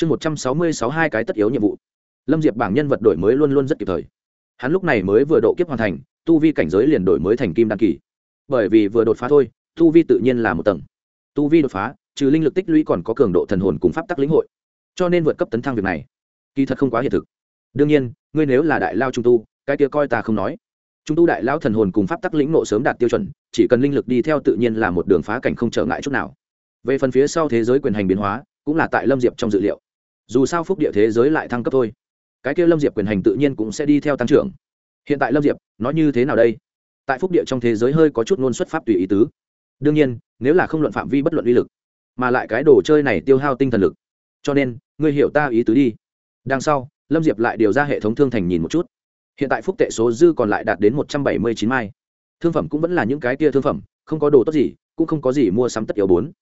chương một trăm sáu mươi sáu hai cái tất yếu nhiệm vụ. Lâm diệp bảng nhân vật đổi mới luôn luôn rất kịp thời. Hắn lúc này mới vừa độ kiếp hoàn thành, tu vi cảnh giới liền đổi mới thành kim đăng kỳ. Bởi vì vừa đột phá thôi, tu vi tự nhiên là một tầng. Tu vi đột phá, trừ linh lực tích lũy còn có cường độ thần hồn cùng pháp tắc lĩnh hội. Cho nên vượt cấp tấn thăng việc này, kỳ thật không quá hiện thực. Đương nhiên, ngươi nếu là đại lao trung tu, cái kia coi ta không nói. Trung tu đại lao thần hồn cùng pháp tắc lĩnh nộ sớm đạt tiêu chuẩn, chỉ cần linh lực đi theo tự nhiên là một đường phá cảnh không trở ngại chút nào. Về phần phía sau thế giới quyền hành biến hóa, cũng là tại lâm diệp trong dự liệu dù sao phúc địa thế giới lại thăng cấp thôi. Cái kia lâm diệp quyền hành tự nhiên cũng sẽ đi theo tăng trưởng. Hiện tại lâm diệp, nói như thế nào đây? Tại phúc địa trong thế giới hơi có chút ngôn xuất pháp tùy ý tứ. Đương nhiên, nếu là không luận phạm vi bất luận uy lực, mà lại cái đồ chơi này tiêu hao tinh thần lực. Cho nên, ngươi hiểu ta ý tứ đi. Đằng sau, lâm diệp lại điều ra hệ thống thương thành nhìn một chút. Hiện tại phúc tệ số dư còn lại đạt đến một trăm bảy mươi chín mai. Thương phẩm cũng vẫn là những cái tia thương phẩm, không có đồ tốt gì, cũng không có gì mua sắm tất yếu bốn.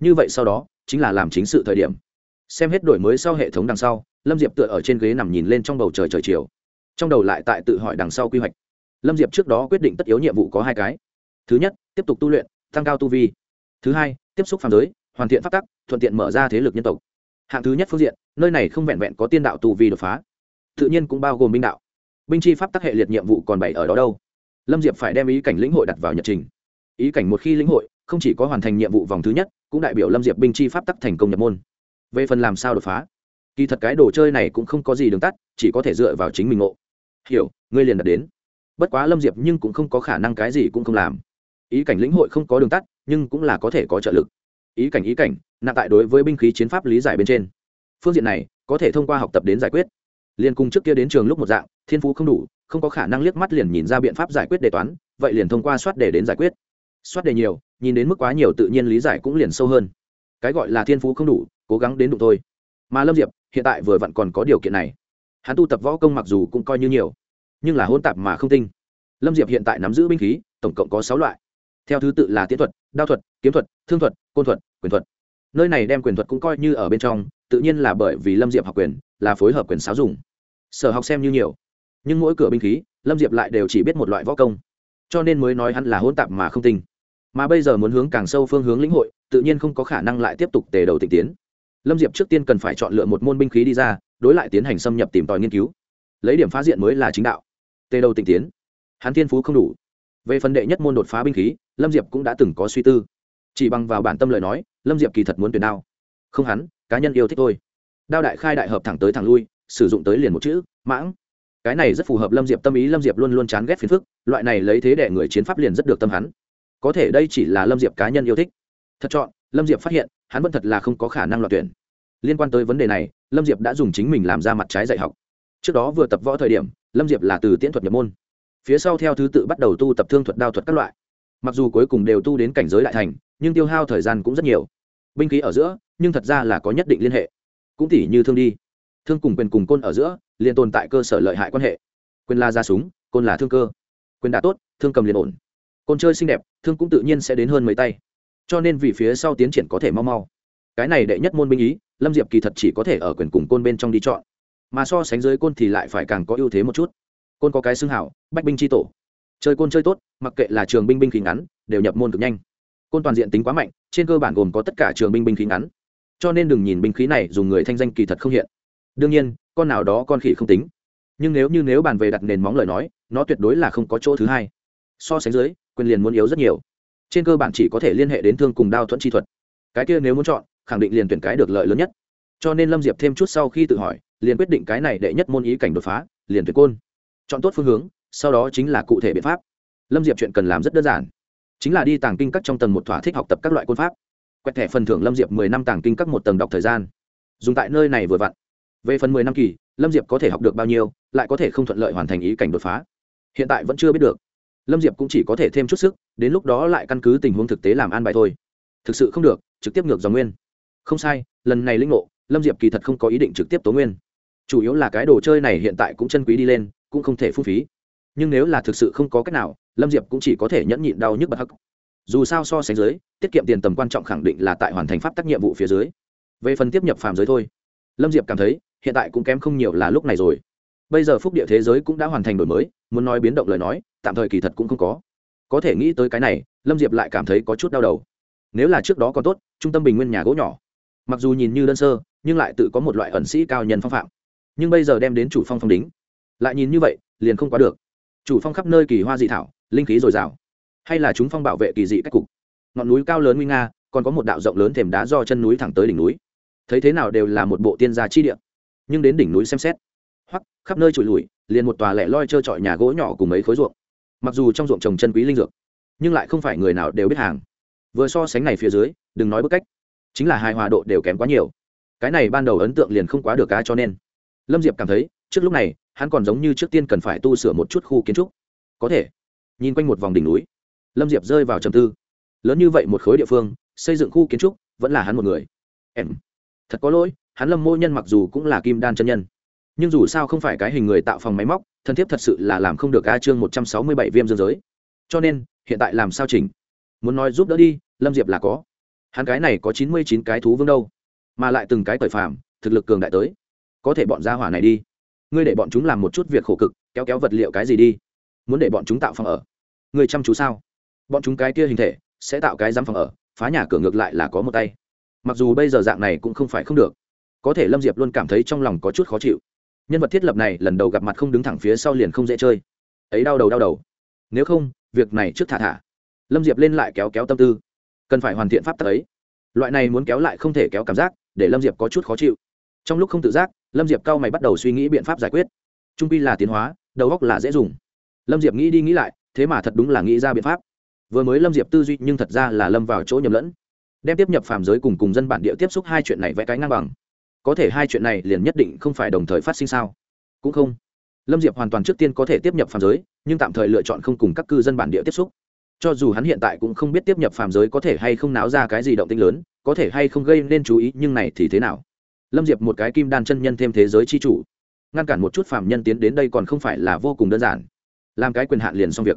Như vậy sau đó, chính là làm chính sự thời điểm xem hết đổi mới sau hệ thống đằng sau, lâm diệp tựa ở trên ghế nằm nhìn lên trong bầu trời trời chiều. Trong đầu lại tại tự hỏi đằng sau quy hoạch. Lâm diệp trước đó quyết định tất yếu nhiệm vụ có hai cái. Thứ nhất, tiếp tục tu luyện, tăng cao tu vi. Thứ hai, tiếp xúc phàm giới, hoàn thiện phát tắc, thuận tiện mở ra thế lực nhân tộc. Hạng thứ nhất phương diện, nơi này không vẹn vẹn có tiên đạo tu vi đột phá. Tự nhiên cũng bao gồm binh đạo. Binh chi pháp tắc hệ liệt nhiệm vụ còn bảy ở đó đâu? Lâm diệp phải đem ý cảnh lĩnh hội đặt vào nhật trình. Ý cảnh một khi lĩnh hội, không chỉ có hoàn thành nhiệm vụ vòng thứ nhất, cũng đại biểu lâm diệp binh chi pháp tắc thành công nhập môn về phần làm sao đột phá. Kỳ thật cái đồ chơi này cũng không có gì đường tắt, chỉ có thể dựa vào chính mình ngộ. Hiểu, ngươi liền đặt đến. Bất quá lâm diệp nhưng cũng không có khả năng cái gì cũng không làm. Ý cảnh lĩnh hội không có đường tắt, nhưng cũng là có thể có trợ lực. Ý cảnh ý cảnh nặng tại đối với binh khí chiến pháp lý giải bên trên. Phương diện này, có thể thông qua học tập đến giải quyết. Liền cùng trước kia đến trường lúc một dạng, thiên phú không đủ, không có khả năng liếc mắt liền nhìn ra biện pháp giải quyết đề toán, vậy liền thông qua soát đề đến giải quyết. Soát đề nhiều, nhìn đến mức quá nhiều tự nhiên lý giải cũng liền sâu hơn. Cái gọi là thiên phú không đủ cố gắng đến đủ thôi. Mà lâm diệp, hiện tại vừa vặn còn có điều kiện này. Hắn tu tập võ công mặc dù cũng coi như nhiều, nhưng là hôn tạp mà không tinh. Lâm diệp hiện tại nắm giữ binh khí, tổng cộng có sáu loại. Theo thứ tự là tiến thuật, đao thuật, kiếm thuật, thương thuật, côn thuật, quyền thuật. Nơi này đem quyền thuật cũng coi như ở bên trong, tự nhiên là bởi vì lâm diệp học quyền, là phối hợp quyền sáo dùng. Sở học xem như nhiều, nhưng mỗi cửa binh khí, lâm diệp lại đều chỉ biết một loại võ công. Cho nên mới nói hắn là hôn tạp mà không tinh. Mà bây giờ muốn hướng càng sâu phương hướng lĩnh hội, tự nhiên không có khả năng lại tiếp tục tề đầu tịch tiến lâm diệp trước tiên cần phải chọn lựa một môn binh khí đi ra, đối lại tiến hành xâm nhập tìm tòi nghiên cứu. Lấy điểm phá diện mới là chính đạo. Tề đầu tịnh tiến. Hắn thiên phú không đủ. Về phần đệ nhất môn đột phá binh khí, lâm diệp cũng đã từng có suy tư. Chỉ bằng vào bản tâm lời nói, lâm diệp kỳ thật muốn tuyển đao. Không hắn, cá nhân yêu thích thôi. Đao đại khai đại hợp thẳng tới thẳng lui, sử dụng tới liền một chữ, mãng. Cái này rất phù hợp lâm diệp tâm ý, lâm diệp luôn luôn chán ghét phiền phức, loại này lấy thế để người chiến pháp liền rất được tâm hắn. Có thể đây chỉ là lâm diệp cá nhân yêu thích. Thật chọn, lâm diệp phát hiện hắn vẫn thật là không có khả năng loại tuyển. Liên quan tới vấn đề này, lâm diệp đã dùng chính mình làm ra mặt trái dạy học. Trước đó vừa tập võ thời điểm, lâm diệp là từ tiễn thuật nhập môn. Phía sau theo thứ tự bắt đầu tu tập thương thuật đao thuật các loại. Mặc dù cuối cùng đều tu đến cảnh giới đại thành, nhưng tiêu hao thời gian cũng rất nhiều. Binh khí ở giữa, nhưng thật ra là có nhất định liên hệ. Cũng tỉ như thương đi. Thương cùng quyền cùng côn ở giữa, liền tồn tại cơ sở lợi hại quan hệ. Quyền là ra súng, côn là thương cơ. Quyền đã tốt, thương cầm liền ổn. Côn chơi xinh đẹp, thương cũng tự nhiên sẽ đến hơn mấy tay cho nên vì phía sau tiến triển có thể mau mau. Cái này đệ nhất môn binh ý, lâm diệp kỳ thật chỉ có thể ở quyền cùng côn bên trong đi chọn. Mà so sánh dưới côn thì lại phải càng có ưu thế một chút. Côn có cái xưng hảo, bách binh tri tổ. Chơi côn chơi tốt, mặc kệ là trường binh binh khí ngắn, đều nhập môn cực nhanh. Côn toàn diện tính quá mạnh, trên cơ bản gồm có tất cả trường binh binh khí ngắn. Cho nên đừng nhìn binh khí này dùng người thanh danh kỳ thật không hiện. Đương nhiên, con nào đó con khỉ không tính. Nhưng nếu như nếu bàn về đặt nền móng lời nói, nó tuyệt đối là không có chỗ thứ hai. So sánh dưới, quyền liền muốn yếu rất nhiều trên cơ bản chỉ có thể liên hệ đến thương cùng đao thuẫn chi thuật. Cái kia nếu muốn chọn, khẳng định liền tuyển cái được lợi lớn nhất. Cho nên lâm diệp thêm chút sau khi tự hỏi, liền quyết định cái này đệ nhất môn ý cảnh đột phá, liền tuyển côn. Chọn tốt phương hướng, sau đó chính là cụ thể biện pháp. Lâm diệp chuyện cần làm rất đơn giản. Chính là đi tàng kinh các trong tầng một thỏa thích học tập các loại côn pháp. Quẹt thẻ phần thưởng lâm diệp mười năm tàng kinh các một tầng đọc thời gian. Dùng tại nơi này vừa vặn. Về phần mười năm kỳ, lâm diệp có thể học được bao nhiêu, lại có thể không thuận lợi hoàn thành ý cảnh đột phá. Hiện tại vẫn chưa biết được lâm diệp cũng chỉ có thể thêm chút sức, đến lúc đó lại căn cứ tình huống thực tế làm an bài thôi. Thực sự không được, trực tiếp ngược dòng nguyên. Không sai, lần này linh ngộ, lâm diệp kỳ thật không có ý định trực tiếp tố nguyên. Chủ yếu là cái đồ chơi này hiện tại cũng chân quý đi lên, cũng không thể phung phí. Nhưng nếu là thực sự không có cách nào, lâm diệp cũng chỉ có thể nhẫn nhịn đau nhức bật hắc. Dù sao so sánh dưới, tiết kiệm tiền tầm quan trọng khẳng định là tại hoàn thành pháp tác nhiệm vụ phía dưới. Về phần tiếp nhập phàm giới thôi, lâm diệp cảm thấy, hiện tại cũng kém không nhiều là lúc này rồi bây giờ phúc địa thế giới cũng đã hoàn thành đổi mới, muốn nói biến động lời nói, tạm thời kỳ thật cũng không có. Có thể nghĩ tới cái này, lâm diệp lại cảm thấy có chút đau đầu. Nếu là trước đó còn tốt, trung tâm bình nguyên nhà gỗ nhỏ. Mặc dù nhìn như đơn sơ, nhưng lại tự có một loại ẩn sĩ cao nhân phong phạm. Nhưng bây giờ đem đến chủ phong phong đính. Lại nhìn như vậy, liền không quá được. Chủ phong khắp nơi kỳ hoa dị thảo, linh khí dồi dào. Hay là chúng phong bảo vệ kỳ dị cách cục. Ngọn núi cao lớn nguy nga, còn có một đạo rộng lớn thềm đá do chân núi thẳng tới đỉnh núi. Thấy thế nào đều là một bộ tiên gia chi địa. Nhưng đến đỉnh núi xem xét hoặc khắp nơi trụi lùi, liền một tòa lẻ loi trơ trọi nhà gỗ nhỏ cùng mấy khối ruộng. Mặc dù trong ruộng trồng chân quý linh dược, nhưng lại không phải người nào đều biết hàng. Vừa so sánh này phía dưới, đừng nói bức cách, chính là hài hòa độ đều kém quá nhiều. Cái này ban đầu ấn tượng liền không quá được cá cho nên. Lâm diệp cảm thấy, trước lúc này, hắn còn giống như trước tiên cần phải tu sửa một chút khu kiến trúc. Có thể. Nhìn quanh một vòng đỉnh núi, lâm diệp rơi vào trầm tư. Lớn như vậy một khối địa phương, xây dựng khu kiến trúc, vẫn là hắn một người. Em. Thật có lỗi, hắn lâm mô nhân mặc dù cũng là kim đan chân nhân nhưng dù sao không phải cái hình người tạo phòng máy móc, thân thiết thật sự là làm không được a chương một trăm sáu mươi bảy viêm dương giới. Cho nên, hiện tại làm sao chỉnh? Muốn nói giúp đỡ đi, lâm diệp là có. Hắn cái này có chín mươi chín cái thú vương đâu. Mà lại từng cái cởi phàm, thực lực cường đại tới. Có thể bọn gia hỏa này đi. Ngươi để bọn chúng làm một chút việc khổ cực, kéo kéo vật liệu cái gì đi. Muốn để bọn chúng tạo phòng ở. Ngươi chăm chú sao? Bọn chúng cái kia hình thể, sẽ tạo cái giám phòng ở, phá nhà cửa ngược lại là có một tay. Mặc dù bây giờ dạng này cũng không phải không được. Có thể lâm diệp luôn cảm thấy trong lòng có chút khó chịu nhân vật thiết lập này lần đầu gặp mặt không đứng thẳng phía sau liền không dễ chơi. Ấy đau đầu đau đầu. Nếu không, việc này trước thả thả. Lâm diệp lên lại kéo kéo tâm tư. Cần phải hoàn thiện pháp tắc ấy. Loại này muốn kéo lại không thể kéo cảm giác, để lâm diệp có chút khó chịu. Trong lúc không tự giác, lâm diệp cao mày bắt đầu suy nghĩ biện pháp giải quyết. Trung pi là tiến hóa, đầu góc là dễ dùng. Lâm diệp nghĩ đi nghĩ lại, thế mà thật đúng là nghĩ ra biện pháp. Vừa mới lâm diệp tư duy nhưng thật ra là lâm vào chỗ nhầm lẫn. Đem tiếp nhập phàm giới cùng cùng dân bản địa tiếp xúc hai chuyện này vẽ cái ngang bằng có thể hai chuyện này liền nhất định không phải đồng thời phát sinh sao? Cũng không. Lâm diệp hoàn toàn trước tiên có thể tiếp nhập phàm giới, nhưng tạm thời lựa chọn không cùng các cư dân bản địa tiếp xúc. Cho dù hắn hiện tại cũng không biết tiếp nhập phàm giới có thể hay không náo ra cái gì động tinh lớn, có thể hay không gây nên chú ý, nhưng này thì thế nào? Lâm diệp một cái kim đan chân nhân thêm thế giới chi chủ. Ngăn cản một chút phàm nhân tiến đến đây còn không phải là vô cùng đơn giản. Làm cái quyền hạn liền xong việc.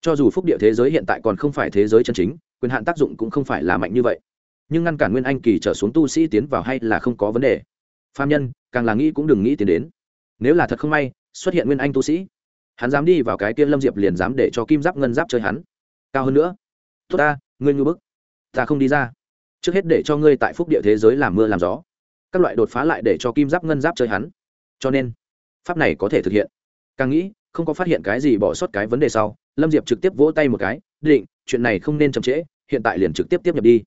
Cho dù phúc địa thế giới hiện tại còn không phải thế giới chân chính, quyền hạn tác dụng cũng không phải là mạnh như vậy nhưng ngăn cản nguyên anh kỳ trở xuống tu sĩ tiến vào hay là không có vấn đề. Phạm nhân, càng là nghĩ cũng đừng nghĩ tiến đến. Nếu là thật không may, xuất hiện nguyên anh tu sĩ, hắn dám đi vào cái kia lâm diệp liền dám để cho kim giáp ngân giáp chơi hắn. Cao hơn nữa, tốt ta, ngươi ngư bức. Ta không đi ra. Trước hết để cho ngươi tại phúc địa thế giới làm mưa làm gió. Các loại đột phá lại để cho kim giáp ngân giáp chơi hắn. Cho nên, pháp này có thể thực hiện. Càng nghĩ, không có phát hiện cái gì bỏ sót cái vấn đề sau, lâm diệp trực tiếp vỗ tay một cái, định, chuyện này không nên chậm trễ, hiện tại liền trực tiếp tiếp nhập đi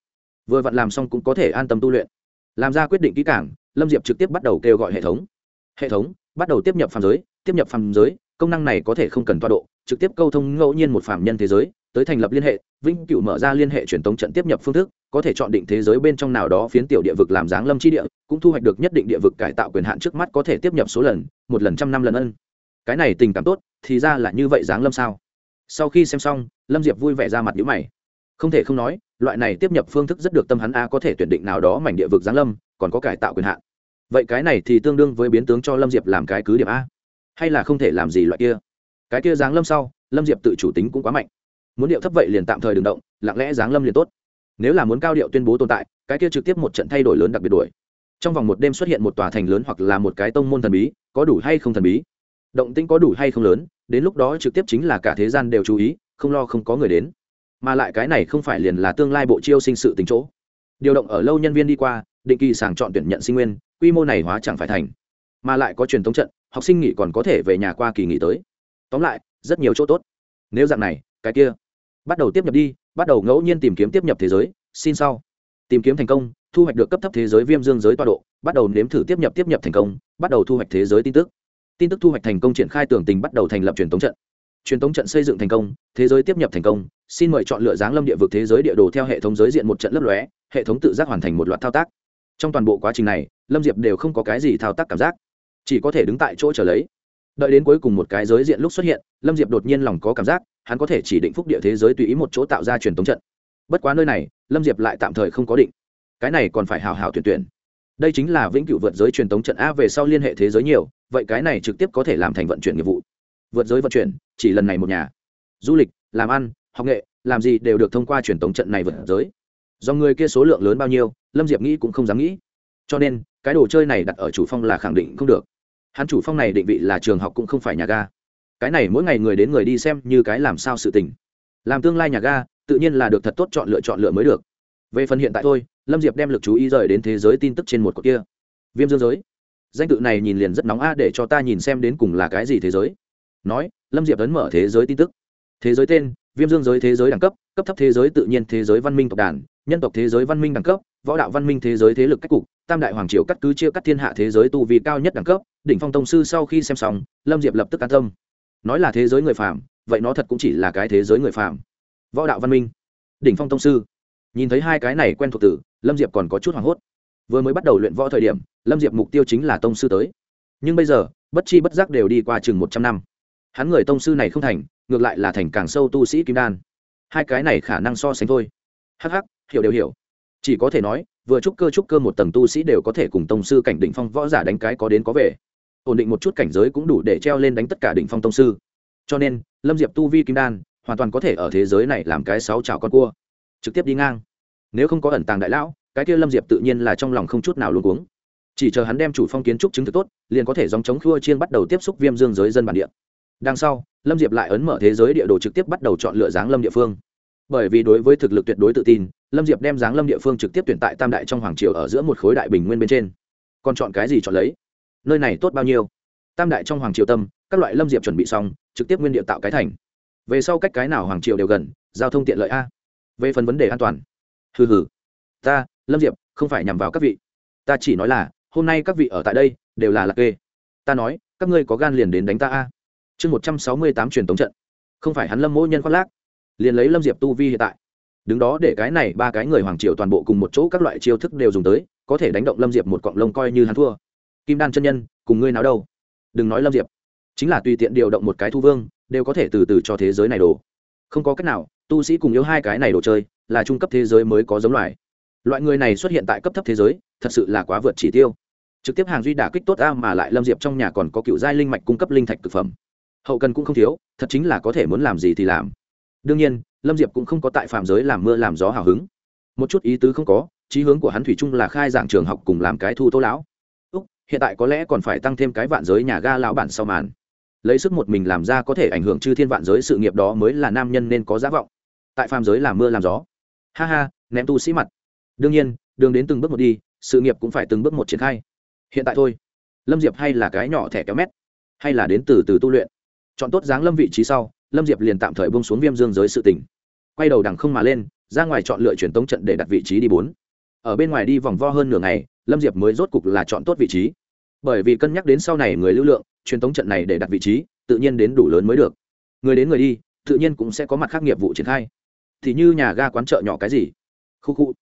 vừa vặn làm xong cũng có thể an tâm tu luyện. Làm ra quyết định kỹ cảng lâm diệp trực tiếp bắt đầu kêu gọi hệ thống. Hệ thống, bắt đầu tiếp nhập phàm giới, tiếp nhập phàm giới, công năng này có thể không cần toa độ, trực tiếp câu thông ngẫu nhiên một phạm nhân thế giới, tới thành lập liên hệ, vĩnh cựu mở ra liên hệ truyền tống trận tiếp nhập phương thức, có thể chọn định thế giới bên trong nào đó phiến tiểu địa vực làm dáng lâm chi địa, cũng thu hoạch được nhất định địa vực cải tạo quyền hạn trước mắt có thể tiếp nhập số lần, một lần trăm năm lần ân. Cái này tình cảm tốt, thì ra là như vậy dáng lâm sao? Sau khi xem xong, lâm diệp vui vẻ ra mặt nhữ mày không thể không nói, loại này tiếp nhập phương thức rất được tâm hắn a có thể tuyển định nào đó mảnh địa vực giáng lâm, còn có cải tạo quyền hạn. Vậy cái này thì tương đương với biến tướng cho lâm diệp làm cái cứ điểm a. Hay là không thể làm gì loại kia? Cái kia giáng lâm sau, lâm diệp tự chủ tính cũng quá mạnh. Muốn điệu thấp vậy liền tạm thời đừng động, lặng lẽ giáng lâm liền tốt. Nếu là muốn cao điệu tuyên bố tồn tại, cái kia trực tiếp một trận thay đổi lớn đặc biệt đuổi. Trong vòng một đêm xuất hiện một tòa thành lớn hoặc là một cái tông môn thần bí, có đủ hay không thần bí? Động tĩnh có đủ hay không lớn, đến lúc đó trực tiếp chính là cả thế gian đều chú ý, không lo không có người đến mà lại cái này không phải liền là tương lai bộ chiêu sinh sự tính chỗ. Điều động ở lâu nhân viên đi qua, định kỳ sàng chọn tuyển nhận sinh nguyên, quy mô này hóa chẳng phải thành. Mà lại có truyền thống trận, học sinh nghỉ còn có thể về nhà qua kỳ nghỉ tới. Tóm lại, rất nhiều chỗ tốt. Nếu dạng này, cái kia. Bắt đầu tiếp nhập đi, bắt đầu ngẫu nhiên tìm kiếm tiếp nhập thế giới, xin sau. Tìm kiếm thành công, thu hoạch được cấp thấp thế giới viêm dương giới toa độ, bắt đầu nếm thử tiếp nhập tiếp nhập thành công, bắt đầu thu hoạch thế giới tin tức. Tin tức thu hoạch thành công triển khai tưởng tình bắt đầu thành lập truyền thống trận truyền tống trận xây dựng thành công, thế giới tiếp nhập thành công, xin mời chọn lựa giáng lâm địa vực thế giới địa đồ theo hệ thống giới diện một trận lấp lóe, hệ thống tự giác hoàn thành một loạt thao tác. Trong toàn bộ quá trình này, lâm diệp đều không có cái gì thao tác cảm giác, chỉ có thể đứng tại chỗ trở lấy. Đợi đến cuối cùng một cái giới diện lúc xuất hiện, lâm diệp đột nhiên lòng có cảm giác, hắn có thể chỉ định phúc địa thế giới tùy ý một chỗ tạo ra truyền tống trận. Bất quá nơi này, lâm diệp lại tạm thời không có định. Cái này còn phải hào hào tuyển tuyển. Đây chính là vĩnh cửu vượt giới truyền tống trận a về sau liên hệ thế giới nhiều, vậy cái này trực tiếp có thể làm thành vận chuyển nghiệp vụ vượt giới vận chuyển, chỉ lần này một nhà. Du lịch, làm ăn, học nghệ, làm gì đều được thông qua truyền tống trận này vượt giới. Do người kia số lượng lớn bao nhiêu, lâm diệp nghĩ cũng không dám nghĩ. Cho nên, cái đồ chơi này đặt ở chủ phong là khẳng định không được. Hắn chủ phong này định vị là trường học cũng không phải nhà ga. Cái này mỗi ngày người đến người đi xem như cái làm sao sự tình. Làm tương lai nhà ga, tự nhiên là được thật tốt chọn lựa chọn lựa mới được. Về phần hiện tại thôi, lâm diệp đem l ự c chú ý rời đến thế giới tin tức trên một cột kia. Viêm dương giới. Danh tự này nhìn liền rất nóng a để cho ta nhìn xem đến cùng là cái gì thế giới nói, lâm diệp ấn mở thế giới tin tức. Thế giới tên, viêm dương giới thế giới đẳng cấp cấp thấp thế giới tự nhiên thế giới văn minh tộc đàn, nhân tộc thế giới văn minh đẳng cấp, võ đạo văn minh thế giới thế lực cách cục, tam đại hoàng triều cắt cứ chia cắt thiên hạ thế giới tu vi cao nhất đẳng cấp, đỉnh phong tông sư sau khi xem xong, lâm diệp lập tức an tâm. Nói là thế giới người phạm vậy nó thật cũng chỉ là cái thế giới người phạm võ đạo văn minh, đỉnh phong tông sư. Nhìn thấy hai cái này quen thuộc tử lâm diệp còn có chút hoảng hốt. Vừa mới bắt đầu luyện võ thời điểm, lâm diệp mục tiêu chính là tông sư tới. Nhưng bây giờ, bất chi bất giác đều đi qua chừng một trăm năm hắn người tông sư này không thành, ngược lại là thành càng sâu tu sĩ kim đan. Hai cái này khả năng so sánh thôi. Hh hiểu đều hiểu. Chỉ có thể nói, vừa trúc cơ trúc cơ một tầng tu sĩ đều có thể cùng tông sư cảnh định phong võ giả đánh cái có đến có về. Ổn định một chút cảnh giới cũng đủ để treo lên đánh tất cả định phong tông sư. Cho nên, lâm diệp tu vi kim đan, hoàn toàn có thể ở thế giới này làm cái sáu chảo con cua. Trực tiếp đi ngang. Nếu không có ẩn tàng đại lão, cái kia lâm diệp tự nhiên là trong lòng không chút nào luôn cuống. Chỉ chờ hắn đem chủ phong kiến trúc chứng thực tốt, liền có thể dòng chống khua chiên bắt đầu tiếp xúc viêm dương giới dân bản địa đằng sau, lâm diệp lại ấn mở thế giới địa đồ trực tiếp bắt đầu chọn lựa giáng lâm địa phương. Bởi vì đối với thực lực tuyệt đối tự tin, lâm diệp đem giáng lâm địa phương trực tiếp tuyển tại tam đại trong hoàng triều ở giữa một khối đại bình nguyên bên trên. Còn chọn cái gì chọn lấy? Nơi này tốt bao nhiêu? Tam đại trong hoàng triều tâm, các loại lâm diệp chuẩn bị xong, trực tiếp nguyên địa tạo cái thành. Về sau cách cái nào hoàng triều đều gần, giao thông tiện lợi a. Về phần vấn đề an toàn. Hừ hừ. Ta, lâm diệp, không phải nhằm vào các vị. Ta chỉ nói là, hôm nay các vị ở tại đây, đều là lạc kê. Ta nói, các ngươi có gan liền đến đánh ta a chương một trăm sáu mươi tám truyền tống trận. Không phải hắn lâm mỗi nhân khoác lác, liền lấy lâm diệp tu vi hiện tại. Đứng đó để cái này ba cái người hoàng triều toàn bộ cùng một chỗ các loại chiêu thức đều dùng tới, có thể đánh động lâm diệp một cọng lông coi như hắn thua. Kim đan chân nhân, cùng ngươi nào đâu? Đừng nói lâm diệp, chính là tùy tiện điều động một cái thu vương, đều có thể từ từ cho thế giới này đổ. không có cách nào, tu sĩ cùng yếu hai cái này đồ chơi, là trung cấp thế giới mới có giống loài. Loại người này xuất hiện tại cấp thấp thế giới, thật sự là quá vượt chỉ tiêu. Trực tiếp hàng duy đả kích tốt a mà lại lâm diệp trong nhà còn có cựu giai linh mạch cung cấp linh thạch thực phẩm hậu cần cũng không thiếu, thật chính là có thể muốn làm gì thì làm. Đương nhiên, lâm diệp cũng không có tại phạm giới làm mưa làm gió hào hứng. Một chút ý tứ không có, chí hướng của hắn thủy chung là khai giảng trường học cùng làm cái thu tô lão. Úc, hiện tại có lẽ còn phải tăng thêm cái vạn giới nhà ga lão bản sau màn. Lấy sức một mình làm ra có thể ảnh hưởng chư thiên vạn giới sự nghiệp đó mới là nam nhân nên có giá vọng. Tại phàm giới làm mưa làm gió. Ha ha, ném tu sĩ mặt. Đương nhiên, đường đến từng bước một đi, sự nghiệp cũng phải từng bước một triển khai. Hiện tại thôi. Lâm diệp hay là cái nhỏ thẻ kéo mét, hay là đến từ từ tu luyện chọn tốt dáng lâm vị trí sau, lâm diệp liền tạm thời bông xuống viêm dương giới sự tỉnh quay đầu đằng không mà lên, ra ngoài chọn lựa truyền tống trận để đặt vị trí đi bốn. Ở bên ngoài đi vòng vo hơn nửa ngày, lâm diệp mới rốt cục là chọn tốt vị trí. Bởi vì cân nhắc đến sau này người lưu lượng, truyền tống trận này để đặt vị trí, tự nhiên đến đủ lớn mới được. Người đến người đi, tự nhiên cũng sẽ có mặt khác nghiệp vụ triển khai. Thì như nhà ga quán chợ nhỏ cái gì? Khu khu.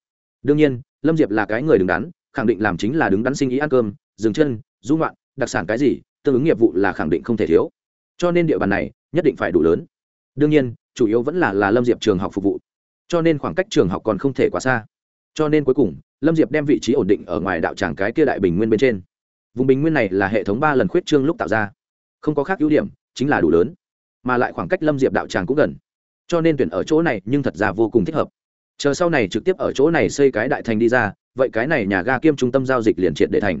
Đương nhiên, lâm diệp là cái người đứng đắn, khẳng định làm chính là đứng đắn sinh ý ăn cơm, dừng chân, du ngoạn, đặc sản cái gì, tương ứng nghiệp vụ là khẳng định không thể thiếu cho nên địa bàn này nhất định phải đủ lớn. Đương nhiên, chủ yếu vẫn là là lâm diệp trường học phục vụ. Cho nên khoảng cách trường học còn không thể quá xa. Cho nên cuối cùng, lâm diệp đem vị trí ổn định ở ngoài đạo tràng cái kia đại bình nguyên bên trên. Vùng bình nguyên này là hệ thống ba lần khuyết trương lúc tạo ra. Không có khác ưu điểm, chính là đủ lớn. Mà lại khoảng cách lâm diệp đạo tràng cũng gần. Cho nên tuyển ở chỗ này nhưng thật ra vô cùng thích hợp. Chờ sau này trực tiếp ở chỗ này xây cái đại thành đi ra, vậy cái này nhà ga kiêm trung tâm giao dịch liền triệt để thành.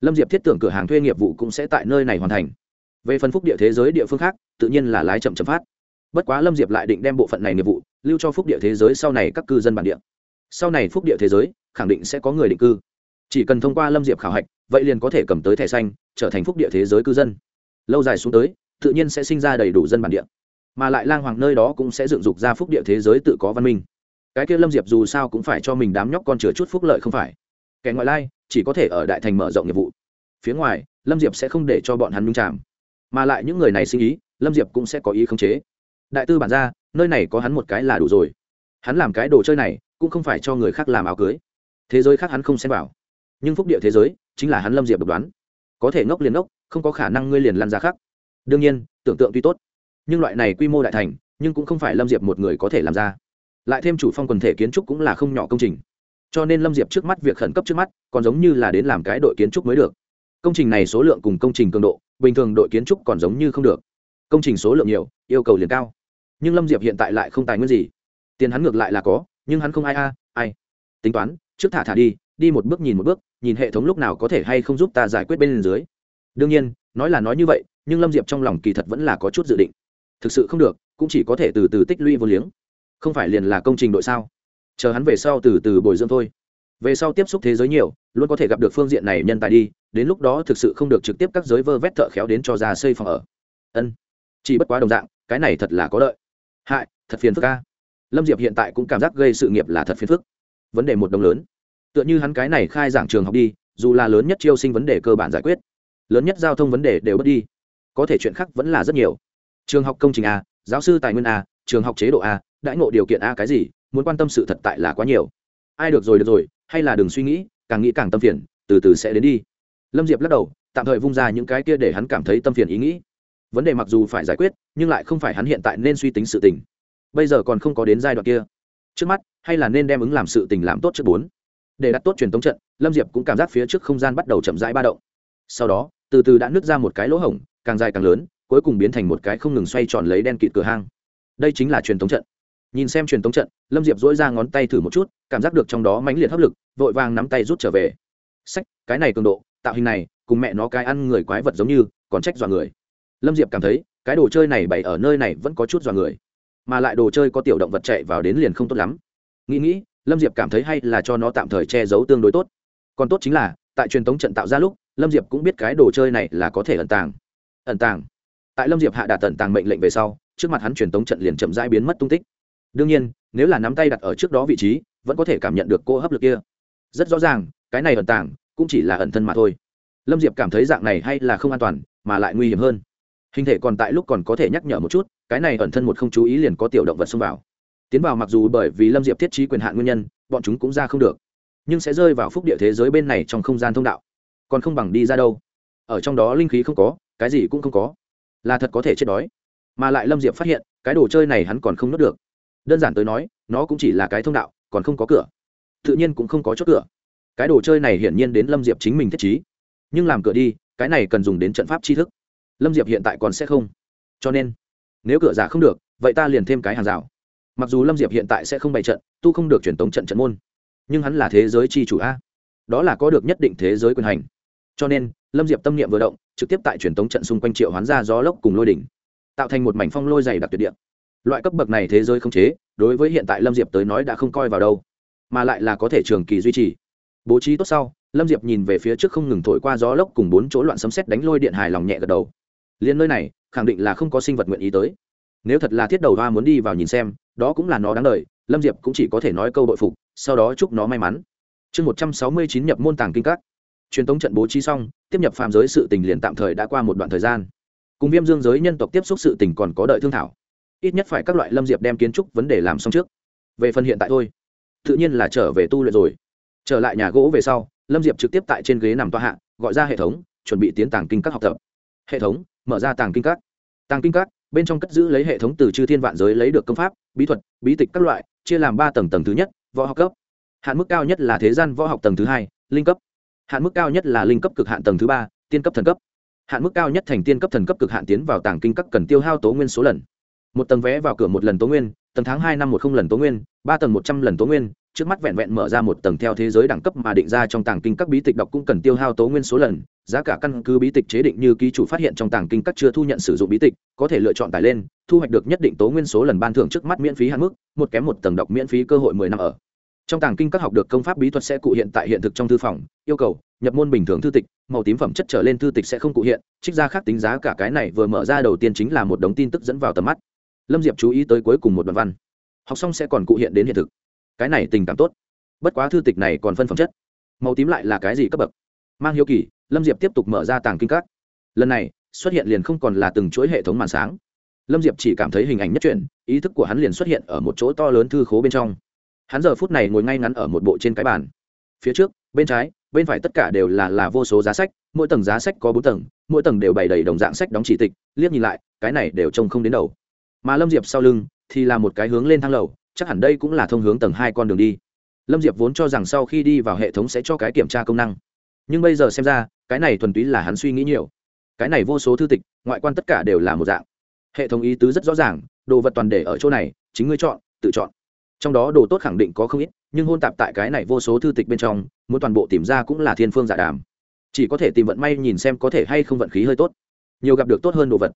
Lâm diệp thiết tưởng cửa hàng thuê nghiệp vụ cũng sẽ tại nơi này hoàn thành về phần phúc địa thế giới địa phương khác, tự nhiên là lái chậm chậm phát. Bất quá lâm diệp lại định đem bộ phận này nghiệp vụ lưu cho phúc địa thế giới sau này các cư dân bản địa. Sau này phúc địa thế giới, khẳng định sẽ có người định cư. Chỉ cần thông qua lâm diệp khảo hạch, vậy liền có thể cầm tới thẻ xanh, trở thành phúc địa thế giới cư dân. Lâu dài xuống tới, tự nhiên sẽ sinh ra đầy đủ dân bản địa. Mà lại lang hoàng nơi đó cũng sẽ dựng dục ra phúc địa thế giới tự có văn minh. Cái kia lâm diệp dù sao cũng phải cho mình đám nhóc con chừa chút phúc lợi không phải. Kẻ ngoại lai, chỉ có thể ở đại thành mở rộng nghiệp vụ. Phía ngoài, lâm diệp sẽ không để cho bọn hắn nhung chạm mà lại những người này sinh ý, lâm diệp cũng sẽ có ý khống chế. Đại tư bản ra, nơi này có hắn một cái là đủ rồi. Hắn làm cái đồ chơi này, cũng không phải cho người khác làm áo cưới. Thế giới khác hắn không xem vào. Nhưng phúc địa thế giới, chính là hắn lâm diệp độc đoán. Có thể ngốc liền ngốc, không có khả năng ngươi liền lăn ra khác. Đương nhiên, tưởng tượng tuy tốt, nhưng loại này quy mô đại thành, nhưng cũng không phải lâm diệp một người có thể làm ra. Lại thêm chủ phong quần thể kiến trúc cũng là không nhỏ công trình. Cho nên lâm diệp trước mắt việc khẩn cấp trước mắt, còn giống như là đến làm cái đội kiến trúc mới được công trình này số lượng cùng công trình cường độ, bình thường đội kiến trúc còn giống như không được. Công trình số lượng nhiều, yêu cầu liền cao. Nhưng lâm diệp hiện tại lại không tài nguyên gì. Tiền hắn ngược lại là có, nhưng hắn không ai a, ai. Tính toán, trước thả thả đi đi một bước nhìn một bước, nhìn hệ thống lúc nào có thể hay không giúp ta giải quyết bên dưới. Đương nhiên, nói là nói như vậy, nhưng lâm diệp trong lòng kỳ thật vẫn là có chút dự định. Thực sự không được, cũng chỉ có thể từ từ tích lũy vô liếng. Không phải liền là công trình đội sao? Chờ hắn về sau từ từ bồi dưỡng thôi về sau tiếp xúc thế giới nhiều, luôn có thể gặp được phương diện này nhân tài đi, đến lúc đó thực sự không được trực tiếp các giới vơ vét thợ khéo đến cho ra xây phòng ở. Ân, chỉ bất quá đồng dạng, cái này thật là có lợi. Hại, thật phiền phức ca lâm diệp hiện tại cũng cảm giác gây sự nghiệp là thật phiền phức. Vấn đề một đồng lớn. Tựa như hắn cái này khai giảng trường học đi, dù là lớn nhất chiêu sinh vấn đề cơ bản giải quyết, lớn nhất giao thông vấn đề đều bớt đi. Có thể chuyện khác vẫn là rất nhiều. Trường học công trình a, giáo sư tài nguyên a, trường học chế độ a, đãi ngộ điều kiện a cái gì, muốn quan tâm sự thật tại là quá nhiều. Ai được rồi được rồi hay là đừng suy nghĩ, càng nghĩ càng tâm phiền, từ từ sẽ đến đi. Lâm diệp lắc đầu, tạm thời vung ra những cái kia để hắn cảm thấy tâm phiền ý nghĩ. Vấn đề mặc dù phải giải quyết, nhưng lại không phải hắn hiện tại nên suy tính sự tình. Bây giờ còn không có đến giai đoạn kia. Trước mắt, hay là nên đem ứng làm sự tình làm tốt trước bốn. Để đặt tốt truyền thống trận, lâm diệp cũng cảm giác phía trước không gian bắt đầu chậm rãi ba động. Sau đó, từ từ đã nứt ra một cái lỗ hổng, càng dài càng lớn, cuối cùng biến thành một cái không ngừng xoay tròn lấy đen kịt cửa hang. Đây chính là truyền thống trận nhìn xem truyền tống trận, lâm diệp dỗi ra ngón tay thử một chút, cảm giác được trong đó mãnh liệt hấp lực, vội vàng nắm tay rút trở về. Sách, cái này cường độ, tạo hình này, cùng mẹ nó cái ăn người quái vật giống như, còn trách dọa người. Lâm diệp cảm thấy, cái đồ chơi này bày ở nơi này vẫn có chút dọa người. Mà lại đồ chơi có tiểu động vật chạy vào đến liền không tốt lắm. Nghĩ nghĩ, lâm diệp cảm thấy hay là cho nó tạm thời che giấu tương đối tốt. Còn tốt chính là, tại truyền thống trận tạo ra lúc, lâm diệp cũng biết cái đồ chơi này là có thể ẩn tàng. Ẩn tàng. Tại lâm diệp hạ đạt ẩn tàng mệnh lệnh về sau, trước mặt hắn truyền thống trận liền chậm rãi biến mất tung tích đương nhiên, nếu là nắm tay đặt ở trước đó vị trí, vẫn có thể cảm nhận được cô hấp lực kia. Rất rõ ràng, cái này ẩn tàng, cũng chỉ là ẩn thân mà thôi. Lâm diệp cảm thấy dạng này hay là không an toàn, mà lại nguy hiểm hơn. Hình thể còn tại lúc còn có thể nhắc nhở một chút, cái này ẩn thân một không chú ý liền có tiểu động vật xông vào. Tiến vào mặc dù bởi vì lâm diệp thiết trí quyền hạn nguyên nhân, bọn chúng cũng ra không được, nhưng sẽ rơi vào phúc địa thế giới bên này trong không gian thông đạo. Còn không bằng đi ra đâu. Ở trong đó linh khí không có, cái gì cũng không có. Là thật có thể chết đói. Mà lại lâm diệp phát hiện, cái đồ chơi này hắn còn không nuốt được đơn giản tới nói, nó cũng chỉ là cái thông đạo, còn không có cửa. Tự nhiên cũng không có chốt cửa. Cái đồ chơi này hiển nhiên đến lâm diệp chính mình thiết trí. Nhưng làm cửa đi, cái này cần dùng đến trận pháp tri thức. Lâm diệp hiện tại còn sẽ không. Cho nên, nếu cửa giả không được, vậy ta liền thêm cái hàng rào. Mặc dù lâm diệp hiện tại sẽ không bày trận, tu không được truyền tống trận trận môn. Nhưng hắn là thế giới c h i chủ a. Đó là có được nhất định thế giới quyền hành. Cho nên, lâm diệp tâm niệm vừa động, trực tiếp tại truyền tống trận xung quanh triệu hoán ra gió lốc cùng lôi đỉnh, tạo thành một mảnh phong lôi dày đặc tuyệt địa. Loại cấp bậc này thế giới không chế đối với hiện tại lâm diệp tới nói đã không coi vào đâu, mà lại là có thể trường kỳ duy trì. Bố trí tốt sau, lâm diệp nhìn về phía trước không ngừng thổi qua gió lốc cùng bốn chỗ loạn sấm xét đánh lôi điện hài lòng nhẹ gật đầu. Liên nơi này, khẳng định là không có sinh vật nguyện ý tới. Nếu thật là thiết đầu hoa muốn đi vào nhìn xem, đó cũng là nó đáng đời, lâm diệp cũng chỉ có thể nói câu bội phục, sau đó chúc nó may mắn. Chương một trăm sáu mươi chín nhập môn tàng kinh các. Truyền thống trận bố trí xong, tiếp nhập phàm giới sự tình liền tạm thời đã qua một đoạn thời gian. Cùng viêm dương giới nhân tộc tiếp xúc sự tình còn có đợi thương thảo ít nhất phải các loại lâm diệp đem kiến trúc vấn đề làm xong trước. Về phần hiện tại thôi, tự nhiên là trở về tu luyện rồi. Trở lại nhà gỗ về sau, lâm diệp trực tiếp tại trên ghế nằm toa hạ, gọi ra hệ thống, chuẩn bị tiến tàng kinh các học tập. Hệ thống, mở ra tàng kinh các. Tàng kinh các, bên trong cất giữ lấy hệ thống từ chư thiên vạn giới lấy được công pháp, bí thuật, bí tịch các loại, chia làm ba tầng tầng thứ nhất, võ học cấp. Hạn mức cao nhất là thế gian võ học tầng thứ hai, linh cấp. Hạn mức cao nhất là linh cấp cực hạn tầng thứ ba, tiên cấp thần cấp. Hạn mức cao nhất thành tiên cấp thần cấp cực hạn tiến vào tàng kinh các cần tiêu hao tố nguyên số lần một tầng vé vào cửa một lần tố nguyên, tầng tháng hai năm một không lần tố nguyên, ba tầng một trăm lần tố nguyên. Trước mắt vẹn vẹn mở ra một tầng theo thế giới đẳng cấp mà định ra trong tàng kinh các bí tịch đọc cũng cần tiêu hao tố nguyên số lần. Giá cả căn cứ bí tịch chế định như ký chủ phát hiện trong tàng kinh các chưa thu nhận sử dụng bí tịch, có thể lựa chọn tải lên, thu hoạch được nhất định tố nguyên số lần ban thưởng trước mắt miễn phí hạn mức, một kém một tầng đọc miễn phí cơ hội mười năm ở. Trong tàng kinh các học được công pháp bí thuật sẽ cụ hiện tại hiện thực trong thư phòng, yêu cầu, nhập môn bình thường thư tịch, màu tím phẩm chất trở lên thư tịch sẽ không cụ hiện, trích ra khác tính giá cả cái này vừa mở ra đầu tiên chính là một đống tin tức dẫn vào tầm mắt lâm diệp chú ý tới cuối cùng một đoạn văn. Học xong sẽ còn cụ hiện đến hiện thực. Cái này tình cảm tốt. Bất quá thư tịch này còn phân phẩm chất. Màu tím lại là cái gì cấp bậc? Mang hiếu kỳ, lâm diệp tiếp tục mở ra tàng kinh các. Lần này, xuất hiện liền không còn là từng chuỗi hệ thống màn sáng. Lâm diệp chỉ cảm thấy hình ảnh nhất truyện, ý thức của hắn liền xuất hiện ở một chỗ to lớn thư khố bên trong. Hắn giờ phút này ngồi ngay ngắn ở một bộ trên cái bàn. Phía trước, bên trái, bên phải tất cả đều là là vô số giá sách, mỗi tầng giá sách có bốn tầng, mỗi tầng đều bày đầy đồng dạng sách đóng chỉ tịch. Liếc nhìn lại, cái này đều trông không đến đầu mà lâm diệp sau lưng thì là một cái hướng lên thang lầu, chắc hẳn đây cũng là thông hướng tầng hai con đường đi. Lâm diệp vốn cho rằng sau khi đi vào hệ thống sẽ cho cái kiểm tra công năng. Nhưng bây giờ xem ra, cái này thuần túy là hắn suy nghĩ nhiều. Cái này vô số thư tịch, ngoại quan tất cả đều là một dạng. Hệ thống ý tứ rất rõ ràng, đồ vật toàn để ở chỗ này, chính ngươi chọn, tự chọn. Trong đó đồ tốt khẳng định có không ít, nhưng hôn tạp tại cái này vô số thư tịch bên trong, muốn toàn bộ tìm ra cũng là thiên phương giả đàm. Chỉ có thể tìm vận may nhìn xem có thể hay không vận khí hơi tốt. Nhiều gặp được tốt hơn đồ vật.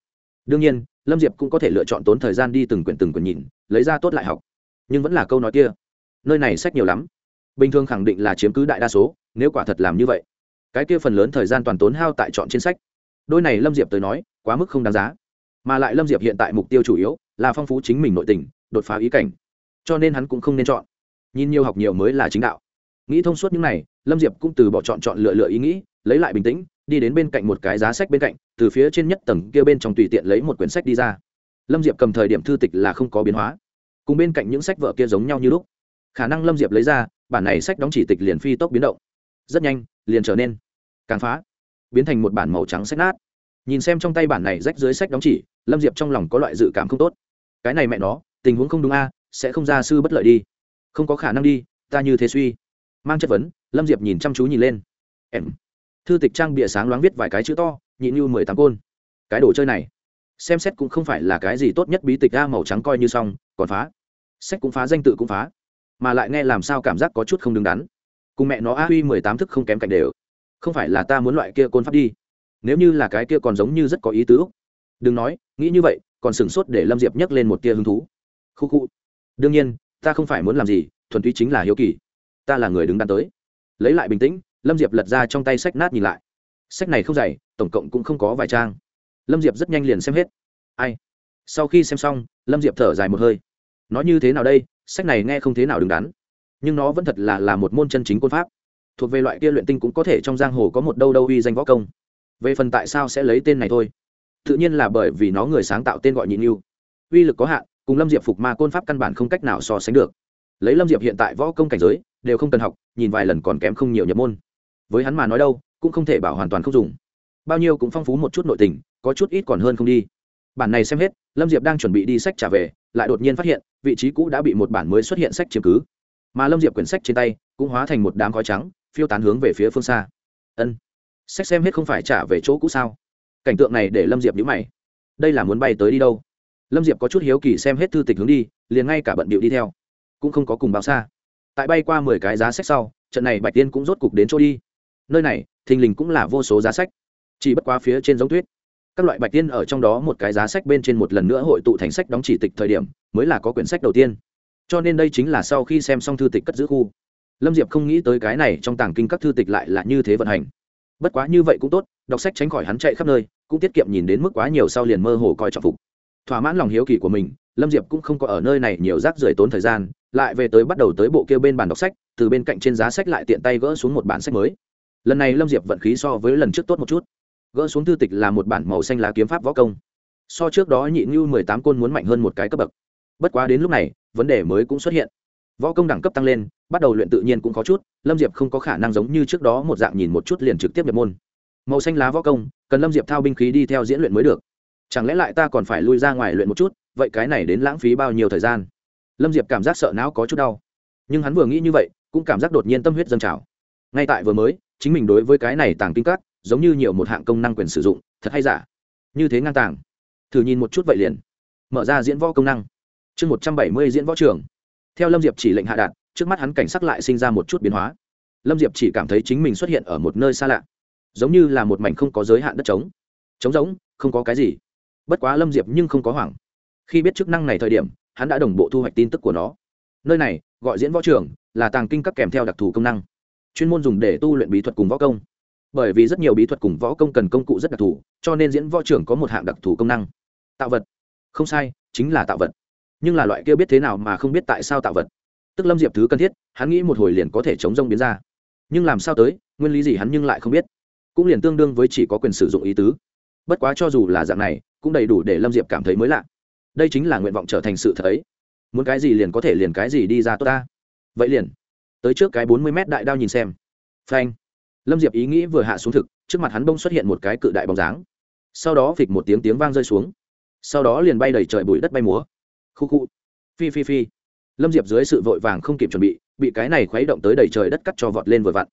Đương nhiên lâm diệp cũng có thể lựa chọn tốn thời gian đi từng quyển từng quyển nhìn, lấy ra tốt lại học. Nhưng vẫn là câu nói kia, nơi này sách nhiều lắm. Bình thường khẳng định là chiếm cứ đại đa số, nếu quả thật làm như vậy, cái kia phần lớn thời gian toàn tốn hao tại chọn trên sách. Đôi này lâm diệp tới nói, quá mức không đáng giá. Mà lại lâm diệp hiện tại mục tiêu chủ yếu là phong phú chính mình nội tình, đột phá ý cảnh. Cho nên hắn cũng không nên chọn. Nhìn nhiều học nhiều mới là chính đạo. Nghĩ thông suốt những này, lâm diệp cũng từ bỏ chọn chọn lựa lựa ý nghĩ, lấy lại bình tĩnh, đi đến bên cạnh một cái giá sách bên cạnh từ phía trên nhất tầng kia bên trong tùy tiện lấy một quyển sách đi ra. Lâm diệp cầm thời điểm thư tịch là không có biến hóa. Cùng bên cạnh những sách vợ kia giống nhau như lúc. Khả năng lâm diệp lấy ra, bản này sách đóng chỉ tịch liền phi tốc biến động. Rất nhanh, liền trở nên càng phá, biến thành một bản màu trắng sách nát. Nhìn xem trong tay bản này rách dưới sách đóng chỉ, lâm diệp trong lòng có loại dự cảm không tốt. Cái này mẹ nó, tình huống không đúng a à, sẽ không ra sư bất lợi đi. Không có khả năng đi, ta như thế suy. Mang chất vấn, lâm diệp nhìn chăm chú nhìn lên. Em. Thư tịch trang bịa sáng loáng viết vài cái chữ to nhịn như mười tám côn. Cái đồ chơi này, xem xét cũng không phải là cái gì tốt nhất bí tịch a, màu trắng coi như xong, còn phá. Sách cũng phá, danh tự cũng phá, mà lại nghe làm sao cảm giác có chút không đứng đắn. Cùng mẹ nó a huy mười tám thức không kém cạnh đều. Không phải là ta muốn loại kia côn pháp đi. Nếu như là cái kia còn giống như rất có ý tứ. Đừng nói, nghĩ như vậy, còn sửng sốt để lâm diệp nhấc lên một tia hứng thú. Khu khu. Đương nhiên, ta không phải muốn làm gì, thuần túy chính là hiếu kỳ. Ta là người đứng đắn tới. Lấy lại bình tĩnh, lâm diệp lật ra trong tay sách nát nhìn lại. Sách này không dày tổng cộng cũng không có vài trang. Lâm diệp rất nhanh liền xem hết. Ai? Sau khi xem xong, lâm diệp thở dài một hơi. Nói như thế nào đây? Sách này nghe không thế nào đứng đắn. Nhưng nó vẫn thật là là một môn chân chính côn pháp. Thuộc về loại kia luyện tinh cũng có thể trong giang hồ có một đâu đâu uy danh võ công. Về phần tại sao sẽ lấy tên này thôi? Tự nhiên là bởi vì nó người sáng tạo tên gọi nhị yêu. Uy lực có hạn, cùng lâm diệp phục ma côn pháp căn bản không cách nào so sánh được. Lấy lâm diệp hiện tại võ công cảnh giới, đều không cần học, nhìn vài lần còn kém không nhiều nhập môn. Với hắn mà nói đâu, cũng không thể bảo hoàn toàn không dùng bao nhiêu cũng phong phú một chút nội tình, có chút ít còn hơn không đi. Bản này xem hết, lâm diệp đang chuẩn bị đi sách trả về, lại đột nhiên phát hiện, vị trí cũ đã bị một bản mới xuất hiện sách chiếm cứ. Mà lâm diệp quyển sách trên tay, cũng hóa thành một đám khói trắng, phiêu tán hướng về phía phương xa. Ân, sách xem hết không phải trả về chỗ cũ sao? Cảnh tượng này để lâm diệp nhữ mày. Đây là muốn bay tới đi đâu? Lâm diệp có chút hiếu kỳ xem hết thư tịch hướng đi, liền ngay cả bận bịu đi theo. Cũng không có cùng bao xa. Tại bay qua mười cái giá sách sau, trận này bạch tiên cũng rốt cục đến chỗ đi. Nơi này, thình lình cũng là vô số giá sách chỉ bất quá phía trên giống tuyết. Các loại bạch tiên ở trong đó một cái giá sách bên trên một lần nữa hội tụ thành sách đóng chỉ tịch thời điểm, mới là có quyển sách đầu tiên. Cho nên đây chính là sau khi xem xong thư tịch cất giữ khu. Lâm diệp không nghĩ tới cái này trong tàng kinh các thư tịch lại là như thế vận hành. Bất quá như vậy cũng tốt, đọc sách tránh khỏi hắn chạy khắp nơi, cũng tiết kiệm nhìn đến mức quá nhiều sau liền mơ hồ coi trọng phục. Thỏa mãn lòng hiếu kỳ của mình, lâm diệp cũng không có ở nơi này nhiều rác rưởi tốn thời gian, lại về tới bắt đầu tới bộ kia bên bàn đọc sách, từ bên cạnh trên giá sách lại tiện tay gỡ xuống một bản sách mới. Lần này lâm diệp vận khí so với lần trước tốt một chút gỡ xuống thư tịch là một bản màu xanh lá kiếm pháp võ công. So trước đó nhị ngưu mười tám côn muốn mạnh hơn một cái cấp bậc. Bất quá đến lúc này, vấn đề mới cũng xuất hiện. Võ công đẳng cấp tăng lên, bắt đầu luyện tự nhiên cũng có chút, lâm diệp không có khả năng giống như trước đó một dạng nhìn một chút liền trực tiếp nhập môn. Màu xanh lá võ công, cần lâm diệp thao binh khí đi theo diễn luyện mới được. Chẳng lẽ lại ta còn phải lui ra ngoài luyện một chút, vậy cái này đến lãng phí bao nhiêu thời gian? Lâm diệp cảm giác sợ não có chút đau. Nhưng hắn vừa nghĩ như vậy, cũng cảm giác đột nhiên tâm huyết dâng trào. Ngay tại vừa mới, chính mình đối với cái này tàng kinh các giống như nhiều một hạng công năng quyền sử dụng, thật hay giả? Như thế ngang tàng. Thử nhìn một chút vậy liền. Mở ra diễn võ công năng. Chương một trăm bảy mươi diễn võ trường. Theo lâm diệp chỉ lệnh hạ đạt, trước mắt hắn cảnh sắc lại sinh ra một chút biến hóa. Lâm diệp chỉ cảm thấy chính mình xuất hiện ở một nơi xa lạ. Giống như là một mảnh không có giới hạn đất trống. Trống giống không có cái gì. Bất quá lâm diệp nhưng không có hoảng. Khi biết chức năng này thời điểm, hắn đã đồng bộ thu hoạch tin tức của nó. Nơi này, gọi diễn võ trường, là tàng kinh các kèm theo đặc thù công năng. Chuyên môn dùng để tu luyện bí thuật cùng võ công bởi vì rất nhiều bí thuật cùng võ công cần công cụ rất đặc thù, cho nên diễn võ trưởng có một hạng đặc thù công năng. Tạo vật. Không sai, chính là tạo vật. Nhưng là loại kia biết thế nào mà không biết tại sao tạo vật. Tức lâm diệp thứ cần thiết, hắn nghĩ một hồi liền có thể chống rông biến ra. Nhưng làm sao tới, nguyên lý gì hắn nhưng lại không biết. Cũng liền tương đương với chỉ có quyền sử dụng ý tứ. Bất quá cho dù là dạng này, cũng đầy đủ để lâm diệp cảm thấy mới lạ. Đây chính là nguyện vọng trở thành sự thật ấy. Muốn cái gì liền có thể liền cái gì đi ra tốt ta. Vậy liền, tới trước cái bốn mươi mét đại đao nhìn xem. Phanh lâm diệp ý nghĩ vừa hạ xuống thực, trước mặt hắn bông xuất hiện một cái cự đại bóng dáng. Sau đó phịch một tiếng tiếng vang rơi xuống. Sau đó liền bay đầy trời bụi đất bay múa. Khu khu. Phi phi phi. Lâm diệp dưới sự vội vàng không kịp chuẩn bị bị cái này khuấy động tới đầy trời đất cắt cho vọt lên vừa vặn.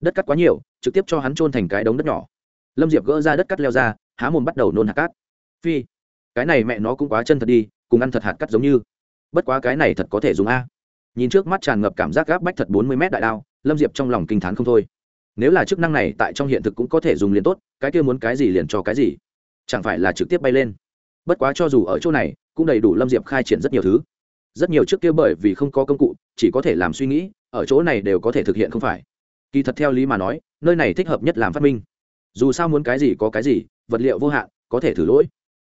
Đất cắt quá nhiều, trực tiếp cho hắn trôn thành cái đống đất nhỏ. Lâm diệp gỡ ra đất cắt leo ra, há mồm bắt đầu nôn hạt cát. Phi, cái này mẹ nó cũng quá chân thật đi, cùng ăn thật hạt cắt giống như. Bất quá cái này thật có thể dùng a. Nhìn trước mắt tràn ngập cảm giác gáp bách thật bốn mươi mét đại đao, lâm diệp trong lòng kinh t h á n không thôi nếu là chức năng này tại trong hiện thực cũng có thể dùng liền tốt, cái kia muốn cái gì liền cho cái gì. Chẳng phải là trực tiếp bay lên. Bất quá cho dù ở chỗ này, cũng đầy đủ lâm diệp khai triển rất nhiều thứ. Rất nhiều trước kia bởi vì không có công cụ, chỉ có thể làm suy nghĩ, ở chỗ này đều có thể thực hiện không phải. Kỳ thật theo lý mà nói, nơi này thích hợp nhất làm phát minh. Dù sao muốn cái gì có cái gì, vật liệu vô hạn, có thể thử lỗi.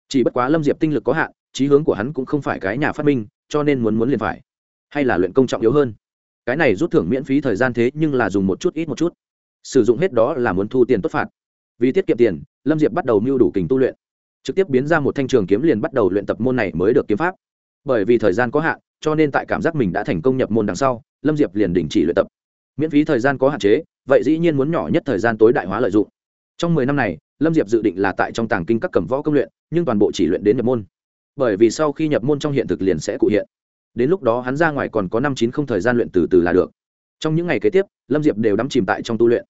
Chỉ bất quá lâm diệp tinh lực có hạn trí hướng của hắn cũng không phải cái nhà phát minh, cho nên muốn muốn liền phải. Hay là luyện công trọng yếu hơn. Cái này rút thưởng miễn phí thời gian thế nhưng là dùng một chút ít một chút sử dụng hết đó là muốn thu tiền tốt phạt. Vì tiết kiệm tiền, lâm diệp bắt đầu mưu đủ kình tu luyện. Trực tiếp biến ra một thanh trường kiếm liền bắt đầu luyện tập môn này mới được kiếm pháp. Bởi vì thời gian có hạn, cho nên tại cảm giác mình đã thành công nhập môn đằng sau, lâm diệp liền đình chỉ luyện tập. Miễn phí thời gian có hạn chế, vậy dĩ nhiên muốn nhỏ nhất thời gian tối đại hóa lợi dụng. Trong mười năm này, lâm diệp dự định là tại trong tàng kinh các cầm võ công luyện, nhưng toàn bộ chỉ luyện đến nhập môn. Bởi vì sau khi nhập môn trong hiện thực liền sẽ cụ hiện. Đến lúc đó hắn ra ngoài còn có năm chín không thời gian luyện từ từ là được. Trong những ngày kế tiếp, lâm diệp đều đắm chìm tại trong tu luyện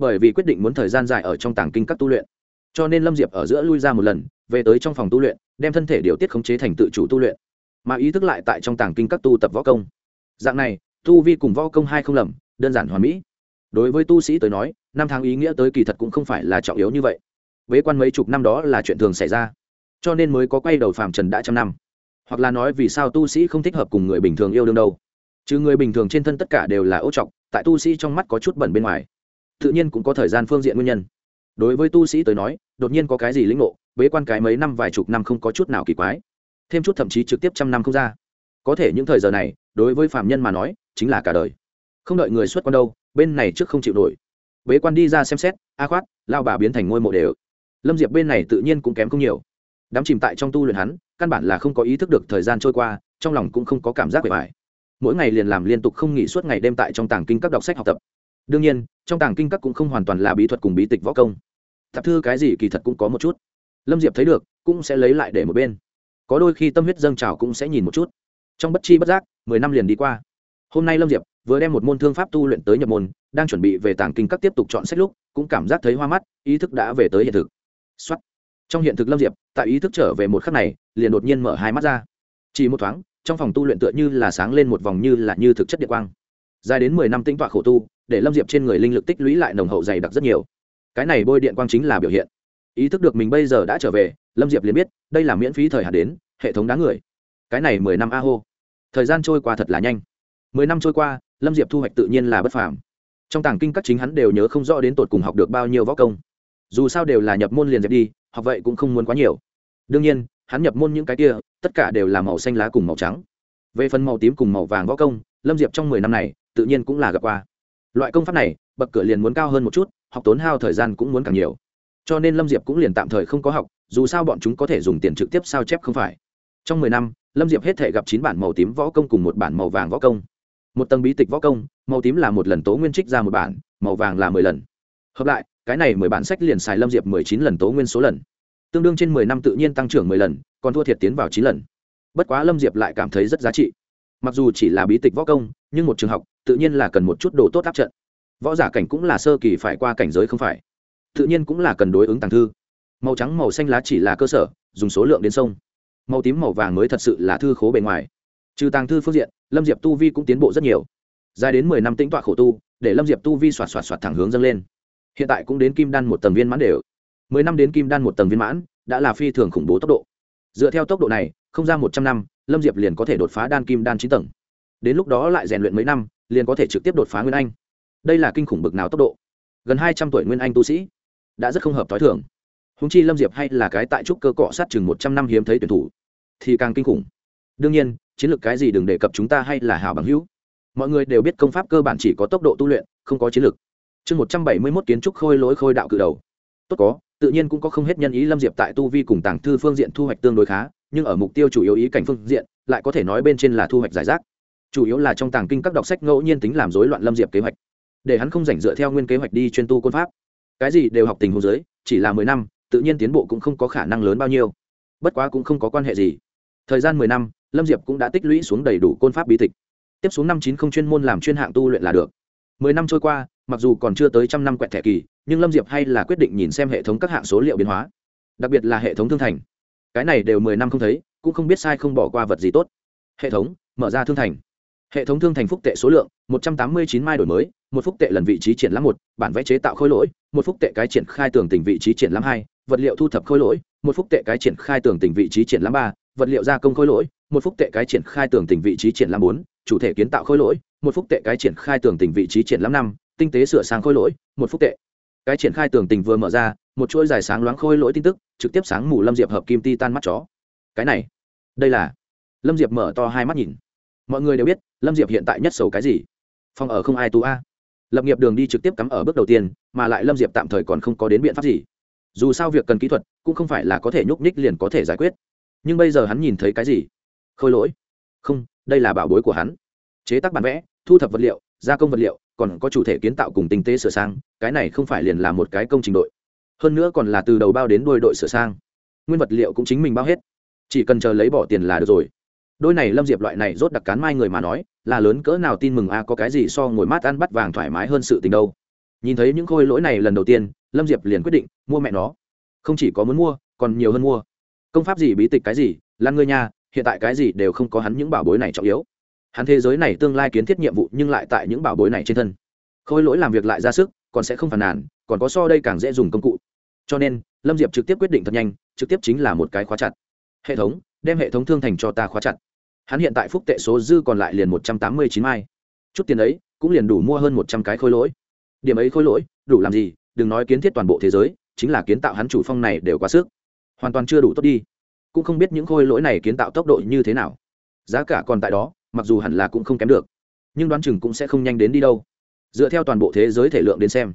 bởi vì quyết định muốn thời gian dài ở trong tàng kinh các tu luyện. Cho nên lâm diệp ở giữa lui ra một lần, về tới trong phòng tu luyện, đem thân thể điều tiết khống chế thành tự chủ tu luyện. Mà ý thức lại tại trong tàng kinh các tu tập võ công. Dạng này, tu vi cùng võ công hai không lầm, đơn giản hoàn mỹ. Đối với tu sĩ tới nói, năm tháng ý nghĩa tới kỳ thật cũng không phải là trọng yếu như vậy. Bế quan mấy chục năm đó là chuyện thường xảy ra. Cho nên mới có quay đầu phàm trần đã trăm năm. Hoặc là nói vì sao tu sĩ không thích hợp cùng người bình thường yêu đương đâu. Chứ người bình thường trên thân tất cả đều là ô trọc, tại tu sĩ trong mắt có chút bẩn bên ngoài tự nhiên cũng có thời gian phương diện nguyên nhân. Đối với tu sĩ tới nói, đột nhiên có cái gì lĩnh ngộ, bế quan cái mấy năm, vài chục năm không có chút nào kỳ quái. Thêm chút thậm chí trực tiếp trăm năm không ra. Có thể những thời giờ này, đối với phạm nhân mà nói, chính là cả đời. Không đợi người xuất quan đâu, bên này trước không chịu nổi. Bế quan đi ra xem xét, a khoát lao bà biến thành ngôi mộ đều. Lâm diệp bên này tự nhiên cũng kém không nhiều. Đám chìm tại trong tu luyện hắn, căn bản là không có ý thức được thời gian trôi qua, trong lòng cũng không có cảm giác bề bài mỗi ngày liền làm liên tục không nghỉ suốt ngày đêm tại trong tàng kinh các đọc sách học tập đương nhiên, trong tàng kinh các cũng không hoàn toàn là bí thuật cùng bí tịch võ công. Tạp thư cái gì kỳ thật cũng có một chút. Lâm diệp thấy được, cũng sẽ lấy lại để một bên. Có đôi khi tâm huyết dâng trào cũng sẽ nhìn một chút. Trong bất chi bất giác, mười năm liền đi qua. Hôm nay lâm diệp vừa đem một môn thương pháp tu luyện tới nhập môn, đang chuẩn bị về tàng kinh các tiếp tục chọn sách lúc, cũng cảm giác thấy hoa mắt, ý thức đã về tới hiện thực. Xuất trong hiện thực lâm diệp, tại ý thức trở về một khắc này, liền đột nhiên mở hai mắt ra. Chỉ một thoáng, trong phòng tu luyện tựa như là sáng lên một vòng như là như thực chất địa quang. Dài đến mười năm tinh tọa khổ tu để lâm diệp trên người linh lực tích lũy lại nồng hậu dày đặc rất nhiều. Cái này bôi điện quang chính là biểu hiện. Ý thức được mình bây giờ đã trở về, lâm diệp liền biết, đây là miễn phí thời hạn đến, hệ thống đáng người. Cái này mười năm a hô. Thời gian trôi qua thật là nhanh. Mười năm trôi qua, lâm diệp thu hoạch tự nhiên là bất phàm. Trong tàng kinh các chính hắn đều nhớ không rõ đến tột cùng học được bao nhiêu võ công. Dù sao đều là nhập môn liền dẹp đi, học vậy cũng không muốn quá nhiều. Đương nhiên, hắn nhập môn những cái kia, tất cả đều là màu xanh lá cùng màu trắng. Về phần màu tím cùng màu vàng võ công, lâm diệp trong mười năm này, tự nhiên cũng là gặp qua loại công pháp này, bậc cửa liền muốn cao hơn một chút, học tốn hao thời gian cũng muốn càng nhiều. Cho nên lâm diệp cũng liền tạm thời không có học, dù sao bọn chúng có thể dùng tiền trực tiếp sao chép không phải. Trong mười năm, lâm diệp hết thể gặp chín bản màu tím võ công cùng một bản màu vàng võ công. Một tầng bí tịch võ công, màu tím là một lần tố nguyên trích ra một bản, màu vàng là mười lần. Hợp lại, cái này mười bản sách liền xài lâm diệp mười chín lần tố nguyên số lần. Tương đương trên mười năm tự nhiên tăng trưởng mười lần, còn thua thiệt tiến vào chín lần. Bất quá lâm diệp lại cảm thấy rất giá trị. Mặc dù chỉ là bí tịch võ công, nhưng một trường học tự nhiên là cần một chút đồ tốt áp trận. Võ giả cảnh cũng là sơ kỳ phải qua cảnh giới không phải. Tự nhiên cũng là cần đối ứng tàng thư. Màu trắng, màu xanh lá chỉ là cơ sở, dùng số lượng đến sông. Màu tím, màu vàng mới thật sự là thư khố bề ngoài. Trừ tàng thư phương diện, lâm diệp tu vi cũng tiến bộ rất nhiều. Dài đến mười năm tĩnh tọa khổ tu, để lâm diệp tu vi xoạt xoạt xoạt thẳng hướng dâng lên. Hiện tại cũng đến kim đan một tầng viên mãn đều. Mười năm đến kim đan một tầng viên mãn, đã là phi thường khủng bố tốc độ. Dựa theo tốc độ này, không ra một trăm năm, lâm diệp liền có thể đột phá đan kim đan chín tầng đến lúc đó lại rèn luyện mấy năm, liền có thể trực tiếp đột phá nguyên anh. Đây là kinh khủng bực nào tốc độ? Gần hai trăm tuổi nguyên anh tu sĩ, đã rất không hợp t h o i thường. Húng chi lâm diệp hay là cái tại trúc cơ cọ sát chừng một trăm năm hiếm thấy tuyển thủ, thì càng kinh khủng. Đương nhiên, chiến lược cái gì đừng đề cập chúng ta hay là hào bằng hữu. Mọi người đều biết công pháp cơ bản chỉ có tốc độ tu luyện, không có chiến lược. Chương một trăm bảy mươi mốt kiến trúc khôi lối khôi đạo cự đầu. Tốt có, tự nhiên cũng có không hết nhân ý lâm diệp tại tu vi cùng tàng thư phương diện thu hoạch tương đối khá, nhưng ở mục tiêu chủ yếu ý cảnh phương diện, lại có thể nói bên trên là thu hoạch giải rác chủ yếu là trong tàng kinh các đọc sách ngẫu nhiên tính làm rối loạn lâm diệp kế hoạch. Để hắn không rảnh dựa theo nguyên kế hoạch đi chuyên tu côn pháp. Cái gì đều học tình hồ dưới chỉ là mười năm, tự nhiên tiến bộ cũng không có khả năng lớn bao nhiêu. Bất quá cũng không có quan hệ gì. Thời gian mười năm, lâm diệp cũng đã tích lũy xuống đầy đủ côn pháp bí tịch. Tiếp xuống năm chín không chuyên môn làm chuyên hạng tu luyện là được. Mười năm trôi qua, mặc dù còn chưa tới trăm năm quẹt thẻ kỳ, nhưng lâm diệp hay là quyết định nhìn xem hệ thống các hạng số liệu biến hóa. Đặc biệt là hệ thống thương thành. Cái này đều mười năm không thấy, cũng không biết sai không bỏ qua vật gì tốt. Hệ thống, mở ra thương thành hệ thống thương thành phúc tệ số lượng, một trăm tám mươi chín mai đổi mới, một phúc tệ lần vị trí triển lãm một, bản vẽ chế tạo khối lỗi, một phúc tệ cái triển khai tường tình vị trí triển lãm hai, vật liệu thu thập khối lỗi, một phúc tệ cái triển khai tường tình vị trí triển lãm ba, vật liệu gia công khối lỗi, một phúc tệ cái triển khai tường tình vị trí triển lãm bốn, chủ thể kiến tạo khôi lỗi, một phúc tệ cái triển khai tường tình vị trí triển lãm năm, tinh tế sửa sang khôi lỗi, một phúc tệ. Cái triển khai tường tình vừa mở ra, một chuỗi dài sáng loáng khôi lỗi tin tức, trực tiếp sáng mù lâm diệp hợp kim ti tan mắt chó. Cái này, đây là lâm diệp mở to hai mắt nhìn mọi người đều biết, lâm diệp hiện tại nhất sầu cái gì? Phòng ở không ai tú a. Lập nghiệp đường đi trực tiếp cắm ở bước đầu tiên, mà lại lâm diệp tạm thời còn không có đến biện pháp gì. Dù sao việc cần kỹ thuật, cũng không phải là có thể nhúc nhích liền có thể giải quyết. Nhưng bây giờ hắn nhìn thấy cái gì? Khôi lỗi. Không, đây là bảo bối của hắn. Chế tác bản vẽ, thu thập vật liệu, gia công vật liệu, còn có chủ thể kiến tạo cùng tinh tế sửa sang, cái này không phải liền là một cái công trình đội. Hơn nữa còn là từ đầu bao đến đôi đội sửa sang. Nguyên vật liệu cũng chính mình bao hết. Chỉ cần chờ lấy bỏ tiền là được rồi đôi này lâm diệp loại này rốt đặc cán mai người mà nói, là lớn cỡ nào tin mừng a, có cái gì so ngồi mát ăn bắt vàng thoải mái hơn sự tình đâu. Nhìn thấy những khôi lỗi này lần đầu tiên, lâm diệp liền quyết định, mua mẹ nó. Không chỉ có muốn mua, còn nhiều hơn mua. Công pháp gì, bí tịch cái gì lan ngươi nha hiện tại cái gì đều không có hắn những bảo bối này trọng yếu. Hắn thế giới này tương lai kiến thiết nhiệm vụ nhưng lại tại những bảo bối này trên thân. Khôi lỗi làm việc lại ra sức, còn sẽ không phàn nàn, còn có so đây càng dễ dùng công cụ. Cho nên, lâm diệp trực tiếp quyết định thật nhanh, trực tiếp chính là một cái khóa chặt. Hệ thống, đem hệ thống thương thành cho ta khóa chặt hắn hiện tại phúc tệ số dư còn lại liền một trăm tám mươi chín mai. Chút tiền ấy cũng liền đủ mua hơn một trăm cái khối lỗi. Điểm ấy khối lỗi, đủ làm gì? Đừng nói kiến thiết toàn bộ thế giới, chính là kiến tạo hắn chủ phong này đều quá sức. Hoàn toàn chưa đủ tốt đi. Cũng không biết những khối lỗi này kiến tạo tốc độ như thế nào. Giá cả còn tại đó, mặc dù hẳn là cũng không kém được. Nhưng đoán chừng cũng sẽ không nhanh đến đi đâu. Dựa theo toàn bộ thế giới thể lượng đến xem,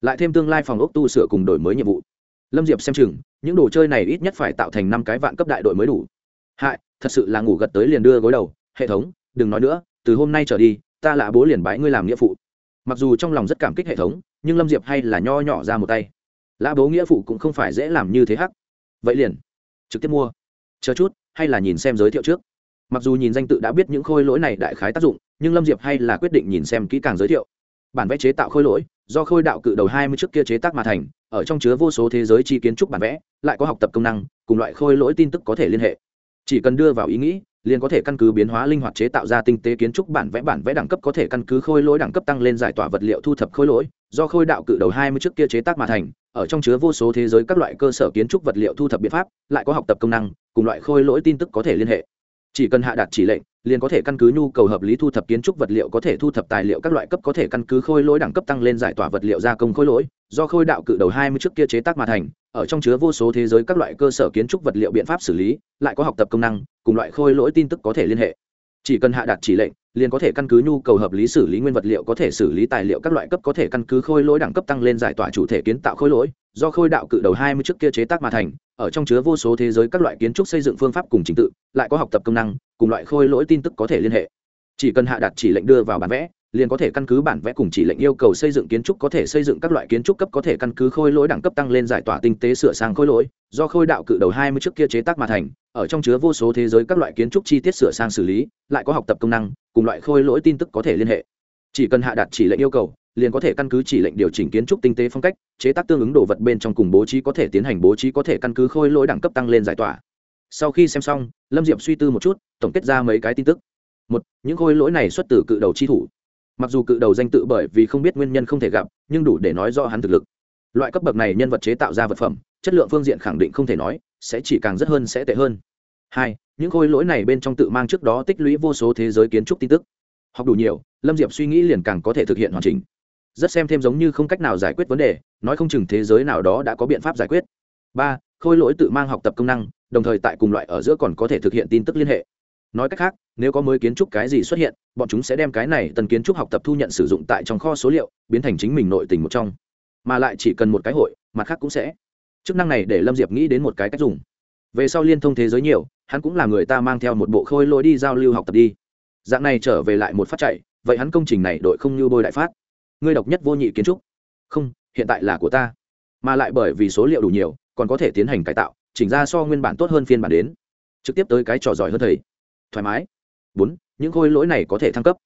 lại thêm tương lai phòng ốc tu sửa cùng đổi mới nhiệm vụ. Lâm diệp xem chừng, những đồ chơi này ít nhất phải tạo thành năm cái vạn cấp đại đội mới đủ hại, thật sự là ngủ gật tới liền đưa gối đầu, hệ thống, đừng nói nữa, từ hôm nay trở đi, ta là bố liền bái ngươi làm nghĩa phụ. Mặc dù trong lòng rất cảm kích hệ thống, nhưng lâm diệp hay là nho nhỏ ra một tay. Lã bố nghĩa phụ cũng không phải dễ làm như thế hắc. Vậy liền, trực tiếp mua. Chờ chút, hay là nhìn xem giới thiệu trước. Mặc dù nhìn danh tự đã biết những khôi lỗi này đại khái tác dụng, nhưng lâm diệp hay là quyết định nhìn xem kỹ càng giới thiệu. Bản vẽ chế tạo khôi lỗi, do khôi đạo cự đầu hai mươi trước kia chế tác mà thành, ở trong chứa vô số thế giới chi kiến trúc bản vẽ, lại có học tập công năng, cùng loại khôi lỗi tin tức có thể liên hệ chỉ cần đưa vào ý nghĩ, liền có thể căn cứ biến hóa linh hoạt chế tạo ra tinh tế kiến trúc bản vẽ bản vẽ đẳng cấp có thể căn cứ khôi lỗi đẳng cấp tăng lên giải tỏa vật liệu thu thập khôi lỗi, do khôi đạo cự đầu hai mươi trước kia chế tác mà thành, ở trong chứa vô số thế giới các loại cơ sở kiến trúc vật liệu thu thập biện pháp, lại có học tập công năng, cùng loại khôi lỗi tin tức có thể liên hệ. Chỉ cần hạ đạt chỉ lệnh liền có thể căn cứ nhu cầu hợp lý thu thập kiến trúc vật liệu, có thể thu thập tài liệu các loại cấp, có thể căn cứ khôi lỗi đẳng cấp tăng lên giải tỏa vật liệu gia công khôi lỗi. Do khôi đạo cự đầu hai mươi trước kia chế tác mà thành, ở trong chứa vô số thế giới các loại cơ sở kiến trúc vật liệu biện pháp xử lý, lại có học tập công năng, cùng loại khôi lỗi tin tức có thể liên hệ. Chỉ cần hạ đạt chỉ lệnh liền có thể căn cứ nhu cầu hợp lý xử lý nguyên vật liệu, có thể xử lý tài liệu các loại cấp, có thể căn cứ khôi lỗi đẳng cấp tăng lên giải tỏa chủ thể kiến tạo khôi lỗi, do khôi đạo cự đầu hai mươi trước kia chế tác mà thành, ở trong chứa vô số thế giới các loại kiến trúc xây dựng phương pháp cùng trình tự, lại có học tập công năng, cùng loại khôi lỗi tin tức có thể liên hệ. Chỉ cần hạ đặt chỉ lệnh đưa vào bản vẽ liền có thể căn cứ bản vẽ cùng chỉ lệnh yêu cầu xây dựng kiến trúc có thể xây dựng các loại kiến trúc cấp có thể căn cứ khôi lỗi đẳng cấp tăng lên giải tỏa tinh tế sửa sang khôi lỗi, do khôi đạo cự đầu hai mươi trước kia chế tác mà thành, ở trong chứa vô số thế giới các loại kiến trúc chi tiết sửa sang xử lý, lại có học tập công năng, cùng loại khôi lỗi tin tức có thể liên hệ. Chỉ cần hạ đặt chỉ lệnh yêu cầu, liền có thể căn cứ chỉ lệnh điều chỉnh kiến trúc tinh tế phong cách, chế tác tương ứng đồ vật bên trong cùng bố trí có thể tiến hành bố trí có thể căn cứ khôi lỗi đẳng cấp tăng lên giải tỏa. Sau khi xem xong, lâm diệp suy tư một chút, tổng kết ra mấy cái tin tức. Một, những khôi lỗi này xuất từ cự đầu chi thủ mặc dù cự đầu danh tự bởi vì không biết nguyên nhân không thể gặp, nhưng đủ để nói rõ hắn thực lực. Loại cấp bậc này nhân vật chế tạo ra vật phẩm, chất lượng phương diện khẳng định không thể nói, sẽ chỉ càng rất hơn sẽ tệ hơn. Hai, những khôi lỗi này bên trong tự mang trước đó tích lũy vô số thế giới kiến trúc tin tức. Học đủ nhiều, lâm diệp suy nghĩ liền càng có thể thực hiện hoàn chỉnh. Rất xem thêm giống như không cách nào giải quyết vấn đề, nói không chừng thế giới nào đó đã có biện pháp giải quyết. Ba, khôi lỗi tự mang học tập công năng, đồng thời tại cùng loại ở giữa còn có thể thực hiện tin tức liên hệ. Nói cách khác nếu có mới kiến trúc cái gì xuất hiện, bọn chúng sẽ đem cái này tần kiến trúc học tập thu nhận sử dụng tại trong kho số liệu, biến thành chính mình nội tình một trong. Mà lại chỉ cần một cái hội, mặt khác cũng sẽ. Chức năng này để lâm diệp nghĩ đến một cái cách dùng. Về sau liên thông thế giới nhiều, hắn cũng là người ta mang theo một bộ khôi lỗi đi giao lưu học tập đi. Dạng này trở về lại một phát chạy, vậy hắn công trình này đội không như bôi đại phát. Ngươi độc nhất vô nhị kiến trúc. Không, hiện tại là của ta. Mà lại bởi vì số liệu đủ nhiều, còn có thể tiến hành cải tạo, chỉnh ra so nguyên bản tốt hơn phiên bản đến. Trực tiếp tới cái trò giỏi hơn thầy. Thoải mái bốn, những khôi lỗi này có thể thăng cấp.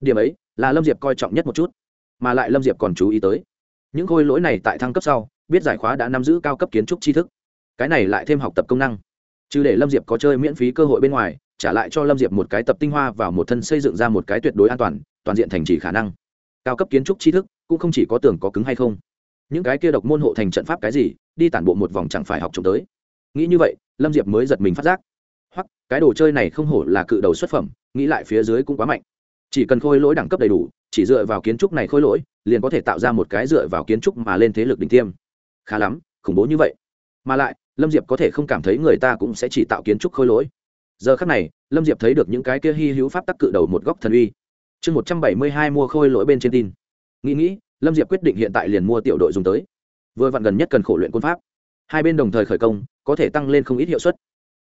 Điểm ấy là lâm diệp coi trọng nhất một chút, mà lại lâm diệp còn chú ý tới. Những khôi lỗi này tại thăng cấp sau, biết giải khóa đã nắm giữ cao cấp kiến trúc tri thức. Cái này lại thêm học tập công năng. Chứ để lâm diệp có chơi miễn phí cơ hội bên ngoài, trả lại cho lâm diệp một cái tập tinh hoa vào một thân xây dựng ra một cái tuyệt đối an toàn toàn diện thành trì khả năng. Cao cấp kiến trúc tri thức cũng không chỉ có tưởng có cứng hay không. Những cái kia độc môn hộ thành trận pháp cái gì, đi tản bộ một vòng chẳng phải học trộm tới. Nghĩ như vậy, lâm diệp mới giật mình phát giác. Hoặc cái đồ chơi này không hổ là cự đầu xuất phẩm nghĩ lại phía dưới cũng quá mạnh. Chỉ cần khôi lỗi đẳng cấp đầy đủ, chỉ dựa vào kiến trúc này khôi lỗi, liền có thể tạo ra một cái dựa vào kiến trúc mà lên thế lực đỉnh tiêm. Khá lắm, khủng bố như vậy. Mà lại, lâm diệp có thể không cảm thấy người ta cũng sẽ chỉ tạo kiến trúc khôi lỗi. Giờ khắc này, lâm diệp thấy được những cái kia hy hữu pháp tắc cự đầu một góc thần uy. Chương một trăm bảy mươi hai mua khôi lỗi bên trên tin. Nghĩ nghĩ, lâm diệp quyết định hiện tại liền mua tiểu đội dùng tới. Vừa vặn gần nhất cần khổ luyện quân pháp. Hai bên đồng thời khởi công, có thể tăng lên không ít hiệu suất.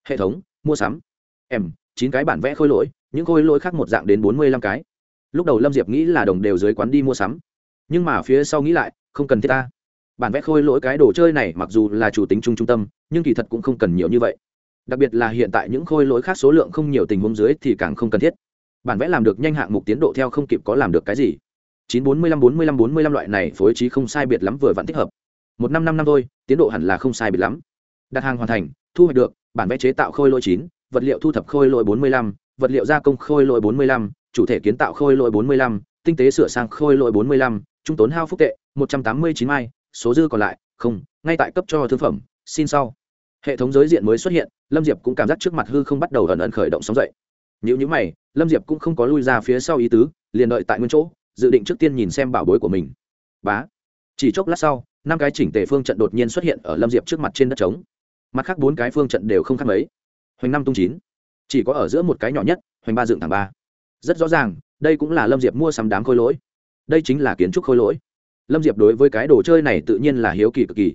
Hệ thống, mua sắm. Em, chín cái bản vẽ khôi lỗi những khôi lỗi khác một dạng đến bốn mươi lăm cái. Lúc đầu lâm diệp nghĩ là đồng đều dưới quán đi mua sắm. Nhưng mà phía sau nghĩ lại, không cần thiết ta. Bản vẽ khôi lỗi cái đồ chơi này mặc dù là chủ tính chung trung tâm, nhưng kỳ thật cũng không cần nhiều như vậy. Đặc biệt là hiện tại những khôi lỗi khác số lượng không nhiều tình huống dưới thì càng không cần thiết. Bản vẽ làm được nhanh hạng mục tiến độ theo không kịp có làm được cái gì. Chín bốn mươi lăm, bốn mươi lăm, bốn mươi lăm loại này phối trí không sai biệt lắm vừa vặn thích hợp. Một năm năm năm thôi, tiến độ hẳn là không sai biệt lắm. Đặt hàng hoàn thành, thu hoạch được, bản vẽ chế tạo khôi lỗi chín, vật liệu thu thập khôi lỗi bốn mươi lăm vật liệu gia công khôi lỗi bốn mươi lăm, chủ thể kiến tạo khôi lỗi bốn mươi lăm, tinh tế sửa sang khôi lỗi bốn mươi lăm, trung tốn hao phúc tệ một trăm tám mươi chín mai, số dư còn lại, không, ngay tại cấp cho thương phẩm, xin sau. Hệ thống giới diện mới xuất hiện, lâm diệp cũng cảm giác trước mặt hư không bắt đầu ẩn ẩn khởi động sóng dậy. Nếu như mày, lâm diệp cũng không có lui ra phía sau ý tứ, liền đợi tại nguyên chỗ, dự định trước tiên nhìn xem bảo bối của mình. Bá. Chỉ chốc lát sau, năm cái chỉnh tề phương trận đột nhiên xuất hiện ở lâm diệp trước mặt trên đất trống. Mặt khác bốn cái phương trận đều không khác mấy. Hoành năm tung chín chỉ có ở giữa một cái nhỏ nhất, hoành ba dựng thẳng ba. Rất rõ ràng, đây cũng là lâm diệp mua sắm đám khôi lỗi. Đây chính là kiến trúc khôi lỗi. Lâm diệp đối với cái đồ chơi này tự nhiên là hiếu kỳ cực kỳ.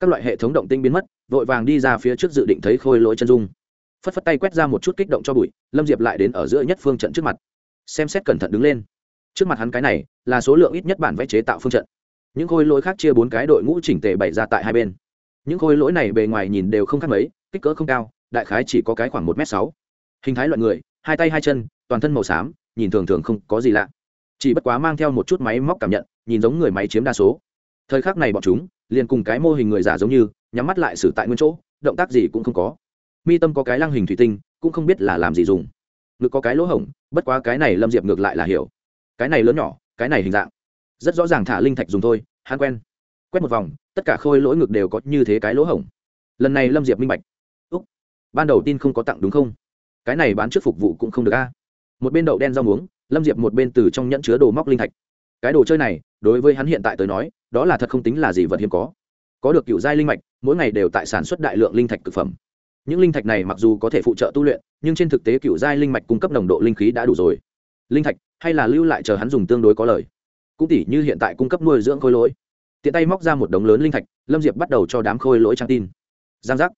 Các loại hệ thống động tinh biến mất, vội vàng đi ra phía trước dự định thấy khôi lỗi chân dung. Phất phất tay quét ra một chút kích động cho bụi, lâm diệp lại đến ở giữa nhất phương trận trước mặt. Xem xét cẩn thận đứng lên. Trước mặt hắn cái này, là số lượng ít nhất bản vẽ chế tạo phương trận. Những khôi lỗi khác chia bốn cái đội ngũ chỉnh tề bày ra tại hai bên. Những khôi lỗi này bề ngoài nhìn đều không khác mấy, kích cỡ không cao, đại khái chỉ có cái khoảng một m sáu hình thái loại người, hai tay hai chân, toàn thân màu xám, nhìn thường thường không có gì lạ. Chỉ bất quá mang theo một chút máy móc cảm nhận, nhìn giống người máy chiếm đa số. Thời khắc này bọn chúng, liền cùng cái mô hình người giả giống như, nhắm mắt lại xử tại nguyên chỗ, động tác gì cũng không có. Mi tâm có cái lăng hình thủy tinh, cũng không biết là làm gì dùng. Ngực có cái lỗ hổng, bất quá cái này lâm diệp ngược lại là hiểu. Cái này lớn nhỏ, cái này hình dạng. Rất rõ ràng thả linh thạch dùng thôi, hắn quen. Quét một vòng, tất cả khôi lỗi ngực đều có như thế cái lỗ hổng. Lần này lâm diệp minh bạch. Úc, ban đầu tin không có tặng đúng không? Cái này bán trước phục vụ cũng không được a. Một bên đậu đen rau muống, lâm diệp một bên từ trong nhẫn chứa đồ móc linh thạch. Cái đồ chơi này, đối với hắn hiện tại tới nói, đó là thật không tính là gì vật hiếm có. Có được cựu giai linh mạch, mỗi ngày đều tại sản xuất đại lượng linh thạch thực phẩm. Những linh thạch này mặc dù có thể phụ trợ tu luyện, nhưng trên thực tế cựu giai linh mạch cung cấp nồng độ linh khí đã đủ rồi. Linh thạch, hay là lưu lại chờ hắn dùng tương đối có lời. Cũng tỉ như hiện tại cung cấp nuôi dưỡng khôi lỗi. Tiện tay móc ra một đống lớn linh thạch, lâm diệp bắt đầu cho đám khôi lỗi trang tin. Giang giác.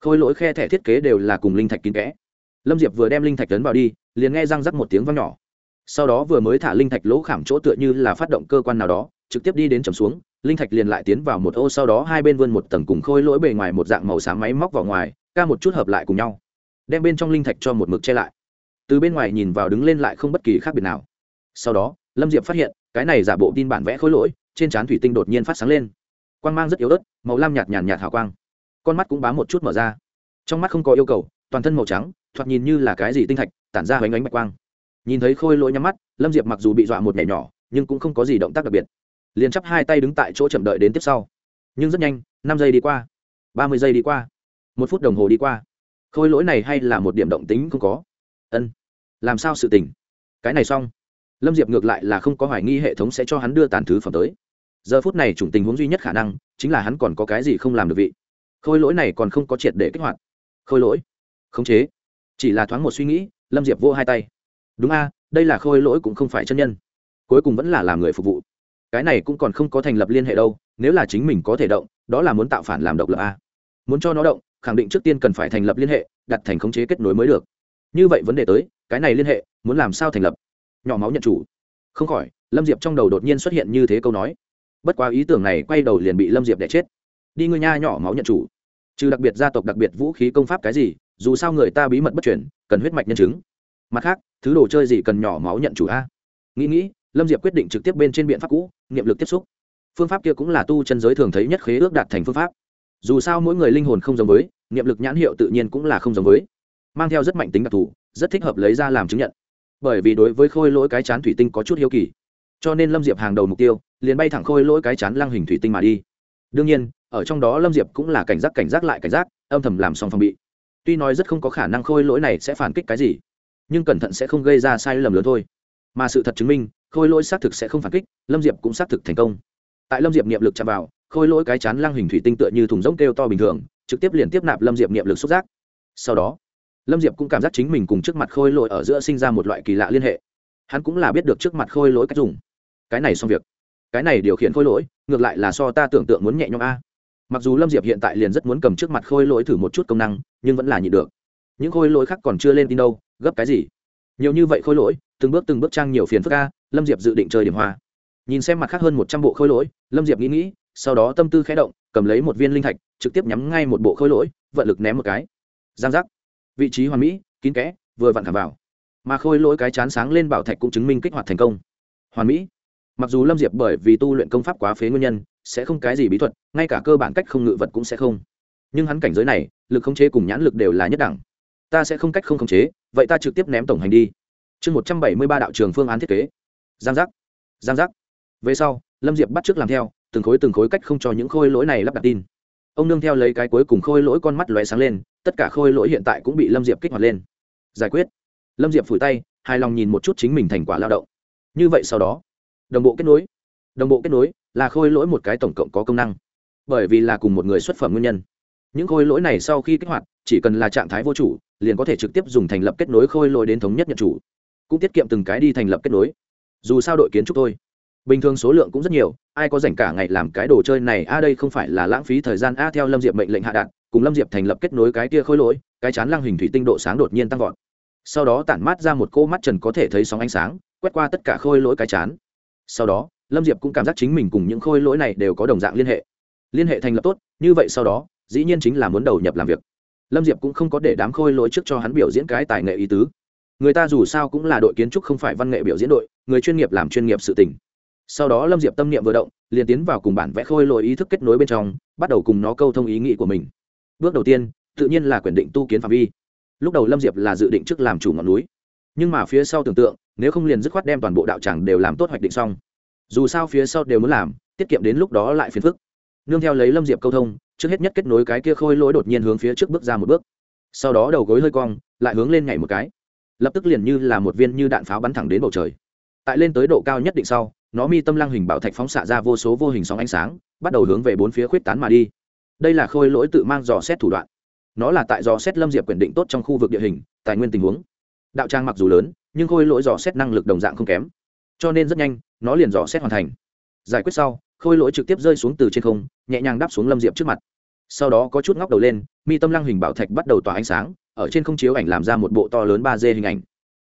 Khôi lỗi khe thẻ thiết kế đều là cùng linh thạch kín kẽ lâm diệp vừa đem linh thạch tấn vào đi, liền nghe răng rắc một tiếng văng nhỏ. Sau đó vừa mới thả linh thạch lỗ khảm chỗ tựa như là phát động cơ quan nào đó, trực tiếp đi đến trầm xuống, linh thạch liền lại tiến vào một ô sau đó hai bên vươn một tầng cùng khôi lỗi bề ngoài một dạng màu sáng máy móc vào ngoài, ca một chút hợp lại cùng nhau. Đem bên trong linh thạch cho một mực che lại. Từ bên ngoài nhìn vào đứng lên lại không bất kỳ khác biệt nào. Sau đó, lâm diệp phát hiện, cái này giả bộ tin bản vẽ khối lỗi, trên trán thủy tinh đột nhiên phát sáng lên. Quang mang rất yếu ớt, màu lam nhạt nhàn nhạt hào quang. Con mắt cũng bám một chút mở ra. Trong mắt không có yêu cầu toàn thân màu trắng, thoạt nhìn như là cái gì tinh thạch, tản ra hoành ánh bạch quang. Nhìn thấy khôi lỗi nhắm mắt, lâm diệp mặc dù bị dọa một nhảy nhỏ, nhưng cũng không có gì động tác đặc biệt. Liền chắp hai tay đứng tại chỗ chậm đợi đến tiếp sau. Nhưng rất nhanh, năm giây đi qua, ba mươi giây đi qua, một phút đồng hồ đi qua. Khôi lỗi này hay là một điểm động tính không có? Ân, làm sao sự tình? Cái này xong. Lâm diệp ngược lại là không có hoài nghi hệ thống sẽ cho hắn đưa tàn thứ phẩm tới. Giờ phút này chủng tình huống duy nhất khả năng, chính là hắn còn có cái gì không làm được vị. Khôi lỗi này còn không có triệt để kích hoạt. Khôi lỗi khống chế. Chỉ là thoáng một suy nghĩ, lâm diệp vô hai tay. Đúng a, đây là khôi lỗi cũng không phải chân nhân. Cuối cùng vẫn là làm người phục vụ. Cái này cũng còn không có thành lập liên hệ đâu, nếu là chính mình có thể động, đó là muốn tạo phản làm độc lập a. Muốn cho nó động, khẳng định trước tiên cần phải thành lập liên hệ, đặt thành khống chế kết nối mới được. Như vậy vấn đề tới, cái này liên hệ, muốn làm sao thành lập? Nhỏ máu nhận chủ. Không khỏi, lâm diệp trong đầu đột nhiên xuất hiện như thế câu nói. Bất quá ý tưởng này quay đầu liền bị lâm diệp đẻ chết. Đi ngươi nha, nhỏ máu nhận chủ. Trừ đặc biệt gia tộc đặc biệt vũ khí công pháp cái gì dù sao người ta bí mật bất chuyển cần huyết mạch nhân chứng. Mặt khác, thứ đồ chơi gì cần nhỏ máu nhận chủ a? Nghĩ nghĩ, lâm diệp quyết định trực tiếp bên trên biện pháp cũ, niệm lực tiếp xúc. Phương pháp kia cũng là tu chân giới thường thấy nhất khế ước đạt thành phương pháp. Dù sao mỗi người linh hồn không giống với, niệm lực nhãn hiệu tự nhiên cũng là không giống với. Mang theo rất mạnh tính đặc thù, rất thích hợp lấy ra làm chứng nhận. Bởi vì đối với khôi lỗi cái chán thủy tinh có chút hiếu kỳ. Cho nên lâm diệp hàng đầu mục tiêu, liền bay thẳng khôi lỗi cái chán lăng hình thủy tinh mà đi. Đương nhiên, ở trong đó lâm diệp cũng là cảnh giác cảnh giác lại cảnh giác, âm thầm làm xong phòng bị tuy nói rất không có khả năng khôi lỗi này sẽ phản kích cái gì, nhưng cẩn thận sẽ không gây ra sai lầm lớn thôi. Mà sự thật chứng minh, khôi lỗi xác thực sẽ không phản kích, lâm diệp cũng xác thực thành công. Tại lâm diệp niệm lực chạm vào, khôi lỗi cái chán lăng hình thủy tinh tựa như thùng rỗng kêu to bình thường, trực tiếp liền tiếp nạp lâm diệp niệm lực xúc giác. Sau đó, lâm diệp cũng cảm giác chính mình cùng trước mặt khôi lỗi ở giữa sinh ra một loại kỳ lạ liên hệ. Hắn cũng là biết được trước mặt khôi lỗi cách dùng. Cái này xong việc. Cái này điều khiển khôi lỗi, ngược lại là so ta tưởng tượng muốn nhẹ nhõm a. Mặc dù lâm diệp hiện tại liền rất muốn cầm trước mặt khôi lỗi thử một chút công năng nhưng vẫn là nhịn được. Những khôi lỗi khác còn chưa lên tin đâu, gấp cái gì? Nhiều như vậy khôi lỗi, từng bước từng bước trang nhiều phiền phức a, lâm diệp dự định chơi điểm hoa. Nhìn xem mặt khác hơn một trăm bộ khôi lỗi, lâm diệp nghĩ nghĩ, sau đó tâm tư khé động, cầm lấy một viên linh thạch, trực tiếp nhắm ngay một bộ khôi lỗi, vận lực ném một cái. Giang giác. Vị trí hoàn mỹ, kín kẽ, vừa vặn thẳng vào. Mà khôi lỗi cái chán sáng lên bảo thạch cũng chứng minh kích hoạt thành công. Hoàn mỹ. Mặc dù lâm diệp bởi vì tu luyện công pháp quá phế nguyên nhân, sẽ không cái gì bí thuật, ngay cả cơ bản cách không ngự vật cũng sẽ không nhưng hắn cảnh giới này, lực khống chế cùng nhãn lực đều là nhất đẳng. Ta sẽ không cách không khống chế, vậy ta trực tiếp ném tổng hành đi. Chương một trăm bảy mươi ba đạo trường phương án thiết kế. Giang giác. Giang giác. Về sau, lâm diệp bắt t r ư ớ c làm theo, từng khối từng khối cách không cho những khôi lỗi này lắp đặt tin. Ông nương theo lấy cái cuối cùng khôi lỗi con mắt lóe sáng lên, tất cả khôi lỗi hiện tại cũng bị lâm diệp kích hoạt lên. Giải quyết. Lâm diệp phủi tay, hài lòng nhìn một chút chính mình thành quả lao động. Như vậy sau đó, đồng bộ kết nối. Đồng bộ kết nối là khôi lỗi một cái tổng cộng có công năng. Bởi vì là cùng một người xuất phẩm nguyên nhân những khôi lỗi này sau khi kích hoạt, chỉ cần là trạng thái vô chủ, liền có thể trực tiếp dùng thành lập kết nối khôi lỗi đến thống nhất nhận chủ. Cũng tiết kiệm từng cái đi thành lập kết nối. Dù sao đội kiến trúc thôi. Bình thường số lượng cũng rất nhiều, ai có dành cả ngày làm cái đồ chơi này, a, đây không phải là lãng phí thời gian, a, theo lâm diệp mệnh lệnh hạ đạn, cùng lâm diệp thành lập kết nối cái kia khôi lỗi, cái chán lăng hình thủy tinh độ sáng đột nhiên tăng vọt. Sau đó tản mát ra một cô mắt trần có thể thấy sóng ánh sáng, quét qua tất cả khôi lỗi cái chán. Sau đó, lâm diệp cũng cảm giác chính mình cùng những khôi lỗi này đều có đồng dạng liên hệ. Liên hệ thành lập tốt, như vậy sau đó dĩ nhiên chính là muốn đầu nhập làm việc. Lâm diệp cũng không có để đám khôi lỗi trước cho hắn biểu diễn cái tài nghệ ý tứ. Người ta dù sao cũng là đội kiến trúc không phải văn nghệ biểu diễn đội, người chuyên nghiệp làm chuyên nghiệp sự tình. Sau đó lâm diệp tâm niệm vừa động, liền tiến vào cùng bản vẽ khôi lỗi ý thức kết nối bên trong, bắt đầu cùng nó câu thông ý nghĩ của mình. Bước đầu tiên, tự nhiên là quyền định tu kiến phạm vi. Lúc đầu lâm diệp là dự định trước làm chủ ngọn núi. Nhưng mà phía sau tưởng tượng, nếu không liền dứt khoát đem toàn bộ đạo tràng đều làm tốt hoạch định xong. Dù sao phía sau đều muốn làm, tiết kiệm đến lúc đó lại phiền phức nương theo lấy lâm diệp câu thông, trước hết nhất kết nối cái kia khôi lỗi đột nhiên hướng phía trước bước ra một bước. Sau đó đầu gối hơi cong, lại hướng lên nhảy một cái. Lập tức liền như là một viên như đạn pháo bắn thẳng đến bầu trời. Tại lên tới độ cao nhất định sau, nó mi tâm lăng hình bảo thạch phóng xạ ra vô số vô hình sóng ánh sáng, bắt đầu hướng về bốn phía khuyết tán mà đi. Đây là khôi lỗi tự mang dò xét thủ đoạn. Nó là tại dò xét lâm diệp quyền định tốt trong khu vực địa hình, tài nguyên tình huống. Đạo trang mặc dù lớn, nhưng khôi lỗi dò xét năng lực đồng dạng không kém. Cho nên rất nhanh, nó liền dò xét hoàn thành. Giải quyết sau khôi lỗi trực tiếp rơi xuống từ trên không, nhẹ nhàng đáp xuống lâm diệp trước mặt. Sau đó có chút ngóc đầu lên, mi tâm lăng hình bảo thạch bắt đầu tỏa ánh sáng, ở trên không chiếu ảnh làm ra một bộ to lớn ba d hình ảnh.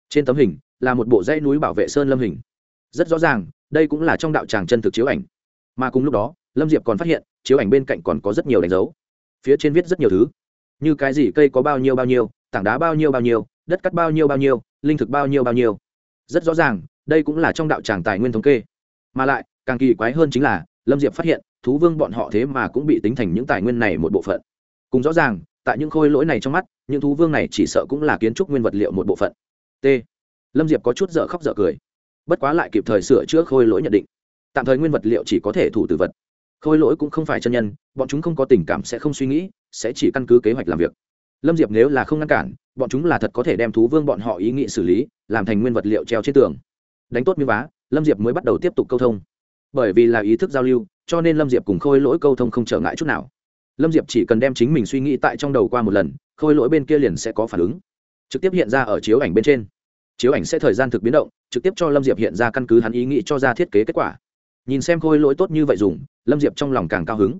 Trên tấm hình là một bộ dãy núi bảo vệ sơn lâm hình. Rất rõ ràng, đây cũng là trong đạo tràng chân thực chiếu ảnh. Mà cùng lúc đó, lâm diệp còn phát hiện, chiếu ảnh bên cạnh còn có rất nhiều đánh dấu. Phía trên viết rất nhiều thứ. Như cái gì, cây có bao nhiêu bao nhiêu, tảng đá bao nhiêu bao nhiêu, đất cắt bao nhiêu bao nhiêu, linh thực bao nhiêu bao nhiêu. Rất rõ ràng, đây cũng là trong đạo tràng tài nguyên thống kê. Mà lại càng kỳ quái hơn chính là, lâm diệp phát hiện, thú vương bọn họ thế mà cũng bị tính thành những tài nguyên này một bộ phận. Cùng rõ ràng, tại những khôi lỗi này trong mắt, những thú vương này chỉ sợ cũng là kiến trúc nguyên vật liệu một bộ phận. T. Lâm diệp có chút dở khóc dở cười. Bất quá lại kịp thời sửa chữa khôi lỗi nhận định. Tạm thời nguyên vật liệu chỉ có thể thủ từ vật. Khôi lỗi cũng không phải chân nhân, bọn chúng không có tình cảm sẽ không suy nghĩ, sẽ chỉ căn cứ kế hoạch làm việc. Lâm diệp nếu là không ngăn cản, bọn chúng là thật có thể đem thú vương bọn họ ý nghĩ xử lý, làm thành nguyên vật liệu treo trên tường. Đánh tốt miếng vá, lâm diệp mới bắt đầu tiếp tục câu thông bởi vì là ý thức giao lưu, cho nên lâm diệp cùng khôi lỗi câu thông không trở ngại chút nào. Lâm diệp chỉ cần đem chính mình suy nghĩ tại trong đầu qua một lần, khôi lỗi bên kia liền sẽ có phản ứng. Trực tiếp hiện ra ở chiếu ảnh bên trên. Chiếu ảnh sẽ thời gian thực biến động, trực tiếp cho lâm diệp hiện ra căn cứ hắn ý nghĩ cho ra thiết kế kết quả. Nhìn xem khôi lỗi tốt như vậy dùng, lâm diệp trong lòng càng cao hứng.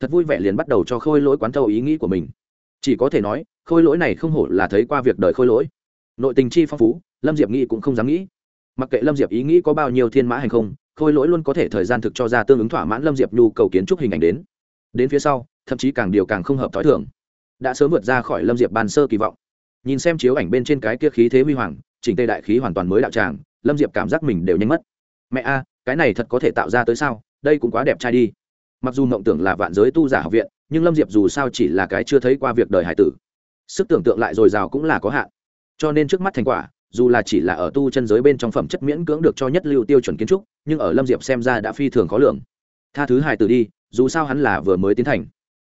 Thật vui vẻ liền bắt đầu cho khôi lỗi quán thâu ý nghĩ của mình. Chỉ có thể nói, khôi lỗi này không hổ là thấy qua việc đời khôi lỗi. Nội tình chi phong phú, lâm diệp nghĩ cũng không dám nghĩ. Mặc kệ lâm diệp ý nghĩ có bao nhiêu thiên mã hành không khôi lỗi luôn có thể thời gian thực cho ra tương ứng thỏa mãn lâm diệp nhu cầu kiến trúc hình ảnh đến. Đến phía sau, thậm chí càng điều càng không hợp t h ó i thường. Đã sớm vượt ra khỏi lâm diệp bàn sơ kỳ vọng. Nhìn xem chiếu ảnh bên trên cái kia khí thế huy hoàng, chỉnh tây đại khí hoàn toàn mới đạo tràng, lâm diệp cảm giác mình đều nhanh mất. Mẹ a, cái này thật có thể tạo ra tới sao? Đây cũng quá đẹp trai đi. Mặc dù mộng tưởng là vạn giới tu giả học viện, nhưng lâm diệp dù sao chỉ là cái chưa thấy qua việc đời hải tử. Sức tưởng tượng lại dồi dào cũng là có hạn. Cho nên trước mắt thành quả dù là chỉ là ở tu chân giới bên trong phẩm chất miễn cưỡng được cho nhất lưu tiêu chuẩn kiến trúc, nhưng ở lâm diệp xem ra đã phi thường khó lường. Tha thứ hài tử đi, dù sao hắn là vừa mới tiến thành.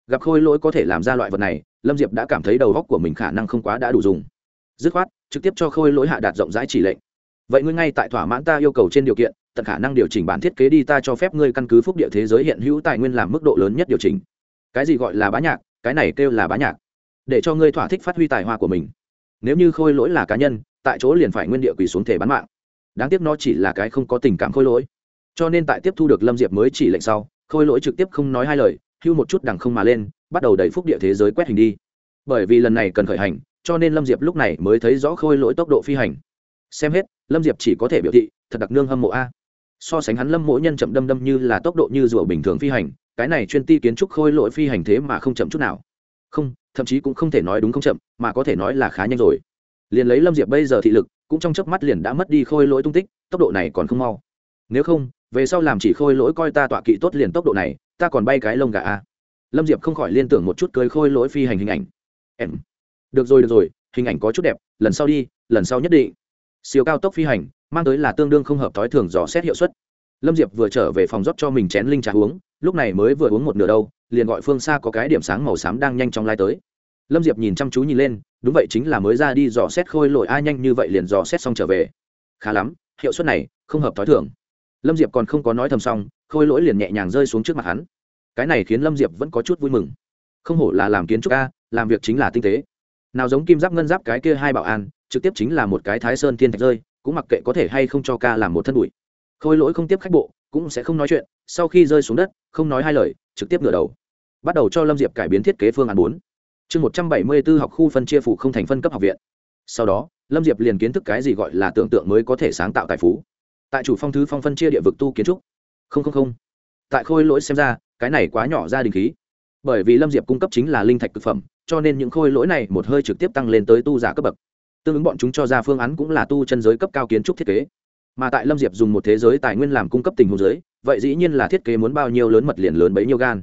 Gặp khôi lỗi có thể làm ra loại vật này, lâm diệp đã cảm thấy đầu góc của mình khả năng không quá đã đủ dùng. Dứt khoát, trực tiếp cho khôi lỗi hạ đạt rộng rãi chỉ lệnh. Vậy ngươi ngay tại thỏa mãn ta yêu cầu trên điều kiện, tận khả năng điều chỉnh bản thiết kế đi ta cho phép ngươi căn cứ phúc địa thế giới hiện hữu tài nguyên làm mức độ lớn nhất điều chỉnh. Cái gì gọi là bá nhạc, cái này kêu là bá nhạc. Để cho ngươi thỏa thích phát huy tài hoa của mình. Nếu như khôi lỗi là cá nhân tại chỗ liền phải nguyên địa quỳ xuống thể bán mạng. Đáng tiếc nó chỉ là cái không có tình cảm khôi lỗi. Cho nên tại tiếp thu được lâm diệp mới chỉ lệnh sau, khôi lỗi trực tiếp không nói hai lời, hưu một chút đằng không mà lên, bắt đầu đẩy phúc địa thế giới quét hình đi. Bởi vì lần này cần khởi hành, cho nên lâm diệp lúc này mới thấy rõ khôi lỗi tốc độ phi hành. Xem hết, lâm diệp chỉ có thể biểu thị, thật đặc nương hâm mộ a. So sánh hắn lâm mỗi nhân chậm đâm đâm như là tốc độ như rùa bình thường phi hành, cái này chuyên ti kiến trúc khôi lỗi phi hành thế mà không chậm chút nào. Không, thậm chí cũng không thể nói đúng không chậm, mà có thể nói là khá nhanh rồi liền lấy lâm diệp bây giờ thị lực, cũng trong chớp mắt liền đã mất đi khôi lỗi tung tích, tốc độ này còn không mau. Nếu không, về sau làm chỉ khôi lỗi coi ta tọa kỵ tốt liền tốc độ này, ta còn bay cái lông gà a. Lâm diệp không khỏi liên tưởng một chút cưới khôi lỗi phi hành hình ảnh. Em. Được rồi được rồi, hình ảnh có chút đẹp, lần sau đi, lần sau nhất định. Siêu cao tốc phi hành, mang tới là tương đương không hợp thói thường dò xét hiệu suất. Lâm diệp vừa trở về phòng rót cho mình chén linh trà uống, lúc này mới vừa uống một nửa đâu, liền gọi phương xa có cái điểm sáng màu xám đang nhanh chóng lai tới. Lâm diệp nhìn chăm chú nhìn lên đúng vậy, chính là mới ra đi dò xét khôi lội ai nhanh như vậy liền dò xét xong trở về. Khá lắm, hiệu suất này không hợp t h ó i thường. Lâm diệp còn không có nói thầm xong, khôi lỗi liền nhẹ nhàng rơi xuống trước mặt hắn. Cái này khiến lâm diệp vẫn có chút vui mừng. Không hổ là làm kiến trúc a, làm việc chính là tinh tế. Nào giống kim giáp ngân giáp cái kia hai bảo an, trực tiếp chính là một cái thái sơn thiên thạch rơi, cũng mặc kệ có thể hay không cho ca làm một thân bụi. Khôi lỗi không tiếp khách bộ, cũng sẽ không nói chuyện, sau khi rơi xuống đất, không nói hai lời, trực tiếp ngửa đầu. Bắt đầu cho lâm diệp cải biến thiết kế phương án bốn chương một trăm bảy mươi b ố học khu phân chia phụ không thành phân cấp học viện. Sau đó, lâm diệp liền kiến thức cái gì gọi là tưởng tượng mới có thể sáng tạo tài phú. Tại chủ phong thứ phong phân chia địa vực tu kiến trúc. Không không không. Tại khôi lỗi xem ra, cái này quá nhỏ ra đình khí. Bởi vì lâm diệp cung cấp chính là linh thạch c phẩm, cho nên những khôi lỗi này một hơi trực tiếp tăng lên tới tu giả cấp bậc. Tương ứng bọn chúng cho ra phương án cũng là tu chân giới cấp cao kiến trúc thiết kế. Mà tại lâm diệp dùng một thế giới tài nguyên làm cung cấp tình huống giới, vậy dĩ nhiên là thiết kế muốn bao nhiêu lớn mật liền lớn bấy nhiêu gan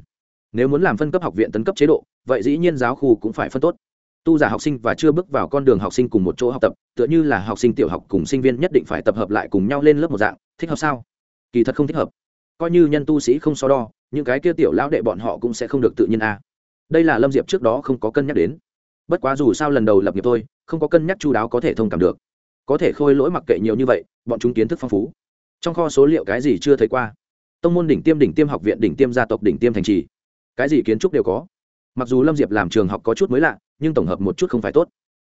nếu muốn làm phân cấp học viện tấn cấp chế độ, vậy dĩ nhiên giáo khu cũng phải phân tốt. Tu giả học sinh và chưa bước vào con đường học sinh cùng một chỗ học tập, tựa như là học sinh tiểu học cùng sinh viên nhất định phải tập hợp lại cùng nhau lên lớp một dạng. Thích hợp sao? Kỳ thật không thích hợp. Coi như nhân tu sĩ không so đo, những cái kia tiểu lão đệ bọn họ cũng sẽ không được tự nhiên a. Đây là lâm diệp trước đó không có cân nhắc đến. Bất quá dù sao lần đầu lập nghiệp thôi, không có cân nhắc chú đáo có thể thông cảm được. Có thể khôi lỗi mặc kệ nhiều như vậy, bọn chúng kiến thức phong phú. Trong kho số liệu cái gì chưa thấy qua? Tông môn đỉnh tiêm đỉnh tiêm học viện đỉnh tiêm gia tộc đỉnh tiêm thành trì cái gì kiến trúc đều có. Mặc dù lâm diệp làm trường học có chút mới lạ, nhưng tổng hợp một chút không phải tốt.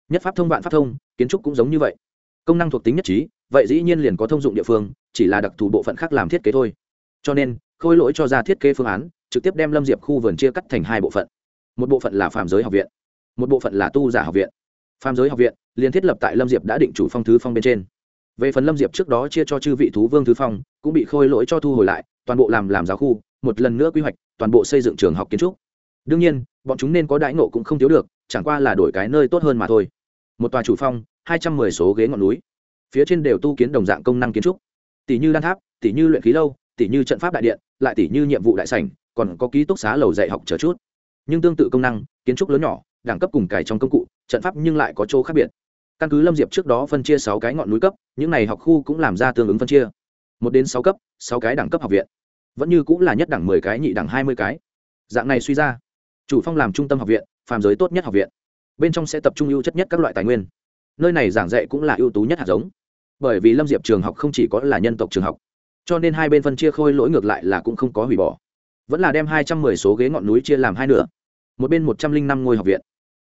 Nhất pháp thông, vạn pháp thông, kiến trúc cũng giống như vậy. Công năng thuộc tính nhất trí, vậy dĩ nhiên liền có thông dụng địa phương, chỉ là đặc thù bộ phận khác làm thiết kế thôi. Cho nên, khôi lỗi cho ra thiết kế phương án, trực tiếp đem lâm diệp khu vườn chia cắt thành hai bộ phận. Một bộ phận là phạm giới học viện, một bộ phận là tu giả học viện. Phạm giới học viện liền thiết lập tại lâm diệp đã định chủ phong thứ phong bên trên. Về phần lâm diệp trước đó chia cho chư vị thú vương thứ phong, cũng bị khôi lỗi cho thu hồi lại, toàn bộ làm làm giáo khu, một lần nữa quy hoạch toàn bộ xây dựng trường học kiến trúc. Đương nhiên, bọn chúng nên có đãi nộ cũng không thiếu được, chẳng qua là đổi cái nơi tốt hơn mà thôi. Một tòa chủ phong, hai trăm mười số ghế ngọn núi. Phía trên đều tu kiến đồng dạng công năng kiến trúc. Tỷ như đan tháp, tỷ như luyện khí lâu, tỷ như trận pháp đại điện, lại tỷ như nhiệm vụ đại sảnh, còn có ký túc xá lầu dạy học chờ chút. Nhưng tương tự công năng, kiến trúc lớn nhỏ, đẳng cấp cùng cài trong công cụ, trận pháp nhưng lại có chỗ khác biệt. Căn cứ lâm diệp trước đó phân chia sáu cái ngọn núi cấp, những này học khu cũng làm ra tương ứng phân chia. Một đến sáu cấp, sáu cái đẳng cấp học viện vẫn như cũng là nhất đẳng mười cái, nhị đẳng hai mươi cái. Dạng này suy ra, chủ phong làm trung tâm học viện, phàm giới tốt nhất học viện. Bên trong sẽ tập trung ưu chất nhất các loại tài nguyên. Nơi này giảng dạy cũng là ưu tú nhất hạt giống. Bởi vì lâm diệp trường học không chỉ có là nhân tộc trường học, cho nên hai bên phân chia khôi lỗi ngược lại là cũng không có hủy bỏ. Vẫn là đem hai trăm mười số ghế ngọn núi chia làm hai nửa. Một bên một trăm linh năm ngôi học viện,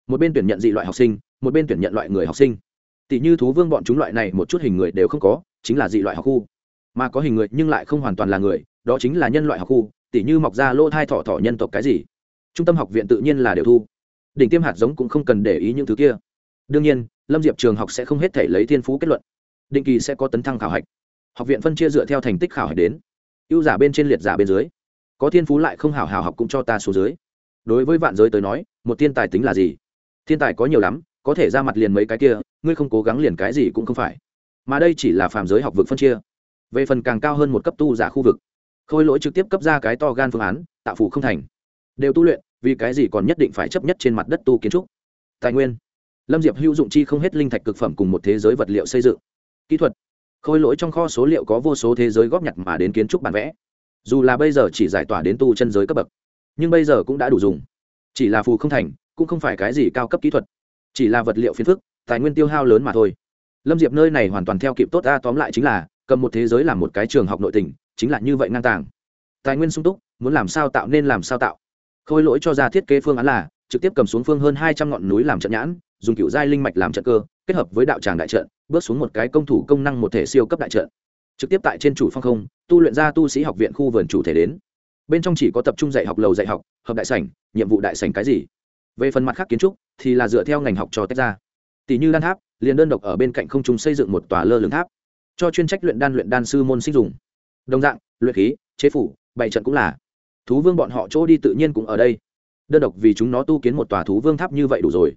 một bên tuyển nhận dị loại học sinh, một bên tuyển nhận loại người học sinh. Tỷ như thú vương bọn chúng loại này một chút hình người đều không có, chính là dị loại học khu. Mà có hình người nhưng lại không hoàn toàn là người đó chính là nhân loại học khu tỷ như mọc ra lỗ thai thọ thọ nhân tộc cái gì. Trung tâm học viện tự nhiên là đều thu. Đỉnh tiêm hạt giống cũng không cần để ý những thứ kia. Đương nhiên, lâm diệp trường học sẽ không hết thể lấy thiên phú kết luận. Định kỳ sẽ có tấn thăng khảo hạch. Học viện phân chia dựa theo thành tích khảo hạch đến. Ưu giả bên trên liệt giả bên dưới. Có thiên phú lại không hào hào học cũng cho ta số dưới. Đối với vạn giới tới nói, một thiên tài tính là gì? Thiên tài có nhiều lắm, có thể ra mặt liền mấy cái kia, ngươi không cố gắng liền cái gì cũng không phải. Mà đây chỉ là phàm giới học vực phân chia. Về phần càng cao hơn một cấp tu giả khu vực khôi lỗi trực tiếp cấp ra cái to gan phương án, tạo phủ không thành. Đều tu luyện, vì cái gì còn nhất định phải chấp nhất trên mặt đất tu kiến trúc? Tài nguyên. Lâm diệp hữu dụng chi không hết linh thạch cực phẩm cùng một thế giới vật liệu xây dựng. Kỹ thuật. Khôi lỗi trong kho số liệu có vô số thế giới góp nhặt mà đến kiến trúc bản vẽ. Dù là bây giờ chỉ giải tỏa đến tu chân giới cấp bậc, nhưng bây giờ cũng đã đủ dùng. Chỉ là phù không thành, cũng không phải cái gì cao cấp kỹ thuật. Chỉ là vật liệu phiến phức, tài nguyên tiêu hao lớn mà thôi. Lâm diệp nơi này hoàn toàn theo kịp tốt ta tóm lại chính là, cầm một thế giới làm một cái trường học nội tỉnh chính là như vậy ngang tàng. Tài nguyên sung túc, muốn làm sao tạo nên làm sao tạo. Khôi lỗi cho ra thiết kế phương án là, trực tiếp cầm xuống phương hơn hai trăm ngọn núi làm trận nhãn, dùng cựu giai linh mạch làm trận cơ, kết hợp với đạo tràng đại trận, bước xuống một cái công thủ công năng một thể siêu cấp đại trận. Trực tiếp tại trên chủ phong không, tu luyện ra tu sĩ học viện khu vườn chủ thể đến. Bên trong chỉ có tập trung dạy học lầu dạy học, hợp đại sảnh, nhiệm vụ đại sảnh cái gì? Về phần mặt khác kiến trúc, thì là dựa theo ngành học cho tách ra. Tỷ như đan tháp, liền đơn độc ở bên cạnh không trung xây dựng một tòa lơ lửng tháp, cho chuyên trách luyện đan luyện đan sư môn sinh dùng đồng dạng, luyện khí, chế phủ bảy trận cũng là. Thú vương bọn họ chỗ đi tự nhiên cũng ở đây. Đơn độc vì chúng nó tu kiến một tòa thú vương tháp như vậy đủ rồi.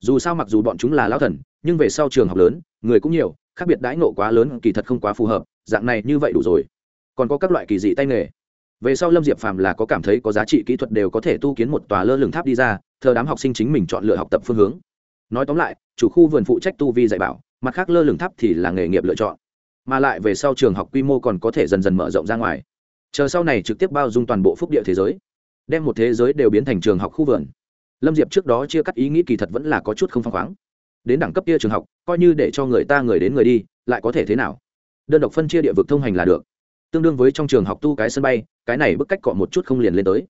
Dù sao mặc dù bọn chúng là lão thần, nhưng về sau trường học lớn, người cũng nhiều, khác biệt đãi nộ quá lớn kỳ thật không quá phù hợp, dạng này như vậy đủ rồi. Còn có các loại kỳ dị tay nghề. Về sau lâm diệp phàm là có cảm thấy có giá trị kỹ thuật đều có thể tu kiến một tòa lơ lửng tháp đi ra, thờ đám học sinh chính mình chọn lựa học tập phương hướng. Nói tóm lại, chủ khu vườn phụ trách tu vi dạy bảo, mặt khác lơ lửng tháp thì là nghề nghiệp lựa chọn mà lại về sau trường học quy mô còn có thể dần dần mở rộng ra ngoài. Chờ sau này trực tiếp bao dung toàn bộ phúc địa thế giới, đem một thế giới đều biến thành trường học khu vườn. Lâm diệp trước đó chia cắt ý nghĩ kỳ thật vẫn là có chút không phăng khoáng. Đến đẳng cấp kia trường học, coi như để cho người ta người đến người đi, lại có thể thế nào? Đơn độc phân chia địa vực thông hành là được. Tương đương với trong trường học tu cái sân bay, cái này bức cách cọ một chút không liền lên tới.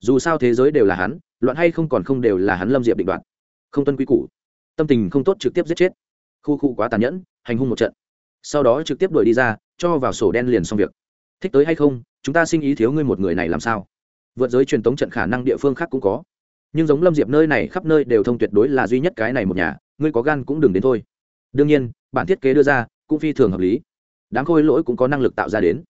Dù sao thế giới đều là hắn, loạn hay không còn không đều là hắn lâm diệp định đoạt. Không tuân quy củ. Tâm tình không tốt trực tiếp giết chết. Khu khu quá tàn nhẫn, hành hung một trận sau đó trực tiếp đuổi đi ra, cho vào sổ đen liền xong việc. Thích tới hay không, chúng ta sinh ý thiếu ngươi một người này làm sao? Vượt giới truyền tống trận khả năng địa phương khác cũng có. Nhưng giống lâm diệp nơi này khắp nơi đều thông tuyệt đối là duy nhất cái này một nhà, ngươi có gan cũng đừng đến thôi. Đương nhiên, bản thiết kế đưa ra, cũng phi thường hợp lý. Đám khôi lỗi cũng có năng lực tạo ra đến.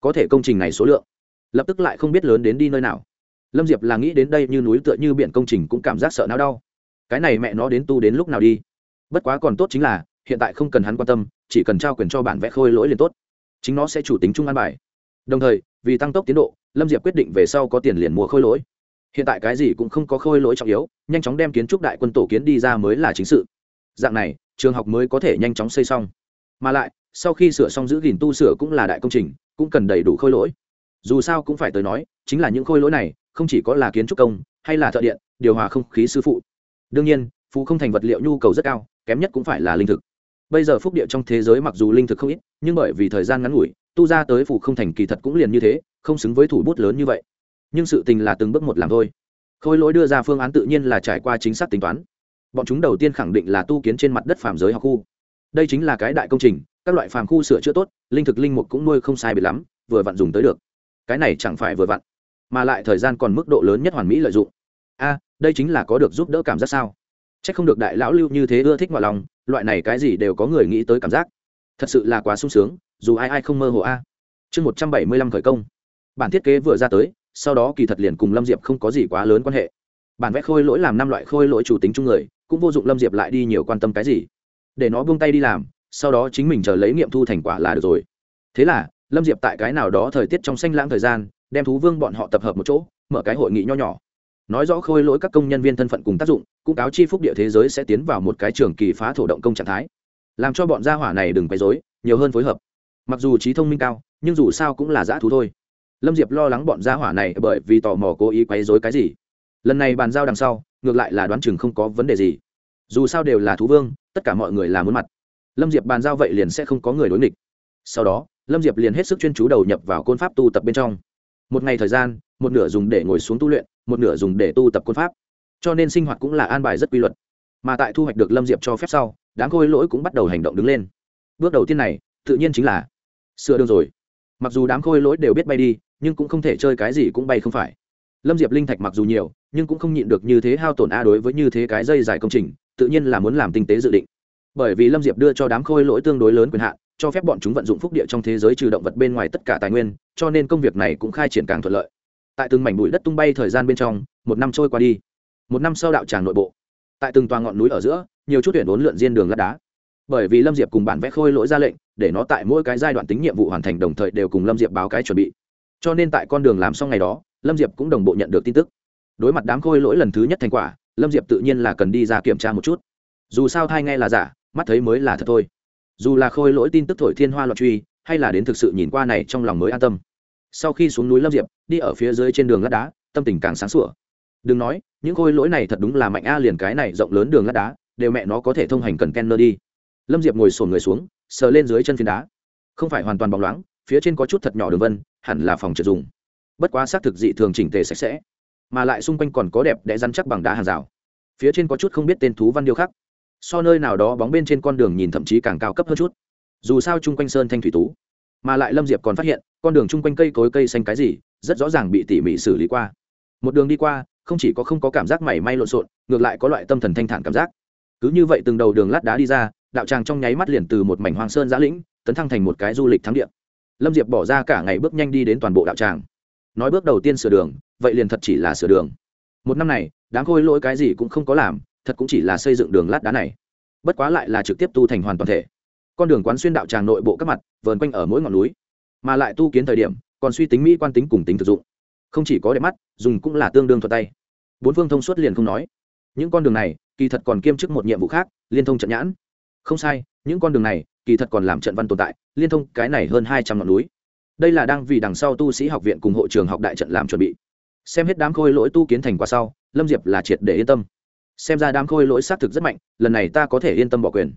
Có thể công trình này số lượng, lập tức lại không biết lớn đến đi nơi nào. Lâm diệp là nghĩ đến đây như núi tựa như biển công trình cũng cảm giác sợ não đau. Cái này mẹ nó đến tu đến lúc nào đi? Bất quá còn tốt chính là hiện tại không cần hắn quan tâm, chỉ cần trao quyền cho bản vẽ khôi lỗi liền tốt. Chính nó sẽ chủ tính chung an bài. Đồng thời, vì tăng tốc tiến độ, lâm diệp quyết định về sau có tiền liền mua khôi lỗi. Hiện tại cái gì cũng không có khôi lỗi trọng yếu, nhanh chóng đem kiến trúc đại quân tổ kiến đi ra mới là chính sự. Dạng này, trường học mới có thể nhanh chóng xây xong. Mà lại, sau khi sửa xong giữ gìn tu sửa cũng là đại công trình, cũng cần đầy đủ khôi lỗi. Dù sao cũng phải tới nói, chính là những khôi lỗi này, không chỉ có là kiến trúc công, hay là thợ điện, điều hòa không khí sư phụ. Đương nhiên, phú không thành vật liệu nhu cầu rất cao, kém nhất cũng phải là linh thực bây giờ phúc địa trong thế giới mặc dù linh thực không ít, nhưng bởi vì thời gian ngắn ngủi, tu ra tới phủ không thành kỳ thật cũng liền như thế, không xứng với thủ bút lớn như vậy. Nhưng sự tình là từng bước một làm thôi. Khôi lỗi đưa ra phương án tự nhiên là trải qua chính xác tính toán. Bọn chúng đầu tiên khẳng định là tu kiến trên mặt đất phàm giới học khu. Đây chính là cái đại công trình, các loại phàm khu sửa chữa tốt, linh thực linh mục cũng nuôi không sai bị lắm, vừa vặn dùng tới được. Cái này chẳng phải vừa vặn, mà lại thời gian còn mức độ lớn nhất hoàn mỹ lợi dụng. A, đây chính là có được giúp đỡ cảm giác sao? C h ắ c không được đại lão lưu như thế ưa thích ngoại lòng loại này cái gì đều có người nghĩ tới cảm giác. Thật sự là quá sung sướng, dù ai ai không mơ hồ a. Chương một trăm bảy mươi lăm khởi công. Bản thiết kế vừa ra tới, sau đó kỳ thật liền cùng lâm diệp không có gì quá lớn quan hệ. Bản vẽ khôi lỗi làm năm loại khôi lỗi chủ tính chung người, cũng vô dụng lâm diệp lại đi nhiều quan tâm cái gì. Để nó buông tay đi làm, sau đó chính mình chờ lấy nghiệm thu thành quả là được rồi. Thế là, lâm diệp tại cái nào đó thời tiết trong xanh lãng thời gian, đem thú vương bọn họ tập hợp một chỗ, mở cái hội nghị nho nhỏ nói rõ khôi lỗi các công nhân viên thân phận cùng tác dụng, cũng cáo chi phúc địa thế giới sẽ tiến vào một cái trường kỳ phá thổ động công trạng thái. Làm cho bọn gia hỏa này đừng quấy dối nhiều hơn phối hợp. Mặc dù trí thông minh cao, nhưng dù sao cũng là dã thú thôi. Lâm diệp lo lắng bọn gia hỏa này bởi vì tò mò cố ý quấy dối cái gì. Lần này bàn giao đằng sau, ngược lại là đoán chừng không có vấn đề gì. Dù sao đều là thú vương, tất cả mọi người là muốn mặt. Lâm diệp bàn giao vậy liền sẽ không có người đối nghịch. Sau đó, lâm diệp liền hết sức chuyên chú đầu nhập vào côn pháp tu tập bên trong. Một ngày thời gian, một nửa dùng để ngồi xuống tu luyện một nửa dùng để tu tập côn pháp. Cho nên sinh hoạt cũng là an bài rất quy luật. Mà tại thu hoạch được lâm diệp cho phép sau, đáng khôi lỗi cũng bắt đầu hành động đứng lên. Bước đầu tiên này, tự nhiên chính là sửa đường rồi. Mặc dù đám khôi lỗi đều biết bay đi, nhưng cũng không thể chơi cái gì cũng bay không phải. Lâm diệp linh thạch mặc dù nhiều, nhưng cũng không nhịn được như thế hao tổn a đối với như thế cái dây dài công trình, tự nhiên là muốn làm tinh tế dự định. Bởi vì lâm diệp đưa cho đám khôi lỗi tương đối lớn quyền hạn, cho phép bọn chúng vận dụng phúc địa trong thế giới trừ động vật bên ngoài tất cả tài nguyên, cho nên công việc này cũng khai triển càng thuận lợi tại từng mảnh bụi đất tung bay thời gian bên trong, một năm trôi qua đi. Một năm sau đạo tràng nội bộ, tại từng toa ngọn núi ở giữa, nhiều chút tuyển đốn lượn diên đường lát đá. Bởi vì lâm diệp cùng bản vẽ khôi lỗi ra lệnh, để nó tại mỗi cái giai đoạn tính nhiệm vụ hoàn thành đồng thời đều cùng lâm diệp báo cái chuẩn bị. Cho nên tại con đường làm xong ngày đó, lâm diệp cũng đồng bộ nhận được tin tức. Đối mặt đám khôi lỗi lần thứ nhất thành quả, lâm diệp tự nhiên là cần đi ra kiểm tra một chút. Dù sao thai ngay là giả, mắt thấy mới là thật thôi. Dù là khôi lỗi tin tức thổi thiên hoa loạn truy, hay là đến thực sự nhìn qua này trong lòng mới an tâm sau khi xuống núi lâm diệp, đi ở phía dưới trên đường lát đá, tâm tình càng sáng sủa. Đừng nói, những khôi lỗi này thật đúng là mạnh a liền cái này rộng lớn đường lát đá, đều mẹ nó có thể thông hành cần kenner đi. Lâm diệp ngồi sồn người xuống, sờ lên dưới chân phiến đá. Không phải hoàn toàn bóng loáng, phía trên có chút thật nhỏ đường vân, hẳn là phòng trượt dùng. Bất quá xác thực dị thường chỉnh tề sạch sẽ, mà lại xung quanh còn có đẹp đẽ rắn chắc bằng đá hàng rào. Phía trên có chút không biết tên thú văn điêu khắc. So nơi nào đó bóng bên trên con đường nhìn thậm chí càng cao cấp hơn chút. Dù sao chung quanh sơn thanh thủy tú mà lại lâm diệp còn phát hiện, con đường chung quanh cây cối cây xanh cái gì, rất rõ ràng bị tỉ mỉ xử lý qua. Một đường đi qua, không chỉ có không có cảm giác mảy may lộn xộn, ngược lại có loại tâm thần thanh thản cảm giác. Cứ như vậy từng đầu đường lát đá đi ra, đạo tràng trong nháy mắt liền từ một mảnh hoang sơn giã lĩnh, tấn thăng thành một cái du lịch thắng địa. Lâm diệp bỏ ra cả ngày bước nhanh đi đến toàn bộ đạo tràng. Nói bước đầu tiên sửa đường, vậy liền thật chỉ là sửa đường. Một năm này đáng khôi lỗi cái gì cũng không có làm, thật cũng chỉ là xây dựng đường lát đá này. Bất quá lại là trực tiếp tu thành hoàn toàn thể con đường quán xuyên đạo tràng nội bộ các mặt, vờn quanh ở mỗi ngọn núi, mà lại tu kiến thời điểm, còn suy tính mỹ quan tính cùng tính thực dụng. Không chỉ có đẹp mắt, dùng cũng là tương đương thuật tay. Bốn phương thông suốt liền không nói. Những con đường này, kỳ thật còn kiêm chức một nhiệm vụ khác, liên thông trận nhãn. Không sai, những con đường này, kỳ thật còn làm trận văn tồn tại, liên thông cái này hơn hai trăm ngọn núi. Đây là đang vì đằng sau tu sĩ học viện cùng hộ trường học đại trận làm chuẩn bị. Xem hết đám khôi lỗi tu kiến thành qua sau, lâm diệp là triệt để yên tâm. Xem ra đám khôi lỗi xác thực rất mạnh, lần này ta có thể yên tâm bỏ quyền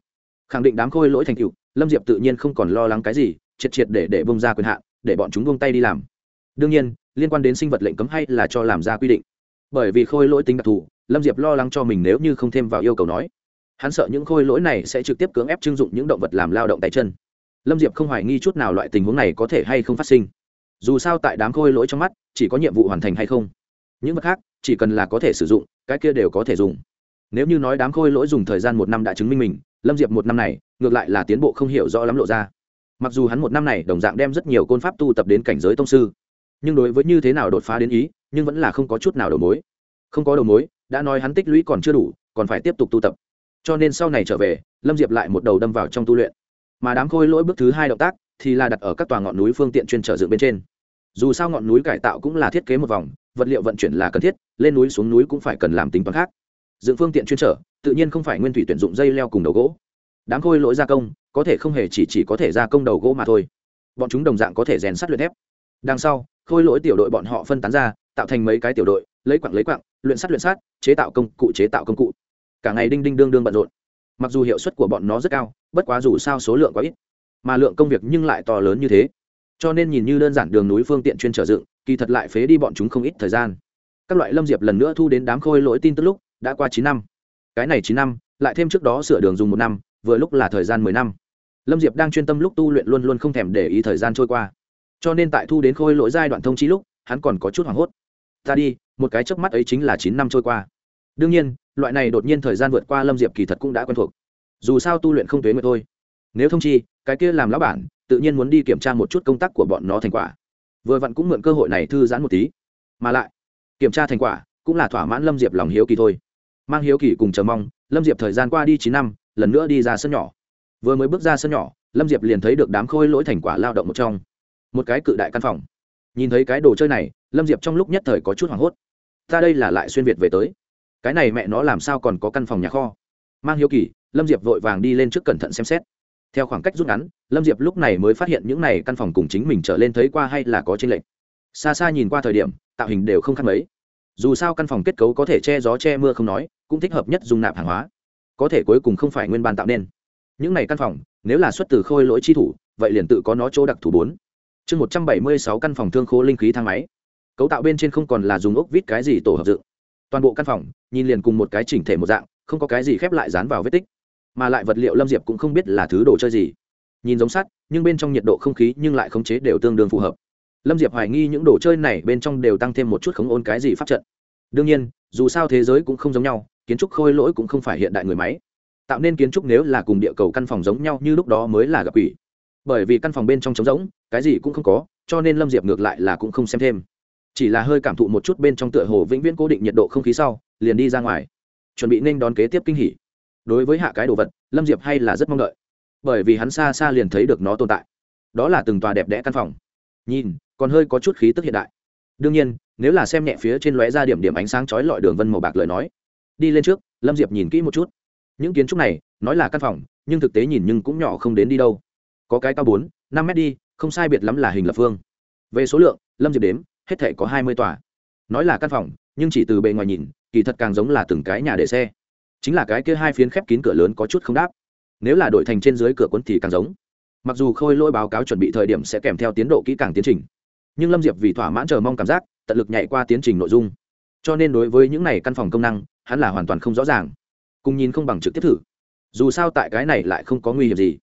khẳng định đám khôi lỗi thành tựu, lâm diệp tự nhiên không còn lo lắng cái gì, triệt triệt để để bông ra quyền hạn, để bọn chúng bông tay đi làm. Đương nhiên, liên quan đến sinh vật lệnh cấm hay là cho làm ra quy định. Bởi vì khôi lỗi tính đặc thù, lâm diệp lo lắng cho mình nếu như không thêm vào yêu cầu nói. Hắn sợ những khôi lỗi này sẽ trực tiếp cưỡng ép trưng dụng những động vật làm lao động tay chân. Lâm diệp không hoài nghi chút nào loại tình huống này có thể hay không phát sinh. Dù sao tại đám khôi lỗi trong mắt, chỉ có nhiệm vụ hoàn thành hay không. Những vật khác, chỉ cần là có thể sử dụng, cái kia đều có thể dùng. Nếu như nói đám khôi lỗi dùng thời gian một năm đã chứng minh mình lâm diệp một năm này, ngược lại là tiến bộ không hiểu rõ lắm lộ ra. Mặc dù hắn một năm này đồng dạng đem rất nhiều côn pháp tu tập đến cảnh giới tông sư, nhưng đối với như thế nào đột phá đến ý, nhưng vẫn là không có chút nào đầu mối. Không có đầu mối, đã nói hắn tích lũy còn chưa đủ, còn phải tiếp tục tu tập. Cho nên sau này trở về, lâm diệp lại một đầu đâm vào trong tu luyện. Mà đám khôi lỗi bước thứ hai động tác, thì là đặt ở các tòa ngọn núi phương tiện chuyên trở dựng bên trên. Dù sao ngọn núi cải tạo cũng là thiết kế một vòng, vật liệu vận chuyển là cần thiết, lên núi xuống núi cũng phải cần làm tính toán khác. Dựng phương tiện chuyên trở tự nhiên không phải nguyên thủy tuyển dụng dây leo cùng đầu gỗ. Đám khôi lỗi gia công, có thể không hề chỉ chỉ có thể gia công đầu gỗ mà thôi. Bọn chúng đồng dạng có thể rèn sắt luyện thép. Đằng sau, khôi lỗi tiểu đội bọn họ phân tán ra, tạo thành mấy cái tiểu đội, lấy quặng lấy quặng, luyện sắt luyện sắt, chế tạo công cụ chế tạo công cụ. Cả ngày đinh đinh đương đương bận rộn. Mặc dù hiệu suất của bọn nó rất cao, bất quá dù sao số lượng quá ít, mà lượng công việc nhưng lại to lớn như thế. Cho nên nhìn như đơn giản đường núi phương tiện chuyên trở dựng, kỳ thật lại phế đi bọn chúng không ít thời gian. Các loại lâm diệp lần nữa thu đến đám khôi lỗi tin tức lúc, đã qua chín năm cái này chín năm, lại thêm trước đó sửa đường dùng một năm, vừa lúc là thời gian mười năm. Lâm diệp đang chuyên tâm lúc tu luyện luôn luôn không thèm để ý thời gian trôi qua. Cho nên tại thu đến khôi lỗi giai đoạn thông chi lúc, hắn còn có chút hoảng hốt. Ta đi, một cái chớp mắt ấy chính là chín năm trôi qua. Đương nhiên, loại này đột nhiên thời gian vượt qua lâm diệp kỳ thật cũng đã quen thuộc. Dù sao tu luyện không tuế nguyệt thôi. Nếu thông chi, cái kia làm lão bản, tự nhiên muốn đi kiểm tra một chút công tác của bọn nó thành quả. Vừa vặn cũng mượn cơ hội này thư giãn một tí. Mà lại, kiểm tra thành quả cũng là thỏa mãn lâm diệp lòng hiếu kỳ thôi mang hiếu kỳ cùng chờ mong, lâm diệp thời gian qua đi chín năm, lần nữa đi ra sân nhỏ. Vừa mới bước ra sân nhỏ, lâm diệp liền thấy được đám khôi lỗi thành quả lao động một trong. Một cái cự đại căn phòng. Nhìn thấy cái đồ chơi này, lâm diệp trong lúc nhất thời có chút hoảng hốt. Ta đây là lại xuyên việt về tới. Cái này mẹ nó làm sao còn có căn phòng nhà kho? Mang hiếu kỳ, lâm diệp vội vàng đi lên trước cẩn thận xem xét. Theo khoảng cách rút ngắn, lâm diệp lúc này mới phát hiện những này căn phòng cùng chính mình trở lên thấy qua hay là có tranh lệch. Xa xa nhìn qua thời điểm, tạo hình đều không khác mấy. Dù sao căn phòng kết cấu có thể che gió che mưa không nói cũng thích hợp nhất dùng nạp hàng hóa. Có thể cuối cùng không phải nguyên ban tạo nên. Những này căn phòng, nếu là xuất từ khôi lỗi chi thủ, vậy liền tự có nó chỗ đặc thù bốn. Chương một trăm bảy mươi sáu căn phòng thương khố linh khí thang máy. Cấu tạo bên trên không còn là dùng ốc vít cái gì tổ hợp dựng. Toàn bộ căn phòng, nhìn liền cùng một cái chỉnh thể một dạng, không có cái gì khép lại dán vào vết tích. Mà lại vật liệu lâm diệp cũng không biết là thứ đồ chơi gì. Nhìn giống sắt, nhưng bên trong nhiệt độ không khí nhưng lại khống chế đều tương đương phù hợp. Lâm diệp hoài nghi những đồ chơi này bên trong đều tăng thêm một chút khống ôn cái gì pháp trận. Đương nhiên dù sao thế giới cũng không giống nhau, kiến trúc khôi lỗi cũng không phải hiện đại người máy. Tạo nên kiến trúc nếu là cùng địa cầu căn phòng giống nhau như lúc đó mới là gặp quỷ. Bởi vì căn phòng bên trong trống rỗng, cái gì cũng không có, cho nên lâm diệp ngược lại là cũng không xem thêm. Chỉ là hơi cảm thụ một chút bên trong tựa hồ vĩnh viễn cố định nhiệt độ không khí sau, liền đi ra ngoài. Chuẩn bị nên đón kế tiếp kinh hỉ. Đối với hạ cái đồ vật, lâm diệp hay là rất mong đợi. Bởi vì hắn xa xa liền thấy được nó tồn tại. Đó là từng tòa đẹp đẽ căn phòng. Nhìn, còn hơi có chút khí tức hiện đại đương nhiên, nếu là xem nhẹ phía trên lóe ra điểm điểm ánh sáng chói lọi đường vân màu bạc lời nói, đi lên trước, lâm diệp nhìn kỹ một chút. Những kiến trúc này, nói là căn phòng, nhưng thực tế nhìn nhưng cũng nhỏ không đến đi đâu. Có cái cao bốn, năm mét đi, không sai biệt lắm là hình lập phương. Về số lượng, lâm diệp đếm, hết thể có hai mươi tòa. Nói là căn phòng, nhưng chỉ từ bề ngoài nhìn, kỳ thật càng giống là từng cái nhà để xe. Chính là cái kia hai phiến khép kín cửa lớn có chút không đáp. Nếu là đổi thành trên dưới cửa quân thì càng giống. Mặc dù khôi lỗi báo cáo chuẩn bị thời điểm sẽ kèm theo tiến độ kỹ càng tiến trình nhưng lâm diệp vì thỏa mãn chờ mong cảm giác, tận lực nhảy qua tiến trình nội dung. Cho nên đối với những này căn phòng công năng, hắn là hoàn toàn không rõ ràng. Cùng nhìn không bằng trực tiếp thử. Dù sao tại cái này lại không có nguy hiểm gì.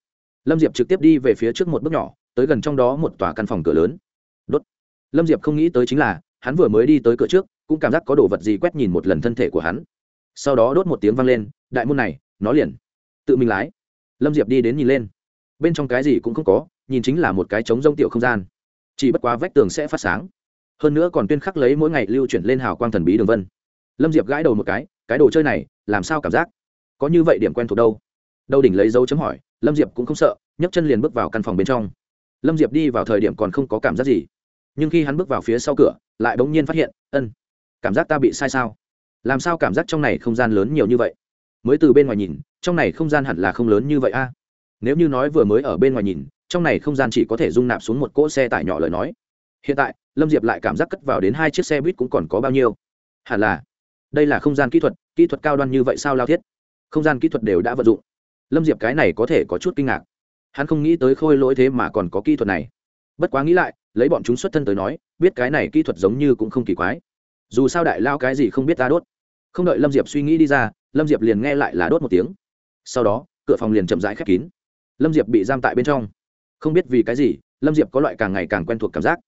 Lâm diệp trực tiếp đi về phía trước một bước nhỏ, tới gần trong đó một tòa căn phòng cửa lớn. Đốt. Lâm diệp không nghĩ tới chính là, hắn vừa mới đi tới cửa trước, cũng cảm giác có đồ vật gì quét nhìn một lần thân thể của hắn. Sau đó đốt một tiếng vang lên, đại môn này, nó liền tự mình lái. Lâm diệp đi đến nhìn lên. Bên trong cái gì cũng không có, nhìn chính là một cái trống rông tiểu không gian chỉ bất quá vách tường sẽ phát sáng. Hơn nữa còn tuyên khắc lấy mỗi ngày lưu chuyển lên hào quang thần bí đường vân. Lâm diệp gãi đầu một cái cái đồ chơi này, làm sao cảm giác? Có như vậy điểm quen thuộc đâu? Đâu đỉnh lấy dấu chấm hỏi, lâm diệp cũng không sợ, nhấc chân liền bước vào căn phòng bên trong. Lâm diệp đi vào thời điểm còn không có cảm giác gì. Nhưng khi hắn bước vào phía sau cửa, lại bỗng nhiên phát hiện, ân, cảm giác ta bị sai sao? Làm sao cảm giác trong này không gian lớn nhiều như vậy? Mới từ bên ngoài nhìn, trong này không gian hẳn là không lớn như vậy a. Nếu như nói vừa mới ở bên ngoài nhìn trong này không gian chỉ có thể dung nạp xuống một cỗ xe tải nhỏ lời nói. Hiện tại, lâm diệp lại cảm giác cất vào đến hai chiếc xe buýt cũng còn có bao nhiêu? Hẳn là, đây là không gian kỹ thuật kỹ thuật cao đoan như vậy sao lao thiết? Không gian kỹ thuật đều đã vận dụng. Lâm diệp cái này có thể có chút kinh ngạc. Hắn không nghĩ tới khôi lỗi thế mà còn có kỹ thuật này. Bất quá nghĩ lại, lấy bọn chúng xuất thân tới nói, biết cái này kỹ thuật giống như cũng không kỳ quái. Dù sao đại lao cái gì không biết ta đốt. Không đợi lâm diệp suy nghĩ đi ra, lâm diệp liền nghe lại là đốt một tiếng. Sau đó, cửa phòng liền chậm rãi khép kín. Lâm diệp bị giam tại bên trong không biết vì cái gì, lâm diệp có loại càng ngày càng quen thuộc cảm giác.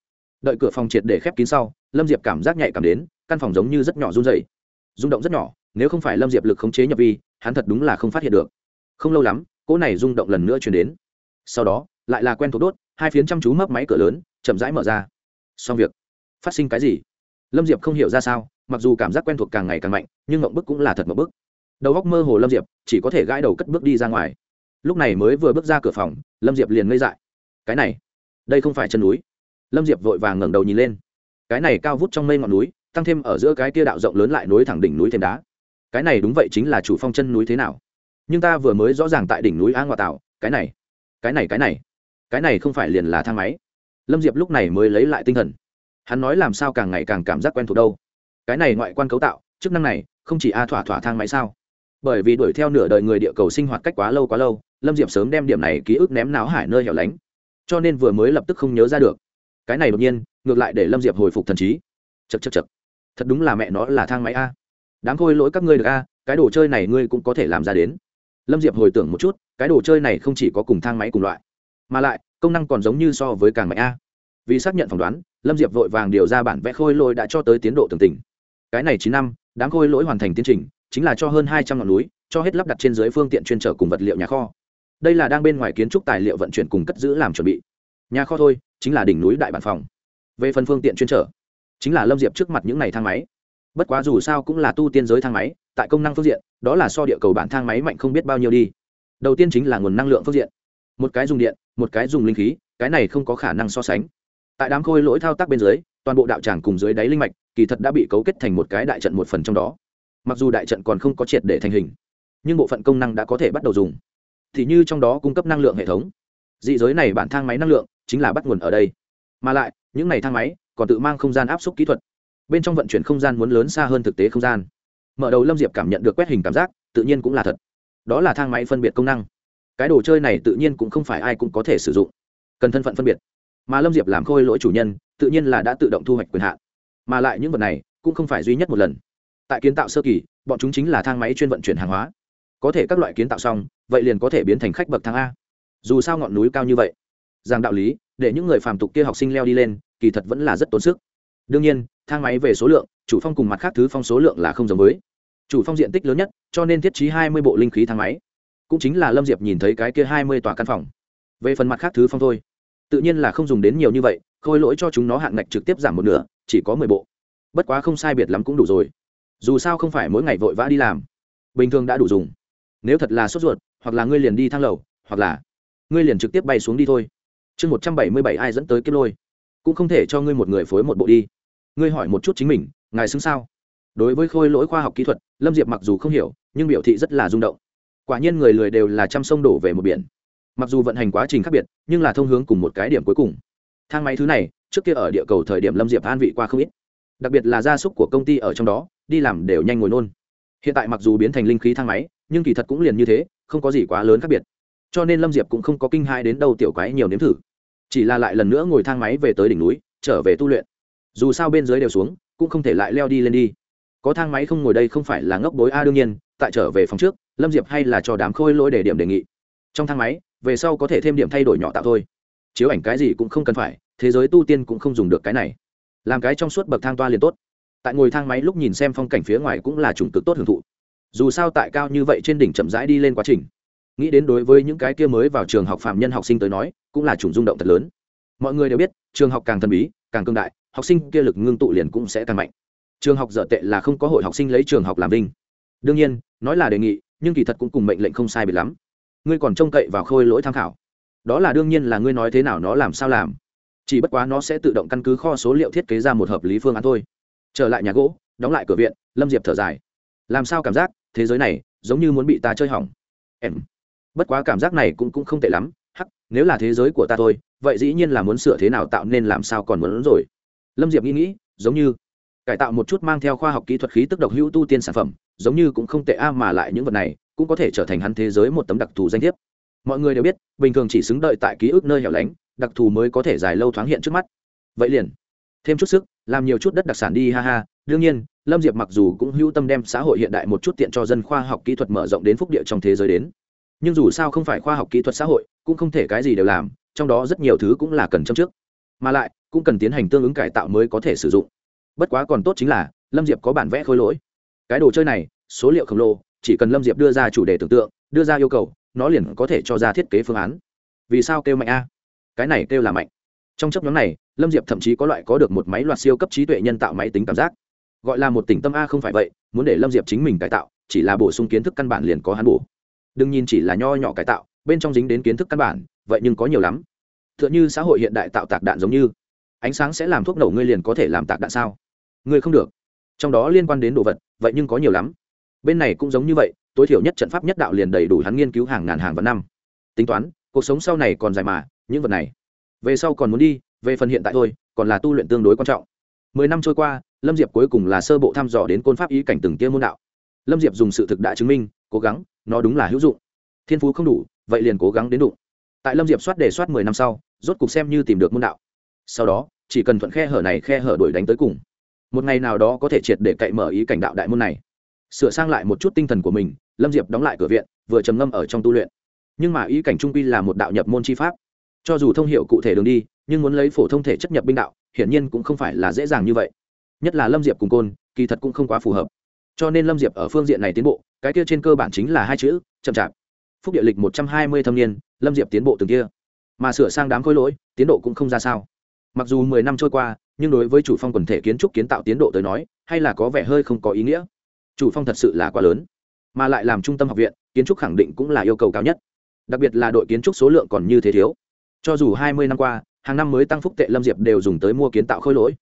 Đợi cửa phòng triệt để khép kín sau, lâm diệp cảm giác nhạy cảm đến, căn phòng giống như rất nhỏ run dày rung động rất nhỏ, nếu không phải lâm diệp lực khống chế nhập vi, hắn thật đúng là không phát hiện được. Không lâu lắm, cỗ này rung động lần nữa chuyển đến. Sau đó, lại là quen thuộc đốt, hai phiến chăm chú mấp máy cửa lớn, chậm rãi mở ra. Xong việc. Phát sinh cái gì? Lâm diệp không hiểu ra sao, mặc dù cảm giác quen thuộc càng ngày càng mạnh, nhưng mộng bức cũng là thật mộng bức. Đầu góc mơ hồ lâm diệp, chỉ có thể gãi đầu cất bước đi ra ngoài. Lúc này mới vừa bước ra cửa phòng, lâm diệp liền ngây dại cái này, đây không phải chân núi. Lâm diệp vội vàng ngẩng đầu nhìn lên. Cái này cao vút trong mây ngọn núi, tăng thêm ở giữa cái kia đạo rộng lớn lại nối thẳng đỉnh núi thêm đá. Cái này đúng vậy chính là chủ phong chân núi thế nào. Nhưng ta vừa mới rõ ràng tại đỉnh núi a ngoại tạo cái này cái này cái này cái này không phải liền là thang máy. Lâm diệp lúc này mới lấy lại tinh thần. Hắn nói làm sao càng ngày càng cảm giác quen thuộc đâu. Cái này ngoại quan cấu tạo, chức năng này, không chỉ a thỏa thỏa thang máy sao? Bởi vì đuổi theo nửa đời người địa cầu sinh hoạt cách quá lâu quá lâu, lâm diệp sớm đem điểm này ký ức ném náo hải nơi hẻo lánh cho nên vừa mới lập tức không nhớ ra được. Cái này đột nhiên, ngược lại để lâm diệp hồi phục thần trí. Chật chật chật thật đúng là mẹ nó là thang máy a. Đáng khôi lỗi các ngươi được a, cái đồ chơi này ngươi cũng có thể làm ra đến. Lâm diệp hồi tưởng một chút, cái đồ chơi này không chỉ có cùng thang máy cùng loại, mà lại, công năng còn giống như so với càng mạnh a. Vì xác nhận phỏng đoán, lâm diệp vội vàng điều ra bản vẽ khôi lỗi đã cho tới tiến độ tường tình. Cái này chín năm đáng khôi lỗi hoàn thành tiến trình, chính là cho hơn hai trăm ngọn núi, cho hết lắp đặt trên dưới phương tiện chuyên trở cùng vật liệu nhà kho đây là đang bên ngoài kiến trúc tài liệu vận chuyển cùng cất giữ làm chuẩn bị. Nhà kho thôi, chính là đỉnh núi đại bản phòng. Về phần phương tiện chuyên trở, chính là lâm diệp trước mặt những n à y thang máy. Bất quá dù sao cũng là tu tiên giới thang máy, tại công năng phương diện, đó là so địa cầu bản thang máy mạnh không biết bao nhiêu đi. Đầu tiên chính là nguồn năng lượng phương diện. Một cái dùng điện, một cái dùng linh khí, cái này không có khả năng so sánh. Tại đám khôi lỗi thao tác bên dưới, toàn bộ đạo tràng cùng dưới đáy linh mạch, kỳ thật đã bị cấu kết thành một cái đại trận một phần trong đó. Mặc dù đại trận còn không có triệt để thành hình, nhưng bộ phận công năng đã có thể bắt đầu dùng thì như trong đó cung cấp năng lượng hệ thống. Dị giới này bản thang máy năng lượng chính là bắt nguồn ở đây. Mà lại, những này thang máy còn tự mang không gian áp suất kỹ thuật. Bên trong vận chuyển không gian muốn lớn xa hơn thực tế không gian. Mở đầu lâm diệp cảm nhận được quét hình cảm giác, tự nhiên cũng là thật. Đó là thang máy phân biệt công năng. Cái đồ chơi này tự nhiên cũng không phải ai cũng có thể sử dụng. Cần thân phận phân biệt. Mà lâm diệp làm khôi lỗi chủ nhân, tự nhiên là đã tự động thu hoạch quyền hạn. Mà lại những vật này cũng không phải duy nhất một lần. Tại kiến tạo sơ kỳ, bọn chúng chính là thang máy chuyên vận chuyển hàng hóa có thể các loại kiến tạo xong, vậy liền có thể biến thành khách bậc thang a. Dù sao ngọn núi cao như vậy rằng đạo lý, để những người phàm tục kia học sinh leo đi lên, kỳ thật vẫn là rất tốn sức. Đương nhiên, thang máy về số lượng, chủ phong cùng mặt khác thứ phong số lượng là không giống với. Chủ phong diện tích lớn nhất, cho nên thiết trí hai mươi bộ linh khí thang máy. Cũng chính là lâm diệp nhìn thấy cái kia hai mươi tòa căn phòng. Về phần mặt khác thứ phong thôi, tự nhiên là không dùng đến nhiều như vậy, khôi lỗi cho chúng nó hạn ngạch trực tiếp giảm một nửa, chỉ có mười bộ. Bất quá không sai biệt lắm cũng đủ rồi. Dù sao không phải mỗi ngày vội vã đi làm, bình thường đã đủ dùng nếu thật là sốt ruột, hoặc là ngươi liền đi thang lầu, hoặc là ngươi liền trực tiếp bay xuống đi thôi. Chương một trăm bảy mươi bảy ai dẫn tới kết lôi. Cũng không thể cho ngươi một người phối một bộ đi. Ngươi hỏi một chút chính mình, ngài xứng sao? Đối với khôi lỗi khoa học kỹ thuật, lâm diệp mặc dù không hiểu, nhưng biểu thị rất là rung động. Quả nhiên người lười đều là trăm sông đổ về một biển. Mặc dù vận hành quá trình khác biệt, nhưng là thông hướng cùng một cái điểm cuối cùng. Thang máy thứ này, trước kia ở địa cầu thời điểm lâm diệp an vị qua không ít. Đặc biệt là gia súc của công ty ở trong đó, đi làm đều nhanh ngồi nôn. Hiện tại mặc dù biến thành linh khí thang máy nhưng kỳ thật cũng liền như thế, không có gì quá lớn khác biệt. Cho nên lâm diệp cũng không có kinh hãi đến đâu tiểu quái nhiều nếm thử. Chỉ là lại lần nữa ngồi thang máy về tới đỉnh núi, trở về tu luyện. Dù sao bên dưới đều xuống, cũng không thể lại leo đi lên đi. Có thang máy không ngồi đây không phải là ngốc bối a, đương nhiên, tại trở về phòng trước, lâm diệp hay là cho đám khôi lỗi để điểm đề nghị. Trong thang máy, về sau có thể thêm điểm thay đổi nhỏ tạo thôi. Chiếu ảnh cái gì cũng không cần phải, thế giới tu tiên cũng không dùng được cái này. Làm cái trong suốt bậc thang toa liền tốt. Tại ngồi thang máy lúc nhìn xem phong cảnh phía ngoài cũng là chủng cực tốt hưởng thụ dù sao tại cao như vậy trên đỉnh chậm rãi đi lên quá trình. Nghĩ đến đối với những cái kia mới vào trường học phạm nhân học sinh tới nói, cũng là chủng rung động thật lớn. Mọi người đều biết, trường học càng thần bí, càng cương đại, học sinh kia lực ngưng tụ liền cũng sẽ càng mạnh. Trường học dở tệ là không có hội học sinh lấy trường học làm vinh đương nhiên, nói là đề nghị, nhưng kỳ thật cũng cùng mệnh lệnh không sai biệt lắm. Ngươi còn trông cậy vào khôi lỗi tham khảo. Đó là đương nhiên là ngươi nói thế nào nó làm sao làm. Chỉ bất quá nó sẽ tự động căn cứ kho số liệu thiết kế ra một hợp lý phương án thôi. Trở lại nhà gỗ, đóng lại cửa viện, lâm diệp thở dài. Làm sao cảm giác? Thế giới này giống như muốn bị ta chơi hỏng. Em. Bất quá cảm giác này cũng cũng không tệ lắm. Hắc, nếu là thế giới của ta thôi, vậy dĩ nhiên là muốn sửa thế nào tạo nên làm sao còn muốn rồi. Lâm diệp nghĩ nghĩ, giống như cải tạo một chút mang theo khoa học kỹ thuật khí tức độc hữu tu tiên sản phẩm, giống như cũng không tệ a mà lại những vật này cũng có thể trở thành hắn thế giới một tấm đặc thù danh thiếp. Mọi người đều biết, bình thường chỉ xứng đợi tại ký ức nơi hẻo lánh, đặc thù mới có thể dài lâu thoáng hiện trước mắt. Vậy liền, thêm chút sức, làm nhiều chút đất đặc sản đi, ha ha đương nhiên, lâm diệp mặc dù cũng hữu tâm đem xã hội hiện đại một chút tiện cho dân khoa học kỹ thuật mở rộng đến phúc địa trong thế giới đến. Nhưng dù sao không phải khoa học kỹ thuật xã hội, cũng không thể cái gì đều làm, trong đó rất nhiều thứ cũng là cần châm trước. Mà lại, cũng cần tiến hành tương ứng cải tạo mới có thể sử dụng. Bất quá còn tốt chính là, lâm diệp có bản vẽ khôi lỗi. Cái đồ chơi này, số liệu khổng lồ, chỉ cần lâm diệp đưa ra chủ đề tưởng tượng, đưa ra yêu cầu, nó liền có thể cho ra thiết kế phương án. Vì sao kêu mạnh a? Cái này kêu là mạnh. Trong chấp nhóm này, lâm diệp thậm chí có loại có được một máy loạt siêu cấp trí tuệ nhân tạo máy tính cảm giác gọi là một tỉnh tâm a không phải vậy, muốn để lâm diệp chính mình cải tạo, chỉ là bổ sung kiến thức căn bản liền có hắn bổ. Đừng nhìn chỉ là nho nhỏ cải tạo, bên trong dính đến kiến thức căn bản, vậy nhưng có nhiều lắm. T h ư ợ n h ư xã hội hiện đại tạo tạc đạn giống như. Ánh sáng sẽ làm thuốc nổ ngươi liền có thể làm tạc đạn sao? Ngươi không được. Trong đó liên quan đến đồ vật, vậy nhưng có nhiều lắm. Bên này cũng giống như vậy, tối thiểu nhất trận pháp nhất đạo liền đầy đủ hắn nghiên cứu hàng ngàn hàng vạn năm. Tính toán, cuộc sống sau này còn dài mà, những vật này. Về sau còn muốn đi, về phần hiện tại thôi, còn là tu luyện tương đối quan trọng. Mười năm trôi qua lâm diệp cuối cùng là sơ bộ thăm dò đến côn pháp ý cảnh từng kia môn đạo. Lâm diệp dùng sự thực đã chứng minh, cố gắng, nó đúng là hữu dụng. Thiên phú không đủ, vậy liền cố gắng đến đủ tại lâm diệp soát đề soát mười năm sau, rốt cục xem như tìm được môn đạo. Sau đó, chỉ cần thuận khe hở này khe hở đuổi đánh tới cùng. Một ngày nào đó có thể triệt để cậy mở ý cảnh đạo đại môn này. Sửa sang lại một chút tinh thần của mình, lâm diệp đóng lại cửa viện, vừa trầm ngâm ở trong tu luyện. Nhưng mà ý cảnh trung quy là một đạo nhập môn chi pháp. Cho dù thông hiệu cụ thể đường đi, nhưng muốn lấy phổ thông thể chất nhập binh đạo, hiển nhiên cũng không phải là dễ dàng như vậy nhất là lâm diệp cùng côn, kỳ thật cũng không quá phù hợp. Cho nên lâm diệp ở phương diện này tiến bộ, cái kia trên cơ bản chính là hai chữ, chậm chạp. Phúc địa lịch một trăm hai mươi thâm niên, lâm diệp tiến bộ từng kia. Mà sửa sang đám khối lỗi, tiến độ cũng không ra sao. Mặc dù mười năm trôi qua, nhưng đối với chủ phong quần thể kiến trúc kiến tạo tiến độ tới nói, hay là có vẻ hơi không có ý nghĩa. Chủ phong thật sự là quá lớn. Mà lại làm trung tâm học viện, kiến trúc khẳng định cũng là yêu cầu cao nhất. Đặc biệt là đội kiến trúc số lượng còn như thế thiếu. Cho dù hai mươi năm qua, hàng năm mới tăng phúc tệ lâm diệp đều dùng tới mua kiến tạo khối lỗi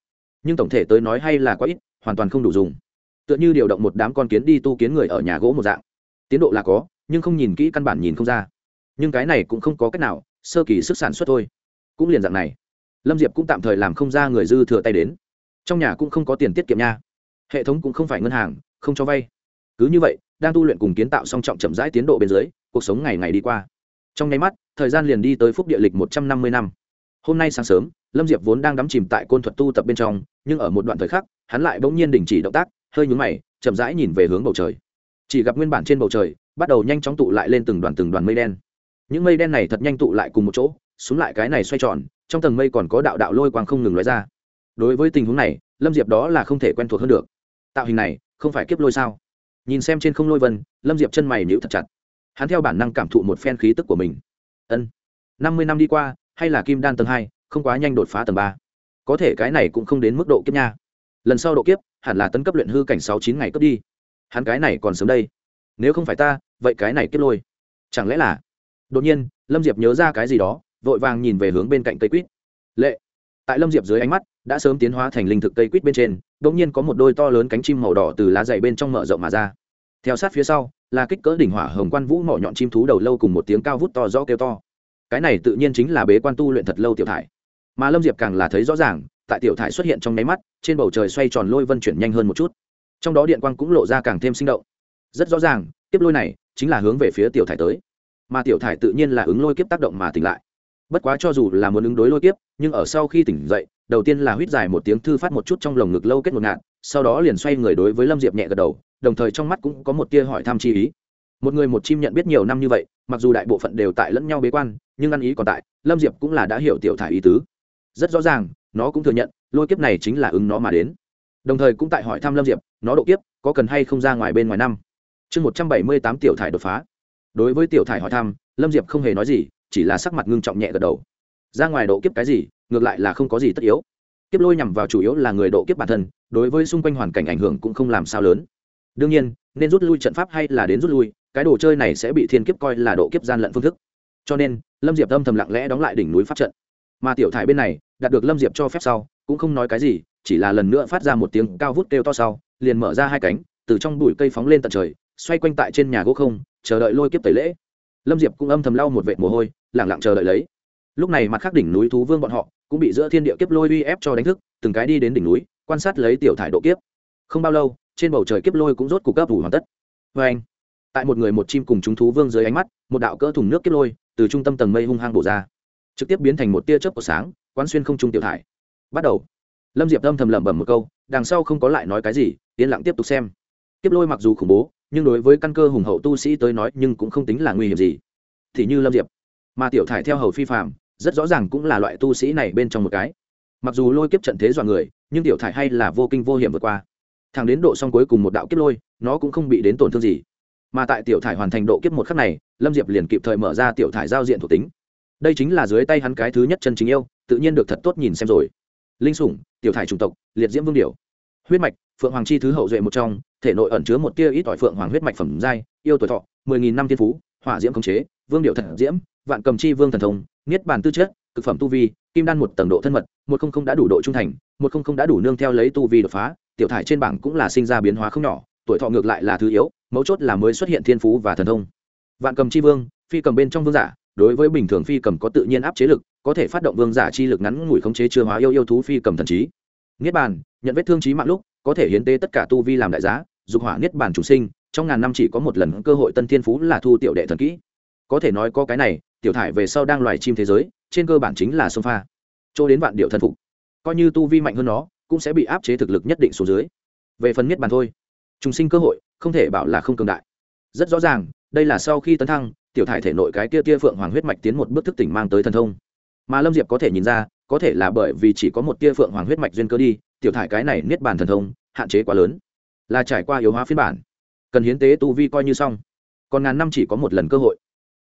nhưng tổng thể tới nói hay là quá ít, hoàn toàn không đủ dùng. Tựa như điều động một đám con kiến đi tu kiến người ở nhà gỗ một dạng. Tiến độ là có, nhưng không nhìn kỹ căn bản nhìn không ra. Nhưng cái này cũng không có cách nào, sơ kỳ sức sản xuất thôi. Cũng liền dạng này. Lâm diệp cũng tạm thời làm không ra người dư thừa tay đến. Trong nhà cũng không có tiền tiết kiệm nha. Hệ thống cũng không phải ngân hàng, không cho vay. Cứ như vậy, đang tu luyện cùng kiến tạo song trọng chậm rãi tiến độ bên dưới, cuộc sống ngày ngày đi qua. Trong nháy mắt, thời gian liền đi tới phúc địa lịch một trăm năm mươi năm. Hôm nay sáng sớm lâm diệp vốn đang đắm chìm tại côn thuật tu tập bên trong, nhưng ở một đoạn thời khắc, hắn lại bỗng nhiên đình chỉ động tác, hơi nhúng mày, chậm rãi nhìn về hướng bầu trời. Chỉ gặp nguyên bản trên bầu trời, bắt đầu nhanh chóng tụ lại lên từng đoàn từng đoàn mây đen. Những mây đen này thật nhanh tụ lại cùng một chỗ, xuống lại cái này xoay tròn, trong tầng mây còn có đạo đạo lôi quang không ngừng lóe ra. Đối với tình huống này, lâm diệp đó là không thể quen thuộc hơn được. Tạo hình này, không phải kiếp lôi sao? Nhìn xem trên không lôi vân, lâm diệp chân mày nhíu thật chặt. Hắn theo bản năng cảm thụ một phen khí tức của mình. Ân, năm mươi năm đi qua, hay là kim đan tầng hai không quá nhanh đột phá tầng ba. Có thể cái này cũng không đến mức độ kiếp nha. Lần sau độ kiếp, hẳn là tấn cấp luyện hư cảnh sáu chín ngày cấp đi. Hắn cái này còn sớm đây. Nếu không phải ta, vậy cái này kiếp lôi. Chẳng lẽ là? Đột nhiên, lâm diệp nhớ ra cái gì đó, vội vàng nhìn về hướng bên cạnh cây quýt. Lệ. Tại lâm diệp dưới ánh mắt, đã sớm tiến hóa thành linh thực cây quýt bên trên đ ỗ n g nhiên có một đôi to lớn cánh chim màu đỏ từ lá dày bên trong mở rộng mà ra. Theo sát phía sau, là kích cỡ đỉnh hỏa hồng quan vũ mỏ nhọn chim thú đầu lâu cùng một tiếng cao vút to rõ kêu to. Cái này tự nhiên chính là bế quan tu luyện thật lâu tiểu thải mà lâm diệp càng là thấy rõ ràng, tại tiểu thải xuất hiện trong nháy mắt, trên bầu trời xoay tròn lôi vân chuyển nhanh hơn một chút. Trong đó điện quang cũng lộ ra càng thêm sinh động. Rất rõ ràng, kiếp lôi này chính là hướng về phía tiểu thải tới. Mà tiểu thải tự nhiên là ứng lôi kiếp tác động mà tỉnh lại. Bất quá cho dù là muốn ứng đối lôi kiếp, nhưng ở sau khi tỉnh dậy, đầu tiên là huýt dài một tiếng thư phát một chút trong lồng ngực lâu kết một ngạn sau đó liền xoay người đối với lâm diệp nhẹ gật đầu, đồng thời trong mắt cũng có một tia hỏi thăm chi ý. Một người một chim nhận biết nhiều năm như vậy, mặc dù đại bộ phận đều tại lẫn nhau bế quan, nhưng ăn ý còn tại, lâm diệp cũng là đã hiểu tiểu thải ý tứ rất rõ ràng, nó cũng thừa nhận, lôi kiếp này chính là ứng nó mà đến. Đồng thời cũng tại hỏi thăm lâm diệp, nó độ kiếp có cần hay không ra ngoài bên ngoài năm? Chương một trăm bảy mươi tám tiểu thải đột phá. Đối với tiểu thải hỏi thăm, lâm diệp không hề nói gì, chỉ là sắc mặt ngưng trọng nhẹ gật đầu. Ra ngoài độ kiếp cái gì, ngược lại là không có gì tất yếu. Kiếp lôi nhằm vào chủ yếu là người độ kiếp bản thân, đối với xung quanh hoàn cảnh ảnh hưởng cũng không làm sao lớn. Đương nhiên, nên rút lui trận pháp hay là đến rút lui, cái đồ chơi này sẽ bị thiên kiếp coi là độ kiếp gian lận phương thức. Cho nên, lâm diệp âm thầm lặng lẽ đóng lại đỉnh núi pháp trận mà tiểu thải bên này, đạt được lâm diệp cho phép sau, cũng không nói cái gì, chỉ là lần nữa phát ra một tiếng cao vút kêu to sau, liền mở ra hai cánh, từ trong bụi cây phóng lên tận trời, xoay quanh tại trên nhà gỗ không, chờ đợi lôi kiếp tẩy lễ. Lâm diệp cũng âm thầm lau một vệt mồ hôi, lẳng lặng chờ đợi lấy. Lúc này mặt khác đỉnh núi thú vương bọn họ, cũng bị giữa thiên địa kiếp lôi uy ép cho đánh thức, từng cái đi đến đỉnh núi, quan sát lấy tiểu thải độ kiếp. Không bao lâu, trên bầu trời kiếp lôi cũng rốt cục cấp đủ hoàn tất. Vê anh, tại một người một chim cùng chúng thú vương dưới ánh mắt, một đạo cỡ thùng nước kiếp lôi, từ trung tâm tầng mây hung hăng bổ ra trực tiếp biến thành một tia chớp của sáng, quán xuyên không trung tiểu thải. Bắt đầu. Lâm diệp âm thầm lẩm bẩm một câu, đằng sau không có lại nói cái gì, yên lặng tiếp tục xem. Kiếp lôi mặc dù khủng bố, nhưng đối với căn cơ hùng hậu tu sĩ tới nói nhưng cũng không tính là nguy hiểm gì. Thì như lâm diệp, mà tiểu thải theo hầu phi phạm rất rõ ràng cũng là loại tu sĩ này bên trong một cái. Mặc dù lôi kiếp trận thế dọa người, nhưng tiểu thải hay là vô kinh vô hiểm vượt qua. Thằng đến độ xong cuối cùng một đạo kiếp lôi, nó cũng không bị đến tổn thương gì. Mà tại tiểu thải hoàn thành độ kiếp một khắc này, lâm diệp liền kịp thời mở ra tiểu thải giao diện thuộc tính đây chính là dưới tay hắn cái thứ nhất chân chính yêu, tự nhiên được thật tốt nhìn xem rồi. Linh sủng, tiểu thải chủng tộc, liệt diễm vương điểu. Huyết mạch, phượng hoàng chi thứ hậu duệ một trong, thể nội ẩn chứa một tia ít ỏi phượng hoàng huyết mạch phẩm giai, yêu tuổi thọ, mười nghìn năm thiên phú, hỏa diễm khống chế, vương điệu thật diễm, vạn cầm chi vương thần thông, niết bàn tư chất, cực phẩm tu vi, kim đan một tầng độ thân mật, một không không đã đủ độ trung thành, một không không đã đủ nương theo lấy tu vi đột phá, tiểu thải trên bảng cũng là sinh ra biến hóa không nhỏ, tuổi thọ ngược lại là thứ yếu, mấu chốt là mới xuất hiện thiên phú và thần thông. Vạn cầm chi vương, phi cầm bên trong vương giả đối với bình thường phi cầm có tự nhiên áp chế lực, có thể phát động vương giả chi lực ngắn ngủi khống chế chưa hóa yêu yêu thú phi cầm thần trí. Niết bàn, nhận vết thương trí mạng lúc, có thể hiến tế tất cả tu vi làm đại giá, dục hỏa niết bàn chủ sinh, trong ngàn năm chỉ có một lần cơ hội tân thiên phú là thu tiểu đệ thần kỹ. Có thể nói có cái này, tiểu thải về sau đang loài chim thế giới, trên cơ bản chính là sông pha. Chỗ đến vạn điệu thần phục, coi như tu vi mạnh hơn nó, cũng sẽ bị áp chế thực lực nhất định xuống dưới. Về phần niết bàn thôi, trùng sinh cơ hội, không thể bảo là không cường đại. Rất rõ ràng, đây là sau khi tấn thăng tiểu thải thể nội cái kia tia phượng hoàng huyết mạch tiến một bước thức tỉnh mang tới thần thông. Mà lâm diệp có thể nhìn ra, có thể là bởi vì chỉ có một tia phượng hoàng huyết mạch duyên cơ đi, tiểu thải cái này niết bàn thần thông, hạn chế quá lớn. Là trải qua yếu hóa phiên bản. Cần hiến tế tu vi coi như xong. Còn ngàn năm chỉ có một lần cơ hội.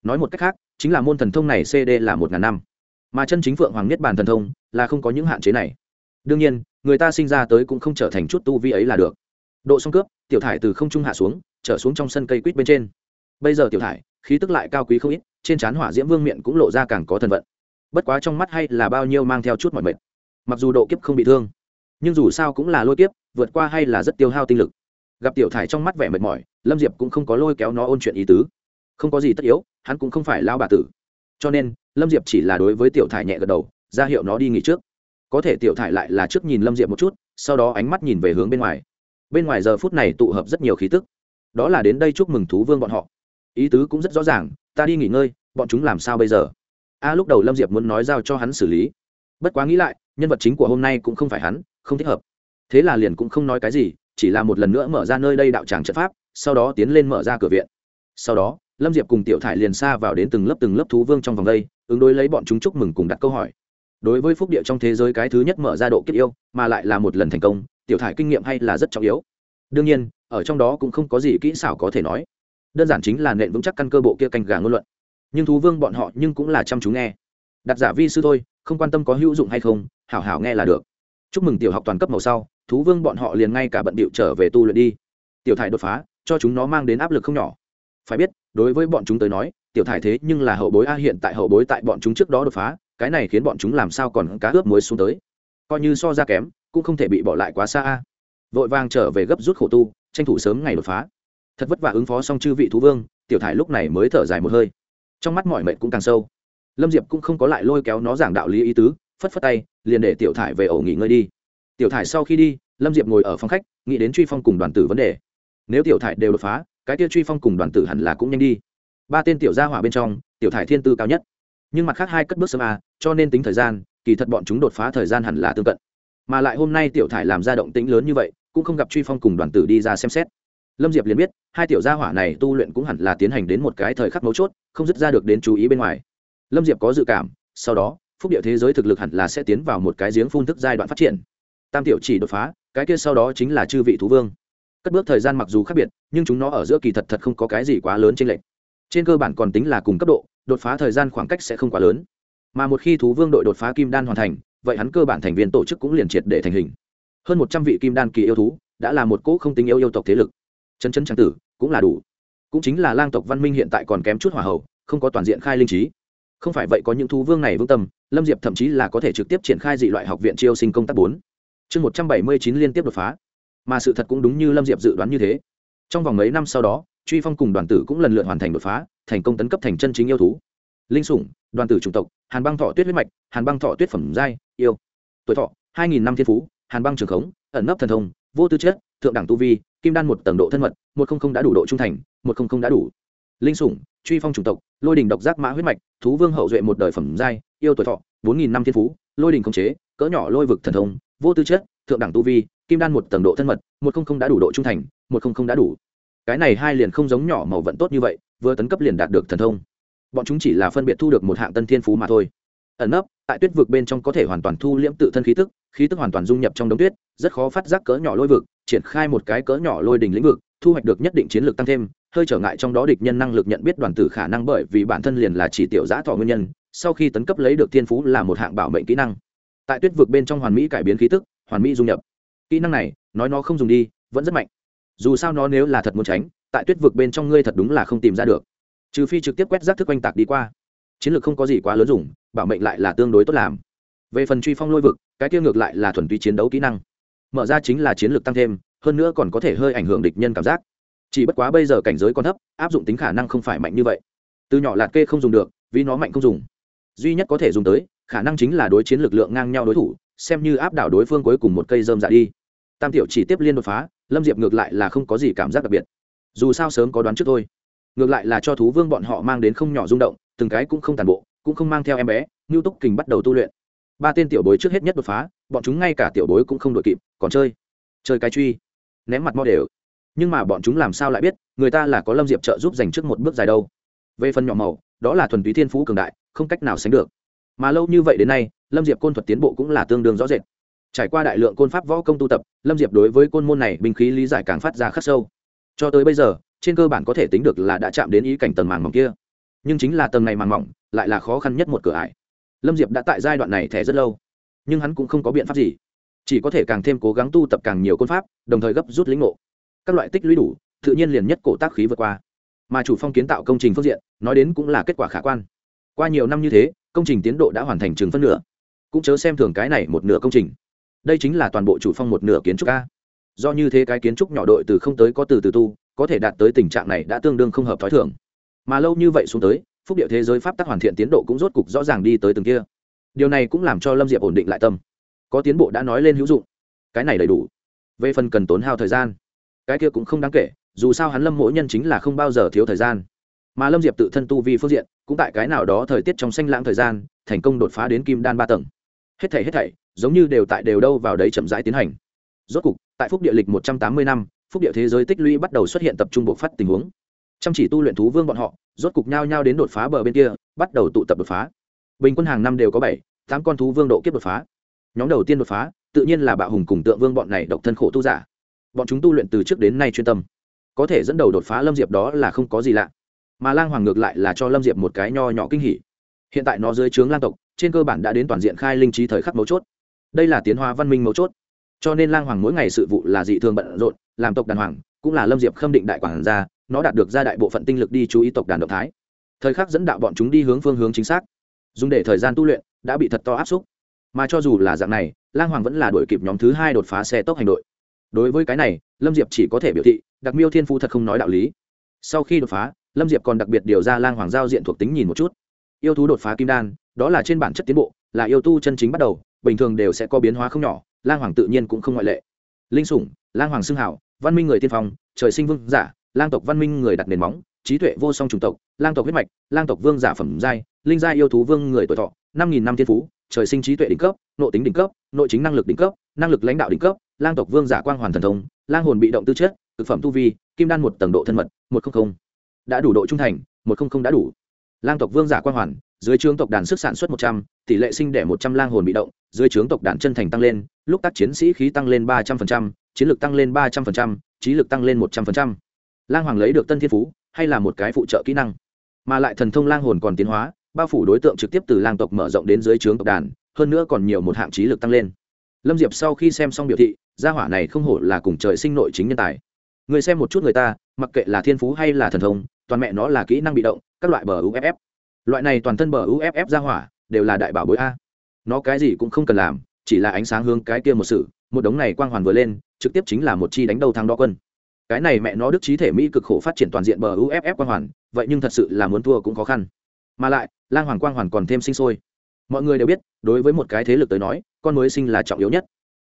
Nói một cách khác, chính là môn thần thông này cd là một ngàn năm. Mà chân chính phượng hoàng niết bàn thần thông, là không có những hạn chế này. Đương nhiên, người ta sinh ra tới cũng không trở thành chút tu vi ấy là được. Độ song cướp, tiểu thải từ không trung hạ xuống, trở xuống trong sân cây quýt bên trên. Bây giờ tiểu thải khí tức lại cao quý không ít, trên trán hỏa diễm vương miệng cũng lộ ra càng có thần vận. Bất quá trong mắt hay là bao nhiêu mang theo chút mọi mệt. Mặc dù độ kiếp không bị thương, nhưng dù sao cũng là lôi kiếp, vượt qua hay là rất tiêu hao tinh lực. Gặp tiểu thải trong mắt vẻ mệt mỏi, lâm diệp cũng không có lôi kéo nó ôn chuyện ý tứ. Không có gì tất yếu, hắn cũng không phải lao bà tử. Cho nên, lâm diệp chỉ là đối với tiểu thải nhẹ gật đầu, ra hiệu nó đi nghỉ trước. Có thể tiểu thải lại là trước nhìn lâm diệp một chút, sau đó ánh mắt nhìn về hướng bên ngoài. Bên ngoài giờ phút này tụ hợp rất nhiều khí tức. Đó là đến đây chúc mừng thú vương bọn họ ý tứ cũng rất rõ ràng, ta đi nghỉ ngơi, bọn chúng làm sao bây giờ? A, lúc đầu lâm diệp muốn nói giao cho hắn xử lý. Bất quá nghĩ lại, nhân vật chính của hôm nay cũng không phải hắn, không thích hợp. Thế là liền cũng không nói cái gì, chỉ là một lần nữa mở ra nơi đây đạo tràng trận pháp, sau đó tiến lên mở ra cửa viện. Sau đó, lâm diệp cùng tiểu thải liền xa vào đến từng lớp từng lớp thú vương trong vòng đây, ứng đối lấy bọn chúng chúc mừng cùng đặt câu hỏi. Đối với phúc địa trong thế giới cái thứ nhất mở ra độ kiếp yêu, mà lại là một lần thành công, tiểu thải kinh nghiệm hay là rất trọng yếu. Đương nhiên, ở trong đó cũng không có gì kỹ xảo có thể nói đơn giản chính là nện vững chắc căn cơ bộ kia canh gà ngôn luận. Nhưng thú vương bọn họ nhưng cũng là chăm chú nghe. Đặt giả vi sư thôi, không quan tâm có hữu dụng hay không, hảo hảo nghe là được. Chúc mừng tiểu học toàn cấp màu sau, thú vương bọn họ liền ngay cả bận bịu trở về tu luyện đi. Tiểu thải đột phá, cho chúng nó mang đến áp lực không nhỏ. Phải biết, đối với bọn chúng tới nói, tiểu thải thế nhưng là hậu bối a, hiện tại hậu bối tại bọn chúng trước đó đột phá, cái này khiến bọn chúng làm sao còn cá ướp muối xuống tới. Coi như so ra kém, cũng không thể bị bỏ lại quá xa a. Vội vàng trở về gấp rút khổ tu, tranh thủ sớm ngày đột phá thật vất vả ứng phó xong chư vị thú vương, tiểu thải lúc này mới thở dài một hơi. Trong mắt mọi mệnh cũng càng sâu. Lâm diệp cũng không có lại lôi kéo nó giảng đạo lý ý tứ, phất phất tay, liền để tiểu thải về ổ nghỉ ngơi đi. Tiểu thải sau khi đi, lâm diệp ngồi ở phòng khách, nghĩ đến truy phong cùng đoàn tử vấn đề. Nếu tiểu thải đều đột phá, cái tiêu truy phong cùng đoàn tử hẳn là cũng nhanh đi. Ba tên tiểu gia hỏa bên trong, tiểu thải thiên tư cao nhất. Nhưng mặt khác hai cất bước sớm a cho nên tính thời gian, kỳ thật bọn chúng đột phá thời gian hẳn là tương cận. Mà lại hôm nay tiểu thải làm ra động tĩnh lớn như vậy, cũng không gặp truy phong cùng đoàn tử đi ra xem xét lâm diệp liền biết, hai tiểu gia hỏa này tu luyện cũng hẳn là tiến hành đến một cái thời khắc mấu chốt, không dứt ra được đến chú ý bên ngoài. Lâm diệp có dự cảm, sau đó, phúc địa thế giới thực lực hẳn là sẽ tiến vào một cái giếng phun thức giai đoạn phát triển. Tam tiểu chỉ đột phá, cái kia sau đó chính là chư vị thú vương. Cất bước thời gian mặc dù khác biệt, nhưng chúng nó ở giữa kỳ thật thật không có cái gì quá lớn trên lệch. trên cơ bản còn tính là cùng cấp độ, đột phá thời gian khoảng cách sẽ không quá lớn. Mà một khi thú vương đội đột phá kim đan hoàn thành, vậy hắn cơ bản thành viên tổ chức cũng liền triệt để thành hình. Hơn một trăm vị kim đan kỳ yêu thú, đã là một cỗ không tính yêu yêu tộc thế lực chân chân trang tử cũng là đủ. Cũng chính là lang tộc văn minh hiện tại còn kém chút hỏa hậu không có toàn diện khai linh trí. Không phải vậy có những thú vương này vững tâm, lâm diệp thậm chí là có thể trực tiếp triển khai dị loại học viện chiêu sinh công tác bốn. Chương một trăm bảy mươi chín liên tiếp đột phá. Mà sự thật cũng đúng như lâm diệp dự đoán như thế. Trong vòng mấy năm sau đó, truy phong cùng đoàn tử cũng lần lượt hoàn thành đột phá, thành công tấn cấp thành chân chính yêu thú. Linh sủng, đoàn tử chủng tộc, hàn băng thọ tuyết huyết mạch, hàn băng thọ tuyết phẩm giai, yêu. Tuổi thọ, hai nghìn năm thiên phú, hàn băng trường khống, ẩn nấp thần thông vô tư chất thượng đẳng tu vi, kim đan một tầng độ thân mật, một không không đã đủ độ trung thành, một không không đã đủ. Linh sủng, truy phong chủng tộc, lôi đình độc giác mã huyết mạch, thú vương hậu duệ một đời phẩm giai, yêu tuổi thọ, bốn nghìn năm thiên phú, lôi đình khống chế, cỡ nhỏ lôi vực thần thông, vô tư chất thượng đẳng tu vi, kim đan một tầng độ thân mật, một không không đã đủ độ trung thành, một không không đã đủ. Cái này hai liền không giống nhỏ màu vận tốt như vậy, vừa tấn cấp liền đạt được thần thông. Bọn chúng chỉ là phân biệt thu được một hạng tân thiên phú mà thôi. Ẩn nấp, tại tuyết vực bên trong có thể hoàn toàn thu liễm tự thân khí tức khí tức hoàn toàn dung nhập trong đống tuyết, rất khó phát giác cỡ nhỏ lôi vực, triển khai một cái cỡ nhỏ lôi đình lĩnh vực, thu hoạch được nhất định chiến lược tăng thêm, hơi trở ngại trong đó địch nhân năng lực nhận biết đoàn tử khả năng bởi vì bản thân liền là chỉ tiểu giã thọ nguyên nhân, sau khi tấn cấp lấy được thiên phú là một hạng bảo mệnh kỹ năng. Tại tuyết vực bên trong hoàn mỹ cải biến khí tức, hoàn mỹ dung nhập. Kỹ năng này, nói nó không dùng đi, vẫn rất mạnh. Dù sao nó nếu là thật muốn tránh, tại tuyết vực bên trong ngươi thật đúng là không tìm ra được. Trừ phi trực tiếp quét rác thức quanh tạc đi qua. Chiến lược không có gì quá lớn dùng, bảo mệnh lại là tương đối tốt làm về phần truy phong lôi vực, cái tiêu ngược lại là thuần túy chiến đấu kỹ năng. Mở ra chính là chiến lược tăng thêm, hơn nữa còn có thể hơi ảnh hưởng địch nhân cảm giác. Chỉ bất quá bây giờ cảnh giới còn thấp, áp dụng tính khả năng không phải mạnh như vậy. Từ nhỏ lạt kê không dùng được, vì nó mạnh không dùng. Duy nhất có thể dùng tới, khả năng chính là đối chiến lực lượng ngang nhau đối thủ, xem như áp đảo đối phương cuối cùng một cây dơm dạ đi. Tam tiểu chỉ tiếp liên đột phá, lâm diệp ngược lại là không có gì cảm giác đặc biệt. Dù sao sớm có đoán trước thôi. Ngược lại là cho thú vương bọn họ mang đến không nhỏ rung động, từng cái cũng không tàn bộ, cũng không mang theo em bé ngưu túc kình bắt đầu tu luyện ba tên tiểu bối trước hết nhất đột phá, bọn chúng ngay cả tiểu bối cũng không đội kịp, còn chơi. Chơi cái truy. Ném mặt mo đều. Nhưng mà bọn chúng làm sao lại biết, người ta là có lâm diệp trợ giúp dành trước một bước dài đâu. Về phần nhỏ màu, đó là thuần túy thiên phú cường đại, không cách nào sánh được. Mà lâu như vậy đến nay, lâm diệp côn thuật tiến bộ cũng là tương đương rõ rệt. Trải qua đại lượng côn pháp võ công tu tập, lâm diệp đối với côn môn này binh khí lý giải càng phát ra khắc sâu. Cho tới bây giờ, trên cơ bản có thể tính được là đã chạm đến ý cảnh tầng màng mỏng kia. Nhưng chính là tầng này màng mỏng, lại là khó khăn nhất một cửa ải lâm diệp đã tại giai đoạn này thẻ rất lâu, nhưng hắn cũng không có biện pháp gì. Chỉ có thể càng thêm cố gắng tu tập càng nhiều côn pháp, đồng thời gấp rút lĩnh ngộ. Các loại tích lũy đủ, tự nhiên liền nhất cổ tác khí vượt qua. Mà chủ phong kiến tạo công trình phương diện, nói đến cũng là kết quả khả quan. Qua nhiều năm như thế, công trình tiến độ đã hoàn thành chừng phân nửa. Cũng chớ xem thường cái này một nửa công trình. Đây chính là toàn bộ chủ phong một nửa kiến trúc ca do như thế cái kiến trúc nhỏ đội từ không tới có từ từ tu, có thể đạt tới tình trạng này đã tương đương không hợp t h ó i thường. Mà lâu như vậy xuống tới phúc điệu thế giới pháp tắc hoàn thiện tiến độ cũng rốt cục rõ ràng đi tới từng kia. Điều này cũng làm cho lâm diệp ổn định lại tâm. Có tiến bộ đã nói lên hữu dụng. Cái này đầy đủ. Về phần cần tốn hao thời gian, cái kia cũng không đáng kể, dù sao hắn lâm mỗi nhân chính là không bao giờ thiếu thời gian. Mà lâm diệp tự thân tu vi phương diện, cũng tại cái nào đó thời tiết trong xanh lãng thời gian, thành công đột phá đến kim đan ba tầng. Hết thảy hết thảy, giống như đều tại đều đâu vào đấy chậm rãi tiến hành. Rốt cục, tại phúc địa lịch một trăm tám mươi năm, phúc địa thế giới tích lũy bắt đầu xuất hiện tập trung bộ phát tình huống chăm chỉ tu luyện thú vương bọn họ, rốt cục nhao nhao đến đột phá bờ bên kia, bắt đầu tụ tập đột phá. Bình quân hàng năm đều có bảy, tám con thú vương độ kiếp đột phá. Nhóm đầu tiên đột phá, tự nhiên là bạo hùng cùng tượng vương bọn này độc thân khổ tu giả. Bọn chúng tu luyện từ trước đến nay chuyên tâm. Có thể dẫn đầu đột phá lâm diệp đó là không có gì lạ. Mà lang hoàng ngược lại là cho lâm diệp một cái nho nhỏ kinh hỉ. Hiện tại nó dưới trướng lang tộc, trên cơ bản đã đến toàn diện khai linh trí thời khắc mấu chốt. Đây là tiến hóa văn minh mấu chốt. Cho nên lang hoàng mỗi ngày sự vụ là dị thường bận rộn, làm tộc đàn hoàng, cũng là lâm diệp khâm định đại quản gia nó đạt được ra đại bộ phận tinh lực đi chú ý tộc đàn động thái. Thời khắc dẫn đạo bọn chúng đi hướng phương hướng chính xác. Dùng để thời gian tu luyện đã bị thật to áp xúc. Mà cho dù là dạng này, lang hoàng vẫn là đuổi kịp nhóm thứ hai đột phá xe tốc hành đội. Đối với cái này, lâm diệp chỉ có thể biểu thị, đặc miêu thiên phu thật không nói đạo lý. Sau khi đột phá, lâm diệp còn đặc biệt điều ra lang hoàng giao diện thuộc tính nhìn một chút. Yêu thú đột phá kim đan, đó là trên bản chất tiến bộ, là yêu tu chân chính bắt đầu, bình thường đều sẽ có biến hóa không nhỏ, lang hoàng tự nhiên cũng không ngoại lệ. Linh sủng, lang hoàng xưng hảo, văn minh người tiên phong, trời sinh vương giả lang tộc văn minh người đặt nền móng, trí tuệ vô song chủng tộc, lang tộc huyết mạch, lang tộc vương giả phẩm giai, linh gia yêu thú vương người tuổi thọ, năm nghìn năm thiên phú, trời sinh trí tuệ đỉnh cấp, nội tính đỉnh cấp, nội chính năng lực đỉnh cấp, năng lực lãnh đạo đỉnh cấp, lang tộc vương giả quang hoàn thần thông, lang hồn bị động tư chất thực phẩm tu vi, kim đan một tầng độ thân mật, một trăm linh đã đủ độ trung thành, một trăm linh đã đủ. Lang tộc vương giả quang hoàn, dưới trướng tộc đàn sức sản xuất một trăm, tỷ lệ sinh đẻ một trăm lang hồn bị động, dưới trướng tộc đàn chân thành tăng lên, lúc tác chiến sĩ khí tăng lên ba trăm linh chiến lược tăng lên ba trăm linh trí lực tăng lên một trăm linh lang hoàng lấy được tân thiên phú, hay là một cái phụ trợ kỹ năng. Mà lại thần thông lang hồn còn tiến hóa, bao phủ đối tượng trực tiếp từ lang tộc mở rộng đến dưới trướng tộc đàn, hơn nữa còn nhiều một hạng trí lực tăng lên. Lâm diệp sau khi xem xong biểu thị, gia hỏa này không hổ là cùng trời sinh nội chính nhân tài. Người xem một chút người ta, mặc kệ là thiên phú hay là thần thông, toàn mẹ nó là kỹ năng bị động, các loại bờ uff loại này toàn thân bờ uff gia hỏa, đều là đại bảo bối a. Nó cái gì cũng không cần làm, chỉ là ánh sáng hướng cái kia một sự, một đống này quang hoàn vừa lên, trực tiếp chính là một chi đánh đầu thang đo quân cái này mẹ nó đức trí thể mỹ cực khổ phát triển toàn diện bờ uff quang hoàn, vậy nhưng thật sự là muốn thua cũng khó khăn. Mà lại, lang hoàng quang hoàn còn thêm sinh sôi. Mọi người đều biết, đối với một cái thế lực tới nói, con mới sinh là trọng yếu nhất.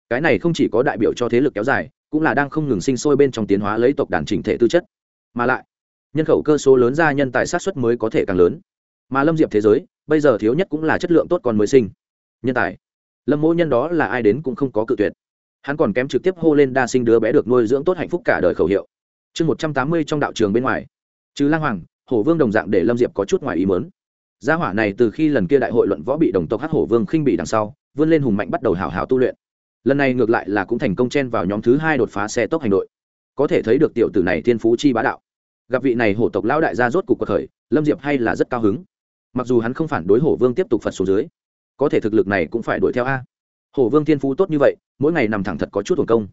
Cái này không chỉ có đại biểu cho thế lực kéo dài, cũng là đang không ngừng sinh sôi bên trong tiến hóa lấy tộc đàn chỉnh thể tư chất. Mà lại, nhân khẩu cơ số lớn ra nhân tài sát xuất mới có thể càng lớn. Mà lâm diệp thế giới, bây giờ thiếu nhất cũng là chất lượng tốt con mới sinh. Nhân tài. Lâm mỗ nhân đó là ai đến cũng không có cự tuyệt hắn còn kém trực tiếp hô lên đa sinh đứa bé được nuôi dưỡng tốt hạnh phúc cả đời khẩu hiệu. Chương một trăm tám mươi trong đạo trường bên ngoài. Chứ lang hoàng, hổ vương đồng dạng để lâm diệp có chút ngoài ý mớn gia hỏa này từ khi lần kia đại hội luận võ bị đồng tộc hát hổ vương khinh bị đằng sau, vươn lên hùng mạnh bắt đầu hào hào tu luyện. Lần này ngược lại là cũng thành công chen vào nhóm thứ hai đột phá xe tốc hành đội. Có thể thấy được tiểu tử này thiên phú chi bá đạo. Gặp vị này hổ tộc lão đại gia rốt cục cuộc khởi, lâm diệp hay là rất cao hứng. Mặc dù hắn không phản đối hổ vương tiếp tục phật xuống dưới, có thể thực lực này cũng phải đuổi theo a hổ vương thiên phú tốt như vậy, mỗi ngày nằm thẳng thật có chút hồn công.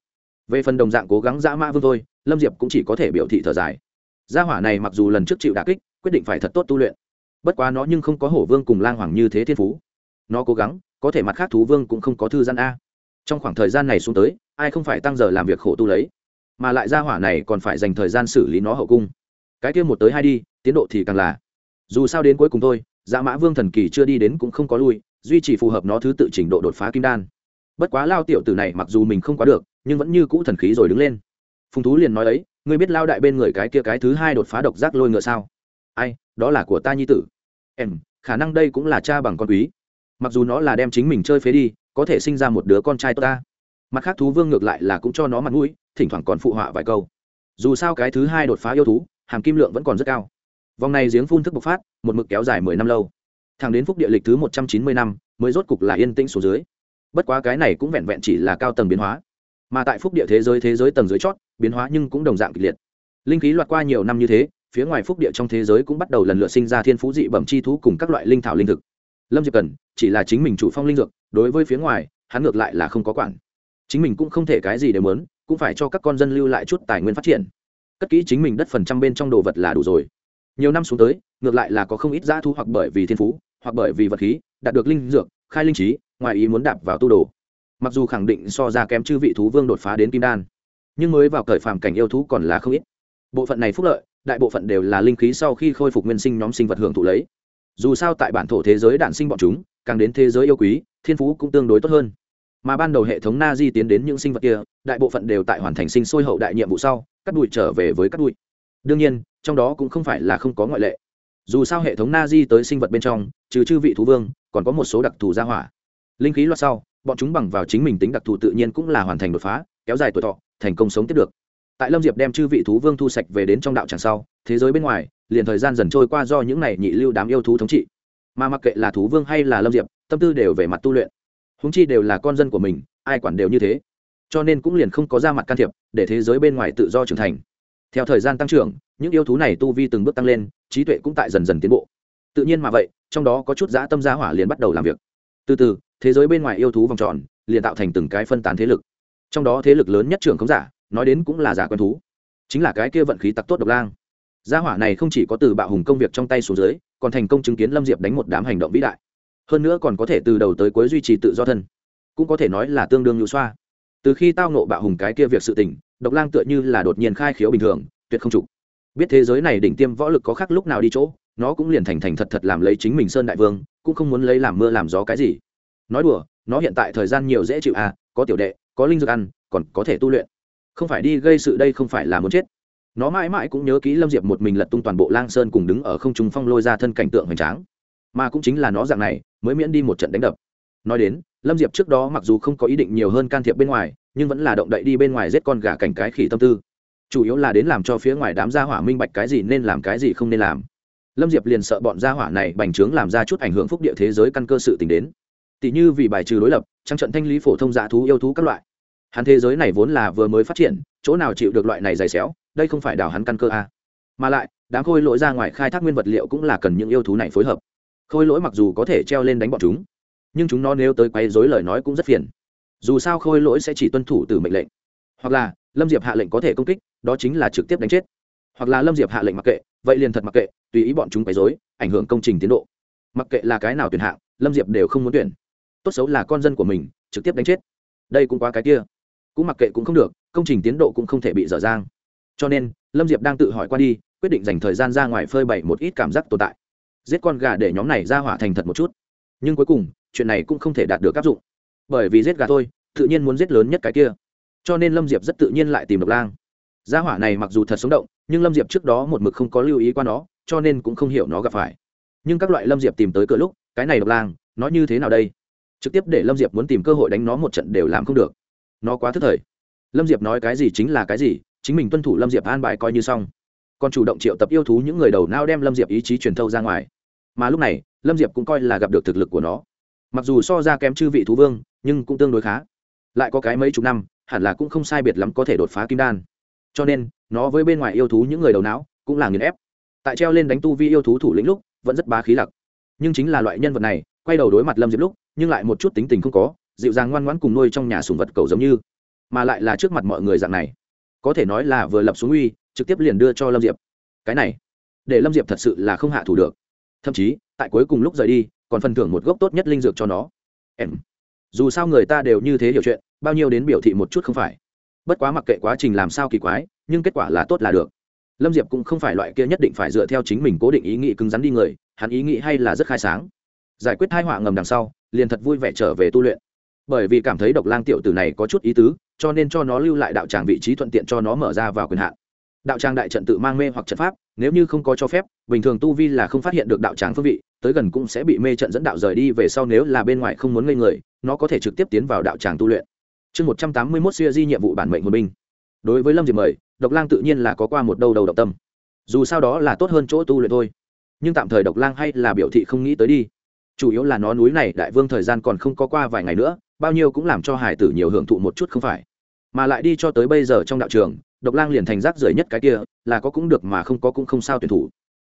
Về phần đồng dạng cố gắng dã mã vương thôi, lâm diệp cũng chỉ có thể biểu thị thở dài. Gia hỏa này mặc dù lần trước chịu đà kích, quyết định phải thật tốt tu luyện. Bất quá nó nhưng không có hổ vương cùng lang hoàng như thế thiên phú. Nó cố gắng, có thể mặt khác thú vương cũng không có thư gian a. Trong khoảng thời gian này xuống tới, ai không phải tăng giờ làm việc khổ tu lấy, mà lại gia hỏa này còn phải dành thời gian xử lý nó hậu cung. Cái kia một tới hai đi, tiến độ thì càng là. Dù sao đến cuối cùng thôi dạ mã vương thần kỳ chưa đi đến cũng không có lui duy trì phù hợp nó thứ tự trình độ đột phá kim đan. Bất quá lao tiểu tử này mặc dù mình không quá được, nhưng vẫn như cũ thần khí rồi đứng lên. Phùng thú liền nói ấy, ngươi biết lao đại bên người cái kia cái thứ hai đột phá độc giác lôi ngựa sao? Ai, đó là của ta nhi tử. Em, khả năng đây cũng là cha bằng con quý. Mặc dù nó là đem chính mình chơi phế đi, có thể sinh ra một đứa con trai tốt ta. Mặt khác thú vương ngược lại là cũng cho nó mặt mũi, thỉnh thoảng còn phụ họa vài câu. Dù sao cái thứ hai đột phá yêu thú, hàm kim lượng vẫn còn rất cao. Vòng này giếng phun thức bộc phát, một mực kéo dài mười năm lâu thẳng đến phúc địa lịch thứ một trăm chín mươi năm, mới rốt cục là yên tĩnh xuống dưới. Bất quá cái này cũng vẹn vẹn chỉ là cao tầng biến hóa. Mà tại phúc địa thế giới thế giới tầng dưới chót, biến hóa nhưng cũng đồng dạng kịch liệt. Linh khí loạt qua nhiều năm như thế, phía ngoài phúc địa trong thế giới cũng bắt đầu lần lượt sinh ra thiên phú dị bẩm chi thú cùng các loại linh thảo linh thực. Lâm diệp cần chỉ là chính mình chủ phong linh dược, đối với phía ngoài, hắn ngược lại là không có quản. Chính mình cũng không thể cái gì đều mớn cũng phải cho các con dân lưu lại chút tài nguyên phát triển. Cất kỹ chính mình đất phần trăm bên trong đồ vật là đủ rồi nhiều năm xuống tới, ngược lại là có không ít g thu hoặc bởi vì thiên phú, hoặc bởi vì vật khí, đạt được linh dược, khai linh trí, ngoài ý muốn đạp vào tu đồ. Mặc dù khẳng định so ra kém chư vị thú vương đột phá đến kim đan, nhưng mới vào cởi phàm cảnh yêu thú còn là không ít. Bộ phận này phúc lợi, đại bộ phận đều là linh khí sau khi khôi phục nguyên sinh nhóm sinh vật hưởng thụ lấy. Dù sao tại bản thổ thế giới đạn sinh bọn chúng, càng đến thế giới yêu quý, thiên phú cũng tương đối tốt hơn. Mà ban đầu hệ thống na di tiến đến những sinh vật kia, đại bộ phận đều tại hoàn thành sinh sôi hậu đại nhiệm vụ sau, cắt đùi trở về với cắt đùi đương nhiên, trong đó cũng không phải là không có ngoại lệ. Dù sao hệ thống na di tới sinh vật bên trong, trừ chư vị thú vương, còn có một số đặc thù gia hỏa. Linh khí loạt sau, bọn chúng bằng vào chính mình tính đặc thù tự nhiên cũng là hoàn thành đột phá, kéo dài tuổi thọ, thành công sống tiếp được. Tại lâm diệp đem chư vị thú vương thu sạch về đến trong đạo tràng sau, thế giới bên ngoài, liền thời gian dần trôi qua do những này nhị lưu đám yêu thú thống trị. Mà mặc kệ là thú vương hay là lâm diệp, tâm tư đều về mặt tu luyện. Húng chi đều là con dân của mình, ai quản đều như thế. Cho nên cũng liền không có ra mặt can thiệp, để thế giới bên ngoài tự do trưởng thành theo thời gian tăng trưởng, những yêu thú này tu vi từng bước tăng lên, trí tuệ cũng tại dần dần tiến bộ. Tự nhiên mà vậy, trong đó có chút dã tâm gia hỏa liền bắt đầu làm việc. Từ từ, thế giới bên ngoài yêu thú vòng tròn liền tạo thành từng cái phân tán thế lực. Trong đó thế lực lớn nhất trưởng không giả, nói đến cũng là giả quen thú. Chính là cái kia vận khí tặc tốt độc lang. Gia hỏa này không chỉ có từ bạo hùng công việc trong tay xuống dưới, còn thành công chứng kiến lâm diệp đánh một đám hành động vĩ đại. Hơn nữa còn có thể từ đầu tới cuối duy trì tự do thân. Cũng có thể nói là tương đương nhu xoa. Từ khi tao nộ bạo hùng cái kia việc sự tình độc lang tựa như là đột nhiên khai khiếu bình thường, tuyệt không trục. Biết thế giới này đỉnh tiêm võ lực có khác lúc nào đi chỗ, nó cũng liền thành thành thật thật làm lấy chính mình sơn đại vương, cũng không muốn lấy làm mưa làm gió cái gì. Nói đùa, nó hiện tại thời gian nhiều dễ chịu à có tiểu đệ, có linh dược ăn, còn có thể tu luyện. Không phải đi gây sự đây không phải là muốn chết. Nó mãi mãi cũng nhớ kỹ lâm diệp một mình lật tung toàn bộ lang sơn cùng đứng ở không trung phong lôi ra thân cảnh tượng hoành tráng. Mà cũng chính là nó dạng này, mới miễn đi một trận đánh đập. Nói đến, lâm diệp trước đó mặc dù không có ý định nhiều hơn can thiệp bên ngoài nhưng vẫn là động đậy đi bên ngoài giết con gà cảnh cái khỉ tâm tư. Chủ yếu là đến làm cho phía ngoài đám gia hỏa minh bạch cái gì nên làm cái gì không nên làm. Lâm diệp liền sợ bọn gia hỏa này bành trướng làm ra chút ảnh hưởng phúc địa thế giới căn cơ sự t ì n h đến. Tỷ như vì bài trừ đối lập trang trận thanh lý phổ thông dạ thú yêu thú các loại. Hắn thế giới này vốn là vừa mới phát triển, chỗ nào chịu được loại này dày xéo, đây không phải đào hắn căn cơ a à. mà lại, đám khôi lỗi ra ngoài khai thác nguyên vật liệu cũng là cần những yêu thú này phối hợp. Khôi lỗi mặc dù có thể treo lên đánh bọn chúng, nhưng chúng nó nếu tới quay dối lời nói cũng rất phiền dù sao khôi lỗi sẽ chỉ tuân thủ từ mệnh lệnh. Hoặc là, lâm diệp hạ lệnh có thể công kích, đó chính là trực tiếp đánh chết. Hoặc là lâm diệp hạ lệnh mặc kệ, vậy liền thật mặc kệ, tùy ý bọn chúng quấy dối ảnh hưởng công trình tiến độ. Mặc kệ là cái nào tuyển hạng, lâm diệp đều không muốn tuyển. Tốt xấu là con dân của mình, trực tiếp đánh chết. Đây cũng quá cái kia. Cũng mặc kệ cũng không được, công trình tiến độ cũng không thể bị dở dang. Cho nên, lâm diệp đang tự hỏi qua đi, quyết định dành thời gian ra ngoài phơi bày một ít cảm giác tồn tại. Giết con gà để nhóm này ra hỏa thành thật một chút. Nhưng cuối cùng, chuyện này cũng không thể đạt được áp dụng bởi vì giết gà thôi tự nhiên muốn giết lớn nhất cái kia. Cho nên lâm diệp rất tự nhiên lại tìm độc lang. Gia hỏa này mặc dù thật sống động, nhưng lâm diệp trước đó một mực không có lưu ý qua nó, cho nên cũng không hiểu nó gặp phải. Nhưng các loại lâm diệp tìm tới cửa lúc, cái này độc lang, nó như thế nào đây? Trực tiếp để lâm diệp muốn tìm cơ hội đánh nó một trận đều làm không được. Nó quá thức thời. Lâm diệp nói cái gì chính là cái gì, chính mình tuân thủ lâm diệp an bài coi như xong. Còn chủ động triệu tập yêu thú những người đầu nao đem lâm diệp ý chí truyền thâu ra ngoài. Mà lúc này, lâm diệp cũng coi là gặp được thực lực của nó. Mặc dù so ra kém chư vị thú vương nhưng cũng tương đối khá. Lại có cái mấy chục năm, hẳn là cũng không sai biệt lắm có thể đột phá kim đan. Cho nên, nó với bên ngoài yêu thú những người đầu não, cũng là nghiền ép. Tại treo lên đánh tu vi yêu thú thủ lĩnh lúc, vẫn rất bá khí lặc. Nhưng chính là loại nhân vật này, quay đầu đối mặt lâm diệp lúc, nhưng lại một chút tính tình không có, dịu dàng ngoan ngoãn cùng nuôi trong nhà sùng vật cầu giống như. Mà lại là trước mặt mọi người dạng này. Có thể nói là vừa lập xuống uy, trực tiếp liền đưa cho lâm diệp. Cái này, để lâm diệp thật sự là không hạ thủ được. Thậm chí, tại cuối cùng lúc rời đi, còn phần thưởng một gốc tốt nhất linh dược cho nó. Em dù sao người ta đều như thế hiểu chuyện, bao nhiêu đến biểu thị một chút không phải. Bất quá mặc kệ quá trình làm sao kỳ quái, nhưng kết quả là tốt là được. Lâm diệp cũng không phải loại kia nhất định phải dựa theo chính mình cố định ý nghĩ cứng rắn đi người, hắn ý nghĩ hay là rất khai sáng. Giải quyết hai họa ngầm đằng sau, liền thật vui vẻ trở về tu luyện. Bởi vì cảm thấy độc lang tiểu tử này có chút ý tứ, cho nên cho nó lưu lại đạo tràng vị trí thuận tiện cho nó mở ra vào quyền hạn. Đạo tràng đại trận tự mang mê hoặc trận pháp, nếu như không có cho phép, bình thường tu vi là không phát hiện được đạo tràng phương vị, tới gần cũng sẽ bị mê trận dẫn đạo rời đi về sau nếu là bên ngoài không muốn ngây người nó có thể trực tiếp tiến vào đạo tràng tu luyện. Chương một trăm tám mươi mốt siêu di nhiệm vụ bản mệnh hồn binh. Đối với lâm diệp mời, độc lang tự nhiên là có qua một đâu đầu độc tâm. Dù sao đó là tốt hơn chỗ tu luyện thôi. Nhưng tạm thời độc lang hay là biểu thị không nghĩ tới đi. Chủ yếu là nó núi này đại vương thời gian còn không có qua vài ngày nữa, bao nhiêu cũng làm cho hải tử nhiều hưởng thụ một chút không phải. Mà lại đi cho tới bây giờ trong đạo trường, độc lang liền thành rác rưởi nhất cái kia, là có cũng được mà không có cũng không sao tuyển thủ.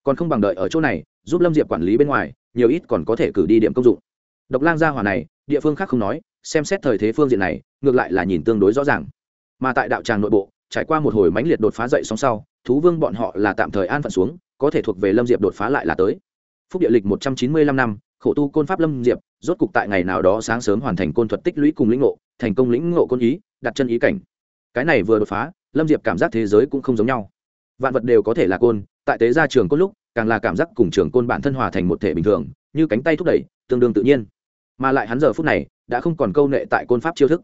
Còn không bằng đợi ở chỗ này, giúp lâm diệp quản lý bên ngoài, nhiều ít còn có thể cử đi điểm công dụng. Độc lang gia hỏa này địa phương khác không nói, xem xét thời thế phương diện này, ngược lại là nhìn tương đối rõ ràng. Mà tại đạo tràng nội bộ, trải qua một hồi mãnh liệt đột phá dậy sóng sau, thú vương bọn họ là tạm thời an phận xuống, có thể thuộc về lâm diệp đột phá lại là tới. Phúc địa lịch một trăm chín mươi lăm năm, khổ tu côn pháp lâm diệp, rốt cục tại ngày nào đó sáng sớm hoàn thành côn thuật tích lũy cùng lĩnh ngộ, thành công lĩnh ngộ côn ý, đặt chân ý cảnh. Cái này vừa đột phá, lâm diệp cảm giác thế giới cũng không giống nhau. Vạn vật đều có thể là côn, tại tế gia trường côn lúc, càng là cảm giác cùng trường côn bản thân hòa thành một thể bình thường, như cánh tay thúc đẩy, tương đương tự nhiên mà lại hắn giờ phút này đã không còn câu nệ tại côn pháp chiêu thức.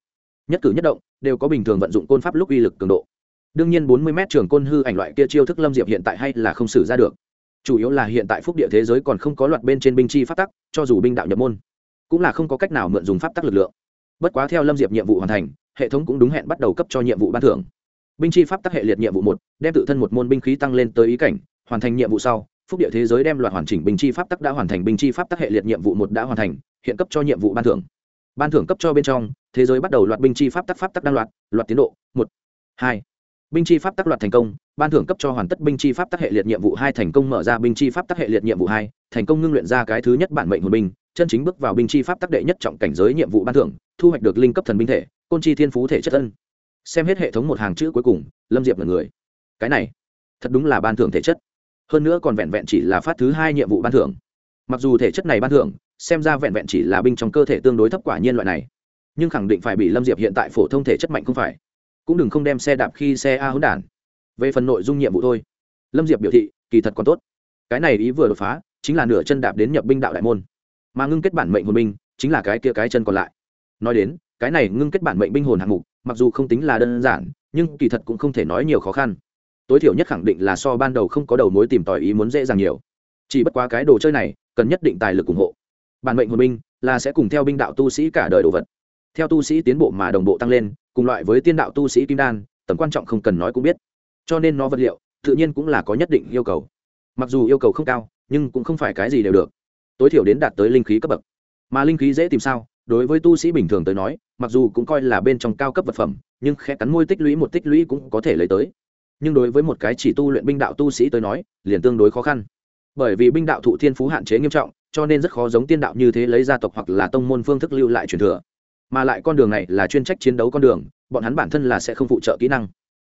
Nhất cử nhất động đều có bình thường vận dụng côn pháp lúc uy lực cường độ. Đương nhiên bốn mươi m trường côn hư ảnh loại kia chiêu thức lâm diệp hiện tại hay là không xử ra được. Chủ yếu là hiện tại phúc địa thế giới còn không có loạt bên trên binh chi pháp tắc, cho dù binh đạo nhập môn, cũng là không có cách nào mượn dùng pháp tắc lực lượng. Bất quá theo lâm diệp nhiệm vụ hoàn thành, hệ thống cũng đúng hẹn bắt đầu cấp cho nhiệm vụ ban thưởng. Binh chi pháp tắc hệ liệt nhiệm vụ một, đem tự thân một môn binh khí tăng lên tới ý cảnh, hoàn thành nhiệm vụ sau phúc địa thế giới đem loạt hoàn chỉnh binh chi pháp tắc đã hoàn thành, binh chi pháp tắc hệ liệt nhiệm vụ một đã hoàn thành, hiện cấp cho nhiệm vụ ban thưởng. Ban thưởng cấp cho bên trong, thế giới bắt đầu loạt binh chi pháp tắc pháp tắc đan loạt loạt tiến độ, một, hai. Binh chi pháp tắc loạt thành công, ban thưởng cấp cho hoàn tất binh chi pháp tắc hệ liệt nhiệm vụ hai, thành công mở ra binh chi pháp tắc hệ liệt nhiệm vụ hai, thành công ngưng luyện ra cái thứ nhất bản mệnh hồn binh, chân chính bước vào binh chi pháp tắc đệ nhất trọng cảnh giới nhiệm vụ ban thưởng, thu hoạch được linh cấp thần binh thể, côn chi thiên phú thể chất ân xem hết hệ thống một hàng chữ cuối cùng, lâm diệp là người. Cái này, thật đúng là ban thưởng thể chất hơn nữa còn vẹn vẹn chỉ là phát thứ hai nhiệm vụ ban thưởng. Mặc dù thể chất này ban thưởng, xem ra vẹn vẹn chỉ là binh trong cơ thể tương đối thấp quả nhiên loại này. Nhưng khẳng định phải bị lâm diệp hiện tại phổ thông thể chất mạnh không phải. Cũng đừng không đem xe đạp khi xe a hỗn đản. Về phần nội dung nhiệm vụ thôi. Lâm diệp biểu thị, kỳ thật còn tốt. Cái này ý vừa đột phá, chính là nửa chân đạp đến nhập binh đạo đại môn. Mà ngưng kết bản mệnh hồn binh, chính là cái kia cái chân còn lại. Nói đến, cái này ngưng kết bản mệnh binh hồn hạng mục, mặc dù không tính là đơn giản, nhưng kỳ thật cũng không thể nói nhiều khó khăn tối thiểu nhất khẳng định là so ban đầu không có đầu mối tìm tòi ý muốn dễ dàng nhiều. Chỉ bất quá cái đồ chơi này, cần nhất định tài lực ủng hộ. Bản mệnh hồn binh là sẽ cùng theo binh đạo tu sĩ cả đời đồ vật. Theo tu sĩ tiến bộ mà đồng bộ tăng lên, cùng loại với tiên đạo tu sĩ kim đan, tầm quan trọng không cần nói cũng biết. Cho nên nó vật liệu, tự nhiên cũng là có nhất định yêu cầu. Mặc dù yêu cầu không cao, nhưng cũng không phải cái gì đều được. Tối thiểu đến đạt tới linh khí cấp bậc. Mà linh khí dễ tìm sao, đối với tu sĩ bình thường tới nói, mặc dù cũng coi là bên trong cao cấp vật phẩm, nhưng khẽ cắn môi tích lũy một tích lũy cũng có thể lấy tới nhưng đối với một cái chỉ tu luyện binh đạo tu sĩ tới nói, liền tương đối khó khăn. Bởi vì binh đạo thụ thiên phú hạn chế nghiêm trọng, cho nên rất khó giống tiên đạo như thế lấy gia tộc hoặc là tông môn phương thức lưu lại truyền thừa. Mà lại con đường này là chuyên trách chiến đấu con đường, bọn hắn bản thân là sẽ không phụ trợ kỹ năng.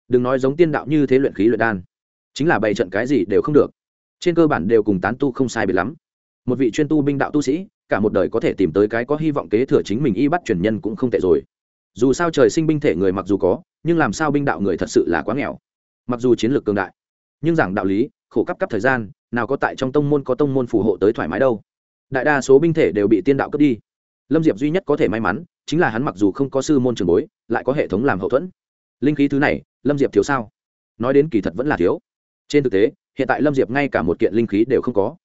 Đừng nói giống tiên đạo như thế luyện khí luyện đan, chính là bày trận cái gì đều không được. Trên cơ bản đều cùng tán tu không sai biệt lắm. Một vị chuyên tu binh đạo tu sĩ, cả một đời có thể tìm tới cái có hy vọng kế thừa chính mình y bắt truyền nhân cũng không tệ rồi. Dù sao trời sinh binh thể người mặc dù có, nhưng làm sao binh đạo người thật sự là quá nghèo mặc dù chiến lược cường đại, nhưng giảng đạo lý, khổ cấp cấp thời gian, nào có tại trong tông môn có tông môn phù hộ tới thoải mái đâu. Đại đa số binh thể đều bị tiên đạo cướp đi. Lâm diệp duy nhất có thể may mắn, chính là hắn mặc dù không có sư môn trường bối, lại có hệ thống làm hậu thuẫn. Linh khí thứ này, lâm diệp thiếu sao? Nói đến kỳ thật vẫn là thiếu. Trên thực tế, hiện tại lâm diệp ngay cả một kiện linh khí đều không có.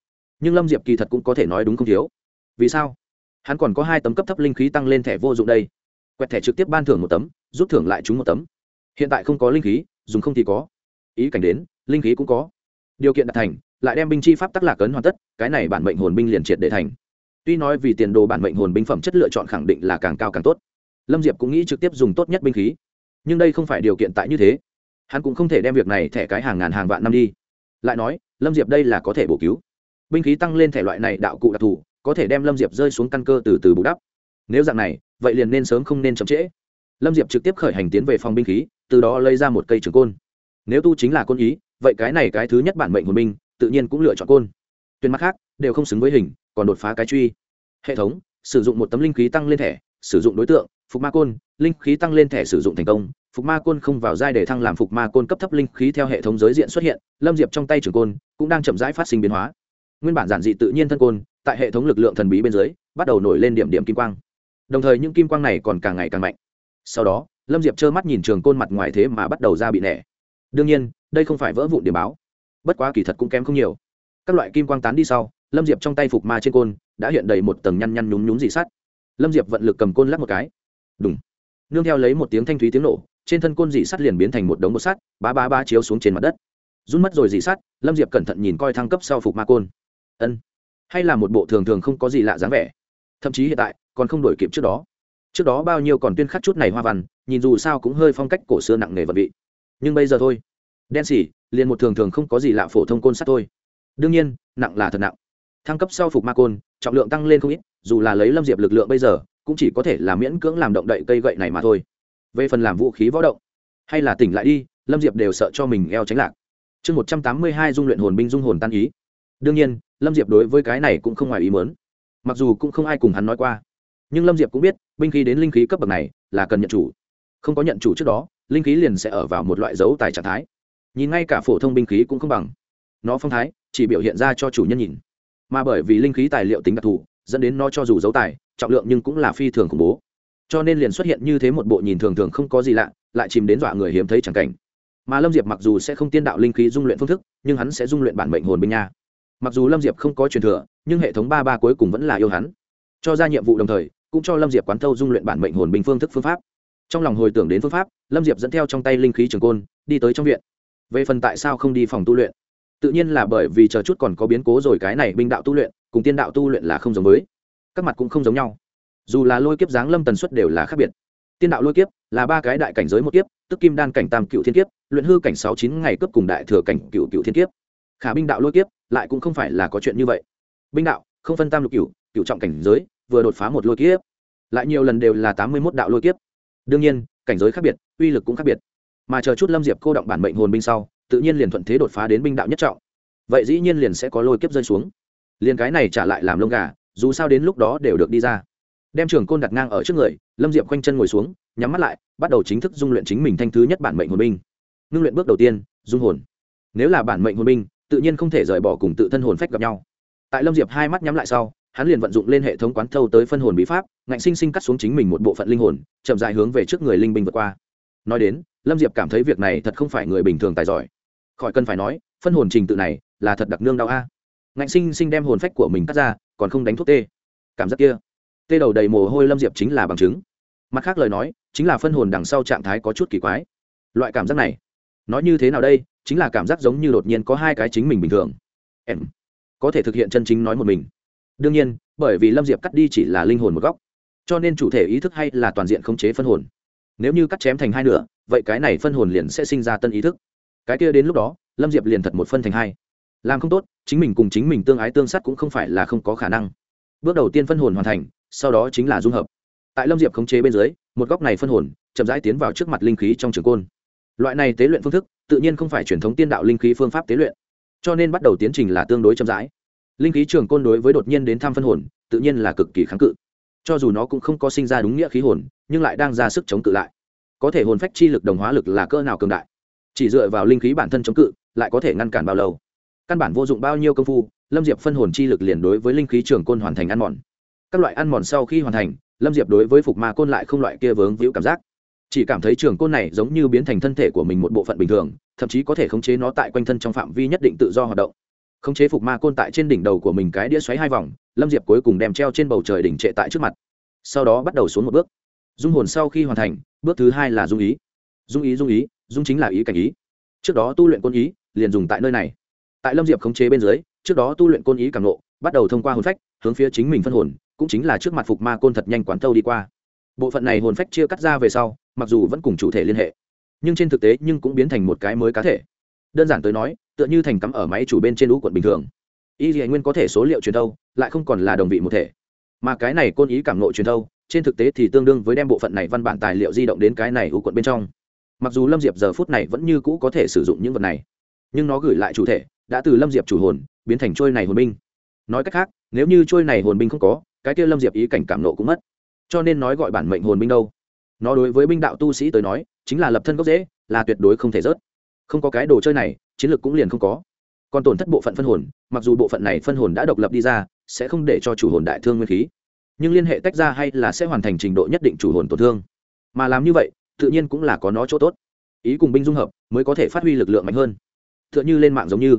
Nhưng lâm diệp kỳ thật cũng có thể nói đúng không thiếu. Vì sao? Hắn còn có hai tấm cấp thấp linh khí tăng lên thẻ vô dụng đây. Quẹt thẻ trực tiếp ban thưởng một tấm, rút thưởng lại chúng một tấm. Hiện tại không có linh khí dùng không thì có. Ý cảnh đến, linh khí cũng có. Điều kiện đạt thành, lại đem binh chi pháp tắc lạc cấn hoàn tất, cái này bản mệnh hồn binh liền triệt để thành. Tuy nói vì tiền đồ bản mệnh hồn binh phẩm chất lựa chọn khẳng định là càng cao càng tốt. Lâm diệp cũng nghĩ trực tiếp dùng tốt nhất binh khí. Nhưng đây không phải điều kiện tại như thế. Hắn cũng không thể đem việc này thẻ cái hàng ngàn hàng vạn năm đi. Lại nói, lâm diệp đây là có thể bổ cứu. Binh khí tăng lên thể loại này đạo cụ đặc thù, có thể đem lâm diệp rơi xuống căn cơ từ từ bù đắp. Nếu dạng này, vậy liền nên sớm không nên chậm trễ. Lâm diệp trực tiếp khởi hành tiến về phòng binh khí từ đó lấy ra một cây trường côn. Nếu tu chính là côn ý, vậy cái này cái thứ nhất bản mệnh hồn binh, tự nhiên cũng lựa chọn côn. Tuyên mắt khác, đều không xứng với hình, còn đột phá cái truy. Hệ thống, sử dụng một tấm linh khí tăng lên thẻ, sử dụng đối tượng, phục ma côn, linh khí tăng lên thẻ sử dụng thành công. Phục ma côn không vào giai để thăng làm phục ma côn cấp thấp linh khí theo hệ thống giới diện xuất hiện, lâm diệp trong tay trường côn cũng đang chậm rãi phát sinh biến hóa. Nguyên bản giản dị tự nhiên thân côn, tại hệ thống lực lượng thần bí bên dưới, bắt đầu nổi lên điểm điểm kim quang. Đồng thời những kim quang này còn càng ngày càng mạnh. Sau đó lâm diệp trơ mắt nhìn trường côn mặt ngoài thế mà bắt đầu ra bị nẻ. Đương nhiên, đây không phải vỡ vụn điểm báo. Bất quá kỳ thật cũng kém không nhiều. Các loại kim quang tán đi sau, lâm diệp trong tay phục ma trên côn đã hiện đầy một tầng nhăn nhăn nhúng nhúng dị sắt. Lâm diệp vận lực cầm côn lắc một cái. Đúng nương theo lấy một tiếng thanh thúy tiếng nổ, trên thân côn dị sắt liền biến thành một đống bột sắt ba ba ba chiếu xuống trên mặt đất. Rút mất rồi dị sắt, lâm diệp cẩn thận nhìn coi thăng cấp sau phục ma côn. Ân. Hay là một bộ thường thường không có gì lạ dáng vẻ. Thậm chí hiện tại, còn không đổi kịp trước đó trước đó bao nhiêu còn tuyên khắc chút này hoa văn, nhìn dù sao cũng hơi phong cách cổ xưa nặng nề vật vị. Nhưng bây giờ thôi. Đen xỉ, liền một thường thường không có gì lạ phổ thông côn sắt thôi. Đương nhiên, nặng là thật nặng. Thăng cấp sau phục ma côn, trọng lượng tăng lên không ít, dù là lấy lâm diệp lực lượng bây giờ, cũng chỉ có thể là miễn cưỡng làm động đậy cây gậy này mà thôi. Về phần làm vũ khí võ động, hay là tỉnh lại đi, lâm diệp đều sợ cho mình eo tránh lạc. Chương một trăm tám mươi hai dung luyện hồn binh dung hồn tan ý. Đương nhiên, lâm diệp đối với cái này cũng không ngoài ý mớn mặc dù cũng không ai cùng hắn nói qua nhưng lâm diệp cũng biết, binh khí đến linh khí cấp bậc này là cần nhận chủ. Không có nhận chủ trước đó, linh khí liền sẽ ở vào một loại dấu tài trạng thái. Nhìn ngay cả phổ thông binh khí cũng không bằng. Nó phong thái, chỉ biểu hiện ra cho chủ nhân nhìn. Mà bởi vì linh khí tài liệu tính đặc thù, dẫn đến nó cho dù dấu tài, trọng lượng nhưng cũng là phi thường khủng bố. Cho nên liền xuất hiện như thế một bộ nhìn thường thường không có gì lạ, lại chìm đến dọa người hiếm thấy chẳng cảnh. Mà lâm diệp mặc dù sẽ không tiên đạo linh khí dung luyện phương thức, nhưng hắn sẽ dung luyện bản mệnh hồn binh nha. Mặc dù lâm diệp không có truyền thừa, nhưng hệ thống ba ba cuối cùng vẫn là yêu hắn. Cho ra nhiệm vụ đồng thời cũng cho lâm diệp quán thâu dung luyện bản mệnh hồn bình phương thức phương pháp. Trong lòng hồi tưởng đến phương pháp, lâm diệp dẫn theo trong tay linh khí trường côn, đi tới trong viện. Về phần tại sao không đi phòng tu luyện? Tự nhiên là bởi vì chờ chút còn có biến cố rồi cái này binh đạo tu luyện, cùng tiên đạo tu luyện là không giống với. Các mặt cũng không giống nhau. Dù là lôi kiếp giáng lâm tần suất đều là khác biệt. Tiên đạo lôi kiếp là ba cái đại cảnh giới một kiếp, tức kim đan cảnh tam cựu thiên kiếp, luyện hư cảnh sáu chín ngày cấp cùng đại thừa cảnh cựu cựu thiên kiếp. Khả binh đạo lôi kiếp lại cũng không phải là có chuyện như vậy. Binh đạo, không phân tam lục cựu cựu trọng cảnh giới vừa đột phá một lôi kiếp. Lại nhiều lần đều là tám mươi mốt đạo lôi kiếp. Đương nhiên, cảnh giới khác biệt, uy lực cũng khác biệt. Mà chờ chút lâm diệp cô động bản mệnh hồn binh sau, tự nhiên liền thuận thế đột phá đến binh đạo nhất trọng. Vậy dĩ nhiên liền sẽ có lôi kiếp rơi xuống. Liền cái này trả lại làm lông gà, dù sao đến lúc đó đều được đi ra. Đem trường côn đặt ngang ở trước người, lâm diệp khoanh chân ngồi xuống, nhắm mắt lại, bắt đầu chính thức dung luyện chính mình thanh thứ nhất bản mệnh hồn binh. Ngưng luyện bước đầu tiên, dung hồn. Nếu là bản mệnh hồn binh, tự nhiên không thể rời bỏ cùng tự thân hồn phách gặp nhau. Tại lâm diệp hai mắt nhắm lại sau hắn liền vận dụng lên hệ thống quán thâu tới phân hồn bí pháp, ngạnh sinh sinh cắt xuống chính mình một bộ phận linh hồn, chậm dài hướng về trước người linh binh vượt qua. Nói đến, lâm diệp cảm thấy việc này thật không phải người bình thường tài giỏi. Khỏi cần phải nói, phân hồn trình tự này là thật đặc nương đau a. Ngạnh sinh sinh đem hồn phách của mình cắt ra, còn không đánh thuốc tê. Cảm giác kia, tê đầu đầy mồ hôi lâm diệp chính là bằng chứng. Mặt khác lời nói, chính là phân hồn đằng sau trạng thái có chút kỳ quái. Loại cảm giác này, nói như thế nào đây, chính là cảm giác giống như đột nhiên có hai cái chính mình bình thường. Em, có thể thực hiện chân chính nói một mình đương nhiên, bởi vì lâm diệp cắt đi chỉ là linh hồn một góc, cho nên chủ thể ý thức hay là toàn diện khống chế phân hồn. Nếu như cắt chém thành hai nửa, vậy cái này phân hồn liền sẽ sinh ra tân ý thức. Cái kia đến lúc đó, lâm diệp liền thật một phân thành hai. Làm không tốt, chính mình cùng chính mình tương ái tương sát cũng không phải là không có khả năng. Bước đầu tiên phân hồn hoàn thành, sau đó chính là dung hợp. Tại lâm diệp khống chế bên dưới, một góc này phân hồn chậm rãi tiến vào trước mặt linh khí trong trường côn. Loại này tế luyện phương thức, tự nhiên không phải truyền thống tiên đạo linh khí phương pháp tế luyện. Cho nên bắt đầu tiến trình là tương đối chậm rãi linh khí trường côn đối với đột nhiên đến tham phân hồn, tự nhiên là cực kỳ kháng cự. Cho dù nó cũng không có sinh ra đúng nghĩa khí hồn, nhưng lại đang ra sức chống cự lại. Có thể hồn phách chi lực đồng hóa lực là cỡ nào cường đại? Chỉ dựa vào linh khí bản thân chống cự, lại có thể ngăn cản bao lâu? Căn bản vô dụng bao nhiêu công phu, lâm diệp phân hồn chi lực liền đối với linh khí trường côn hoàn thành ăn mòn. Các loại ăn mòn sau khi hoàn thành, lâm diệp đối với phục ma côn lại không loại kia vướng víu cảm giác. Chỉ cảm thấy trường côn này giống như biến thành thân thể của mình một bộ phận bình thường, thậm chí có thể khống chế nó tại quanh thân trong phạm vi nhất định tự do hoạt động khống chế phục ma côn tại trên đỉnh đầu của mình cái đĩa xoáy hai vòng, lâm diệp cuối cùng đem treo trên bầu trời đỉnh trệ tại trước mặt. Sau đó bắt đầu xuống một bước. Dung hồn sau khi hoàn thành, bước thứ hai là dung ý. Dung ý dung ý, dung chính là ý cảnh ý. Trước đó tu luyện côn ý, liền dùng tại nơi này. Tại lâm diệp khống chế bên dưới, trước đó tu luyện côn ý càng nộ bắt đầu thông qua hồn phách, hướng phía chính mình phân hồn, cũng chính là trước mặt phục ma côn thật nhanh quán thâu đi qua. Bộ phận này hồn phách chia cắt ra về sau, mặc dù vẫn cùng chủ thể liên hệ, nhưng trên thực tế nhưng cũng biến thành một cái mới cá thể. Đơn giản tới nói tựa như thành cắm ở máy chủ bên trên lũ quận bình thường. Y dì nguyên có thể số liệu truyền thâu, lại không còn là đồng vị một thể. Mà cái này côn ý cảm nộ truyền thâu, trên thực tế thì tương đương với đem bộ phận này văn bản tài liệu di động đến cái này u quận bên trong. Mặc dù lâm diệp giờ phút này vẫn như cũ có thể sử dụng những vật này, nhưng nó gửi lại chủ thể đã từ lâm diệp chủ hồn, biến thành trôi này hồn binh. Nói cách khác, nếu như trôi này hồn binh không có, cái kia lâm diệp ý cảnh cảm nộ cũng mất. Cho nên nói gọi bản mệnh hồn binh đâu. Nó đối với binh đạo tu sĩ tới nói, chính là lập thân gốc dễ là tuyệt đối không thể rớt. Không có cái đồ chơi này chiến lược cũng liền không có. Còn tổn thất bộ phận phân hồn, mặc dù bộ phận này phân hồn đã độc lập đi ra, sẽ không để cho chủ hồn đại thương nguyên khí. Nhưng liên hệ tách ra hay là sẽ hoàn thành trình độ nhất định chủ hồn tổn thương. Mà làm như vậy, tự nhiên cũng là có nó chỗ tốt. Ý cùng binh dung hợp, mới có thể phát huy lực lượng mạnh hơn. T h ư ợ n h ư lên mạng giống như.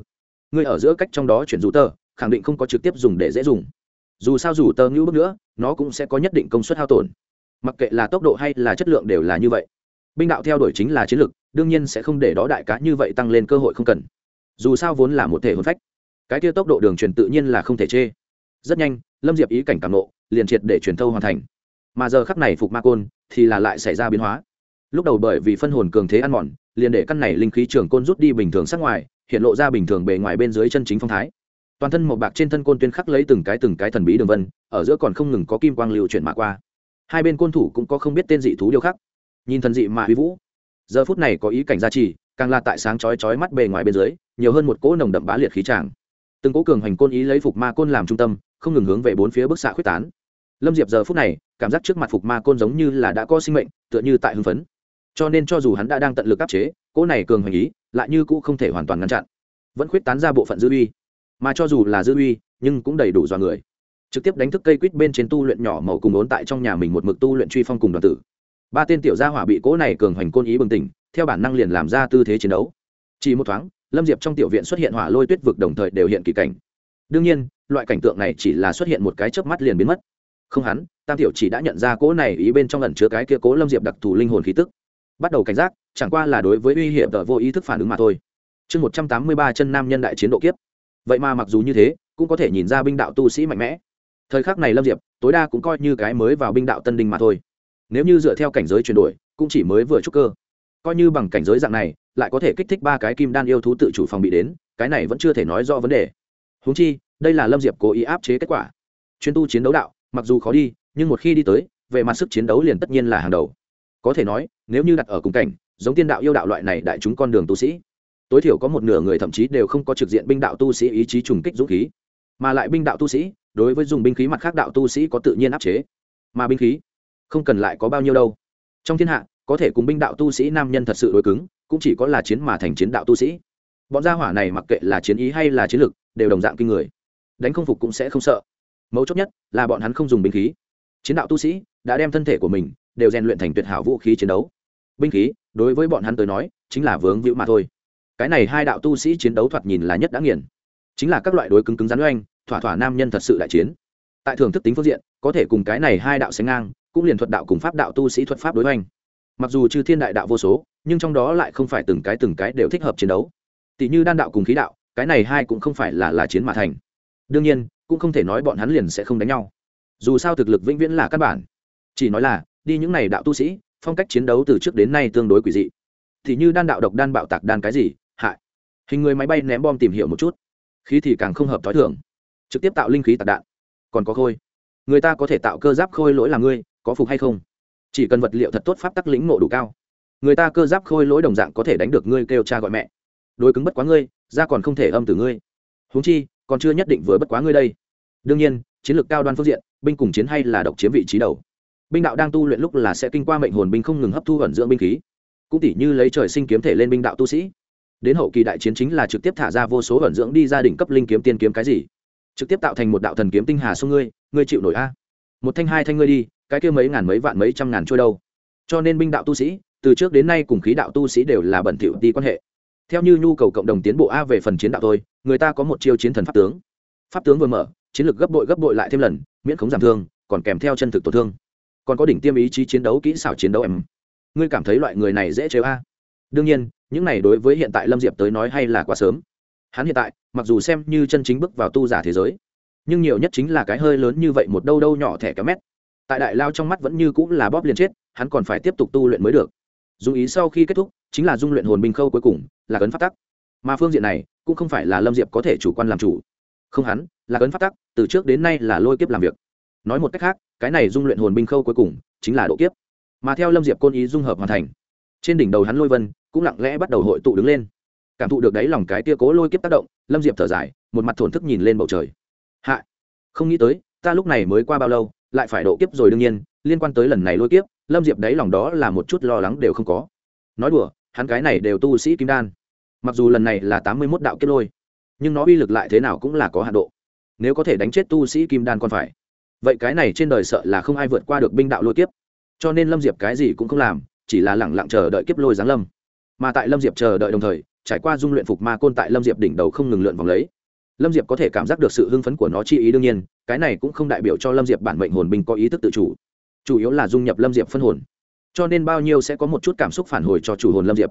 Người ở giữa cách trong đó chuyển dù tờ, khẳng định không có trực tiếp dùng để dễ dùng. Dù sao dù tờ ngữ bước nữa, nó cũng sẽ có nhất định công suất hao tổn. Mặc kệ là tốc độ hay là chất lượng đều là như vậy. Binh đạo theo đuổi chính là chiến lược đương nhiên sẽ không để đó đại cá như vậy tăng lên cơ hội không cần. Dù sao vốn là một thể hồn phách, cái kia tốc độ đường truyền tự nhiên là không thể chê. Rất nhanh, lâm diệp ý cảnh cảm nộ, liền triệt để truyền thâu hoàn thành. Mà giờ khắc này phục ma côn thì là lại xảy ra biến hóa. Lúc đầu bởi vì phân hồn cường thế ăn mòn, liền để căn này linh khí trường côn rút đi bình thường sắc ngoài, hiện lộ ra bình thường bề ngoài bên dưới chân chính phong thái. Toàn thân một bạc trên thân côn tuyên khắc lấy từng cái từng cái thần bí đường vân, ở giữa còn không ngừng có kim quang lưu chuyển mạ qua. Hai bên côn thủ cũng có không biết tên dị thú điêu khắc. Nhìn thần dị mà huy vũ giờ phút này có ý cảnh gia trì, càng là tại sáng chói chói mắt bề ngoài bên dưới, nhiều hơn một cỗ nồng đậm bá liệt khí tràng. Từng cỗ cường hành côn ý lấy phục ma côn làm trung tâm, không ngừng hướng về bốn phía bức xạ khuyết tán. Lâm diệp giờ phút này, cảm giác trước mặt phục ma côn giống như là đã có sinh mệnh, tựa như tại hưng phấn. Cho nên cho dù hắn đã đang tận lực áp chế, cỗ này cường hành ý lại như cũ không thể hoàn toàn ngăn chặn. Vẫn khuyết tán ra bộ phận dư uy. Mà cho dù là dư uy, nhưng cũng đầy đủ dọa người. Trực tiếp đánh thức cây quýt bên trên tu luyện nhỏ màu cùng ốn tại trong nhà mình một mực tu luyện truy phong cùng đoàn tử ba tên tiểu gia hỏa bị cỗ này cường hành côn ý bừng tỉnh, theo bản năng liền làm ra tư thế chiến đấu. Chỉ một thoáng, lâm diệp trong tiểu viện xuất hiện hỏa lôi tuyết vực đồng thời đều hiện kỳ cảnh. Đương nhiên, loại cảnh tượng này chỉ là xuất hiện một cái chớp mắt liền biến mất. Không hắn, tam tiểu chỉ đã nhận ra cỗ này ý bên trong lần chứa cái kia cố lâm diệp đặc thù linh hồn khí tức. Bắt đầu cảnh giác, chẳng qua là đối với uy hiểm tờ vô ý thức phản ứng mà thôi. Chương một trăm tám mươi ba chân nam nhân đại chiến độ kiếp. Vậy mà mặc dù như thế, cũng có thể nhìn ra binh đạo tu sĩ mạnh mẽ. Thời khắc này lâm diệp, tối đa cũng coi như cái mới vào binh đạo tân đinh mà thôi nếu như dựa theo cảnh giới chuyển đổi, cũng chỉ mới vừa trúc cơ. Coi như bằng cảnh giới dạng này, lại có thể kích thích ba cái kim đan yêu thú tự chủ phòng bị đến, cái này vẫn chưa thể nói rõ vấn đề. Húng chi, đây là lâm diệp cố ý áp chế kết quả. Chuyên tu chiến đấu đạo, mặc dù khó đi, nhưng một khi đi tới, về mặt sức chiến đấu liền tất nhiên là hàng đầu. Có thể nói, nếu như đặt ở cùng cảnh, giống tiên đạo yêu đạo loại này đại chúng con đường tu sĩ, tối thiểu có một nửa người thậm chí đều không có trực diện binh đạo tu sĩ ý chí trùng kích dũng khí. Mà lại binh đạo tu sĩ, đối với dùng binh khí mặt khác đạo tu sĩ có tự nhiên áp chế. Mà binh khí không cần lại có bao nhiêu đâu. Trong thiên hạ, có thể cùng binh đạo tu sĩ nam nhân thật sự đối cứng, cũng chỉ có là chiến mà thành chiến đạo tu sĩ. Bọn gia hỏa này mặc kệ là chiến ý hay là chiến lực, đều đồng dạng kinh người. Đánh không phục cũng sẽ không sợ. Mấu chốt nhất là bọn hắn không dùng binh khí. Chiến đạo tu sĩ đã đem thân thể của mình đều rèn luyện thành tuyệt hảo vũ khí chiến đấu. Binh khí, đối với bọn hắn tới nói, chính là vướng víu mà thôi. Cái này hai đạo tu sĩ chiến đấu thoạt nhìn là nhất đã nghiền. Chính là các loại đối cứng cứng rắn oanh, thỏa thỏa nam nhân thật sự đại chiến. Tại thưởng thức tính phương diện, có thể cùng cái này hai đạo sánh ngang cũng liền thuật đạo cùng pháp đạo tu sĩ thuật pháp đối hoành. Mặc dù chư thiên đại đạo vô số, nhưng trong đó lại không phải từng cái từng cái đều thích hợp chiến đấu. Tỷ như đan đạo cùng khí đạo, cái này hai cũng không phải là là chiến mà thành. Đương nhiên, cũng không thể nói bọn hắn liền sẽ không đánh nhau. Dù sao thực lực vĩnh viễn là căn bản. Chỉ nói là, đi những này đạo tu sĩ, phong cách chiến đấu từ trước đến nay tương đối quỷ dị. Thì như đan đạo độc đan bạo tạc đan cái gì, hại. Hình người máy bay ném bom tìm hiểu một chút. Khí thì càng không hợp t h ó i thường. Trực tiếp tạo linh khí tạc đạn. Còn có khôi. Người ta có thể tạo cơ giáp khôi lỗi là ngươi có phục hay không? Chỉ cần vật liệu thật tốt pháp tắc lĩnh nộ đủ cao, người ta cơ giáp khôi lỗi đồng dạng có thể đánh được ngươi kêu cha gọi mẹ. Đối cứng bất quá ngươi ra còn không thể âm từ ngươi. Huống chi, còn chưa nhất định vừa bất quá ngươi đây. Đương nhiên, chiến lược cao đoan phương diện, binh cùng chiến hay là độc chiếm vị trí đầu. Binh đạo đang tu luyện lúc là sẽ kinh qua mệnh hồn binh không ngừng hấp thu ẩn dưỡng binh khí. Cũng tỉ như lấy trời sinh kiếm thể lên binh đạo tu sĩ. Đến hậu kỳ đại chiến chính là trực tiếp thả ra vô số ẩn dưỡng đi gia đình cấp linh kiếm tiên kiếm cái gì. Trực tiếp tạo thành một đạo thần kiếm tinh hà xuống ngươi ngươi chịu nổi a một thanh hai thanh ngươi đi, cái kia mấy ngàn mấy vạn mấy trăm ngàn trôi đâu. Cho nên binh đạo tu sĩ, từ trước đến nay cùng khí đạo tu sĩ đều là bẩn thỉu đi quan hệ. Theo như nhu cầu cộng đồng tiến bộ a về phần chiến đạo thôi, người ta có một chiêu chiến thần pháp tướng. Pháp tướng vừa mở, chiến lược gấp bội gấp bội lại thêm lần, miễn khống giảm thương, còn kèm theo chân thực tổn thương. Còn có đỉnh tiêm ý chí chiến đấu kỹ xảo chiến đấu em. Ngươi cảm thấy loại người này dễ chế a? Đương nhiên, những này đối với hiện tại lâm diệp tới nói hay là quá sớm. Hắn hiện tại, mặc dù xem như chân chính bước vào tu giả thế giới nhưng nhiều nhất chính là cái hơi lớn như vậy một đâu đâu nhỏ thẻ kéo mét. Tại đại lao trong mắt vẫn như cũng là bóp liền chết, hắn còn phải tiếp tục tu luyện mới được. Dù ý sau khi kết thúc, chính là dung luyện hồn binh khâu cuối cùng, là cấn phát tắc. Mà phương diện này, cũng không phải là lâm diệp có thể chủ quan làm chủ. Không hắn, là cấn phát tắc, từ trước đến nay là lôi kiếp làm việc. Nói một cách khác, cái này dung luyện hồn binh khâu cuối cùng, chính là độ kiếp. Mà theo lâm diệp côn ý dung hợp hoàn thành, trên đỉnh đầu hắn lôi vân, cũng lặng lẽ bắt đầu hội tụ đứng lên. Cảm thụ được đáy lòng cái tia cố lôi kiếp tác động, lâm diệp thở dài, một mặt thổn thức nhìn lên bầu trời hạ không nghĩ tới, ta lúc này mới qua bao lâu, lại phải độ kiếp rồi đương nhiên, liên quan tới lần này lôi kiếp, lâm diệp đáy lòng đó là một chút lo lắng đều không có. Nói đùa, hắn cái này đều tu sĩ kim đan. Mặc dù lần này là tám mươi mốt đạo kiếp lôi, nhưng nó uy lực lại thế nào cũng là có hạ độ. Nếu có thể đánh chết tu sĩ kim đan còn phải. Vậy cái này trên đời sợ là không ai vượt qua được binh đạo lôi kiếp. Cho nên lâm diệp cái gì cũng không làm, chỉ là lẳng lặng chờ đợi kiếp lôi giáng lâm. Mà tại lâm diệp chờ đợi đồng thời, trải qua dung luyện phục ma côn tại lâm diệp đỉnh đầu không ngừng lượn vòng lấy lâm diệp có thể cảm giác được sự hưng phấn của nó chi ý đương nhiên, cái này cũng không đại biểu cho lâm diệp bản mệnh hồn binh có ý thức tự chủ. Chủ yếu là dung nhập lâm diệp phân hồn. Cho nên bao nhiêu sẽ có một chút cảm xúc phản hồi cho chủ hồn lâm diệp.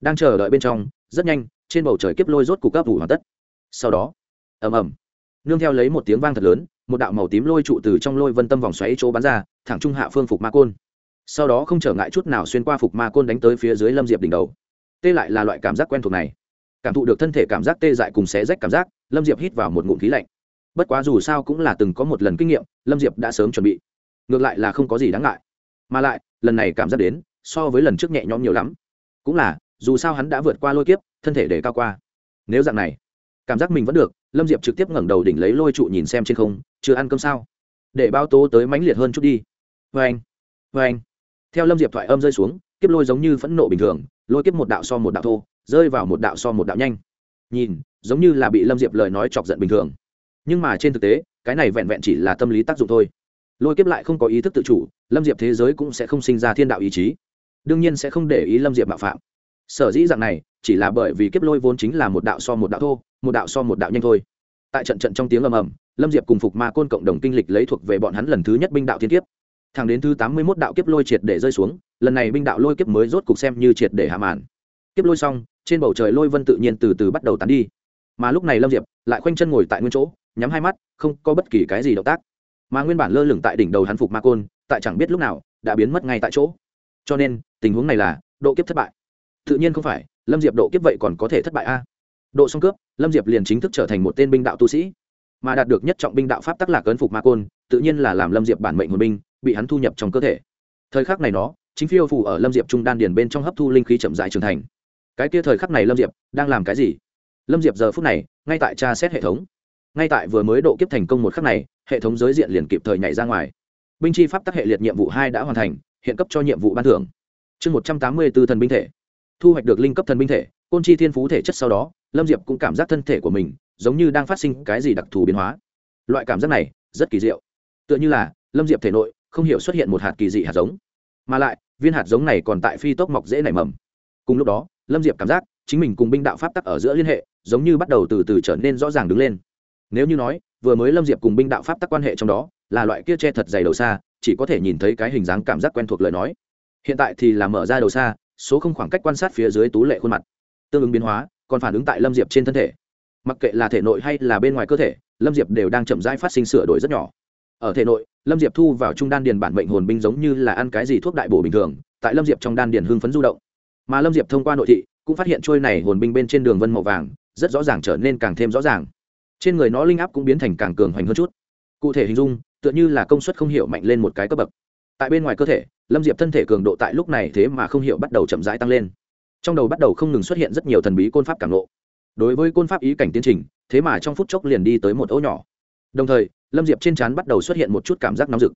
Đang chờ đợi bên trong, rất nhanh, trên bầu trời kiếp lôi rốt cục cấp đủ hoàn tất. Sau đó, ầm ầm, nương theo lấy một tiếng vang thật lớn, một đạo màu tím lôi trụ từ trong lôi vân tâm vòng xoáy chỗ bắn ra, thẳng trung hạ phương phục ma côn. Sau đó không trở ngại chút nào xuyên qua phục ma côn đánh tới phía dưới lâm diệp đỉnh đầu. Tê lại là loại cảm giác quen thuộc này. Cảm thụ được thân thể cảm giác tê dại cùng xé rách cảm giác lâm diệp hít vào một ngụm khí lạnh. Bất quá dù sao cũng là từng có một lần kinh nghiệm, lâm diệp đã sớm chuẩn bị. Ngược lại là không có gì đáng ngại. Mà lại, lần này cảm giác đến, so với lần trước nhẹ nhõm nhiều lắm. Cũng là, dù sao hắn đã vượt qua lôi kiếp, thân thể để cao qua. Nếu dạng này, cảm giác mình vẫn được, lâm diệp trực tiếp ngẩng đầu đỉnh lấy lôi trụ nhìn xem trên không, chưa ăn cơm sao? Để bao tố tới mãnh liệt hơn chút đi. Vê anh vê anh. Theo lâm diệp thoại âm rơi xuống, kiếp lôi giống như phẫn nộ bình thường, lôi kiếp một đạo so một đạo thô, rơi vào một đạo so một đạo nhanh. Nhìn giống như là bị lâm diệp lời nói chọc giận bình thường. Nhưng mà trên thực tế, cái này vẹn vẹn chỉ là tâm lý tác dụng thôi. Lôi kiếp lại không có ý thức tự chủ, lâm diệp thế giới cũng sẽ không sinh ra thiên đạo ý chí. Đương nhiên sẽ không để ý lâm diệp mạo phạm. Sở dĩ dạng này, chỉ là bởi vì kiếp lôi vốn chính là một đạo so một đạo thô, một đạo so một đạo nhanh thôi. Tại trận trận trong tiếng ầm ầm, lâm diệp cùng phục ma côn cộng đồng kinh lịch lấy thuộc về bọn hắn lần thứ nhất binh đạo thiên kiếp. Thẳng đến thứ tám mươi mốt đạo kiếp lôi triệt để rơi xuống, lần này binh đạo lôi kiếp mới rốt cục xem như triệt để hạ màn. Kiếp lôi xong, trên bầu trời lôi vân tự nhiên từ từ bắt đầu tán đi mà lúc này lâm diệp lại khoanh chân ngồi tại nguyên chỗ nhắm hai mắt không có bất kỳ cái gì động tác mà nguyên bản lơ lửng tại đỉnh đầu hắn phục ma côn tại chẳng biết lúc nào đã biến mất ngay tại chỗ cho nên tình huống này là độ kiếp thất bại tự nhiên không phải lâm diệp độ kiếp vậy còn có thể thất bại a độ song cướp lâm diệp liền chính thức trở thành một tên binh đạo tu sĩ mà đạt được nhất trọng binh đạo pháp tắc lạc ấn phục ma côn tự nhiên là làm lâm diệp bản mệnh hồn binh bị hắn thu nhập trong cơ thể thời khắc này nó chính phiêu phủ ở lâm diệp trung đan điền bên trong hấp thu linh khí chậm dại trưởng thành cái kia thời khắc này lâm diệp đang làm cái gì lâm diệp giờ phút này, ngay tại tra xét hệ thống. Ngay tại vừa mới độ kiếp thành công một khắc này, hệ thống giới diện liền kịp thời nhảy ra ngoài. Binh chi pháp tắc hệ liệt nhiệm vụ hai đã hoàn thành, hiện cấp cho nhiệm vụ ban thưởng. Chương một trăm tám mươi b ố thần binh thể. Thu hoạch được linh cấp thần binh thể, côn chi thiên phú thể chất sau đó, lâm diệp cũng cảm giác thân thể của mình giống như đang phát sinh cái gì đặc thù biến hóa. Loại cảm giác này rất kỳ diệu. Tựa như là lâm diệp thể nội không hiểu xuất hiện một hạt kỳ dị hạt giống. Mà lại, viên hạt giống này còn tại phi tốc mọc dễ nảy mầm. Cùng lúc đó, lâm diệp cảm giác chính mình cùng binh đạo pháp tắc ở giữa liên hệ, giống như bắt đầu từ từ trở nên rõ ràng đứng lên. Nếu như nói, vừa mới lâm diệp cùng binh đạo pháp tắc quan hệ trong đó, là loại kia che thật dày đầu xa, chỉ có thể nhìn thấy cái hình dáng cảm giác quen thuộc lời nói. Hiện tại thì là mở ra đầu xa, số không khoảng cách quan sát phía dưới tú lệ khuôn mặt. Tương ứng biến hóa, còn phản ứng tại lâm diệp trên thân thể. Mặc kệ là thể nội hay là bên ngoài cơ thể, lâm diệp đều đang chậm rãi phát sinh sửa đổi rất nhỏ. Ở thể nội, lâm diệp thu vào trung đan điền bản mệnh hồn binh giống như là ăn cái gì thuốc đại bổ bình thường, tại lâm diệp trong đan điền hưng phấn du động. Mà lâm diệp thông qua nội thị cũng phát hiện trôi này hồn binh bên trên đường vân màu vàng, rất rõ ràng trở nên càng thêm rõ ràng. Trên người nó linh áp cũng biến thành càng cường hoành hơn chút. Cụ thể hình dung, tựa như là công suất không hiểu mạnh lên một cái cấp bậc. Tại bên ngoài cơ thể, lâm diệp thân thể cường độ tại lúc này thế mà không hiểu bắt đầu chậm rãi tăng lên. Trong đầu bắt đầu không ngừng xuất hiện rất nhiều thần bí côn pháp cảm lộ đối với côn pháp ý cảnh tiến trình, thế mà trong phút chốc liền đi tới một ấu nhỏ. Đồng thời, lâm diệp trên trán bắt đầu xuất hiện một chút cảm giác nóng rực.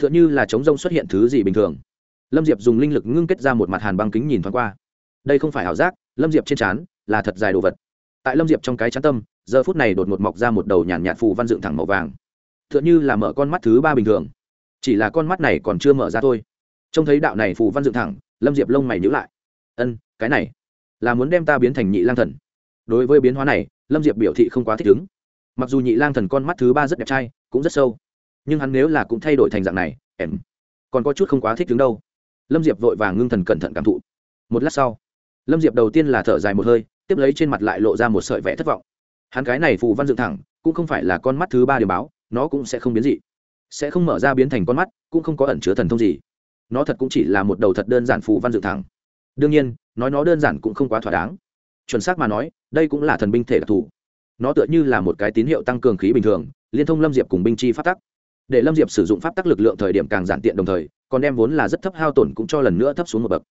T h ư ợ n h ư là chống rông xuất hiện thứ gì bình thường. Lâm diệp dùng linh lực ngưng kết ra một mặt hàn băng kính nhìn thoáng qua đây không phải ảo giác, lâm diệp trên trán là thật dài đồ vật. Tại lâm diệp trong cái chán tâm, giờ phút này đột ngột mọc ra một đầu nhàn nhạt phù văn dựng thẳng màu vàng. T h ư ợ n h ư là mở con mắt thứ ba bình thường. Chỉ là con mắt này còn chưa mở ra thôi. Trông thấy đạo này phù văn dựng thẳng, lâm diệp lông mày nhữ lại. Ân, cái này là muốn đem ta biến thành nhị lang thần. Đối với biến hóa này, lâm diệp biểu thị không quá thích ứng. Mặc dù nhị lang thần con mắt thứ ba rất đẹp trai, cũng rất sâu, nhưng hắn nếu là cũng thay đổi thành dạng này, em, còn có chút không quá thích ứng đâu. Lâm diệp vội vàng ngưng thần cẩn thận cảm thụ. Một lát sau lâm diệp đầu tiên là thở dài một hơi, tiếp lấy trên mặt lại lộ ra một sợi vẽ thất vọng. Hắn cái này phù văn dựng thẳng, cũng không phải là con mắt thứ ba điều báo, nó cũng sẽ không biến dị. Sẽ không mở ra biến thành con mắt, cũng không có ẩn chứa thần thông gì. Nó thật cũng chỉ là một đầu thật đơn giản phù văn dựng thẳng. Đương nhiên, nói nó đơn giản cũng không quá thỏa đáng. Chuẩn xác mà nói, đây cũng là thần binh thể đặc thù. Nó tựa như là một cái tín hiệu tăng cường khí bình thường, liên thông lâm diệp cùng binh chi pháp tắc. Để lâm diệp sử dụng pháp tắc lực lượng thời điểm càng giản tiện đồng thời, còn đem vốn là rất thấp hao tổn cũng cho lần nữa thấp xuống một bậc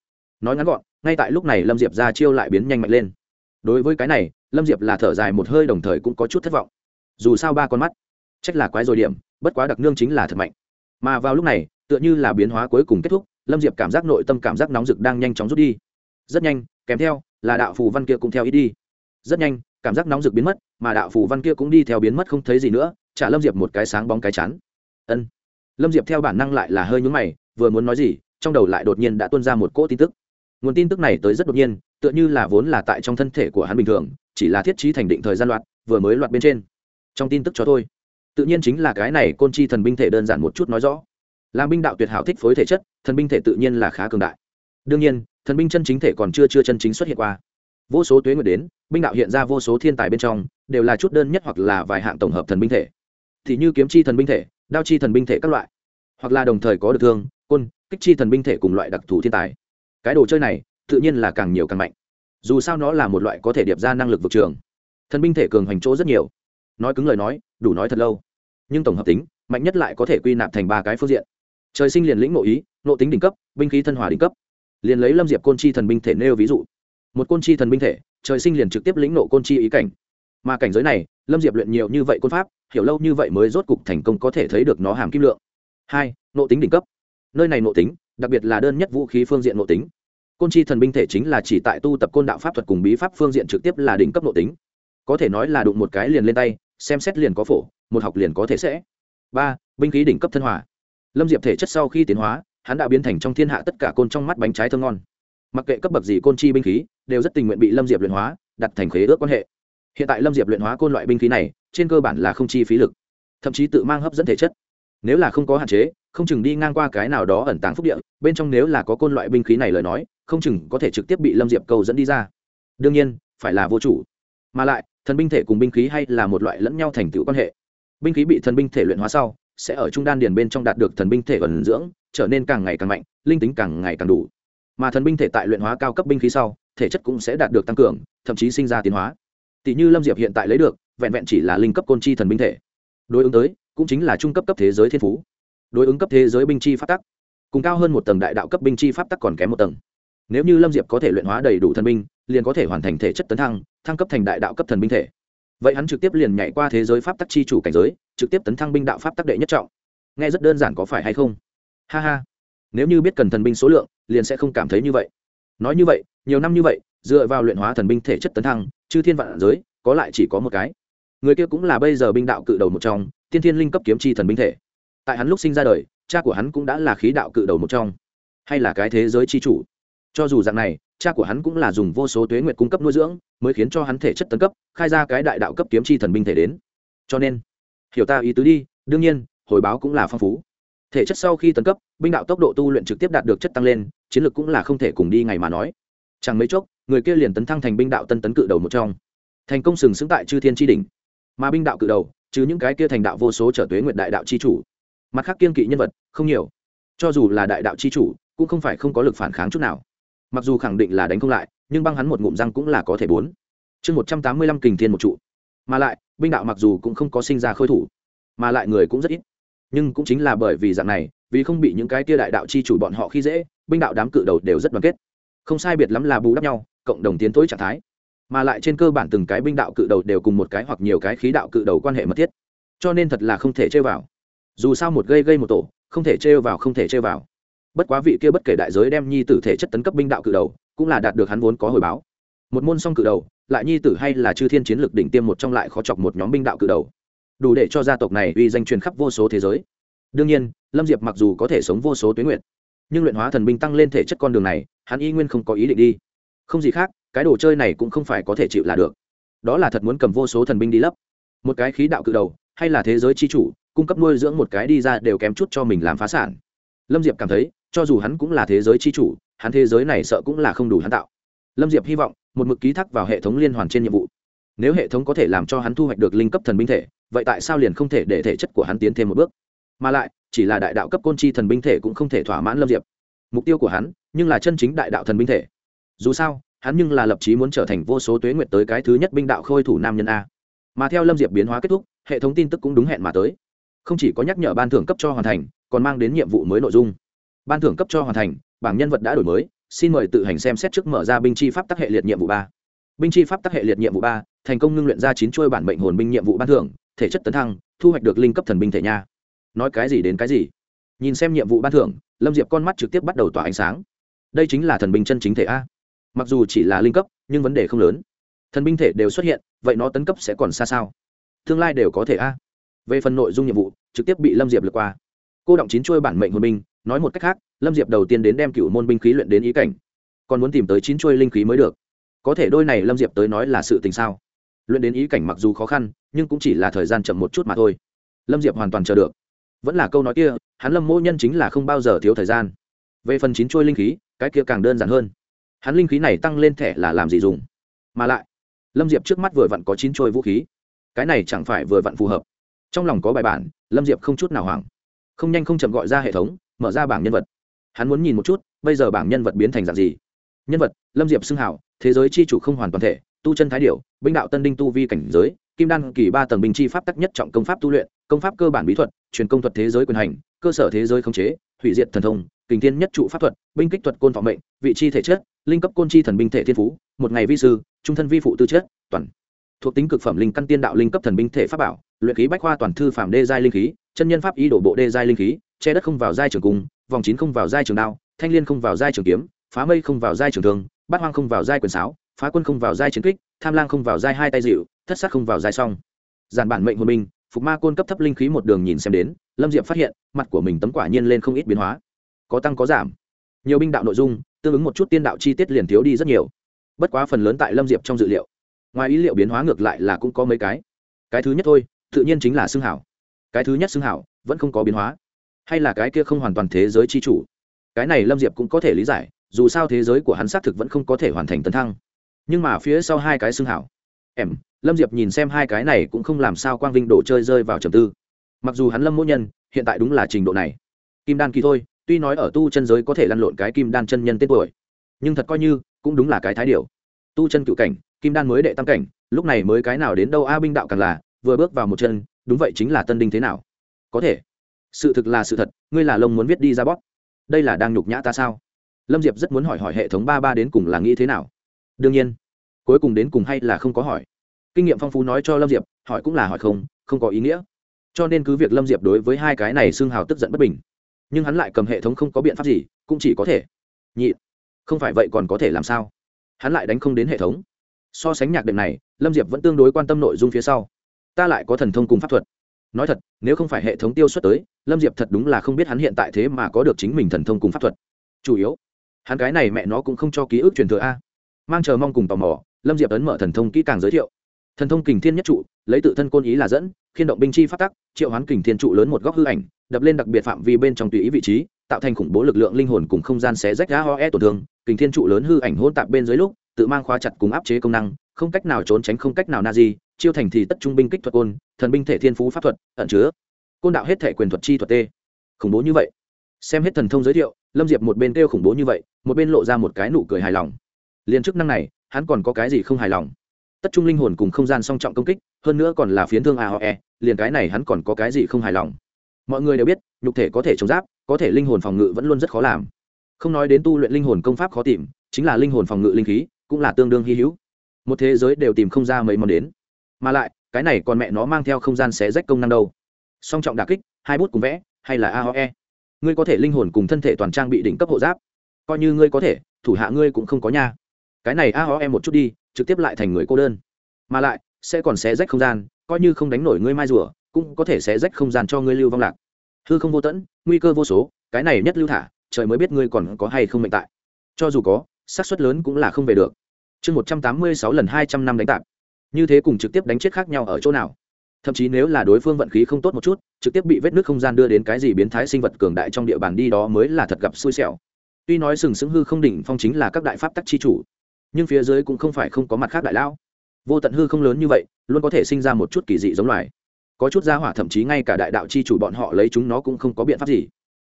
nói ngắn gọn, ngay tại lúc này lâm diệp ra chiêu lại biến nhanh mạnh lên. Đối với cái này, lâm diệp là thở dài một hơi đồng thời cũng có chút thất vọng. Dù sao ba con mắt trách là quái rồi điểm, bất quá đặc nương chính là thật mạnh. Mà vào lúc này, tựa như là biến hóa cuối cùng kết thúc, lâm diệp cảm giác nội tâm cảm giác nóng rực đang nhanh chóng rút đi. Rất nhanh, kèm theo là đạo phù văn kia cũng theo ít đi. Rất nhanh, cảm giác nóng rực biến mất, mà đạo phù văn kia cũng đi theo biến mất không thấy gì nữa, trả lâm diệp một cái sáng bóng cái chán. Ân. Lâm diệp theo bản năng lại là hơi nhúng mày, vừa muốn nói gì, trong đầu lại đột nhiên đã tuân ra một cỗ tin tức nguồn tin tức này tới rất đột nhiên, tựa như là vốn là tại trong thân thể của hắn bình thường, chỉ là thiết trí thành định thời gian loạt, vừa mới loạt bên trên. Trong tin tức cho tôi tự nhiên chính là cái này côn chi thần binh thể đơn giản một chút nói rõ. Làm binh đạo tuyệt hảo thích phối thể chất, thần binh thể tự nhiên là khá cường đại. Đương nhiên, thần binh chân chính thể còn chưa chưa chân chính xuất hiện qua. Vô số tuế nguyệt đến, binh đạo hiện ra vô số thiên tài bên trong, đều là chút đơn nhất hoặc là vài hạng tổng hợp thần binh thể. Thì như kiếm chi thần binh thể, đao chi thần binh thể các loại. Hoặc là đồng thời có được thương, côn, kích chi thần binh thể cùng loại đặc thù thiên tài cái đồ chơi này, tự nhiên là càng nhiều càng mạnh. Dù sao nó là một loại có thể điệp ra năng lực vực trường. Thần binh thể cường hoành chỗ rất nhiều. Nói cứng lời nói, đủ nói thật lâu. Nhưng tổng hợp tính, mạnh nhất lại có thể quy nạp thành ba cái phương diện. Trời sinh liền lĩnh ngộ ý nộ tính đỉnh cấp, binh khí thân hòa đỉnh cấp. Liền lấy lâm diệp côn chi thần binh thể nêu ví dụ. Một côn chi thần binh thể, trời sinh liền trực tiếp lĩnh nộ côn chi ý cảnh. Mà cảnh giới này, lâm diệp luyện nhiều như vậy côn pháp, hiểu lâu như vậy mới rốt cục thành công có thể thấy được nó hàm kim lượng. Hai nộ tính đỉnh cấp. Nơi này nộ tính đặc biệt là đơn nhất vũ khí phương diện nội tính. Côn chi thần binh thể chính là chỉ tại tu tập côn đạo pháp thuật cùng bí pháp phương diện trực tiếp là đỉnh cấp nội tính. Có thể nói là đụng một cái liền lên tay, xem xét liền có phổ, một học liền có thể sẽ. Ba, binh khí đỉnh cấp thân hòa. Lâm diệp thể chất sau khi tiến hóa, hắn đã biến thành trong thiên hạ tất cả côn trong mắt bánh trái thơm ngon. Mặc kệ cấp bậc gì côn chi binh khí, đều rất tình nguyện bị lâm diệp luyện hóa, đặt thành khế ước quan hệ. Hiện tại lâm diệp luyện hóa côn loại binh khí này, trên cơ bản là không chi phí lực, thậm chí tự mang hấp dẫn thể chất nếu là không có hạn chế, không chừng đi ngang qua cái nào đó ẩn tàng phúc địa, bên trong nếu là có côn loại binh khí này lời nói, không chừng có thể trực tiếp bị lâm diệp câu dẫn đi ra. Đương nhiên, phải là vô chủ. Mà lại, thần binh thể cùng binh khí hay là một loại lẫn nhau thành tựu quan hệ. Binh khí bị thần binh thể luyện hóa sau, sẽ ở trung đan điền bên trong đạt được thần binh thể ẩn dưỡng, trở nên càng ngày càng mạnh, linh tính càng ngày càng đủ. Mà thần binh thể tại luyện hóa cao cấp binh khí sau, thể chất cũng sẽ đạt được tăng cường, thậm chí sinh ra tiến hóa. Tỷ như lâm diệp hiện tại lấy được, vẹn vẹn chỉ là linh cấp côn chi thần binh thể. Đối ứng tới cũng chính là trung cấp cấp thế giới thiên phú. Đối ứng cấp thế giới binh chi pháp tắc, cùng cao hơn một tầng đại đạo cấp binh chi pháp tắc còn kém một tầng. Nếu như lâm diệp có thể luyện hóa đầy đủ thần binh, liền có thể hoàn thành thể chất tấn thăng thăng cấp thành đại đạo cấp thần binh thể. Vậy hắn trực tiếp liền nhảy qua thế giới pháp tắc chi chủ cảnh giới, trực tiếp tấn thăng binh đạo pháp tắc đệ nhất trọng. Nghe rất đơn giản có phải hay không? Ha ha. Nếu như biết cần thần binh số lượng, liền sẽ không cảm thấy như vậy. Nói như vậy, nhiều năm như vậy, dựa vào luyện hóa thần binh thể chất tấn thăng, chư thiên vạn giới, có lại chỉ có một cái. Người kia cũng là bây giờ binh đạo cự đầu một trong tiên thiên linh cấp kiếm chi thần binh thể. Tại hắn lúc sinh ra đời cha của hắn cũng đã là khí đạo cự đầu một trong hay là cái thế giới chi chủ. Cho dù dạng này cha của hắn cũng là dùng vô số tuế nguyệt cung cấp nuôi dưỡng mới khiến cho hắn thể chất tấn cấp khai ra cái đại đạo cấp kiếm chi thần binh thể đến. Cho nên hiểu ta ý tứ đi đương nhiên hồi báo cũng là phong phú. Thể chất sau khi tấn cấp binh đạo tốc độ tu luyện trực tiếp đạt được chất tăng lên chiến lược cũng là không thể cùng đi ngày mà nói. Chẳng mấy chốc người kia liền tấn thăng thành binh đạo tân tấn cự đầu một trong. Thành công sừng sững tại chư thiên tri đỉnh, mà binh đạo cự đầu chứ những cái kia thành đạo vô số trở tuế nguyện đại đạo c h i chủ. Mặt khác kiên kỵ nhân vật, không nhiều. Cho dù là đại đạo c h i chủ, cũng không phải không có lực phản kháng chút nào. Mặc dù khẳng định là đánh không lại, nhưng băng hắn một ngụm răng cũng là có thể bốn. Chương một trăm tám mươi lăm kình thiên một trụ. Mà lại, binh đạo mặc dù cũng không có sinh ra khôi thủ, mà lại người cũng rất ít. Nhưng cũng chính là bởi vì dạng này, vì không bị những cái tia đại đạo chi chủ bọn họ khi dễ, binh đạo đám cự đầu đều rất đoàn kết. Không sai biệt lắm là bù đắp nhau, cộng đồng tiến tối trạng thái mà lại trên cơ bản từng cái binh đạo cự đầu đều cùng một cái hoặc nhiều cái khí đạo cự đầu quan hệ mật thiết. Cho nên thật là không thể chơi vào. Dù sao một gây gây một tổ, không thể chơi vào không thể chơi vào. Bất quá vị kia bất kể đại giới đem nhi tử thể chất tấn cấp binh đạo cự đầu, cũng là đạt được hắn vốn có hồi báo. Một môn song cự đầu, lại nhi tử hay là chư thiên chiến lược đỉnh tiêm một trong lại khó chọc một nhóm binh đạo cự đầu. Đủ để cho gia tộc này uy danh truyền khắp vô số thế giới. Đương nhiên, lâm diệp mặc dù có thể sống vô số tuyến nguyện nhưng luyện hóa thần binh tăng lên thể chất con đường này, hắn y nguyên không có ý định đi. Không gì khác cái đồ chơi này cũng không phải có thể chịu là được. Đó là thật muốn cầm vô số thần binh đi lấp. Một cái khí đạo cự đầu, hay là thế giới c h i chủ, cung cấp nuôi dưỡng một cái đi ra đều kém chút cho mình làm phá sản. Lâm diệp cảm thấy, cho dù hắn cũng là thế giới c h i chủ, hắn thế giới này sợ cũng là không đủ hắn tạo. Lâm diệp hy vọng, một mực ký thác vào hệ thống liên hoàn trên nhiệm vụ. Nếu hệ thống có thể làm cho hắn thu hoạch được linh cấp thần binh thể, vậy tại sao liền không thể để thể chất của hắn tiến thêm một bước? Mà lại, chỉ là đại đạo cấp côn chi thần binh thể cũng không thể thỏa mãn lâm diệp. Mục tiêu của hắn, nhưng là chân chính đại đạo thần binh thể. Dù sao hắn nhưng là lập chí muốn trở thành vô số tuế nguyệt tới cái thứ nhất binh đạo khôi thủ nam nhân a. Mà theo lâm diệp biến hóa kết thúc, hệ thống tin tức cũng đúng hẹn mà tới. Không chỉ có nhắc nhở ban thưởng cấp cho hoàn thành, còn mang đến nhiệm vụ mới nội dung. Ban thưởng cấp cho hoàn thành, bảng nhân vật đã đổi mới, xin mời tự hành xem xét trước mở ra binh chi pháp tắc hệ liệt nhiệm vụ ba. Binh chi pháp tắc hệ liệt nhiệm vụ ba, thành công ngưng luyện ra chín chuôi bản mệnh hồn binh nhiệm vụ ban thưởng, thể chất tấn thăng, thu hoạch được linh cấp thần binh thể nha. Nói cái gì đến cái gì? Nhìn xem nhiệm vụ ban thưởng, lâm diệp con mắt trực tiếp bắt đầu tỏa ánh sáng. Đây chính là thần binh chân chính thể a mặc dù chỉ là linh cấp, nhưng vấn đề không lớn. Thần binh thể đều xuất hiện, vậy nó tấn cấp sẽ còn xa sao? Tương lai đều có thể a. À. Về phần nội dung nhiệm vụ, trực tiếp bị lâm diệp lượt qua. Cô động chín chuôi bản mệnh hồn binh, nói một cách khác, lâm diệp đầu tiên đến đem cựu môn binh khí luyện đến ý cảnh. Còn muốn tìm tới chín chuôi linh khí mới được. Có thể đôi này lâm diệp tới nói là sự tình sao? Luyện đến ý cảnh mặc dù khó khăn, nhưng cũng chỉ là thời gian chậm một chút mà thôi. Lâm diệp hoàn toàn chờ được. Vẫn là câu nói kia, hắn lâm mỗ nhân chính là không bao giờ thiếu thời gian. Về phần chín chuôi linh khí, cái kia càng đơn giản hơn hắn linh khí này tăng lên thẻ là làm gì dùng? Mà lại, lâm diệp trước mắt vừa vặn có chín trôi vũ khí. Cái này chẳng phải vừa vặn phù hợp. Trong lòng có bài bản, lâm diệp không chút nào hoảng. Không nhanh không chậm gọi ra hệ thống, mở ra bảng nhân vật. Hắn muốn nhìn một chút, bây giờ bảng nhân vật biến thành dạng gì. Nhân vật, lâm diệp xưng hảo, thế giới c h i chủ không hoàn toàn thể, tu chân thái điệu binh đạo tân đinh tu vi cảnh giới, kim đan kỳ ba tầng binh chi pháp tắc nhất trọng công pháp tu luyện, công pháp cơ bản bí thuật, truyền công thuật thế giới quyền hành, cơ sở thế giới khống chế, hủy diệt thần thông, kình thiên nhất trụ pháp thuật, binh kích thuật côn thọ mệnh, vị chi thể chất linh cấp côn chi thần binh thể thiên phú, một ngày vi sư, trung thân vi phụ tư chất, toàn. Thuộc tính cực phẩm linh căn tiên đạo linh cấp thần binh thể pháp bảo, luyện khí bách khoa toàn thư phạm đê giai linh khí, chân nhân pháp y đổ bộ đê giai linh khí, che đất không vào giai trường cung, vòng chín không vào giai trường đao, thanh liên không vào giai trường kiếm, phá mây không vào giai trường thương, bát hoang không vào giai quyền sáo, phá quân không vào giai chiến kích, tham lang không vào giai hai tay dịu, thất sát không vào giai song. Giản bản mệnh hồn minh phục ma côn cấp thấp linh khí một đường nhìn xem đến, lâm diệp phát hiện, mặt của mình tấm quả nhiên lên không ít biến hóa. Có tăng có giảm. Nhiều binh đạo nội dung tương ứng một chút tiên đạo chi tiết liền thiếu đi rất nhiều. Bất quá phần lớn tại lâm diệp trong dự liệu. Ngoài ý liệu biến hóa ngược lại là cũng có mấy cái. Cái thứ nhất thôi, tự nhiên chính là xưng hảo. Cái thứ nhất xưng hảo, vẫn không có biến hóa. Hay là cái kia không hoàn toàn thế giới chi chủ. Cái này lâm diệp cũng có thể lý giải, dù sao thế giới của hắn xác thực vẫn không có thể hoàn thành tấn thăng. Nhưng mà phía sau hai cái xưng hảo. Em, lâm diệp nhìn xem hai cái này cũng không làm sao quang vinh đồ chơi rơi vào trầm tư. Mặc dù hắn lâm mỗi nhân, hiện tại đúng là trình độ này. Kim đan kỳ thôi tuy nói ở tu chân giới có thể lăn lộn cái kim đan chân nhân tên tuổi, nhưng thật coi như cũng đúng là cái thái điều. Tu chân cựu cảnh, kim đan mới đệ tam cảnh, lúc này mới cái nào đến đâu a binh đạo càng là, vừa bước vào một chân, đúng vậy chính là tân đinh thế nào? Có thể. Sự thực là sự thật, ngươi là lông muốn viết đi ra bóp. Đây là đang nhục nhã ta sao? Lâm diệp rất muốn hỏi hỏi hệ thống ba ba đến cùng là nghĩ thế nào. Đương nhiên, cuối cùng đến cùng hay là không có hỏi. Kinh nghiệm phong phú nói cho lâm diệp, hỏi cũng là hỏi không không có ý nghĩa. Cho nên cứ việc lâm diệp đối với hai cái này xương hào tức giận bất bình nhưng hắn lại cầm hệ thống không có biện pháp gì, cũng chỉ có thể nhị không phải vậy còn có thể làm sao? Hắn lại đánh không đến hệ thống. So sánh nhạc đệm này, lâm diệp vẫn tương đối quan tâm nội dung phía sau. Ta lại có thần thông cùng pháp thuật. Nói thật, nếu không phải hệ thống tiêu xuất tới, lâm diệp thật đúng là không biết hắn hiện tại thế mà có được chính mình thần thông cùng pháp thuật. Chủ yếu, hắn cái này mẹ nó cũng không cho ký ức truyền thừa a. Mang chờ mong cùng tò mò, lâm diệp ấn mở thần thông kỹ càng giới thiệu. Thần thông kình thiên nhất trụ, lấy tự thân côn ý là dẫn khiên động binh chi phát tắc, triệu hoán kình thiên trụ lớn một góc hư ảnh, đập lên đặc biệt phạm vi bên trong tùy ý vị trí, tạo thành khủng bố lực lượng linh hồn cùng không gian xé rách gã ho e tổn thương. Kình thiên trụ lớn hư ảnh hôn tạp bên dưới lúc, tự mang khóa chặt cùng áp chế công năng, không cách nào trốn tránh, không cách nào na di, chiêu thành thì tất trung binh kích thuật côn, thần binh thể thiên phú pháp thuật, ẩn chứa côn đạo hết thể quyền thuật chi thuật tê. Khủng bố như vậy. Xem hết thần thông giới thiệu, lâm diệp một bên kêu khủng bố như vậy, một bên lộ ra một cái nụ cười hài lòng. Liền chức năng này, hắn còn có cái gì không hài lòng? Tất trung linh hồn cùng không gian song trọng công kích, hơn nữa còn là phiến thương aoe liền cái này hắn còn có cái gì không hài lòng? Mọi người đều biết, nhục thể có thể chống giáp, có thể linh hồn phòng ngự vẫn luôn rất khó làm. Không nói đến tu luyện linh hồn công pháp khó tìm, chính là linh hồn phòng ngự linh khí cũng là tương đương hy hữu. Một thế giới đều tìm không ra mấy món đến. Mà lại, cái này còn mẹ nó mang theo không gian xé rách công năng đâu. Song trọng đà kích, hai bút cùng vẽ, hay là aoe ngươi có thể linh hồn cùng thân thể toàn trang bị đỉnh cấp hộ giáp. Coi như ngươi có thể, thủ hạ ngươi cũng không có nha. Cái này aoe một chút đi trực tiếp lại thành người cô đơn. Mà lại, sẽ còn xé rách không gian, coi như không đánh nổi ngươi mai rùa, cũng có thể xé rách không gian cho ngươi lưu vong lạc. Hư không vô tẫn nguy cơ vô số, cái này nhất lưu thả, trời mới biết ngươi còn có hay không mệnh tại. Cho dù có, xác suất lớn cũng là không về được. Chương một trăm tám mươi sáu lần hai trăm năm đánh tạp. Như thế cùng trực tiếp đánh chết khác nhau ở chỗ nào? Thậm chí nếu là đối phương vận khí không tốt một chút, trực tiếp bị vết nước không gian đưa đến cái gì biến thái sinh vật cường đại trong địa bàn đi đó mới là thật gặp xui xẻo. Tuy nói sừng sững hư không đỉnh phong chính là các đại pháp tắc chi chủ nhưng phía dưới cũng không phải không có mặt khác đại lão. Vô tận hư không lớn như vậy, luôn có thể sinh ra một chút kỳ dị giống loài. Có chút gia hỏa thậm chí ngay cả đại đạo chi chủ bọn họ lấy chúng nó cũng không có biện pháp gì.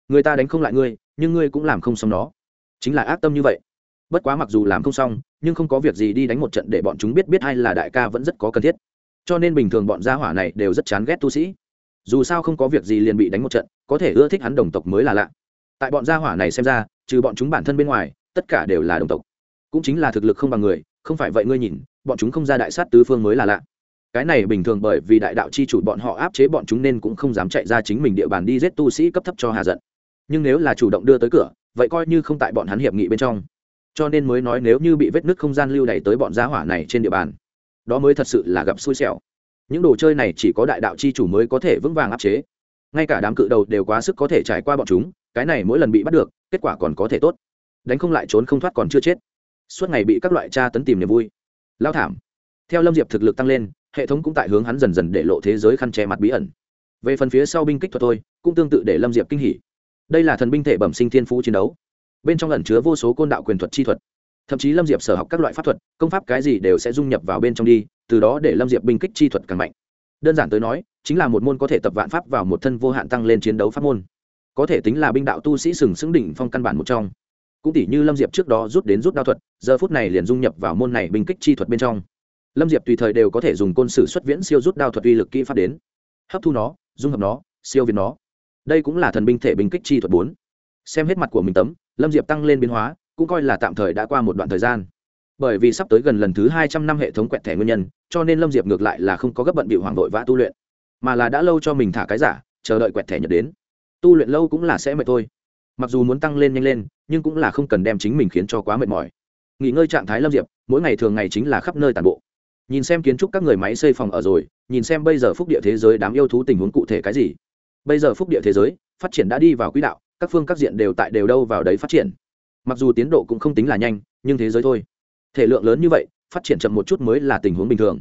Người ta đánh không lại ngươi, nhưng ngươi cũng làm không xong nó. Chính là ác tâm như vậy. Bất quá mặc dù làm không xong, nhưng không có việc gì đi đánh một trận để bọn chúng biết biết ai là đại ca vẫn rất có cần thiết. Cho nên bình thường bọn gia hỏa này đều rất chán ghét tu sĩ. Dù sao không có việc gì liền bị đánh một trận, có thể ưa thích hắn đồng tộc mới là lạ. Tại bọn gia hỏa này xem ra, trừ bọn chúng bản thân bên ngoài, tất cả đều là đồng tộc cũng chính là thực lực không bằng người, không phải vậy ngươi nhìn, bọn chúng không ra đại sát tứ phương mới là lạ. Cái này bình thường bởi vì đại đạo chi chủ bọn họ áp chế bọn chúng nên cũng không dám chạy ra chính mình địa bàn đi giết tu sĩ cấp thấp cho hà giận. Nhưng nếu là chủ động đưa tới cửa, vậy coi như không tại bọn hắn hiệp nghị bên trong. Cho nên mới nói nếu như bị vết nứt không gian lưu đày tới bọn giá hỏa này trên địa bàn, đó mới thật sự là gặp xui xẻo. Những đồ chơi này chỉ có đại đạo chi chủ mới có thể vững vàng áp chế. Ngay cả đám cự đầu đều quá sức có thể trải qua bọn chúng, cái này mỗi lần bị bắt được, kết quả còn có thể tốt. Đánh không lại trốn không thoát còn chưa chết suốt ngày bị các loại tra tấn tìm niềm vui. Lao thảm. Theo lâm diệp thực lực tăng lên, hệ thống cũng tại hướng hắn dần dần để lộ thế giới khăn che mặt bí ẩn. Về phần phía sau binh kích thuật thôi, cũng tương tự để lâm diệp kinh hỉ. Đây là thần binh thể bẩm sinh thiên phú chiến đấu. Bên trong ẩn chứa vô số côn đạo quyền thuật chi thuật. Thậm chí lâm diệp sở học các loại pháp thuật, công pháp cái gì đều sẽ dung nhập vào bên trong đi, từ đó để lâm diệp binh kích chi thuật càng mạnh. Đơn giản tới nói, chính là một môn có thể tập vạn pháp vào một thân vô hạn tăng lên chiến đấu pháp môn. Có thể tính là binh đạo tu sĩ sừng sững đỉnh phong căn bản một trong cũng tỷ như lâm diệp trước đó rút đến rút đao thuật, giờ phút này liền dung nhập vào môn này binh kích chi thuật bên trong. Lâm diệp tùy thời đều có thể dùng côn sử xuất viễn siêu rút đao thuật uy lực kỹ pháp đến. Hấp thu nó, dung hợp nó, siêu việt nó. Đây cũng là thần binh thể binh kích chi thuật bốn. Xem hết mặt của mình tấm, lâm diệp tăng lên biến hóa, cũng coi là tạm thời đã qua một đoạn thời gian. Bởi vì sắp tới gần lần thứ hai trăm năm hệ thống quẹt thẻ nguyên nhân, cho nên lâm diệp ngược lại là không có gấp bận bị hoàng đội vã tu luyện, mà là đã lâu cho mình thả cái giả, chờ đợi quẹt thẻ nhật đến. Tu luyện lâu cũng là sẽ mệt thôi mặc dù muốn tăng lên nhanh lên, nhưng cũng là không cần đem chính mình khiến cho quá mệt mỏi. Nghỉ ngơi trạng thái lâm diệp, mỗi ngày thường ngày chính là khắp nơi tàn bộ. Nhìn xem kiến trúc các người máy xây phòng ở rồi, nhìn xem bây giờ phúc địa thế giới đám yêu thú tình huống cụ thể cái gì. Bây giờ phúc địa thế giới phát triển đã đi vào quỹ đạo, các phương các diện đều tại đều đâu vào đấy phát triển. Mặc dù tiến độ cũng không tính là nhanh, nhưng thế giới thôi. Thể lượng lớn như vậy, phát triển chậm một chút mới là tình huống bình thường.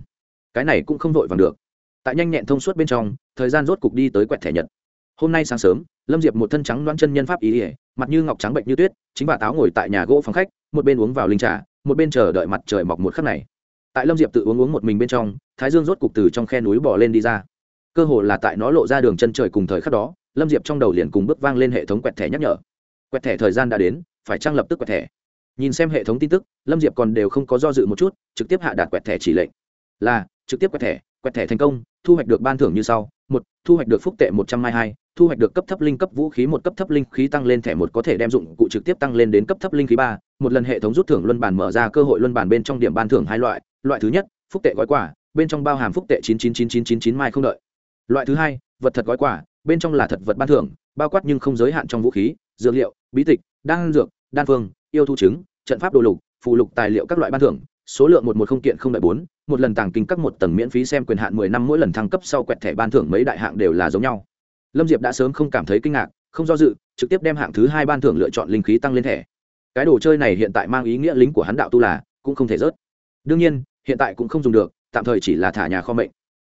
Cái này cũng không vội vàng được. Tại nhanh nhẹn thông suốt bên trong, thời gian rốt cục đi tới quẹt thẻ nhật. Hôm nay sáng sớm lâm diệp một thân trắng loãng chân nhân pháp ý ỉa mặt như ngọc trắng bệnh như tuyết, chính bà táo ngồi tại nhà gỗ phòng khách, một bên uống vào linh trà, một bên chờ đợi mặt trời mọc một khắc này. Tại lâm diệp tự uống uống một mình bên trong, thái dương rốt cục từ trong khe núi bỏ lên đi ra. Cơ hồ là tại nó lộ ra đường chân trời cùng thời khắc đó, lâm diệp trong đầu liền cùng bước vang lên hệ thống quẹt thẻ nhắc nhở. Quẹt thẻ thời gian đã đến, phải trang lập tức quẹt thẻ? Nhìn xem hệ thống tin tức, lâm diệp còn đều không có do dự một chút, trực tiếp hạ đạt quẹt thẻ chỉ lệnh. Là, trực tiếp quẹt thẻ quẹt thẻ thành công, thu hoạch được ban thưởng như sau, một, thu hoạch được phúc tệ một trăm hai hai thu hoạch được cấp thấp linh cấp vũ khí một cấp thấp linh khí tăng lên, thẻ một có thể đem dụng cụ trực tiếp tăng lên đến cấp thấp linh khí ba. Một lần hệ thống rút thưởng luân bản mở ra, cơ hội luân bản bên trong điểm ban thưởng hai loại. Loại thứ nhất, phúc tệ gói quả bên trong bao hàm phúc tệ chín chín chín chín chín chín mai không đợi. Loại thứ hai, vật thật gói quả bên trong là thật vật ban thưởng, bao quát nhưng không giới hạn trong vũ khí, dược liệu, bí tịch, đan dược, đan phương, yêu thu chứng trận pháp đồ lục phụ lục tài liệu các loại ban thưởng. Số lượng một một không kiện không đợi bốn, một lần tàng kinh các một tầng miễn phí xem quyền hạn mười năm, mỗi lần thăng cấp sau quẹt thẻ ban thưởng mấy đại hạng đều là giống nhau lâm diệp đã sớm không cảm thấy kinh ngạc, không do dự, trực tiếp đem hạng thứ hai ban thưởng lựa chọn linh khí tăng lên thẻ. Cái đồ chơi này hiện tại mang ý nghĩa lính của hắn đạo tu là, cũng không thể rớt. Đương nhiên, hiện tại cũng không dùng được, tạm thời chỉ là thả nhà kho mệnh.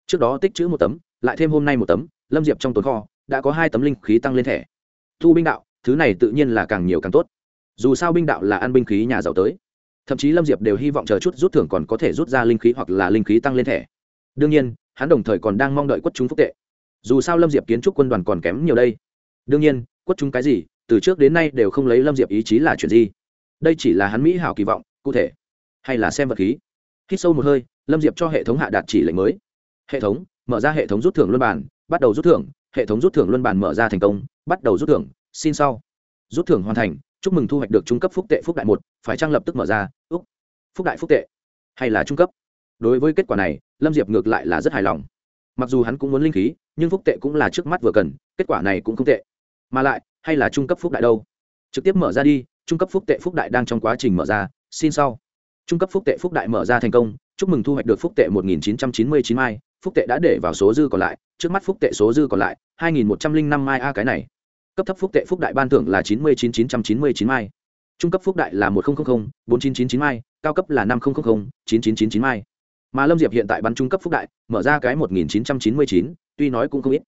Trước đó tích chữ một tấm, lại thêm hôm nay một tấm, lâm diệp trong tồn kho, đã có hai tấm linh khí tăng lên thẻ. Thu binh đạo, thứ này tự nhiên là càng nhiều càng tốt. Dù sao binh đạo là ăn binh khí nhà giàu tới. Thậm chí lâm diệp đều hy vọng chờ chút rút thưởng còn có thể rút ra linh khí hoặc là linh khí tăng lên thẻ. Đương nhiên, hắn đồng thời còn đang mong đợi quất chúng phúc tệ dù sao lâm diệp kiến trúc quân đoàn còn kém nhiều đây. Đương nhiên, quất chúng cái gì, từ trước đến nay đều không lấy lâm diệp ý chí là chuyện gì. Đây chỉ là hắn mỹ hảo kỳ vọng, cụ thể. Hay là xem vật khí. Hít sâu một hơi, lâm diệp cho hệ thống hạ đạt chỉ lệnh mới. Hệ thống, mở ra hệ thống rút thưởng luân bản bắt đầu rút thưởng. Hệ thống rút thưởng luân bản mở ra thành công, bắt đầu rút thưởng. Xin sau. Rút thưởng hoàn thành, chúc mừng thu hoạch được trung cấp phúc tệ phúc đại một, phải trang lập tức mở ra? Úc. Phúc đại phúc tệ. Hay là trung cấp? Đối với kết quả này, lâm diệp ngược lại là rất hài lòng mặc dù hắn cũng muốn linh khí, nhưng phúc tệ cũng là trước mắt vừa cần, kết quả này cũng không tệ. Mà lại, hay là trung cấp phúc đại đâu? Trực tiếp mở ra đi, trung cấp phúc tệ phúc đại đang trong quá trình mở ra, xin sau. Trung cấp phúc tệ phúc đại mở ra thành công, chúc mừng thu hoạch được phúc tệ một nghìn chín trăm chín mươi chín mai, phúc tệ đã để vào số dư còn lại, trước mắt phúc tệ số dư còn lại, hai nghìn một trăm năm mai a cái này. Cấp thấp phúc tệ phúc đại ban thưởng là chín mươi chín i chín mươi chín mai. Trung cấp phúc đại là một nghìn bốn chín chín chín mai, cao cấp là năm nghìn chín chín chín chín mai mà lâm diệp hiện tại bắn trung cấp phúc đại, mở ra cái một nghìn chín trăm chín mươi chín, tuy nói cũng không ít,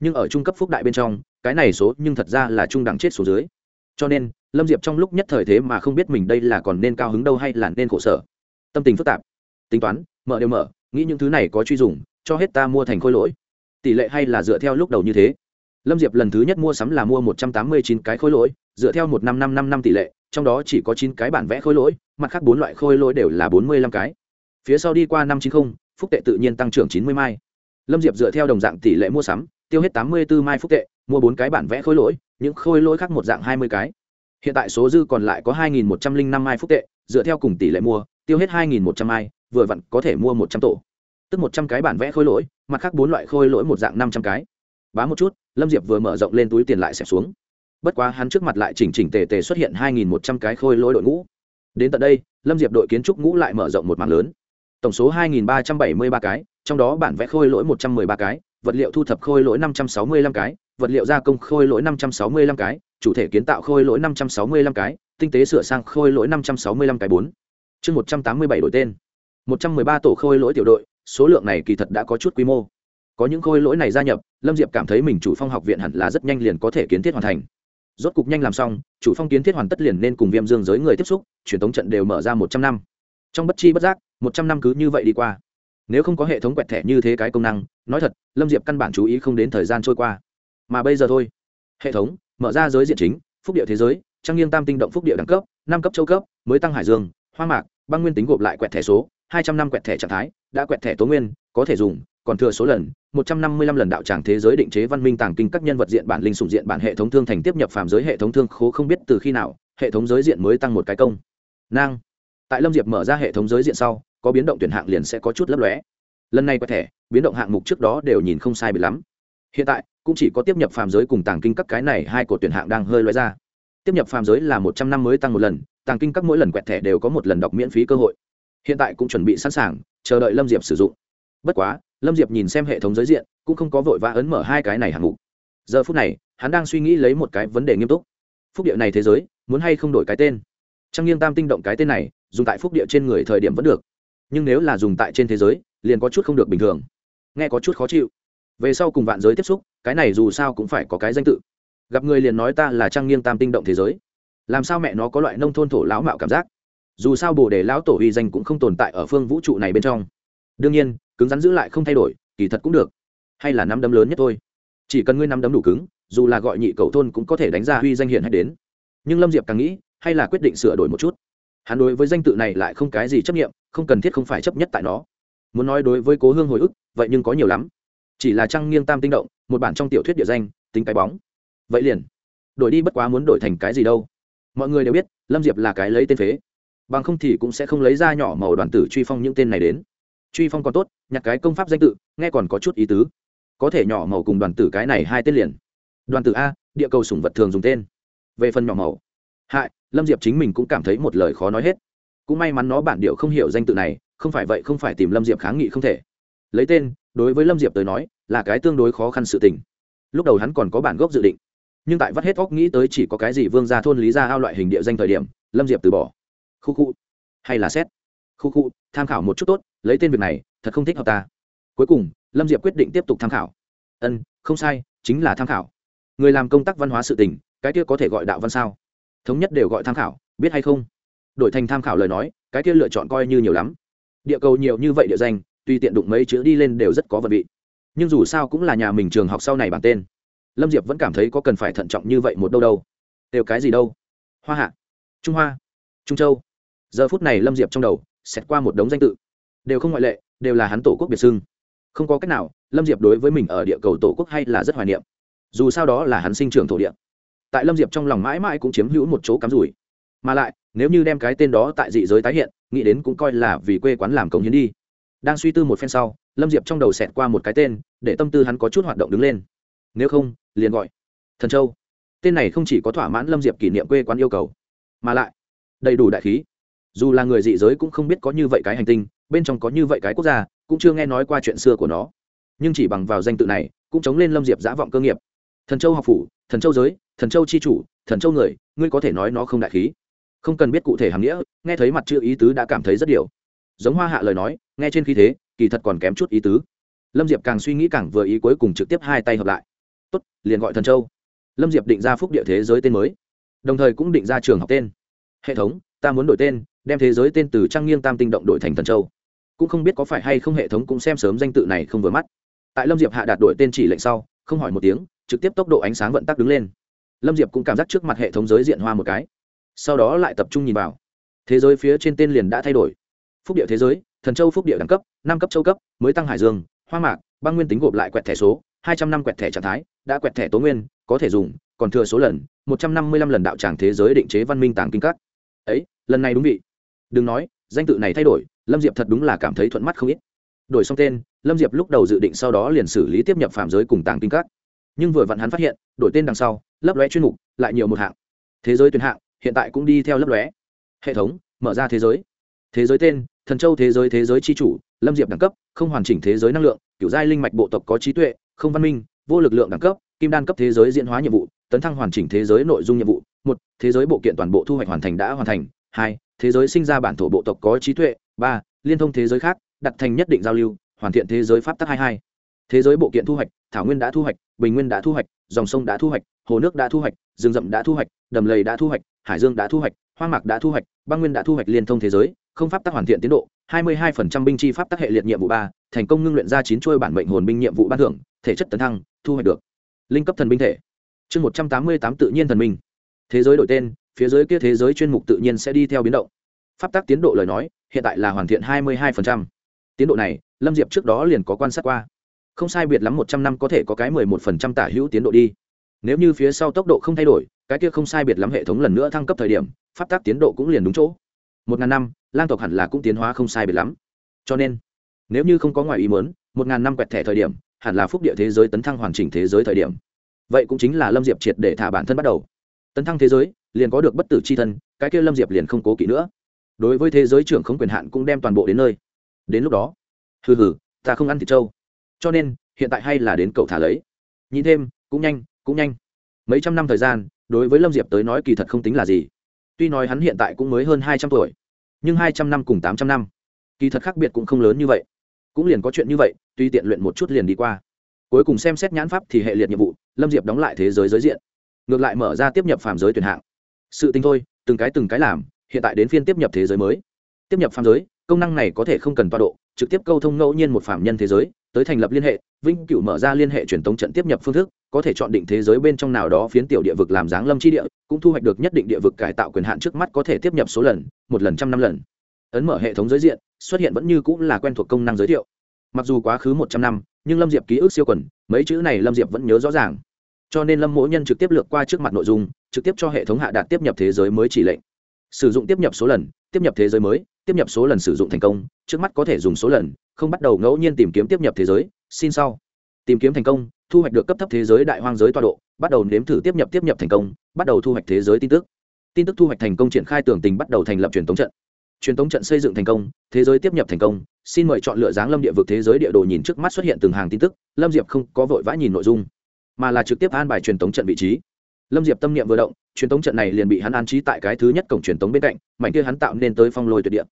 nhưng ở trung cấp phúc đại bên trong, cái này số nhưng thật ra là trung đẳng chết số dưới. Cho nên, lâm diệp trong lúc nhất thời thế mà không biết mình đây là còn nên cao hứng đâu hay là nên khổ sở. Tâm tình phức tạp, tính toán, mở đều mở, nghĩ những thứ này có truy dùng, cho hết ta mua thành khôi lỗi. Tỷ lệ hay là dựa theo lúc đầu như thế. Lâm diệp lần thứ nhất mua sắm là mua một trăm tám mươi chín cái khôi lỗi, dựa theo một năm năm năm năm tỷ lệ, trong đó chỉ có chín cái bản vẽ khôi lỗi, mặt khác bốn loại khôi lỗi đều là bốn mươi lăm cái phía sau đi qua năm chín mươi phúc tệ tự nhiên tăng trưởng chín mươi mai. Lâm diệp dựa theo đồng dạng tỷ lệ mua sắm, tiêu hết tám mươi bốn mai phúc tệ, mua bốn cái bản vẽ khôi lỗi, những khôi lỗi khác một dạng hai mươi cái. Hiện tại số dư còn lại có hai nghìn một trăm linh năm mai phúc tệ, dựa theo cùng tỷ lệ mua, tiêu hết hai nghìn một trăm mai, vừa vặn có thể mua một trăm tổ. Tức một trăm cái bản vẽ khôi lỗi, mặt khác bốn loại khôi lỗi một dạng năm trăm cái. Bá một chút, lâm diệp vừa mở rộng lên túi tiền lại xẹp xuống. Bất quá hắn trước mặt lại chỉnh chỉnh tề tề xuất hiện hai nghìn một trăm cái khôi lỗi đội ngũ. Đến tận đây, lâm diệp đội kiến trúc ngũ lại mở rộng một mạng lớn tổng số hai nghìn ba trăm bảy mươi ba cái, trong đó bản vẽ khôi lỗi một trăm m ư ơ i ba cái, vật liệu thu thập khôi lỗi năm trăm sáu mươi lăm cái, vật liệu gia công khôi lỗi năm trăm sáu mươi lăm cái, chủ thể kiến tạo khôi lỗi năm trăm sáu mươi lăm cái, tinh tế sửa sang khôi lỗi năm trăm sáu mươi lăm cái bốn. Chương một trăm tám mươi bảy đội tên. một trăm mười ba tổ khôi lỗi tiểu đội, số lượng này kỳ thật đã có chút quy mô. Có những khôi lỗi này gia nhập, lâm diệp cảm thấy mình chủ phong học viện hẳn là rất nhanh liền có thể kiến thiết hoàn thành. Rốt cục nhanh làm xong, chủ phong kiến thiết hoàn tất liền nên cùng viêm dương giới người tiếp xúc, truyền thống trận đều mở ra một trăm năm. Trong bất chi bất giác một trăm năm cứ như vậy đi qua. Nếu không có hệ thống quẹt thẻ như thế cái công năng, nói thật, lâm diệp căn bản chú ý không đến thời gian trôi qua. Mà bây giờ thôi. Hệ thống, mở ra giới diện chính, phúc địa thế giới, trang nghiêng tam tinh động phúc địa đẳng cấp, năm cấp châu cấp, mới tăng hải dương, hoa mạc, băng nguyên tính gộp lại quẹt thẻ số, hai trăm năm quẹt thẻ trạng thái, đã quẹt thẻ tố nguyên, có thể dùng, còn thừa số lần, một trăm năm mươi lăm lần đạo tràng thế giới định chế văn minh tàng kinh các nhân vật diện bản linh sủng diện bản hệ thống thương thành tiếp nhập phàm giới hệ thống thương khố không biết từ khi nào, hệ thống giới diện mới tăng một cái công. Năng tại lâm diệp mở ra hệ thống giới diện sau có biến động tuyển hạng liền sẽ có chút lấp lóe. Lần này có thể biến động hạng mục trước đó đều nhìn không sai bị lắm. Hiện tại, cũng chỉ có tiếp nhập phàm giới cùng tàng kinh các cái này hai cột tuyển hạng đang hơi lóe ra. Tiếp nhập phàm giới là một trăm năm mới tăng một lần, tàng kinh các mỗi lần quẹt thẻ đều có một lần đọc miễn phí cơ hội. Hiện tại cũng chuẩn bị sẵn sàng, chờ đợi lâm diệp sử dụng. Bất quá, lâm diệp nhìn xem hệ thống giới diện, cũng không có vội vã ấn mở hai cái này hạng mục. Giờ phút này, hắn đang suy nghĩ lấy một cái vấn đề nghiêm túc. Phúc địa này thế giới, muốn hay không đổi cái tên? Trang nghiêng tam tinh động cái tên này, dùng tại phúc địa trên người thời điểm vẫn được nhưng nếu là dùng tại trên thế giới, liền có chút không được bình thường. Nghe có chút khó chịu. Về sau cùng vạn giới tiếp xúc, cái này dù sao cũng phải có cái danh tự. Gặp người liền nói ta là trang nghiêng tam tinh động thế giới. Làm sao mẹ nó có loại nông thôn thổ lão mạo cảm giác? Dù sao bồ đề lão tổ uy danh cũng không tồn tại ở phương vũ trụ này bên trong. Đương nhiên, cứng rắn giữ lại không thay đổi, kỳ thật cũng được. Hay là năm đấm lớn nhất thôi. Chỉ cần ngươi năm đấm đủ cứng, dù là gọi nhị cầu thôn cũng có thể đánh ra uy danh hiển hay đến. Nhưng lâm diệp càng nghĩ, hay là quyết định sửa đổi một chút hắn đối với danh tự này lại không cái gì chấp nghiệm không cần thiết không phải chấp nhất tại nó. Muốn nói đối với cố hương hồi ức, vậy nhưng có nhiều lắm. Chỉ là trăng nghiêng tam tinh động, một bản trong tiểu thuyết địa danh, tính cái bóng. Vậy liền. Đổi đi bất quá muốn đổi thành cái gì đâu. Mọi người đều biết, lâm diệp là cái lấy tên phế. Bằng không thì cũng sẽ không lấy ra nhỏ màu đoàn tử truy phong những tên này đến. Truy phong còn tốt, nhặt cái công pháp danh tự, nghe còn có chút ý tứ. Có thể nhỏ màu cùng đoàn tử cái này hai tên liền. Đoàn tử a, địa cầu sủng vật thường dùng tên. Về phần nhỏ màu. Hại lâm diệp chính mình cũng cảm thấy một lời khó nói hết. Cũng may mắn nó bản điệu không hiểu danh tự này, không phải vậy không phải tìm lâm diệp kháng nghị không thể. Lấy tên, đối với lâm diệp tới nói, là cái tương đối khó khăn sự tình. Lúc đầu hắn còn có bản gốc dự định. Nhưng tại vắt hết óc nghĩ tới chỉ có cái gì vương gia thôn lý gia ao loại hình địa danh thời điểm, lâm diệp từ bỏ. Khu khu. Hay là xét. Khu khu, tham khảo một chút tốt, lấy tên việc này, thật không thích hợp ta. Cuối cùng, lâm diệp quyết định tiếp tục tham khảo. Ân, không sai, chính là tham khảo. Người làm công tác văn hóa sự tình, cái kia có thể gọi đạo văn sao? Thống nhất đều gọi tham khảo, biết hay không? Đổi thành tham khảo lời nói, cái kia lựa chọn coi như nhiều lắm. Địa cầu nhiều như vậy địa danh tuy tiện đụng mấy chữ đi lên đều rất có vật vị. Nhưng dù sao cũng là nhà mình trường học sau này bằng tên. Lâm diệp vẫn cảm thấy có cần phải thận trọng như vậy một đâu đâu. Đều cái gì đâu? Hoa hạ, trung hoa, trung châu. Giờ phút này lâm diệp trong đầu xét qua một đống danh tự. Đều không ngoại lệ, đều là hắn tổ quốc biệt xưng. Không có cách nào, lâm diệp đối với mình ở địa cầu tổ quốc hay là rất hoài niệm. Dù sao đó là hắn sinh trưởng thổ địa tại lâm diệp trong lòng mãi mãi cũng chiếm hữu một chỗ cắm rủi. Mà lại, nếu như đem cái tên đó tại dị giới tái hiện, nghĩ đến cũng coi là vì quê quán làm công hiến đi. Đang suy tư một phen sau, lâm diệp trong đầu xẹt qua một cái tên, để tâm tư hắn có chút hoạt động đứng lên. Nếu không, liền gọi thần châu. Tên này không chỉ có thỏa mãn lâm diệp kỷ niệm quê quán yêu cầu, mà lại đầy đủ đại khí. Dù là người dị giới cũng không biết có như vậy cái hành tinh, bên trong có như vậy cái quốc gia, cũng chưa nghe nói qua chuyện xưa của nó. Nhưng chỉ bằng vào danh tự này, cũng chống lên lâm diệp giả vọng cơ nghiệp thần châu học phủ, thần châu giới, thần châu c h i chủ, thần châu người, ngươi có thể nói nó không đại khí. Không cần biết cụ thể hàm nghĩa, nghe thấy mặt chữ ý tứ đã cảm thấy rất điều. Giống hoa hạ lời nói, nghe trên khí thế, kỳ thật còn kém chút ý tứ. Lâm diệp càng suy nghĩ càng vừa ý cuối cùng trực tiếp hai tay hợp lại. Tốt, liền gọi thần châu. Lâm diệp định ra phúc địa thế giới tên mới, đồng thời cũng định ra trường học tên. Hệ thống, ta muốn đổi tên, đem thế giới tên từ trang nghiêng tam tinh động đổi thành thần châu. Cũng không biết có phải hay không hệ thống cũng xem sớm danh tự này không vừa mắt. Tại lâm diệp hạ đạt đổi tên chỉ lệnh sau, không hỏi một tiếng trực tiếp tốc độ ánh sáng vận tắc đứng lên. Lâm diệp cũng cảm giác trước mặt hệ thống giới diện hoa một cái. Sau đó lại tập trung nhìn vào. Thế giới phía trên tên liền đã thay đổi. Phúc địa thế giới, thần châu phúc địa đẳng cấp, năm cấp châu cấp, mới tăng hải dương, hoa mạc, băng nguyên tính gộp lại quẹt thẻ số, hai trăm năm quẹt thẻ trạng thái, đã quẹt thẻ tố nguyên, có thể dùng, còn thừa số lần, một trăm năm mươi lăm lần đạo tràng thế giới định chế văn minh tàng kinh các. Ấy, lần này đúng vị. Đừng nói, danh tự này thay đổi, lâm diệp thật đúng là cảm thấy thuận mắt không ít. Đổi xong tên, lâm diệp lúc đầu dự định sau đó liền xử lý tiếp nhập phạm giới cùng tàng kinh các nhưng vừa vặn hắn phát hiện, đổi tên đằng sau, lấp lóe chuyên mục, lại nhiều một hạng. Thế giới tuyển hạng, hiện tại cũng đi theo lấp lóe. Hệ thống, mở ra thế giới. Thế giới tên, thần châu thế giới thế giới c h i chủ, lâm diệp đẳng cấp, không hoàn chỉnh thế giới năng lượng, kiểu giai linh mạch bộ tộc có trí tuệ, không văn minh, vô lực lượng đẳng cấp, kim đan cấp thế giới diễn hóa nhiệm vụ, tấn thăng hoàn chỉnh thế giới nội dung nhiệm vụ. Một, thế giới bộ kiện toàn bộ thu hoạch hoàn thành đã hoàn thành. Hai, thế giới sinh ra bản thổ bộ tộc có trí tuệ. Ba, liên thông thế giới khác, đặt thành nhất định giao lưu, hoàn thiện thế giới pháp tắc hai hai thế giới bộ kiện thu hoạch, thảo nguyên đã thu hoạch, bình nguyên đã thu hoạch, dòng sông đã thu hoạch, hồ nước đã thu hoạch, rừng rậm đã thu hoạch, đầm lầy đã thu hoạch, hải dương đã thu hoạch, hoang mạc đã thu hoạch, băng nguyên đã thu hoạch liên thông thế giới, không pháp tắc hoàn thiện tiến độ 22% binh chi pháp tắc hệ liệt nhiệm vụ ba, thành công ngưng luyện ra chín chuôi bản mệnh hồn binh nhiệm vụ ban thưởng, thể chất tấn thăng, thu hoạch được. Linh cấp thần binh thể. Chương 188 tự nhiên thần minh. Thế giới đổi tên, phía dưới kia thế giới chuyên mục tự nhiên sẽ đi theo biến động. Pháp tắc tiến độ lời nói, hiện tại là hoàn thiện 22%. tiến độ này, lâm diệp trước đó liền có quan sát qua không sai biệt lắm một trăm năm có thể có cái mười một phần trăm tả hữu tiến độ đi. Nếu như phía sau tốc độ không thay đổi, cái kia không sai biệt lắm hệ thống lần nữa thăng cấp thời điểm, pháp tác tiến độ cũng liền đúng chỗ. Một ngàn năm, lang tộc hẳn là cũng tiến hóa không sai biệt lắm. Cho nên, nếu như không có ngoài ý muốn, một ngàn năm quẹt thẻ thời điểm, hẳn là phúc địa thế giới tấn thăng hoàn chỉnh thế giới thời điểm. Vậy cũng chính là lâm diệp triệt để thả bản thân bắt đầu. Tấn thăng thế giới, liền có được bất tử c h i thân, cái kia lâm diệp liền không cố kỵ nữa. Đối với thế giới trưởng không quyền hạn cũng đem toàn bộ đến nơi. Đến lúc đó, hừ hừ, ta không ăn thịt trâu cho nên, hiện tại hay là đến cậu thả lấy. Nhìn thêm, cũng nhanh cũng nhanh. Mấy trăm năm thời gian, đối với lâm diệp tới nói kỳ thật không tính là gì. Tuy nói hắn hiện tại cũng mới hơn hai trăm tuổi, nhưng hai trăm năm cùng tám trăm năm, kỳ thật khác biệt cũng không lớn như vậy. Cũng liền có chuyện như vậy, tuy tiện luyện một chút liền đi qua. Cuối cùng xem xét nhãn pháp thì hệ liệt nhiệm vụ, lâm diệp đóng lại thế giới giới diện. Ngược lại mở ra tiếp nhập phàm giới tuyển hạng. Sự tinh thôi, từng cái từng cái làm, hiện tại đến phiên tiếp nhập thế giới mới. Tiếp nhập phàm giới, công năng này có thể không cần toa độ trực tiếp câu thông ngẫu nhiên một phạm nhân thế giới, tới thành lập liên hệ, vĩnh cửu mở ra liên hệ truyền tống trận tiếp nhập phương thức, có thể chọn định thế giới bên trong nào đó phiến tiểu địa vực làm dáng lâm chi địa, cũng thu hoạch được nhất định địa vực cải tạo quyền hạn trước mắt có thể tiếp nhập số lần, một lần trăm năm lần. Ấn mở hệ thống giới diện, xuất hiện vẫn như cũng là quen thuộc công năng giới thiệu. Mặc dù quá khứ một trăm năm, nhưng lâm diệp ký ức siêu quần, mấy chữ này lâm diệp vẫn nhớ rõ ràng. Cho nên lâm mỗi nhân trực tiếp lược qua trước mặt nội dung, trực tiếp cho hệ thống hạ đạt tiếp nhập thế giới mới chỉ lệnh sử dụng tiếp nhập số lần, tiếp nhập thế giới mới, tiếp nhập số lần sử dụng thành công, trước mắt có thể dùng số lần, không bắt đầu ngẫu nhiên tìm kiếm tiếp nhập thế giới, xin sau. Tìm kiếm thành công, thu hoạch được cấp thấp thế giới đại hoang giới tọa độ, bắt đầu nếm thử tiếp nhập tiếp nhập thành công, bắt đầu thu hoạch thế giới tin tức. Tin tức thu hoạch thành công triển khai tưởng tình bắt đầu thành lập truyền thống trận. Truyền thống trận xây dựng thành công, thế giới tiếp nhập thành công. Xin mời chọn lựa dáng lâm địa vực thế giới địa đồ nhìn trước mắt xuất hiện từng hàng tin tức. Lâm diệp không có vội vã nhìn nội dung, mà là trực tiếp an bài truyền thống trận vị trí lâm diệp tâm niệm vừa động, truyền tống trận này liền bị hắn an trí tại cái thứ nhất cổng truyền tống bên cạnh, mảnh kia hắn tạo nên tới phong lôi tuyệt địa.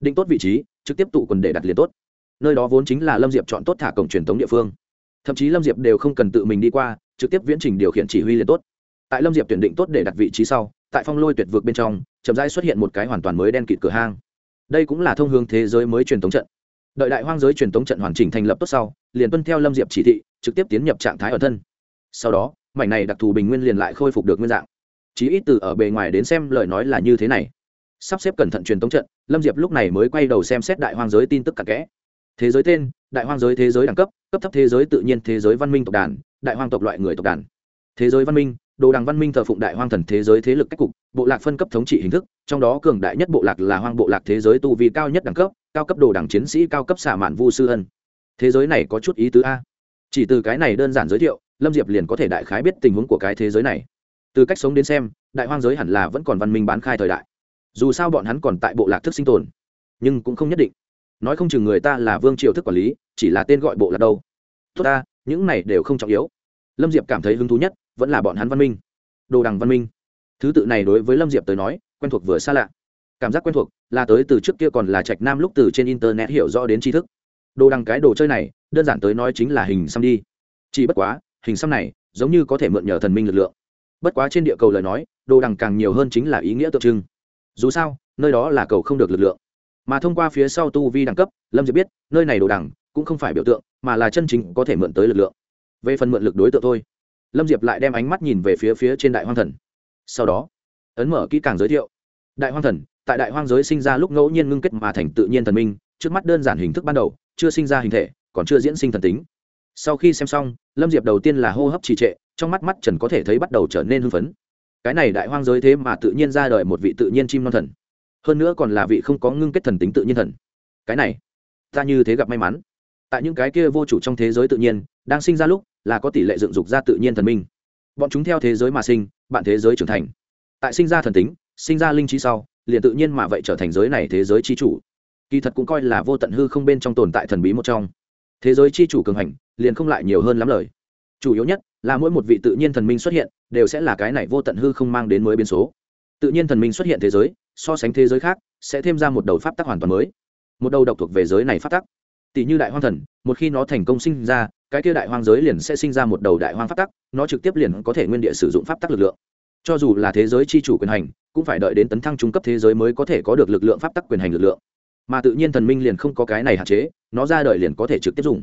Định tốt vị trí, trực tiếp tụ quần để đặt liền tốt. Nơi đó vốn chính là lâm diệp chọn tốt thả cổng truyền tống địa phương. Thậm chí lâm diệp đều không cần tự mình đi qua, trực tiếp viễn trình điều khiển chỉ huy liền tốt. Tại lâm diệp tuyển định tốt để đặt vị trí sau, tại phong lôi tuyệt vực bên trong, chậm rãi xuất hiện một cái hoàn toàn mới đen kịt cửa hang. Đây cũng là thông hướng thế giới mới truyền tống trận. Đợi đại hoang giới truyền tống trận hoàn chỉnh thành lập tốt sau, liền tuân theo lâm diệp chỉ thị, trực tiếp tiến nhập trạng thái ở thân. Sau đó mảnh này đặc thù bình nguyên liền lại khôi phục được nguyên dạng. Chí ít từ ở bề ngoài đến xem lời nói là như thế này. Sắp xếp cẩn thận truyền tống trận, lâm diệp lúc này mới quay đầu xem xét đại hoang giới tin tức cặn kẽ. Thế giới tên, đại hoang giới thế giới đẳng cấp cấp thấp thế giới tự nhiên thế giới văn minh tộc đàn, đại hoang tộc loại người tộc đàn. Thế giới văn minh, đồ đằng văn minh thờ phụng đại hoang thần thế giới thế lực cách cục, bộ lạc phân cấp thống trị hình thức, trong đó cường đại nhất bộ lạc là hoang bộ lạc thế giới tu vi cao nhất đẳng cấp, cao cấp đồ đẳng chiến sĩ, cao cấp xả mạn vu sư ân. Thế giới này có chút ý tứ a. Chỉ từ cái này đơn giản giới thiệu lâm diệp liền có thể đại khái biết tình huống của cái thế giới này. Từ cách sống đến xem, đại hoang giới hẳn là vẫn còn văn minh bán khai thời đại. Dù sao bọn hắn còn tại bộ lạc thức sinh tồn, nhưng cũng không nhất định. Nói không chừng người ta là vương triều thức quản lý, chỉ là tên gọi bộ lạc đâu. Tốt ta, những này đều không trọng yếu. Lâm diệp cảm thấy hứng thú nhất vẫn là bọn hắn văn minh. Đồ đằng văn minh. Thứ tự này đối với lâm diệp tới nói, quen thuộc vừa xa lạ. Cảm giác quen thuộc là tới từ trước kia còn là trạch nam lúc từ trên internet hiểu rõ đến tri thức. Đồ đằng cái đồ chơi này, đơn giản tới nói chính là hình xăm đi. Chỉ bất quá hình xăm này giống như có thể mượn nhờ thần minh lực lượng. Bất quá trên địa cầu lời nói, đồ đằng càng nhiều hơn chính là ý nghĩa tượng trưng. Dù sao, nơi đó là cầu không được lực lượng. Mà thông qua phía sau tu vi đẳng cấp, lâm diệp biết, nơi này đồ đằng cũng không phải biểu tượng, mà là chân chính có thể mượn tới lực lượng. Về phần mượn lực đối tượng thôi. Lâm diệp lại đem ánh mắt nhìn về phía phía trên đại hoang thần. Sau đó, ấn mở kỹ càng giới thiệu. Đại hoang thần, tại đại hoang giới sinh ra lúc ngẫu nhiên ngưng kết mà thành tự nhiên thần minh, trước mắt đơn giản hình thức ban đầu, chưa sinh ra hình thể, còn chưa diễn sinh thần tính sau khi xem xong, lâm diệp đầu tiên là hô hấp trì trệ, trong mắt mắt trần có thể thấy bắt đầu trở nên hưng phấn. Cái này đại hoang giới thế mà tự nhiên ra đời một vị tự nhiên chim non thần. Hơn nữa còn là vị không có ngưng kết thần tính tự nhiên thần. Cái này, ta như thế gặp may mắn. Tại những cái kia vô chủ trong thế giới tự nhiên, đang sinh ra lúc, là có tỷ lệ dựng dục ra tự nhiên thần minh. Bọn chúng theo thế giới mà sinh, bạn thế giới trưởng thành. Tại sinh ra thần tính, sinh ra linh trí sau, liền tự nhiên mà vậy trở thành giới này thế giới chi chủ. Kỳ thật cũng coi là vô tận hư không bên trong tồn tại thần bí một trong. Thế giới chi chủ cường hành liền không lại nhiều hơn lắm lời. Chủ yếu nhất là mỗi một vị tự nhiên thần minh xuất hiện, đều sẽ là cái này vô tận hư không mang đến mới biến số. Tự nhiên thần minh xuất hiện thế giới, so sánh thế giới khác, sẽ thêm ra một đầu pháp tắc hoàn toàn mới. Một đầu độc thuộc về giới này pháp tắc. Tỷ như đại hoang thần, một khi nó thành công sinh ra, cái kia đại hoang giới liền sẽ sinh ra một đầu đại hoang pháp tắc, nó trực tiếp liền có thể nguyên địa sử dụng pháp tắc lực lượng. Cho dù là thế giới c h i chủ quyền hành, cũng phải đợi đến tấn thăng trung cấp thế giới mới có thể có được lực lượng pháp tắc quyền hành lực lượng. Mà tự nhiên thần minh liền không có cái này hạn chế, nó ra đời liền có thể trực tiếp dùng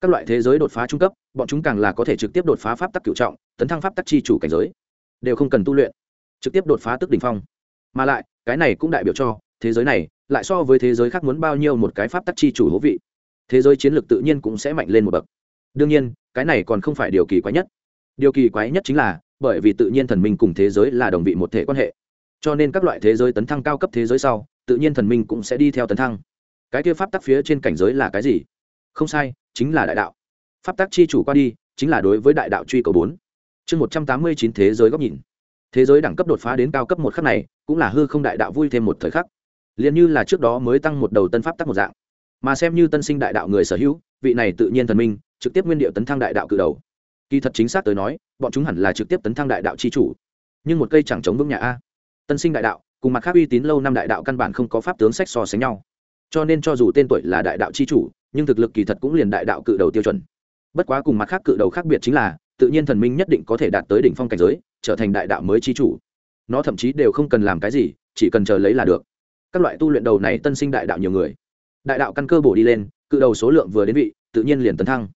các loại thế giới đột phá trung cấp, bọn chúng càng là có thể trực tiếp đột phá pháp tắc cựu trọng, tấn thăng pháp tắc chi chủ cảnh giới. Đều không cần tu luyện, trực tiếp đột phá tức đ ỉ n h phong. Mà lại, cái này cũng đại biểu cho, thế giới này, lại so với thế giới khác muốn bao nhiêu một cái pháp tắc chi chủ hố vị. Thế giới chiến lược tự nhiên cũng sẽ mạnh lên một bậc. Đương nhiên, cái này còn không phải điều kỳ quái nhất. Điều kỳ quái nhất chính là, bởi vì tự nhiên thần minh cùng thế giới là đồng vị một thể quan hệ. Cho nên các loại thế giới tấn thăng cao cấp thế giới sau, tự nhiên thần minh cũng sẽ đi theo tấn thăng. Cái kia pháp tắc phía trên cảnh giới là cái gì? Không sai chính là đại đạo. Pháp tắc chi chủ qua đi, chính là đối với đại đạo truy cầu bốn. Chương một trăm tám mươi chín thế giới góc nhìn. Thế giới đẳng cấp đột phá đến cao cấp một khắc này, cũng là hư không đại đạo vui thêm một thời khắc. Liền như là trước đó mới tăng một đầu tân pháp tắc một dạng. Mà xem như tân sinh đại đạo người sở hữu, vị này tự nhiên thần minh, trực tiếp nguyên điệu tấn thăng đại đạo cự đầu. Kỳ thật chính xác tới nói, bọn chúng hẳn là trực tiếp tấn thăng đại đạo c h i chủ. Nhưng một cây chẳng chống vững nhà a. Tân sinh đại đạo, cùng mặt khác uy tín lâu năm đại đạo căn bản không có pháp tướng sách so sánh nhau. Cho nên cho dù tên tuổi là đại đạo c h i chủ nhưng thực lực kỳ thật cũng liền đại đạo cự đầu tiêu chuẩn. Bất quá cùng mặt khác cự đầu khác biệt chính là, tự nhiên thần minh nhất định có thể đạt tới đỉnh phong cảnh giới, trở thành đại đạo mới chi chủ. Nó thậm chí đều không cần làm cái gì, chỉ cần chờ lấy là được. Các loại tu luyện đầu này tân sinh đại đạo nhiều người. Đại đạo căn cơ bổ đi lên, cự đầu số lượng vừa đến vị, tự nhiên liền tấn thăng.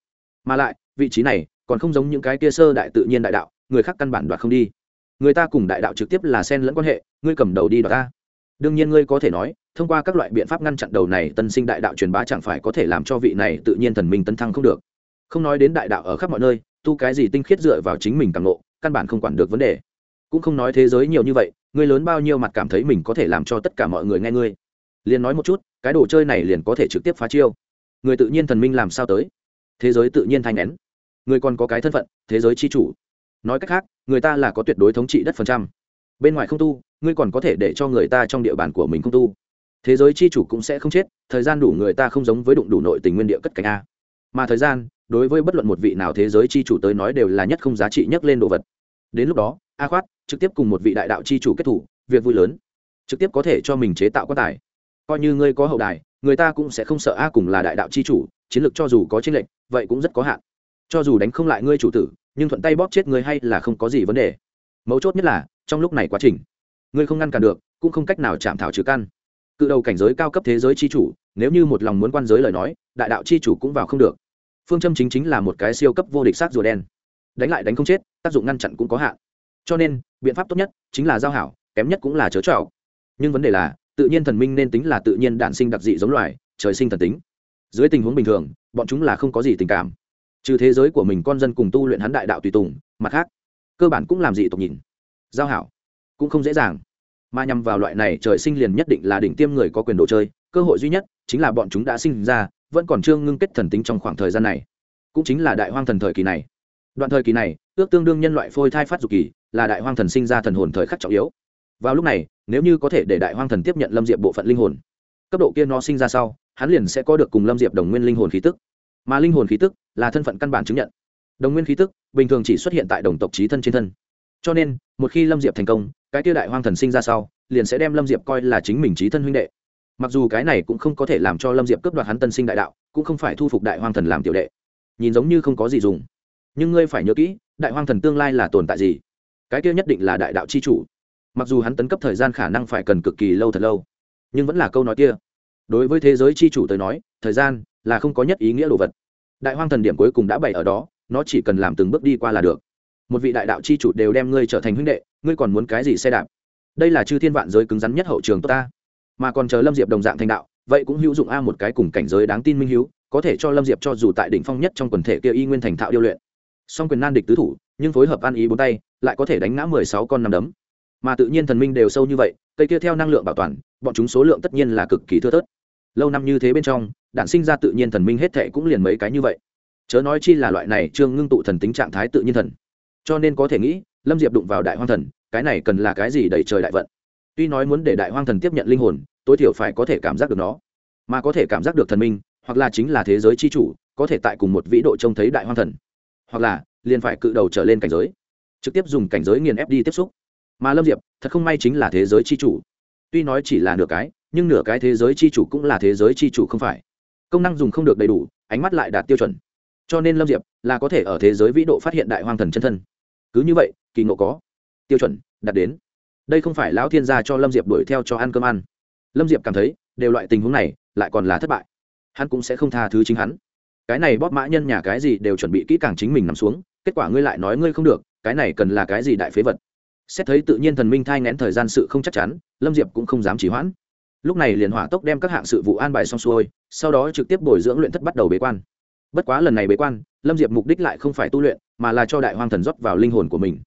Mà lại, vị trí này, còn không giống những cái kia sơ đại tự nhiên đại đạo, người khác căn bản đoạt không đi. Người ta cùng đại đạo trực tiếp là sen lẫn quan hệ, ngươi cầm đầu đi đoạt ta. Đương nhiên ngươi có thể nói thông qua các loại biện pháp ngăn chặn đầu này tân sinh đại đạo truyền bá chẳng phải có thể làm cho vị này tự nhiên thần minh tấn thăng không được. Không nói đến đại đạo ở khắp mọi nơi, tu cái gì tinh khiết dựa vào chính mình càng ngộ, căn bản không quản được vấn đề. Cũng không nói thế giới nhiều như vậy, người lớn bao nhiêu mặt cảm thấy mình có thể làm cho tất cả mọi người nghe ngươi. Liền nói một chút, cái đồ chơi này liền có thể trực tiếp phá chiêu. Người tự nhiên thần minh làm sao tới? Thế giới tự nhiên thanh nén. Người còn có cái thân phận, thế giới chi chủ. Nói cách khác, người ta là có tuyệt đối thống trị đất phần trăm. Bên ngoài không tu, ngươi còn có thể để cho người ta trong địa bàn của mình không tu thế giới chi chủ cũng sẽ không chết, thời gian đủ người ta không giống với đụng đủ nội tình nguyên địa cất cánh a. Mà thời gian, đối với bất luận một vị nào thế giới chi chủ tới nói đều là nhất không giá trị nhất lên đồ vật. Đến lúc đó, a khoát trực tiếp cùng một vị đại đạo chi chủ kết thủ, việc vui lớn. Trực tiếp có thể cho mình chế tạo quan tài. Coi như ngươi có hậu đài, người ta cũng sẽ không sợ a cùng là đại đạo chi chủ, chiến lược cho dù có chênh lệch, vậy cũng rất có hạn. Cho dù đánh không lại ngươi chủ tử, nhưng thuận tay bóp chết ngươi hay là không có gì vấn đề. Mấu chốt nhất là, trong lúc này quá trình, ngươi không ngăn cản được, cũng không cách nào chạm thảo trừ căn cự đầu cảnh giới cao cấp thế giới chi chủ, nếu như một lòng muốn quan giới lời nói, đại đạo chi chủ cũng vào không được. Phương châm chính chính là một cái siêu cấp vô địch sát rùa đen. Đánh lại đánh không chết, tác dụng ngăn chặn cũng có hạn. Cho nên, biện pháp tốt nhất chính là giao hảo, kém nhất cũng là chớ trọ nhưng vấn đề là, tự nhiên thần minh nên tính là tự nhiên đản sinh đặc dị giống loài, trời sinh thần tính. Dưới tình huống bình thường, bọn chúng là không có gì tình cảm. Trừ thế giới của mình con dân cùng tu luyện hắn đại đạo tùy tùng, mặt khác, cơ bản cũng làm dị tộc nhìn. Giao hảo cũng không dễ dàng mà nhằm vào loại này trời sinh liền nhất định là đỉnh tiêm người có quyền đồ chơi, cơ hội duy nhất chính là bọn chúng đã sinh ra, vẫn còn chưa ngưng kết thần tính trong khoảng thời gian này. Cũng chính là đại hoang thần thời kỳ này. Đoạn thời kỳ này, ước tương đương nhân loại phôi thai phát dục kỳ, là đại hoang thần sinh ra thần hồn thời khắc trọng yếu. Vào lúc này, nếu như có thể để đại hoang thần tiếp nhận lâm diệp bộ phận linh hồn, cấp độ kia nó sinh ra sau, hắn liền sẽ có được cùng lâm diệp đồng nguyên linh hồn khí tức. Mà linh hồn khí tức là thân phận căn bản chứng nhận. Đồng nguyên khí tức bình thường chỉ xuất hiện tại đồng tộc trí thân trên thân cho nên, một khi lâm diệp thành công, cái Tia đại hoang thần sinh ra sau, liền sẽ đem lâm diệp coi là chính mình trí thân huynh đệ. Mặc dù cái này cũng không có thể làm cho lâm diệp cướp đoạt hắn tân sinh đại đạo, cũng không phải thu phục đại hoang thần làm tiểu đệ. Nhìn giống như không có gì dùng. Nhưng ngươi phải nhớ kỹ, đại hoang thần tương lai là tồn tại gì? Cái kia nhất định là đại đạo c h i chủ. Mặc dù hắn tấn cấp thời gian khả năng phải cần cực kỳ lâu thật lâu, nhưng vẫn là câu nói kia. Đối với thế giới c h i chủ tới nói, thời gian là không có nhất ý nghĩa đồ vật. Đại hoang thần điểm cuối cùng đã bày ở đó, nó chỉ cần làm từng bước đi qua là được một vị đại đạo c h i chủ đều đem ngươi trở thành huynh đệ, ngươi còn muốn cái gì xe đạp? Đây là chư thiên vạn giới cứng rắn nhất hậu trường tốt ta. Mà còn chờ lâm diệp đồng dạng thành đạo, vậy cũng hữu dụng a một cái cùng cảnh giới đáng tin minh hữu có thể cho lâm diệp cho dù tại đỉnh phong nhất trong quần thể kia y nguyên thành thạo điêu luyện. Song quyền nan địch tứ thủ, nhưng phối hợp ăn ý bốn tay, lại có thể đánh ngã mười sáu con nằm đấm. Mà tự nhiên thần minh đều sâu như vậy, cây kia theo năng lượng bảo toàn, bọn chúng số lượng tất nhiên là cực kỳ thưa thớt. Lâu năm như thế bên trong đạn sinh ra tự nhiên thần minh hết thệ cũng liền mấy cái như vậy. Chớ nói chi là loại này trương ngưng tụ thần tính trạng thái tự nhiên thần cho nên có thể nghĩ, lâm diệp đụng vào đại hoang thần, cái này cần là cái gì đẩy trời đại vận? Tuy nói muốn để đại hoang thần tiếp nhận linh hồn, tối thiểu phải có thể cảm giác được nó. Mà có thể cảm giác được thần minh, hoặc là chính là thế giới c h i chủ, có thể tại cùng một vĩ độ trông thấy đại hoang thần. Hoặc là, liền phải cự đầu trở lên cảnh giới. Trực tiếp dùng cảnh giới nghiền ép đi tiếp xúc. Mà lâm diệp, thật không may chính là thế giới c h i chủ. Tuy nói chỉ là nửa cái, nhưng nửa cái thế giới c h i chủ cũng là thế giới c h i chủ không phải. Công năng dùng không được đầy đủ, ánh mắt lại đạt tiêu chuẩn. Cho nên lâm diệp, là có thể ở thế giới vĩ độ phát hiện đại hoang thần chân thân cứ như vậy, kỳ ngộ có. Tiêu chuẩn, đạt đến. Đây không phải lão thiên gia cho lâm diệp đuổi theo cho ăn cơm ăn. Lâm diệp cảm thấy, đều loại tình huống này, lại còn là thất bại. Hắn cũng sẽ không tha thứ chính hắn. Cái này bóp mã nhân nhà cái gì đều chuẩn bị kỹ càng chính mình nằm xuống, kết quả ngươi lại nói ngươi không được, cái này cần là cái gì đại phế vật. Xét thấy tự nhiên thần minh thai ngén thời gian sự không chắc chắn, lâm diệp cũng không dám chỉ hoãn. Lúc này liền hỏa tốc đem các hạng sự vụ an bài xong xuôi, sau đó trực tiếp bồi dưỡng luyện thất bắt đầu bế quan. Bất quá lần này bế quan, lâm diệp mục đích lại không phải tu luyện mà là cho đại hoang thần rót vào linh hồn của mình.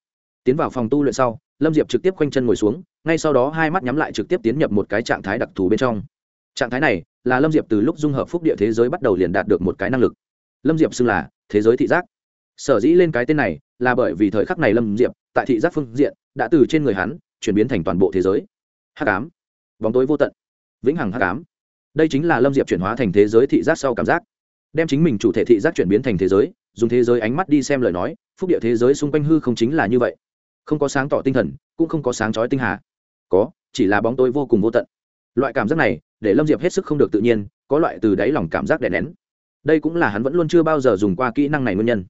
Tiến vào phòng tu luyện sau, lâm diệp trực tiếp khoanh chân ngồi xuống, ngay sau đó hai mắt nhắm lại trực tiếp tiến nhập một cái trạng thái đặc thù bên trong. Trạng thái này là lâm diệp từ lúc dung hợp phúc địa thế giới bắt đầu liền đạt được một cái năng lực. Lâm diệp xưng là thế giới thị giác. Sở dĩ lên cái tên này là bởi vì thời khắc này lâm diệp tại thị giác phương diện đã từ trên người hắn chuyển biến thành toàn bộ thế giới. Hắc ám. Bóng tối vô tận. Vĩnh hằng hắc ám. Đây chính là lâm diệp chuyển hóa thành thế giới thị giác sau cảm giác đem chính mình chủ thể thị giác chuyển biến thành thế giới, dùng thế giới ánh mắt đi xem lời nói, phúc địa thế giới xung quanh hư không chính là như vậy. Không có sáng tỏ tinh thần, cũng không có sáng chói tinh hà. Có, chỉ là bóng tối vô cùng vô tận. Loại cảm giác này, để lâm diệp hết sức không được tự nhiên, có loại từ đáy lòng cảm giác đè nén. Đây cũng là hắn vẫn luôn chưa bao giờ dùng qua kỹ năng này nguyên nhân.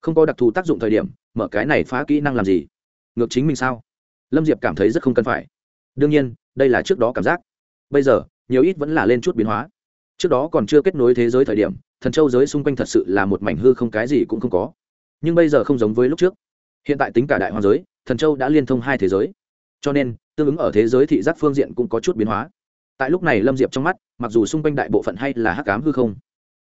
Không có đặc thù tác dụng thời điểm, mở cái này phá kỹ năng làm gì? Ngược chính mình sao? Lâm diệp cảm thấy rất không cần phải. Đương nhiên, đây là trước đó cảm giác. Bây giờ, nhiều ít vẫn là lên chút biến hóa. Trước đó còn chưa kết nối thế giới thời điểm thần châu giới xung quanh thật sự là một mảnh hư không, cái gì cũng không có. Nhưng bây giờ không giống với lúc trước. Hiện tại tính cả đại hoàng giới, thần châu đã liên thông hai thế giới. Cho nên, tương ứng ở thế giới thị giác phương diện cũng có chút biến hóa. Tại lúc này lâm diệp trong mắt, mặc dù xung quanh đại bộ phận hay là hắc cám hư không,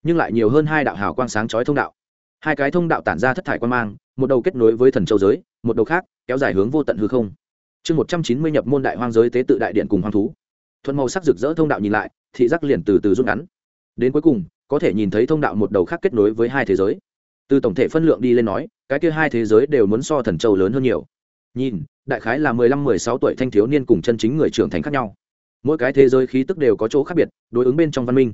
nhưng lại nhiều hơn hai đạo hào quang sáng chói thông đạo. Hai cái thông đạo tản ra thất thải quan mang, một đầu kết nối với thần châu giới, một đầu khác, kéo dài hướng vô tận hư không. Chương một trăm chín mươi nhập môn đại hoang giới tế tự đại điện cùng hoang thú. Thuận màu sắc rực rỡ thông đạo nhìn lại, thị giác liền từ từ rút ngắn. Đến cuối cùng có thể nhìn thấy thông đạo một đầu khác kết nối với hai thế giới. Từ tổng thể phân lượng đi lên nói, cái kia hai thế giới đều muốn so thần châu lớn hơn nhiều. Nhìn, đại khái là mười lăm, mười sáu tuổi thanh thiếu niên cùng chân chính người trưởng thành khác nhau. Mỗi cái thế giới khí tức đều có chỗ khác biệt, đối ứng bên trong văn minh.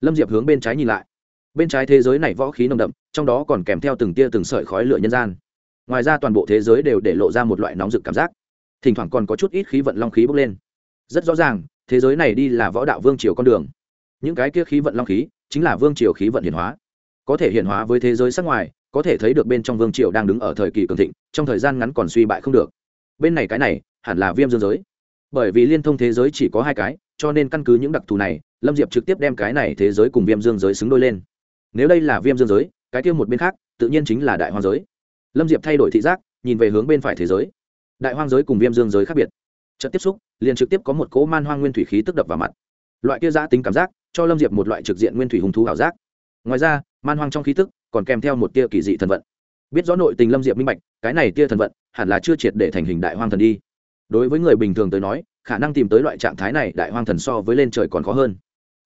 Lâm diệp hướng bên trái nhìn lại. Bên trái thế giới này võ khí nồng đậm, trong đó còn kèm theo từng tia từng sợi khói lửa nhân gian. Ngoài ra toàn bộ thế giới đều để lộ ra một loại nóng rực cảm giác. Thỉnh thoảng còn có chút ít khí vận long khí bốc lên. Rất rõ ràng, thế giới này đi là võ đạo vương triều con đường. Những cái kia khí vận long khí chính là vương triều khí vận hiển hóa. Có thể hiển hóa với thế giới sắc ngoài, có thể thấy được bên trong vương triều đang đứng ở thời kỳ cường thịnh, trong thời gian ngắn còn suy bại không được. Bên này cái này, hẳn là viêm dương giới. Bởi vì liên thông thế giới chỉ có hai cái, cho nên căn cứ những đặc thù này, lâm diệp trực tiếp đem cái này thế giới cùng viêm dương giới xứng đôi lên. Nếu đây là viêm dương giới, cái kia một bên khác, tự nhiên chính là đại hoang giới. Lâm diệp thay đổi thị giác, nhìn về hướng bên phải thế giới. Đại hoang giới cùng viêm dương giới khác biệt. Trận tiếp xúc, liền trực tiếp có một cỗ man hoang nguyên thủy khí tức đập vào mặt. Loại kia giã tính cảm giác cho lâm diệp một loại trực diện nguyên thủy hung thú ảo giác. Ngoài ra, man hoang trong khí tức còn kèm theo một tia kỳ dị thần vận. Biết rõ nội tình lâm diệp minh bạch, cái này tia thần vận hẳn là chưa triệt để thành hình đại hoang thần đi. Đối với người bình thường tới nói, khả năng tìm tới loại trạng thái này đại hoang thần so với lên trời còn khó hơn.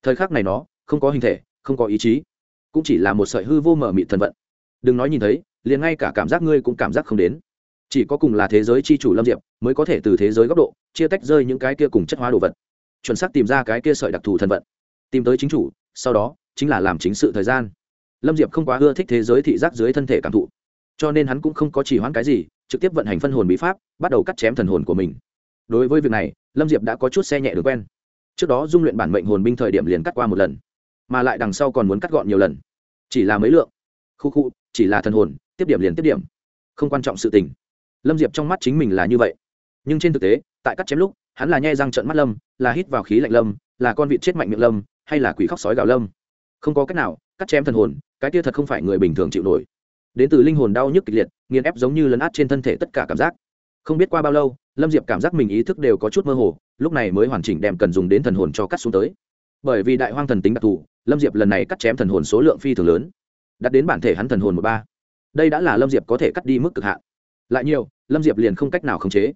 Thời khắc này nó không có hình thể, không có ý chí, cũng chỉ là một sợi hư vô mở mị thần vận. Đừng nói nhìn thấy, liền ngay cả cảm giác ngươi cũng cảm giác không đến. Chỉ có cùng là thế giới c h i chủ lâm diệp mới có thể từ thế giới góc độ chia tách rơi những cái kia cùng chất hóa đồ vật. Chuẩn xác tìm ra cái kia sợi đặc thù thần vận tìm tới chính chủ, sau đó, chính là làm chính sự thời gian. Lâm diệp không quá ưa thích thế giới thị giác dưới thân thể cảm thụ. Cho nên hắn cũng không có chỉ hoãn cái gì, trực tiếp vận hành phân hồn bí pháp, bắt đầu cắt chém thần hồn của mình. Đối với việc này, lâm diệp đã có chút xe nhẹ được quen. Trước đó dung luyện bản mệnh hồn binh thời điểm liền cắt qua một lần, mà lại đằng sau còn muốn cắt gọn nhiều lần. Chỉ là mấy lượng. Khu khu, chỉ là thần hồn, tiếp điểm liền tiếp điểm. Không quan trọng sự tình. Lâm diệp trong mắt chính mình là như vậy. Nhưng trên thực tế, tại cắt chém lúc, hắn là nhai răng trận mắt lâm, là hít vào khí lạnh lâm, là con vịt chết mạnh miệng lâm hay là quỷ khóc sói gào lâm. Không có cách nào, cắt chém thần hồn, cái kia thật không phải người bình thường chịu nổi. Đến từ linh hồn đau nhức kịch liệt, nghiền ép giống như lấn át trên thân thể tất cả cảm giác. Không biết qua bao lâu, lâm diệp cảm giác mình ý thức đều có chút mơ hồ, lúc này mới hoàn chỉnh đem cần dùng đến thần hồn cho cắt xuống tới. Bởi vì đại hoang thần tính đặc thù, lâm diệp lần này cắt chém thần hồn số lượng phi thường lớn. Đặt đến bản thể hắn thần hồn một ba. Đây đã là lâm diệp có thể cắt đi mức cực hạn. Lại nhiều, lâm diệp liền không cách nào khống chế.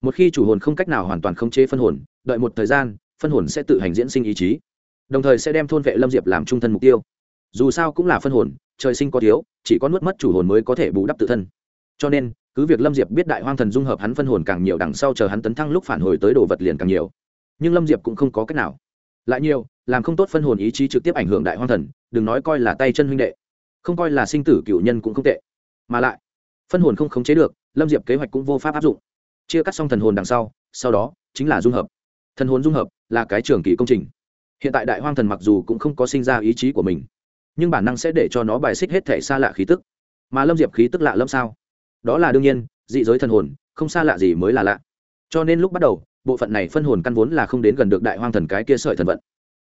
Một khi chủ hồn không cách nào hoàn toàn khống chế phân hồn, đợi một thời gian, phân hồn sẽ tự hành diễn sinh ý chí đồng thời sẽ đem thôn vệ lâm diệp làm trung thân mục tiêu. Dù sao cũng là phân hồn, trời sinh có thiếu, chỉ có nuốt mất chủ hồn mới có thể bù đắp tự thân. Cho nên, cứ việc lâm diệp biết đại hoang thần dung hợp hắn phân hồn càng nhiều đằng sau chờ hắn tấn thăng lúc phản hồi tới đồ vật liền càng nhiều. Nhưng lâm diệp cũng không có cách nào. Lại nhiều, làm không tốt phân hồn ý chí trực tiếp ảnh hưởng đại hoang thần, đừng nói coi là tay chân huynh đệ, không coi là sinh tử cựu nhân cũng không tệ. Mà lại, phân hồn không khống chế được, lâm diệp kế hoạch cũng vô pháp áp dụng. Chia cắt xong thần hồn đằng sau sau đó chính là dung hợp. Thần hồn dung hợp là cái trường kỳ công trình hiện tại đại hoang thần mặc dù cũng không có sinh ra ý chí của mình, nhưng bản năng sẽ để cho nó bài xích hết thể xa lạ khí tức. Mà lâm diệp khí tức lạ lâm sao? Đó là đương nhiên, dị giới thần hồn, không xa lạ gì mới là lạ. Cho nên lúc bắt đầu, bộ phận này phân hồn căn vốn là không đến gần được đại hoang thần cái kia sợi thần vận.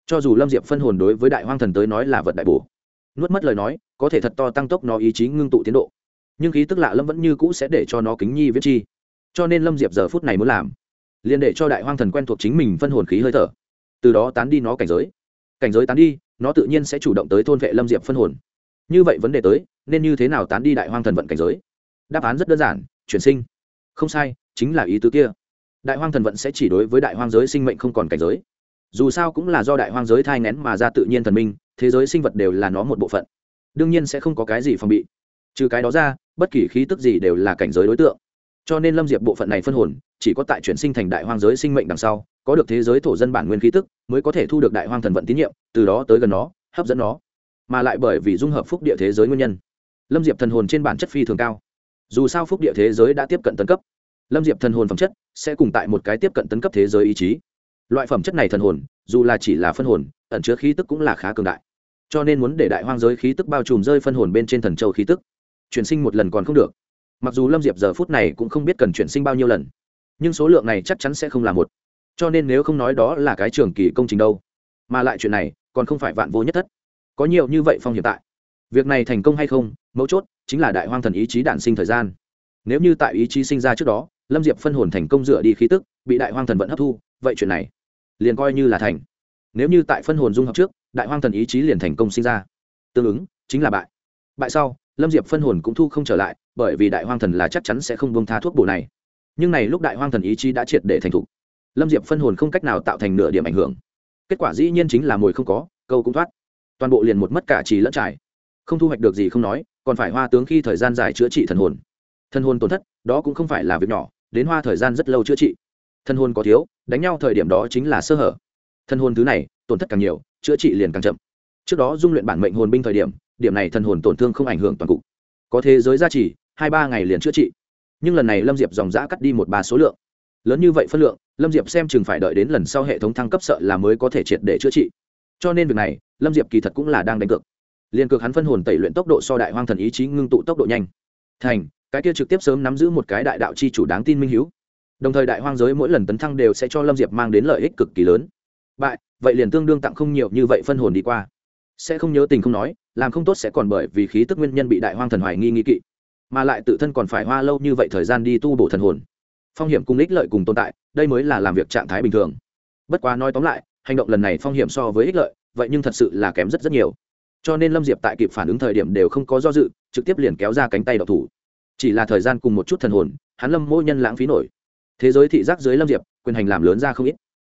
Cho dù lâm diệp phân hồn đối với đại hoang thần tới nói là vật đại bổ. Nuốt mất lời nói, có thể thật to tăng tốc nó ý chí ngưng tụ tiến độ. Nhưng khí tức lạ lâm vẫn như cũ sẽ để cho nó kính nhi viết chi. Cho nên lâm diệp giờ phút này muốn làm, liền để cho đại hoang thần quen thuộc chính mình phân hồn khí hơi thở từ đó tán đi nó cảnh giới. Cảnh giới tán đi, nó tự nhiên sẽ chủ động tới thôn vệ lâm diệp phân hồn. Như vậy vấn đề tới, nên như thế nào tán đi đại hoang thần vận cảnh giới? Đáp án rất đơn giản, chuyển sinh. Không sai, chính là ý tứ kia. Đại hoang thần vận sẽ chỉ đối với đại hoang giới sinh mệnh không còn cảnh giới. Dù sao cũng là do đại hoang giới thai ngén mà ra tự nhiên thần minh, thế giới sinh vật đều là nó một bộ phận. Đương nhiên sẽ không có cái gì phòng bị. Trừ cái đó ra, bất kỳ khí tức gì đều là cảnh giới đối tượng cho nên lâm diệp bộ phận này phân hồn, chỉ có tại chuyển sinh thành đại hoang giới sinh mệnh đằng sau, có được thế giới thổ dân bản nguyên khí tức, mới có thể thu được đại hoang thần vận tín nhiệm, từ đó tới gần nó, hấp dẫn nó. Mà lại bởi vì dung hợp phúc địa thế giới nguyên nhân, lâm diệp thần hồn trên bản chất phi thường cao. Dù sao phúc địa thế giới đã tiếp cận tấn cấp, lâm diệp thần hồn phẩm chất sẽ cùng tại một cái tiếp cận tấn cấp thế giới ý chí. Loại phẩm chất này thần hồn, dù là chỉ là phân hồn, ẩn chứa khí tức cũng là khá cường đại. Cho nên muốn để đại hoang giới khí tức bao trùm rơi phân hồn bên trên thần châu khí tức, chuyển sinh một lần còn không được mặc dù lâm diệp giờ phút này cũng không biết cần chuyển sinh bao nhiêu lần, nhưng số lượng này chắc chắn sẽ không là một. Cho nên nếu không nói đó là cái trường kỳ công trình đâu, mà lại chuyện này còn không phải vạn vô nhất thất. Có nhiều như vậy phong hiện tại. Việc này thành công hay không, mấu chốt chính là đại hoang thần ý chí đản sinh thời gian. Nếu như tại ý chí sinh ra trước đó, lâm diệp phân hồn thành công dựa đi khí tức, bị đại hoang thần vẫn hấp thu, vậy chuyện này liền coi như là thành. Nếu như tại phân hồn dung hợp trước, đại hoang thần ý chí liền thành công sinh ra. Tương ứng, chính là bại. Bại sau lâm diệp phân hồn cũng thu không trở lại, bởi vì đại hoang thần là chắc chắn sẽ không bông tha thuốc bổ này. Nhưng này lúc đại hoang thần ý chí đã triệt để thành thục. Lâm diệp phân hồn không cách nào tạo thành nửa điểm ảnh hưởng. Kết quả dĩ nhiên chính là mồi không có, câu cũng thoát. Toàn bộ liền một mất cả trì lẫn trải. Không thu hoạch được gì không nói, còn phải hoa tướng khi thời gian dài chữa trị thần hồn. Thần hồn tổn thất, đó cũng không phải là việc nhỏ, đến hoa thời gian rất lâu chữa trị. Thần hồn có thiếu, đánh nhau thời điểm đó chính là sơ hở. Thần hồn thứ này, tổn thất càng nhiều, chữa trị liền càng chậm. Trước đó dung luyện bản mệnh hồn binh thời điểm điểm này thần hồn tổn thương không ảnh hưởng toàn cục. Có thế giới gia trì, hai ba ngày liền chữa trị. Nhưng lần này lâm diệp dòng giã cắt đi một ba số lượng. Lớn như vậy phân lượng, lâm diệp xem chừng phải đợi đến lần sau hệ thống thăng cấp sợ là mới có thể triệt để chữa trị. Cho nên việc này, lâm diệp kỳ thật cũng là đang đánh cược. Liền cược hắn phân hồn tẩy luyện tốc độ so đại hoang thần ý chí ngưng tụ tốc độ nhanh. Thành, cái kia trực tiếp sớm nắm giữ một cái đại đạo chi chủ đáng tin minh h đồng thời đại hoang giới mỗi lần tấn thăng đều sẽ cho lâm diệp mang đến lợi ích cực kỳ lớn. Bại, vậy liền tương đương tặng không nhiều như vậy phân hồn đi qua sẽ không nhớ tình không nói, làm không tốt sẽ còn bởi vì khí tức nguyên nhân bị đại hoang thần hoài nghi nghi kỵ. Mà lại tự thân còn phải hoa lâu như vậy thời gian đi tu bổ thần hồn. Phong hiểm cùng ích lợi cùng tồn tại, đây mới là làm việc trạng thái bình thường. Bất quá nói tóm lại, hành động lần này phong hiểm so với ích lợi, vậy nhưng thật sự là kém rất rất nhiều. Cho nên lâm diệp tại kịp phản ứng thời điểm đều không có do dự, trực tiếp liền kéo ra cánh tay độc thủ. Chỉ là thời gian cùng một chút thần hồn, hắn lâm mỗi nhân lãng phí nổi. Thế giới thị giác dưới lâm diệp, quyền hành làm lớn ra không ít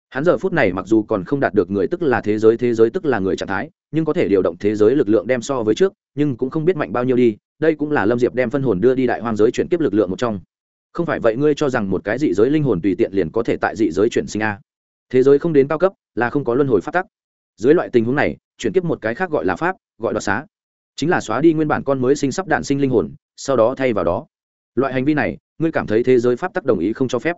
hắn giờ phút này mặc dù còn không đạt được người tức là thế giới thế giới tức là người trạng thái, nhưng có thể điều động thế giới lực lượng đem so với trước, nhưng cũng không biết mạnh bao nhiêu đi. Đây cũng là lâm diệp đem phân hồn đưa đi đại hoang giới chuyển tiếp lực lượng một trong. Không phải vậy ngươi cho rằng một cái dị giới linh hồn tùy tiện liền có thể tại dị giới chuyển sinh a? Thế giới không đến cao cấp, là không có luân hồi phát tắc. Dưới loại tình huống này, chuyển tiếp một cái khác gọi là pháp, gọi là xá. Chính là xóa đi nguyên bản con mới sinh sắp đạn sinh linh hồn, sau đó thay vào đó. Loại hành vi này, ngươi cảm thấy thế giới pháp tắc đồng ý không cho phép?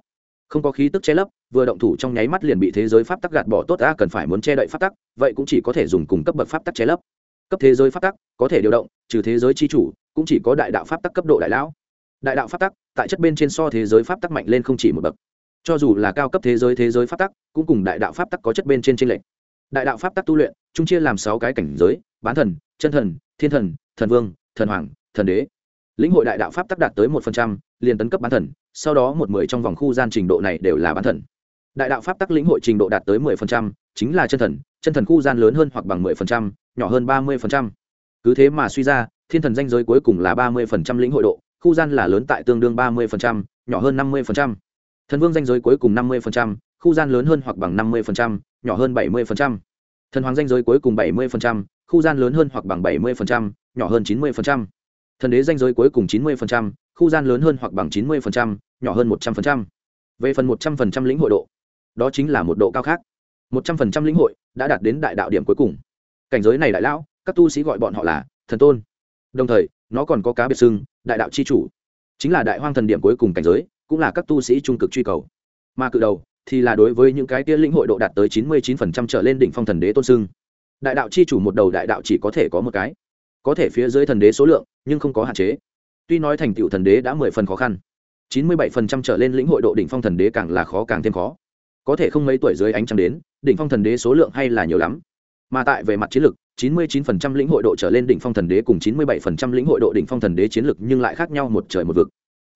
Không có khí tức che lấp, vừa động thủ trong nháy mắt liền bị thế giới pháp tắc gạt bỏ tốt, a, cần phải muốn che đậy pháp tắc, vậy cũng chỉ có thể dùng cùng cấp bậc pháp tắc che lấp. Cấp thế giới pháp tắc có thể điều động, trừ thế giới c h i chủ, cũng chỉ có đại đạo pháp tắc cấp độ đại lão. Đại đạo pháp tắc, tại chất bên trên so thế giới pháp tắc mạnh lên không chỉ một bậc. Cho dù là cao cấp thế giới thế giới pháp tắc, cũng cùng đại đạo pháp tắc có chất bên trên tranh lệch. Đại đạo pháp tắc tu luyện, chung chia làm sáu cái cảnh giới, bán thần, chân thần, thiên thần thần vương, thần hoàng, thần đế. Lĩnh hội đại đạo pháp tắc đạt tới một phần trăm liền tấn cấp bán thần sau đó một mười trong vòng khu gian trình độ này đều là bán thần đại đạo pháp tắc lĩnh hội trình độ đạt tới mười phần trăm chính là chân thần chân thần khu gian lớn hơn hoặc bằng mười phần trăm nhỏ hơn ba mươi phần trăm cứ thế mà suy ra thiên thần danh giới cuối cùng là ba mươi phần trăm lĩnh hội độ khu gian là lớn tại tương đương ba mươi phần trăm nhỏ hơn năm mươi phần trăm thần vương danh giới cuối cùng năm mươi phần trăm khu gian lớn hơn hoặc bằng năm mươi phần trăm nhỏ hơn bảy mươi phần trăm thần hoàng danh giới cuối cùng bảy mươi phần trăm khu gian lớn hơn hoặc bằng bảy mươi phần trăm nhỏ hơn chín mươi phần trăm thần đế danh giới cuối cùng chín mươi phần trăm, khu gian lớn hơn hoặc bằng chín mươi phần trăm, nhỏ hơn một trăm phần trăm. Về phần một trăm phần trăm lĩnh hội độ, đó chính là một độ cao khác. một trăm phần trăm lĩnh hội đã đạt đến đại đạo điểm cuối cùng. Cảnh giới này đại lão, các tu sĩ gọi bọn họ là thần tôn. Đồng thời, nó còn có cá biệt xưng, đại đạo c h i chủ. Chính là đại hoang thần điểm cuối cùng cảnh giới, cũng là các tu sĩ trung cực truy cầu. Mà cự đầu thì là đối với những cái tia lĩnh hội độ đạt tới chín mươi chín phần trăm trở lên đỉnh phong thần đế tôn xưng. Đại đạo c h i chủ một đầu đại đạo chỉ có thể có một cái có thể phía dưới thần đế số lượng nhưng không có hạn chế tuy nói thành tựu thần đế đã mười phần khó khăn chín mươi bảy phần trăm trở lên lĩnh hội độ đỉnh phong thần đế càng là khó càng thêm khó có thể không mấy tuổi dưới ánh trăng đến đỉnh phong thần đế số lượng hay là nhiều lắm mà tại về mặt chiến lược 99% lĩnh hội độ trở lên đỉnh phong thần đế cùng 97% lĩnh hội độ đỉnh phong thần đế chiến lực nhưng lại khác nhau một trời một vực.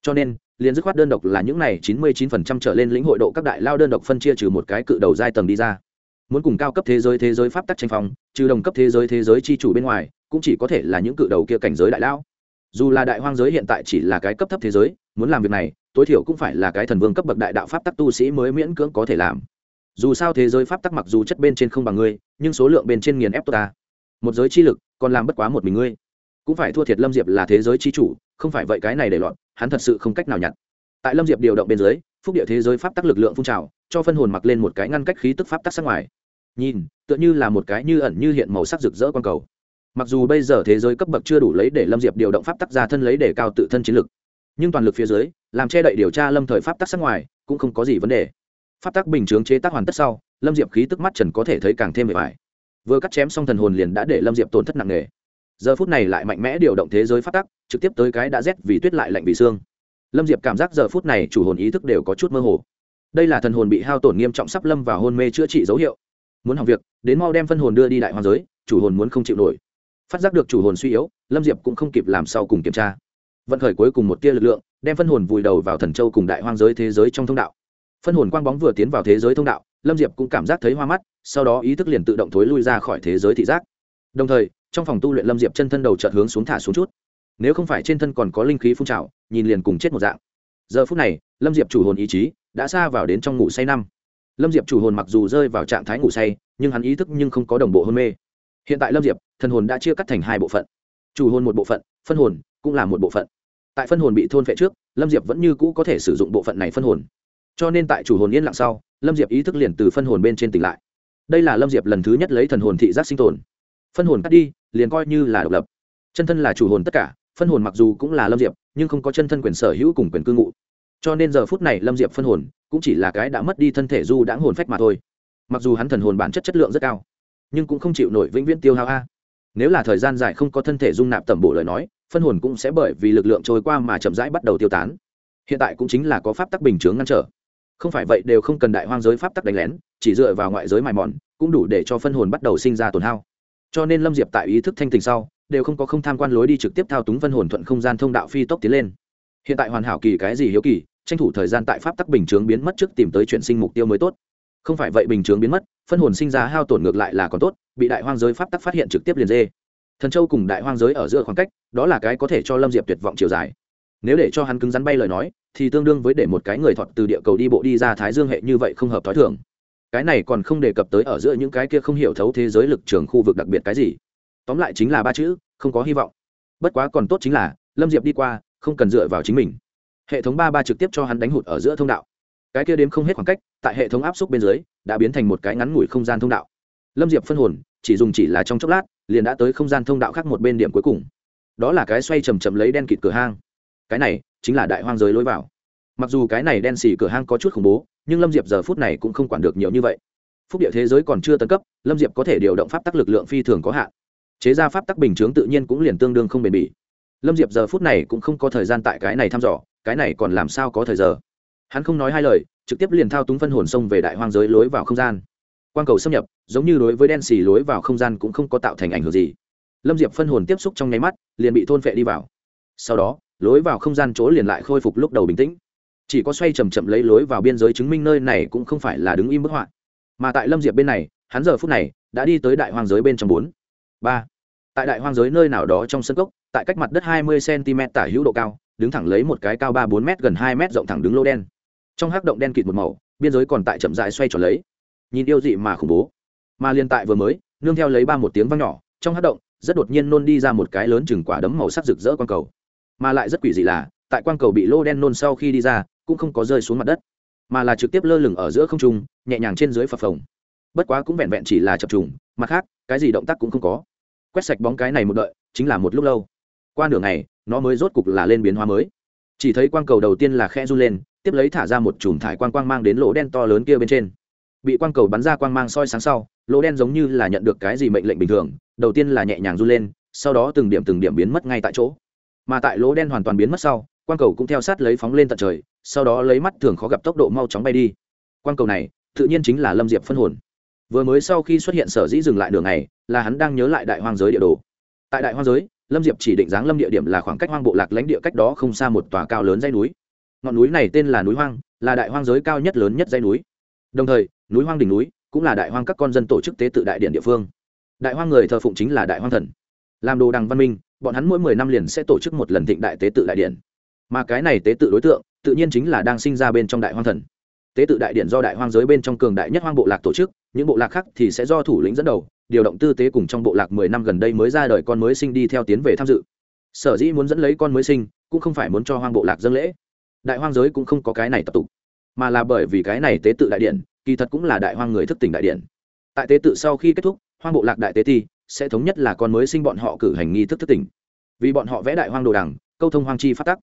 Cho nên, liền dứt khoát đơn độc là những này 99% trở lên lĩnh hội độ các đại lao đơn độc phân chia trừ một cái cự đầu giai tầng đi ra. Muốn cùng cao cấp thế giới thế giới pháp tắc tranh phong, trừ đồng cấp thế giới thế giới chi chủ bên ngoài, cũng chỉ có thể là những cự đầu kia cảnh giới đại lão. Dù là đại hoang giới hiện tại chỉ là cái cấp thấp thế giới, muốn làm việc này, tối thiểu cũng phải là cái thần vương cấp bậc đại đạo pháp tắc tu sĩ mới miễn cưỡng có thể làm. Dù sao thế giới pháp tắc mặc dù chất bên trên không bằng ngươi, nhưng số lượng bên trên nghiền ép ta. Một giới chi lực còn làm bất quá một mình ngươi. Cũng phải thua thiệt lâm diệp là thế giới chi chủ không phải vậy cái này để loạn hắn thật sự không cách nào nhặt. Tại lâm diệp điều động bên dưới phúc địa thế giới pháp tắc lực lượng phun trào cho phân hồn mặc lên một cái ngăn cách khí tức pháp tắc sắc ngoài nhìn, tựa như là một cái như ẩn như hiện màu sắc rực rỡ quang cầu. Mặc dù bây giờ thế giới cấp bậc chưa đủ lấy để lâm diệp điều động pháp tắc ra thân lấy để cao tự thân chiến lực, nhưng toàn lực phía dưới, làm che đậy điều tra lâm thời pháp tắc sắc ngoài, cũng không có gì vấn đề. Pháp tắc bình chướng chế tác hoàn tất sau, lâm diệp khí tức mắt trần có thể thấy càng thêm bề bài vừa cắt chém xong thần hồn liền đã để lâm diệp tổn thất nặng nề. Giờ phút này lại mạnh mẽ điều động thế giới pháp tắc, trực tiếp tới cái đã rét vì tuyết lại lạnh vì xương. Lâm diệp cảm giác giờ phút này chủ hồn ý thức đều có chút mơ hồ. Đây là thần hồn bị hao tổn nghiêm trọng sắp lâm vào hôn mê chữa trị dấu hiệu muốn học việc, đến mau đem phân hồn đưa đi đại hoàng giới, chủ hồn muốn không chịu nổi. Phát giác được chủ hồn suy yếu, lâm diệp cũng không kịp làm sau cùng kiểm tra. Vận khởi cuối cùng một tia lực lượng, đem phân hồn vùi đầu vào thần châu cùng đại hoang giới thế giới trong thông đạo. Phân hồn quang bóng vừa tiến vào thế giới thông đạo, lâm diệp cũng cảm giác thấy hoa mắt, sau đó ý thức liền tự động thối lui ra khỏi thế giới thị giác. Đồng thời, trong phòng tu luyện lâm diệp chân thân đầu chợt hướng xuống thả xuống chút. Nếu không phải trên thân còn có linh khí phun trào, nhìn liền cùng chết một dạng. Giờ phút này, lâm diệp chủ hồn ý chí đã xa vào đến trong ngủ say năm lâm diệp chủ hồn mặc dù rơi vào trạng thái ngủ say, nhưng hắn ý thức nhưng không có đồng bộ hôn mê. Hiện tại lâm diệp, thần hồn đã chia cắt thành hai bộ phận. Chủ hồn một bộ phận, phân hồn cũng là một bộ phận. Tại phân hồn bị thôn phệ trước, lâm diệp vẫn như cũ có thể sử dụng bộ phận này phân hồn. Cho nên tại chủ hồn yên lặng sau, lâm diệp ý thức liền từ phân hồn bên trên tỉnh lại. Đây là lâm diệp lần thứ nhất lấy thần hồn thị giác sinh tồn. Phân hồn cắt đi, liền coi như là độc lập. Chân thân là chủ hồn tất cả, phân hồn mặc dù cũng là lâm diệp, nhưng không có chân thân quyền sở hữu cùng quyền cư ngụ. Cho nên giờ phút này lâm diệp phân hồn cũng chỉ là cái đã mất đi thân thể du đãng hồn phách mà thôi. Mặc dù hắn thần hồn bản chất chất lượng rất cao, nhưng cũng không chịu nổi vĩnh viễn tiêu hao a. Nếu là thời gian dài không có thân thể dung nạp tẩm bộ lời nói, phân hồn cũng sẽ bởi vì lực lượng trôi qua mà chậm rãi bắt đầu tiêu tán. Hiện tại cũng chính là có pháp tắc bình chướng ngăn trở. Không phải vậy đều không cần đại hoang giới pháp tắc đánh lén, chỉ dựa vào ngoại giới mài mòn, cũng đủ để cho phân hồn bắt đầu sinh ra tổn hao. Cho nên lâm diệp tại ý thức thanh tình sau, đều không có không tham quan lối đi trực tiếp thao túng phân hồn thuận không gian thông đạo phi tốc tiến lên. Hiện tại hoàn hảo kỳ cái gì hiếu kỳ tranh thủ thời gian tại pháp tắc bình chướng biến mất trước tìm tới chuyển sinh mục tiêu mới tốt. Không phải vậy bình chướng biến mất, phân hồn sinh ra hao tổn ngược lại là còn tốt, bị đại hoang giới pháp tắc phát hiện trực tiếp liền dê. Thần châu cùng đại hoang giới ở giữa khoảng cách, đó là cái có thể cho lâm diệp tuyệt vọng chiều dài. Nếu để cho hắn cứng rắn bay lời nói, thì tương đương với để một cái người thọt từ địa cầu đi bộ đi ra thái dương hệ như vậy không hợp t h ó i thường. Cái này còn không đề cập tới ở giữa những cái kia không hiểu thấu thế giới lực trường khu vực đặc biệt cái gì. Tóm lại chính là ba chữ, không có hy vọng. Bất quá còn tốt chính là, lâm diệp đi qua, không cần dựa vào chính mình hệ thống ba ba trực tiếp cho hắn đánh hụt ở giữa thông đạo. Cái kia đếm không hết khoảng cách, tại hệ thống áp suất bên dưới, đã biến thành một cái ngắn ngủi không gian thông đạo. Lâm diệp phân hồn, chỉ dùng chỉ là trong chốc lát, liền đã tới không gian thông đạo khác một bên điểm cuối cùng. Đó là cái xoay chầm chầm lấy đen kịt cửa hang. Cái này, chính là đại hoang giới lối vào. Mặc dù cái này đen xì cửa hang có chút khủng bố, nhưng lâm diệp giờ phút này cũng không quản được nhiều như vậy. Phúc địa thế giới còn chưa tấn cấp, lâm diệp có thể điều động pháp tắc lực lượng phi thường có hạn. Chế ra pháp tắc bình chướng tự nhiên cũng liền tương đương không bền bỉ. Lâm diệp giờ phút này cũng không có thời gian tại cái này thăm dò cái này còn làm sao có thời giờ? Hắn không nói hai lời, trực tiếp liền thao túng phân hồn sông về đại hoang giới lối vào không gian. Quang cầu xâm nhập, giống như đối với đen xì lối vào không gian cũng không có tạo thành ảnh hưởng gì. Lâm diệp phân hồn tiếp xúc trong nháy mắt, liền bị thôn phệ đi vào. Sau đó, lối vào không gian chỗ liền lại khôi phục lúc đầu bình tĩnh. Chỉ có xoay chầm chậm lấy lối vào biên giới chứng minh nơi này cũng không phải là đứng im bức họa. Mà tại lâm diệp bên này, hắn giờ phút này đã đi tới đại hoang giới bên trong bốn. Ba. Tại đại hoang giới nơi nào đó trong sân cốc, tại cách mặt đất hai mươi cm tả hữu độ cao đứng thẳng lấy một cái cao ba bốn m gần hai m rộng thẳng đứng lô đen. Trong hắc động đen kịt một màu, biên giới còn tại chậm dại xoay tròn lấy. Nhìn yêu dị mà khủng bố. Mà liên tại vừa mới, nương theo lấy ba một tiếng vang nhỏ, trong hắc động, rất đột nhiên nôn đi ra một cái lớn chừng quả đấm màu sắc rực rỡ quang cầu. Mà lại rất quỷ dị là, tại quang cầu bị lô đen nôn sau khi đi ra, cũng không có rơi xuống mặt đất. Mà là trực tiếp lơ lửng ở giữa không trung, nhẹ nhàng trên dưới phập phồng. Bất quá cũng vẹn vẹn chỉ là chập trùng, mặt khác, cái gì động tác cũng không có. Quét sạch bóng cái này một đợi, chính là một lúc lâu qua nửa ngày, nó mới rốt cục là lên biến hóa mới. Chỉ thấy quang cầu đầu tiên là khe run lên, tiếp lấy thả ra một chùm thải quang quang mang đến lỗ đen to lớn kia bên trên. Bị quang cầu bắn ra quang mang soi sáng sau, lỗ đen giống như là nhận được cái gì mệnh lệnh bình thường, đầu tiên là nhẹ nhàng run lên, sau đó từng điểm từng điểm biến mất ngay tại chỗ. Mà tại lỗ đen hoàn toàn biến mất sau, quang cầu cũng theo sát lấy phóng lên tận trời, sau đó lấy mắt thường khó gặp tốc độ mau chóng bay đi. Quang cầu này, tự nhiên chính là lâm diệp phân hồn. Vừa mới sau khi xuất hiện sở dĩ dừng lại đường này là hắn đang nhớ lại đại hoang giới địa đồ. Tại đại hoang giới lâm diệp chỉ định dáng lâm địa điểm là khoảng cách hoang bộ lạc lãnh địa cách đó không xa một tòa cao lớn dây núi. Ngọn núi này tên là núi hoang, là đại hoang giới cao nhất lớn nhất dây núi. Đồng thời, núi hoang đỉnh núi cũng là đại hoang các con dân tổ chức tế tự đại điện địa phương. Đại hoang người thờ phụng chính là đại hoang thần. Làm đồ đằng văn minh, bọn hắn mỗi mười năm liền sẽ tổ chức một lần thịnh đại tế tự đại điện. Mà cái này tế tự đối tượng, tự nhiên chính là đang sinh ra bên trong đại hoang thần. Tế tự đại điện do đại hoang giới bên trong cường đại nhất hoang bộ lạc tổ chức, những bộ lạc khác thì sẽ do thủ lĩnh dẫn đầu điều động tư tế cùng trong bộ lạc mười năm gần đây mới ra đời con mới sinh đi theo tiến về tham dự. Sở dĩ muốn dẫn lấy con mới sinh, cũng không phải muốn cho hoang bộ lạc dâng lễ. Đại hoang giới cũng không có cái này tập tục, mà là bởi vì cái này tế tự đại điện kỳ thật cũng là đại hoang người thức tỉnh đại điện tại tế tự sau khi kết thúc, hoang bộ lạc đại tế thì sẽ thống nhất là con mới sinh bọn họ cử hành nghi thức thức tỉnh. Vì bọn họ vẽ đại hoang đồ đằng, câu thông hoang chi phát tắc.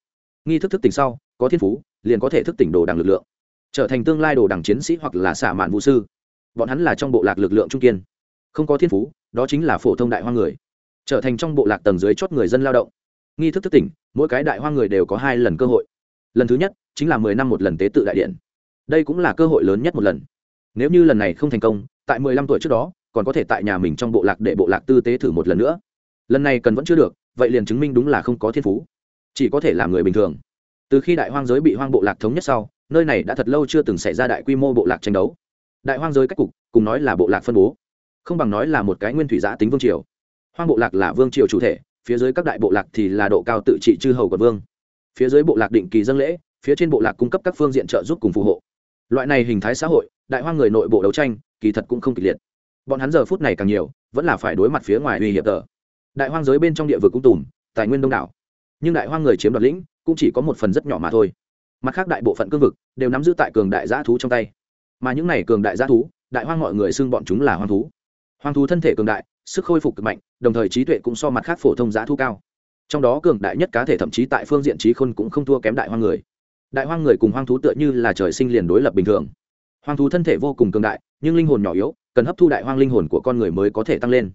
Nghi thức thức tỉnh sau, có thiên phú, liền có thể thức tỉnh đồ đằng lực lượng, trở thành tương lai đồ đằng chiến sĩ hoặc là xả mạn vũ sư. Bọn hắn là trong bộ lạc lực lượng trung kiên không có thiên phú, đó chính là phổ thông đại hoa người. Trở thành trong bộ lạc tầng dưới chót người dân lao động. Nghi thức thức tỉnh, mỗi cái đại hoa người đều có hai lần cơ hội. Lần thứ nhất, chính là mười năm một lần tế tự đại điện. Đây cũng là cơ hội lớn nhất một lần. Nếu như lần này không thành công, tại mười lăm tuổi trước đó, còn có thể tại nhà mình trong bộ lạc để bộ lạc tư tế thử một lần nữa. Lần này cần vẫn chưa được, vậy liền chứng minh đúng là không có thiên phú. Chỉ có thể là người bình thường. Từ khi đại hoang giới bị hoang bộ lạc thống nhất sau, nơi này đã thật lâu chưa từng xảy ra đại quy mô bộ lạc tranh đấu. Đại hoang giới cách cục, cùng nói là bộ lạc phân bố không bằng nói là một cái nguyên thủy giã tính vương triều. Hoang bộ lạc là vương triều chủ thể, phía dưới các đại bộ lạc thì là độ cao tự trị chư hầu của vương. Phía dưới bộ lạc định kỳ dân lễ, phía trên bộ lạc cung cấp các phương diện trợ giúp cùng phù hộ. Loại này hình thái xã hội, đại hoang người nội bộ đấu tranh, kỳ thật cũng không kịch liệt. Bọn hắn giờ phút này càng nhiều, vẫn là phải đối mặt phía ngoài uy hiểm tờ. Đại hoang giới bên trong địa vực cũng tùm, tài nguyên đông đảo. Nhưng đại hoang người chiếm đoạt lĩnh, cũng chỉ có một phần rất nhỏ mà thôi. Mặt khác đại bộ phận cương vực, đều nắm giữ tại cường đại giã thú trong tay. Mà những này cường đại g thú, đại hoang mọi người xưng bọn chúng là hoang thú hoang thú thân thể cường đại, sức khôi phục cực mạnh, đồng thời trí tuệ cũng so mặt khác phổ thông giá thu cao. Trong đó cường đại nhất cá thể thậm chí tại phương diện trí khôn cũng không thua kém đại hoang người. Đại hoang người cùng hoang thú tựa như là trời sinh liền đối lập bình thường. Hoang thú thân thể vô cùng cường đại, nhưng linh hồn nhỏ yếu, cần hấp thu đại hoang linh hồn của con người mới có thể tăng lên.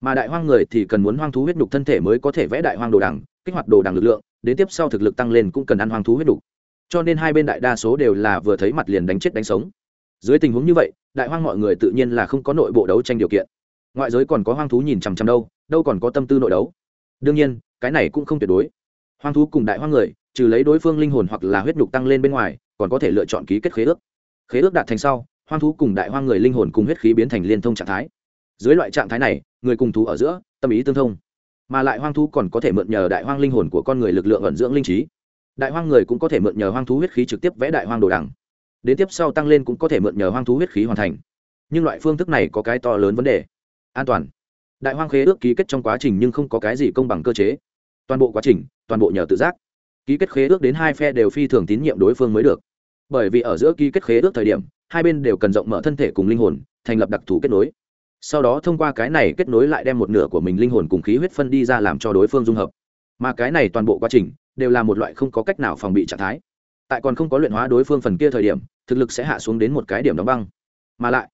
Mà đại hoang người thì cần muốn hoang thú huyết nhục thân thể mới có thể vẽ đại hoang đồ đằng, kích hoạt đồ đằng lực lượng, đến tiếp sau thực lực tăng lên cũng cần ăn hoang thú huyết nhục. Cho nên hai bên đại đa số đều là vừa thấy mặt liền đánh chết đánh sống dưới tình huống như vậy, đại hoang mọi người tự nhiên là không có nội bộ đấu tranh điều kiện. Ngoại giới còn có hoang thú nhìn chằm chằm đâu đâu còn có tâm tư nội đấu. Đương nhiên, cái này cũng không tuyệt đối. Hoang thú cùng đại hoang người, trừ lấy đối phương linh hồn hoặc là huyết nhục tăng lên bên ngoài, còn có thể lựa chọn ký kết khế ước. Khế ước đạt thành sau, hoang thú cùng đại hoang người linh hồn cùng huyết khí biến thành liên thông trạng thái. Dưới loại trạng thái này, người cùng thú ở giữa, tâm ý tương thông. Mà lại hoang thú còn có thể mượn nhờ đại hoang linh hồn của con người lực lượng ẩn dưỡng linh trí. Đại hoang người cũng có thể mượn nhờ hoang thú huyết khí trực tiếp vẽ đại hoang đồ đằng đến tiếp sau tăng lên cũng có thể mượn nhờ hoang thú huyết khí hoàn thành. Nhưng loại phương thức này có cái to lớn vấn đề. An toàn. Đại hoang khế ước ký kết trong quá trình nhưng không có cái gì công bằng cơ chế. Toàn bộ quá trình, toàn bộ nhờ tự giác. Ký kết khế ước đến hai phe đều phi thường tín nhiệm đối phương mới được. Bởi vì ở giữa ký kết khế ước thời điểm, hai bên đều cần rộng mở thân thể cùng linh hồn, thành lập đặc thù kết nối. Sau đó thông qua cái này kết nối lại đem một nửa của mình linh hồn cùng khí huyết phân đi ra làm cho đối phương dung hợp. Mà cái này toàn bộ quá trình, đều là một loại không có cách nào phòng bị trạng thái. Tại còn không có luyện hóa đối phương phần kia thời điểm thực lực sẽ hạ xuống đến một cái điểm đóng băng. Mà lại,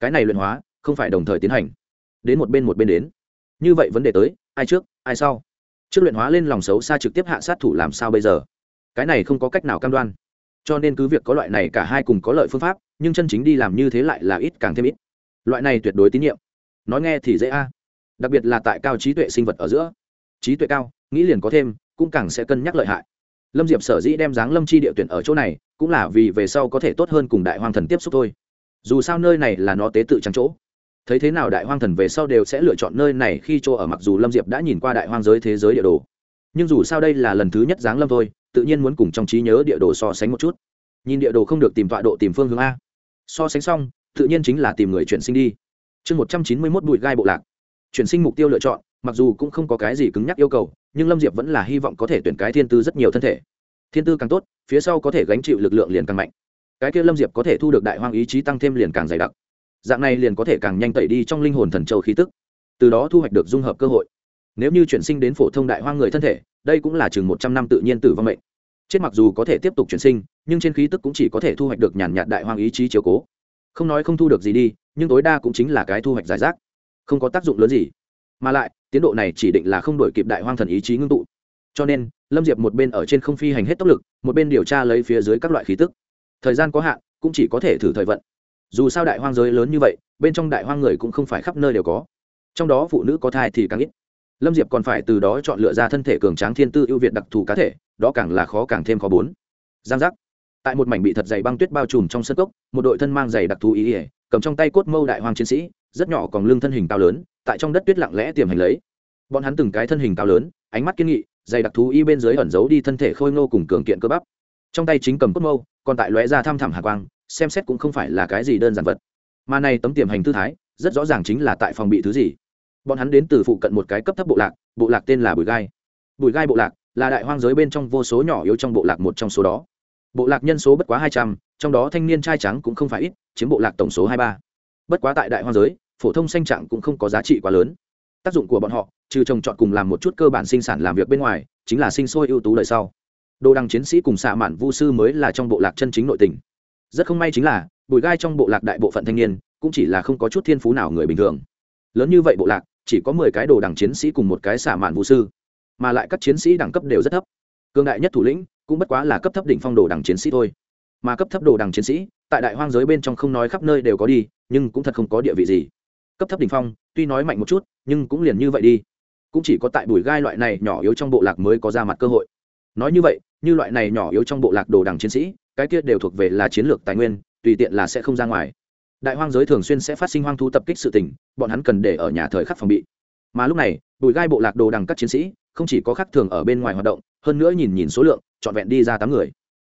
cái này luyện hóa không phải đồng thời tiến hành, đến một bên một bên đến. Như vậy vấn đề tới, ai trước, ai sau? Trước luyện hóa lên lòng xấu xa trực tiếp hạ sát thủ làm sao bây giờ? Cái này không có cách nào cam đoan. Cho nên cứ việc có loại này cả hai cùng có lợi phương pháp, nhưng chân chính đi làm như thế lại là ít càng thêm ít. Loại này tuyệt đối tín nhiệm. Nói nghe thì dễ a. Đặc biệt là tại cao trí tuệ sinh vật ở giữa. Trí tuệ cao, nghĩ liền có thêm, cũng càng sẽ cân nhắc lợi hại lâm diệp sở dĩ đem dáng lâm chi địa tuyển ở chỗ này, cũng là vì về sau có thể tốt hơn cùng đại hoang thần tiếp xúc thôi. Dù sao nơi này là nó tế tự trắng chỗ. Thấy thế nào đại hoang thần về sau đều sẽ lựa chọn nơi này khi chỗ ở mặc dù lâm diệp đã nhìn qua đại hoang giới thế giới địa đồ. Nhưng dù sao đây là lần thứ nhất giáng lâm thôi, tự nhiên muốn cùng trong trí nhớ địa đồ so sánh một chút. Nhìn địa đồ không được tìm tọa độ tìm phương hướng a. So sánh xong, tự nhiên chính là tìm người chuyển sinh đi. Chương một trăm chín mươi mốt bụi gai bộ lạc. Chuyển sinh mục tiêu lựa chọn mặc dù cũng không có cái gì cứng nhắc yêu cầu, nhưng lâm diệp vẫn là hy vọng có thể tuyển cái thiên tư rất nhiều thân thể. Thiên tư càng tốt, phía sau có thể gánh chịu lực lượng liền càng mạnh. Cái kia lâm diệp có thể thu được đại hoang ý chí tăng thêm liền càng dày đặc. Dạng này liền có thể càng nhanh tẩy đi trong linh hồn thần châu khí tức. Từ đó thu hoạch được dung hợp cơ hội. Nếu như chuyển sinh đến phổ thông đại hoang người thân thể, đây cũng là chừng một trăm năm tự nhiên tử vong mệnh. Chết mặc dù có thể tiếp tục chuyển sinh, nhưng trên khí tức cũng chỉ có thể thu hoạch được nhàn nhạt đại hoang ý chí chiếu cố. Không nói không thu được gì đi, nhưng tối đa cũng chính là cái thu hoạch giải rác. Không có tác dụng lớn gì. Mà lại tiến độ này chỉ định là không đổi kịp đại hoang thần ý chí ngưng tụ. Cho nên, lâm diệp một bên ở trên không phi hành hết tốc lực, một bên điều tra lấy phía dưới các loại khí tức. Thời gian có hạn, cũng chỉ có thể thử thời vận. Dù sao đại hoang giới lớn như vậy, bên trong đại hoang người cũng không phải khắp nơi đều có. Trong đó phụ nữ có thai thì càng ít. Lâm diệp còn phải từ đó chọn lựa ra thân thể cường tráng thiên tư ưu việt đặc thù cá thể, đó càng là khó càng thêm khó bốn. Giang giác. Tại một mảnh bị thật dày băng tuyết bao trùm trong sân cốc, một đội thân mang giày đặc thù ý ỉa, cầm trong tay cốt mâu đại hoang chiến sĩ rất nhỏ còn lưng thân hình cao lớn, tại trong đất tuyết lặng lẽ tiềm hành lấy. Bọn hắn từng cái thân hình cao lớn, ánh mắt kiên nghị, dày đặc thú y bên dưới ẩn giấu đi thân thể khôi ngô cùng cường kiện cơ bắp. Trong tay chính cầm cốt mâu, còn tại lóe ra thăm thẳm hạ quang, xem xét cũng không phải là cái gì đơn giản vật. Mà này tấm tiềm hành tư thái, rất rõ ràng chính là tại phòng bị thứ gì. Bọn hắn đến từ phụ cận một cái cấp thấp bộ lạc bộ lạc tên là bùi gai. Bùi gai bộ lạc là đại hoang giới bên trong vô số nhỏ yếu trong bộ lạc một trong số đó. Bộ lạc nhân số bất quá hai trăm, trong đó thanh niên trai trắng cũng không phải ít, chiếm bộ lạc tổng số hai ba bất quá tại đại hoang giới, phổ thông xanh trạng cũng không có giá trị quá lớn. Tác dụng của bọn họ, trừ trồng trọt cùng làm một chút cơ bản sinh sản làm việc bên ngoài, chính là sinh sôi ưu tú đời sau. Đồ đăng chiến sĩ cùng xạ mạn vu sư mới là trong bộ lạc chân chính nội tình. Rất không may chính là bùi gai trong bộ lạc đại bộ phận thanh niên, cũng chỉ là không có chút thiên phú nào người bình thường. Lớn như vậy bộ lạc, chỉ có mười cái đồ đẳng chiến sĩ cùng một cái xạ mạn vũ sư. Mà lại các chiến sĩ đẳng cấp đều rất thấp. Cương đại nhất thủ lĩnh, cũng bất quá là cấp thấp đỉnh phong đồ đẳng chiến sĩ thôi. Mà cấp thấp đồ đẳng chiến sĩ, tại đại hoang giới bên trong không nói khắp nơi đều có đi nhưng cũng thật không có địa vị gì. Cấp thấp đỉnh phong, tuy nói mạnh một chút, nhưng cũng liền như vậy đi. Cũng chỉ có tại bùi gai loại này nhỏ yếu trong bộ lạc mới có ra mặt cơ hội. Nói như vậy, như loại này nhỏ yếu trong bộ lạc đồ đẳng chiến sĩ, cái kia đều thuộc về là chiến lược tài nguyên, tùy tiện là sẽ không ra ngoài. Đại hoang giới thường xuyên sẽ phát sinh hoang thú tập kích sự tình, bọn hắn cần để ở nhà thời khắc phòng bị. Mà lúc này, bùi gai bộ lạc đồ đằng các chiến sĩ, không chỉ có khắc thường ở bên ngoài hoạt động, hơn nữa nhìn nhìn số lượng, trọn vẹn đi ra tám người.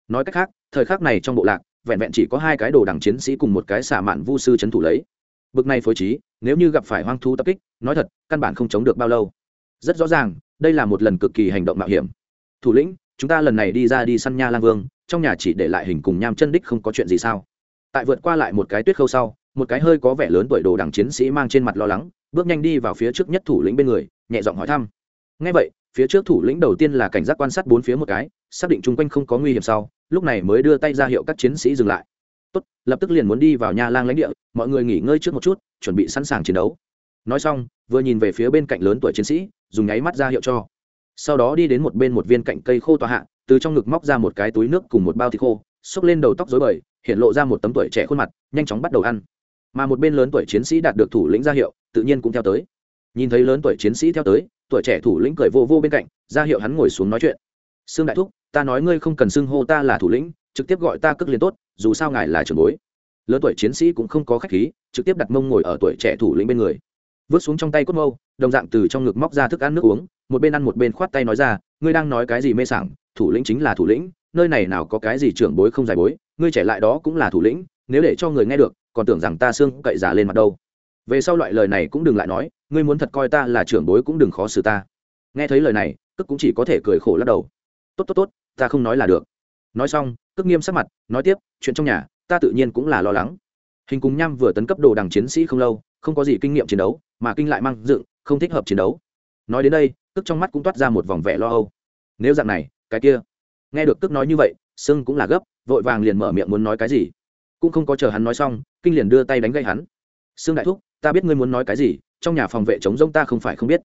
Nói cách khác, thời khắc này trong bộ lạc vẹn vẹn chỉ có hai cái đồ đằng chiến sĩ cùng một cái xả mạn vu sư trấn thủ lấy. Bực này phối trí, nếu như gặp phải hoang thú tập kích, nói thật, căn bản không chống được bao lâu. Rất rõ ràng, đây là một lần cực kỳ hành động mạo hiểm. Thủ lĩnh, chúng ta lần này đi ra đi săn nha lang vương, trong nhà chỉ để lại hình cùng nham chân đích không có chuyện gì sao? Tại vượt qua lại một cái tuyết khâu sau, một cái hơi có vẻ lớn tuổi đồ đằng chiến sĩ mang trên mặt lo lắng, bước nhanh đi vào phía trước nhất thủ lĩnh bên người, nhẹ giọng hỏi thăm. Ngay vậy, phía trước thủ lĩnh đầu tiên là cảnh giác quan sát bốn phía một cái, xác định chung quanh không có nguy hiểm sau lúc này mới đưa tay ra hiệu các chiến sĩ dừng lại. Tốt, lập tức liền muốn đi vào nhà lang lãnh địa, mọi người nghỉ ngơi trước một chút, chuẩn bị sẵn sàng chiến đấu. Nói xong, vừa nhìn về phía bên cạnh lớn tuổi chiến sĩ, dùng nháy mắt ra hiệu cho. Sau đó đi đến một bên một viên cạnh cây khô tòa hạ, từ trong ngực móc ra một cái túi nước cùng một bao thịt khô, xốc lên đầu tóc dối bời, hiện lộ ra một tấm tuổi trẻ khuôn mặt, nhanh chóng bắt đầu ăn. Mà một bên lớn tuổi chiến sĩ đạt được thủ lĩnh ra hiệu, tự nhiên cũng theo tới. Nhìn thấy lớn tuổi chiến sĩ theo tới, tuổi trẻ thủ lĩnh cười vô vô bên cạnh, ra hiệu hắn ngồi xuống nói chuyện sương đại thúc, ta nói ngươi không cần xưng hô ta là thủ lĩnh, trực tiếp gọi ta cước liền tốt, dù sao ngài là trưởng bối. Lớn tuổi chiến sĩ cũng không có khách khí, trực tiếp đặt mông ngồi ở tuổi trẻ thủ lĩnh bên người. Vứt xuống trong tay cốt mâu, đồng dạng từ trong ngực móc ra thức ăn nước uống, một bên ăn một bên khoát tay nói ra, ngươi đang nói cái gì mê sảng, thủ lĩnh chính là thủ lĩnh, nơi này nào có cái gì trưởng bối không giải bối, ngươi trẻ lại đó cũng là thủ lĩnh, nếu để cho người nghe được, còn tưởng rằng ta xương cậy giả lên mặt đâu. Về sau loại lời này cũng đừng lại nói, ngươi muốn thật coi ta là trưởng bối cũng đừng khó xử ta. Nghe thấy lời này tức cũng chỉ có thể cười khổ lắc đầu tốt tốt tốt, ta không nói là được. Nói xong, cước nghiêm sắc mặt, nói tiếp, chuyện trong nhà, ta tự nhiên cũng là lo lắng. Hình cùng nham vừa tấn cấp đồ đằng chiến sĩ không lâu, không có gì kinh nghiệm chiến đấu, mà kinh lại mang dựng, không thích hợp chiến đấu. Nói đến đây, cước trong mắt cũng toát ra một vòng vẻ lo âu. Nếu dạng này, cái kia. Nghe được cước nói như vậy, sưng cũng là gấp, vội vàng liền mở miệng muốn nói cái gì. Cũng không có chờ hắn nói xong, kinh liền đưa tay đánh gây hắn. Sương đại thúc, ta biết ngươi muốn nói cái gì, trong nhà phòng vệ chống rông ta không phải không biết.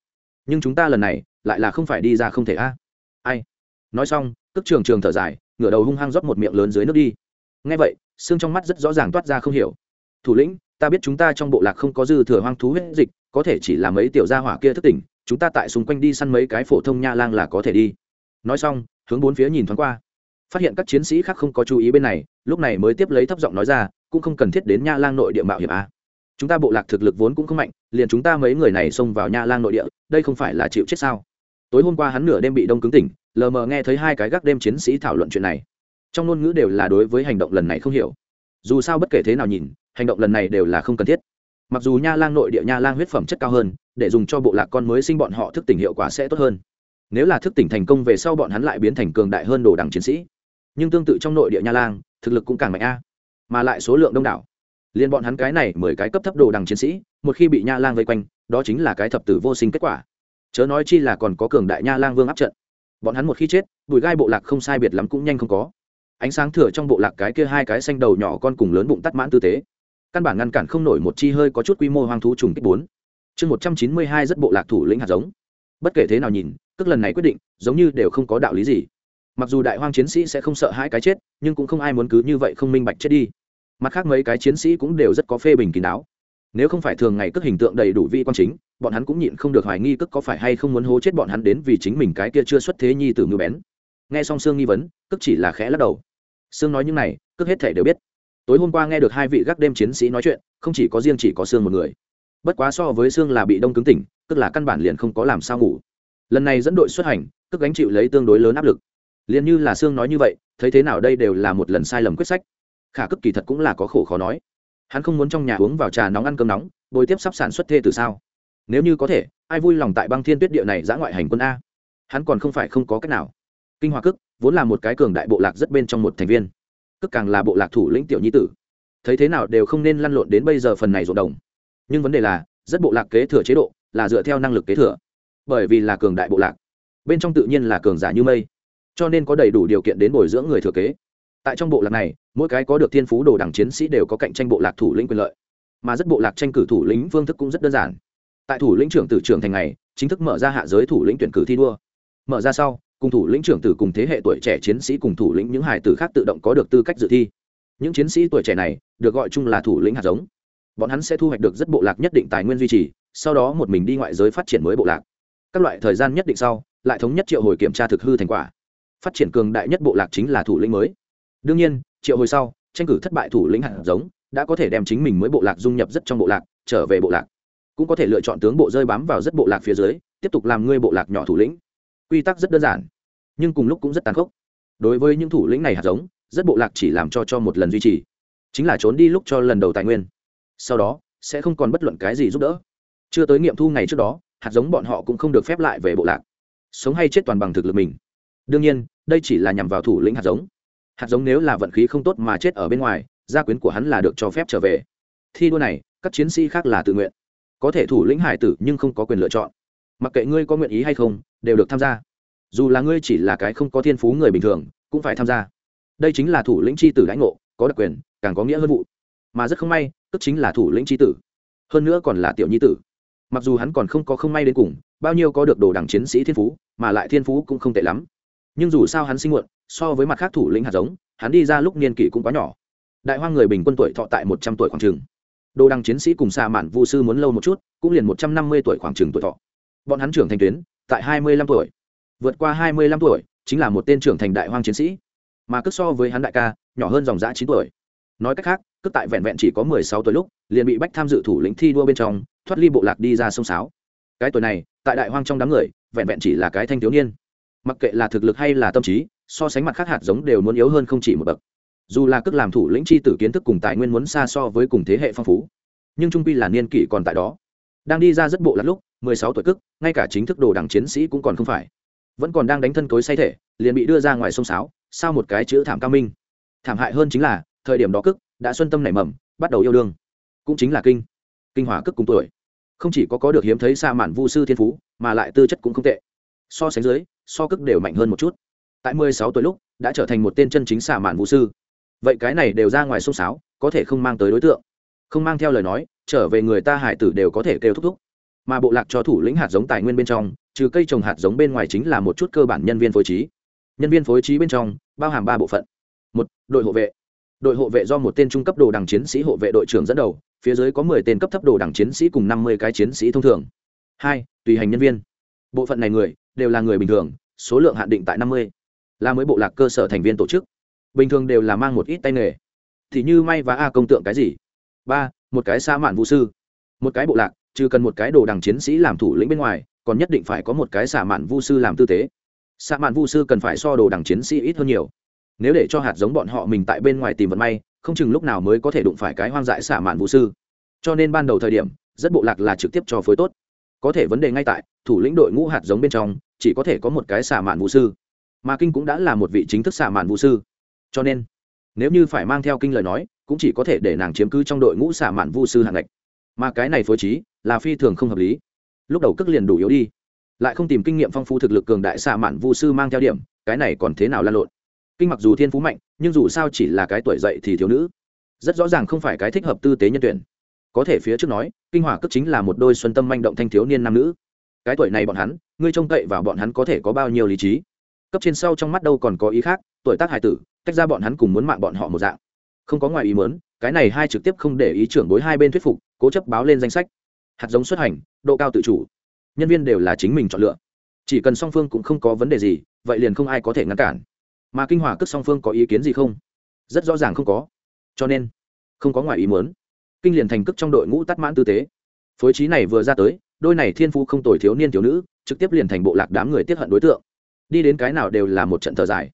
Nhưng chúng ta lần này, lại là không phải đi ra không thể a. Ai? Nói xong cước trường trường thở dài, ngửa đầu hung hăng rót một miệng lớn dưới nước đi. Ngay vậy, xương trong mắt rất rõ ràng toát ra không hiểu. Thủ lĩnh, ta biết chúng ta trong bộ lạc không có dư thừa hoang thú huyết dịch, có thể chỉ là mấy tiểu gia hỏa kia thức tỉnh, chúng ta tại xung quanh đi săn mấy cái phổ thông nha lang là có thể đi. Nói xong, hướng bốn phía nhìn thoáng qua. Phát hiện các chiến sĩ khác không có chú ý bên này, lúc này mới tiếp lấy thấp giọng nói ra, cũng không cần thiết đến nha lang nội địa mạo hiểm a. Chúng ta bộ lạc thực lực vốn cũng không mạnh, liền chúng ta mấy người này xông vào nha lang nội địa, đây không phải là chịu chết sao? Tối hôm qua hắn nửa đêm bị đông cứng tỉnh, lờ mờ nghe thấy hai cái gác đêm chiến sĩ thảo luận chuyện này. Trong ngôn ngữ đều là đối với hành động lần này không hiểu. Dù sao bất kể thế nào nhìn, hành động lần này đều là không cần thiết. Mặc dù nha lang nội địa nha lang huyết phẩm chất cao hơn, để dùng cho bộ lạc con mới sinh bọn họ thức tỉnh hiệu quả sẽ tốt hơn. Nếu là thức tỉnh thành công về sau bọn hắn lại biến thành cường đại hơn đồ đằng chiến sĩ. Nhưng tương tự trong nội địa nha lang, thực lực cũng càng mạnh a. Mà lại số lượng đông đảo. Liên bọn hắn cái này mười cái cấp thấp đồ đằng chiến sĩ, một khi bị nha lang vây quanh, đó chính là cái thập tử vô sinh kết quả chớ nói chi là còn có cường đại nha lang vương áp trận. Bọn hắn một khi chết, bụi gai bộ lạc không sai biệt lắm cũng nhanh không có. Ánh sáng thừa trong bộ lạc cái kia hai cái xanh đầu nhỏ con cùng lớn bụng tắt mãn tư tế. Căn bản ngăn cản không nổi một chi hơi có chút quy mô hoang thú trùng kích bốn. Chương một trăm chín mươi hai rất bộ lạc thủ lĩnh hạt giống. Bất kể thế nào nhìn, tức lần này quyết định, giống như đều không có đạo lý gì. Mặc dù đại hoang chiến sĩ sẽ không sợ hai cái chết, nhưng cũng không ai muốn cứ như vậy không minh bạch chết đi. Mặt khác mấy cái chiến sĩ cũng đều rất có phê bình kín đáo. Nếu không phải thường ngày cất hình tượng đầy đủ vi quan chính bọn hắn cũng nhịn không được hoài nghi cức có phải hay không muốn hố chết bọn hắn đến vì chính mình cái kia chưa xuất thế nhi tử ngư bén. Nghe xong sương nghi vấn cức chỉ là khẽ lắc đầu. Sương nói những này cức hết thể đều biết. Tối hôm qua nghe được hai vị gác đêm chiến sĩ nói chuyện, không chỉ có riêng chỉ có sương một người. Bất quá so với sương là bị đông cứng tỉnh tức là căn bản liền không có làm sao ngủ. Lần này dẫn đội xuất hành cức gánh chịu lấy tương đối lớn áp lực. Liền như là sương nói như vậy, thấy thế nào đây đều là một lần sai lầm quyết sách. Khả cức kỳ thật cũng là có khổ khó nói. Hắn không muốn trong nhà uống vào trà nóng ăn cơm nóng, bồi tiếp sắp sản xuất thê từ sao? Nếu như có thể, ai vui lòng tại băng thiên tuyết địa này giã ngoại hành quân a. Hắn còn không phải không có cách nào. Kinh hoa cức vốn là một cái cường đại bộ lạc rất bên trong một thành viên. Cức càng là bộ lạc thủ lĩnh tiểu nhi tử. Thấy thế nào đều không nên lăn lộn đến bây giờ phần này rộn đồng. Nhưng vấn đề là, rất bộ lạc kế thừa chế độ, là dựa theo năng lực kế thừa. Bởi vì là cường đại bộ lạc, bên trong tự nhiên là cường giả như mây. Cho nên có đầy đủ điều kiện đến bồi dưỡng người thừa kế. Tại trong bộ lạc này, mỗi cái có được thiên phú đồ đảng chiến sĩ đều có cạnh tranh bộ lạc thủ lĩnh quyền lợi. Mà rất bộ lạc tranh cử thủ lĩnh phương thức cũng rất đơn giản tại thủ lĩnh trưởng tử trưởng thành ngày, chính thức mở ra hạ giới thủ lĩnh tuyển cử thi đua. Mở ra sau, cùng thủ lĩnh trưởng tử cùng thế hệ tuổi trẻ chiến sĩ cùng thủ lĩnh những hải tử khác tự động có được tư cách dự thi. Những chiến sĩ tuổi trẻ này, được gọi chung là thủ lĩnh hạt giống. Bọn hắn sẽ thu hoạch được rất bộ lạc nhất định tài nguyên duy trì, sau đó một mình đi ngoại giới phát triển mới bộ lạc. Các loại thời gian nhất định sau, lại thống nhất triệu hồi kiểm tra thực hư thành quả. Phát triển cường đại nhất bộ lạc chính là thủ lĩnh mới. Đương nhiên, triệu hồi sau, tranh cử thất bại thủ lĩnh hạt giống, đã có thể đem chính mình mới bộ lạc dung nhập rất trong bộ lạc, trở về bộ lạc cũng có thể lựa chọn tướng bộ rơi bám vào rất bộ lạc phía dưới, tiếp tục làm ngươi bộ lạc nhỏ thủ lĩnh. Quy tắc rất đơn giản, nhưng cùng lúc cũng rất tàn khốc. Đối với những thủ lĩnh này hạt giống, rất bộ lạc chỉ làm cho cho một lần duy trì, chính là trốn đi lúc cho lần đầu tài nguyên. Sau đó, sẽ không còn bất luận cái gì giúp đỡ. Chưa tới nghiệm thu ngày trước đó, hạt giống bọn họ cũng không được phép lại về bộ lạc. Sống hay chết toàn bằng thực lực mình. Đương nhiên, đây chỉ là nhằm vào thủ lĩnh hạt giống. Hạt giống nếu là vận khí không tốt mà chết ở bên ngoài, gia quyến của hắn là được cho phép trở về. Thi đua này, các chiến sĩ khác là tự nguyện có thể thủ lĩnh hải tử nhưng không có quyền lựa chọn. Mặc kệ ngươi có nguyện ý hay không, đều được tham gia. Dù là ngươi chỉ là cái không có thiên phú người bình thường, cũng phải tham gia. Đây chính là thủ lĩnh c h i tử lãnh ngộ, có đặc quyền, càng có nghĩa hơn vụ. Mà rất không may, tức chính là thủ lĩnh c h i tử. Hơn nữa còn là tiểu nhi tử. Mặc dù hắn còn không có không may đến cùng, bao nhiêu có được đồ đẳng chiến sĩ thiên phú, mà lại thiên phú cũng không tệ lắm. Nhưng dù sao hắn sinh muộn, so với mặt khác thủ lĩnh hạt giống, hắn đi ra lúc niên kỷ cũng quá nhỏ. Đại hoa người bình quân tuổi thọ tại một trăm tuổi khoảng trường đồ đăng chiến sĩ cùng xa mạn vu sư muốn lâu một chút, cũng liền một trăm năm mươi tuổi khoảng trường tuổi thọ. Bọn hắn trưởng thành tuyến, tại hai mươi lăm tuổi. Vượt qua hai mươi lăm tuổi, chính là một tên trưởng thành đại hoang chiến sĩ. Mà cước so với hắn đại ca, nhỏ hơn dòng giã chín tuổi. Nói cách khác cước tại vẹn vẹn chỉ có mười sáu tuổi lúc, liền bị bách tham dự thủ lĩnh thi đua bên trong, thoát ly bộ lạc đi ra sông sáo. Cái tuổi này, tại đại hoang trong đám người, vẹn vẹn chỉ là cái thanh thiếu niên. Mặc kệ là thực lực hay là tâm trí, so sánh mặt khác hạt giống đều muốn yếu hơn không chỉ một bậc dù là cước làm thủ lĩnh chi tử kiến thức cùng tài nguyên muốn xa so với cùng thế hệ phong phú, nhưng trung quy là niên kỷ còn tại đó. Đang đi ra rất bộ lát lúc, mười sáu tuổi cức ngay cả chính thức đồ đảng chiến sĩ cũng còn không phải. Vẫn còn đang đánh thân cối say thể, liền bị đưa ra ngoài sông sáo, sao một cái chữ thảm cao minh. Thảm hại hơn chính là, thời điểm đó cức đã xuân tâm nảy mầm, bắt đầu yêu đương. Cũng chính là kinh. Kinh hỏa cức cùng tuổi. Không chỉ có có được hiếm thấy xa mạn vu sư thiên phú, mà lại tư chất cũng không tệ. So sánh dưới, so cức đều mạnh hơn một chút. Tại mười sáu tuổi lúc, đã trở thành một tên chân chính xa mạn vũ sư vậy cái này đều ra ngoài sông sáo, có thể không mang tới đối tượng. Không mang theo lời nói, trở về người ta hải tử đều có thể kêu thúc thúc. Mà bộ lạc cho thủ lĩnh hạt giống tài nguyên bên trong, trừ cây trồng hạt giống bên ngoài chính là một chút cơ bản nhân viên phối trí. Nhân viên phối trí bên trong, bao hàm ba bộ phận. Một, đội hộ vệ. Đội hộ vệ do một tên trung cấp đồ đằng chiến sĩ hộ vệ đội trưởng dẫn đầu, phía dưới có mười tên cấp thấp đồ đằng chiến sĩ cùng năm mươi cái chiến sĩ thông thường. Hai, tùy hành nhân viên. Bộ phận này người, đều là người bình thường, số lượng hạn định tại năm mươi. Là mới bộ lạc cơ sở thành viên tổ chức bình thường đều là mang một ít tay nghề. Thì như may và a công tượng cái gì? Ba, một cái sa mạn vũ sư. Một cái bộ lạc chứ cần một cái đồ đằng chiến sĩ làm thủ lĩnh bên ngoài, còn nhất định phải có một cái xạ mạn vu sư làm tư tế. Xạ mạn vu sư cần phải so đồ đằng chiến sĩ ít hơn nhiều. Nếu để cho hạt giống bọn họ mình tại bên ngoài tìm vận may, không chừng lúc nào mới có thể đụng phải cái hoang dại xạ mạn vu sư. Cho nên ban đầu thời điểm, rất bộ lạc là trực tiếp cho phối tốt. Có thể vấn đề ngay tại, thủ lĩnh đội ngũ hạt giống bên trong, chỉ có thể có một cái xạ mạn vũ sư. Mà kinh cũng đã là một vị chính thức xạ mạn vũ sư cho nên, nếu như phải mang theo kinh lời nói, cũng chỉ có thể để nàng chiếm cứ trong đội ngũ xạ mạn vu sư hạng ngạch. Mà cái này phối trí là phi thường không hợp lý. Lúc đầu cất liền đủ yếu đi, lại không tìm kinh nghiệm phong phú thực lực cường đại xạ mạn vu sư mang theo điểm, cái này còn thế nào lan lộn? Kinh mặc dù thiên phú mạnh, nhưng dù sao chỉ là cái tuổi dậy thì thiếu nữ. Rất rõ ràng không phải cái thích hợp tư tế nhân tuyển. Có thể phía trước nói, kinh hỏa cất chính là một đôi xuân tâm manh động thanh thiếu niên nam nữ. Cái tuổi này bọn hắn, ngươi trông cậy vào bọn hắn có thể có bao nhiêu lý trí? Cấp trên sau trong mắt đâu còn có ý khác, tuổi tác hải tử tách ra bọn hắn cùng muốn mạng bọn họ một dạng. Không có ngoài ý mớn cái này hai trực tiếp không để ý trưởng bối hai bên thuyết phục, cố chấp báo lên danh sách. Hạt giống xuất hành, độ cao tự chủ. Nhân viên đều là chính mình chọn lựa. Chỉ cần song phương cũng không có vấn đề gì, vậy liền không ai có thể ngăn cản. Mà kinh hòa cất song phương có ý kiến gì không? Rất rõ ràng không có. Cho nên, không có ngoài ý muốn. Kinh liền thành cất trong đội ngũ tắt mãn tư tế. Phối trí này vừa ra tới, đôi này thiên phu không tuổi thiếu niên thiếu nữ, trực tiếp liền thành bộ lạc đám người tiếp hận đối tượng. Đi đến cái nào đều là một trận thờ dài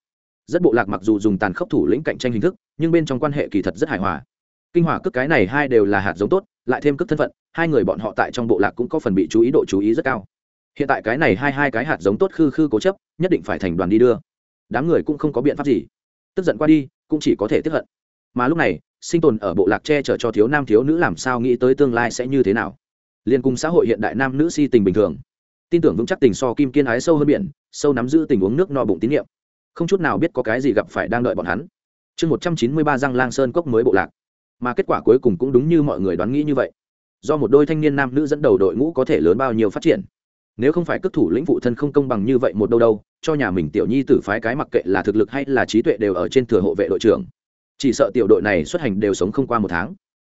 rất bộ lạc mặc dù dùng tàn khốc thủ lĩnh cạnh tranh hình thức, nhưng bên trong quan hệ kỳ thật rất hài hòa. Kinh hỏa cước cái này hai đều là hạt giống tốt, lại thêm cước thân phận, hai người bọn họ tại trong bộ lạc cũng có phần bị chú ý độ chú ý rất cao. Hiện tại cái này hai hai cái hạt giống tốt khư khư cố chấp, nhất định phải thành đoàn đi đưa. Đám người cũng không có biện pháp gì. Tức giận qua đi, cũng chỉ có thể tiếp hận. Mà lúc này, sinh tồn ở bộ lạc che chở cho thiếu nam thiếu nữ làm sao nghĩ tới tương lai sẽ như thế nào? Liên cùng xã hội hiện đại nam nữ si tình bình thường. Tin tưởng vững chắc tình so kim kiên ái sâu hơn biển, sâu nắm giữ tình uống nước no bụng tín nhiệm không chút nào biết có cái gì gặp phải đang đợi bọn hắn. Chương một trăm chín mươi ba lang sơn cốc mới bộ lạc. Mà kết quả cuối cùng cũng đúng như mọi người đoán nghĩ như vậy. Do một đôi thanh niên nam nữ dẫn đầu đội ngũ có thể lớn bao nhiêu phát triển? Nếu không phải cất thủ lĩnh phụ thân không công bằng như vậy một đâu đâu, cho nhà mình tiểu nhi tử phái cái mặc kệ là thực lực hay là trí tuệ đều ở trên thừa hộ vệ đội trưởng. Chỉ sợ tiểu đội này xuất hành đều sống không qua một tháng.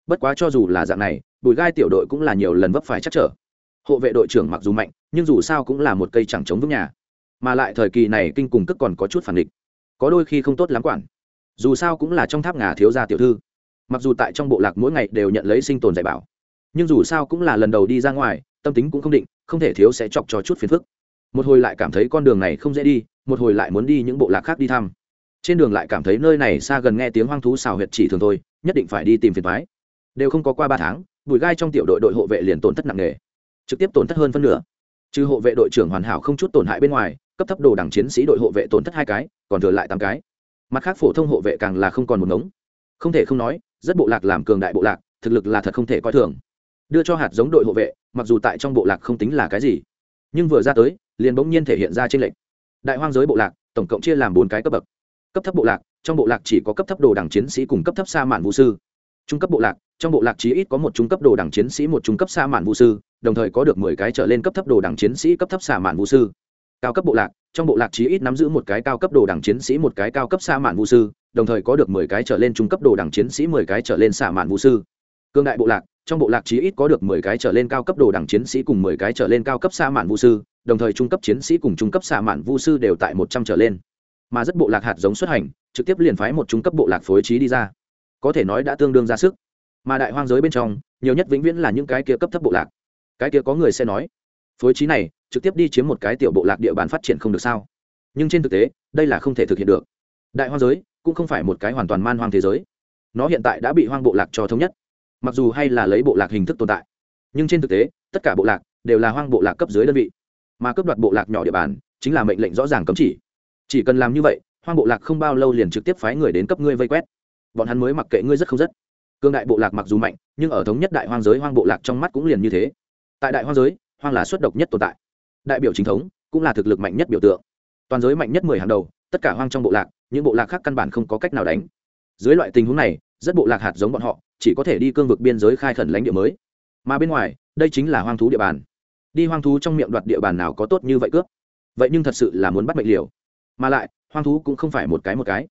Bất quá cho dù là dạng này, bùi gai tiểu đội cũng là nhiều lần vấp phải chắc trở. Hộ vệ đội trưởng mặc dù mạnh, nhưng dù sao cũng là một cây chẳng chống vững nhà mà lại thời kỳ này kinh cùng cức còn có chút phản địch. Có đôi khi không tốt lắm quản. Dù sao cũng là trong tháp ngà thiếu gia tiểu thư. Mặc dù tại trong bộ lạc mỗi ngày đều nhận lấy sinh tồn dạy bảo, nhưng dù sao cũng là lần đầu đi ra ngoài, tâm tính cũng không định, không thể thiếu sẽ chọc cho chút phiền phức. Một hồi lại cảm thấy con đường này không dễ đi, một hồi lại muốn đi những bộ lạc khác đi thăm. Trên đường lại cảm thấy nơi này xa gần nghe tiếng hoang thú xào huyệt chỉ thường thôi, nhất định phải đi tìm phiền thoái đều không có qua ba tháng bùi gai trong tiểu đội đội hộ vệ liền tổn thất nặng nề, trực tiếp tổn thất hơn phân nửa. Trừ hộ vệ đội trưởng hoàn hảo không chút tổn hại bên ngoài cấp thấp đồ đẳng chiến sĩ đội hộ vệ tổn thất hai cái, còn thừa lại tám cái. Mặt khác phổ thông hộ vệ càng là không còn một ngống. Không thể không nói, rất bộ lạc làm cường đại bộ lạc, thực lực là thật không thể coi thường. Đưa cho hạt giống đội hộ vệ, mặc dù tại trong bộ lạc không tính là cái gì, nhưng vừa ra tới, liền bỗng nhiên thể hiện ra trên lệnh. Đại hoang giới bộ lạc, tổng cộng chia làm bốn cái cấp bậc. Cấp thấp bộ lạc, trong bộ lạc chỉ có cấp thấp đồ đẳng chiến sĩ cùng cấp thấp sa mạn vũ sư. Trung cấp bộ lạc, trong bộ lạc chí ít có một trung cấp đồ đẳng chiến sĩ, một trung cấp sa mạn vũ sư, đồng thời có được mười cái trở lên cấp thấp đồ đẳng chiến sĩ, cấp thấp sa mạn vũ sư cao cấp bộ lạc, trong bộ lạc chí ít nắm giữ một cái cao cấp đồ đảng chiến sĩ, một cái cao cấp xa mạn vũ sư, đồng thời có được mười cái trở lên trung cấp đồ đảng chiến sĩ, mười cái trở lên xa mạn vũ sư. Cương đại bộ lạc, trong bộ lạc chí ít có được mười cái trở lên cao cấp đồ đảng chiến sĩ cùng mười cái trở lên cao cấp xa mạn vũ sư, đồng thời trung cấp chiến sĩ cùng trung cấp xa mạn vũ sư đều tại một trăm trở lên. Mà rất bộ lạc hạt giống xuất hành, trực tiếp liền phái một trung cấp bộ lạc phối trí đi ra. Có thể nói đã tương đương ra sức. Mà đại hoang giới bên trong, nhiều nhất vĩnh viễn là những cái kia cấp thấp bộ lạc. Cái kia có người sẽ nói, phối trí này trực tiếp đi chiếm một cái tiểu bộ lạc địa bàn phát triển không được sao? Nhưng trên thực tế, đây là không thể thực hiện được. Đại hoang giới cũng không phải một cái hoàn toàn man hoang thế giới. Nó hiện tại đã bị hoang bộ lạc cho thống nhất. Mặc dù hay là lấy bộ lạc hình thức tồn tại, nhưng trên thực tế, tất cả bộ lạc đều là hoang bộ lạc cấp dưới đơn vị. Mà cấp đoạt bộ lạc nhỏ địa bàn chính là mệnh lệnh rõ ràng cấm chỉ. Chỉ cần làm như vậy, hoang bộ lạc không bao lâu liền trực tiếp phái người đến cấp ngươi vây quét. Bọn hắn mới mặc kệ ngươi rất không rất. Cương đại bộ lạc mặc dù mạnh, nhưng ở thống nhất đại hoang giới hoang bộ lạc trong mắt cũng liền như thế. Tại đại hoang giới, hoang là xuất độc nhất tồn tại đại biểu chính thống, cũng là thực lực mạnh nhất biểu tượng. Toàn giới mạnh nhất mười hàng đầu, tất cả hoang trong bộ lạc, những bộ lạc khác căn bản không có cách nào đánh. Dưới loại tình huống này, rất bộ lạc hạt giống bọn họ, chỉ có thể đi cương vực biên giới khai khẩn lãnh địa mới. Mà bên ngoài, đây chính là hoang thú địa bàn. Đi hoang thú trong miệng đoạt địa bàn nào có tốt như vậy cướp? Vậy nhưng thật sự là muốn bắt mệnh liều. Mà lại, hoang thú cũng không phải một cái một cái.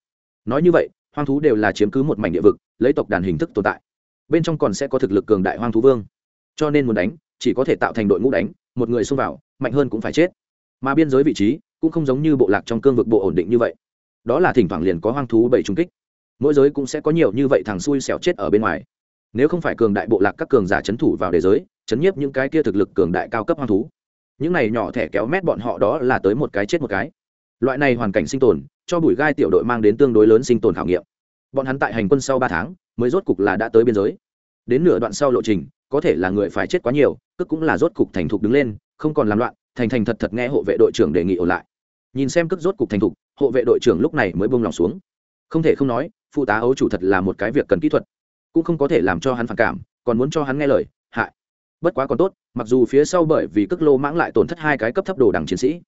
Nói như vậy, hoang thú đều là chiếm cứ một mảnh địa vực, lấy tộc đàn hình thức tồn tại. Bên trong còn sẽ có thực lực cường đại hoang thú vương. Cho nên muốn đánh, chỉ có thể tạo thành đội ngũ đánh một người xông vào, mạnh hơn cũng phải chết. Mà biên giới vị trí cũng không giống như bộ lạc trong cương vực bộ ổn định như vậy. Đó là thỉnh thoảng liền có hoang thú bảy trung kích. Mỗi giới cũng sẽ có nhiều như vậy thằng xui xẻo chết ở bên ngoài. Nếu không phải cường đại bộ lạc các cường giả c h ấ n thủ vào đề giới, chấn nhiếp những cái kia thực lực cường đại cao cấp hoang thú. Những này nhỏ thẻ kéo mét bọn họ đó là tới một cái chết một cái. Loại này hoàn cảnh sinh tồn, cho bụi gai tiểu đội mang đến tương đối lớn sinh tồn khảo nghiệm. Bọn hắn tại hành quân sau ba tháng, mới rốt cục là đã tới biên giới. Đến nửa đoạn sau lộ trình có thể là người phải chết quá nhiều, cước cũng là rốt cục thành thục đứng lên, không còn làm loạn, thành thành thật thật nghe hộ vệ đội trưởng đề nghị ổn lại. Nhìn xem cước rốt cục thành thục, hộ vệ đội trưởng lúc này mới buông lòng xuống. Không thể không nói, phụ tá ấu chủ thật là một cái việc cần kỹ thuật, cũng không có thể làm cho hắn phản cảm, còn muốn cho hắn nghe lời, hại. Bất quá còn tốt, mặc dù phía sau bởi vì cước lô mãng lại tổn thất hai cái cấp thấp đồ đằng chiến sĩ,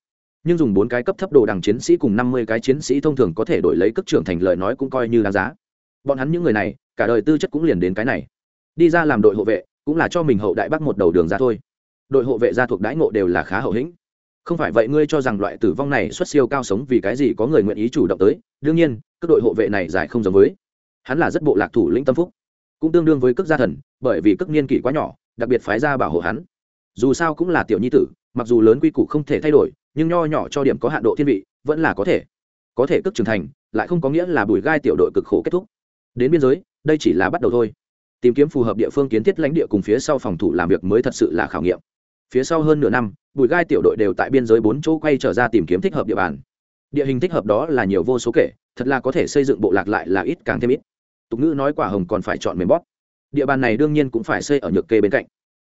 nhưng dùng bốn cái cấp thấp đồ đằng chiến sĩ cùng năm mươi cái chiến sĩ thông thường có thể đổi lấy cước trưởng thành lời nói cũng coi như đáng giá. Bọn hắn những người này, cả đời tư chất cũng liền đến cái này. Đi ra làm đội hộ vệ cũng là cho mình hậu đại bắc một đầu đường ra thôi. Đội hộ vệ gia thuộc đãi ngộ đều là khá hậu hĩnh. Không phải vậy ngươi cho rằng loại tử vong này xuất siêu cao sống vì cái gì có người nguyện ý chủ động tới? Đương nhiên, các đội hộ vệ này giải không giống với. Hắn là rất bộ lạc thủ lĩnh tâm phúc, cũng tương đương với cước gia thần, bởi vì cước niên kỷ quá nhỏ, đặc biệt phái ra bảo hộ hắn. Dù sao cũng là tiểu nhi tử, mặc dù lớn quy củ không thể thay đổi, nhưng nho nhỏ cho điểm có hạn độ thiên vị, vẫn là có thể. Có thể cước trưởng thành, lại không có nghĩa là bùi gai tiểu đội cực khổ kết thúc. Đến biên giới, đây chỉ là bắt đầu thôi tìm kiếm phù hợp địa phương kiến thiết lãnh địa cùng phía sau phòng thủ làm việc mới thật sự là khảo nghiệm. Phía sau hơn nửa năm, bùi gai tiểu đội đều tại biên giới bốn chỗ quay trở ra tìm kiếm thích hợp địa bàn. Địa hình thích hợp đó là nhiều vô số kể, thật là có thể xây dựng bộ lạc lại là ít càng thêm ít. Tục ngữ nói quả hồng còn phải chọn mềm bóp. Địa bàn này đương nhiên cũng phải xây ở nhược kê bên cạnh.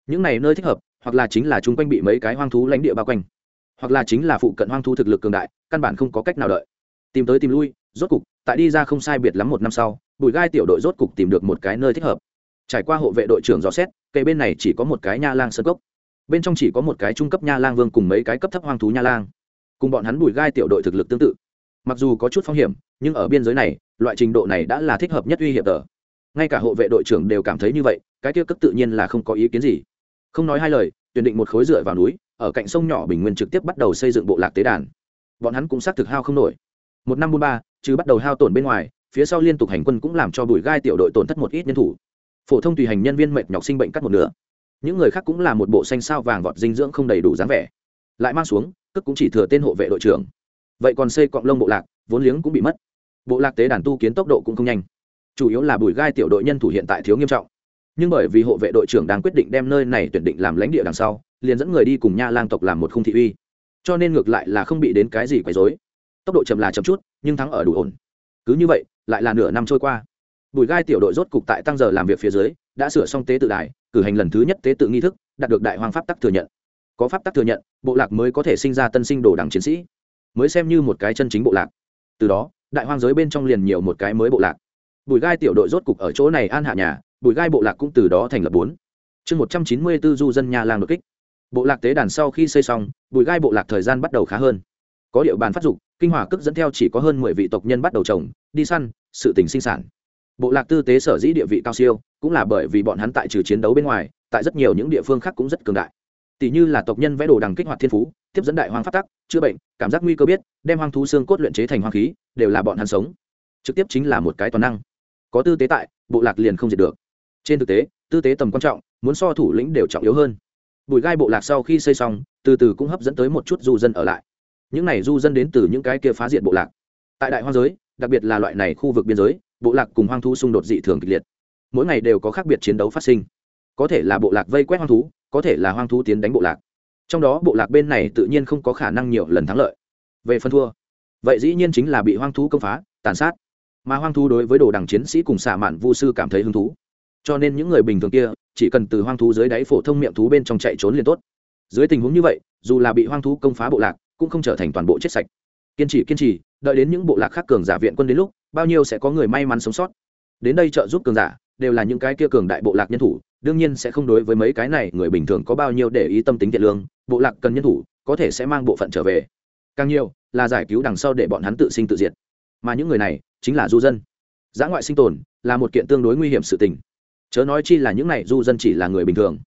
Những này nơi thích hợp, hoặc là chính là chung quanh bị mấy cái hoang thú lãnh địa bao quanh, hoặc là chính là phụ cận hoang thú thực lực cường đại, căn bản không có cách nào đợi. Tìm tới tìm lui, rốt cục, tại đi ra không sai biệt lắm một năm sau, bùi gai tiểu đội rốt cục tìm được một cái nơi thích hợp trải qua hộ vệ đội trưởng dò xét cây bên này chỉ có một cái nha lang sơ cốc. Bên trong chỉ có một cái trung cấp nha lang vương cùng mấy cái cấp thấp hoang thú nha lang. Cùng bọn hắn bùi gai tiểu đội thực lực tương tự. Mặc dù có chút phong hiểm, nhưng ở biên giới này, loại trình độ này đã là thích hợp nhất uy hiểm tờ. Ngay cả hộ vệ đội trưởng đều cảm thấy như vậy, cái tiêu cấp tự nhiên là không có ý kiến gì. Không nói hai lời, tuyển định một khối dựa vào núi, ở cạnh sông nhỏ bình nguyên trực tiếp bắt đầu xây dựng bộ lạc tế đàn. Bọn hắn cũng xác thực hao không nổi. Một năm bốn ba, chứ bắt đầu hao tổn bên ngoài, phía sau liên tục hành quân cũng làm cho bùi gai tiểu đội tổn thất một ít nhân thủ phổ thông tùy hành nhân viên mệt nhọc sinh bệnh cắt một nửa. Những người khác cũng là một bộ xanh sao vàng vọt dinh dưỡng không đầy đủ dáng vẻ. Lại mang xuống tức cũng chỉ thừa tên hộ vệ đội trưởng. Vậy còn xây cọng lông bộ lạc, vốn liếng cũng bị mất. Bộ lạc tế đàn tu kiến tốc độ cũng không nhanh. Chủ yếu là bùi gai tiểu đội nhân thủ hiện tại thiếu nghiêm trọng. Nhưng bởi vì hộ vệ đội trưởng đang quyết định đem nơi này tuyển định làm lãnh địa đằng sau, liền dẫn người đi cùng nha lang tộc làm một khung thị uy. Cho nên ngược lại là không bị đến cái gì quấy rối. Tốc độ chậm là chậm chút, nhưng thắng ở đủ ổn. Cứ như vậy, lại là nửa năm trôi qua bùi gai tiểu đội rốt cục tại tăng giờ làm việc phía dưới, đã sửa xong tế tự đài, cử hành lần thứ nhất tế tự nghi thức, đạt được đại hoàng pháp tắc thừa nhận. Có pháp tắc thừa nhận, bộ lạc mới có thể sinh ra tân sinh đồ đẳng chiến sĩ. Mới xem như một cái chân chính bộ lạc. Từ đó, đại hoang giới bên trong liền nhiều một cái mới bộ lạc. Bùi gai tiểu đội rốt cục ở chỗ này an hạ nhà, bùi gai bộ lạc cũng từ đó thành lập bốn. Chương một trăm chín mươi b ố du dân nhà làng đột kích. Bộ lạc tế đàn sau khi xây xong, bùi gai bộ lạc thời gian bắt đầu khá hơn. Có địa bàn phát dục, kinh hỏa cức dẫn theo chỉ có hơn mười vị tộc nhân bắt đầu trồng, đi săn, sự tình sinh sản bộ lạc tư tế sở dĩ địa vị cao siêu, cũng là bởi vì bọn hắn tại trừ chiến đấu bên ngoài, tại rất nhiều những địa phương khác cũng rất cường đại. Tỷ như là tộc nhân vẽ đồ đằng kích hoạt thiên phú, tiếp dẫn đại hoang phát tắc, chữa bệnh, cảm giác nguy cơ biết, đem hoang thú xương cốt luyện chế thành hoang khí, đều là bọn hắn sống. Trực tiếp chính là một cái toàn năng. Có tư tế tại, bộ lạc liền không diệt được. Trên thực tế, tư tế tầm quan trọng, muốn so thủ lĩnh đều trọng yếu hơn. Bùi gai bộ lạc sau khi xây xong, từ từ cũng hấp dẫn tới một chút du dân ở lại. Những này du dân đến từ những cái kia phá diệt bộ lạc. Tại đại hoang giới, đặc biệt là loại này khu vực biên giới bộ lạc cùng hoang thú xung đột dị thường kịch liệt. Mỗi ngày đều có khác biệt chiến đấu phát sinh. Có thể là bộ lạc vây quét hoang thú, có thể là hoang thú tiến đánh bộ lạc. Trong đó bộ lạc bên này tự nhiên không có khả năng nhiều lần thắng lợi. Về phân thua, vậy dĩ nhiên chính là bị hoang thú công phá, tàn sát. Mà hoang thú đối với đồ đằng chiến sĩ cùng xạ mạn vu sư cảm thấy hứng thú. Cho nên những người bình thường kia, chỉ cần từ hoang thú dưới đáy phổ thông miệng thú bên trong chạy trốn liền tốt. Dưới tình huống như vậy, dù là bị hoang thú công phá bộ lạc, cũng không trở thành toàn bộ chết sạch. Kiên trì kiên trì, đợi đến những bộ lạc khác cường giả viện quân đến lúc bao nhiêu sẽ có người may mắn sống sót. Đến đây trợ giúp cường giả, đều là những cái kia cường đại bộ lạc nhân thủ, đương nhiên sẽ không đối với mấy cái này người bình thường có bao nhiêu để ý tâm tính thiện lương, bộ lạc cần nhân thủ, có thể sẽ mang bộ phận trở về. Càng nhiều, là giải cứu đằng sau để bọn hắn tự sinh tự diệt. Mà những người này, chính là du dân. Giã ngoại sinh tồn, là một kiện tương đối nguy hiểm sự tình. Chớ nói chi là những này du dân chỉ là người bình thường.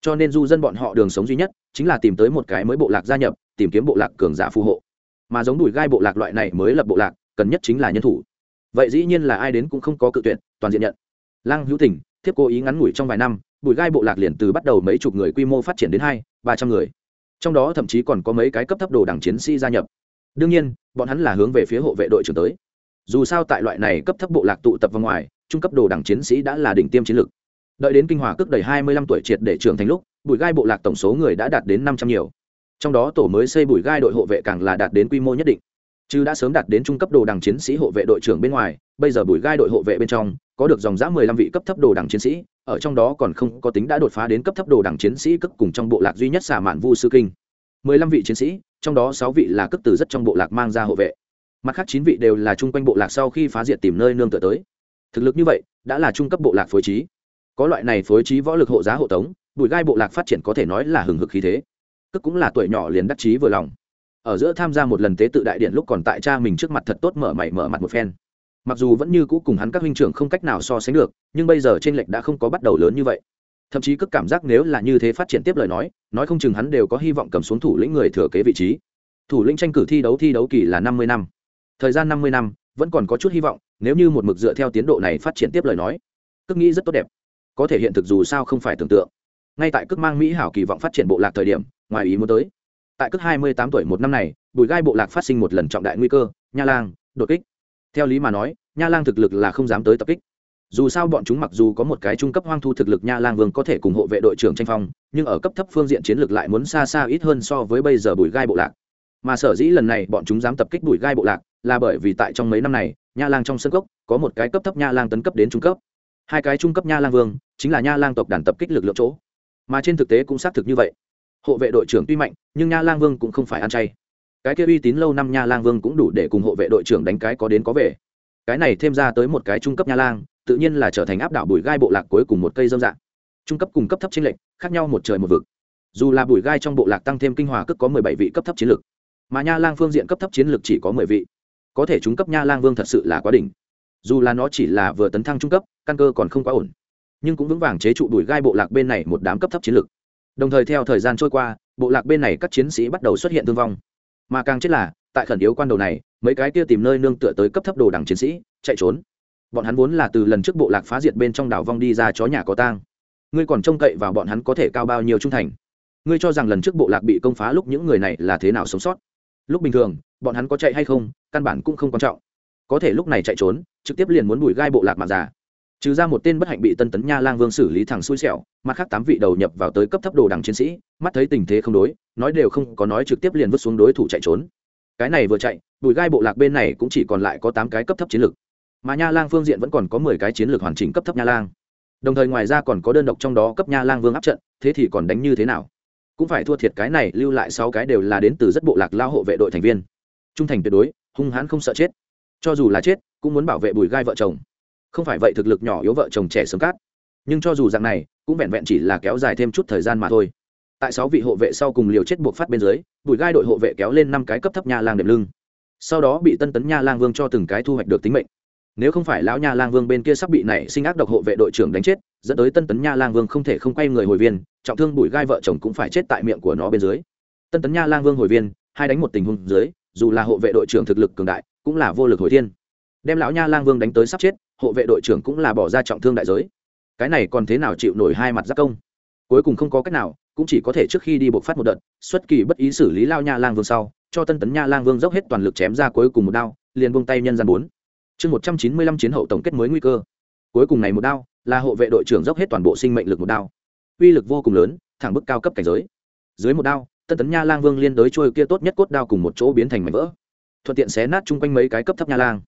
Cho nên du dân bọn họ đường sống duy nhất, chính là tìm tới một cái mới bộ lạc gia nhập, tìm kiếm bộ lạc cường giả phù hộ. Mà giống đùi gai bộ lạc loại này mới lập bộ lạc, cần nhất chính là nhân thủ vậy dĩ nhiên là ai đến cũng không có cự tuyệt, toàn diện nhận. Lăng hữu tình, thiếp cố ý ngắn ngủi trong vài năm bùi gai bộ lạc liền từ bắt đầu mấy chục người quy mô phát triển đến hai, ba trăm người. Trong đó thậm chí còn có mấy cái cấp thấp đồ đảng chiến sĩ gia nhập. Đương nhiên, bọn hắn là hướng về phía hộ vệ đội trưởng tới. Dù sao tại loại này cấp thấp bộ lạc tụ tập vào ngoài, trung cấp đồ đảng chiến sĩ đã là đỉnh tiêm chiến lược đợi đến kinh hòa cước đầy hai mươi lăm tuổi triệt để trưởng thành lúc bùi gai bộ lạc tổng số người đã đạt đến năm trăm nhiều. Trong đó tổ mới xây bùi gai đội hộ vệ càng là đạt đến quy mô nhất định chứ đã sớm đạt đến trung cấp đồ đẳng chiến sĩ hộ vệ đội trưởng bên ngoài, bây giờ bùi gai đội hộ vệ bên trong, có được dòng giã mười lăm vị cấp thấp đồ đẳng chiến sĩ, ở trong đó còn không có tính đã đột phá đến cấp thấp đồ đẳng chiến sĩ cấp cùng trong bộ lạc duy nhất xả mạn vu sư kinh. mười lăm vị chiến sĩ, trong đó sáu vị là cấp từ rất trong bộ lạc mang ra hộ vệ. Mặt khác chín vị đều là chung quanh bộ lạc sau khi phá diệt tìm nơi nương tựa tới. Thực lực như vậy, đã là trung cấp bộ lạc phối trí. Có loại này phối trí võ lực hộ giá hộ tống, bùi gai bộ lạc phát triển có thể nói là hừng hực khí thế. Cất cũng là tuổi nhỏ liền đắc chí vừa lòng ở giữa tham gia một lần tế tự đại điện lúc còn tại cha mình trước mặt thật tốt mở mày mở mặt một phen. Mặc dù vẫn như cũ cùng hắn các huynh trưởng không cách nào so sánh được, nhưng bây giờ trên lệch đã không có bắt đầu lớn như vậy. Thậm chí cước cảm giác nếu là như thế phát triển tiếp lời nói nói không chừng hắn đều có hy vọng cầm xuống thủ lĩnh người thừa kế vị trí. Thủ lĩnh tranh cử thi đấu thi đấu kỳ là năm mươi năm. Thời gian năm mươi năm, vẫn còn có chút hy vọng, nếu như một mực dựa theo tiến độ này phát triển tiếp lời nói cước nghĩ rất tốt đẹp. Có thể hiện thực dù sao không phải tưởng tượng. Ngay tại cước mang mỹ hảo kỳ vọng phát triển bộ lạc thời điểm, ngoài ý muốn tới tại cước hai mươi tám tuổi một năm này, bùi gai bộ lạc phát sinh một lần trọng đại nguy cơ, nha lang, đột kích. Theo lý mà nói, nha lang thực lực là không dám tới tập kích. Dù sao bọn chúng mặc dù có một cái trung cấp hoang thu thực lực nha lang vương có thể cùng hộ vệ đội trưởng tranh phong, nhưng ở cấp thấp phương diện chiến lược lại muốn xa xa ít hơn so với bây giờ bùi gai bộ lạc. Mà sở dĩ lần này bọn chúng dám tập kích bùi gai bộ lạc, là bởi vì tại trong mấy năm này, nha lang trong sân cốc, có một cái cấp thấp nha lang tấn cấp đến trung cấp. Hai cái trung cấp nha lang vương, chính là nha lang tộc đàn tập kích lực lượng chỗ. Mà trên thực tế cũng xác thực như vậy hộ vệ đội trưởng tuy mạnh, nhưng nha lang vương cũng không phải ăn chay. Cái kia uy tín lâu năm nha lang vương cũng đủ để cùng hộ vệ đội trưởng đánh cái có đến có về. Cái này thêm ra tới một cái trung cấp nha lang, tự nhiên là trở thành áp đảo bùi gai bộ lạc cuối cùng một cây dâm dạng. Trung cấp cùng cấp thấp chiến lệnh khác nhau một trời một vực. Dù là bùi gai trong bộ lạc tăng thêm kinh hòa cất có mười bảy vị cấp thấp chiến lược, mà nha lang phương diện cấp thấp chiến lược chỉ có mười vị. Có thể trung cấp nha lang vương thật sự là quá đỉnh. Dù là nó chỉ là vừa tấn thăng trung cấp, căn cơ còn không quá ổn. Nhưng cũng vững vàng chế trụ bùi gai bộ lạc bên này một đám cấp thấp chiến lược đồng thời theo thời gian trôi qua, bộ lạc bên này các chiến sĩ bắt đầu xuất hiện thương vong. Mà càng chết là, tại khẩn yếu quan đầu này, mấy cái kia tìm nơi nương tựa tới cấp thấp đồ đẳng chiến sĩ, chạy trốn. Bọn hắn vốn là từ lần trước bộ lạc phá diệt bên trong đảo vong đi ra chó nhà có tang. Ngươi còn trông cậy vào bọn hắn có thể cao bao nhiêu trung thành? Ngươi cho rằng lần trước bộ lạc bị công phá lúc những người này là thế nào sống sót? Lúc bình thường, bọn hắn có chạy hay không, căn bản cũng không quan trọng. Có thể lúc này chạy trốn, trực tiếp liền muốn bùi gai bộ lạc mà già trừ ra một tên bất hạnh bị tân tấn nha lang vương xử lý thẳng xui xẻo, mặt khác tám vị đầu nhập vào tới cấp thấp đồ đằng chiến sĩ, mắt thấy tình thế không đối, nói đều không có nói trực tiếp liền vứt xuống đối thủ chạy trốn. Cái này vừa chạy bùi gai bộ lạc bên này cũng chỉ còn lại có tám cái cấp thấp chiến lược. Mà nha lang phương diện vẫn còn có mười cái chiến lược hoàn chỉnh cấp thấp nha lang. Đồng thời ngoài ra còn có đơn độc trong đó cấp nha lang vương áp trận, thế thì còn đánh như thế nào? Cũng phải thua thiệt cái này, lưu lại sáu cái đều là đến từ rất bộ lạc lao hộ vệ đội thành viên. Trung thành tuyệt đối, hung hãn không sợ chết. Cho dù là chết, cũng muốn bảo vệ bùi gai vợ chồng không phải vậy thực lực nhỏ yếu vợ chồng trẻ sớm cát. Nhưng cho dù dạng này, cũng vẹn vẹn chỉ là kéo dài thêm chút thời gian mà thôi. Tại sáu vị hộ vệ sau cùng liều chết buộc phát bên dưới bùi gai đội hộ vệ kéo lên năm cái cấp thấp nha lang đệm lưng. Sau đó bị tân tấn nha lang vương cho từng cái thu hoạch được tính mệnh. Nếu không phải lão nha lang vương bên kia sắp bị nảy sinh ác độc hộ vệ đội trưởng đánh chết, dẫn tới tân tấn nha lang vương không thể không quay người hồi viên, trọng thương bùi gai vợ chồng cũng phải chết tại miệng của nó bên dưới. Tân tấn nha lang vương hồi viên, hai đánh một tình huống dưới, dù là hộ vệ đội trưởng thực lực cường đại, cũng là vô lực hồi thiên. Đem lão nha lang vương đánh tới sắp chết hộ vệ đội trưởng cũng là bỏ ra trọng thương đại giới. Cái này còn thế nào chịu nổi hai mặt giác công? Cuối cùng không có cách nào, cũng chỉ có thể trước khi đi bộc phát một đợt, xuất kỳ bất ý xử lý lao nha lang vương sau, cho tân tấn nha lang vương dốc hết toàn lực chém ra cuối cùng một đao, liền buông tay nhân gian bốn. Chương một trăm chín mươi lăm chiến hậu tổng kết mới nguy cơ. Cuối cùng này một đao, là hộ vệ đội trưởng dốc hết toàn bộ sinh mệnh lực một đao. Uy lực vô cùng lớn, thẳng bức cao cấp cảnh giới. Dưới một đao, tân tấn nha lang vương liên đối trôi kia tốt nhất cốt đao cùng một chỗ biến thành mảnh vỡ. Thuận tiện xé nát chung quanh mấy cái cấp thấp nha lang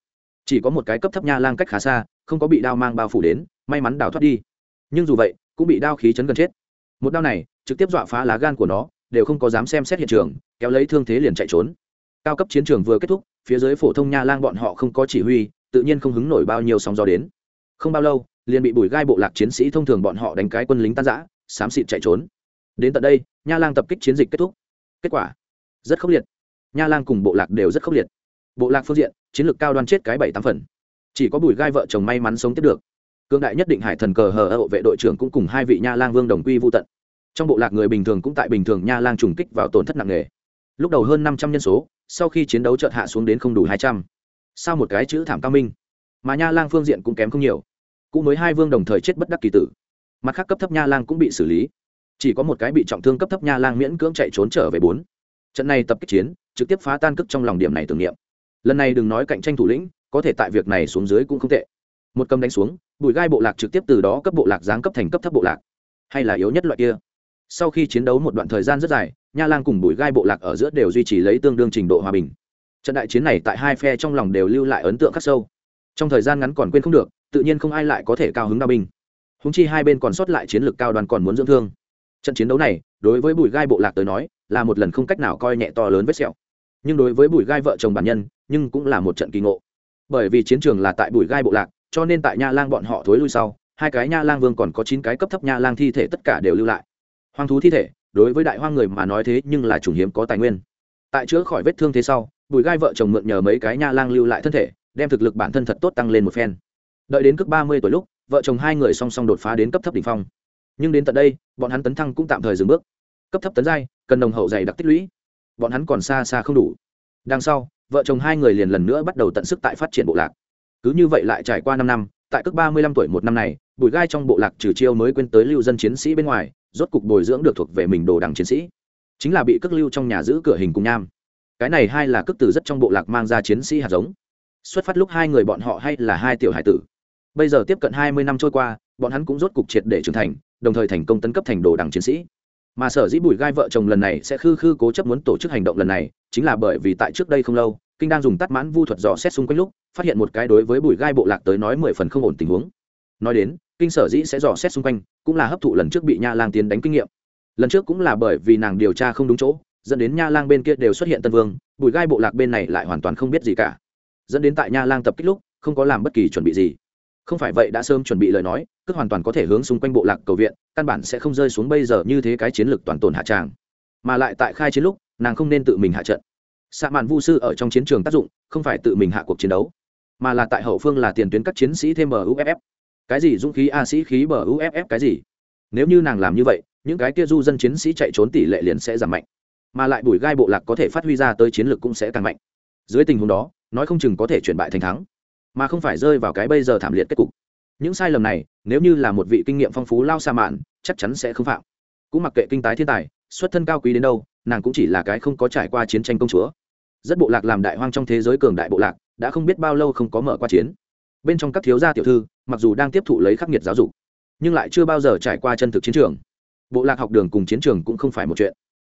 chỉ có một cái cấp thấp nha lang cách khá xa, không có bị đao mang bao phủ đến, may mắn đào thoát đi. Nhưng dù vậy, cũng bị đao khí chấn gần chết. Một đao này, trực tiếp dọa phá lá gan của nó, đều không có dám xem xét hiện trường, kéo lấy thương thế liền chạy trốn. Cao cấp chiến trường vừa kết thúc, phía dưới phổ thông nha lang bọn họ không có chỉ huy, tự nhiên không hứng nổi bao nhiêu sóng gió đến. Không bao lâu, liền bị bùi gai bộ lạc chiến sĩ thông thường bọn họ đánh cái quân lính tan giã xám xịt chạy trốn. Đến tận đây, nha lang tập kích chiến dịch kết thúc. Kết quả, rất khốc liệt. Nha lang cùng bộ lạc đều rất khốc liệt bộ lạc phương diện, chiến lược cao đoan chết cái bảy tám phần. Chỉ có bùi gai vợ chồng may mắn sống tiếp được. Cương đại nhất định hải thần cờ hờ hộ vệ đội trưởng cũng cùng hai vị nha lang vương đồng quy vô tận. Trong bộ lạc người bình thường cũng tại bình thường nha lang trùng kích vào tổn thất nặng nề. Lúc đầu hơn năm trăm nhân số, sau khi chiến đấu chợt hạ xuống đến không đủ hai trăm. Sao một cái chữ thảm cao minh. Mà nha lang phương diện cũng kém không nhiều. Cũng mới hai vương đồng thời chết bất đắc kỳ tử. Mặt khác cấp thấp nha lang cũng bị xử lý. Chỉ có một cái bị trọng thương cấp thấp nha lang miễn cưỡng chạy trốn trở về bốn. Trận này tập kích chiến, trực tiếp phá tan cức trong lòng điểm này tưởng niệm lần này đừng nói cạnh tranh thủ lĩnh, có thể tại việc này xuống dưới cũng không tệ. Một cầm đánh xuống, bùi gai bộ lạc trực tiếp từ đó cấp bộ lạc giáng cấp thành cấp thấp bộ lạc. Hay là yếu nhất loại kia? Sau khi chiến đấu một đoạn thời gian rất dài, nha lang cùng bùi gai bộ lạc ở giữa đều duy trì lấy tương đương trình độ hòa bình. Trận đại chiến này tại hai phe trong lòng đều lưu lại ấn tượng khắc sâu. Trong thời gian ngắn còn quên không được, tự nhiên không ai lại có thể cao hứng đao binh. Húng chi hai bên còn sót lại chiến lược cao đoàn còn muốn dưỡng thương. Trận chiến đấu này, đối với bùi gai bộ lạc tới nói, là một lần không cách nào coi nhẹ to lớn vết sẹo. Nhưng đối với bùi gai vợ chồng bản nhân nhưng cũng là một trận kỳ ngộ. Bởi vì chiến trường là tại bùi gai bộ lạc, cho nên tại nha lang bọn họ thối lui sau, hai cái nha lang vương còn có chín cái cấp thấp nha lang thi thể tất cả đều lưu lại. Hoang thú thi thể, đối với đại hoang người mà nói thế nhưng là chủng hiếm có tài nguyên. Tại chữa khỏi vết thương thế sau, bùi gai vợ chồng mượn nhờ mấy cái nha lang lưu lại thân thể, đem thực lực bản thân thật tốt tăng lên một phen. Đợi đến cước ba mươi tuổi lúc, vợ chồng hai người song song đột phá đến cấp thấp đ ỉ n h phong. Nhưng đến tận đây, bọn hắn tấn thăng cũng tạm thời dừng bước. Cấp thấp tấn giai, cần đồng hậu dày đặc tích lũy. Bọn hắn còn xa xa không đủ. Đằng sau vợ chồng hai người liền lần nữa bắt đầu tận sức tại phát triển bộ lạc. Cứ như vậy lại trải qua năm năm, tại cước ba mươi lăm tuổi một năm này bùi gai trong bộ lạc trừ chiêu mới quên tới lưu dân chiến sĩ bên ngoài, rốt cục bồi dưỡng được thuộc về mình đồ đằng chiến sĩ. Chính là bị cước lưu trong nhà giữ cửa hình cùng nham. Cái này hai là cước từ rất trong bộ lạc mang ra chiến sĩ hạt giống. Xuất phát lúc hai người bọn họ hay là hai tiểu hải tử. Bây giờ tiếp cận hai mươi năm trôi qua, bọn hắn cũng rốt cục triệt để trưởng thành, đồng thời thành công tấn cấp thành đồ đằng chiến sĩ. Mà sở dĩ bùi gai vợ chồng lần này sẽ khư khư cố chấp muốn tổ chức hành động lần này, chính là bởi vì tại trước đây không lâu kinh đang dùng tắt mãn vu thuật dò xét xung quanh lúc, phát hiện một cái đối với bùi gai bộ lạc tới nói mười phần không ổn tình huống. Nói đến, kinh sở dĩ sẽ dò xét xung quanh, cũng là hấp thụ lần trước bị nha lang tiến đánh kinh nghiệm. Lần trước cũng là bởi vì nàng điều tra không đúng chỗ, dẫn đến nha lang bên kia đều xuất hiện tân vương bùi gai bộ lạc bên này lại hoàn toàn không biết gì cả. Dẫn đến tại nha lang tập kích lúc, không có làm bất kỳ chuẩn bị gì. Không phải vậy đã sớm chuẩn bị lời nói, cứ hoàn toàn có thể hướng xung quanh bộ lạc cầu viện, căn bản sẽ không rơi xuống bây giờ như thế cái chiến lược toàn tồn hạ tràng. Mà lại tại khai chiến lúc, nàng không nên tự mình hạ trận xạ mạn vu sư ở trong chiến trường tác dụng, không phải tự mình hạ cuộc chiến đấu, mà là tại hậu phương là tiền tuyến các chiến sĩ thêm muff cái gì dũng khí a sĩ khí bờ uff cái gì? Nếu như nàng làm như vậy, những cái kia du dân chiến sĩ chạy trốn tỷ lệ liền sẽ giảm mạnh, mà lại bùi gai bộ lạc có thể phát huy ra tới chiến lược cũng sẽ càng mạnh. Dưới tình huống đó, nói không chừng có thể chuyển bại thành thắng, mà không phải rơi vào cái bây giờ thảm liệt kết cục. Những sai lầm này, nếu như là một vị kinh nghiệm phong phú lao xa mạn, chắc chắn sẽ không phạm. Cũng mặc kệ kinh tái thiên tài, xuất thân cao quý đến đâu, nàng cũng chỉ là cái không có trải qua chiến tranh công chúa rất bộ lạc làm đại hoang trong thế giới cường đại bộ lạc, đã không biết bao lâu không có mở qua chiến. Bên trong các thiếu gia tiểu thư, mặc dù đang tiếp thụ lấy khắc nghiệt giáo dục, nhưng lại chưa bao giờ trải qua chân thực chiến trường. Bộ lạc học đường cùng chiến trường cũng không phải một chuyện.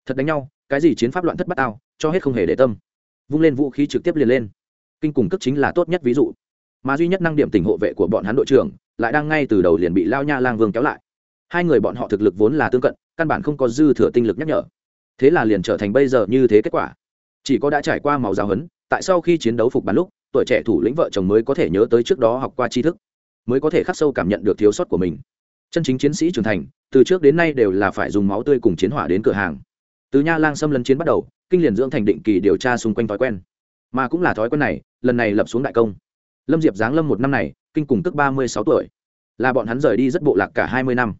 Thật đánh nhau, cái gì chiến pháp loạn thất bát ao, cho hết không hề để tâm. Vung lên vũ khí trực tiếp liền lên. Kinh cùng cất chính là tốt nhất ví dụ. Mà duy nhất năng điểm tình hộ vệ của bọn hắn đội trưởng, lại đang ngay từ đầu liền bị lao nha lang vương kéo lại. Hai người bọn họ thực lực vốn là tương cận, căn bản không có dư thừa tinh lực nhắc nhở. Thế là liền trở thành bây giờ như thế kết quả chỉ có đã trải qua màu giáo hấn tại sau khi chiến đấu phục bắn lúc, tuổi trẻ thủ lĩnh vợ chồng mới có thể nhớ tới trước đó học qua tri thức, mới có thể khắc sâu cảm nhận được thiếu sót của mình. Chân chính chiến sĩ trưởng thành, từ trước đến nay đều là phải dùng máu tươi cùng chiến hỏa đến cửa hàng. Từ nha lang xâm lấn chiến bắt đầu, kinh liền dưỡng thành định kỳ điều tra xung quanh thói quen. Mà cũng là thói quen này, lần này lập xuống đại công. Lâm diệp giáng lâm một năm này, kinh cùng tức ba mươi sáu tuổi. Là bọn hắn rời đi rất bộ lạc cả hai mươi năm.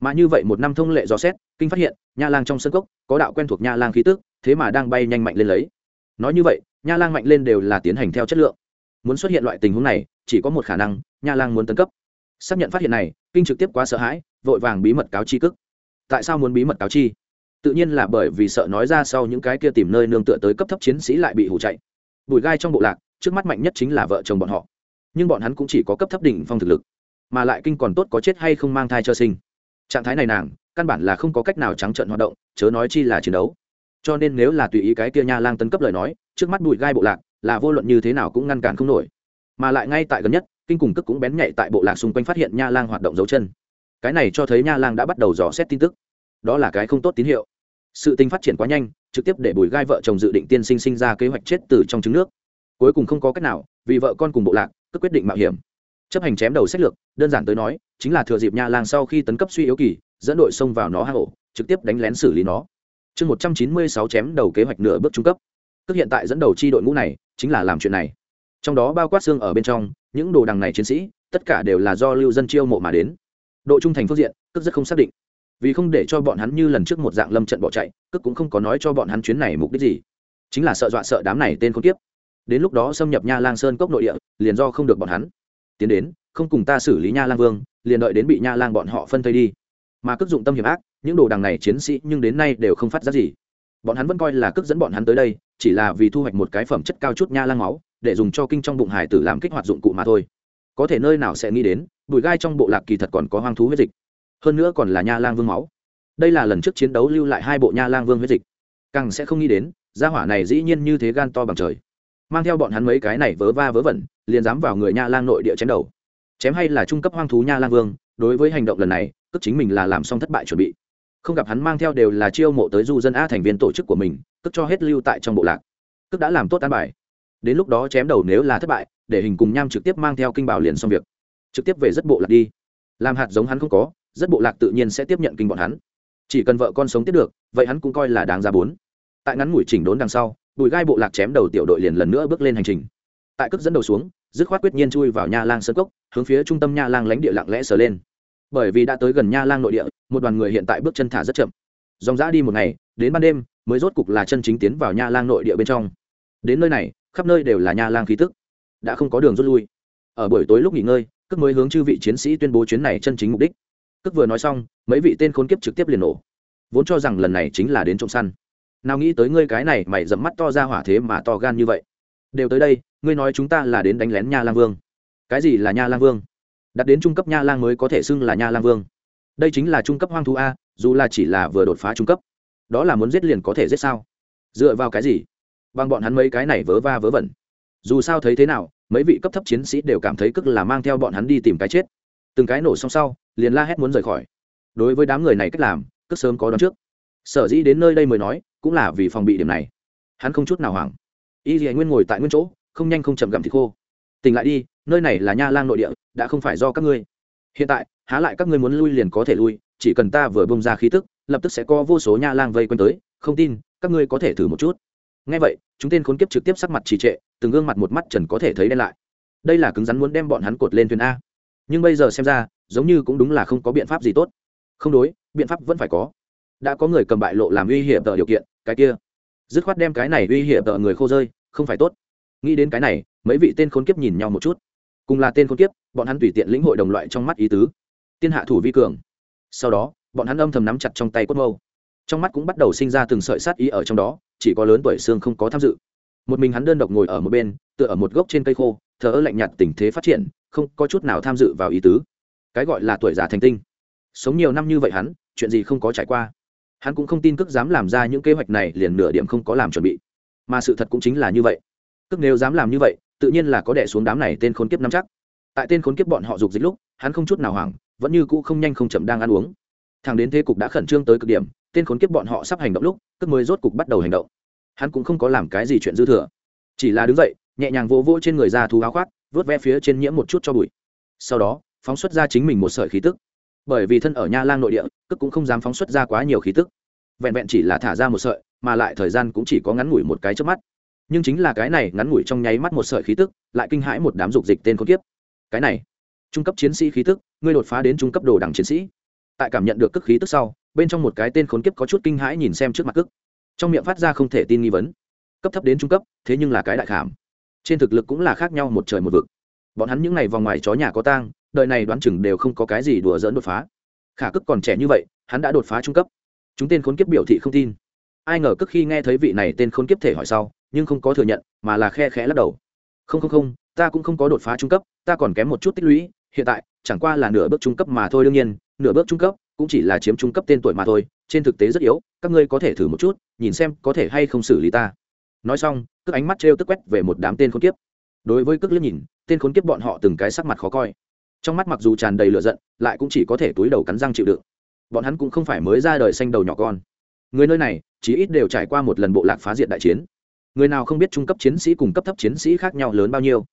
Mà như vậy một năm thông lệ dò xét, kinh phát hiện, nha lang trong sân cốc, có đạo quen thuộc nha lang khí tức thế mà đang bay nhanh mạnh lên lấy. Nói như vậy, nha lang mạnh lên đều là tiến hành theo chất lượng. Muốn xuất hiện loại tình huống này, chỉ có một khả năng, nha lang muốn tấn cấp. Xác nhận phát hiện này, kinh trực tiếp quá sợ hãi, vội vàng bí mật cáo chi cức. Tại sao muốn bí mật cáo chi? Tự nhiên là bởi vì sợ nói ra sau những cái kia tìm nơi nương tựa tới cấp thấp chiến sĩ lại bị hủ chạy. Bùi gai trong bộ lạc, trước mắt mạnh nhất chính là vợ chồng bọn họ. Nhưng bọn hắn cũng chỉ có cấp thấp đỉnh phong thực lực, mà lại kinh còn tốt có chết hay không mang thai cho sinh. Trạng thái này nàng, căn bản là không có cách nào trắng trợn hoạt động, chớ nói chi là chiến đấu cho nên nếu là tùy ý cái kia nha lang tấn cấp lời nói, trước mắt bùi gai bộ lạc, là vô luận như thế nào cũng ngăn cản không nổi. Mà lại ngay tại gần nhất, kinh cùng cức cũng bén nhạy tại bộ lạc xung quanh phát hiện nha lang hoạt động dấu chân. Cái này cho thấy nha lang đã bắt đầu dò xét tin tức. Đó là cái không tốt tín hiệu. Sự tình phát triển quá nhanh, trực tiếp để bùi gai vợ chồng dự định tiên sinh sinh ra kế hoạch chết từ trong trứng nước. Cuối cùng không có cách nào, vì vợ con cùng bộ lạc, cứ quyết định mạo hiểm. Chấp hành chém đầu sách lược, đơn giản tới nói, chính là thừa dịp nha lang sau khi tấn cấp suy yếu kỳ, dẫn đội xông vào nó hang ổ, trực tiếp đánh lén xử lý nó chương một trăm chín mươi sáu chém đầu kế hoạch nửa bước trung cấp. Tức hiện tại dẫn đầu chi đội ngũ này chính là làm chuyện này. Trong đó bao quát xương ở bên trong, những đồ đằng này chiến sĩ, tất cả đều là do lưu dân chiêu mộ mà đến. Độ trung thành phương diện tức rất không xác định. Vì không để cho bọn hắn như lần trước một dạng lâm trận bỏ chạy, cước cũng không có nói cho bọn hắn chuyến này mục đích gì. Chính là sợ dọa sợ đám này tên không tiếp đến lúc đó xâm nhập nha lang sơn cốc nội địa, liền do không được bọn hắn. Tiến đến, không cùng ta xử lý nha lang vương, liền đợi đến bị nha lang bọn họ phân thây đi. Mà cước dụng tâm hiểm ác những đồ đằng này chiến sĩ nhưng đến nay đều không phát ra gì. Bọn hắn vẫn coi là cước dẫn bọn hắn tới đây, chỉ là vì thu hoạch một cái phẩm chất cao chút nha lang máu, để dùng cho kinh trong bụng hải tử làm kích hoạt dụng cụ mà thôi. Có thể nơi nào sẽ nghĩ đến, bụi gai trong bộ lạc kỳ thật còn có hoang thú huyết dịch. Hơn nữa còn là nha lang vương máu. Đây là lần trước chiến đấu lưu lại hai bộ nha lang vương huyết dịch. Càng sẽ không nghĩ đến, gia hỏa này dĩ nhiên như thế gan to bằng trời. Mang theo bọn hắn mấy cái này vớ va vớ vẩn, liền dám vào người nha lang nội địa chém đầu. Chém hay là trung cấp hoang thú nha lang vương, đối với hành động lần này cất chính mình là làm xong thất bại chuẩn bị không gặp hắn mang theo đều là chiêu mộ tới du dân a thành viên tổ chức của mình, tức cho hết lưu tại trong bộ lạc. Tức đã làm tốt an bài. Đến lúc đó chém đầu nếu là thất bại, để hình cùng nham trực tiếp mang theo kinh bảo liền xong việc. Trực tiếp về rất bộ lạc đi. Làm hạt giống hắn không có, rất bộ lạc tự nhiên sẽ tiếp nhận kinh bọn hắn. Chỉ cần vợ con sống tiếp được, vậy hắn cũng coi là đáng ra bốn. Tại ngắn ngủi chỉnh đốn đằng sau, bùi gai bộ lạc chém đầu tiểu đội liền lần nữa bước lên hành trình. Tại cước dẫn đầu xuống, dứt khoát quyết nhiên chui vào nha lang sơ cốc, hướng phía trung tâm nha lang lánh địa lặng lẽ sờ lên bởi vì đã tới gần nha lang nội địa, một đoàn người hiện tại bước chân thả rất chậm. Dòng dã đi một ngày, đến ban đêm, mới rốt cục là chân chính tiến vào nha lang nội địa bên trong. Đến nơi này, khắp nơi đều là nha lang khí tức. Đã không có đường rút lui. Ở buổi tối lúc nghỉ ngơi, cước mới hướng chư vị chiến sĩ tuyên bố chuyến này chân chính mục đích. Cước vừa nói xong, mấy vị tên khốn kiếp trực tiếp liền nổ. Vốn cho rằng lần này chính là đến trộm săn. Nào nghĩ tới ngươi cái này mày dẫm mắt to ra hỏa thế mà to gan như vậy. Đều tới đây, ngươi nói chúng ta là đến đánh lén nha lang vương. Cái gì là nha lang vương? Đạt đến trung cấp nha lang mới có thể xưng là nha lang vương. Đây chính là trung cấp hoang thú a, dù là chỉ là vừa đột phá trung cấp. Đó là muốn giết liền có thể giết sao? Dựa vào cái gì? Bằng bọn hắn mấy cái này vớ va vớ vẩn. Dù sao thấy thế nào, mấy vị cấp thấp chiến sĩ đều cảm thấy cức là mang theo bọn hắn đi tìm cái chết. Từng cái nổ xong sau, liền la hét muốn rời khỏi. Đối với đám người này cách làm, cức sớm có đón trước. Sở dĩ đến nơi đây mới nói, cũng là vì phòng bị điểm này. Hắn không chút nào hoảng. Y dì nguyên ngồi tại nguyên chỗ, không nhanh không chậm gặm thịt khô tỉnh lại đi, nơi này là nha lang nội địa, đã không phải do các ngươi. Hiện tại, há lại các ngươi muốn lui liền có thể lui, chỉ cần ta vừa bông ra khí tức, lập tức sẽ có vô số nha lang vây quanh tới, không tin, các ngươi có thể thử một chút. Ngay vậy, chúng tên khốn kiếp trực tiếp sắc mặt trì trệ, từng gương mặt một mắt trần có thể thấy đen lại. Đây là cứng rắn muốn đem bọn hắn cột lên thuyền a. Nhưng bây giờ xem ra, giống như cũng đúng là không có biện pháp gì tốt. Không đối, biện pháp vẫn phải có. Đã có người cầm bại lộ làm uy hiểm tợ điều kiện, cái kia. Dứt khoát đem cái này uy hiểm tợ người khô rơi, không phải tốt nghĩ đến cái này, mấy vị tên khốn kiếp nhìn nhau một chút. Cùng là tên khốn kiếp, bọn hắn tùy tiện lĩnh hội đồng loại trong mắt ý tứ. Tiên hạ thủ vi cường. Sau đó, bọn hắn âm thầm nắm chặt trong tay cốt mâu. Trong mắt cũng bắt đầu sinh ra từng sợi sát ý ở trong đó, chỉ có lớn tuổi xương không có tham dự. Một mình hắn đơn độc ngồi ở một bên, tựa ở một gốc trên cây khô, thờ ơ lạnh nhạt tình thế phát triển, không có chút nào tham dự vào ý tứ. Cái gọi là tuổi già thành tinh. Sống nhiều năm như vậy hắn, chuyện gì không có trải qua. Hắn cũng không tin cước dám làm ra những kế hoạch này, liền nửa điểm không có làm chuẩn bị. Mà sự thật cũng chính là như vậy tức nếu dám làm như vậy, tự nhiên là có đẻ xuống đám này tên khốn kiếp nắm chắc. Tại tên khốn kiếp bọn họ dục dịch lúc, hắn không chút nào hoảng, vẫn như cũ không nhanh không chậm đang ăn uống. Thằng đến thế cục đã khẩn trương tới cực điểm, tên khốn kiếp bọn họ sắp hành động lúc cước mới rốt cục bắt đầu hành động. Hắn cũng không có làm cái gì chuyện dư thừa. Chỉ là đứng dậy, nhẹ nhàng vỗ vỗ trên người ra thú áo khoác, vớt ve phía trên nhiễm một chút cho bụi. Sau đó, phóng xuất ra chính mình một sợi khí tức. Bởi vì thân ở nha lang nội địa cức cũng không dám phóng xuất ra quá nhiều khí tức. Vẹn vẹn chỉ là thả ra một sợi, mà lại thời gian cũng chỉ có ngắn ngủi một cái trước mắt nhưng chính là cái này ngắn ngủi trong nháy mắt một sợi khí tức, lại kinh hãi một đám dục dịch tên khốn kiếp. Cái này, trung cấp chiến sĩ khí tức, ngươi đột phá đến trung cấp đồ đẳng chiến sĩ. Tại cảm nhận được cước khí tức sau, bên trong một cái tên khốn kiếp có chút kinh hãi nhìn xem trước mặt cước trong miệng phát ra không thể tin nghi vấn. Cấp thấp đến trung cấp, thế nhưng là cái đại khảm. Trên thực lực cũng là khác nhau một trời một vực. Bọn hắn những ngày vòng ngoài chó nhà có tang, đời này đoán chừng đều không có cái gì đùa dỡn đột phá. Khả cức còn trẻ như vậy, hắn đã đột phá trung cấp. Chúng tên khốn kiếp biểu thị không tin. Ai ngờ cức khi nghe thấy vị này tên khốn kiếp thể hỏi sau nhưng không có thừa nhận, mà là khe khẽ lắc đầu. Không không không, ta cũng không có đột phá trung cấp, ta còn kém một chút tích lũy, hiện tại, chẳng qua là nửa bước trung cấp mà thôi đương nhiên, nửa bước trung cấp cũng chỉ là chiếm trung cấp tên tuổi mà thôi, trên thực tế rất yếu, các ngươi có thể thử một chút, nhìn xem có thể hay không xử lý ta. Nói xong, cước ánh mắt t tức quét về một đám tên khốn kiếp. Đối với cước liếc nhìn, tên khốn kiếp bọn họ từng cái sắc mặt khó coi. Trong mắt mặc dù tràn đầy lửa giận, lại cũng chỉ có thể túi đầu cắn răng chịu đựng. Bọn hắn cũng không phải mới ra đời xanh đầu nhỏ con. Người nơi này chỉ ít đều trải qua một lần bộ lạc phá diệt đại chiến người nào không biết trung cấp chiến sĩ cùng cấp thấp chiến sĩ khác nhau lớn bao nhiêu.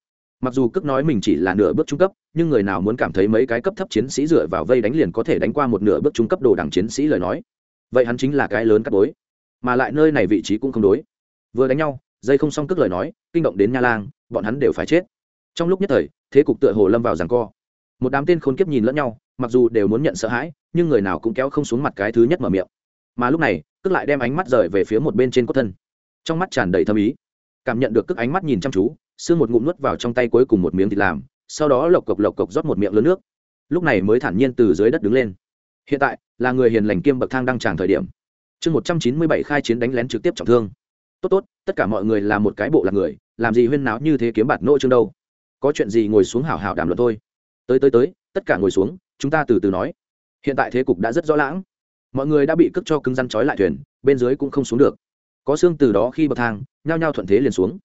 Mặc dù cước nói mình chỉ là nửa bước trung cấp, nhưng người nào muốn cảm thấy mấy cái cấp thấp chiến sĩ dựa vào vây đánh liền có thể đánh qua một nửa bước trung cấp đồ đẳng chiến sĩ lời nói. Vậy hắn chính là cái lớn cắt bối, mà lại nơi này vị trí cũng không đối. Vừa đánh nhau, dây không xong cước lời nói, kinh động đến nha lang, bọn hắn đều phải chết. Trong lúc nhất thời, thế cục tựa hồ lâm vào rằng co. Một đám tên khốn kiếp nhìn lẫn nhau, mặc dù đều muốn nhận sợ hãi, nhưng người nào cũng kéo không xuống mặt cái thứ nhất mở miệng. Mà lúc này, cước lại đem ánh mắt rời về phía một bên trên cốt thân trong mắt tràn đầy thâm ý. Cảm nhận được cước ánh mắt nhìn chăm chú sương một ngụm nuốt vào trong tay cuối cùng một miếng thịt làm, sau đó lộc cộc lộc cộc rót một miệng lớn nước. Lúc này mới thản nhiên từ dưới đất đứng lên. Hiện tại, là người hiền lành kiêm bậc thang đang tràng thời điểm. Chương một trăm chín mươi bảy khai chiến đánh lén trực tiếp trọng thương. Tốt tốt, tất cả mọi người là một cái bộ là người, làm gì huyên náo như thế kiếm bạt nỗ chương đâu. Có chuyện gì ngồi xuống hảo hảo đàm luận thôi. Tới tới tới, tất cả ngồi xuống, chúng ta từ từ nói. Hiện tại thế cục đã rất rõ lãng. Mọi người đã bị cướp cho cứng răn trói lại thuyền, bên dưới cũng không xuống được có xương từ đó khi bậc thang, nhao nhao thuận thế liền xuống.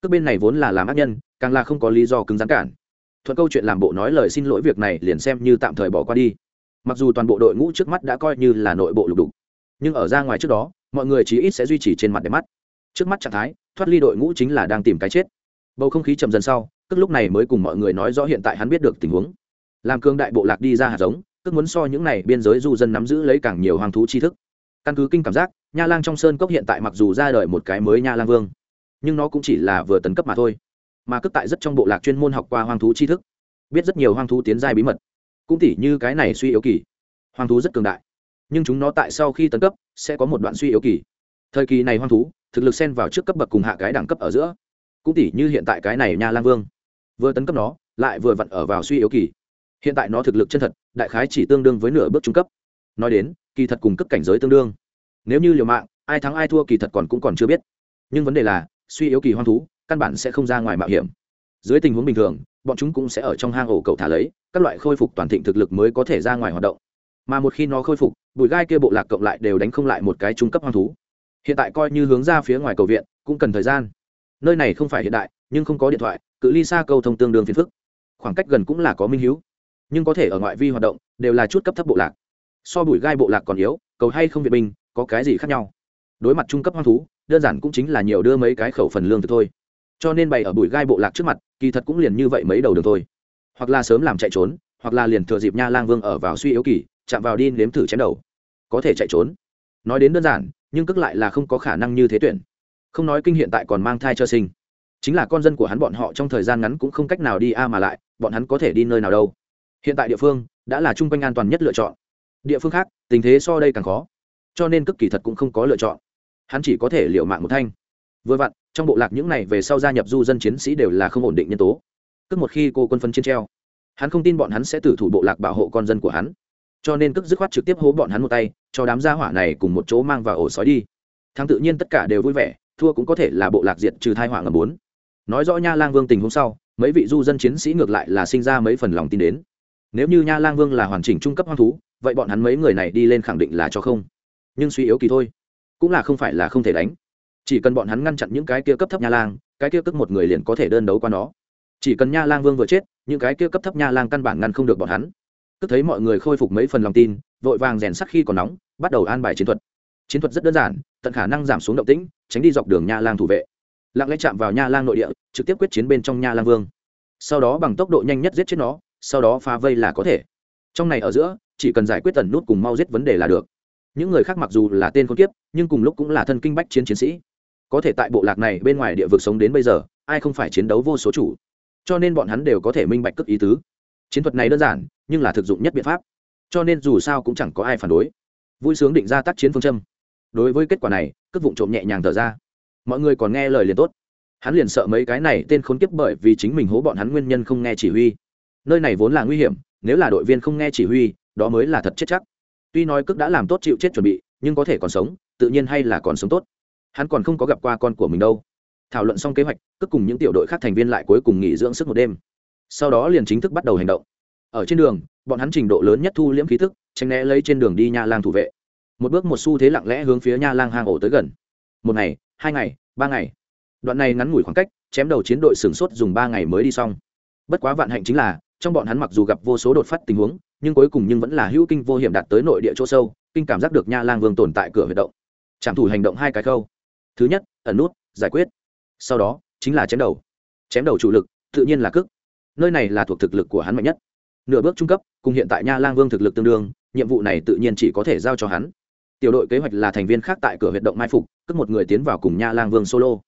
Cước bên này vốn là làm ác nhân, càng là không có lý do cứng rắn cản. Thuận câu chuyện làm bộ nói lời xin lỗi việc này liền xem như tạm thời bỏ qua đi. Mặc dù toàn bộ đội ngũ trước mắt đã coi như là nội bộ lục đục, nhưng ở ra ngoài trước đó, mọi người chí ít sẽ duy trì trên mặt đẹp mắt. Trước mắt trạng thái, thoát ly đội ngũ chính là đang tìm cái chết. Bầu không khí chầm dần sau, cước lúc này mới cùng mọi người nói rõ hiện tại hắn biết được tình huống. Làm cương đại bộ lạc đi ra hạt giống, cước muốn so những này biên giới du dân nắm giữ lấy càng nhiều hoàng thú tri thức căn cứ kinh cảm giác, nha lang trong sơn cốc hiện tại mặc dù ra đời một cái mới nha lang vương, nhưng nó cũng chỉ là vừa tấn cấp mà thôi, mà cất tại rất trong bộ lạc chuyên môn học qua hoang thú tri thức, biết rất nhiều hoang thú tiến giai bí mật. Cũng tỉ như cái này suy yếu kỳ, hoang thú rất cường đại, nhưng chúng nó tại sau khi tấn cấp, sẽ có một đoạn suy yếu kỳ. Thời kỳ này hoang thú, thực lực xen vào trước cấp bậc cùng hạ cái đẳng cấp ở giữa, cũng tỉ như hiện tại cái này nha lang vương, vừa tấn cấp nó, lại vừa vặn ở vào suy yếu kỳ. Hiện tại nó thực lực chân thật, đại khái chỉ tương đương với nửa bước trung cấp. Nói đến kỳ thật cùng cấp cảnh giới tương đương. Nếu như liều mạng, ai thắng ai thua kỳ thật còn cũng còn chưa biết. Nhưng vấn đề là, suy yếu kỳ hoang thú, căn bản sẽ không ra ngoài mạo hiểm. Dưới tình huống bình thường, bọn chúng cũng sẽ ở trong hang ổ cầu thả lấy, các loại khôi phục toàn thịnh thực lực mới có thể ra ngoài hoạt động. Mà một khi nó khôi phục, bụi gai kia bộ lạc cộng lại đều đánh không lại một cái trung cấp hoang thú. Hiện tại coi như hướng ra phía ngoài cầu viện, cũng cần thời gian. Nơi này không phải hiện đại, nhưng không có điện thoại, cự ly xa cầu thông tương đương phiền phức. Khoảng cách gần cũng là có minh hữu nhưng có thể ở ngoại vi hoạt động, đều là chút cấp thấp bộ lạc so bụi gai bộ lạc còn yếu, cầu hay không viện binh, có cái gì khác nhau? Đối mặt trung cấp hoang thú, đơn giản cũng chính là nhiều đưa mấy cái khẩu phần lương thực thôi. Cho nên bày ở bụi gai bộ lạc trước mặt, kỳ thật cũng liền như vậy mấy đầu đường thôi. Hoặc là sớm làm chạy trốn, hoặc là liền thừa dịp nha lang vương ở vào suy yếu kỳ, chạm vào đi nếm thử chém đầu. Có thể chạy trốn. Nói đến đơn giản, nhưng cước lại là không có khả năng như thế tuyển. Không nói kinh hiện tại còn mang thai cho sinh. Chính là con dân của hắn bọn họ trong thời gian ngắn cũng không cách nào đi a mà lại, bọn hắn có thể đi nơi nào đâu. Hiện tại địa phương, đã là chung quanh an toàn nhất lựa chọn địa phương khác, tình thế so đây càng khó. Cho nên cực kỳ thật cũng không có lựa chọn. Hắn chỉ có thể liệu mạng một thanh. Vừa vặn, trong bộ lạc những này về sau gia nhập du dân chiến sĩ đều là không ổn định nhân tố. Cước một khi cô quân phân trên treo, hắn không tin bọn hắn sẽ tử thủ bộ lạc bảo hộ con dân của hắn. Cho nên cước dứt khoát trực tiếp hố bọn hắn một tay, cho đám gia hỏa này cùng một chỗ mang vào ổ sói đi. Thắng tự nhiên tất cả đều vui vẻ, thua cũng có thể là bộ lạc diệt trừ thai hỏa ngầm bốn. Nói rõ nha lang vương tình hôm sau, mấy vị du dân chiến sĩ ngược lại là sinh ra mấy phần lòng tin đến. Nếu như nha lang vương là hoàn chỉnh trung cấp hoang thú vậy bọn hắn mấy người này đi lên khẳng định là cho không. Nhưng suy yếu kỳ thôi. Cũng là không phải là không thể đánh. Chỉ cần bọn hắn ngăn chặn những cái kia cấp thấp nha lang, cái kia cất một người liền có thể đơn đấu qua nó. Chỉ cần nha lang vương vừa chết, những cái kia cấp thấp nha lang căn bản ngăn không được bọn hắn. Cứ thấy mọi người khôi phục mấy phần lòng tin, vội vàng rèn sắc khi còn nóng, bắt đầu an bài chiến thuật. Chiến thuật rất đơn giản, tận khả năng giảm xuống động tĩnh, tránh đi dọc đường nha lang thủ vệ. Lặng lẽ chạm vào nha lang nội địa, trực tiếp quyết chiến bên trong nha lang vương. Sau đó bằng tốc độ nhanh nhất giết chết nó, sau đó phá vây là có thể. Trong này ở giữa chỉ cần giải quyết tần nút cùng mau giết vấn đề là được. Những người khác mặc dù là tên con kiếp, nhưng cùng lúc cũng là thân kinh bách chiến chiến sĩ. Có thể tại bộ lạc này bên ngoài địa vực sống đến bây giờ, ai không phải chiến đấu vô số chủ? Cho nên bọn hắn đều có thể minh bạch cất ý tứ. Chiến thuật này đơn giản, nhưng là thực dụng nhất biện pháp. Cho nên dù sao cũng chẳng có ai phản đối. Vui sướng định ra tác chiến phương châm. Đối với kết quả này, cất vụng trộm nhẹ nhàng thở ra. Mọi người còn nghe lời liền tốt. Hắn liền sợ mấy cái này tên khốn kiếp bởi vì chính mình hố bọn hắn nguyên nhân không nghe chỉ huy. Nơi này vốn là nguy hiểm, nếu là đội viên không nghe chỉ huy đó mới là thật chết chắc. Tuy nói cước đã làm tốt chịu chết chuẩn bị, nhưng có thể còn sống, tự nhiên hay là còn sống tốt. Hắn còn không có gặp qua con của mình đâu. Thảo luận xong kế hoạch, cước cùng những tiểu đội khác thành viên lại cuối cùng nghỉ dưỡng sức một đêm. Sau đó liền chính thức bắt đầu hành động. Ở trên đường, bọn hắn trình độ lớn nhất thu liễm khí thức, tránh né lấy trên đường đi nha lang thủ vệ. Một bước một xu thế lặng lẽ hướng phía nha lang hang ổ tới gần. Một ngày, hai ngày, ba ngày. Đoạn này ngắn ngủi khoảng cách, chém đầu chiến đội sửng sốt dùng ba ngày mới đi xong. Bất quá vạn hạnh chính là, trong bọn hắn mặc dù gặp vô số đột phát tình huống nhưng cuối cùng nhưng vẫn là hữu kinh vô hiểm đạt tới nội địa chỗ sâu, kinh cảm giác được nha lang vương tồn tại cửa huyệt động. Trạm thủ hành động hai cái khâu. Thứ nhất, ẩn nút, giải quyết. Sau đó, chính là chém đầu. Chém đầu chủ lực, tự nhiên là cức nơi này là thuộc thực lực của hắn mạnh nhất. Nửa bước trung cấp, cùng hiện tại nha lang vương thực lực tương đương, nhiệm vụ này tự nhiên chỉ có thể giao cho hắn. Tiểu đội kế hoạch là thành viên khác tại cửa huyệt động mai phục cất một người tiến vào cùng nha lang vương solo.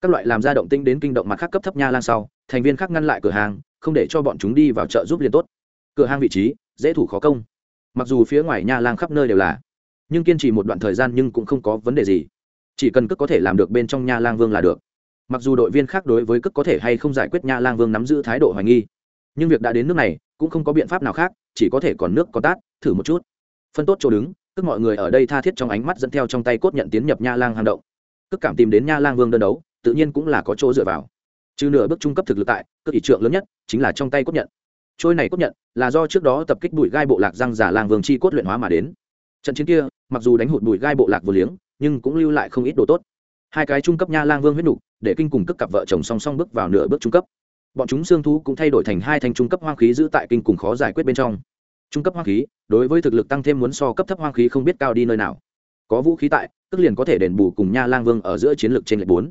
Các loại làm ra động tinh đến kinh động mặt khác cấp thấp nha lang sau, thành viên khác ngăn lại cửa hàng, không để cho bọn chúng đi vào chợ giúp liên tốt. Cửa hàng vị trí dễ thủ khó công. Mặc dù phía ngoài nha lang khắp nơi đều là, nhưng kiên trì một đoạn thời gian nhưng cũng không có vấn đề gì. Chỉ cần cất có thể làm được bên trong nha lang vương là được. Mặc dù đội viên khác đối với cất có thể hay không giải quyết nha lang vương nắm giữ thái độ hoài nghi, nhưng việc đã đến nước này cũng không có biện pháp nào khác, chỉ có thể còn nước có tát, thử một chút. Phân tốt chỗ đứng tức mọi người ở đây tha thiết trong ánh mắt dẫn theo trong tay cốt nhận tiến nhập nha lang hang động. Cất cảm tìm đến nha lang vương đơn đấu, tự nhiên cũng là có chỗ dựa vào. Trừ nửa bước trung cấp thực lực tại cất ý trượng lớn nhất chính là trong tay cốt nhận trôi này cốt nhận, là do trước đó tập kích bụi gai bộ lạc răng giả làng vương chi cốt luyện hóa mà đến. Trận chiến kia, mặc dù đánh hụt bụi gai bộ lạc vừa liếng, nhưng cũng lưu lại không ít đồ tốt. Hai cái trung cấp nha lang vương huyết nục, để kinh cùng cấp cặp vợ chồng song song bước vào nửa bước trung cấp. Bọn chúng xương thú cũng thay đổi thành hai thanh trung cấp hoang khí giữ tại kinh cùng khó giải quyết bên trong. Trung cấp hoang khí, đối với thực lực tăng thêm muốn so cấp thấp hoang khí không biết cao đi nơi nào. Có vũ khí tại, tức liền có thể đền bù cùng nha lang vương ở giữa chiến lược trên lệch bốn.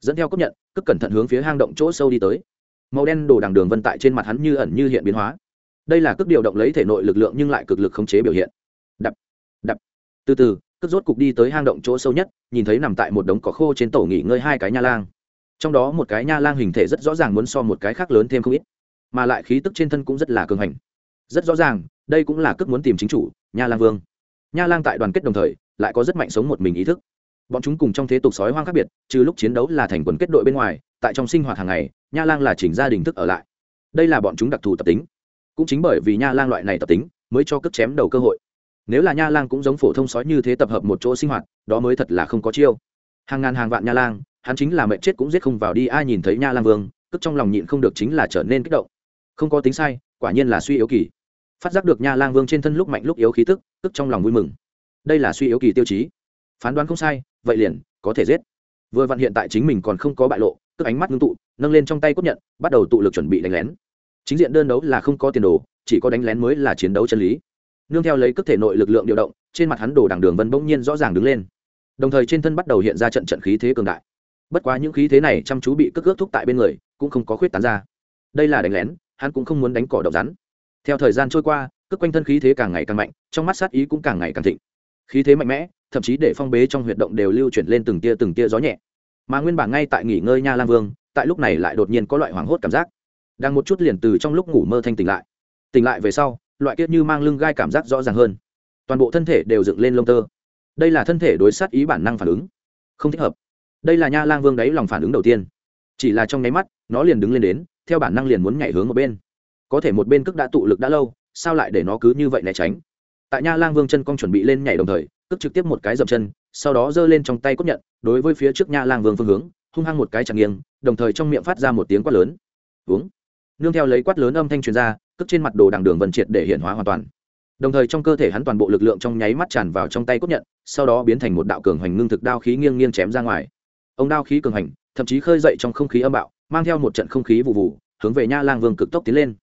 Dẫn theo cấp nhận cất cẩn thận hướng phía hang động chỗ sâu đi tới màu đen đồ đằng đường vân tại trên mặt hắn như ẩn như hiện biến hóa. Đây là cước điều động lấy thể nội lực lượng nhưng lại cực lực khống chế biểu hiện. Đập đập. Từ từ, cước rốt cục đi tới hang động chỗ sâu nhất, nhìn thấy nằm tại một đống cỏ khô trên tổ nghỉ ngơi hai cái nha lang. Trong đó một cái nha lang hình thể rất rõ ràng muốn so một cái khác lớn thêm không ít, mà lại khí tức trên thân cũng rất là cường hành. Rất rõ ràng, đây cũng là cước muốn tìm chính chủ, nha lang vương. Nha lang tại đoàn kết đồng thời, lại có rất mạnh sống một mình ý thức. Bọn chúng cùng trong thế tục sói hoang khác biệt, trừ lúc chiến đấu là thành quần kết đội bên ngoài tại trong sinh hoạt hàng ngày, nha lang là chỉnh gia đình thức ở lại. Đây là bọn chúng đặc thù tập tính. Cũng chính bởi vì nha lang loại này tập tính, mới cho cất chém đầu cơ hội. Nếu là nha lang cũng giống phổ thông sói như thế tập hợp một chỗ sinh hoạt, đó mới thật là không có chiêu. Hàng ngàn hàng vạn nha lang, hắn chính là mệnh chết cũng giết không vào đi, ai nhìn thấy nha lang vương cất trong lòng nhịn không được chính là trở nên kích động. Không có tính sai, quả nhiên là suy yếu kỳ. Phát giác được nha lang vương trên thân lúc mạnh lúc yếu khí tức tức trong lòng vui mừng. Đây là suy yếu kỳ tiêu chí. Phán đoán không sai, vậy liền có thể giết. Vừa vặn hiện tại chính mình còn không có bại lộ tức ánh mắt ngưng tụ, nâng lên trong tay cốt nhận, bắt đầu tụ lực chuẩn bị đánh lén. Chính diện đơn đấu là không có tiền đồ, chỉ có đánh lén mới là chiến đấu chân lý. Nương theo lấy cước thể nội lực lượng điều động, trên mặt hắn đồ đằng đường vân bỗng nhiên rõ ràng đứng lên. Đồng thời trên thân bắt đầu hiện ra trận trận khí thế cường đại. Bất quá những khí thế này chăm chú bị cước ước thúc tại bên người, cũng không có khuyết tán ra. Đây là đánh lén, hắn cũng không muốn đánh cỏ độc rắn. Theo thời gian trôi qua, cước quanh thân khí thế càng ngày càng mạnh, trong mắt sát ý cũng càng ngày càng thịnh. Khí thế mạnh mẽ, thậm chí để phong bế trong huyệt động đều lưu chuyển lên từng tia từng tia gió nhẹ mà nguyên bản ngay tại nghỉ ngơi nha lang vương, tại lúc này lại đột nhiên có loại hoảng hốt cảm giác. Đang một chút liền từ trong lúc ngủ mơ thanh tỉnh lại. Tỉnh lại về sau, loại kiết như mang lưng gai cảm giác rõ ràng hơn. Toàn bộ thân thể đều dựng lên lông tơ. Đây là thân thể đối sát ý bản năng phản ứng. Không thích hợp. Đây là nha lang vương đấy lòng phản ứng đầu tiên. Chỉ là trong nháy mắt, nó liền đứng lên đến, theo bản năng liền muốn nhảy hướng một bên. Có thể một bên cước đã tụ lực đã lâu, sao lại để nó cứ như vậy né tránh? Tại nha lang vương chân cong chuẩn bị lên nhảy đồng thời, cước trực tiếp một cái dậm chân sau đó giơ lên trong tay cốt nhận, đối với phía trước nha lang vương phương hướng, hung hăng một cái chẳng nghiêng, đồng thời trong miệng phát ra một tiếng quát lớn. Uống nương theo lấy quát lớn âm thanh truyền ra, cước trên mặt đồ đằng đường vận triệt để hiện hóa hoàn toàn. Đồng thời trong cơ thể hắn toàn bộ lực lượng trong nháy mắt tràn vào trong tay cốt nhận, sau đó biến thành một đạo cường hành ngưng thực đao khí nghiêng nghiêng chém ra ngoài. Ông đao khí cường hành thậm chí khơi dậy trong không khí âm bạo, mang theo một trận không khí vụ vụ, hướng về nha lang vương cực tốc tiến lên.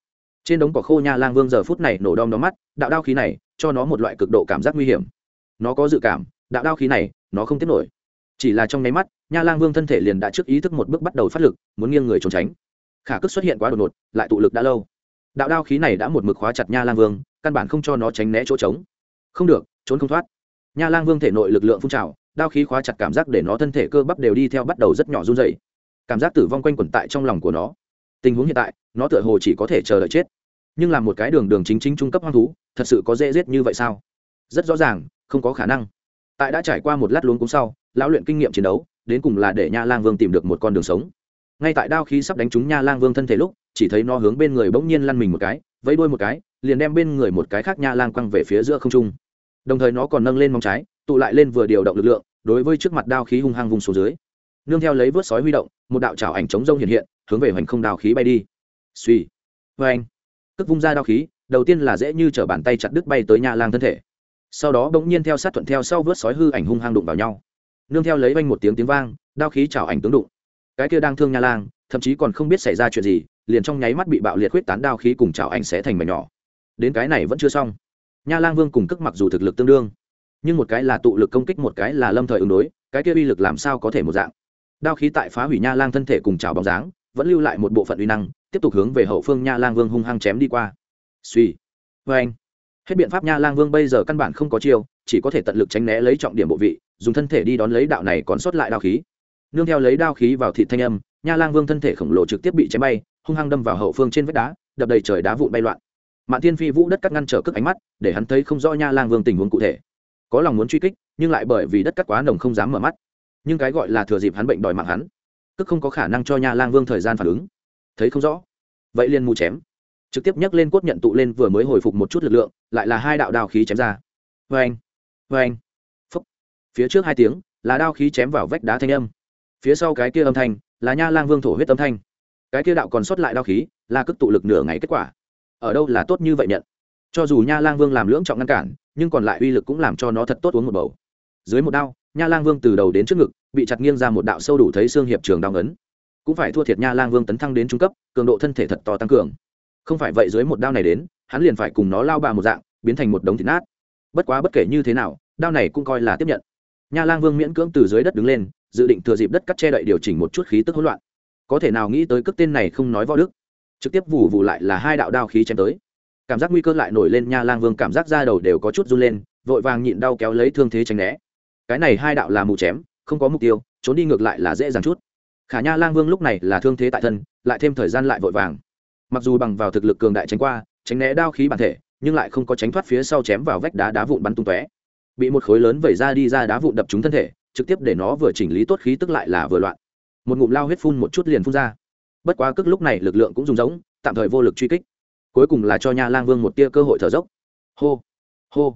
Trên đống cỏ khô nha lang vương giờ phút này nổ đom đóm mắt, đạo đao khí này, cho nó một loại cực độ cảm giác nguy hiểm. Nó có dự cảm đạo đao khí này, nó không tiếp nổi. Chỉ là trong nháy mắt, nha lang vương thân thể liền đã trước ý thức một bước bắt đầu phát lực, muốn nghiêng người trốn tránh. Khả cước xuất hiện quá đột ngột, lại tụ lực đã lâu. Đạo đao khí này đã một mực khóa chặt nha lang vương, căn bản không cho nó tránh né chỗ trống. Không được, trốn không thoát. Nha lang vương thể nội lực lượng phun trào, đao khí khóa chặt cảm giác để nó thân thể cơ bắp đều đi theo bắt đầu rất nhỏ run dày cảm giác tử vong quanh quẩn tại trong lòng của nó. Tình huống hiện tại, nó tựa hồ chỉ có thể chờ đợi chết. Nhưng là một cái đường đường chính chính trung cấp hoang thú, thật sự có dễ giết như vậy sao? Rất rõ ràng, không có khả năng tại đã trải qua một lát luống cúng sau, lão luyện kinh nghiệm chiến đấu, đến cùng là để nha lang vương tìm được một con đường sống. Ngay tại đao khí sắp đánh trúng nha lang vương thân thể lúc, chỉ thấy nó hướng bên người bỗng nhiên lăn mình một cái, vẫy đuôi một cái, liền đem bên người một cái khác nha lang quăng về phía giữa không trung. Đồng thời nó còn nâng lên móng trái, tụ lại lên vừa điều động lực lượng, đối với trước mặt đao khí hung hăng vùng xuống dưới. Nương theo lấy vớt sói huy động, một đạo trào ảnh chống rông hiện hiện, hướng về hoành không đao khí bay đi. Suy vê anh vâng. cất vung ra đao khí, đầu tiên là dễ như t r ở bàn tay chặt đứt bay tới nha lang thân thể sau đó bỗng nhiên theo sát thuận theo sau vớt sói hư ảnh hung hăng đụng vào nhau. Nương theo lấy vanh một tiếng tiếng vang, đao khí chảo ảnh tướng đụng. Cái kia đang thương nha lang, thậm chí còn không biết xảy ra chuyện gì, liền trong nháy mắt bị bạo liệt huyết tán đao khí cùng chảo ảnh sẽ thành mảnh nhỏ. Đến cái này vẫn chưa xong. Nha lang vương cùng cức mặc dù thực lực tương đương, nhưng một cái là tụ lực công kích, một cái là lâm thời ứng đối, cái kia uy lực làm sao có thể một dạng? Đao khí tại phá hủy nha lang thân thể cùng chảo bóng dáng, vẫn lưu lại một bộ phận uy năng, tiếp tục hướng về hậu phương nha lang vương hung hăng chém đi qua. Suy vê vâng. anh hết biện pháp nha lang vương bây giờ căn bản không có chiêu, chỉ có thể tận lực tránh né lấy trọng điểm bộ vị, dùng thân thể đi đón lấy đạo này còn sót lại đao khí. Nương theo lấy đao khí vào thịt thanh âm, nha lang vương thân thể khổng lồ trực tiếp bị chém bay, hung hăng đâm vào hậu phương trên vách đá, đập đầy trời đá vụn bay loạn. Mạn thiên phi vũ đất cắt ngăn trở cước ánh mắt, để hắn thấy không rõ nha lang vương tình huống cụ thể. Có lòng muốn truy kích, nhưng lại bởi vì đất cắt quá nồng không dám mở mắt. Nhưng cái gọi là thừa dịp hắn bệnh đòi mạng hắn, cước không có khả năng cho nha lang vương thời gian phản ứng. Thấy không rõ, vậy liền mù chém. Trực tiếp nhấc lên cốt nhận tụ lên vừa mới hồi phục một chút lực lượng lại là hai đạo đao khí chém ra. Vê anh vê anh phúc. Phía trước hai tiếng, là đao khí chém vào vách đá thanh âm. Phía sau cái kia âm thanh, là nha lang vương thổ huyết âm thanh. Cái kia đạo còn sót lại đao khí, là cất tụ lực nửa ngày kết quả. Ở đâu là tốt như vậy nhận? Cho dù nha lang vương làm lưỡng trọng ngăn cản, nhưng còn lại uy lực cũng làm cho nó thật tốt uống một bầu. Dưới một đao, nha lang vương từ đầu đến trước ngực, bị chặt nghiêng ra một đạo sâu đủ thấy xương hiệp trường đao ấn cũng phải thua thiệt nha lang vương tấn thăng đến trung cấp, cường độ thân thể thật to tăng cường. Không phải vậy dưới một đao này đến hắn liền phải cùng nó lao bà một dạng, biến thành một đống thịt nát. Bất quá bất kể như thế nào, đao này cũng coi là tiếp nhận. Nha lang vương miễn cưỡng từ dưới đất đứng lên, dự định thừa dịp đất cắt che đậy điều chỉnh một chút khí tức hỗn loạn. Có thể nào nghĩ tới cước tên này không nói võ đức, trực tiếp vù vù lại là hai đạo đao khí chém tới. Cảm giác nguy cơ lại nổi lên, nha lang vương cảm giác ra đầu đều có chút run lên, vội vàng nhịn đau kéo lấy thương thế tránh né. Cái này hai đạo là mù chém, không có mục tiêu, trốn đi ngược lại là dễ dàng chút. Khả nha lang vương lúc này là thương thế tại thân, lại thêm thời gian lại vội vàng. Mặc dù bằng vào thực lực cường đại tránh qua tránh né đao khí bản thể, nhưng lại không có tránh thoát phía sau chém vào vách đá đá vụn bắn tung tóe. Bị một khối lớn vẩy ra đi ra đá vụn đập trúng thân thể, trực tiếp để nó vừa chỉnh lý tốt khí tức lại là vừa loạn. Một ngụm lao huyết phun một chút liền phun ra. Bất quá cước lúc này lực lượng cũng dùng giống, tạm thời vô lực truy kích. Cuối cùng là cho nha lang vương một tia cơ hội thở dốc. Hô hô.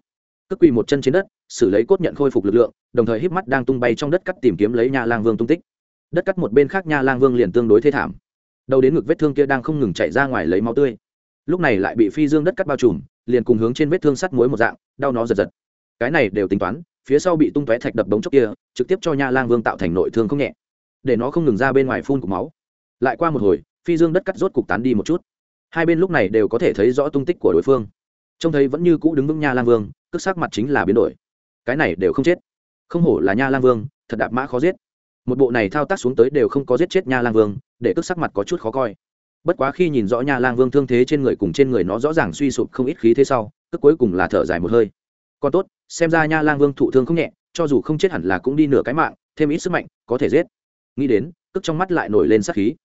Cước quỳ một chân trên đất, xử lấy cốt nhận khôi phục lực lượng, đồng thời híp mắt đang tung bay trong đất cắt tìm kiếm lấy nha lang vương tung tích. Đất cắt một bên khác nha lang vương liền tương đối thê thảm. Đầu đến ngực vết thương kia đang không ngừng chạy ra ngoài lấy máu tươi lúc này lại bị phi dương đất cắt bao trùm, liền cùng hướng trên vết thương sắt muối một dạng, đau nó giật giật. Cái này đều tính toán, phía sau bị tung tóe thạch đập đống chốc kia, trực tiếp cho nha lang vương tạo thành nội thương không nhẹ. Để nó không ngừng ra bên ngoài phun cục máu. Lại qua một hồi, phi dương đất cắt rốt cục tán đi một chút. Hai bên lúc này đều có thể thấy rõ tung tích của đối phương. Trông thấy vẫn như cũ đứng vững nha lang vương cước sắc mặt chính là biến đổi. Cái này đều không chết. Không hổ là nha lang vương, thật đạp mã khó giết. Một bộ này thao tác xuống tới đều không có giết chết nha lang vương, để cước sắc mặt có chút khó coi bất quá khi nhìn rõ nha lang vương thương thế trên người cùng trên người nó rõ ràng suy sụp không ít khí thế sau cước cuối cùng là thở dài một hơi. Còn tốt, xem ra nha lang vương thụ thương không nhẹ, cho dù không chết hẳn là cũng đi nửa cái mạng, thêm ít sức mạnh, có thể giết. Nghĩ đến cước trong mắt lại nổi lên sát khí.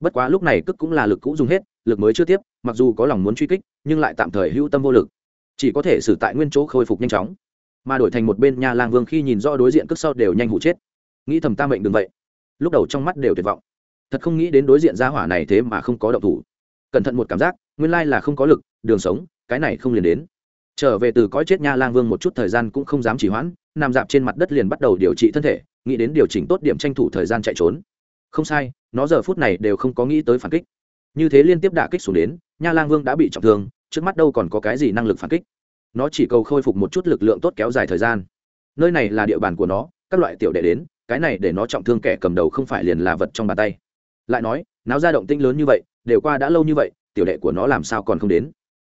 Bất quá lúc này cước cũng là lực cũ dùng hết, lực mới chưa tiếp, mặc dù có lòng muốn truy kích, nhưng lại tạm thời hữu tâm vô lực. Chỉ có thể xử tại nguyên chỗ khôi phục nhanh chóng. Mà đổi thành một bên nha lang vương khi nhìn rõ đối diện cước sau đều nhanh hụ chết. Nghĩ thầm ta mệnh đừng vậy. Lúc đầu trong mắt đều tuyệt vọng thật không nghĩ đến đối diện gia hỏa này thế mà không có động thủ. Cẩn thận một cảm giác, nguyên lai là không có lực, đường sống, cái này không liền đến. Trở về từ cõi chết nha lang vương một chút thời gian cũng không dám chỉ hoãn, nằm dạp trên mặt đất liền bắt đầu điều trị thân thể, nghĩ đến điều chỉnh tốt điểm tranh thủ thời gian chạy trốn. Không sai, nó giờ phút này đều không có nghĩ tới phản kích. Như thế liên tiếp đả kích xuống đến, nha lang vương đã bị trọng thương, trước mắt đâu còn có cái gì năng lực phản kích. Nó chỉ cầu khôi phục một chút lực lượng tốt kéo dài thời gian. Nơi này là địa bàn của nó, các loại tiểu đệ đến, cái này để nó trọng thương kẻ cầm đầu không phải liền là vật trong bàn tay lại nói, náo ra động tĩnh lớn như vậy, đều qua đã lâu như vậy, tiểu đệ của nó làm sao còn không đến?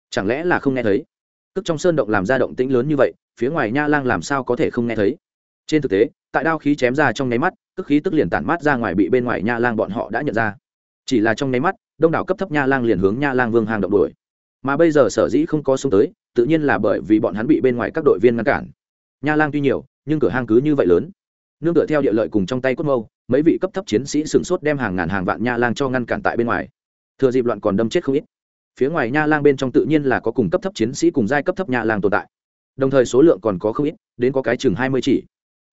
Chẳng lẽ là không nghe thấy? Tức trong sơn động làm ra động tĩnh lớn như vậy, phía ngoài nha lang làm sao có thể không nghe thấy? Trên thực tế, tại đao khí chém ra trong nháy mắt tức khí tức liền tản mát ra ngoài bị bên ngoài nha lang bọn họ đã nhận ra. Chỉ là trong nháy mắt, đông đảo cấp thấp nha lang liền hướng nha lang vương hàng động đuổi. Mà bây giờ sở dĩ không có xuống tới, tự nhiên là bởi vì bọn hắn bị bên ngoài các đội viên ngăn cản. Nha lang tuy nhiều, nhưng cửa hang cứ như vậy lớn nương tựa theo địa lợi cùng trong tay cốt mâu, mấy vị cấp thấp chiến sĩ sửng sốt đem hàng ngàn hàng vạn nha lang cho ngăn cản tại bên ngoài. Thừa dịp loạn còn đâm chết không ít. Phía ngoài nha lang bên trong tự nhiên là có cùng cấp thấp chiến sĩ cùng giai cấp thấp nha lang tồn tại. Đồng thời số lượng còn có không ít, đến có cái chừng hai mươi chỉ.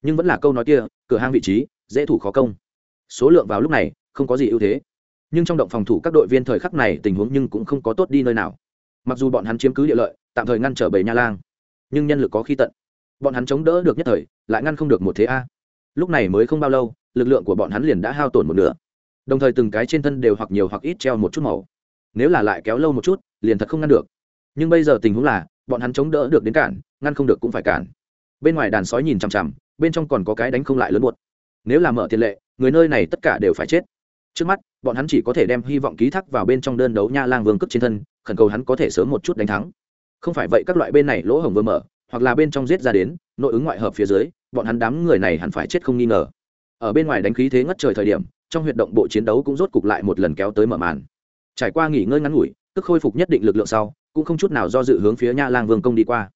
Nhưng vẫn là câu nói kia, cửa hang vị trí, dễ thủ khó công. Số lượng vào lúc này, không có gì ưu thế. Nhưng trong động phòng thủ các đội viên thời khắc này tình huống nhưng cũng không có tốt đi nơi nào. Mặc dù bọn hắn chiếm cứ địa lợi, tạm thời ngăn trở bầy nha lang, nhưng nhân lực có khi tận. Bọn hắn chống đỡ được nhất thời, lại ngăn không được một thế a lúc này mới không bao lâu, lực lượng của bọn hắn liền đã hao tổn một nửa. Đồng thời từng cái trên thân đều hoặc nhiều hoặc ít treo một chút màu. Nếu là lại kéo lâu một chút, liền thật không ngăn được. Nhưng bây giờ tình huống là, bọn hắn chống đỡ được đến cản, ngăn không được cũng phải cản. Bên ngoài đàn sói nhìn chằm chằm, bên trong còn có cái đánh không lại lớn buột nếu là mở tiền lệ, người nơi này tất cả đều phải chết. Trước mắt, bọn hắn chỉ có thể đem hy vọng ký thác vào bên trong đơn đấu nha lang vương cất trên thân, khẩn cầu hắn có thể sớm một chút đánh thắng. Không phải vậy các loại bên này lỗ hổng vừa mở, hoặc là bên trong giết ra đến, nội ứng ngoại hợp phía dưới bọn hắn đám người này hẳn phải chết không nghi ngờ. Ở bên ngoài đánh khí thế ngất trời thời điểm, trong huyệt động bộ chiến đấu cũng rốt cục lại một lần kéo tới mở màn. Trải qua nghỉ ngơi ngắn ngủi, tức khôi phục nhất định lực lượng sau, cũng không chút nào do dự hướng phía nha lang vương công đi qua.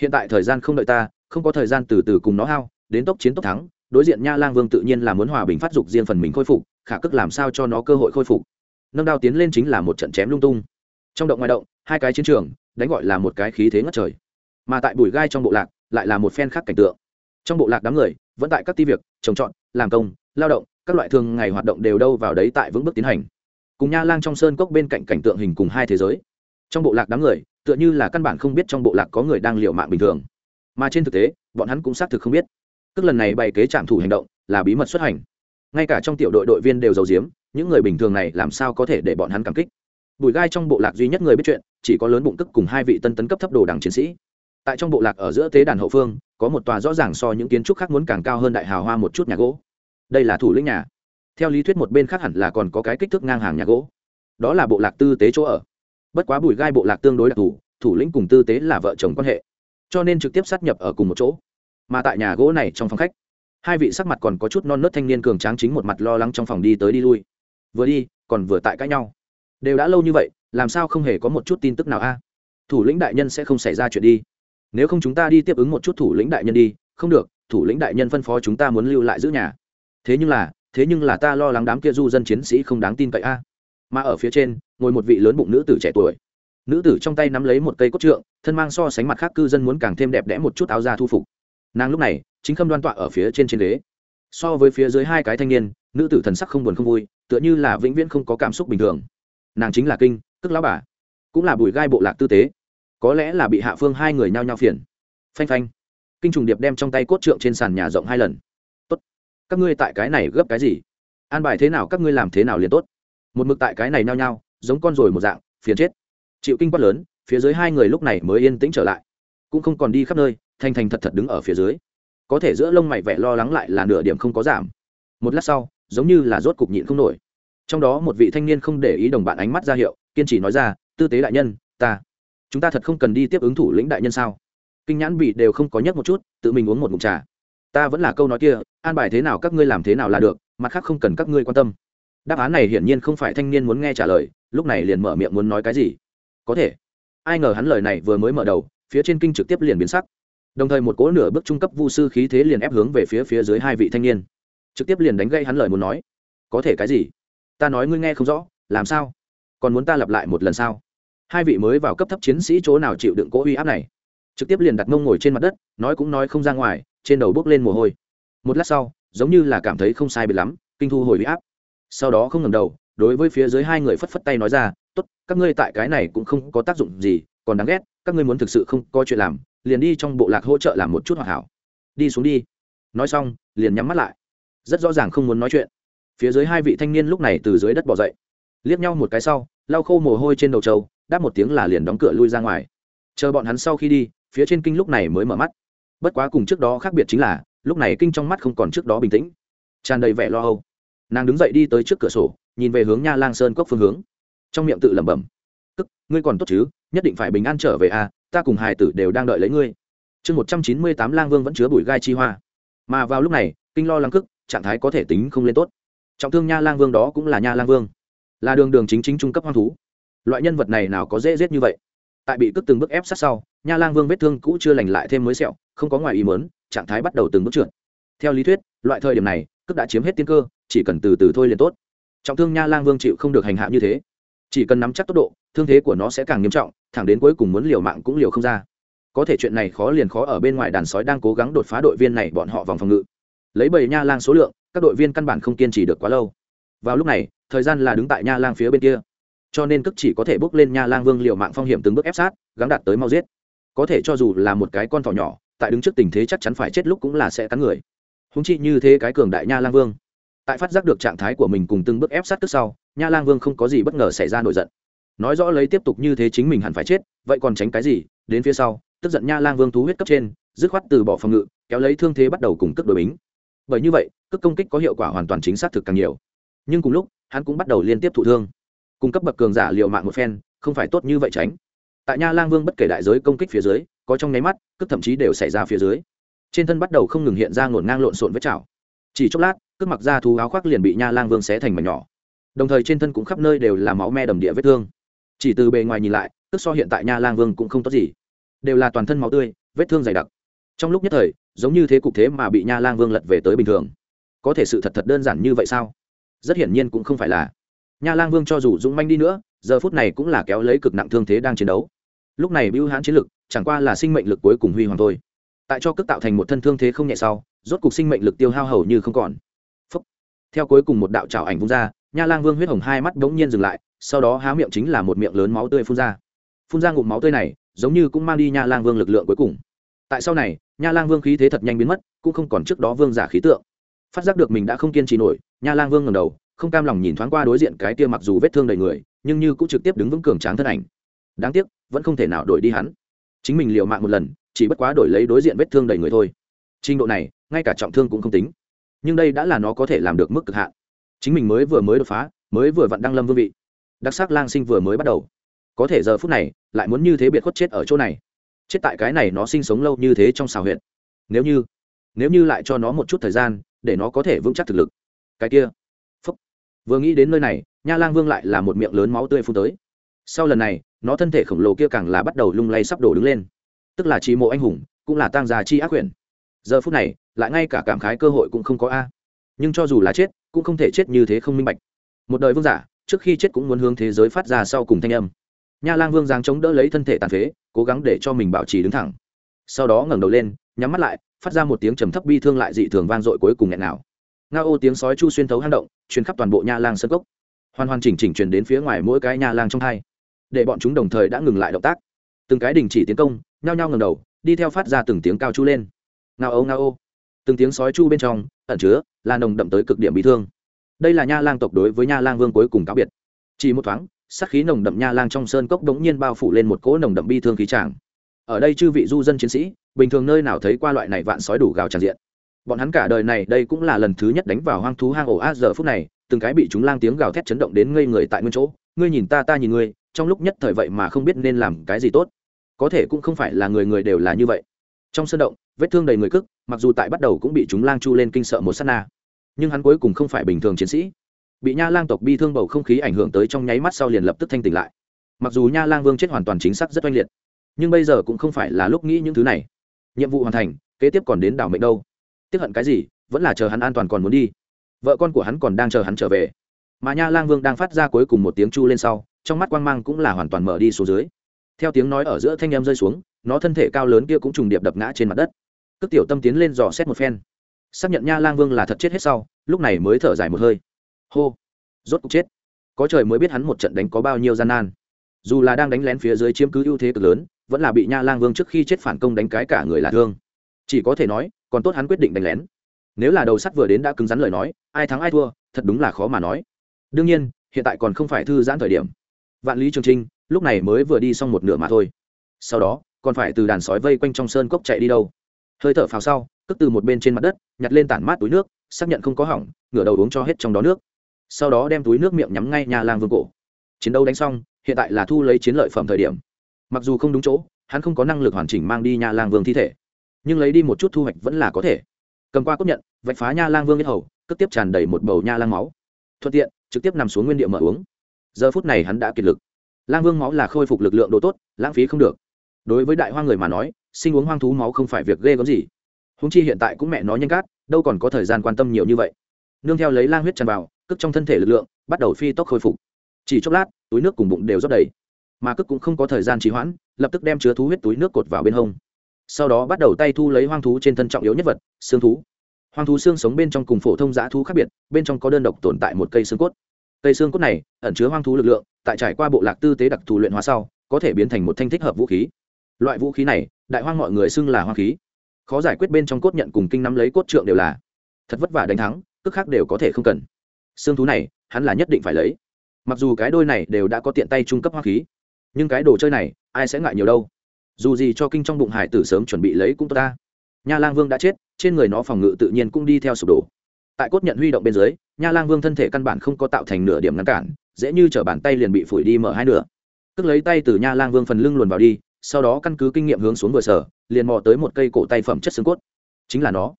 Hiện tại thời gian không đợi ta, không có thời gian từ từ cùng nó hao, đến tốc chiến tốc thắng, đối diện nha lang vương tự nhiên là muốn hòa bình phát dục riêng phần mình khôi phục, khả cức làm sao cho nó cơ hội khôi phục. Nâng đao tiến lên chính là một trận chém lung tung. Trong động ngoài động, hai cái chiến trường, đánh gọi là một cái khí thế ngất trời. Mà tại bụi gai trong bộ lạc, lại là một phen khác cảnh tượng trong bộ lạc đám người, vẫn tại các ti việc, trồng trọt, làm công, lao động, các loại thường ngày hoạt động đều đâu vào đấy tại vững bước tiến hành. Cùng nha lang trong sơn cốc bên cạnh cảnh tượng hình cùng hai thế giới. Trong bộ lạc đám người, tựa như là căn bản không biết trong bộ lạc có người đang liệu mạng bình thường. Mà trên thực tế, bọn hắn cũng xác thực không biết. Tức lần này bày kế trạm thủ hành động, là bí mật xuất hành. Ngay cả trong tiểu đội đội viên đều giấu giếm, những người bình thường này làm sao có thể để bọn hắn cảm kích? Bùi gai trong bộ lạc duy nhất người biết chuyện, chỉ có lớn bụng tức cùng hai vị tân tấn cấp thấp đồ đảng chiến sĩ. Tại trong bộ lạc ở giữa tế đàn hậu phương có một tòa rõ ràng so những kiến trúc khác muốn càng cao hơn đại hào hoa một chút nhà gỗ. Đây là thủ lĩnh nhà. Theo lý thuyết một bên khác hẳn là còn có cái kích thước ngang hàng nhà gỗ. Đó là bộ lạc tư tế chỗ ở. Bất quá bùi gai bộ lạc tương đối đặc thù, thủ lĩnh cùng tư tế là vợ chồng quan hệ. Cho nên trực tiếp sát nhập ở cùng một chỗ. Mà tại nhà gỗ này trong phòng khách, hai vị sắc mặt còn có chút non nớt thanh niên cường tráng chính một mặt lo lắng trong phòng đi tới đi lui. Vừa đi, còn vừa tại cãi nhau. Đều đã lâu như vậy, làm sao không hề có một chút tin tức nào a? Thủ lĩnh đại nhân sẽ không xảy ra chuyện đi nếu không chúng ta đi tiếp ứng một chút thủ lĩnh đại nhân đi, không được, thủ lĩnh đại nhân phân phó chúng ta muốn lưu lại giữ nhà. Thế nhưng là, thế nhưng là ta lo lắng đám kia du dân chiến sĩ không đáng tin cậy a. Mà ở phía trên, ngồi một vị lớn bụng nữ tử trẻ tuổi. Nữ tử trong tay nắm lấy một cây cốt trượng, thân mang so sánh mặt khác cư dân muốn càng thêm đẹp đẽ một chút áo da thu phục. Nàng lúc này, chính khâm đoan tọa ở phía trên trên đế so với phía dưới hai cái thanh niên, nữ tử thần sắc không buồn không vui, tựa như là vĩnh viễn không có cảm xúc bình thường. Nàng chính là kinh, tức lão bà. Cũng là bùi gai bộ lạc tư tế có lẽ là bị hạ phương hai người nhao nhao phiền. Phanh phanh. Kinh trùng điệp đem trong tay cốt trượng trên sàn nhà rộng hai lần. Tốt. Các ngươi tại cái này gấp cái gì? An bài thế nào các ngươi làm thế nào liền tốt. Một mực tại cái này nhao nhao, giống con rồi một dạng, phiền chết. Chịu kinh quát lớn, phía dưới hai người lúc này mới yên tĩnh trở lại. Cũng không còn đi khắp nơi, thành thành thật thật đứng ở phía dưới. Có thể giữa lông mày vẻ lo lắng lại là nửa điểm không có giảm. Một lát sau, giống như là rốt cục nhịn không nổi. Trong đó một vị thanh niên không để ý đồng bạn ánh mắt ra hiệu, kiên trì nói ra, tư tế đại nhân, ta chúng ta thật không cần đi tiếp ứng thủ lĩnh đại nhân sao? Kinh nhãn bị đều không có nhất một chút, tự mình uống một mụn trà. Ta vẫn là câu nói kia, an bài thế nào các ngươi làm thế nào là được, mặt khác không cần các ngươi quan tâm. Đáp án này hiển nhiên không phải thanh niên muốn nghe trả lời, lúc này liền mở miệng muốn nói cái gì? Có thể. Ai ngờ hắn lời này vừa mới mở đầu, phía trên kinh trực tiếp liền biến sắc. Đồng thời một cỗ nửa bước trung cấp vu sư khí thế liền ép hướng về phía phía dưới hai vị thanh niên. Trực tiếp liền đánh gây hắn lời muốn nói. Có thể cái gì? Ta nói ngươi nghe không rõ, làm sao? Còn muốn ta lặp lại một lần sao? Hai vị mới vào cấp thấp chiến sĩ chỗ nào chịu đựng cỗ uy áp này? Trực tiếp liền đặt mông ngồi trên mặt đất, nói cũng nói không ra ngoài, trên đầu bốc lên mồ hôi. Một lát sau, giống như là cảm thấy không sai biệt lắm, kinh thu hồi uy áp. Sau đó không ngầm đầu, đối với phía dưới hai người phất phất tay nói ra, tốt, các ngươi tại cái này cũng không có tác dụng gì, còn đáng ghét, các ngươi muốn thực sự không có chuyện làm, liền đi trong bộ lạc hỗ trợ làm một chút hoàn hảo. Đi xuống đi. Nói xong, liền nhắm mắt lại. Rất rõ ràng không muốn nói chuyện. Phía dưới hai vị thanh niên lúc này từ dưới đất bỏ dậy. Liếc nhau một cái sau, lau khô mồ hôi trên đầu trâu đáp một tiếng là liền đóng cửa lui ra ngoài. Chờ bọn hắn sau khi đi, phía trên kinh lúc này mới mở mắt. Bất quá cùng trước đó khác biệt chính là, lúc này kinh trong mắt không còn trước đó bình tĩnh. Tràn đầy vẻ lo âu. Nàng đứng dậy đi tới trước cửa sổ, nhìn về hướng nha lang sơn cốc phương hướng. Trong miệng tự lẩm bẩm tức ngươi còn tốt chứ? Nhất định phải bình an trở về à ta cùng hài tử đều đang đợi lấy ngươi. Chương một trăm chín mươi tám lang vương vẫn chứa bụi gai chi hoa. Mà vào lúc này, kinh lo lắng cức trạng thái có thể tính không lên tốt. Trọng thương nha lang vương đó cũng là nha lang vương. Là đường đường chính chính trung cấp hoang thú loại nhân vật này nào có dễ giết như vậy? Tại bị cướp từng bước ép sát sau, nha lang vương vết thương cũ chưa lành lại thêm mới sẹo, không có ngoài ý mớn trạng thái bắt đầu từng bước trượt. Theo lý thuyết, loại thời điểm này cướp đã chiếm hết tiên cơ, chỉ cần từ từ thôi liền tốt. Trọng thương nha lang vương chịu không được hành hạ như thế. Chỉ cần nắm chắc tốc độ, thương thế của nó sẽ càng nghiêm trọng, thẳng đến cuối cùng muốn liều mạng cũng liều không ra. Có thể chuyện này khó liền khó ở bên ngoài đàn sói đang cố gắng đột phá đội viên này bọn họ vòng phòng ngự. Lấy bầy nha lang số lượng, các đội viên căn bản không kiên trì được quá lâu. Vào lúc này, thời gian là đứng tại nha lang phía bên kia cho nên cức chỉ có thể bước lên nha lang vương liều mạng phong hiểm từng bước ép sát, gắng đạt tới mau giết. Có thể cho dù là một cái con thỏ nhỏ, tại đứng trước tình thế chắc chắn phải chết lúc cũng là sẽ cắn người. Húng chi như thế cái cường đại nha lang vương, tại phát giác được trạng thái của mình cùng từng bước ép sát tức sau, nha lang vương không có gì bất ngờ xảy ra nổi giận. Nói rõ lấy tiếp tục như thế chính mình hẳn phải chết, vậy còn tránh cái gì? Đến phía sau, tức giận nha lang vương thú huyết cấp trên, dứt khoát từ bỏ phòng ngự, kéo lấy thương thế bắt đầu cùng cước đội bính. Bởi như vậy, cước công kích có hiệu quả hoàn toàn chính xác thực càng nhiều. Nhưng cùng lúc, hắn cũng bắt đầu liên tiếp thụ thương cung cấp bậc cường giả liệu mạng một phen, không phải tốt như vậy tránh. Tại nha lang vương bất kể đại giới công kích phía dưới, có trong nháy mắt, cước thậm chí đều xảy ra phía dưới. Trên thân bắt đầu không ngừng hiện ra ngổn ngang lộn xộn với chảo. Chỉ chốc lát, cước mặc ra thú áo khoác liền bị nha lang vương xé thành mảnh nhỏ. Đồng thời trên thân cũng khắp nơi đều là máu me đầm địa vết thương. Chỉ từ bề ngoài nhìn lại, cước so hiện tại nha lang vương cũng không tốt gì. Đều là toàn thân máu tươi, vết thương dày đặc. Trong lúc nhất thời, giống như thế cục thế mà bị nha lang vương lật về tới bình thường. Có thể sự thật thật đơn giản như vậy sao? Rất hiển nhiên cũng không phải là nha lang vương cho dù dũng manh đi nữa, giờ phút này cũng là kéo lấy cực nặng thương thế đang chiến đấu. Lúc này bưu hãn chiến lực, chẳng qua là sinh mệnh lực cuối cùng huy hoàng thôi. Tại cho cước tạo thành một thân thương thế không nhẹ sau, rốt cục sinh mệnh lực tiêu hao hầu như không còn. Phúc. theo cuối cùng một đạo trào ảnh vung ra, nha lang vương huyết hồng hai mắt bỗng nhiên dừng lại, sau đó há miệng chính là một miệng lớn máu tươi phun ra. Phun ra ngụm máu tươi này, giống như cũng mang đi nha lang vương lực lượng cuối cùng. Tại sau này, nha lang vương khí thế thật nhanh biến mất, cũng không còn trước đó vương giả khí tượng. Phát giác được mình đã không kiên trì nổi, nha lang vương ngầm đầu không cam lòng nhìn thoáng qua đối diện cái kia mặc dù vết thương đầy người, nhưng như cũng trực tiếp đứng vững cường tráng thân ảnh. Đáng tiếc, vẫn không thể nào đổi đi hắn. Chính mình liều mạng một lần, chỉ bất quá đổi lấy đối diện vết thương đầy người thôi. Trình độ này, ngay cả trọng thương cũng không tính. Nhưng đây đã là nó có thể làm được mức cực hạn. Chính mình mới vừa mới đột phá, mới vừa vặn đăng lâm vương vị. Đặc sắc lang sinh vừa mới bắt đầu. Có thể giờ phút này, lại muốn như thế biệt khuất chết ở chỗ này. Chết tại cái này nó sinh sống lâu như thế trong xào huyện nếu như nếu như lại cho nó một chút thời gian, để nó có thể vững chắc thực lực. Cái kia vừa nghĩ đến nơi này, nha lang vương lại là một miệng lớn máu tươi phun tới. Sau lần này, nó thân thể khổng lồ kia càng là bắt đầu lung lay sắp đổ đứng lên. Tức là trí mộ anh hùng, cũng là tang già chi ác quyển giờ phút này, lại ngay cả cảm khái cơ hội cũng không có a. Nhưng cho dù là chết, cũng không thể chết như thế không minh bạch. Một đời vương giả, trước khi chết cũng muốn hướng thế giới phát ra sau cùng thanh âm. Nha lang vương giáng chống đỡ lấy thân thể tàn phế, cố gắng để cho mình bảo trì đứng thẳng. Sau đó ngẩng đầu lên, nhắm mắt lại, phát ra một tiếng trầm thấp bi thương lại dị thường vang dội cuối cùng nghẹn nào nga ô tiếng sói chu xuyên thấu hang động, truyền khắp toàn bộ nha lang sân cốc. Hoàn hoàn chỉnh chỉnh truyền đến phía ngoài mỗi cái nha lang trong hai. Để bọn chúng đồng thời đã ngừng lại động tác. Từng cái đình chỉ tiến công, nhao nhao ngầm đầu, đi theo phát ra từng tiếng cao chu lên. Nga ô nga ô. Từng tiếng sói chu bên trong, ẩn chứa, là nồng đậm tới cực điểm bị thương. Đây là nha lang tộc đối với nha lang vương cuối cùng cáo biệt. Chỉ một thoáng sắc khí nồng đậm nha lang trong sơn cốc đống nhiên bao phủ lên một cỗ nồng đậm bi thương khí tràng. Ở đây chư vị du dân chiến sĩ, bình thường nơi nào thấy qua loại này vạn sói đủ gào tràn diện? Bọn hắn cả đời này đây cũng là lần thứ nhất đánh vào hoang thú hang ổ a giờ phút này, từng cái bị chúng lang tiếng gào thét chấn động đến ngây người tại nguyên chỗ. Ngươi nhìn ta ta nhìn ngươi, trong lúc nhất thời vậy mà không biết nên làm cái gì tốt. Có thể cũng không phải là người người đều là như vậy. Trong sân động, vết thương đầy người cức, mặc dù tại bắt đầu cũng bị chúng lang chu lên kinh sợ một s á t na. Nhưng hắn cuối cùng không phải bình thường chiến sĩ. Bị nha lang tộc bi thương bầu không khí ảnh hưởng tới trong nháy mắt sau liền lập tức thanh tỉnh lại. Mặc dù nha lang vương chết hoàn toàn chính xác rất oanh liệt, nhưng bây giờ cũng không phải là lúc nghĩ những thứ này. Nhiệm vụ hoàn thành, kế tiếp còn đến đảo mệnh đâu tiếp hận cái gì, vẫn là chờ hắn an toàn còn muốn đi. Vợ con của hắn còn đang chờ hắn trở về. Mà nha lang vương đang phát ra cuối cùng một tiếng chu lên sau, trong mắt quang mang cũng là hoàn toàn mở đi xuống dưới. Theo tiếng nói ở giữa thanh em rơi xuống, nó thân thể cao lớn kia cũng trùng điệp đập ngã trên mặt đất. Cước tiểu tâm tiến lên dò xét một phen. Xác nhận nha lang vương là thật chết hết sau, lúc này mới thở dài một hơi. Hô! Rốt cục chết. Có trời mới biết hắn một trận đánh có bao nhiêu gian nan. Dù là đang đánh lén phía dưới chiếm cứ ưu thế cực lớn, vẫn là bị nha lang vương trước khi chết phản công đánh cái cả người là thương chỉ có thể nói, còn tốt hắn quyết định đánh lén. Nếu là đầu sắt vừa đến đã cứng rắn lời nói, ai thắng ai thua, thật đúng là khó mà nói. Đương nhiên, hiện tại còn không phải thư giãn thời điểm. Vạn lý trường trinh, lúc này mới vừa đi xong một nửa mà thôi. Sau đó, còn phải từ đàn sói vây quanh trong sơn cốc chạy đi đâu. Hơi thở phào sau cất từ một bên trên mặt đất, nhặt lên tản mát túi nước, xác nhận không có hỏng, ngửa đầu uống cho hết trong đó nước. Sau đó đem túi nước miệng nhắm ngay nhà lang vương cổ. Chiến đấu đánh xong, hiện tại là thu lấy chiến lợi phẩm thời điểm. Mặc dù không đúng chỗ, hắn không có năng lực hoàn chỉnh mang đi nhà lang vương thi thể nhưng lấy đi một chút thu hoạch vẫn là có thể. Cầm qua cốc nhận, vạch phá nha lang vương yết hầu, cất tiếp tràn đầy một bầu nha lang máu. Thuận tiện, trực tiếp nằm xuống nguyên địa mở uống. Giờ phút này hắn đã kiệt lực. Lang vương máu là khôi phục lực lượng độ tốt, lãng phí không được. Đối với đại hoa người mà nói, sinh uống hoang thú máu không phải việc ghê gớm gì. Húng chi hiện tại cũng mẹ nó nhanh cát, đâu còn có thời gian quan tâm nhiều như vậy. Nương theo lấy lang huyết tràn vào, cất trong thân thể lực lượng, bắt đầu phi tốc khôi phục. Chỉ chốc lát, túi nước cùng bụng đều rót đầy. Mà cất cũng không có thời gian trì hoãn, lập tức đem chứa thú huyết túi nước cột vào bên hông sau đó bắt đầu tay thu lấy hoang thú trên thân trọng yếu nhất vật, xương thú. Hoang thú xương sống bên trong cùng phổ thông giã thú khác biệt, bên trong có đơn độc tồn tại một cây xương cốt. Cây xương cốt này ẩn chứa hoang thú lực lượng, tại trải qua bộ lạc tư tế đặc thù luyện hóa sau, có thể biến thành một thanh thích hợp vũ khí. Loại vũ khí này, đại hoang mọi người xưng là hoang khí. Khó giải quyết bên trong cốt nhận cùng kinh nắm lấy cốt trượng đều là thật vất vả đánh thắng, tức khác đều có thể không cần. Xương thú này, hắn là nhất định phải lấy. Mặc dù cái đôi này đều đã có tiện tay trung cấp hoang khí, nhưng cái đồ chơi này, ai sẽ ngại nhiều đâu? Dù gì cho kinh trong bụng hải tử sớm chuẩn bị lấy cũng tốt ta. Nha lang vương đã chết, trên người nó phòng ngự tự nhiên cũng đi theo sụp đổ. Tại cốt nhận huy động bên dưới, nha lang vương thân thể căn bản không có tạo thành nửa điểm ngăn cản, dễ như chở bàn tay liền bị phủi đi mở hai nửa. Tức lấy tay từ nha lang vương phần lưng luồn vào đi, sau đó căn cứ kinh nghiệm hướng xuống vừa sở, liền mò tới một cây cổ tay phẩm chất xương cốt. Chính là nó.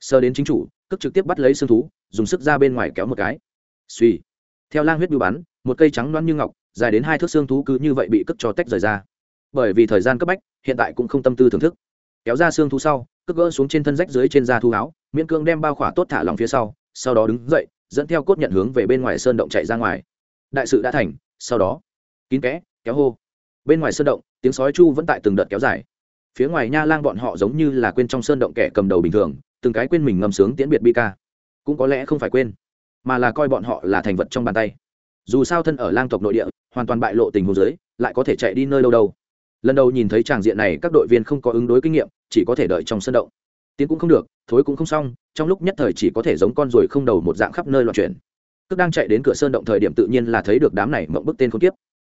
Sơ đến chính chủ tức trực tiếp bắt lấy xương thú, dùng sức ra bên ngoài kéo một cái. Suy theo lang huyết bưu bắn, một cây trắng loan như ngọc, dài đến hai thước xương thú cứ như vậy bị cất cho tách rời ra bởi vì thời gian cấp bách hiện tại cũng không tâm tư thưởng thức. Kéo ra xương thú sau cất gỡ xuống trên thân rách dưới trên da thu áo miễn cương đem bao khỏa tốt thả lòng phía sau sau đó đứng dậy dẫn theo cốt nhận hướng về bên ngoài sơn động chạy ra ngoài. Đại sự đã thành sau đó kín kẽ kéo hô. Bên ngoài sơn động tiếng sói chu vẫn tại từng đợt kéo dài. Phía ngoài nha lang bọn họ giống như là quên trong sơn động kẻ cầm đầu bình thường từng cái quên mình ngâm sướng tiễn biệt bi ca. Cũng có lẽ không phải quên mà là coi bọn họ là thành vật trong bàn tay. Dù sao thân ở lang tộc nội địa hoàn toàn bại lộ tình huống dưới, lại có thể chạy đi nơi đâu đâu lần đầu nhìn thấy tràng diện này, các đội viên không có ứng đối kinh nghiệm, chỉ có thể đợi trong sân động. Tiến cũng không được, thối cũng không xong, trong lúc nhất thời chỉ có thể giống con ruồi không đầu một dạng khắp nơi loạn chuyển. Tức đang chạy đến cửa sơn động thời điểm tự nhiên là thấy được đám này mộng bức tên không tiếp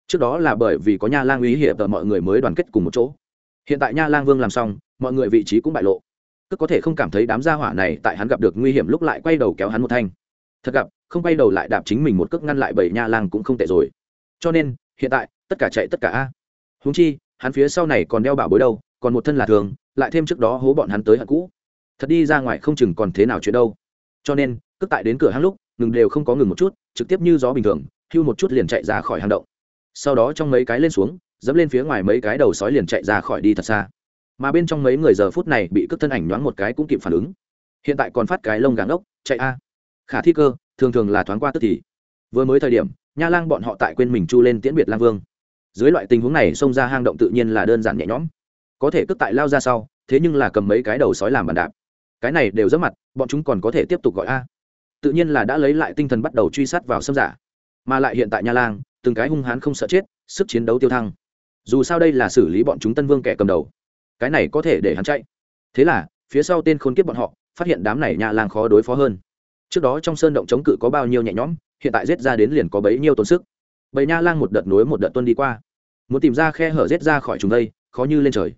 trước đó là bởi vì có nha lang uy hiểm và mọi người mới đoàn kết cùng một chỗ. Hiện tại nha lang vương làm xong, mọi người vị trí cũng bại lộ. Tức có thể không cảm thấy đám gia hỏa này tại hắn gặp được nguy hiểm lúc lại quay đầu kéo hắn một thanh. Thật gặp, không quay đầu lại đạp chính mình một cước ngăn lại bảy nha lang cũng không tệ rồi. Cho nên, hiện tại, tất cả chạy tất cả a. Huống chi hắn phía sau này còn đeo bảo bối đâu, còn một thân là thường, lại thêm trước đó hố bọn hắn tới hận cũ. Thật đi ra ngoài không chừng còn thế nào chuyện đâu. Cho nên cước tại đến cửa hang lúc, ngừng đều không có ngừng một chút, trực tiếp như gió bình thường, hưu một chút liền chạy ra khỏi hang động. Sau đó trong mấy cái lên xuống, dẫm lên phía ngoài mấy cái đầu sói liền chạy ra khỏi đi thật xa. Mà bên trong mấy người giờ phút này bị cướp thân ảnh nhoáng một cái cũng kịp phản ứng. Hiện tại còn phát cái lông gàng ốc, chạy a. Khả thi cơ, thường thường là thoáng qua tức thì. Vừa mới thời điểm, nha lang bọn họ tại quên mình chu lên tiễn biệt lang vương dưới loại tình huống này xông ra hang động tự nhiên là đơn giản nhẹ nhõm. Có thể cất tại lao ra sau, thế nhưng là cầm mấy cái đầu sói làm bàn đạp. Cái này đều rất mặt, bọn chúng còn có thể tiếp tục gọi a. Tự nhiên là đã lấy lại tinh thần bắt đầu truy sát vào xâm giả. Mà lại hiện tại nha lang, từng cái hung hãn không sợ chết, sức chiến đấu tiêu thăng. Dù sao đây là xử lý bọn chúng tân vương kẻ cầm đầu. Cái này có thể để hắn chạy. Thế là, phía sau tên khốn kiếp bọn họ, phát hiện đám này nha lang khó đối phó hơn. Trước đó trong sơn động chống cự có bao nhiêu nhẹ nhõm, hiện tại giết ra đến liền có bấy nhiêu tốn sức bầy nha lang một đợt nối một đợt tuân đi qua. Muốn tìm ra khe hở rết ra khỏi chúng đây, khó như lên trời.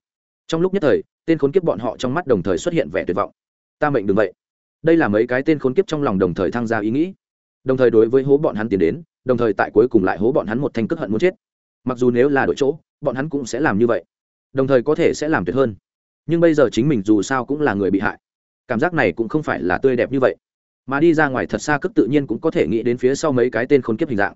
Trong lúc nhất thời, tên khốn kiếp bọn họ trong mắt đồng thời xuất hiện vẻ tuyệt vọng. Ta mệnh đừng vậy. Đây là mấy cái tên khốn kiếp trong lòng đồng thời thăng ra ý nghĩ. Đồng thời đối với hố bọn hắn tiến đến, đồng thời tại cuối cùng lại hố bọn hắn một thanh cước hận muốn chết. Mặc dù nếu là đội chỗ, bọn hắn cũng sẽ làm như vậy. Đồng thời có thể sẽ làm tuyệt hơn. Nhưng bây giờ chính mình dù sao cũng là người bị hại. Cảm giác này cũng không phải là tươi đẹp như vậy. Mà đi ra ngoài thật xa cước tự nhiên cũng có thể nghĩ đến phía sau mấy cái tên khốn kiếp hình dạng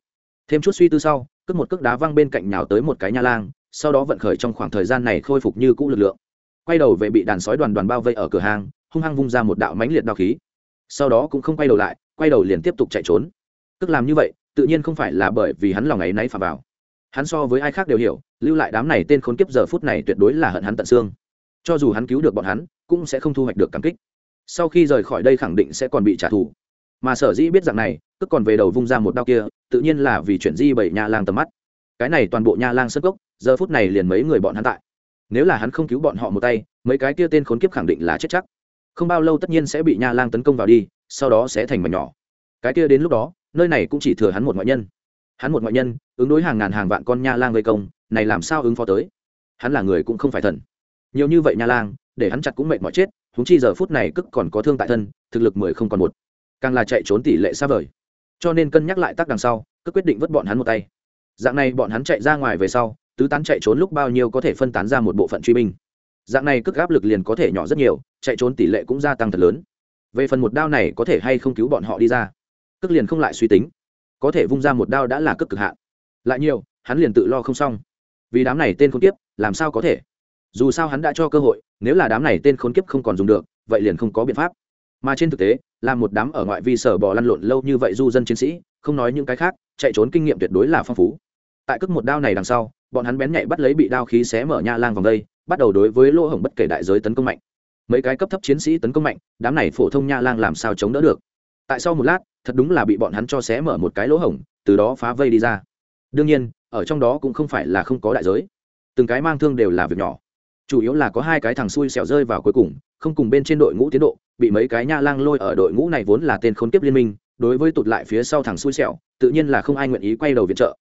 thêm chút suy tư sau cướp một cước đá văng bên cạnh nhào tới một cái nha lang, sau đó vận khởi trong khoảng thời gian này khôi phục như cũ lực lượng. Quay đầu về bị đàn sói đoàn đoàn bao vây ở cửa hàng, hung hăng vung ra một đạo mãnh liệt đao khí. Sau đó cũng không quay đầu lại, quay đầu liền tiếp tục chạy trốn. Tức làm như vậy, tự nhiên không phải là bởi vì hắn lòng ấy náy phà vào. Hắn so với ai khác đều hiểu, lưu lại đám này tên khốn kiếp giờ phút này tuyệt đối là hận hắn tận xương. Cho dù hắn cứu được bọn hắn, cũng sẽ không thu hoạch được cảm kích. Sau khi rời khỏi đây khẳng định sẽ còn bị trả thù. Mà sở dĩ biết rằng này tức còn về đầu vung ra một đao kia tự nhiên là vì chuyện di bảy nha lang tầm mắt. Cái này toàn bộ nha lang sân gốc giờ phút này liền mấy người bọn hắn tại. Nếu là hắn không cứu bọn họ một tay, mấy cái kia tên khốn kiếp khẳng định là chết chắc. Không bao lâu tất nhiên sẽ bị nha lang tấn công vào đi, sau đó sẽ thành mảnh nhỏ. Cái kia đến lúc đó, nơi này cũng chỉ thừa hắn một ngoại nhân. Hắn một ngoại nhân, ứng đối hàng ngàn hàng vạn con nha lang gây công, này làm sao ứng phó tới? Hắn là người cũng không phải thần. Nhiều như vậy nha lang, để hắn chặt cũng mệt mỏi chết húng chi giờ phút này cức còn có thương tại thân, thực lực mười không còn một. Càng là chạy trốn tỷ lệ xa vời cho nên cân nhắc lại tác đằng sau, cứ quyết định vứt bọn hắn một tay. Dạng này bọn hắn chạy ra ngoài về sau, tứ tán chạy trốn lúc bao nhiêu có thể phân tán ra một bộ phận truy binh. Dạng này cước áp lực liền có thể nhỏ rất nhiều, chạy trốn tỷ lệ cũng gia tăng thật lớn. Về phần một đao này có thể hay không cứu bọn họ đi ra, cước liền không lại suy tính. Có thể vung ra một đao đã là cước cực hạn. Lại nhiều, hắn liền tự lo không xong. Vì đám này tên khốn kiếp, làm sao có thể? Dù sao hắn đã cho cơ hội, nếu là đám này tên khốn kiếp không còn dùng được, vậy liền không có biện pháp. Mà trên thực tế là một đám ở ngoại vi sở bò lăn lộn lâu như vậy du dân chiến sĩ, không nói những cái khác, chạy trốn kinh nghiệm tuyệt đối là phong phú. Tại cước một đao này đằng sau, bọn hắn bén nhạy bắt lấy bị đao khí xé mở nha lang vòng đây, bắt đầu đối với lỗ hổng bất kể đại giới tấn công mạnh. Mấy cái cấp thấp chiến sĩ tấn công mạnh, đám này phổ thông nha lang làm sao chống đỡ được? Tại sau một lát, thật đúng là bị bọn hắn cho xé mở một cái lỗ hổng, từ đó phá vây đi ra. Đương nhiên, ở trong đó cũng không phải là không có đại giới. Từng cái mang thương đều là việc nhỏ. Chủ yếu là có hai cái thằng xui xẻo rơi vào cuối cùng, không cùng bên trên đội ngũ tiến độ bị mấy cái nha lang lôi ở đội ngũ này vốn là tên khốn kiếp liên minh, đối với tụt lại phía sau thằng xui xẻo, tự nhiên là không ai nguyện ý quay đầu viện trợ.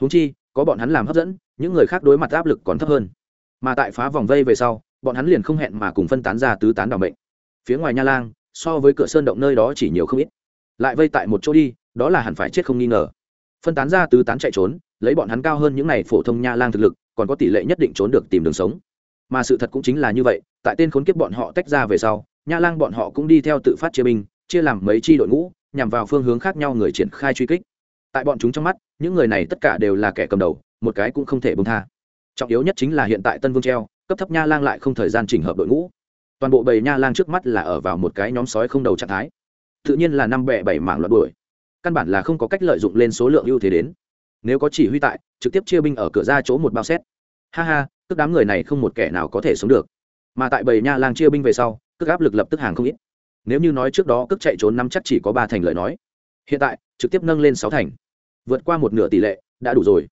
Húng chi, có bọn hắn làm hấp dẫn, những người khác đối mặt áp lực còn thấp hơn. Mà tại phá vòng vây về sau, bọn hắn liền không hẹn mà cùng phân tán ra tứ tán đ ỏ bệnh phía ngoài nha lang, so với cửa sơn động nơi đó chỉ nhiều không ít. Lại vây tại một chỗ đi, đó là hẳn phải chết không nghi ngờ. Phân tán ra tứ tán chạy trốn, lấy bọn hắn cao hơn những n à y phổ thông nha lang thực lực, còn có tỷ lệ nhất định trốn được tìm đường sống. Mà sự thật cũng chính là như vậy, tại tên khốn kiếp bọn họ tách ra về sau nha lang bọn họ cũng đi theo tự phát chia binh, chia làm mấy chi đội ngũ, nhằm vào phương hướng khác nhau người triển khai truy kích. Tại bọn chúng trong mắt, những người này tất cả đều là kẻ cầm đầu, một cái cũng không thể bông tha. Trọng yếu nhất chính là hiện tại tân vương treo, cấp thấp nha lang lại không thời gian chỉnh hợp đội ngũ. Toàn bộ bầy nha lang trước mắt là ở vào một cái nhóm sói không đầu trạng thái. Tự nhiên là năm bẹ bảy mảng loạt đuổi. Căn bản là không có cách lợi dụng lên số lượng ưu thế đến. Nếu có chỉ huy tại, trực tiếp chia binh ở cửa ra chỗ một bao xét. Ha ha, tức đám người này không một kẻ nào có thể sống được. Mà tại bầy nha lang chia binh về sau cước áp lực lập tức hàng không ít. Nếu như nói trước đó cước chạy trốn năm chắc chỉ có ba thành lời nói. Hiện tại, trực tiếp nâng lên sáu thành. Vượt qua một nửa tỷ lệ, đã đủ rồi.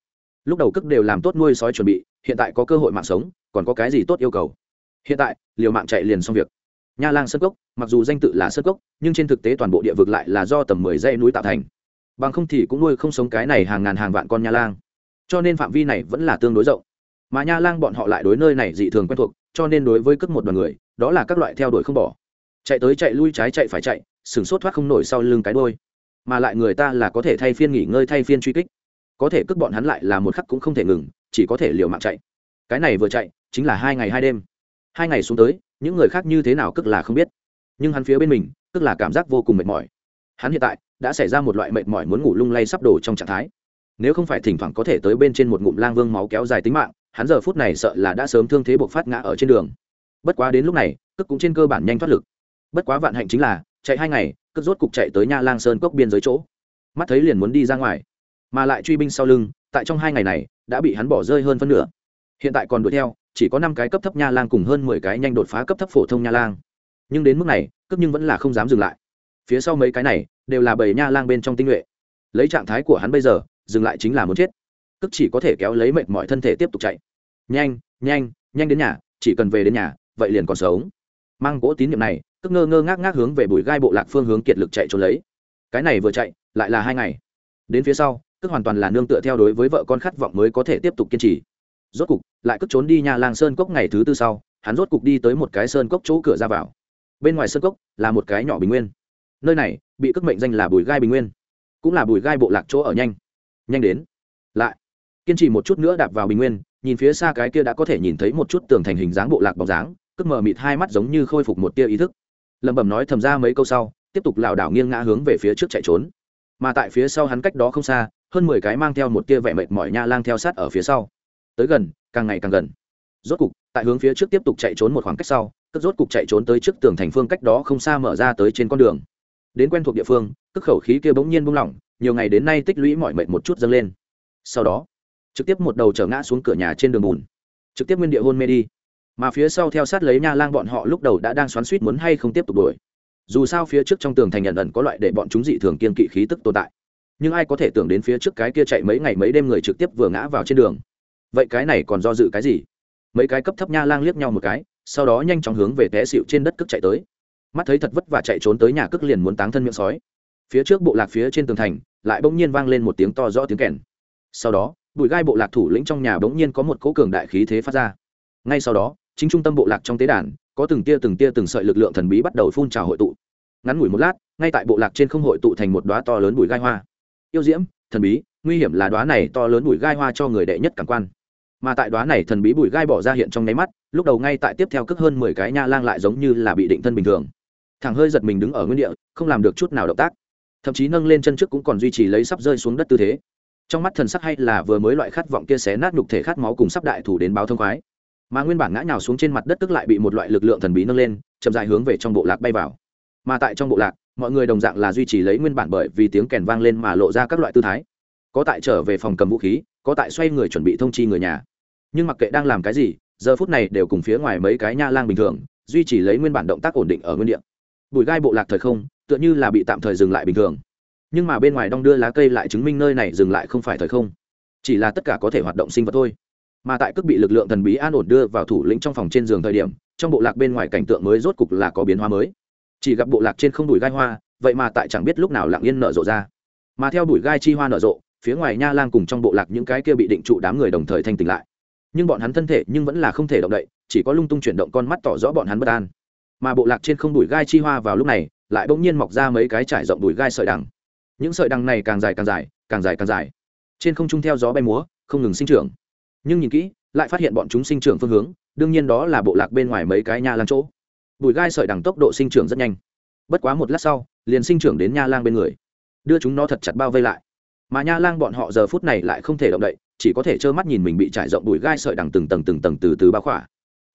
Lúc đầu cước đều làm tốt nuôi sói chuẩn bị, hiện tại có cơ hội mạng sống, còn có cái gì tốt yêu cầu? Hiện tại, liều mạng chạy liền xong việc. Nha lang sơn cốc, mặc dù danh tự là sơn cốc, nhưng trên thực tế toàn bộ địa vực lại là do tầm mười dãy núi tạo thành. Bằng không thì cũng nuôi không sống cái này hàng ngàn hàng vạn con nha lang. Cho nên phạm vi này vẫn là tương đối rộng. Mà nha lang bọn họ lại đối nơi này dị thường quen thuộc, cho nên đối với cước một đoàn người đó là các loại theo đuổi không bỏ. Chạy tới chạy lui trái chạy phải chạy sửng sốt thoát không nổi sau lưng cái đôi mà lại người ta là có thể thay phiên nghỉ ngơi, thay phiên truy kích. Có thể cướp bọn hắn lại là một khắc cũng không thể ngừng, chỉ có thể liều mạng chạy. Cái này vừa chạy, chính là hai ngày hai đêm. Hai ngày xuống tới, những người khác như thế nào cướp là không biết. Nhưng hắn phía bên mình tức là cảm giác vô cùng mệt mỏi. Hắn hiện tại, đã xảy ra một loại mệt mỏi muốn ngủ lung lay sắp đổ trong trạng thái. Nếu không phải thỉnh thoảng có thể tới bên trên một ngụm lang vương máu kéo dài tính mạng, hắn giờ phút này sợ là đã sớm thương thế buộc phát ngã ở trên đường bất quá đến lúc này, cước cũng trên cơ bản nhanh thoát lực. Bất quá vạn hạnh chính là, chạy hai ngày, cước rốt cục chạy tới nha lang sơn cốc biên giới chỗ. Mắt thấy liền muốn đi ra ngoài. Mà lại truy binh sau lưng, tại trong hai ngày này, đã bị hắn bỏ rơi hơn phân nửa. Hiện tại còn đuổi theo, chỉ có năm cái cấp thấp nha lang cùng hơn mười cái nhanh đột phá cấp thấp phổ thông nha lang. Nhưng đến mức này, cước nhưng vẫn là không dám dừng lại. Phía sau mấy cái này, đều là bầy nha lang bên trong tinh nhuệ. Lấy trạng thái của hắn bây giờ, dừng lại chính là muốn chết. Cước chỉ có thể kéo lấy mệt mọi thân thể tiếp tục chạy. Nhanh nhanh nhanh đến nhà, chỉ cần về đến nhà vậy liền còn sống. Mang gỗ tín nhiệm này tức ngơ ngơ ngác ngác hướng về bụi gai bộ lạc phương hướng kiệt lực chạy trốn lấy. Cái này vừa chạy, lại là hai ngày. Đến phía sau tức hoàn toàn là nương tựa theo đối với vợ con khát vọng mới có thể tiếp tục kiên trì. Rốt cục, lại cất trốn đi nhà làng sơn cốc ngày thứ tư sau, hắn rốt cục đi tới một cái sơn cốc chỗ cửa ra vào. Bên ngoài sơn cốc là một cái nhỏ bình nguyên. Nơi này, bị cất mệnh danh là bùi gai bình nguyên. Cũng là bùi gai bộ lạc chỗ ở nhanh. Nhanh đến. Lại, kiên trì một chút nữa đạp vào bình nguyên, nhìn phía xa cái kia đã có thể nhìn thấy một chút tường thành hình dáng bộ lạc bóng dáng cất mờ mịt hai mắt giống như khôi phục một tia ý thức. Lẩm bẩm nói thầm ra mấy câu sau, tiếp tục lảo đảo nghiêng ngã hướng về phía trước chạy trốn. Mà tại phía sau hắn cách đó không xa, hơn mười cái mang theo một tia vẻ mệt mỏi nha lang theo sát ở phía sau. Tới gần, càng ngày càng gần. Rốt cục, tại hướng phía trước tiếp tục chạy trốn một khoảng cách sau cất rốt cục chạy trốn tới trước tường thành phương cách đó không xa mở ra tới trên con đường. Đến quen thuộc địa phương cất khẩu khí kia bỗng nhiên buông lỏng, nhiều ngày đến nay tích lũy mọi mệt một chút dâng lên. Sau đó, trực tiếp một đầu trở ngã xuống cửa nhà trên đường bùn. Trực tiếp nguyên địa hôn mê đi mà phía sau theo sát lấy nha lang bọn họ lúc đầu đã đang xoắn suýt muốn hay không tiếp tục đuổi. Dù sao phía trước trong tường thành nhận ẩn có loại để bọn chúng dị thường kiên kỵ khí tức tồn tại. Nhưng ai có thể tưởng đến phía trước cái kia chạy mấy ngày mấy đêm người trực tiếp vừa ngã vào trên đường? Vậy cái này còn do dự cái gì? Mấy cái cấp thấp nha lang liếc nhau một cái, sau đó nhanh chóng hướng về té xịu trên đất cước chạy tới. Mắt thấy thật vất và chạy trốn tới nhà cước liền muốn táng thân miệng sói. Phía trước bộ lạc phía trên tường thành, lại bỗng nhiên vang lên một tiếng to rõ tiếng kèn. Sau đó, bụi gai bộ lạc thủ lĩnh trong nhà bỗng nhiên có một cỗ cường đại khí thế phát ra. Ngay sau đó chính trung tâm bộ lạc trong tế đàn, có từng tia từng tia từng sợi lực lượng thần bí bắt đầu phun trào hội tụ. Ngắn ngủi một lát, ngay tại bộ lạc trên không hội tụ thành một đoá to lớn bụi gai hoa. Yêu diễm, thần bí, nguy hiểm là đoá này to lớn bụi gai hoa cho người đệ nhất cảm quan. Mà tại đoá này thần bí bụi gai bỏ ra hiện trong nháy mắt, lúc đầu ngay tại tiếp theo cước hơn mười cái nha lang lại giống như là bị định thân bình thường. Thằng hơi giật mình đứng ở nguyên địa, không làm được chút nào động tác. Thậm chí nâng lên chân trước cũng còn duy trì lấy sắp rơi xuống đất tư thế. Trong mắt thần sắc hay là vừa mới loại khát vọng kia xé nát nhục thể khát máu cùng sắp đại thủ đến báo thông khoái mà nguyên bản ngã nhào xuống trên mặt đất tức lại bị một loại lực lượng thần bí nâng lên, chậm dài hướng về trong bộ lạc bay vào. Mà tại trong bộ lạc, mọi người đồng dạng là duy trì lấy nguyên bản bởi vì tiếng kèn vang lên mà lộ ra các loại tư thái. Có tại trở về phòng cầm vũ khí, có tại xoay người chuẩn bị thông chi người nhà. Nhưng mặc kệ đang làm cái gì, giờ phút này đều cùng phía ngoài mấy cái nha lang bình thường, duy trì lấy nguyên bản động tác ổn định ở nguyên địa. Bụi gai bộ lạc thời không, tựa như là bị tạm thời dừng lại bình thường. Nhưng mà bên ngoài đong đưa lá cây lại chứng minh nơi này dừng lại không phải thời không. Chỉ là tất cả có thể hoạt động sinh vật thôi mà tại cước bị lực lượng thần bí an ổn đưa vào thủ lĩnh trong phòng trên giường thời điểm, trong bộ lạc bên ngoài cảnh tượng mới rốt cục là có biến hóa mới. Chỉ gặp bộ lạc trên không đùi gai hoa, vậy mà tại chẳng biết lúc nào lặng yên nở rộ ra. Mà theo đùi gai chi hoa nở rộ, phía ngoài nha lang cùng trong bộ lạc những cái kia bị định trụ đám người đồng thời thanh tỉnh lại. Nhưng bọn hắn thân thể nhưng vẫn là không thể động đậy, chỉ có lung tung chuyển động con mắt tỏ rõ bọn hắn bất an. Mà bộ lạc trên không đùi gai chi hoa vào lúc này, lại bỗng nhiên mọc ra mấy cái trải rộng đùi gai sợi đằng. Những sợi đằng này càng dài càng dài càng dài càng dài. Trên không trung theo gió bay múa, không ngừng sinh trưởng nhưng nhìn kỹ, lại phát hiện bọn chúng sinh trưởng phương hướng, đương nhiên đó là bộ lạc bên ngoài mấy cái nha lang chỗ. Bùi gai sợi đằng tốc độ sinh trưởng rất nhanh. Bất quá một lát sau, liền sinh trưởng đến nha lang bên người. Đưa chúng nó thật chặt bao vây lại. Mà nha lang bọn họ giờ phút này lại không thể động đậy, chỉ có thể trơ mắt nhìn mình bị trải rộng bùi gai sợi đằng từng tầng từng tầng từ từ bao khỏa.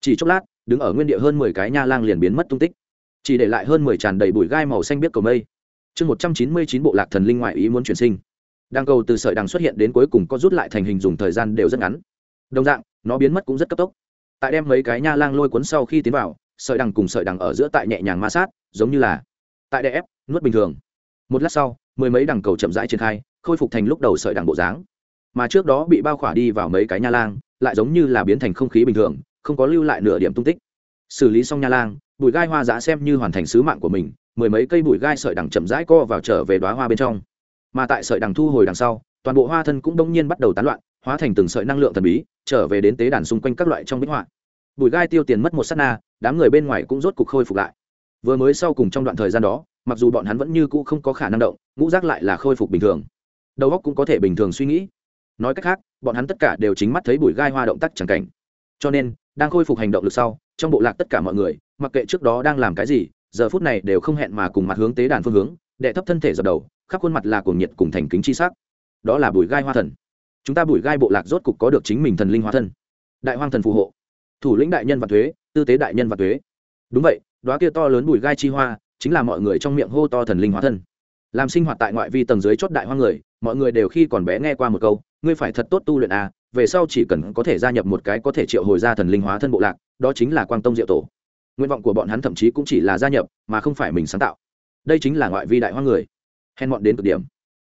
Chỉ chốc lát, đứng ở nguyên địa hơn mười cái nha lang liền biến mất tung tích. Chỉ để lại hơn mười tràn đầy bụi gai màu xanh biết cầu mây. Chương một trăm chín mươi chín bộ lạc thần linh ngoại ý muốn chuyển sinh. Đang cầu từ sợi đằng xuất hiện đến cuối cùng có rút lại thành hình dùng thời gian đều rất ngắn đồng dạng, nó biến mất cũng rất cấp tốc. Tại đem mấy cái nha lang lôi cuốn sau khi tiến vào, sợi đằng cùng sợi đằng ở giữa tại nhẹ nhàng ma sát, giống như là tại đè ép, nuốt bình thường. Một lát sau, mười mấy đằng cầu chậm rãi triển khai, khôi phục thành lúc đầu sợi đằng bộ dáng. Mà trước đó bị bao khỏa đi vào mấy cái nha lang, lại giống như là biến thành không khí bình thường, không có lưu lại nửa điểm tung tích. Xử lý xong nha lang, bụi gai hoa giã xem như hoàn thành sứ mạng của mình, mười mấy cây bụi gai sợi đằng chậm rãi co vào trở về đoá hoa bên trong. Mà tại sợi đằng thu hồi đằng sau, toàn bộ hoa thân cũng đông nhiên bắt đầu tán loạn hóa thành từng sợi năng lượng thần bí, trở về đến tế đàn xung quanh các loại trong bích họa. Bụi gai tiêu tiền mất một s á t na, đám người bên ngoài cũng rốt cục khôi phục lại. Vừa mới sau cùng trong đoạn thời gian đó, mặc dù bọn hắn vẫn như cũ không có khả năng động, ngũ rác lại là khôi phục bình thường. Đầu óc cũng có thể bình thường suy nghĩ. Nói cách khác, bọn hắn tất cả đều chính mắt thấy bụi gai hoa động tác c cảnh. Cho nên, đang khôi phục hành động lực sau, trong bộ lạc tất cả mọi người, mặc kệ trước đó đang làm cái gì, giờ phút này đều không hẹn mà cùng mặt hướng tế đàn phương hướng, đệ thấp thân thể dập đầu, khắp khuôn mặt là cuồng nhiệt cùng thành kính chi sắc. Đó là bùi gai hoa thần chúng ta bùi gai bộ lạc rốt cục có được chính mình thần linh hóa thân. Đại hoang thần phù hộ. Thủ lĩnh đại nhân và thuế, tư tế đại nhân và thuế. Đúng vậy đoá kia to lớn bùi gai chi hoa, chính là mọi người trong miệng hô to thần linh hóa thân. Làm sinh hoạt tại ngoại vi tầng dưới chót đại hoang người, mọi người đều khi còn bé nghe qua một câu, ngươi phải thật tốt tu luyện à về sau chỉ cần có thể gia nhập một cái có thể triệu hồi ra thần linh hóa thân bộ lạc, đó chính là quang tông diệu tổ. Nguyện vọng của bọn hắn thậm chí cũng chỉ là gia nhập, mà không phải mình sáng tạo. Đây chính là ngoại vi đại hoa người. Hèn mọn đến cực điểm.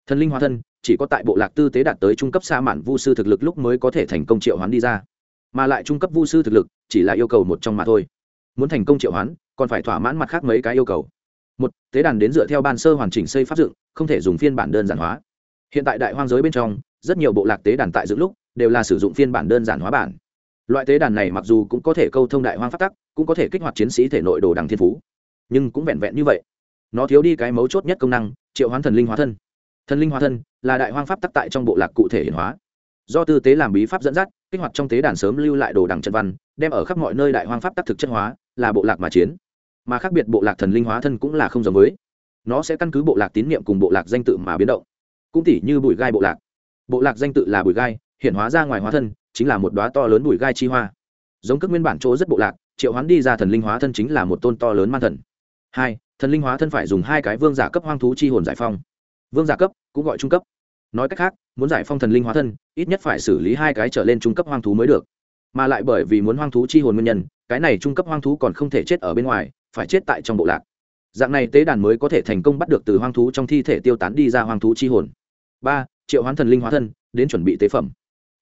Thần linh hóa thân chỉ có tại bộ lạc tư tế đạt tới trung cấp xa mạn vu sư thực lực lúc mới có thể thành công triệu hoán đi ra. Mà lại trung cấp vu sư thực lực chỉ là yêu cầu một trong mà thôi. Muốn thành công triệu hoán, còn phải thỏa mãn mặt khác mấy cái yêu cầu. Một, tế đàn đến dựa theo ban sơ hoàn chỉnh xây pháp dựng, không thể dùng phiên bản đơn giản hóa. Hiện tại đại hoang giới bên trong, rất nhiều bộ lạc tế đàn tại dựng lúc đều là sử dụng phiên bản đơn giản hóa bản. Loại tế đàn này mặc dù cũng có thể câu thông đại hoang phát tắc, cũng có thể kích hoạt chiến sĩ thể nội đồ đằng thiên phú, nhưng cũng vẹn vẹn như vậy. Nó thiếu đi cái mấu chốt nhất công năng, triệu hoán thần linh hóa thân thần linh hóa thân là đại hoang pháp tắc tại trong bộ lạc cụ thể hiển hóa. Do tư tế làm bí pháp dẫn dắt, kích hoạt trong tế đàn sớm lưu lại đồ đằng trận văn, đem ở khắp mọi nơi đại hoang pháp tắc thực chất hóa, là bộ lạc mà chiến. Mà khác biệt bộ lạc thần linh hóa thân cũng là không giống với. Nó sẽ căn cứ bộ lạc tín nhiệm cùng bộ lạc danh tự mà biến động. Cũng tỉ như bụi gai bộ lạc. Bộ lạc danh tự là bụi gai hiện hóa ra ngoài hóa thân, chính là một đoá to lớn bụi gai chi hoa. Giống các nguyên bản chỗ rất bộ lạc, triệu hoán đi ra thần linh hóa thân chính là một tôn to lớn man thần. Hai, thần linh hóa thân phải dùng hai cái vương giả cấp hoang thú chi hồn giải phong vương giả cấp, cũng gọi trung cấp. Nói cách khác, muốn giải phong thần linh hóa thân, ít nhất phải xử lý hai cái trở lên trung cấp hoang thú mới được. Mà lại bởi vì muốn hoang thú chi hồn nguyên nhân, cái này trung cấp hoang thú còn không thể chết ở bên ngoài, phải chết tại trong bộ lạc. Dạng này tế đàn mới có thể thành công bắt được từ hoang thú trong thi thể tiêu tán đi ra hoang thú chi hồn. Ba, triệu hoán thần linh hóa thân, đến chuẩn bị tế phẩm.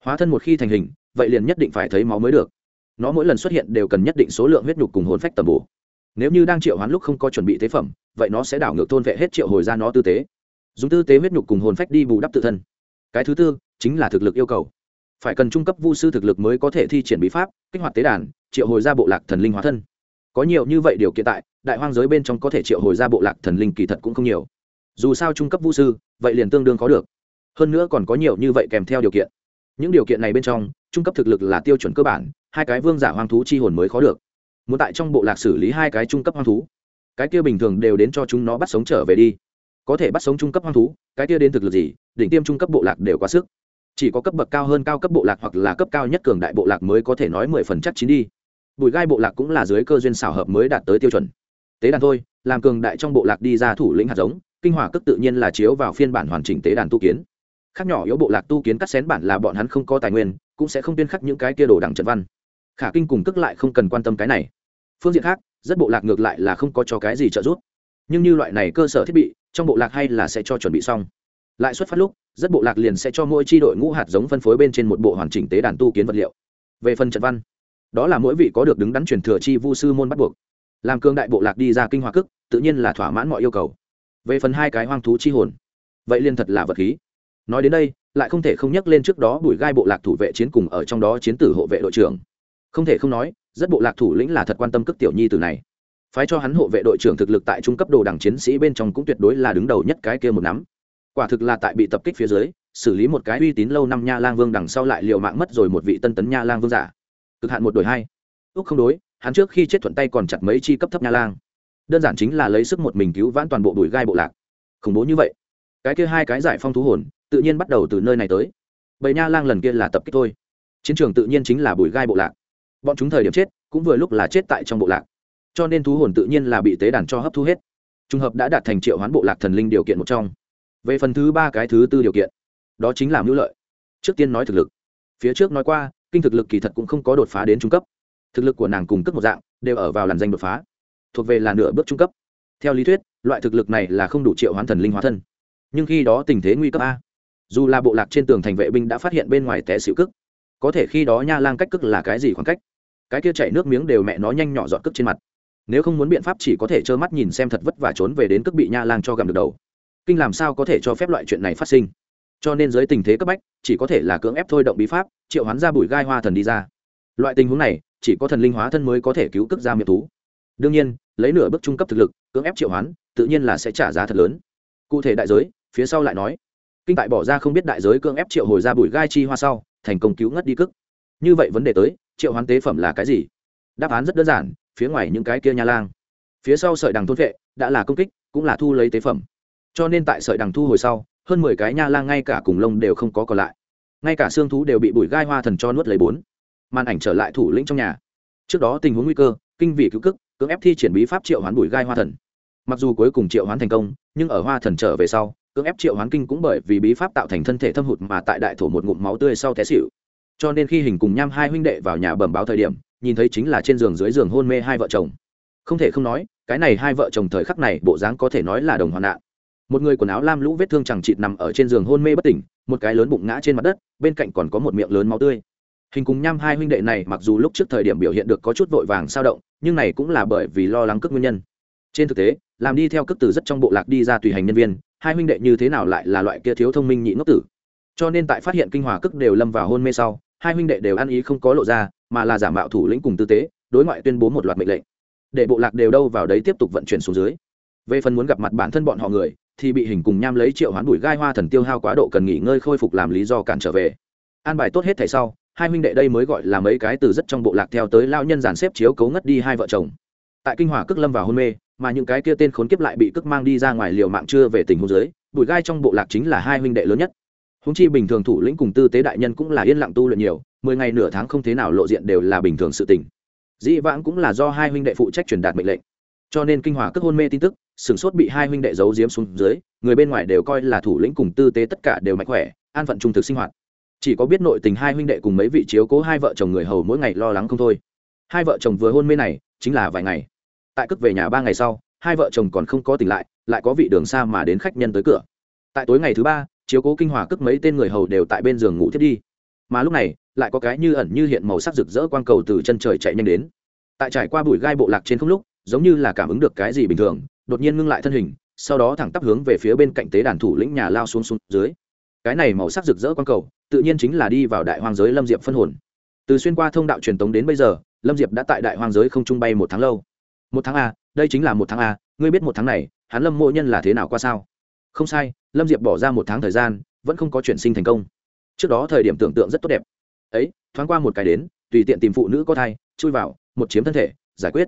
Hóa thân một khi thành hình, vậy liền nhất định phải thấy máu mới được. Nó mỗi lần xuất hiện đều cần nhất định số lượng huyết nhục cùng hồn phách tầm bổ. Nếu như đang triệu hoán lúc không có chuẩn bị tế phẩm, vậy nó sẽ đảo ngược thôn vệ hết triệu hồi ra nó tư tế dùng tư tế huyết nhục cùng hồn phách đi bù đắp tự thân. Cái thứ tư chính là thực lực yêu cầu. Phải cần trung cấp vu sư thực lực mới có thể thi triển bí pháp, kích hoạt tế đàn, triệu hồi ra bộ lạc thần linh hóa thân. Có nhiều như vậy điều kiện tại, đại hoang giới bên trong có thể triệu hồi ra bộ lạc thần linh kỳ thật cũng không nhiều. Dù sao trung cấp vu sư, vậy liền tương đương có được. Hơn nữa còn có nhiều như vậy kèm theo điều kiện. Những điều kiện này bên trong, trung cấp thực lực là tiêu chuẩn cơ bản, hai cái vương giả hoang thú chi hồn mới khó được. Muốn tại trong bộ lạc xử lý hai cái trung cấp hoang thú, cái kia bình thường đều đến cho chúng nó bắt sống trở về đi có thể bắt sống trung cấp hoang thú, cái kia đến thực lực gì, đỉnh tiêm trung cấp bộ lạc đều quá sức. Chỉ có cấp bậc cao hơn cao cấp bộ lạc hoặc là cấp cao nhất cường đại bộ lạc mới có thể nói mười phần chắc chín đi. Bùi gai bộ lạc cũng là dưới cơ duyên xảo hợp mới đạt tới tiêu chuẩn. Tế đàn thôi, làm cường đại trong bộ lạc đi ra thủ lĩnh hạt giống, kinh hỏa cất tự nhiên là chiếu vào phiên bản hoàn chỉnh tế đàn tu kiến. Khác nhỏ yếu bộ lạc tu kiến cắt xén bản là bọn hắn không có tài nguyên, cũng sẽ không tuyên khắc những cái kia đồ đẳng trận văn. Khả kinh cùng cất lại không cần quan tâm cái này. Phương diện khác, rất bộ lạc ngược lại là không có cho cái gì trợ giúp. Nhưng như loại này cơ sở thiết bị trong bộ lạc hay là sẽ cho chuẩn bị xong. Lại xuất phát lúc, rất bộ lạc liền sẽ cho mỗi tri đội ngũ hạt giống phân phối bên trên một bộ hoàn chỉnh tế đàn tu kiến vật liệu. Về phần trận văn, đó là mỗi vị có được đứng đắn truyền thừa chi vu sư môn bắt buộc. Làm cương đại bộ lạc đi ra kinh hoa cức tự nhiên là thỏa mãn mọi yêu cầu. Về phần hai cái hoang thú chi hồn, vậy liền thật là vật khí. Nói đến đây, lại không thể không nhắc lên trước đó bùi gai bộ lạc thủ vệ chiến cùng ở trong đó chiến tử hộ vệ đội trưởng. Không thể không nói, rất bộ lạc thủ lĩnh là thật quan tâm cức tiểu nhi từ này phái cho hắn hộ vệ đội trưởng thực lực tại trung cấp đồ đảng chiến sĩ bên trong cũng tuyệt đối là đứng đầu nhất cái kia một nắm. Quả thực là tại bị tập kích phía dưới, xử lý một cái uy tín lâu năm nha lang vương đằng sau lại liều mạng mất rồi một vị tân tấn nha lang vương giả. Cực hạn một đổi hai. Úc không đối, hắn trước khi chết thuận tay còn chặt mấy chi cấp thấp nha lang. Đơn giản chính là lấy sức một mình cứu vãn toàn bộ đùi gai bộ lạc. Khủng bố như vậy. Cái kia hai cái giải phong thú hồn, tự nhiên bắt đầu từ nơi này tới. Bầy nha lang lần kia là tập kích thôi. Chiến trường tự nhiên chính là bùi gai bộ lạc. Bọn chúng thời điểm chết, cũng vừa lúc là chết tại trong bộ lạc cho nên thú hồn tự nhiên là bị tế đàn cho hấp thu hết. Trùng hợp đã đạt thành triệu hoán bộ lạc thần linh điều kiện một trong. Về phần thứ ba cái thứ tư điều kiện, đó chính là mưu lợi. Trước tiên nói thực lực. Phía trước nói qua, kinh thực lực kỳ thật cũng không có đột phá đến trung cấp. Thực lực của nàng cùng cấp một dạng, đều ở vào làn danh đột phá. Thuộc về là nửa bước trung cấp. Theo lý thuyết, loại thực lực này là không đủ triệu hoán thần linh hóa thân. Nhưng khi đó tình thế nguy cấp a. Dù là bộ lạc trên tường thành vệ binh đã phát hiện bên ngoài té xịu cức có thể khi đó nha lang cách cức là cái gì khoảng cách? Cái kia chảy nước miếng đều mẹ nó nhanh nhỏ dọn cức trên mặt nếu không muốn biện pháp chỉ có thể trơ mắt nhìn xem thật vất vả trốn về đến cức bị nha lang cho gặm được đầu. Kinh làm sao có thể cho phép loại chuyện này phát sinh? Cho nên dưới tình thế cấp bách, chỉ có thể là cưỡng ép thôi động bí pháp, triệu hoán ra bụi gai hoa thần đi ra. Loại tình huống này, chỉ có thần linh hóa thân mới có thể cứu cức ra miệng thú. Đương nhiên, lấy nửa bước trung cấp thực lực, cưỡng ép triệu hoán, tự nhiên là sẽ trả giá thật lớn. Cụ thể đại giới, phía sau lại nói. Kinh tại bỏ ra không biết đại giới cưỡng ép triệu hồi ra bụi gai chi hoa sau, thành công cứu ngất đi cức như vậy vấn đề tới, triệu hoán tế phẩm là cái gì? Đáp án rất đơn giản phía ngoài những cái kia nha lang. Phía sau sợi đằng thôn vệ đã là công kích, cũng là thu lấy tế phẩm. Cho nên tại sợi đằng thu hồi sau, hơn mười cái nha lang ngay cả cùng lông đều không có còn lại. Ngay cả xương thú đều bị bụi gai hoa thần cho nuốt lấy bốn. Màn ảnh trở lại thủ lĩnh trong nhà. Trước đó tình huống nguy cơ, kinh vị cứu cức cưỡng ép thi triển bí pháp triệu hoán bụi gai hoa thần. Mặc dù cuối cùng triệu hoán thành công, nhưng ở hoa thần trở về sau, cưỡng ép triệu hoán kinh cũng bởi vì bí pháp tạo thành thân thể thâm hụt mà tại đại thổ một ngụm máu tươi sau té xịu cho nên khi hình cùng nham hai huynh đệ vào nhà bẩm báo thời điểm, nhìn thấy chính là trên giường dưới giường hôn mê hai vợ chồng. Không thể không nói, cái này hai vợ chồng thời khắc này bộ dáng có thể nói là đồng hoạn nạn. Một người quần áo lam lũ vết thương chẳng chịt nằm ở trên giường hôn mê bất tỉnh, một cái lớn bụng ngã trên mặt đất, bên cạnh còn có một miệng lớn máu tươi. Hình cùng nham hai huynh đệ này mặc dù lúc trước thời điểm biểu hiện được có chút vội vàng sao động, nhưng này cũng là bởi vì lo lắng cước nguyên nhân. Trên thực tế, làm đi theo cước từ rất trong bộ lạc đi ra tùy hành nhân viên, hai huynh đệ như thế nào lại là loại kia thiếu thông minh nhị ngốc tử. Cho nên tại phát hiện kinh hòa cước đều lâm vào hôn mê sau hai huynh đệ đều ăn ý không có lộ ra, mà là giả mạo thủ lĩnh cùng tư tế, đối ngoại tuyên bố một loạt mệnh lệnh. Để bộ lạc đều đâu vào đấy tiếp tục vận chuyển xuống dưới. Về phần muốn gặp mặt bản thân bọn họ người, thì bị hình cùng nham lấy triệu hoán bụi gai hoa thần tiêu hao quá độ cần nghỉ ngơi khôi phục làm lý do cản trở về. An bài tốt hết thảy sau, hai huynh đệ đây mới gọi là mấy cái từ rất trong bộ lạc theo tới lao nhân giàn xếp chiếu cấu ngất đi hai vợ chồng. Tại kinh hỏa cước lâm vào hôn mê, mà những cái kia tên khốn kiếp lại bị cước mang đi ra ngoài liều mạng chưa về tình hôn dưới, bụi gai trong bộ lạc chính là hai huynh đệ lớn nhất húng chi bình thường thủ lĩnh cùng tư tế đại nhân cũng là yên lặng tu luyện nhiều, mười ngày nửa tháng không thế nào lộ diện đều là bình thường sự tình. Dĩ vãng cũng là do hai huynh đệ phụ trách truyền đạt mệnh lệnh. Cho nên kinh hòa cất hôn mê tin tức sửng sốt bị hai huynh đệ giấu giếm xuống dưới, người bên ngoài đều coi là thủ lĩnh cùng tư tế tất cả đều mạnh khỏe, an phận trung thực sinh hoạt. Chỉ có biết nội tình hai huynh đệ cùng mấy vị chiếu cố hai vợ chồng người hầu mỗi ngày lo lắng không thôi. Hai vợ chồng vừa hôn mê này, chính là vài ngày. Tại cất về nhà ba ngày sau, hai vợ chồng còn không có tỉnh lại lại có vị đường xa mà đến khách nhân tới cửa. Tại tối ngày thứ ba chiếu cố kinh hòa cướp mấy tên người hầu đều tại bên giường ngủ thiết đi. Mà lúc này, lại có cái như ẩn như hiện màu sắc rực rỡ quang cầu từ chân trời chạy nhanh đến. Tại trải qua bụi gai bộ lạc trên không lúc, giống như là cảm ứng được cái gì bình thường, đột nhiên ngưng lại thân hình, sau đó thẳng tắp hướng về phía bên cạnh tế đàn thủ lĩnh nhà lao xuống xuống dưới. Cái này màu sắc rực rỡ quang cầu, tự nhiên chính là đi vào đại hoang giới lâm diệp phân hồn. Từ xuyên qua thông đạo truyền tống đến bây giờ, lâm diệp đã tại đại hoang giới không trung bay một tháng lâu. Một tháng a, đây chính là một tháng a, ngươi biết một tháng này, hắn lâm mộ nhân là thế nào qua sao? Không sai lâm diệp bỏ ra một tháng thời gian, vẫn không có chuyển sinh thành công. Trước đó thời điểm tưởng tượng rất tốt đẹp. Ấy, thoáng qua một cái đến, tùy tiện tìm phụ nữ có thai, chui vào, một chiếm thân thể, giải quyết.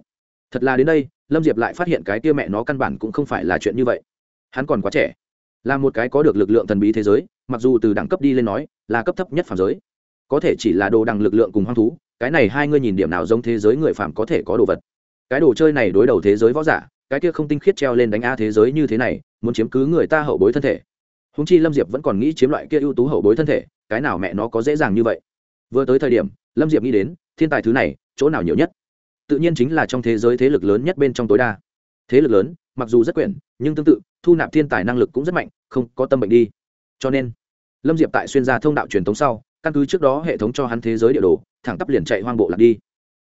Thật là đến đây, lâm diệp lại phát hiện cái tia mẹ nó căn bản cũng không phải là chuyện như vậy. Hắn còn quá trẻ. Là một cái có được lực lượng thần bí thế giới, mặc dù từ đẳng cấp đi lên nói, là cấp thấp nhất phàm giới. Có thể chỉ là đồ đằng lực lượng cùng hoang thú, cái này hai ngươi nhìn điểm nào giống thế giới người phàm có thể có đồ vật. Cái đồ chơi này đối đầu thế giới võ giả cái kia không tinh khiết treo lên đánh a thế giới như thế này, muốn chiếm cứ người ta hậu bối thân thể. Húng chi lâm diệp vẫn còn nghĩ chiếm loại kia ưu tú hậu bối thân thể, cái nào mẹ nó có dễ dàng như vậy. Vừa tới thời điểm, lâm diệp nghĩ đến, thiên tài thứ này, chỗ nào nhiều nhất? Tự nhiên chính là trong thế giới thế lực lớn nhất bên trong tối đa. Thế lực lớn, mặc dù rất quyển, nhưng tương tự, thu nạp thiên tài năng lực cũng rất mạnh, không có tâm bệnh đi. Cho nên, lâm diệp tại xuyên gia thông đạo truyền thống sau, căn cứ trước đó hệ thống cho hắn thế giới địa đồ, thẳng tắp liền chạy hoang bộ lạc đi.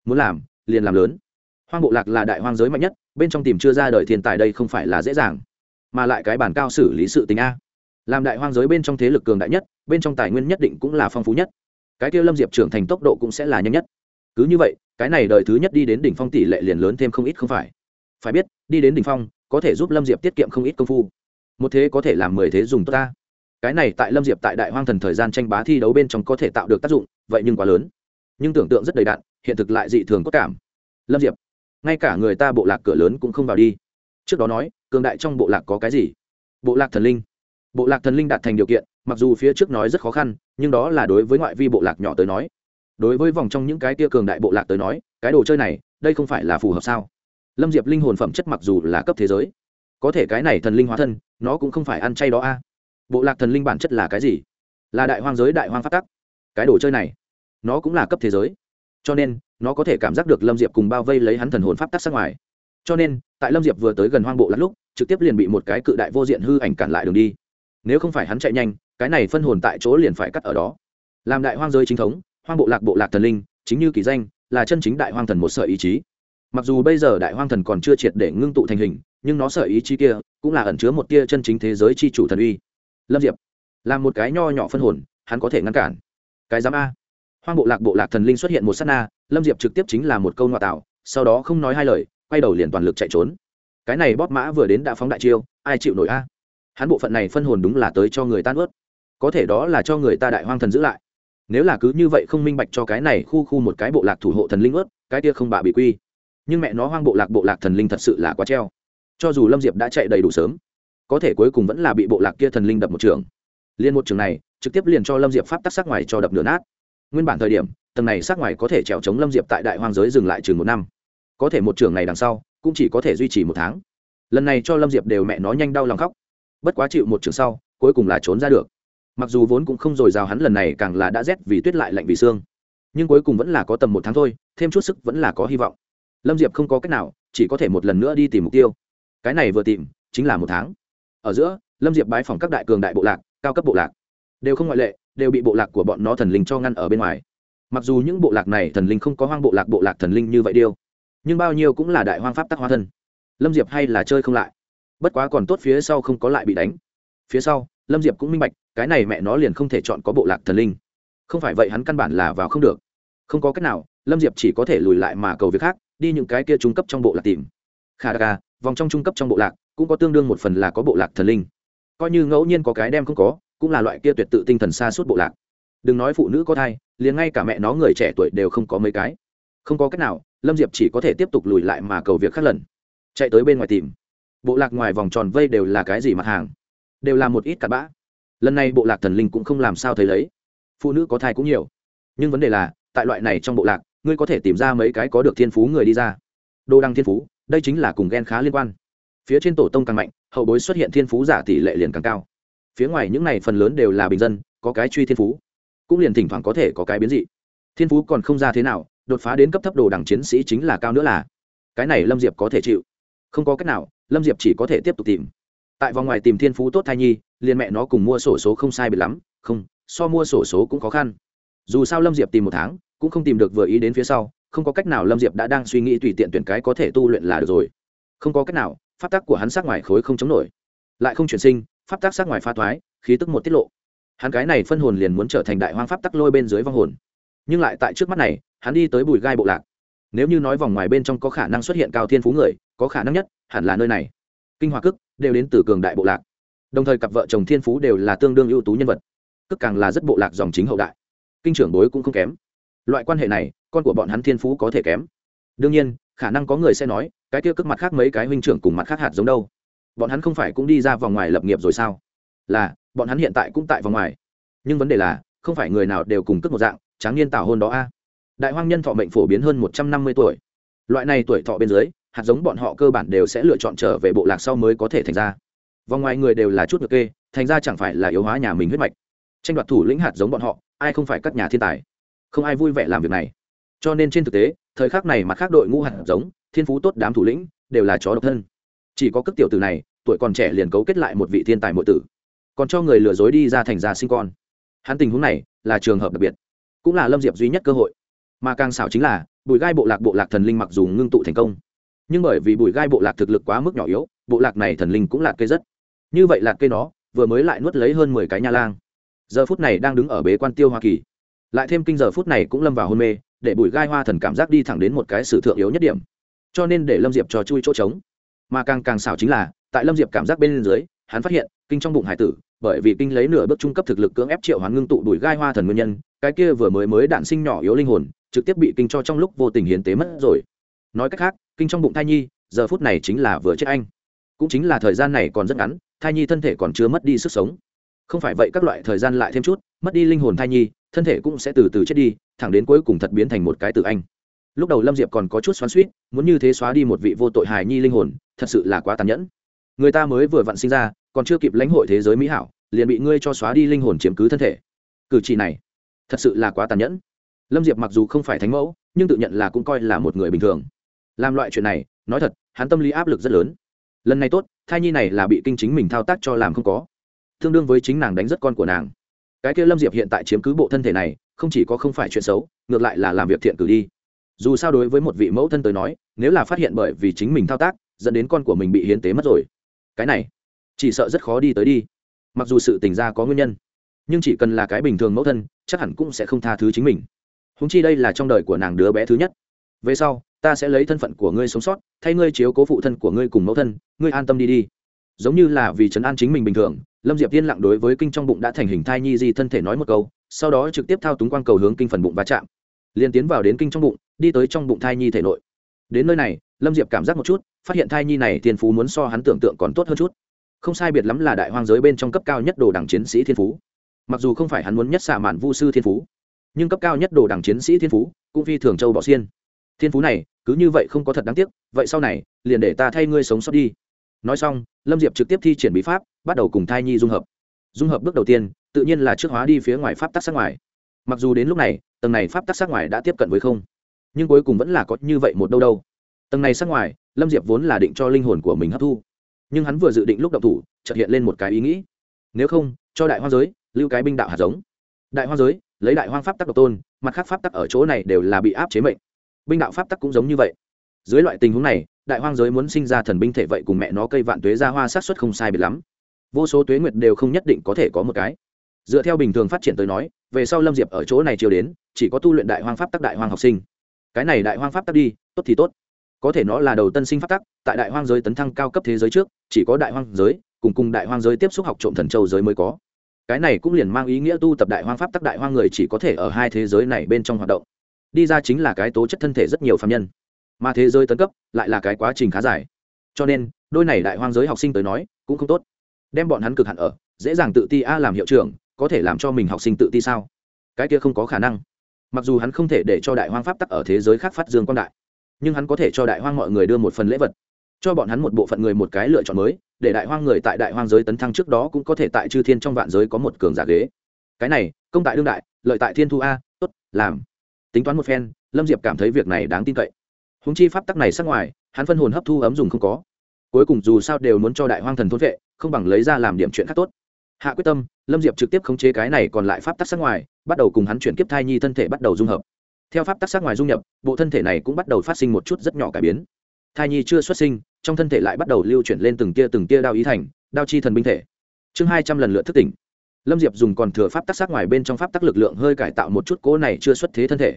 Muốn làm, liền làm lớn. Hoang bộ lạc là đại hoang giới mạnh nhất bên trong tìm chưa ra đời thiên tài đây không phải là dễ dàng, mà lại cái bản cao xử lý sự tình a. Làm đại hoang giới bên trong thế lực cường đại nhất, bên trong tài nguyên nhất định cũng là phong phú nhất. Cái kia lâm diệp trưởng thành tốc độ cũng sẽ là nhanh nhất. Cứ như vậy, cái này đời thứ nhất đi đến đỉnh phong tỷ lệ liền lớn thêm không ít không phải. Phải biết, đi đến đỉnh phong, có thể giúp lâm diệp tiết kiệm không ít công phu. Một thế có thể làm mười thế dùng tốt ta. Cái này tại lâm diệp tại đại hoang thần thời gian tranh bá thi đấu bên trong có thể tạo được tác dụng, vậy nhưng quá lớn. Nhưng tưởng tượng rất đầy đạn hiện thực lại dị thường có cảm. Lâm diệp ngay cả người ta bộ lạc cửa lớn cũng không vào đi. Trước đó nói, cường đại trong bộ lạc có cái gì? Bộ lạc thần linh. Bộ lạc thần linh đạt thành điều kiện, mặc dù phía trước nói rất khó khăn, nhưng đó là đối với ngoại vi bộ lạc nhỏ tới nói. Đối với vòng trong những cái tia cường đại bộ lạc tới nói, cái đồ chơi này, đây không phải là phù hợp sao? Lâm diệp linh hồn phẩm chất mặc dù là cấp thế giới, có thể cái này thần linh hóa thân, nó cũng không phải ăn chay đó a. Bộ lạc thần linh bản chất là cái gì? Là đại hoang giới đại hoang phát tắc. Cái đồ chơi này, nó cũng là cấp thế giới. Cho nên nó có thể cảm giác được lâm diệp cùng bao vây lấy hắn thần hồn pháp tắc sát ngoài. Cho nên, tại lâm diệp vừa tới gần hoang bộ lát lúc, trực tiếp liền bị một cái cự đại vô diện hư ảnh cản lại đường đi. Nếu không phải hắn chạy nhanh, cái này phân hồn tại chỗ liền phải cắt ở đó. Làm đại hoang giới chính thống, hoang bộ lạc bộ lạc thần linh, chính như kỳ danh, là chân chính đại hoang thần một sợi ý chí. Mặc dù bây giờ đại hoang thần còn chưa triệt để ngưng tụ thành hình, nhưng nó sợi ý chí kia cũng là ẩn chứa một tia chân chính thế giới c h i chủ thần uy. Lâm diệp là một cái nho nhỏ phân hồn, hắn có thể ngăn cản. Cái giám a. Hoang bộ lạc bộ lạc thần linh xuất hiện một s á t na lâm diệp trực tiếp chính là một câu ngoại tạo, sau đó không nói hai lời, quay đầu liền toàn lực chạy trốn. Cái này bóp mã vừa đến đã phóng đại chiêu, ai chịu nổi a? Hắn bộ phận này phân hồn đúng là tới cho người tan ướt có thể đó là cho người ta đại hoang thần giữ lại. Nếu là cứ như vậy không minh bạch cho cái này khu khu một cái bộ lạc thủ hộ thần linh ướt cái kia không bà bị quy. Nhưng mẹ nó hoang bộ lạc bộ lạc thần linh thật sự là quá treo. Cho dù lâm diệp đã chạy đầy đủ sớm, có thể cuối cùng vẫn là bị bộ lạc kia thần linh đập một trường. Liên một trường này, trực tiếp liền cho lâm diệp pháp tắc sắc ngoài cho đập nửa nát. Nguyên bản thời điểm tầng này sát ngoài có thể trèo chống lâm diệp tại đại hoang giới dừng lại chừng một năm. Có thể một trường này đằng sau, cũng chỉ có thể duy trì một tháng. Lần này cho lâm diệp đều mẹ nó nhanh đau lòng khóc. Bất quá chịu một trường sau, cuối cùng là trốn ra được. Mặc dù vốn cũng không dồi dào hắn lần này càng là đã rét vì tuyết lại lạnh vì xương. Nhưng cuối cùng vẫn là có tầm một tháng thôi, thêm chút sức vẫn là có hy vọng. Lâm diệp không có cách nào, chỉ có thể một lần nữa đi tìm mục tiêu. Cái này vừa tìm, chính là một tháng. Ở giữa, lâm diệp bái phòng các đại cường đại bộ lạc, cao cấp bộ lạc. Đều không ngoại lệ, đều bị bộ lạc của bọn nó thần linh cho ngăn ở bên ngoài mặc dù những bộ lạc này thần linh không có hoang bộ lạc bộ lạc thần linh như vậy điêu, nhưng bao nhiêu cũng là đại hoang pháp tắc hóa thân. Lâm diệp hay là chơi không lại. Bất quá còn tốt phía sau không có lại bị đánh. Phía sau, lâm diệp cũng minh bạch, cái này mẹ nó liền không thể chọn có bộ lạc thần linh. Không phải vậy hắn căn bản là vào không được. Không có cách nào, lâm diệp chỉ có thể lùi lại mà cầu việc khác, đi những cái kia trung cấp trong bộ lạc tìm. Khả đà ca vòng trong trung cấp trong bộ lạc cũng có tương đương một phần là có bộ lạc thần linh. Coi như ngẫu nhiên có cái đem không có, cũng là loại kia tuyệt tự tinh thần xa suốt bộ lạc đừng nói phụ nữ có thai, liền ngay cả mẹ nó người trẻ tuổi đều không có mấy cái. Không có cách nào, lâm diệp chỉ có thể tiếp tục lùi lại mà cầu việc khác lần. Chạy tới bên ngoài tìm. Bộ lạc ngoài vòng tròn vây đều là cái gì mặt hàng? Đều là một ít cặp bã. Lần này bộ lạc thần linh cũng không làm sao thấy lấy. Phụ nữ có thai cũng nhiều. Nhưng vấn đề là, tại loại này trong bộ lạc, ngươi có thể tìm ra mấy cái có được thiên phú người đi ra. Đô đăng thiên phú, đây chính là cùng ghen khá liên quan. Phía trên tổ tông càng mạnh, hậu bối xuất hiện thiên phú giả tỷ lệ liền càng cao. Phía ngoài những này phần lớn đều là bình dân, có cái truy thiên phú cũng liền thỉnh thoảng có thể có cái biến dị. Thiên phú còn không ra thế nào, đột phá đến cấp thấp đồ đẳng chiến sĩ chính là cao nữa là. Cái này lâm diệp có thể chịu. Không có cách nào, lâm diệp chỉ có thể tiếp tục tìm. Tại vòng ngoài tìm thiên phú tốt thai nhi, liền mẹ nó cùng mua sổ số không sai biệt lắm, không, so mua sổ số cũng khó khăn. Dù sao lâm diệp tìm một tháng, cũng không tìm được vừa ý đến phía sau, không có cách nào lâm diệp đã đang suy nghĩ tùy tiện tuyển cái có thể tu luyện là được rồi. Không có cách nào, pháp tắc của hắn sát ngoài khối không chống nổi. Lại không chuyển sinh, pháp tắc sát ngoài pha thoái, khí tức một tiết lộ hắn cái này phân hồn liền muốn trở thành đại hoang pháp tắc lôi bên dưới vong hồn. Nhưng lại tại trước mắt này, hắn đi tới bùi gai bộ lạc. Nếu như nói vòng ngoài bên trong có khả năng xuất hiện cao thiên phú người, có khả năng nhất, hẳn là nơi này. Kinh hoa cức đều đến từ cường đại bộ lạc. Đồng thời cặp vợ chồng thiên phú đều là tương đương ưu tú nhân vật. Cức càng là rất bộ lạc dòng chính hậu đại. Kinh trưởng bối cũng không kém. Loại quan hệ này, con của bọn hắn thiên phú có thể kém. Đương nhiên, khả năng có người sẽ nói, cái kia cức mặt khác mấy cái huynh trưởng cùng mặt khác hạt giống đâu? Bọn hắn không phải cũng đi ra vòng ngoài lập nghiệp rồi sao? Là bọn hắn hiện tại cũng tại vòng ngoài. Nhưng vấn đề là, không phải người nào đều cùng cất một dạng, tráng niên tảo hôn đó a. Đại hoang nhân thọ mệnh phổ biến hơn một trăm năm mươi tuổi. Loại này tuổi thọ bên dưới, hạt giống bọn họ cơ bản đều sẽ lựa chọn trở về bộ lạc sau mới có thể thành ra. Vòng ngoài người đều là chút ngược kê, thành ra chẳng phải là yếu hóa nhà mình huyết mạch. Tranh đoạt thủ lĩnh hạt giống bọn họ, ai không phải các nhà thiên tài? Không ai vui vẻ làm việc này. Cho nên trên thực tế, thời khắc này mặt khác đội ngũ hạt giống, thiên phú tốt đám thủ lĩnh, đều là chó độc thân. Chỉ có cước tiểu tử này, tuổi còn trẻ liền cấu kết lại một vị thiên tài nội tử còn cho người lừa dối đi ra thành ra sinh con. Hắn tình huống này là trường hợp đặc biệt, cũng là lâm diệp duy nhất cơ hội. Mà càng xảo chính là, bùi gai bộ lạc bộ lạc thần linh mặc dù ngưng tụ thành công, nhưng bởi vì bùi gai bộ lạc thực lực quá mức nhỏ yếu, bộ lạc này thần linh cũng là cây rất. Như vậy lạc cây nó, vừa mới lại nuốt lấy hơn mười cái nha lang. Giờ phút này đang đứng ở bế quan tiêu hoa kỳ. Lại thêm kinh giờ phút này cũng lâm vào hôn mê, để bùi gai hoa thần cảm giác đi thẳng đến một cái sử thượng yếu nhất điểm. Cho nên để lâm diệp cho chui chỗ trống. Mà càng càng xảo chính là, tại lâm diệp cảm giác bên dưới hắn phát hiện, kinh trong bụng hải tử, bởi vì kinh lấy nửa bước trung cấp thực lực cưỡng ép triệu hoán ngưng tụ đùi gai hoa thần nguyên nhân, cái kia vừa mới mới đạn sinh nhỏ yếu linh hồn, trực tiếp bị kinh cho trong lúc vô tình hiến tế mất rồi. Nói cách khác, kinh trong bụng thai nhi, giờ phút này chính là vừa chết anh. Cũng chính là thời gian này còn rất ngắn, thai nhi thân thể còn chưa mất đi sức sống. Không phải vậy các loại thời gian lại thêm chút, mất đi linh hồn thai nhi, thân thể cũng sẽ từ từ chết đi, thẳng đến cuối cùng thật biến thành một cái tự anh. Lúc đầu lâm diệp còn có chút xoắn suýt muốn như thế xóa đi một vị vô tội hài nhi linh hồn, thật sự là quá tàn nhẫn người ta mới vừa vặn sinh ra, còn chưa kịp lãnh hội thế giới mỹ hảo, liền bị ngươi cho xóa đi linh hồn chiếm cứ thân thể. Cử chỉ này, thật sự là quá tàn nhẫn. Lâm diệp mặc dù không phải thánh mẫu, nhưng tự nhận là cũng coi là một người bình thường. Làm loại chuyện này, nói thật, hắn tâm lý áp lực rất lớn. Lần này tốt, thai nhi này là bị kinh chính mình thao tác cho làm không có. Tương đương với chính nàng đánh rất con của nàng. Cái kia lâm diệp hiện tại chiếm cứ bộ thân thể này, không chỉ có không phải chuyện xấu, ngược lại là làm việc thiện cử đi. Dù sao đối với một vị mẫu thân tới nói, nếu là phát hiện bởi vì chính mình thao tác, dẫn đến con của mình bị hiến tế mất rồi cái này, chỉ sợ rất khó đi tới đi. Mặc dù sự tình ra có nguyên nhân, nhưng chỉ cần là cái bình thường mẫu thân, chắc hẳn cũng sẽ không tha thứ chính mình. Húng chi đây là trong đời của nàng đứa bé thứ nhất. Về sau, ta sẽ lấy thân phận của ngươi sống sót, thay ngươi chiếu cố phụ thân của ngươi cùng mẫu thân, ngươi an tâm đi đi. Giống như là vì trấn an chính mình bình thường, lâm diệp tiên lặng đối với kinh trong bụng đã thành hình thai nhi di thân thể nói một câu, sau đó trực tiếp thao túng quang cầu hướng kinh phần bụng va chạm. Liền tiến vào đến kinh trong bụng, đi tới trong bụng thai nhi thể nội. Đến nơi này lâm diệp cảm giác một chút, phát hiện thai nhi này thiên phú muốn so hắn tưởng tượng còn tốt hơn chút. Không sai biệt lắm là đại hoang giới bên trong cấp cao nhất đồ đảng chiến sĩ thiên phú. Mặc dù không phải hắn muốn nhất xạ mạn vu sư thiên phú, nhưng cấp cao nhất đồ đảng chiến sĩ thiên phú cũng phi thường châu bỏ xiên. Thiên phú này, cứ như vậy không có thật đáng tiếc, vậy sau này, liền để ta thay ngươi sống sót đi. Nói xong, lâm diệp trực tiếp thi triển bí pháp, bắt đầu cùng thai nhi dung hợp. Dung hợp bước đầu tiên, tự nhiên là trước hóa đi phía ngoài pháp tắc sát ngoài. Mặc dù đến lúc này, tầng này pháp tắc sát ngoài đã tiếp cận với không, nhưng cuối cùng vẫn là có như vậy một đâu đâu tầng này sát ngoài, lâm diệp vốn là định cho linh hồn của mình hấp thu. Nhưng hắn vừa dự định lúc đậu thủ, chợt hiện lên một cái ý nghĩ. Nếu không, cho đại hoa giới, lưu cái binh đạo hạt giống. Đại hoa giới, lấy đại hoang pháp tắc độc tôn, mặt khác pháp tắc ở chỗ này đều là bị áp chế mệnh. Binh đạo pháp tắc cũng giống như vậy. Dưới loại tình huống này, đại hoang giới muốn sinh ra thần binh thể vậy cùng mẹ nó cây vạn tuế ra hoa sát xuất không sai biệt lắm. Vô số tuế nguyệt đều không nhất định có thể có một cái. Dựa theo bình thường phát triển tới nói, về sau lâm diệp ở chỗ này chiều đến, chỉ có tu luyện đại hoang pháp tắc đại hoang học sinh. Cái này đại hoang pháp tắc đi, tốt thì tốt có thể nó là đầu tân sinh pháp tắc, tại đại hoang giới tấn thăng cao cấp thế giới trước, chỉ có đại hoang giới, cùng cùng đại hoang giới tiếp xúc học trộm thần châu giới mới có. Cái này cũng liền mang ý nghĩa tu tập đại hoang pháp tắc đại hoang người chỉ có thể ở hai thế giới này bên trong hoạt động. Đi ra chính là cái tố chất thân thể rất nhiều phạm nhân. Mà thế giới tấn cấp lại là cái quá trình khá dài. Cho nên, đôi này đại hoang giới học sinh tới nói cũng không tốt. Đem bọn hắn cực hạn ở, dễ dàng tự ti a làm hiệu trưởng, có thể làm cho mình học sinh tự ti sao? Cái kia không có khả năng. Mặc dù hắn không thể để cho đại hoang pháp tắc ở thế giới khác phát dương quan đại nhưng hắn có thể cho đại hoang mọi người đưa một phần lễ vật. Cho bọn hắn một bộ phận người một cái lựa chọn mới, để đại hoang người tại đại hoang giới tấn thăng trước đó cũng có thể tại chư thiên trong vạn giới có một cường giả ghế. Cái này, công tại đương đại, lợi tại thiên thu a, tốt, làm. Tính toán một phen, lâm diệp cảm thấy việc này đáng tin cậy. Húng chi pháp tắc này sắc ngoài, hắn phân hồn hấp thu ấm dùng không có. Cuối cùng dù sao đều muốn cho đại hoang thần thôn vệ, không bằng lấy ra làm điểm chuyện khác tốt. Hạ quyết tâm, lâm diệp trực tiếp khống chế cái này còn lại pháp tắc sắc ngoài, bắt đầu cùng hắn chuyển kiếp thai nhi thân thể bắt đầu dung hợp theo pháp tắc sắc ngoài dung nhập, bộ thân thể này cũng bắt đầu phát sinh một chút rất nhỏ cải biến. Thai nhi chưa xuất sinh, trong thân thể lại bắt đầu lưu chuyển lên từng tia từng tia đao ý thành, đao chi thần binh thể. Chương hai trăm lần lượt thức tỉnh. Lâm diệp dùng còn thừa pháp tắc sắc ngoài bên trong pháp tắc lực lượng hơi cải tạo một chút cố này chưa xuất thế thân thể.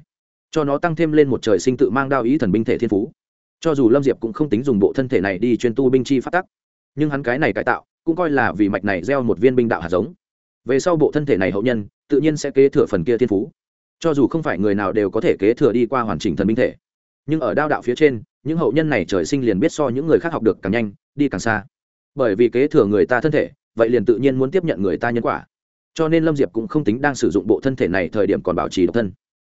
Cho nó tăng thêm lên một trời sinh tự mang đao ý thần binh thể thiên phú. Cho dù lâm diệp cũng không tính dùng bộ thân thể này đi chuyên tu binh chi pháp tắc. Nhưng hắn cái này cải tạo, cũng coi là vì mạch này gieo một viên binh đạo hạt giống. Về sau bộ thân thể này hậu nhân, tự nhiên sẽ kế thừa phần kia thiên phú cho dù không phải người nào đều có thể kế thừa đi qua hoàn chỉnh thần binh thể. Nhưng ở đao đạo phía trên, những hậu nhân này trời sinh liền biết so những người khác học được càng nhanh, đi càng xa. Bởi vì kế thừa người ta thân thể, vậy liền tự nhiên muốn tiếp nhận người ta nhân quả. Cho nên lâm diệp cũng không tính đang sử dụng bộ thân thể này thời điểm còn bảo trì độc thân.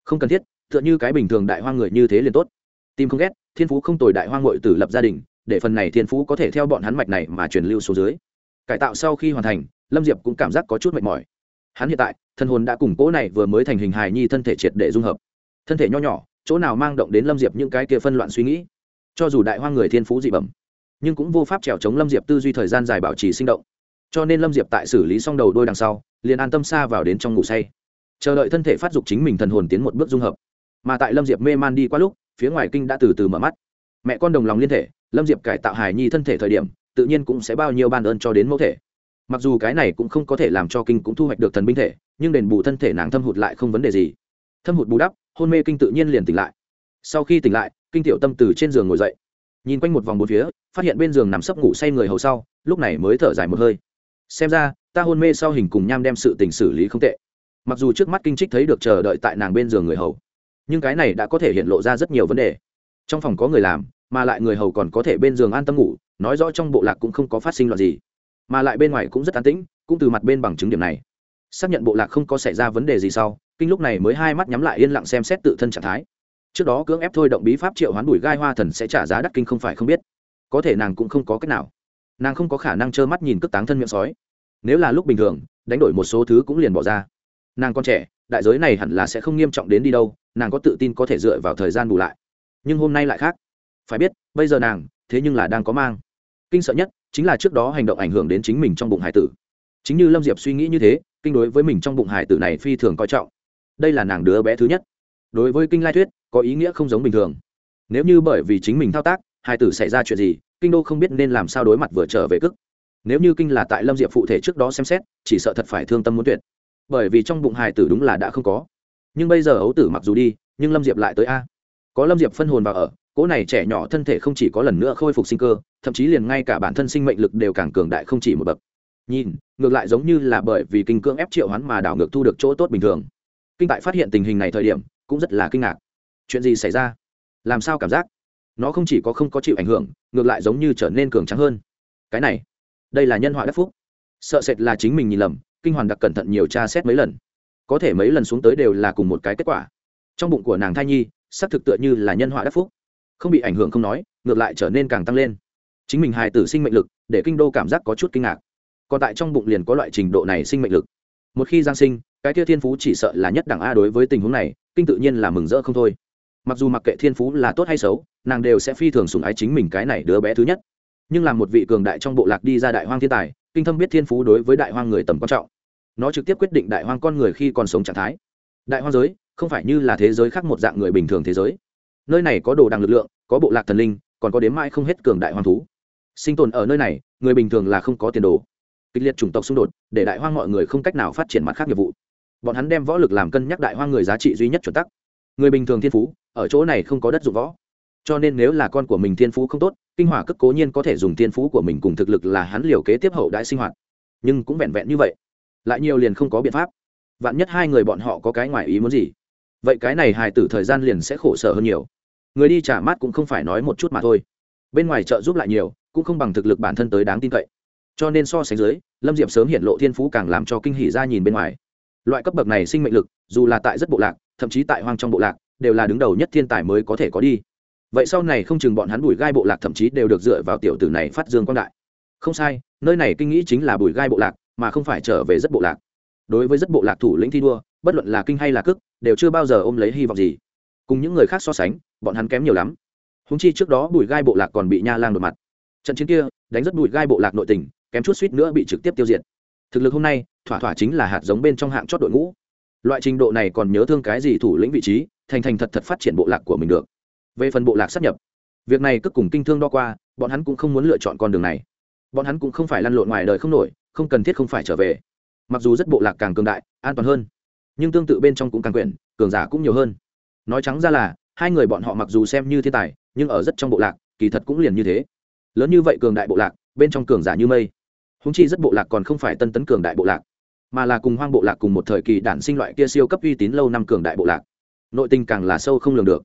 Không cần thiết, tựa như cái bình thường đại hoang người như thế liền tốt. Tim không ghét, thiên phú không tồi đại hoang ngội tử lập gia đình, để phần này thiên phú có thể theo bọn hắn mạch này mà truyền lưu xuống dưới. Cải tạo sau khi hoàn thành, lâm diệp cũng cảm giác có chút mệt mỏi. Hắn hiện tại thân hồn đã củng cố này vừa mới thành hình hài nhi thân thể triệt để dung hợp. Thân thể nho nhỏ, chỗ nào mang động đến lâm diệp những cái kia phân loạn suy nghĩ. Cho dù đại hoang người thiên phú dị bẩm, nhưng cũng vô pháp trèo chống lâm diệp tư duy thời gian dài bảo trì sinh động. Cho nên lâm diệp tại xử lý xong đầu đôi đằng sau, liền an tâm xa vào đến trong ngủ say. Chờ đợi thân thể phát dục chính mình thần hồn tiến một bước dung hợp. Mà tại lâm diệp mê man đi qua lúc, phía ngoài kinh đã từ từ mở mắt. Mẹ con đồng lòng liên thể, lâm diệp cải tạo hài nhi thân thể thời điểm, tự nhiên cũng sẽ bao nhiêu ban ơn cho đến mẫu thể mặc dù cái này cũng không có thể làm cho kinh cũng thu hoạch được thần binh thể, nhưng đền bù thân thể nàng thâm hụt lại không vấn đề gì. Thâm hụt bù đắp, hôn mê kinh tự nhiên liền tỉnh lại. Sau khi tỉnh lại, kinh tiểu tâm từ trên giường ngồi dậy. Nhìn quanh một vòng bốn phía, phát hiện bên giường nằm sấp ngủ say người hầu sau, lúc này mới thở dài một hơi. Xem ra, ta hôn mê sau hình cùng nham đem sự tình xử lý không tệ. Mặc dù trước mắt kinh trích thấy được chờ đợi tại nàng bên giường người hầu, nhưng cái này đã có thể hiện lộ ra rất nhiều vấn đề. Trong phòng có người làm, mà lại người hầu còn có thể bên giường an tâm ngủ, nói rõ trong bộ lạc cũng không có phát sinh loạn gì mà lại bên ngoài cũng rất an tĩnh, cũng từ mặt bên bằng chứng điểm này. Xác nhận bộ lạc không có xảy ra vấn đề gì sau, kinh lúc này mới hai mắt nhắm lại yên lặng xem xét tự thân trạng thái. Trước đó cưỡng ép thôi động bí pháp triệu hoán đùi gai hoa thần sẽ trả giá đắt kinh không phải không biết. Có thể nàng cũng không có cách nào. Nàng không có khả năng trơ mắt nhìn cất táng thân miệng sói. Nếu là lúc bình thường, đánh đổi một số thứ cũng liền bỏ ra. Nàng còn trẻ, đại giới này hẳn là sẽ không nghiêm trọng đến đi đâu, nàng có tự tin có thể dựa vào thời gian bù lại. Nhưng hôm nay lại khác. Phải biết, bây giờ nàng, thế nhưng là đang có mang. Kinh sợ nhất chính là trước đó hành động ảnh hưởng đến chính mình trong bụng hải tử. Chính như lâm diệp suy nghĩ như thế, kinh đối với mình trong bụng hải tử này phi thường coi trọng. Đây là nàng đứa bé thứ nhất. Đối với kinh lai thuyết, có ý nghĩa không giống bình thường. Nếu như bởi vì chính mình thao tác, hải tử xảy ra chuyện gì, kinh đô không biết nên làm sao đối mặt vừa trở về cức. Nếu như kinh là tại lâm diệp phụ thể trước đó xem xét, chỉ sợ thật phải thương tâm muốn tuyệt. Bởi vì trong bụng hải tử đúng là đã không có. Nhưng bây giờ ấu tử mặc dù đi, nhưng lâm diệp lại tới a. Có lâm diệp phân hồn vào ở cỗ này trẻ nhỏ thân thể không chỉ có lần nữa khôi phục sinh cơ, thậm chí liền ngay cả bản thân sinh mệnh lực đều càng cường đại không chỉ một bậc. Nhìn, ngược lại giống như là bởi vì kinh cưỡng ép triệu hoán mà đảo ngược thu được chỗ tốt bình thường. Kinh tại phát hiện tình hình này thời điểm, cũng rất là kinh ngạc. Chuyện gì xảy ra? Làm sao cảm giác? Nó không chỉ có không có chịu ảnh hưởng, ngược lại giống như trở nên cường trắng hơn. Cái này, đây là nhân họa đắc phúc. Sợ sệt là chính mình nhìn lầm, kinh hoàn đặc cẩn thận nhiều tra xét mấy lần. Có thể mấy lần xuống tới đều là cùng một cái kết quả. Trong bụng của nàng thai nhi, xác thực tựa như là nhân họa đắc phúc không bị ảnh hưởng không nói, ngược lại trở nên càng tăng lên. Chính mình hài tử sinh mệnh lực, để kinh đô cảm giác có chút kinh ngạc. Còn tại trong bụng liền có loại trình độ này sinh mệnh lực. Một khi giang sinh, cái kia thiên phú chỉ sợ là nhất đẳng a đối với tình huống này, kinh tự nhiên là mừng rỡ không thôi. Mặc dù mặc kệ thiên phú là tốt hay xấu, nàng đều sẽ phi thường sùng ái chính mình cái này đứa bé thứ nhất. Nhưng là một vị cường đại trong bộ lạc đi ra đại hoang thiên tài, kinh thâm biết thiên phú đối với đại hoang người tầm quan trọng. Nó trực tiếp quyết định đại hoang con người khi còn sống trạng thái. Đại hoang giới, không phải như là thế giới khác một dạng người bình thường thế giới nơi này có đồ đằng lực lượng, có bộ lạc thần linh, còn có đếm mãi không hết cường đại hoang thú. Sinh tồn ở nơi này, người bình thường là không có tiền đồ. Kịch liệt chủng tộc xung đột, để đại hoang mọi người không cách nào phát triển mặt khác nghiệp vụ. Bọn hắn đem võ lực làm cân nhắc đại hoang người giá trị duy nhất chuẩn tắc. Người bình thường thiên phú, ở chỗ này không có đất dụng võ. Cho nên nếu là con của mình thiên phú không tốt, kinh hỏa cất cố nhiên có thể dùng thiên phú của mình cùng thực lực là hắn liều kế tiếp hậu đại sinh hoạt. Nhưng cũng vẹn vẹn như vậy, lại nhiều liền không có biện pháp. Vạn nhất hai người bọn họ có cái ngoài ý muốn gì, vậy cái này hài tử thời gian liền sẽ khổ sở hơn nhiều người đi trả mát cũng không phải nói một chút mà thôi. Bên ngoài trợ giúp lại nhiều, cũng không bằng thực lực bản thân tới đáng tin cậy. Cho nên so sánh dưới, lâm diệp sớm hiện lộ thiên phú càng làm cho kinh hỷ ra nhìn bên ngoài. Loại cấp bậc này sinh mệnh lực, dù là tại rất bộ lạc, thậm chí tại hoang trong bộ lạc, đều là đứng đầu nhất thiên tài mới có thể có đi. Vậy sau này không chừng bọn hắn bùi gai bộ lạc thậm chí đều được dựa vào tiểu tử này phát dương quang đại. Không sai, nơi này kinh nghĩ chính là bùi gai bộ lạc, mà không phải trở về rất bộ lạc. Đối với rất bộ lạc thủ lĩnh thi đua, bất luận là kinh hay là cức đều chưa bao giờ ôm lấy hy vọng gì cùng những người khác so sánh, bọn hắn kém nhiều lắm. Húng chi trước đó bùi gai bộ lạc còn bị nha lang đột mặt. Trận chiến kia, đánh rất bùi gai bộ lạc nội tình, kém chút suýt nữa bị trực tiếp tiêu diệt. Thực lực hôm nay, thỏa thỏa chính là hạt giống bên trong hạng chót đội ngũ. Loại trình độ này còn nhớ thương cái gì thủ lĩnh vị trí, thành thành thật thật phát triển bộ lạc của mình được. Về phần bộ lạc sắp nhập, việc này cứ cùng kinh thương đo qua, bọn hắn cũng không muốn lựa chọn con đường này. Bọn hắn cũng không phải lăn lộn ngoài đời không nổi, không cần thiết không phải trở về. Mặc dù rất bộ lạc càng cường đại, an toàn hơn, nhưng tương tự bên trong cũng càng quyển cường giả cũng nhiều hơn nói trắng ra là, hai người bọn họ mặc dù xem như thiên tài, nhưng ở rất trong bộ lạc, kỳ thật cũng liền như thế. Lớn như vậy cường đại bộ lạc, bên trong cường giả như mây. Húng chi rất bộ lạc còn không phải tân tấn cường đại bộ lạc, mà là cùng hoang bộ lạc cùng một thời kỳ đản sinh loại kia siêu cấp uy tín lâu năm cường đại bộ lạc. Nội tình càng là sâu không lường được.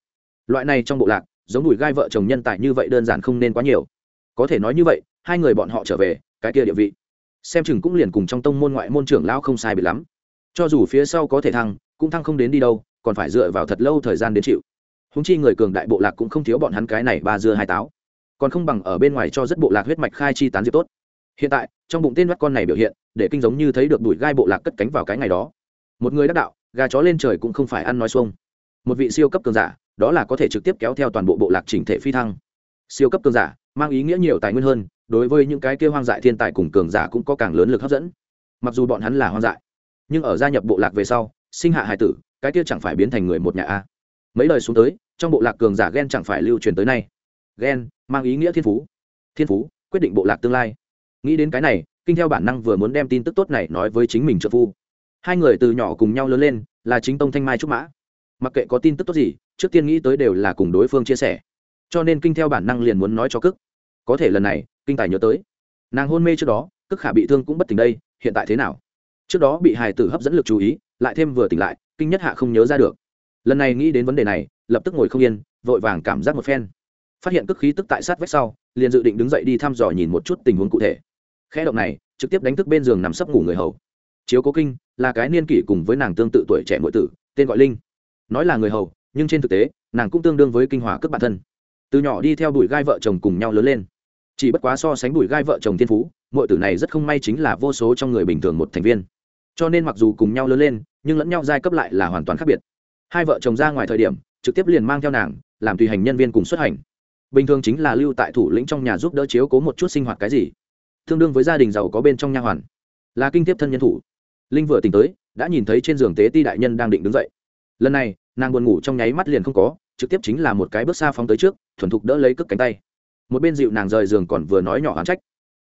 Loại này trong bộ lạc, giống đùi gai vợ chồng nhân tài như vậy đơn giản không nên quá nhiều. Có thể nói như vậy, hai người bọn họ trở về, cái kia địa vị, xem chừng cũng liền cùng trong tông môn ngoại môn trưởng lão không sai bị lắm. Cho dù phía sau có thể thăng, cũng thăng không đến đi đâu còn phải dựa vào thật lâu thời gian đến chịu. Húng chi người cường đại bộ lạc cũng không thiếu bọn hắn cái này ba dưa hai táo. Còn không bằng ở bên ngoài cho rất bộ lạc huyết mạch khai chi tán diệp tốt. Hiện tại, trong bụng tên mắt con này biểu hiện, để kinh giống như thấy được đùi gai bộ lạc cất cánh vào cái ngày đó. Một người đắc đạo, gà chó lên trời cũng không phải ăn nói xuông. Một vị siêu cấp cường giả, đó là có thể trực tiếp kéo theo toàn bộ bộ lạc chỉnh thể phi thăng. Siêu cấp cường giả, mang ý nghĩa nhiều tài nguyên hơn, đối với những cái kêu hoang dại thiên tài cùng cường giả cũng có càng lớn lực hấp dẫn. Mặc dù bọn hắn là hoang dại, nhưng ở gia nhập bộ lạc về sau, sinh hạ hải tử cái kia chẳng phải biến thành người một nhà a. Mấy lời xuống tới, trong bộ lạc cường giả ghen chẳng phải lưu truyền tới nay. Ghen, mang ý nghĩa thiên phú. Thiên phú, quyết định bộ lạc tương lai. Nghĩ đến cái này, kinh theo bản năng vừa muốn đem tin tức tốt này nói với chính mình trợ phu. Hai người từ nhỏ cùng nhau lớn lên, là chính tông thanh mai trúc mã. Mặc kệ có tin tức tốt gì, trước tiên nghĩ tới đều là cùng đối phương chia sẻ. Cho nên kinh theo bản năng liền muốn nói cho cức. Có thể lần này, kinh tài nhớ tới. Nàng hôn mê trước đó, cức khả bị thương cũng bất tỉnh đây, hiện tại thế nào? Trước đó bị hài tử hấp dẫn lực chú ý, lại thêm vừa tỉnh lại kinh nhất hạ không nhớ ra được. Lần này nghĩ đến vấn đề này, lập tức ngồi không yên, vội vàng cảm giác một phen. Phát hiện cước khí tức tại sát vách sau, liền dự định đứng dậy đi thăm dò nhìn một chút tình huống cụ thể. Khe động này, trực tiếp đánh thức bên giường nằm sấp ngủ người hầu. Chiếu cố kinh, là cái niên kỷ cùng với nàng tương tự tuổi trẻ nội tử, tên gọi linh. Nói là người hầu, nhưng trên thực tế, nàng cũng tương đương với kinh hòa cướp bản thân. Từ nhỏ đi theo bùi gai vợ chồng cùng nhau lớn lên. Chỉ bất quá so sánh bùi gai vợ chồng thiên phú mọi tử này rất không may chính là vô số trong người bình thường một thành viên. Cho nên mặc dù cùng nhau lớn lên nhưng lẫn nhau giai cấp lại là hoàn toàn khác biệt. Hai vợ chồng ra ngoài thời điểm, trực tiếp liền mang theo nàng, làm tùy hành nhân viên cùng xuất hành. Bình thường chính là lưu tại thủ lĩnh trong nhà giúp đỡ chiếu cố một chút sinh hoạt cái gì. Tương đương với gia đình giàu có bên trong nha hoàn. Là kinh tiếp thân nhân thủ. Linh vừa tỉnh tới, đã nhìn thấy trên giường tế ti đại nhân đang định đứng dậy. Lần này, nàng buồn ngủ trong nháy mắt liền không có, trực tiếp chính là một cái bước xa phóng tới trước, thuần thục đỡ lấy cước cánh tay. Một bên dịu nàng rời giường còn vừa nói nhỏ hắn trách.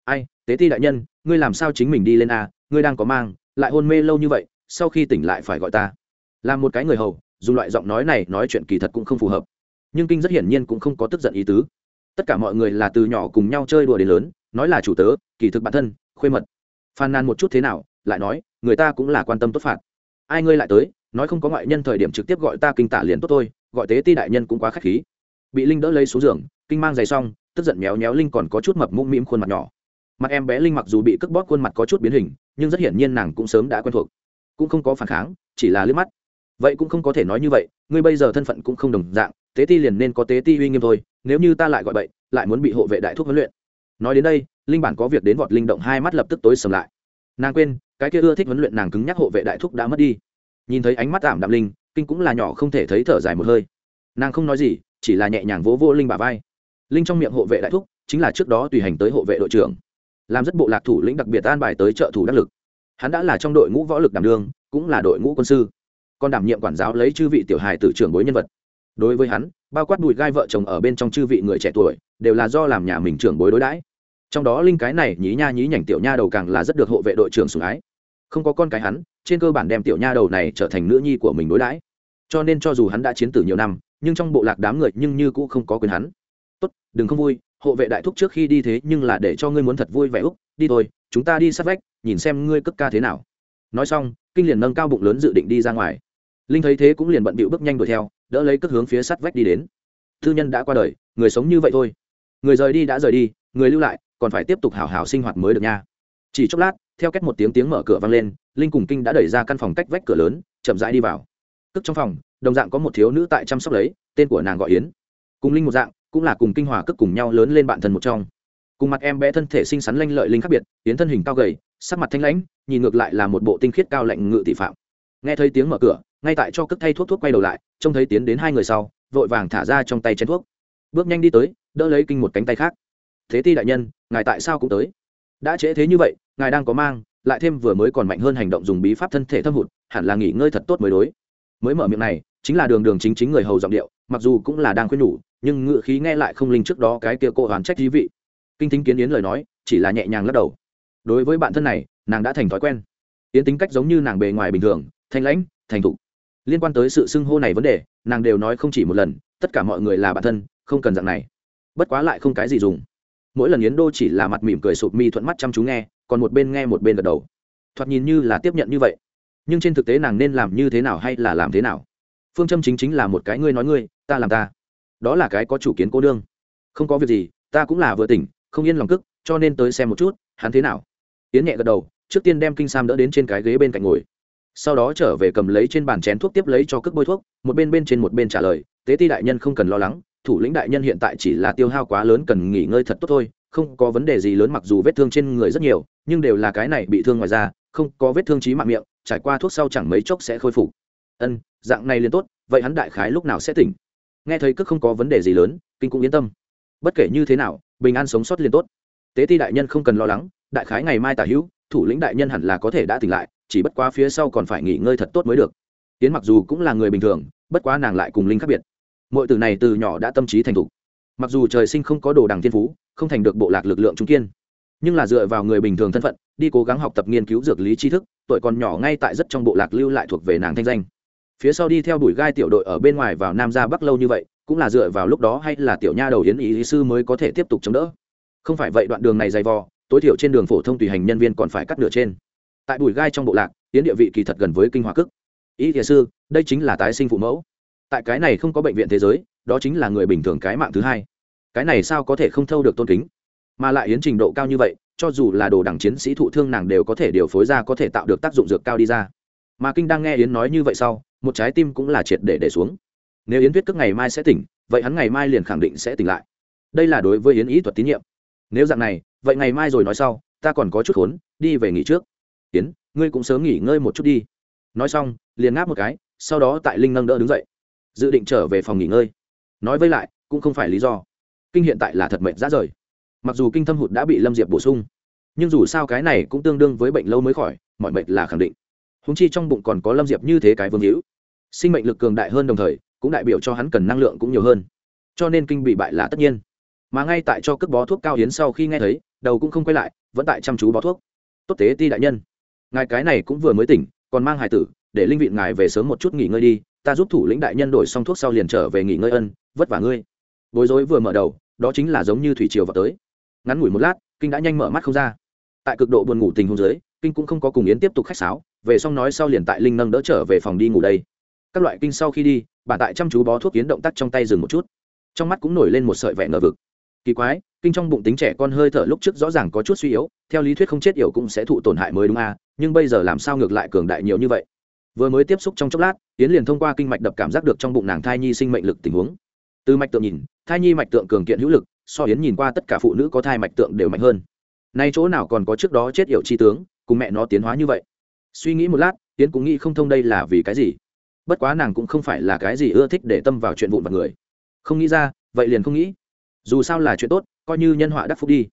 Ai, tế ti đại nhân, ngươi làm sao chính mình đi lên a? Ngươi đang có mang, lại hôn mê lâu như vậy sau khi tỉnh lại phải gọi ta. Làm một cái người hầu, dùng loại giọng nói này nói chuyện kỳ thật cũng không phù hợp. Nhưng kinh rất hiển nhiên cũng không có tức giận ý tứ. Tất cả mọi người là từ nhỏ cùng nhau chơi đùa đến lớn, nói là chủ tớ, kỳ thực bản thân, khuê mật. Phàn nàn một chút thế nào, lại nói, người ta cũng là quan tâm tốt phạt. Ai ngươi lại tới, nói không có ngoại nhân thời điểm trực tiếp gọi ta kinh tả liền tốt thôi, gọi tế ti đại nhân cũng quá k h á c h khí. Bị linh đỡ lấy xuống giường, kinh mang giày xong, tức giận méo méo linh còn có chút mập mũm mĩm khuôn mặt nhỏ. Mặt em bé linh mặc dù bị cướp bóp khuôn mặt có chút biến hình, nhưng rất hiển nhiên nàng cũng sớm đã quen thuộc cũng không có phản kháng, chỉ là liếc mắt. Vậy cũng không có thể nói như vậy, ngươi bây giờ thân phận cũng không đồng dạng, tế ti liền nên có tế ti uy nghiêm thôi, nếu như ta lại gọi bậy, lại muốn bị hộ vệ đại thuốc huấn luyện. Nói đến đây, linh bản có việc đến vọt linh động hai mắt lập tức tối sầm lại. Nàng quên, cái kia ưa thích huấn luyện nàng cứng nhắc hộ vệ đại thúc đã mất đi. Nhìn thấy ánh mắt tạm đạm linh, kinh cũng là nhỏ không thể thấy thở dài một hơi. Nàng không nói gì, chỉ là nhẹ nhàng vỗ vô linh bà vai. Linh trong miệng hộ vệ đại thúc chính là trước đó tùy hành tới hộ vệ đội trưởng. Làm rất bộ lạc thủ lĩnh đặc biệt an bài tới trợ thủ đắc lực hắn đã là trong đội ngũ võ lực đảm đương, cũng là đội ngũ quân sư. Còn đảm nhiệm quản giáo lấy chư vị tiểu hài tử trưởng bối nhân vật. Đối với hắn, bao quát bụi gai vợ chồng ở bên trong chư vị người trẻ tuổi, đều là do làm nhà mình trưởng bối đối đãi. Trong đó linh cái này nhí nha nhí nhảnh tiểu nha đầu càng là rất được hộ vệ đội trưởng sủng ái. Không có con cái hắn, trên cơ bản đem tiểu nha đầu này trở thành nữ nhi của mình đối đãi. Cho nên cho dù hắn đã chiến tử nhiều năm, nhưng trong bộ lạc đám người nhưng như cũng không có quyền hắn. Tốt, đừng không vui, hộ vệ đại thúc trước khi đi thế nhưng là để cho ngươi muốn thật vui vẻ úc, đi thôi, chúng ta đi sát vách nhìn xem ngươi cất ca thế nào. Nói xong, kinh liền nâng cao bụng lớn dự định đi ra ngoài. Linh thấy thế cũng liền bận bịu bước nhanh đuổi theo, đỡ lấy cất hướng phía sắt vách đi đến. Thư nhân đã qua đời, người sống như vậy thôi. Người rời đi đã rời đi, người lưu lại, còn phải tiếp tục hào hào sinh hoạt mới được nha. Chỉ chốc lát, theo cách một tiếng tiếng mở cửa vang lên, linh cùng kinh đã đẩy ra căn phòng cách vách cửa lớn, chậm rãi đi vào. Cất trong phòng, đồng dạng có một thiếu nữ tại chăm sóc lấy, tên của nàng gọi yến. Cùng linh một dạng, cũng là cùng kinh hòa cất cùng nhau lớn lên bạn thân một trong cùng mặt em bé thân thể xinh xắn lanh lợi linh khác biệt tiến thân hình cao gầy, sắc mặt thanh lãnh, nhìn ngược lại là một bộ tinh khiết cao lạnh ngự thị phạm. Nghe thấy tiếng mở cửa, ngay tại cho cất thay thuốc thuốc quay đầu lại, trông thấy tiến đến hai người sau, vội vàng thả ra trong tay chén thuốc. Bước nhanh đi tới, đỡ lấy kinh một cánh tay khác. Thế ti đại nhân, ngài tại sao cũng tới? Đã trễ thế như vậy, ngài đang có mang, lại thêm vừa mới còn mạnh hơn hành động dùng bí pháp thân thể thâm hụt, hẳn là nghỉ ngơi thật tốt mới đối. Mới mở miệng này, chính là đường đường chính chính người hầu giọng điệu, mặc dù cũng là đang khuyên nhủ, nhưng ngự khí nghe lại không linh trước đó cái kia cô hoàn trách thí vị kinh thính kiến yến lời nói, chỉ là nhẹ nhàng lắc đầu. Đối với bạn thân này, nàng đã thành thói quen. Yến tính cách giống như nàng bề ngoài bình thường, thanh lãnh, thành thục. Liên quan tới sự xưng hô này vấn đề, nàng đều nói không chỉ một lần, tất cả mọi người là bạn thân, không cần dạng này. Bất quá lại không cái gì dùng. Mỗi lần yến đô chỉ là mặt mỉm cười sụp mi thuận mắt chăm chú nghe, còn một bên nghe một bên gật đầu. Thoạt nhìn như là tiếp nhận như vậy. Nhưng trên thực tế nàng nên làm như thế nào hay là làm thế nào? Phương châm chính chính là một cái ngươi nói ngươi, ta làm ta. Đó là cái có chủ kiến cô đương không có việc gì, ta cũng là vừa tỉnh không yên lòng cức, cho nên tới xem một chút, hắn thế nào? Yến nhẹ gật đầu, trước tiên đem kinh sam đỡ đến trên cái ghế bên cạnh ngồi. Sau đó trở về cầm lấy trên bàn chén thuốc tiếp lấy cho cước bôi thuốc, một bên bên trên một bên trả lời, tế ti đại nhân không cần lo lắng, thủ lĩnh đại nhân hiện tại chỉ là tiêu hao quá lớn cần nghỉ ngơi thật tốt thôi, không có vấn đề gì lớn mặc dù vết thương trên người rất nhiều, nhưng đều là cái này bị thương ngoài da, không có vết thương trí mạng miệng, trải qua thuốc sau chẳng mấy chốc sẽ khôi phục. Ân, dạng này liền tốt, vậy hắn đại khái lúc nào sẽ tỉnh? Nghe thấy cước không có vấn đề gì lớn, kinh cũng yên tâm. Bất kể như thế nào bình an sống sót liền tốt. Tế ti đại nhân không cần lo lắng, đại khái ngày mai tả hữu, thủ lĩnh đại nhân hẳn là có thể đã tỉnh lại, chỉ bất quá phía sau còn phải nghỉ ngơi thật tốt mới được. Tiến mặc dù cũng là người bình thường, bất quá nàng lại cùng linh khác biệt. Mọi từ này từ nhỏ đã tâm trí thành thục. Mặc dù trời sinh không có đồ đằng thiên phú, không thành được bộ lạc lực lượng trung kiên, nhưng là dựa vào người bình thường thân phận, đi cố gắng học tập nghiên cứu dược lý tri thức, tuổi còn nhỏ ngay tại rất trong bộ lạc lưu lại thuộc về nàng thanh danh. Phía sau đi theo đuổi gai tiểu đội ở bên ngoài vào nam ra bắc lâu như vậy cũng là dựa vào lúc đó hay là tiểu nha đầu yến ý lý sư mới có thể tiếp tục chống đỡ? Không phải vậy, đoạn đường này dày vò, tối thiểu trên đường phổ thông tùy hành nhân viên còn phải cắt nửa trên. Tại bùi gai trong bộ lạc, yến địa vị kỳ thật gần với kinh hoa cức. Ý thiệt sư, đây chính là tái sinh phụ mẫu. Tại cái này không có bệnh viện thế giới, đó chính là người bình thường cái mạng thứ hai. Cái này sao có thể không thâu được tôn kính? Mà lại yến trình độ cao như vậy, cho dù là đồ đẳng chiến sĩ thụ thương nàng đều có thể điều phối ra có thể tạo được tác dụng dược cao đi ra. Mà kinh đang nghe yến nói như vậy sau, một trái tim cũng là triệt để để xuống nếu yến tuyết cước ngày mai sẽ tỉnh, vậy hắn ngày mai liền khẳng định sẽ tỉnh lại. Đây là đối với yến ý thuật tín nhiệm. Nếu dạng này, vậy ngày mai rồi nói sau, ta còn có chút khốn, đi về nghỉ trước. Yến, ngươi cũng sớm nghỉ ngơi một chút đi. Nói xong, liền ngáp một cái, sau đó tại linh nâng đỡ đứng dậy. Dự định trở về phòng nghỉ ngơi. Nói với lại, cũng không phải lý do. Kinh hiện tại là thật mệnh ra rời. Mặc dù kinh thâm hụt đã bị lâm diệp bổ sung, nhưng dù sao cái này cũng tương đương với bệnh lâu mới khỏi, mọi mệnh là khẳng định. Húng chi trong bụng còn có lâm diệp như thế cái vương hữu. Sinh mệnh lực cường đại hơn đồng thời cũng đại biểu cho hắn cần năng lượng cũng nhiều hơn. Cho nên kinh bị bại là tất nhiên. Mà ngay tại cho cước bó thuốc cao hiến sau khi nghe thấy, đầu cũng không quay lại, vẫn tại chăm chú bó thuốc. Tốt tế ti đại nhân. Ngài cái này cũng vừa mới tỉnh, còn mang hải tử, để linh vị ngài về sớm một chút nghỉ ngơi đi, ta giúp thủ lĩnh đại nhân đổi xong thuốc sau liền trở về nghỉ ngơi ân, vất vả ngươi. Bối rối vừa mở đầu, đó chính là giống như thủy triều vào tới. Ngắn ngủi một lát, kinh đã nhanh mở mắt không ra. Tại cực độ buồn ngủ tình hôn giới kinh cũng không có cùng yến tiếp tục khách sáo, về xong nói sau liền tại linh nâng đỡ trở về phòng đi ngủ đây. Các loại kinh sau khi đi bản tại chăm chú bó thuốc yến động tác trong tay dừng một chút. Trong mắt cũng nổi lên một sợi vẻ ngờ vực. Kỳ quái, kinh trong bụng tính trẻ con hơi thở lúc trước rõ ràng có chút suy yếu, theo lý thuyết không chết yểu cũng sẽ thụ tổn hại mới đúng à nhưng bây giờ làm sao ngược lại cường đại nhiều như vậy? Vừa mới tiếp xúc trong chốc lát, yến liền thông qua kinh mạch đập cảm giác được trong bụng nàng thai nhi sinh mệnh lực tình huống. Từ mạch tượng nhìn, thai nhi mạch tượng cường kiện hữu lực, so yến nhìn qua tất cả phụ nữ có thai mạch tượng đều mạnh hơn. Nay chỗ nào còn có trước đó chết yểu chi tướng, cùng mẹ nó tiến hóa như vậy? Suy nghĩ một lát, yến cũng nghĩ không thông đây là vì cái gì bất quá nàng cũng không phải là cái gì ưa thích để tâm vào chuyện vụn vặt người. Không nghĩ ra, vậy liền không nghĩ. Dù sao là chuyện tốt, coi như nhân họa đắc phúc đi.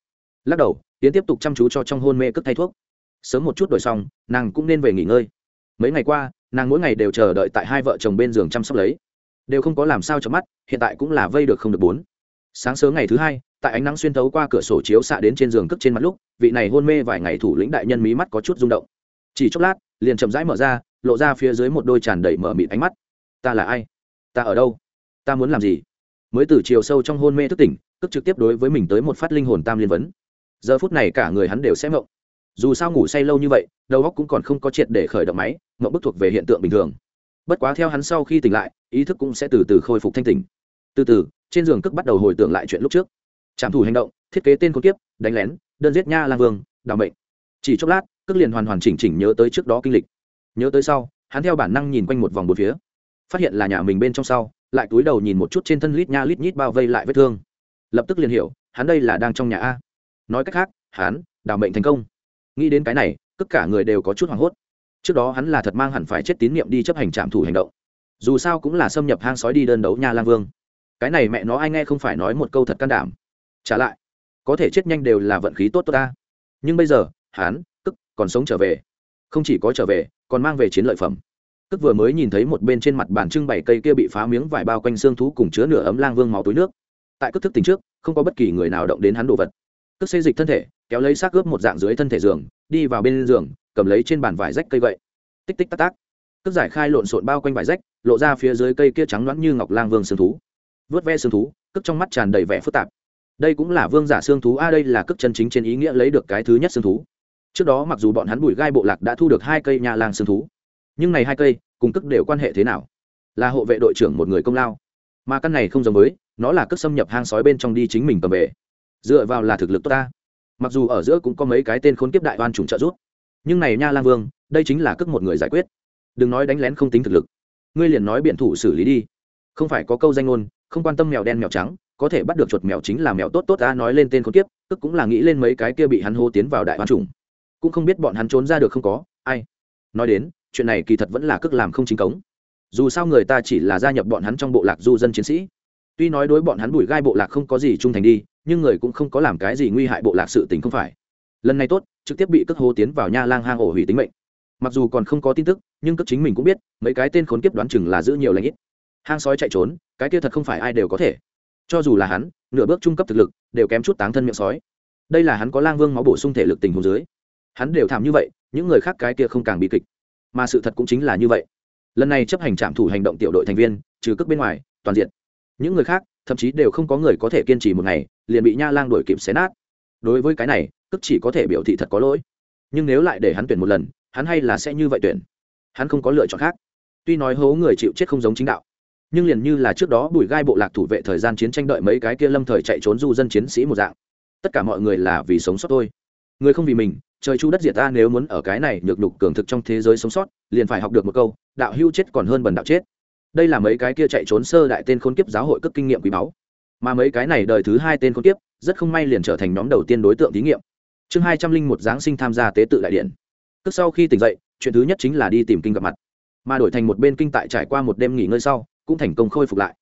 Lắc đầu tiến tiếp tục chăm chú cho trong hôn mê cất thay thuốc. Sớm một chút đổi xong, nàng cũng nên về nghỉ ngơi. Mấy ngày qua, nàng mỗi ngày đều chờ đợi tại hai vợ chồng bên giường chăm sóc lấy. Đều không có làm sao cho mắt, hiện tại cũng là vây được không được bốn. Sáng sớm ngày thứ hai, tại ánh nắng xuyên thấu qua cửa sổ chiếu xạ đến trên giường cất trên mặt lúc, vị này hôn mê vài ngày thủ lĩnh đại nhân mí mắt có chút rung động. Chỉ chốc lát, liền chậm rãi mở ra lộ ra phía dưới một đôi tràn đầy mở mịt ánh mắt. Ta là ai? Ta ở đâu? Ta muốn làm gì? Mới từ chiều sâu trong hôn mê thức tỉnh, tức trực tiếp đối với mình tới một phát linh hồn tam liên vấn. Giờ phút này cả người hắn đều sẽ mộng dù sao ngủ say lâu như vậy, đầu óc cũng còn không có triệt để khởi động máy mộng bức thuộc về hiện tượng bình thường. Bất quá theo hắn sau khi tỉnh lại, ý thức cũng sẽ từ từ khôi phục thanh tỉnh. Từ từ, trên giường cước bắt đầu hồi tưởng lại chuyện lúc trước. Trạm thủ hành động, thiết kế tên con kiếp, đánh lén, đơn giết nha lang vương, đào mệnh. Chỉ chốc lát, cước liền hoàn hoàn chỉnh chỉnh nhớ tới trước đó kinh lịch nhớ tới sau, hắn theo bản năng nhìn quanh một vòng một phía. Phát hiện là nhà mình bên trong sau, lại túi đầu nhìn một chút trên thân lít nha lít nhít bao vây lại vết thương. Lập tức liền hiểu, hắn đây là đang trong nhà a. Nói cách khác, hắn, đào mệnh thành công. Nghĩ đến cái này, tất cả người đều có chút hoảng hốt. Trước đó hắn là thật mang hẳn phải chết tín nhiệm đi chấp hành trạm thủ hành động. Dù sao cũng là xâm nhập hang sói đi đơn đấu nha lang vương. Cái này mẹ nó ai nghe không phải nói một câu thật can đảm. Trả lại, có thể chết nhanh đều là vận khí tốt tốt ta. Nhưng bây giờ, hắn, tức, còn sống trở về. Không chỉ có trở về còn mang về chiến lợi phẩm. Tức vừa mới nhìn thấy một bên trên mặt bàn trưng bày cây kia bị phá miếng vải bao quanh xương thú cùng chứa nửa ấm lang vương máu túi nước. Tại cất thức tính trước, không có bất kỳ người nào động đến hắn đồ vật. Tức xây dịch thân thể, kéo lấy xác ướp một dạng dưới thân thể giường, đi vào bên giường, cầm lấy trên bàn vải rách cây gậy. Tích tích tắc tác tức giải khai lộn xộn bao quanh vải rách, lộ ra phía dưới cây kia trắng loãng như ngọc lang vương xương thú. Vớt ve xương thú, cất trong mắt tràn đầy vẻ phức tạp. Đây cũng là vương giả xương thú, a, đây là cất chân chính trên ý nghĩa lấy được cái thứ nhất xương thú trước đó mặc dù bọn hắn bùi gai bộ lạc đã thu được hai cây nhà lang xương thú, nhưng này hai cây cùng cức đều quan hệ thế nào? Là hộ vệ đội trưởng một người công lao. Mà căn này không giống với, nó là cất xâm nhập hang sói bên trong đi chính mình cầm về. Dựa vào là thực lực tốt ta. Mặc dù ở giữa cũng có mấy cái tên khốn kiếp đại oan trùng trợ giúp, nhưng này nha lang vương, đây chính là cước một người giải quyết. Đừng nói đánh lén không tính thực lực. Ngươi liền nói biện thủ xử lý đi. Không phải có câu danh ngôn, không quan tâm mèo đen mèo trắng, có thể bắt được chuột mèo chính là mèo tốt tốt ta nói lên tên khốn kiếp tức cũng là nghĩ lên mấy cái kia bị hắn hô tiến vào đại oan trùng cũng không biết bọn hắn trốn ra được không có, ai. Nói đến, chuyện này kỳ thật vẫn là cước làm không chính cống. Dù sao người ta chỉ là gia nhập bọn hắn trong bộ lạc du dân chiến sĩ. Tuy nói đối bọn hắn bùi gai bộ lạc không có gì trung thành đi, nhưng người cũng không có làm cái gì nguy hại bộ lạc sự tình không phải. Lần này tốt, trực tiếp bị cất hô tiến vào nha lang hang ổ hủy tính mệnh. Mặc dù còn không có tin tức, nhưng cất chính mình cũng biết, mấy cái tên khốn kiếp đoán chừng là giữ nhiều lãnh ít. Hang sói chạy trốn, cái kia thật không phải ai đều có thể. Cho dù là hắn, nửa bước trung cấp thực lực, đều kém chút táng thân miệng sói. Đây là hắn có lang vương máu bổ sung thể lực tình hồ dưới hắn đều thảm như vậy, những người khác cái kia không càng bị kịch. Mà sự thật cũng chính là như vậy. Lần này chấp hành trạm thủ hành động tiểu đội thành viên, trừ cước bên ngoài, toàn diện. Những người khác, thậm chí đều không có người có thể kiên trì một ngày, liền bị nha lang đuổi kịp xé nát. Đối với cái này, cước chỉ có thể biểu thị thật có lỗi. Nhưng nếu lại để hắn tuyển một lần, hắn hay là sẽ như vậy tuyển. Hắn không có lựa chọn khác. Tuy nói hố người chịu chết không giống chính đạo, nhưng liền như là trước đó bùi gai bộ lạc thủ vệ thời gian chiến tranh đợi mấy cái kia lâm thời chạy trốn du dân chiến sĩ một dạng. Tất cả mọi người là vì sống sót thôi. Người không vì mình trời chu đất diệt ta nếu muốn ở cái này nhược nhục cường thực trong thế giới sống sót, liền phải học được một câu, đạo hưu chết còn hơn bần đạo chết. Đây là mấy cái kia chạy trốn sơ đại tên khốn kiếp giáo hội cất kinh nghiệm quý báu. Mà mấy cái này đời thứ hai tên khốn kiếp, rất không may liền trở thành nhóm đầu tiên đối tượng thí nghiệm. Chương hai trăm linh một giáng sinh tham gia tế tự đại điện. Tức sau khi tỉnh dậy, chuyện thứ nhất chính là đi tìm kinh gặp mặt. Mà đổi thành một bên kinh tại trải qua một đêm nghỉ ngơi sau, cũng thành công khôi phục lại.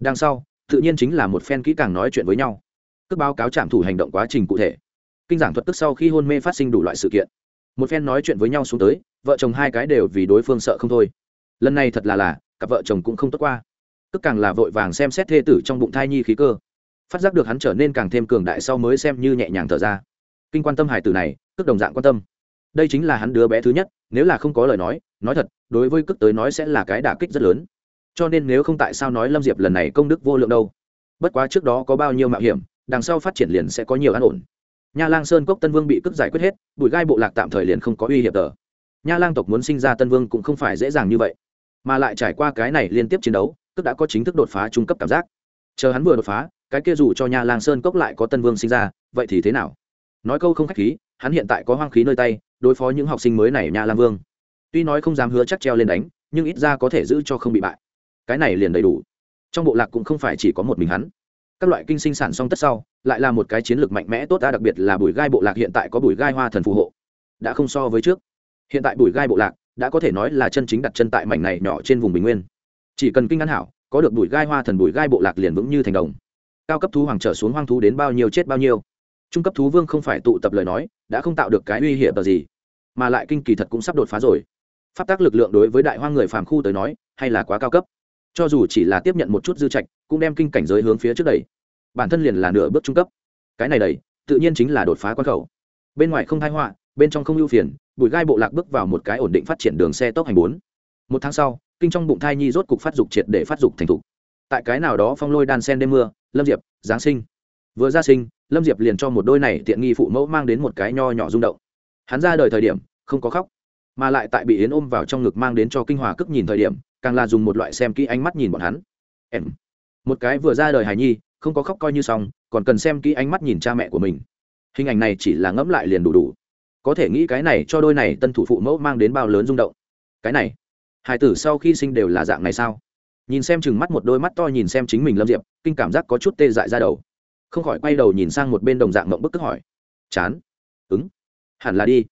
Đằng sau, tự nhiên chính là một phen kỹ càng nói chuyện với nhau. Cất báo cáo trạm thủ hành động quá trình cụ thể kinh giảng thuật tức sau khi hôn mê phát sinh đủ loại sự kiện. Một phen nói chuyện với nhau xuống tới, vợ chồng hai cái đều vì đối phương sợ không thôi. Lần này thật là là, cặp vợ chồng cũng không tốt qua. Tức càng là vội vàng xem xét thê tử trong bụng thai nhi khí cơ. Phát giác được hắn trở nên càng thêm cường đại sau mới xem như nhẹ nhàng thở ra. Kinh quan tâm hải tử này tức đồng dạng quan tâm. Đây chính là hắn đứa bé thứ nhất, nếu là không có lời nói nói thật, đối với cức tới nói sẽ là cái đả kích rất lớn. Cho nên nếu không tại sao nói lâm diệp lần này công đức vô lượng đâu? Bất quá trước đó có bao nhiêu mạo hiểm, đằng sau phát triển liền sẽ có nhiều an ổn nha lang sơn cốc tân vương bị cướp giải quyết hết, bụi gai bộ lạc tạm thời liền không có uy hiểm tờ. Nha lang tộc muốn sinh ra tân vương cũng không phải dễ dàng như vậy, mà lại trải qua cái này liên tiếp chiến đấu, tức đã có chính thức đột phá trung cấp cảm giác. Chờ hắn vừa đột phá, cái kia dù cho nha lang sơn cốc lại có tân vương sinh ra, vậy thì thế nào? Nói câu không khách khí, hắn hiện tại có hoang khí nơi tay, đối phó những học sinh mới này nha lang vương. Tuy nói không dám hứa chắc treo lên đánh, nhưng ít ra có thể giữ cho không bị bại. Cái này liền đầy đủ. Trong bộ lạc cũng không phải chỉ có một mình hắn các loại kinh sinh sản song tất sau, lại là một cái chiến lược mạnh mẽ tốt, ta đặc biệt là bùi gai bộ lạc hiện tại có bùi gai hoa thần phù hộ. Đã không so với trước. Hiện tại bùi gai bộ lạc, đã có thể nói là chân chính đặt chân tại mảnh này nhỏ trên vùng bình nguyên. Chỉ cần kinh ngắn hảo, có được bùi gai hoa thần bùi gai bộ lạc liền vững như thành đồng. Cao cấp thú hoàng trở xuống hoang thú đến bao nhiêu chết bao nhiêu. Trung cấp thú vương không phải tụ tập lời nói, đã không tạo được cái uy hiểm gì, mà lại kinh kỳ thật cũng sắp đột phá rồi. Pháp tác lực lượng đối với đại hoang người phàm khu tới nói, hay là quá cao cấp. Cho dù chỉ là tiếp nhận một chút dư trạch cũng đem kinh cảnh giới hướng phía trước đẩy. Bản thân liền là nửa bước trung cấp. Cái này đẩy, tự nhiên chính là đột phá quan khẩu. Bên ngoài không thai họa, bên trong không ưu phiền, bụi gai bộ lạc bước vào một cái ổn định phát triển đường xe tốc hành bốn. Một tháng sau, kinh trong bụng thai nhi rốt cục phát dục triệt để phát dục thành thục. Tại cái nào đó phong lôi đan sen đêm mưa, lâm diệp, giáng sinh. Vừa ra sinh, lâm diệp liền cho một đôi này tiện nghi phụ mẫu mang đến một cái nho nhỏ rung động. Hắn ra đời thời điểm, không có khóc, mà lại tại bị yến ôm vào trong ngực mang đến cho kinh hòa cức nhìn thời điểm, càng là dùng một loại xem kỹ ánh mắt nhìn bọn hắn. Em một cái vừa ra đời hài nhi, không có khóc coi như xong, còn cần xem kỹ ánh mắt nhìn cha mẹ của mình. Hình ảnh này chỉ là ngẫm lại liền đủ đủ. Có thể nghĩ cái này cho đôi này tân thủ phụ mẫu mang đến bao lớn rung động. Cái này, hài tử sau khi sinh đều là dạng này sao? Nhìn xem chừng mắt một đôi mắt to nhìn xem chính mình lâm diệp, kinh cảm giác có chút tê dại ra đầu. Không khỏi quay đầu nhìn sang một bên đồng dạng mộng bức tức hỏi. Chán. Ứng. Hẳn là đi.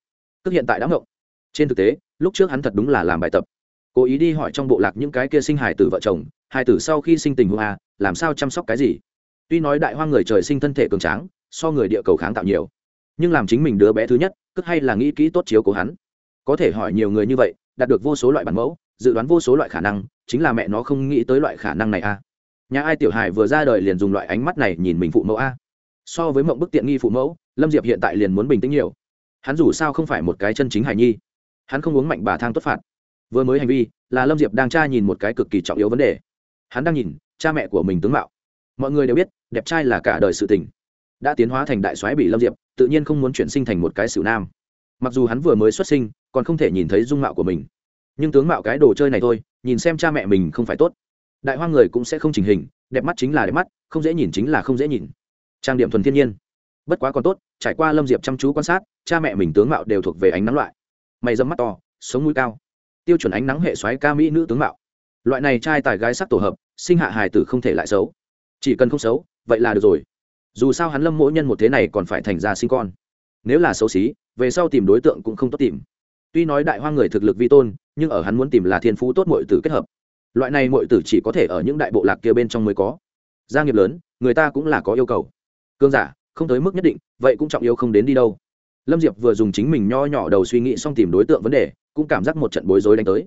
Tức hiện tại đã mộng. Trên thực tế, lúc trước hắn thật đúng là làm bài tập. Cố ý đi hỏi trong bộ lạc những cái kia sinh hài tử vợ chồng hài tử sau khi sinh tình huống a, làm sao chăm sóc cái gì? Tuy nói đại hoa người trời sinh thân thể cường tráng, so người địa cầu kháng tạo nhiều, nhưng làm chính mình đứa bé thứ nhất cứ hay là nghĩ kỹ tốt chiếu của hắn. Có thể hỏi nhiều người như vậy, đạt được vô số loại bản mẫu, dự đoán vô số loại khả năng, chính là mẹ nó không nghĩ tới loại khả năng này a. Nhà ai tiểu hài vừa ra đời liền dùng loại ánh mắt này nhìn mình phụ mẫu a. So với mộng bức tiện nghi phụ mẫu, lâm diệp hiện tại liền muốn bình tĩnh nhiều. Hắn dù sao không phải một cái chân chính hài nhi. Hắn không uống mạnh bà thang tốt phạt. Vừa mới hành vi, là lâm diệp đang tra nhìn một cái cực kỳ trọng yếu vấn đề hắn đang nhìn, cha mẹ của mình tướng mạo. Mọi người đều biết, đẹp trai là cả đời sự tình. Đã tiến hóa thành đại soái bị lâm diệp, tự nhiên không muốn chuyển sinh thành một cái xỉu nam. Mặc dù hắn vừa mới xuất sinh, còn không thể nhìn thấy dung mạo của mình. Nhưng tướng mạo cái đồ chơi này thôi, nhìn xem cha mẹ mình không phải tốt. Đại hoa người cũng sẽ không chỉnh hình, đẹp mắt chính là đẹp mắt, không dễ nhìn chính là không dễ nhìn. Trang điểm thuần thiên nhiên. Bất quá còn tốt, trải qua lâm diệp chăm chú quan sát, cha mẹ mình tướng mạo đều thuộc về ánh nắng loại. Mày dâm mắt to, sống mũi cao. Tiêu chuẩn ánh nắng hệ xoáy ca mỹ nữ tướng mạo loại này trai tài gái sắc tổ hợp, sinh hạ hài tử không thể lại xấu. Chỉ cần không xấu, vậy là được rồi. Dù sao hắn lâm mỗi nhân một thế này còn phải thành ra sinh con. Nếu là xấu xí, về sau tìm đối tượng cũng không tốt tìm. Tuy nói đại hoa người thực lực vi tôn, nhưng ở hắn muốn tìm là thiên phú tốt mọi tử kết hợp. Loại này mọi tử chỉ có thể ở những đại bộ lạc kia bên trong mới có. Gia nghiệp lớn, người ta cũng là có yêu cầu. Cương giả, không tới mức nhất định, vậy cũng trọng yếu không đến đi đâu. Lâm diệp vừa dùng chính mình nho nhỏ đầu suy nghĩ xong tìm đối tượng vấn đề, cũng cảm giác một trận bối rối đánh tới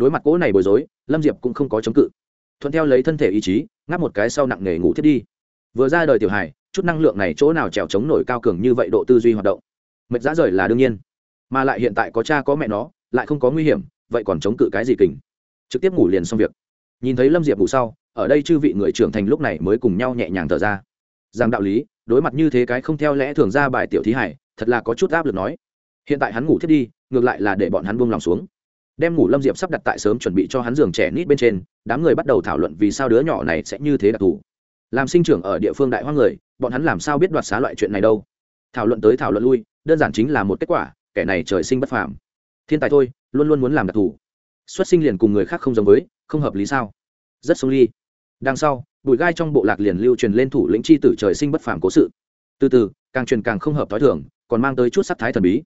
đối mặt cỗ này bối rối, lâm diệp cũng không có chống cự. Thuận theo lấy thân thể ý chí, ngáp một cái sau nặng nề ngủ thiết đi. Vừa ra đời tiểu hài, chút năng lượng này chỗ nào trèo chống nổi cao cường như vậy độ tư duy hoạt động. Mệt dã rời là đương nhiên, mà lại hiện tại có cha có mẹ nó, lại không có nguy hiểm, vậy còn chống cự cái gì kình? Trực tiếp ngủ liền xong việc. Nhìn thấy lâm diệp ngủ sau, ở đây chư vị người trưởng thành lúc này mới cùng nhau nhẹ nhàng thở ra. Rằng đạo lý, đối mặt như thế cái không theo lẽ thường ra bài tiểu thí hải thật là có chút áp lực nói. Hiện tại hắn ngủ thiết đi, ngược lại là để bọn hắn buông lòng xuống đem ngủ lâm diệp sắp đặt tại sớm chuẩn bị cho hắn giường trẻ nít bên trên, đám người bắt đầu thảo luận vì sao đứa nhỏ này sẽ như thế đặc thù. Làm sinh trưởng ở địa phương đại hoa người, bọn hắn làm sao biết đoạt xá loại chuyện này đâu? Thảo luận tới thảo luận lui, đơn giản chính là một kết quả, kẻ này trời sinh bất phàm. Thiên tài thôi, luôn luôn muốn làm đặc thù. Xuất sinh liền cùng người khác không giống với, không hợp lý sao? Rất sông ly. Đằng sau, bụi gai trong bộ lạc liền lưu truyền lên thủ lĩnh c h i tử trời sinh bất phàm cố sự. Từ từ, càng truyền càng không hợp t h o i thường, còn mang tới chút sắc thái thần bí.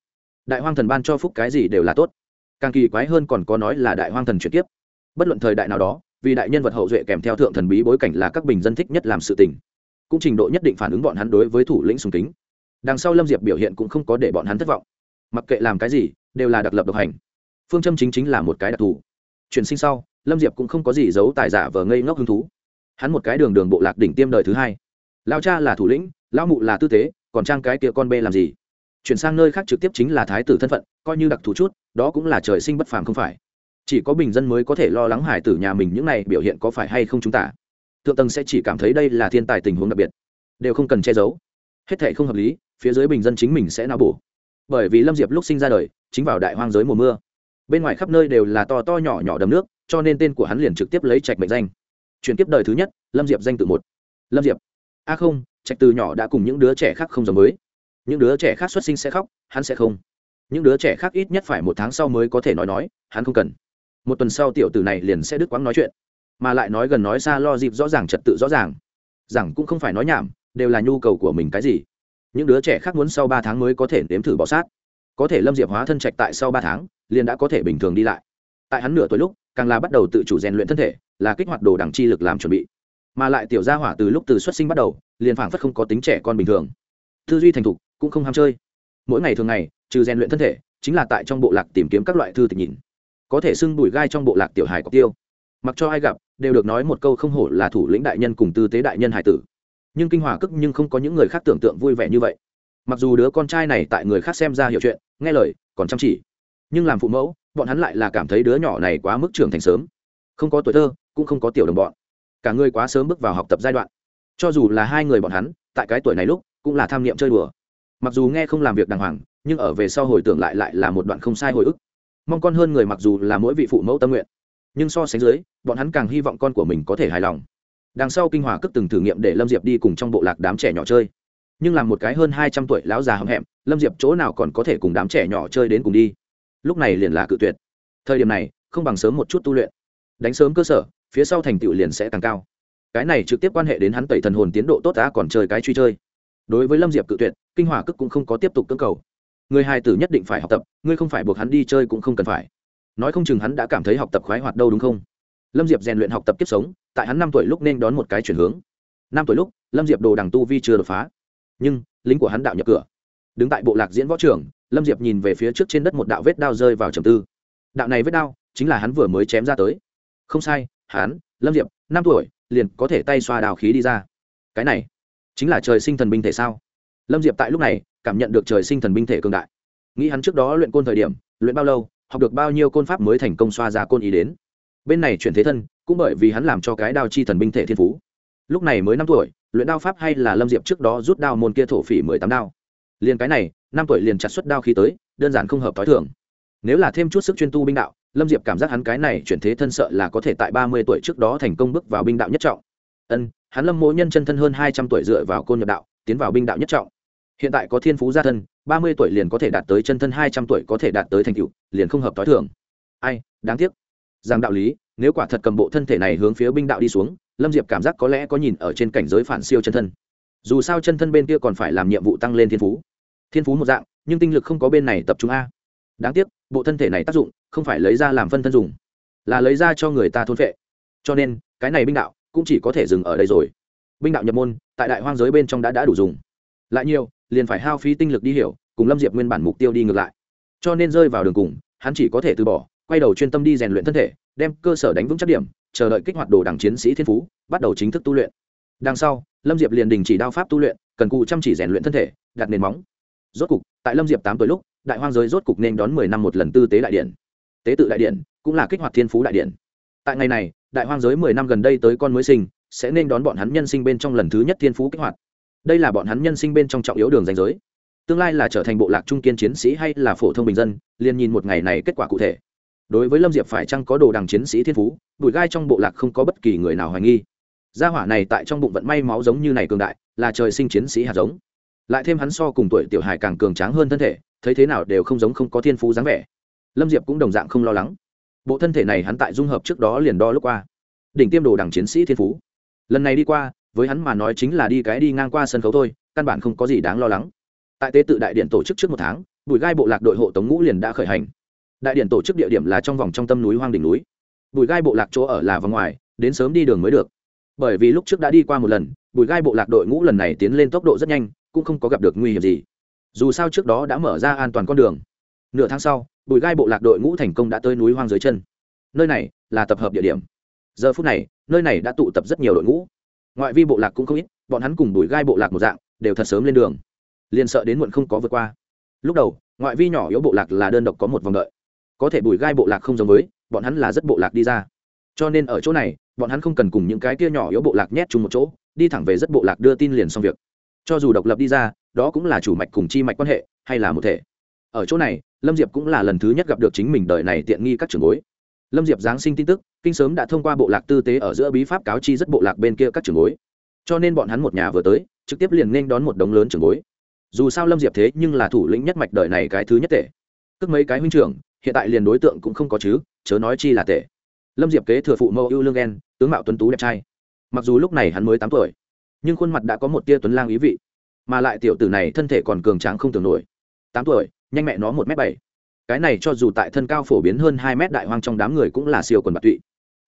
Đại hoang thần ban cho phúc cái gì đều là tốt càng kỳ quái hơn còn có nói là đại hoang thần chuyển tiếp bất luận thời đại nào đó, vì đại nhân vật hậu duệ kèm theo thượng thần bí bối cảnh là các bình dân thích nhất làm sự tình. Cũng trình độ nhất định phản ứng bọn hắn đối với thủ lĩnh sùng kính. Đằng sau lâm diệp biểu hiện cũng không có để bọn hắn thất vọng. Mặc kệ làm cái gì, đều là đặc lập độc hành. Phương châm chính chính là một cái đặc thù. Chuyển sinh sau, lâm diệp cũng không có gì giấu tài giả vờ ngây ngốc hứng thú. Hắn một cái đường đường bộ lạc đỉnh tiêm đời thứ hai. Lao cha là thủ lĩnh lao mụ là tư tế, còn trang cái kia con bê làm gì? Chuyển sang nơi khác trực tiếp chính là thái tử thân phận, coi như đặc thù chút, đó cũng là trời sinh bất phàm không phải. Chỉ có bình dân mới có thể lo lắng hải tử nhà mình những này biểu hiện có phải hay không chúng ta. Thượng tầng sẽ chỉ cảm thấy đây là thiên tài tình huống đặc biệt, đều không cần che giấu. Hết thể không hợp lý, phía dưới bình dân chính mình sẽ não bổ. Bởi vì lâm diệp lúc sinh ra đời, chính vào đại hoang giới mùa mưa. Bên ngoài khắp nơi đều là to to nhỏ nhỏ đầm nước, cho nên tên của hắn liền trực tiếp lấy trạch mệnh danh. Chuyển tiếp đời thứ nhất, lâm diệp danh tự một. Lâm diệp. A không, trạch từ nhỏ đã cùng những đứa trẻ khác không giống mới những đứa trẻ khác xuất sinh sẽ khóc, hắn sẽ không. Những đứa trẻ khác ít nhất phải một tháng sau mới có thể nói nói, hắn không cần. Một tuần sau tiểu tử này liền sẽ đứt quãng nói chuyện. Mà lại nói gần nói xa lo dịp rõ ràng trật tự rõ ràng. Rằng cũng không phải nói nhảm, đều là nhu cầu của mình cái gì. Những đứa trẻ khác muốn sau ba tháng mới có thể nếm thử bỏ sát. Có thể lâm diệp hóa thân trạch tại sau ba tháng, liền đã có thể bình thường đi lại. Tại hắn nửa tuổi lúc, càng là bắt đầu tự chủ rèn luyện thân thể, là kích hoạt đồ đẳng chi lực làm chuẩn bị. Mà lại tiểu gia hỏa từ lúc từ xuất sinh bắt đầu, liền phảng phất không có tính trẻ con bình thường. Tư duy thành thục cũng không ham chơi. Mỗi ngày thường ngày, trừ rèn luyện thân thể, chính là tại trong bộ lạc tìm kiếm các loại thư tịch nhìn. Có thể xưng bùi gai trong bộ lạc tiểu hài cọc tiêu. Mặc cho ai gặp, đều được nói một câu không hổ là thủ lĩnh đại nhân cùng tư tế đại nhân hải tử. Nhưng kinh hòa cức nhưng không có những người khác tưởng tượng vui vẻ như vậy. Mặc dù đứa con trai này tại người khác xem ra hiểu chuyện, nghe lời, còn chăm chỉ. Nhưng làm phụ mẫu, bọn hắn lại là cảm thấy đứa nhỏ này quá mức trưởng thành sớm. Không có tuổi thơ, cũng không có tiểu đồng bọn. Cả người quá sớm bước vào học tập giai đoạn. Cho dù là hai người bọn hắn, tại cái tuổi này lúc, cũng là tham niệm chơi đùa mặc dù nghe không làm việc đàng hoàng, nhưng ở về sau hồi tưởng lại lại là một đoạn không sai hồi ức. Mong con hơn người mặc dù là mỗi vị phụ mẫu tâm nguyện, nhưng so sánh dưới, bọn hắn càng hy vọng con của mình có thể hài lòng. Đằng sau kinh hòa cất từng thử nghiệm để lâm diệp đi cùng trong bộ lạc đám trẻ nhỏ chơi. Nhưng làm một cái hơn hai trăm tuổi lão già hậm hẹm, lâm diệp chỗ nào còn có thể cùng đám trẻ nhỏ chơi đến cùng đi? Lúc này liền là cự tuyệt. Thời điểm này, không bằng sớm một chút tu luyện. Đánh sớm cơ sở, phía sau thành tựu liền sẽ càng cao. Cái này trực tiếp quan hệ đến hắn tẩy thần hồn tiến độ tốt đã còn chơi cái truy chơi đối với lâm diệp cự tuyệt, kinh hỏa cức cũng không có tiếp tục cưỡng cầu. Người hài tử nhất định phải học tập, ngươi không phải buộc hắn đi chơi cũng không cần phải. Nói không chừng hắn đã cảm thấy học tập khoái hoạt đâu đúng không? Lâm diệp rèn luyện học tập kiếp sống, tại hắn năm tuổi lúc nên đón một cái chuyển hướng. Năm tuổi lúc, lâm diệp đồ đằng tu vi chưa đột phá. Nhưng, lính của hắn đạo nhập cửa. Đứng tại bộ lạc diễn võ trường, lâm diệp nhìn về phía trước trên đất một đạo vết đao rơi vào trầm tư. Đạo này vết đao, chính là hắn vừa mới chém ra tới. Không sai, hắn, lâm diệp, năm tuổi, liền có thể tay xoa đào khí đi ra. Cái này chính là trời sinh thần binh thể sao? Lâm diệp tại lúc này cảm nhận được trời sinh thần binh thể cường đại. Nghĩ hắn trước đó luyện côn thời điểm, luyện bao lâu, học được bao nhiêu côn pháp mới thành công xoa ra côn ý đến. Bên này chuyển thế thân, cũng bởi vì hắn làm cho cái đao chi thần binh thể thiên phú. Lúc này mới năm tuổi, luyện đao pháp hay là lâm diệp trước đó rút đao môn kia thổ phỉ mười tám đao. Liền cái này, năm tuổi liền chặt xuất đao khí tới, đơn giản không hợp t h o i thường. Nếu là thêm chút sức chuyên tu binh đạo, lâm diệp cảm giác hắn cái này chuyển thế thân sợ là có thể tại ba mươi tuổi trước đó thành công bước vào binh đạo nhất trọng. Ân hắn lâm mỗ nhân chân thân hơn hai trăm tuổi dựa vào côn nhập đạo, tiến vào binh đạo nhất trọng. Hiện tại có thiên phú gia thân, ba mươi tuổi liền có thể đạt tới chân thân hai trăm tuổi có thể đạt tới thành cựu liền không hợp t h i thường. Ai, đáng tiếc. Rằng đạo lý, nếu quả thật cầm bộ thân thể này hướng phía binh đạo đi xuống, lâm diệp cảm giác có lẽ có nhìn ở trên cảnh giới phản siêu chân thân. Dù sao chân thân bên kia còn phải làm nhiệm vụ tăng lên thiên phú. Thiên phú một dạng, nhưng tinh lực không có bên này tập trung a. Đáng tiếc, bộ thân thể này tác dụng không phải lấy ra làm phân thân dùng, là lấy ra cho người ta thôn phệ. Cho nên, cái này binh đạo cũng chỉ có thể dừng ở đây rồi. Binh đạo nhập môn, tại đại hoang giới bên trong đã đã đủ dùng. Lại nhiều, liền phải hao phí tinh lực đi hiểu, cùng lâm diệp nguyên bản mục tiêu đi ngược lại. Cho nên rơi vào đường cùng, hắn chỉ có thể từ bỏ, quay đầu chuyên tâm đi rèn luyện thân thể, đem cơ sở đánh vững chắc điểm, chờ đợi kích hoạt đồ đảng chiến sĩ thiên phú, bắt đầu chính thức tu luyện. Đằng sau, lâm diệp liền đình chỉ đao pháp tu luyện, cần cụ chăm chỉ rèn luyện thân thể, đặt nền móng. Rốt cục, tại lâm diệp tám tuổi lúc, đại hoang giới rốt cục nên đón mười năm một lần tư tế đại điện tế tự đại điện cũng là kích hoạt thiên phú đại điện tại ngày này đại hoang giới mười năm gần đây tới con mới sinh, sẽ nên đón bọn hắn nhân sinh bên trong lần thứ nhất thiên phú kích hoạt. Đây là bọn hắn nhân sinh bên trong trọng yếu đường danh giới. Tương lai là trở thành bộ lạc trung kiên chiến sĩ hay là phổ thông bình dân, liền nhìn một ngày này kết quả cụ thể. Đối với lâm diệp phải chăng có đồ đằng chiến sĩ thiên phú, bụi gai trong bộ lạc không có bất kỳ người nào hoài nghi. Gia hỏa này tại trong bụng vận may máu giống như này cường đại, là trời sinh chiến sĩ hạt giống. Lại thêm hắn so cùng tuổi tiểu hài càng cường tráng hơn thân thể, thấy thế nào đều không giống không có thiên phú dáng vẻ. Lâm diệp cũng đồng dạng không lo lắng bộ thân thể này hắn tại dung hợp trước đó liền đo lúc qua. Đỉnh tiêm đồ đằng chiến sĩ thiên phú. Lần này đi qua, với hắn mà nói chính là đi cái đi ngang qua sân khấu thôi, căn bản không có gì đáng lo lắng. Tại tế tự đại điện tổ chức trước một tháng, bùi gai bộ lạc đội hộ tống ngũ liền đã khởi hành. Đại điện tổ chức địa điểm là trong vòng trong tâm núi hoang đỉnh núi. Bùi gai bộ lạc chỗ ở là vòng ngoài, đến sớm đi đường mới được. Bởi vì lúc trước đã đi qua một lần, bùi gai bộ lạc đội ngũ lần này tiến lên tốc độ rất nhanh, cũng không có gặp được nguy hiểm gì. Dù sao trước đó đã mở ra an toàn con đường nửa tháng sau, bùi gai bộ lạc đội ngũ thành công đã tới núi hoang dưới chân. Nơi này là tập hợp địa điểm. Giờ phút này, nơi này đã tụ tập rất nhiều đội ngũ. Ngoại vi bộ lạc cũng không ít, bọn hắn cùng bùi gai bộ lạc một dạng, đều thật sớm lên đường. Liền sợ đến muộn không có vượt qua. Lúc đầu, ngoại vi nhỏ yếu bộ lạc là đơn độc có một vòng đợi. Có thể bùi gai bộ lạc không giống với, bọn hắn là rất bộ lạc đi ra. Cho nên ở chỗ này, bọn hắn không cần cùng những cái kia nhỏ yếu bộ lạc nhét chung một chỗ, đi thẳng về rất bộ lạc đưa tin liền xong việc. Cho dù độc lập đi ra, đó cũng là chủ mạch cùng chi mạch quan hệ, hay là một thể ở chỗ này, lâm diệp cũng là lần thứ nhất gặp được chính mình đời này tiện nghi các trường bối. Lâm diệp giáng sinh tin tức, kinh sớm đã thông qua bộ lạc tư tế ở giữa bí pháp cáo chi rất bộ lạc bên kia các trường bối. Cho nên bọn hắn một nhà vừa tới, trực tiếp liền nên đón một đống lớn trường bối. Dù sao lâm diệp thế nhưng là thủ lĩnh nhất mạch đời này cái thứ nhất tệ tức mấy cái huynh trưởng, hiện tại liền đối tượng cũng không có chứ, chớ nói chi là tệ lâm diệp kế thừa phụ mẫu ưu lương ghen tướng mạo tuấn tú đẹp trai. Mặc dù lúc này hắn mới tám tuổi, nhưng khuôn mặt đã có một tia tuấn lang ý vị, mà lại tiểu tử này thân thể còn cường tráng không tưởng nổi. Tám tuổi nhanh mẹ nó một m bảy. Cái này cho dù tại thân cao phổ biến hơn hai mét đại hoang trong đám người cũng là siêu quần bạc tụy.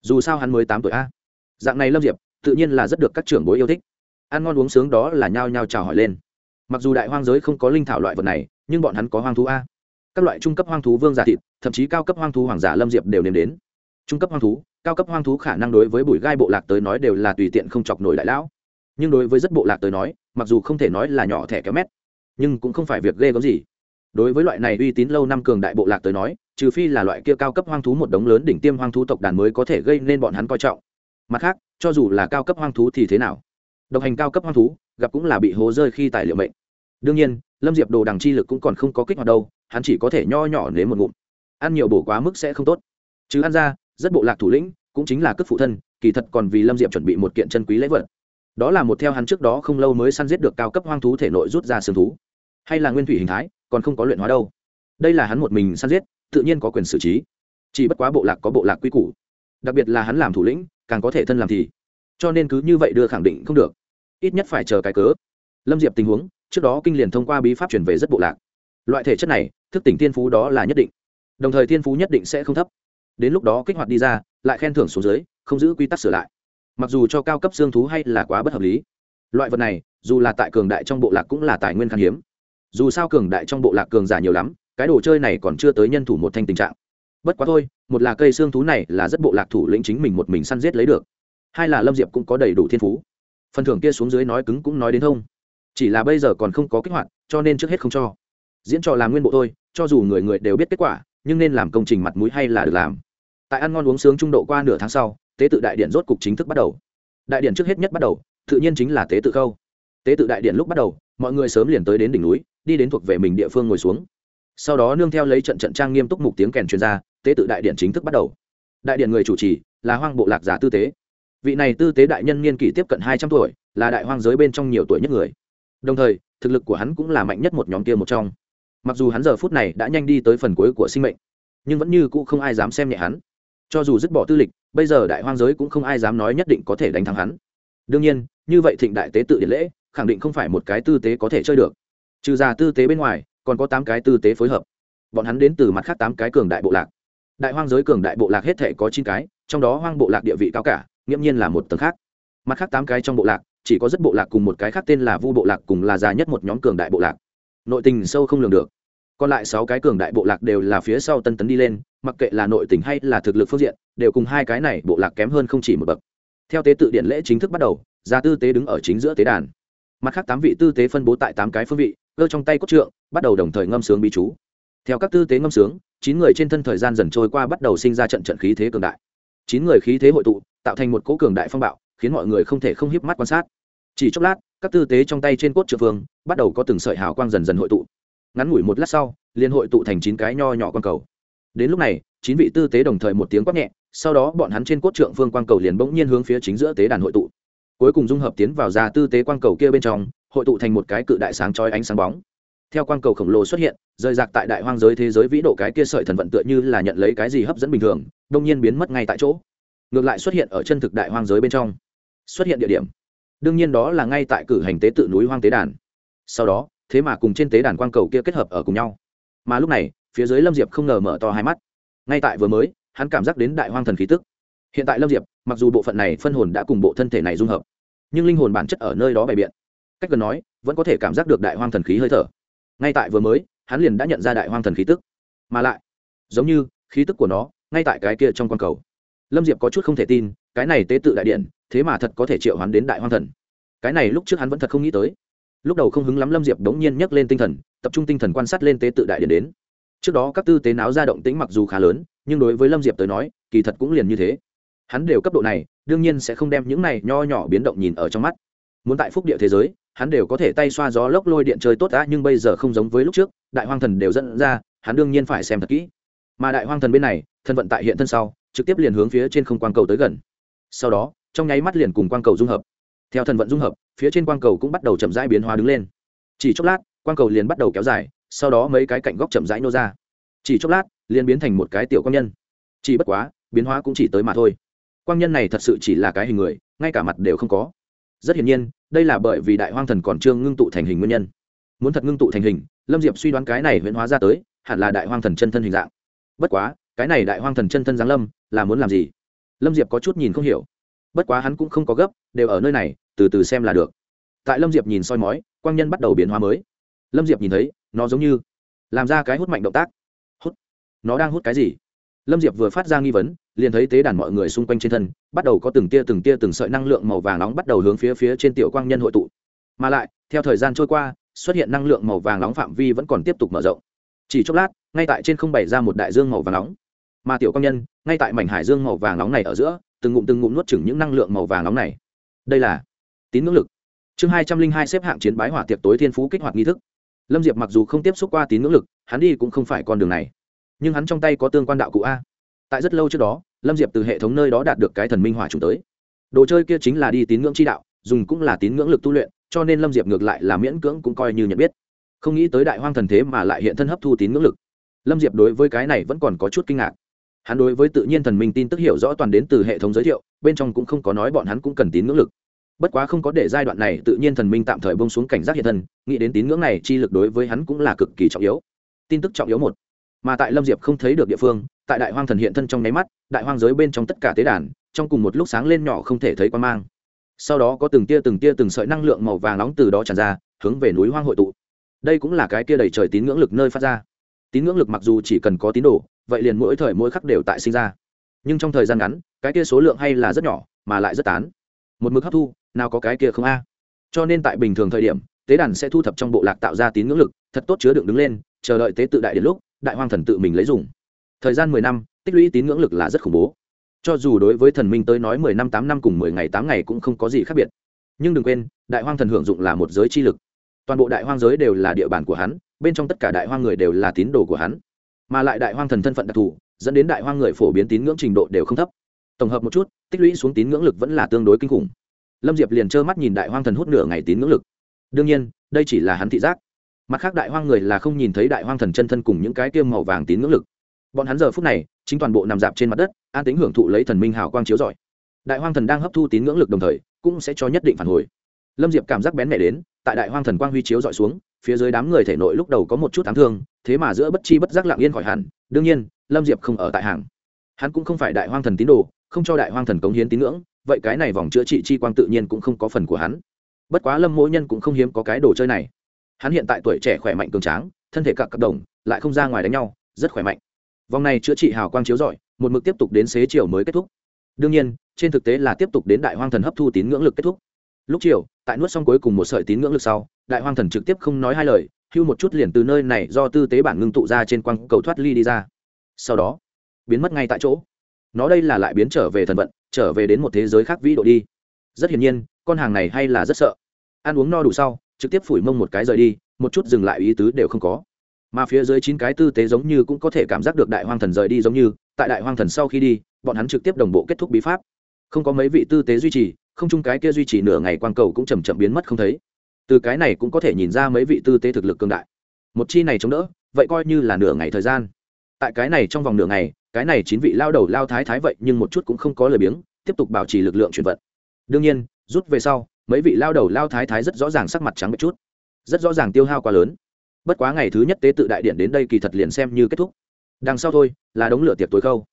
Dù sao hắn mới tám tuổi a. Dạng này lâm diệp, tự nhiên là rất được các trưởng bối yêu thích. Ăn ngon uống sướng đó là nhao nhao chào hỏi lên. Mặc dù đại hoang giới không có linh thảo loại vật này, nhưng bọn hắn có hoang thú a. Các loại trung cấp hoang thú vương giả thịt, thậm chí cao cấp hoang thú hoàng giả lâm diệp đều nếm đến. Trung cấp hoang thú, cao cấp hoang thú khả năng đối với bụi gai bộ lạc tới nói đều là tùy tiện không chọc nổi đại lão. Nhưng đối với rất bộ lạc tới nói, mặc dù không thể nói là nhỏ thẻ kéo mét, nhưng cũng không phải việc ghê gớm gì đối với loại này uy tín lâu năm cường đại bộ lạc tới nói, trừ phi là loại kia cao cấp hoang thú một đống lớn đỉnh tiêm hoang thú tộc đàn mới có thể gây nên bọn hắn coi trọng. Mặt khác, cho dù là cao cấp hoang thú thì thế nào? Độc hành cao cấp hoang thú, gặp cũng là bị hố rơi khi tài liệu mệnh. Đương nhiên, lâm diệp đồ đằng chi lực cũng còn không có kích hoạt đâu, hắn chỉ có thể nho nhỏ nếm một ngụm. Ăn nhiều bổ quá mức sẽ không tốt. Chứ ăn ra, rất bộ lạc thủ lĩnh, cũng chính là cất phụ thân, kỳ thật còn vì lâm diệp chuẩn bị một kiện chân quý lễ vật. Đó là một theo hắn trước đó không lâu mới săn giết được cao cấp hoang thú thể nội rút ra xương thú. Hay là nguyên thủy hình thái còn không có luyện hóa đâu. Đây là hắn một mình săn giết, tự nhiên có quyền xử trí. Chỉ bất quá bộ lạc có bộ lạc quy củ. Đặc biệt là hắn làm thủ lĩnh, càng có thể thân làm thì. Cho nên cứ như vậy đưa khẳng định không được. Ít nhất phải chờ cái cớ. Lâm diệp tình huống, trước đó kinh liền thông qua bí pháp chuyển về rất bộ lạc. Loại thể chất này, thức tỉnh thiên phú đó là nhất định. Đồng thời thiên phú nhất định sẽ không thấp. Đến lúc đó kích hoạt đi ra, lại khen thưởng xuống dưới, không giữ quy tắc sửa lại. Mặc dù cho cao cấp xương thú hay là quá bất hợp lý. Loại vật này, dù là tại cường đại trong bộ lạc cũng là tài nguyên khan hiếm dù sao cường đại trong bộ lạc cường giả nhiều lắm, cái đồ chơi này còn chưa tới nhân thủ một thanh tình trạng. Bất quá thôi, một là cây xương thú này là rất bộ lạc thủ lĩnh chính mình một mình săn giết lấy được. Hai là lâm diệp cũng có đầy đủ thiên phú. Phần thưởng kia xuống dưới nói cứng cũng nói đến thông. Chỉ là bây giờ còn không có kích hoạt, cho nên trước hết không cho. Diễn trò làm nguyên bộ thôi, cho dù người người đều biết kết quả, nhưng nên làm công trình mặt mũi hay là được làm. Tại ăn ngon uống sướng trung độ qua nửa tháng sau, tế tự đại điện rốt cục chính thức bắt đầu. Đại điện trước hết nhất bắt đầu, tự nhiên chính là tế tự khâu. Tế tự đại điện lúc bắt đầu, mọi người sớm liền tới đến đỉnh núi đi đến thuộc về mình địa phương ngồi xuống. Sau đó nương theo lấy trận trận trang nghiêm túc mục tiếng kèn chuyên gia tế tự đại điện chính thức bắt đầu. Đại điện người chủ trì là hoang bộ lạc giả tư tế. Vị này tư tế đại nhân niên kỷ tiếp cận hai trăm tuổi, là đại hoang giới bên trong nhiều tuổi nhất người. Đồng thời, thực lực của hắn cũng là mạnh nhất một nhóm kia một trong. Mặc dù hắn giờ phút này đã nhanh đi tới phần cuối của sinh mệnh, nhưng vẫn như cũ không ai dám xem nhẹ hắn. Cho dù dứt bỏ tư lịch, bây giờ đại hoang giới cũng không ai dám nói nhất định có thể đánh thắng hắn. Đương nhiên, như vậy thịnh đại tế tự điện lễ, khẳng định không phải một cái tư tế có thể chơi được trừ già tư tế bên ngoài, còn có tám cái tư tế phối hợp. Bọn hắn đến từ mặt khác tám cái cường đại bộ lạc. Đại hoang giới cường đại bộ lạc hết thể có chín cái, trong đó hoang bộ lạc địa vị cao cả, nghiễm nhiên là một tầng khác. Mặt khác tám cái trong bộ lạc, chỉ có rất bộ lạc cùng một cái khác tên là vu bộ lạc cùng là già nhất một nhóm cường đại bộ lạc. Nội tình sâu không lường được. Còn lại sáu cái cường đại bộ lạc đều là phía sau tân tấn đi lên, mặc kệ là nội tình hay là thực lực phương diện, đều cùng hai cái này bộ lạc kém hơn không chỉ một bậc. Theo tế tự điện lễ chính thức bắt đầu, gia tư tế đứng ở chính giữa tế đàn. Mặt khác tám vị tư tế phân bố tại tám cái phương vị gơ trong tay cốt trượng, bắt đầu đồng thời ngâm sướng bí chú. Theo các tư tế ngâm sướng, chín người trên thân thời gian dần trôi qua bắt đầu sinh ra trận trận khí thế cường đại. Chín người khí thế hội tụ, tạo thành một cỗ cường đại phong bạo, khiến mọi người không thể không hiếp mắt quan sát. Chỉ chốc lát, các tư tế trong tay trên cốt trượng vương bắt đầu có từng sợi hào quang dần dần hội tụ. Ngắn ngủi một lát sau liên hội tụ thành chín cái nho nhỏ quang cầu. Đến lúc này, chín vị tư tế đồng thời một tiếng quát nhẹ, sau đó bọn hắn trên cốt trượng phương quang cầu liền bỗng nhiên hướng phía chính giữa tế đàn hội tụ. Cuối cùng dung hợp tiến vào ra tư tế quang cầu kia bên trong hội tụ thành một cái cự đại sáng chói ánh sáng bóng. Theo quang cầu khổng lồ xuất hiện, rời rạc tại đại hoang giới thế giới vĩ độ cái kia sợi thần vận tựa như là nhận lấy cái gì hấp dẫn bình thường, đông nhiên biến mất ngay tại chỗ. Ngược lại xuất hiện ở chân thực đại hoang giới bên trong. Xuất hiện địa điểm. Đương nhiên đó là ngay tại cử hành tế tự núi hoang tế đàn. Sau đó, thế mà cùng trên tế đàn quang cầu kia kết hợp ở cùng nhau. Mà lúc này, phía dưới lâm diệp không ngờ mở to hai mắt. Ngay tại vừa mới, hắn cảm giác đến đại hoang thần khí tức. Hiện tại lâm diệp, mặc dù bộ phận này phân hồn đã cùng bộ thân thể này dung hợp, nhưng linh hồn bản chất ở nơi đó bày biện cách gần nói, vẫn có thể cảm giác được đại hoang thần khí hơi thở. Ngay tại vừa mới, hắn liền đã nhận ra đại hoang thần khí tức. Mà lại, giống như, khí tức của nó, ngay tại cái kia trong q cầu. Lâm diệp có chút không thể tin, cái này tế tự đại điện, thế mà thật có thể triệu hắn đến đại hoang thần. Cái này lúc trước hắn vẫn thật không nghĩ tới. Lúc đầu không hứng lắm lâm diệp đống nhiên nhấc lên tinh thần, tập trung tinh thần quan sát lên tế tự đại điện đến. Trước đó các tư tế náo ra động tĩnh mặc dù khá lớn, nhưng đối với lâm diệp tới nói, kỳ thật cũng liền như thế. Hắn đều cấp độ này, đương nhiên sẽ không đem những này nho nhỏ biến động nhìn ở trong mắt. Muốn tại phúc địa thế giới hắn đều có thể tay xoa gió lốc lôi điện chơi tốt đã nhưng bây giờ không giống với lúc trước, đại hoang thần đều dẫn ra, hắn đương nhiên phải xem thật kỹ. Mà đại hoang thần bên này, thân vận tại hiện thân sau, trực tiếp liền hướng phía trên không quang cầu tới gần. Sau đó, trong nháy mắt liền cùng quang cầu dung hợp. Theo thần vận dung hợp, phía trên quang cầu cũng bắt đầu chậm rãi biến hóa đứng lên. Chỉ chốc lát, quang cầu liền bắt đầu kéo dài, sau đó mấy cái cạnh góc chậm rãi nô ra. Chỉ chốc lát, liền biến thành một cái tiểu quang nhân. Chỉ bất quá, biến hóa cũng chỉ tới mà thôi. Quang nhân này thật sự chỉ là cái hình người, ngay cả mặt đều không có rất hiển nhiên, đây là bởi vì đại hoang thần còn chưa ngưng tụ thành hình nguyên nhân. Muốn thật ngưng tụ thành hình, lâm diệp suy đoán cái này huyễn hóa ra tới, hẳn là đại hoang thần chân thân hình dạng. Bất quá, cái này đại hoang thần chân thân giáng lâm, là muốn làm gì? Lâm diệp có chút nhìn không hiểu. Bất quá hắn cũng không có gấp, đều ở nơi này, từ từ xem là được. Tại lâm diệp nhìn soi mói, quang nhân bắt đầu biến hóa mới. Lâm diệp nhìn thấy, nó giống như làm ra cái hút mạnh động tác. Hút. Nó đang hút cái gì? Lâm diệp vừa phát ra nghi vấn, liền thấy tế đàn mọi người xung quanh trên thân, bắt đầu có từng tia từng tia từng sợi năng lượng màu vàng nóng bắt đầu hướng phía phía trên tiểu quang nhân hội tụ. Mà lại, theo thời gian trôi qua, xuất hiện năng lượng màu vàng nóng phạm vi vẫn còn tiếp tục mở rộng. Chỉ chốc lát, ngay tại trên không bày ra một đại dương màu vàng nóng. Mà tiểu quang nhân, ngay tại mảnh hải dương màu vàng nóng này ở giữa, từng ngụm từng ngụm nuốt chửng những năng lượng màu vàng nóng này. Đây là tín ngưỡng lực. Chương hai trăm linh hai xếp hạng chiến bái hỏa tiệc tối thiên phú kích hoạt nghi thức. Lâm diệp mặc dù không tiếp xúc qua tín ngưỡng lực, hắn đi cũng không phải con đường này nhưng hắn trong tay có tương quan đạo cụ a. Tại rất lâu trước đó, lâm diệp từ hệ thống nơi đó đạt được cái thần minh hỏa trùng tới. Đồ chơi kia chính là đi tín ngưỡng chi đạo, dùng cũng là tín ngưỡng lực tu luyện, cho nên lâm diệp ngược lại là miễn cưỡng cũng coi như nhận biết. Không nghĩ tới đại hoang thần thế mà lại hiện thân hấp thu tín ngưỡng lực. Lâm diệp đối với cái này vẫn còn có chút kinh ngạc. Hắn đối với tự nhiên thần minh tin tức hiểu rõ toàn đến từ hệ thống giới thiệu, bên trong cũng không có nói bọn hắn cũng cần tín ngưỡng lực. Bất quá không có để giai đoạn này tự nhiên thần minh tạm thời bông xuống cảnh giác hiện thân, nghĩ đến tín ngưỡng này chi lực đối với hắn cũng là cực kỳ trọng yếu. Tin tức trọng yếu một mà tại lâm diệp không thấy được địa phương, tại đại hoang thần hiện thân trong nháy mắt, đại hoang giới bên trong tất cả tế đàn, trong cùng một lúc sáng lên nhỏ không thể thấy quan mang. Sau đó có từng tia từng tia từng sợi năng lượng màu vàng nóng từ đó tràn ra, hướng về núi hoang hội tụ. Đây cũng là cái kia đầy trời tín ngưỡng lực nơi phát ra. Tín ngưỡng lực mặc dù chỉ cần có tín đồ, vậy liền mỗi thời mỗi khắc đều tại sinh ra. Nhưng trong thời gian ngắn, cái kia số lượng hay là rất nhỏ, mà lại rất tán. Một mực hấp thu, nào có cái kia không a. Cho nên tại bình thường thời điểm, tế đàn sẽ thu thập trong bộ lạc tạo ra tín ngưỡng lực, thật tốt chứa đựng đứng lên, chờ đợi tế tự đại đến lúc đại hoang thần tự mình lấy dùng. Thời gian mười năm, tích lũy tín ngưỡng lực là rất khủng bố. Cho dù đối với thần minh tới nói mười năm, tám năm cùng mười ngày, tám ngày cũng không có gì khác biệt. Nhưng đừng quên, đại hoang thần hưởng dụng là một giới chi lực. Toàn bộ đại hoang giới đều là địa bàn của hắn, bên trong tất cả đại hoang người đều là tín đồ của hắn. Mà lại đại hoang thần thân phận đặc thù, dẫn đến đại hoang người phổ biến tín ngưỡng trình độ đều không thấp. Tổng hợp một chút, tích lũy xuống tín ngưỡng lực vẫn là tương đối kinh khủng. Lâm diệp liền trơ mắt nhìn đại hoang thần hút nửa ngày tín ngưỡng lực. Đương nhiên, đây chỉ là hắn thị giác mặt khác đại hoang người là không nhìn thấy đại hoang thần chân thân cùng những cái tiêm màu vàng tín ngưỡng lực. Bọn hắn giờ phút này, chính toàn bộ nằm dạp trên mặt đất, an tính hưởng thụ lấy thần minh hào quang chiếu giỏi đại hoang thần đang hấp thu tín ngưỡng lực đồng thời, cũng sẽ cho nhất định phản hồi. Lâm diệp cảm giác bén mẹ đến, tại đại hoang thần quang huy chiếu dọi xuống, phía dưới đám người thể nội lúc đầu có một chút ám thương, thế mà giữa bất chi bất giác lặng yên khỏi hẳn. Đương nhiên, lâm diệp không ở tại hàng. Hắn cũng không phải đại hoang thần tín đồ, không cho đại hoang thần cống hiến tín ngưỡng, vậy cái này vòng chữa trị chi quang tự nhiên cũng không có phần của hắn. Bất quá lâm mỗi nhân cũng không hiếm có cái đồ chơi này hắn hiện tại tuổi trẻ khỏe mạnh cường tráng, thân thể cặp cặp đồng, lại không ra ngoài đánh nhau, rất khỏe mạnh. Vòng này chữa trị hào quang chiếu rọi, một mực tiếp tục đến xế chiều mới kết thúc. Đương nhiên, trên thực tế là tiếp tục đến đại hoang thần hấp thu tín ngưỡng lực kết thúc. Lúc chiều, tại nuốt xong cuối cùng một sợi tín ngưỡng lực sau, đại hoang thần trực tiếp không nói hai lời, hưu một chút liền từ nơi này do tư tế bản ngưng tụ ra trên quang cầu thoát ly đi ra. Sau đó, biến mất ngay tại chỗ. Nó đây là lại biến trở về thần vận, trở về đến một thế giới khác vĩ độ đi. Rất hiển nhiên, con hàng này hay là rất sợ. Ăn uống no đủ sau trực tiếp phủi mông một cái rời đi, một chút dừng lại ý tứ đều không có. Mà phía dưới chín cái tư tế giống như cũng có thể cảm giác được đại hoang thần rời đi giống như, tại đại hoang thần sau khi đi, bọn hắn trực tiếp đồng bộ kết thúc bí pháp. Không có mấy vị tư tế duy trì, không chung cái kia duy trì nửa ngày quang cầu cũng chầm chậm biến mất không thấy. Từ cái này cũng có thể nhìn ra mấy vị tư tế thực lực cương đại. Một chi này chống đỡ, vậy coi như là nửa ngày thời gian. Tại cái này trong vòng nửa ngày, cái này chín vị lao đầu lao thái thái vậy nhưng một chút cũng không có lời biếng, tiếp tục bảo trì lực lượng chuyển vận. Đương nhiên, rút về sau mấy vị lao đầu lao thái thái rất rõ ràng sắc mặt trắng một chút. Rất rõ ràng tiêu hao quá lớn. Bất quá ngày thứ nhất tế tự đại điện đến đây kỳ thật liền xem như kết thúc. Đằng sau thôi, là đống lửa tiệc tối khâu.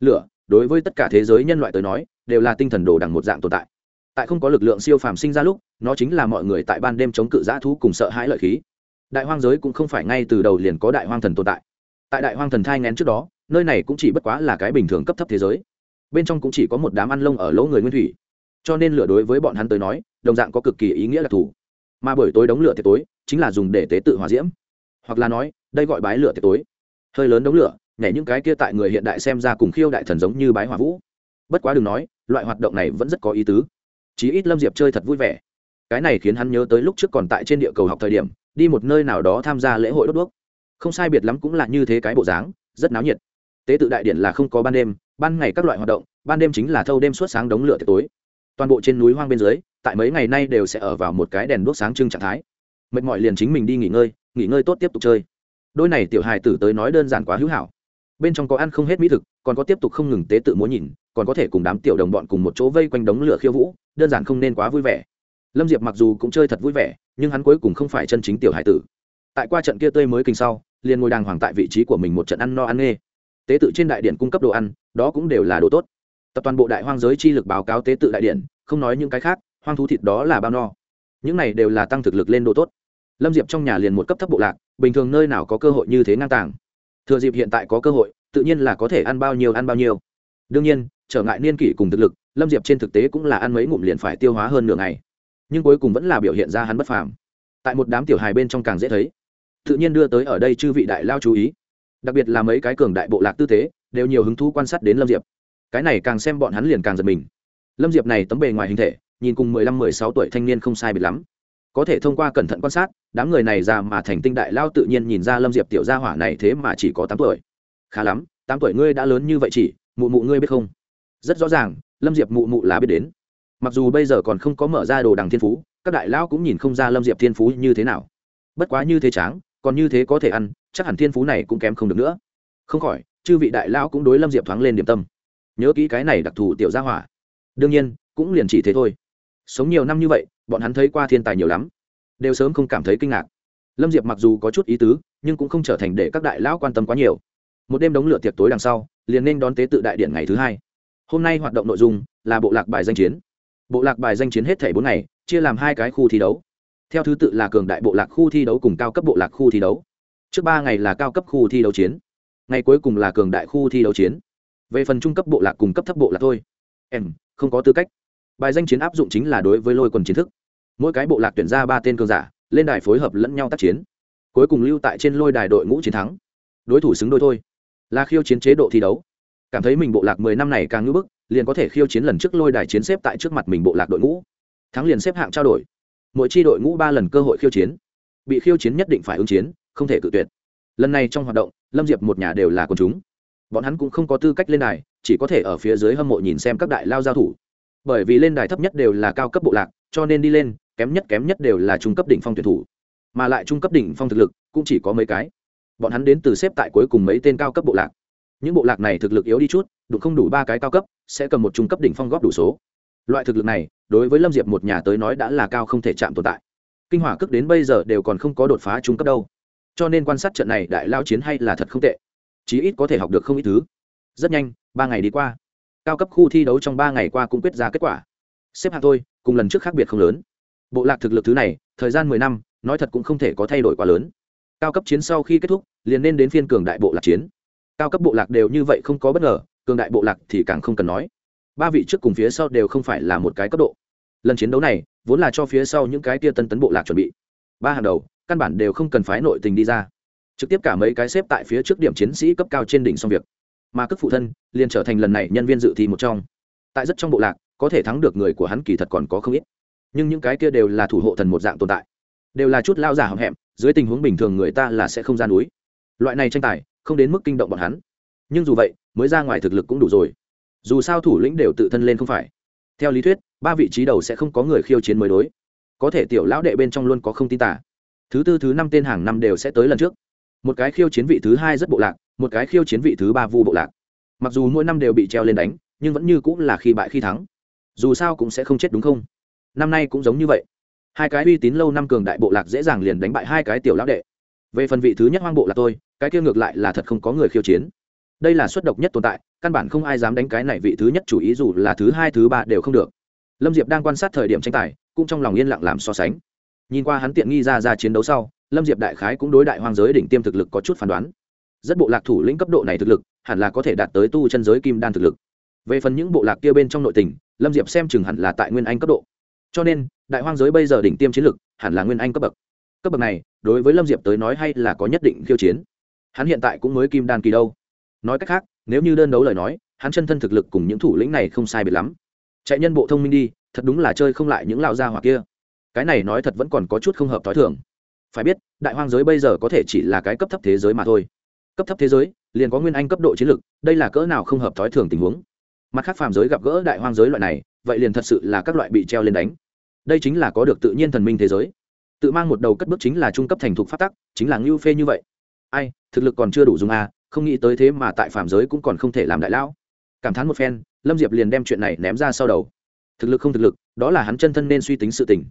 Lửa, đối với tất cả thế giới nhân loại tới nói, đều là tinh thần đồ đằng một dạng tồn tại. Tại không có lực lượng siêu phàm sinh ra lúc, nó chính là mọi người tại ban đêm chống cự giã thú cùng sợ hãi lợi khí. Đại hoang giới cũng không phải ngay từ đầu liền có đại hoang thần tồn tại. Tại đại hoang thần thai ngén trước đó, nơi này cũng chỉ bất quá là cái bình thường cấp thấp thế giới. Bên trong cũng chỉ có một đám ăn lông ở lỗ người nguyên thủy. Cho nên lửa đối với bọn hắn tới nói đồng dạng có cực kỳ ý nghĩa đặc thù. Mà buổi tối đống lửa tiệc tối chính là dùng để tế tự hòa diễm. Hoặc là nói, đây gọi bái lửa tiệc tối. Hơi lớn đống lửa, nhảy những cái kia tại người hiện đại xem ra cùng khiêu đại thần giống như bái hỏa vũ. Bất quá đừng nói, loại hoạt động này vẫn rất có ý tứ. Chí ít lâm diệp chơi thật vui vẻ. Cái này khiến hắn nhớ tới lúc trước còn tại trên địa cầu học thời điểm, đi một nơi nào đó tham gia lễ hội đốt đuốc. Không sai biệt lắm cũng là như thế cái bộ dáng, rất náo nhiệt. Tế tự đại điện là không có ban đêm, ban ngày các loại hoạt động, ban đêm chính là thâu đêm suốt sáng đống lửa tiệc tối. Toàn bộ trên núi hoang bên dưới tại mấy ngày nay đều sẽ ở vào một cái đèn đuốc sáng trưng trạng thái. Mệt mỏi liền chính mình đi nghỉ ngơi nghỉ ngơi tốt tiếp tục chơi. Đôi này tiểu hài tử tới nói đơn giản quá hữu hảo. Bên trong có ăn không hết mỹ thực, còn có tiếp tục không ngừng tế tự múa nhìn, còn có thể cùng đám tiểu đồng bọn cùng một chỗ vây quanh đống lửa khiêu vũ, đơn giản không nên quá vui vẻ. Lâm diệp mặc dù cũng chơi thật vui vẻ, nhưng hắn cuối cùng không phải chân chính tiểu hải tử. Tại qua trận kia tươi mới kinh sau, liền ngồi đàng hoàng tại vị trí của mình một trận ăn no ăn nghê. Tế tự trên đại điện cung cấp đồ ăn, đó cũng đều là đồ tốt. Tập toàn bộ đại hoang giới chi lực báo cáo tế tự đại điện, không nói những cái khác hoang thú thịt đó là bao no. Những này đều là tăng thực lực lên đồ tốt. Lâm diệp trong nhà liền một cấp thấp bộ lạc, bình thường nơi nào có cơ hội như thế ngang tàng. Thừa dịp hiện tại có cơ hội, tự nhiên là có thể ăn bao nhiêu ăn bao nhiêu. Đương nhiên, trở ngại niên kỷ cùng thực lực, lâm diệp trên thực tế cũng là ăn mấy ngụm liền phải tiêu hóa hơn nửa ngày. Nhưng cuối cùng vẫn là biểu hiện ra hắn bất phàm. Tại một đám tiểu hài bên trong càng dễ thấy. Tự nhiên đưa tới ở đây chư vị đại lao chú ý. Đặc biệt là mấy cái cường đại bộ lạc tư thế, đều nhiều hứng thú quan sát đến lâm diệp. Cái này càng xem bọn hắn liền càng giật mình. Lâm diệp này tấm bề ngoài hình thể nhìn cùng mười lăm, mười sáu tuổi thanh niên không sai biệt lắm. Có thể thông qua cẩn thận quan sát, đám người này già mà thành tinh đại lao tự nhiên nhìn ra lâm diệp tiểu gia hỏa này thế mà chỉ có tám tuổi. Khá lắm, tám tuổi ngươi đã lớn như vậy chỉ, mụ mụ ngươi biết không? Rất rõ ràng, lâm diệp mụ mụ là biết đến. Mặc dù bây giờ còn không có mở ra đồ đằng thiên phú, các đại lao cũng nhìn không ra lâm diệp thiên phú như thế nào. Bất quá như thế tráng, còn như thế có thể ăn, chắc hẳn thiên phú này cũng kém không được nữa. Không khỏi, chư vị đại lao cũng đối lâm diệp thoáng lên điểm tâm. Nhớ kỹ cái này đặc thù tiểu gia hỏa. Đương nhiên, cũng liền chỉ thế thôi sống nhiều năm như vậy, bọn hắn thấy qua thiên tài nhiều lắm. Đều sớm không cảm thấy kinh ngạc. Lâm diệp mặc dù có chút ý tứ, nhưng cũng không trở thành để các đại lão quan tâm quá nhiều. Một đêm đống lửa tiệc tối đằng sau, liền nên đón tế tự đại điện ngày thứ hai. Hôm nay hoạt động nội dung là bộ lạc bài danh chiến. Bộ lạc bài danh chiến hết thể bốn ngày, chia làm hai cái khu thi đấu. Theo thứ tự là cường đại bộ lạc khu thi đấu cùng cao cấp bộ lạc khu thi đấu. Trước ba ngày là cao cấp khu thi đấu chiến. Ngày cuối cùng là cường đại khu thi đấu chiến. Về phần trung cấp bộ lạc cùng cấp thấp bộ lạc thôi. Em, không có tư cách bài danh chiến áp dụng chính là đối với lôi quần chiến thức. Mỗi cái bộ lạc tuyển ra ba tên cường giả, lên đài phối hợp lẫn nhau tác chiến. Cuối cùng lưu tại trên lôi đài đội ngũ chiến thắng. Đối thủ xứng đôi thôi. Là khiêu chiến chế độ thi đấu. Cảm thấy mình bộ lạc mười năm này càng ngưỡng bức, liền có thể khiêu chiến lần trước lôi đài chiến xếp tại trước mặt mình bộ lạc đội ngũ. Thắng liền xếp hạng trao đổi. Mỗi chi đội ngũ ba lần cơ hội khiêu chiến. Bị khiêu chiến nhất định phải ứng chiến, không thể cự tuyệt. Lần này trong hoạt động, lâm diệp một nhà đều là quần chúng. Bọn hắn cũng không có tư cách lên đài, chỉ có thể ở phía dưới hâm mộ nhìn xem các đại lao giao thủ bởi vì lên đài thấp nhất đều là cao cấp bộ lạc, cho nên đi lên, kém nhất kém nhất đều là trung cấp đỉnh phong tuyển thủ. Mà lại trung cấp đỉnh phong thực lực cũng chỉ có mấy cái. Bọn hắn đến từ xếp tại cuối cùng mấy tên cao cấp bộ lạc. Những bộ lạc này thực lực yếu đi chút đủ không đủ ba cái cao cấp, sẽ cầm một trung cấp đỉnh phong góp đủ số. Loại thực lực này, đối với lâm diệp một nhà tới nói đã là cao không thể chạm tồn tại. Kinh hỏa cước đến bây giờ đều còn không có đột phá trung cấp đâu. Cho nên quan sát trận này đại lao chiến hay là thật không tệ. Chí ít có thể học được không ít thứ. Rất nhanh, ba ngày đi qua cao cấp khu thi đấu trong ba ngày qua cũng quyết ra kết quả. Xếp hạng thôi, cùng lần trước khác biệt không lớn. Bộ lạc thực lực thứ này, thời gian mười năm, nói thật cũng không thể có thay đổi quá lớn. Cao cấp chiến sau khi kết thúc, liền nên đến phiên cường đại bộ lạc chiến. Cao cấp bộ lạc đều như vậy không có bất ngờ, cường đại bộ lạc thì càng không cần nói. Ba vị trước cùng phía sau đều không phải là một cái cấp độ. Lần chiến đấu này, vốn là cho phía sau những cái tia tân tấn bộ lạc chuẩn bị. Ba hàng đầu, căn bản đều không cần phái nội tình đi ra. Trực tiếp cả mấy cái xếp tại phía trước điểm chiến sĩ cấp cao trên đỉnh xong việc mà cất phụ thân liền trở thành lần này nhân viên dự thi một trong. Tại rất trong bộ lạc, có thể thắng được người của hắn kỳ thật còn có không ít. Nhưng những cái kia đều là thủ hộ thần một dạng tồn tại. Đều là chút lao giả hậm hẹm dưới tình huống bình thường người ta là sẽ không ra núi. Loại này tranh tài, không đến mức kinh động bọn hắn. Nhưng dù vậy, mới ra ngoài thực lực cũng đủ rồi. Dù sao thủ lĩnh đều tự thân lên không phải. Theo lý thuyết, ba vị trí đầu sẽ không có người khiêu chiến mới đối. Có thể tiểu lão đệ bên trong luôn có không tin tả. Thứ tư, thứ năm tên hàng năm đều sẽ tới lần trước một cái khiêu chiến vị thứ hai rất bộ lạc, một cái khiêu chiến vị thứ ba vu bộ lạc. Mặc dù mỗi năm đều bị treo lên đánh, nhưng vẫn như cũng là khi bại khi thắng. Dù sao cũng sẽ không chết đúng không? Năm nay cũng giống như vậy. Hai cái uy tín lâu năm cường đại bộ lạc dễ dàng liền đánh bại hai cái tiểu lão đệ. Về phần vị thứ nhất hoang bộ là tôi, cái kia ngược lại là thật không có người khiêu chiến. Đây là xuất độc nhất tồn tại, căn bản không ai dám đánh cái này vị thứ nhất chủ ý dù là thứ hai, thứ ba đều không được. Lâm diệp đang quan sát thời điểm tranh tài, cũng trong lòng yên lặng làm so sánh. Nhìn qua hắn tiện nghi ra ra chiến đấu sau lâm diệp đại khái cũng đối đại hoang giới đỉnh tiêm thực lực có chút phán đoán. Rất bộ lạc thủ lĩnh cấp độ này thực lực, hẳn là có thể đạt tới tu chân giới kim đan thực lực. Về phần những bộ lạc kia bên trong nội tình, lâm diệp xem chừng hẳn là tại nguyên anh cấp độ. Cho nên, đại hoang giới bây giờ đỉnh tiêm chiến lực, hẳn là nguyên anh cấp bậc. Cấp bậc này, đối với lâm diệp tới nói hay là có nhất định khiêu chiến. Hắn hiện tại cũng mới kim đan kỳ đâu. Nói cách khác, nếu như đơn đấu lời nói, hắn chân thân thực lực cùng những thủ lĩnh này không sai biệt lắm. Chạy nhân bộ thông minh đi, thật đúng là chơi không lại những lão gia hỏa kia. Cái này nói thật vẫn còn có chút không hợp t h ó i thường phải biết, đại hoang giới bây giờ có thể chỉ là cái cấp thấp thế giới mà thôi. Cấp thấp thế giới, liền có nguyên anh cấp độ chiến lược, đây là cỡ nào không hợp thói thường tình huống. Mặt khác phàm giới gặp gỡ đại hoang giới loại này, vậy liền thật sự là các loại bị treo lên đánh. Đây chính là có được tự nhiên thần minh thế giới. Tự mang một đầu cất bước chính là trung cấp thành thục phát tắc, chính là ngưu phê như vậy. Ai, thực lực còn chưa đủ dùng à không nghĩ tới thế mà tại phàm giới cũng còn không thể làm đại lão. Cảm thán một phen, lâm diệp liền đem chuyện này ném ra sau đầu. Thực lực không thực lực, đó là hắn chân thân nên suy tính sự tình.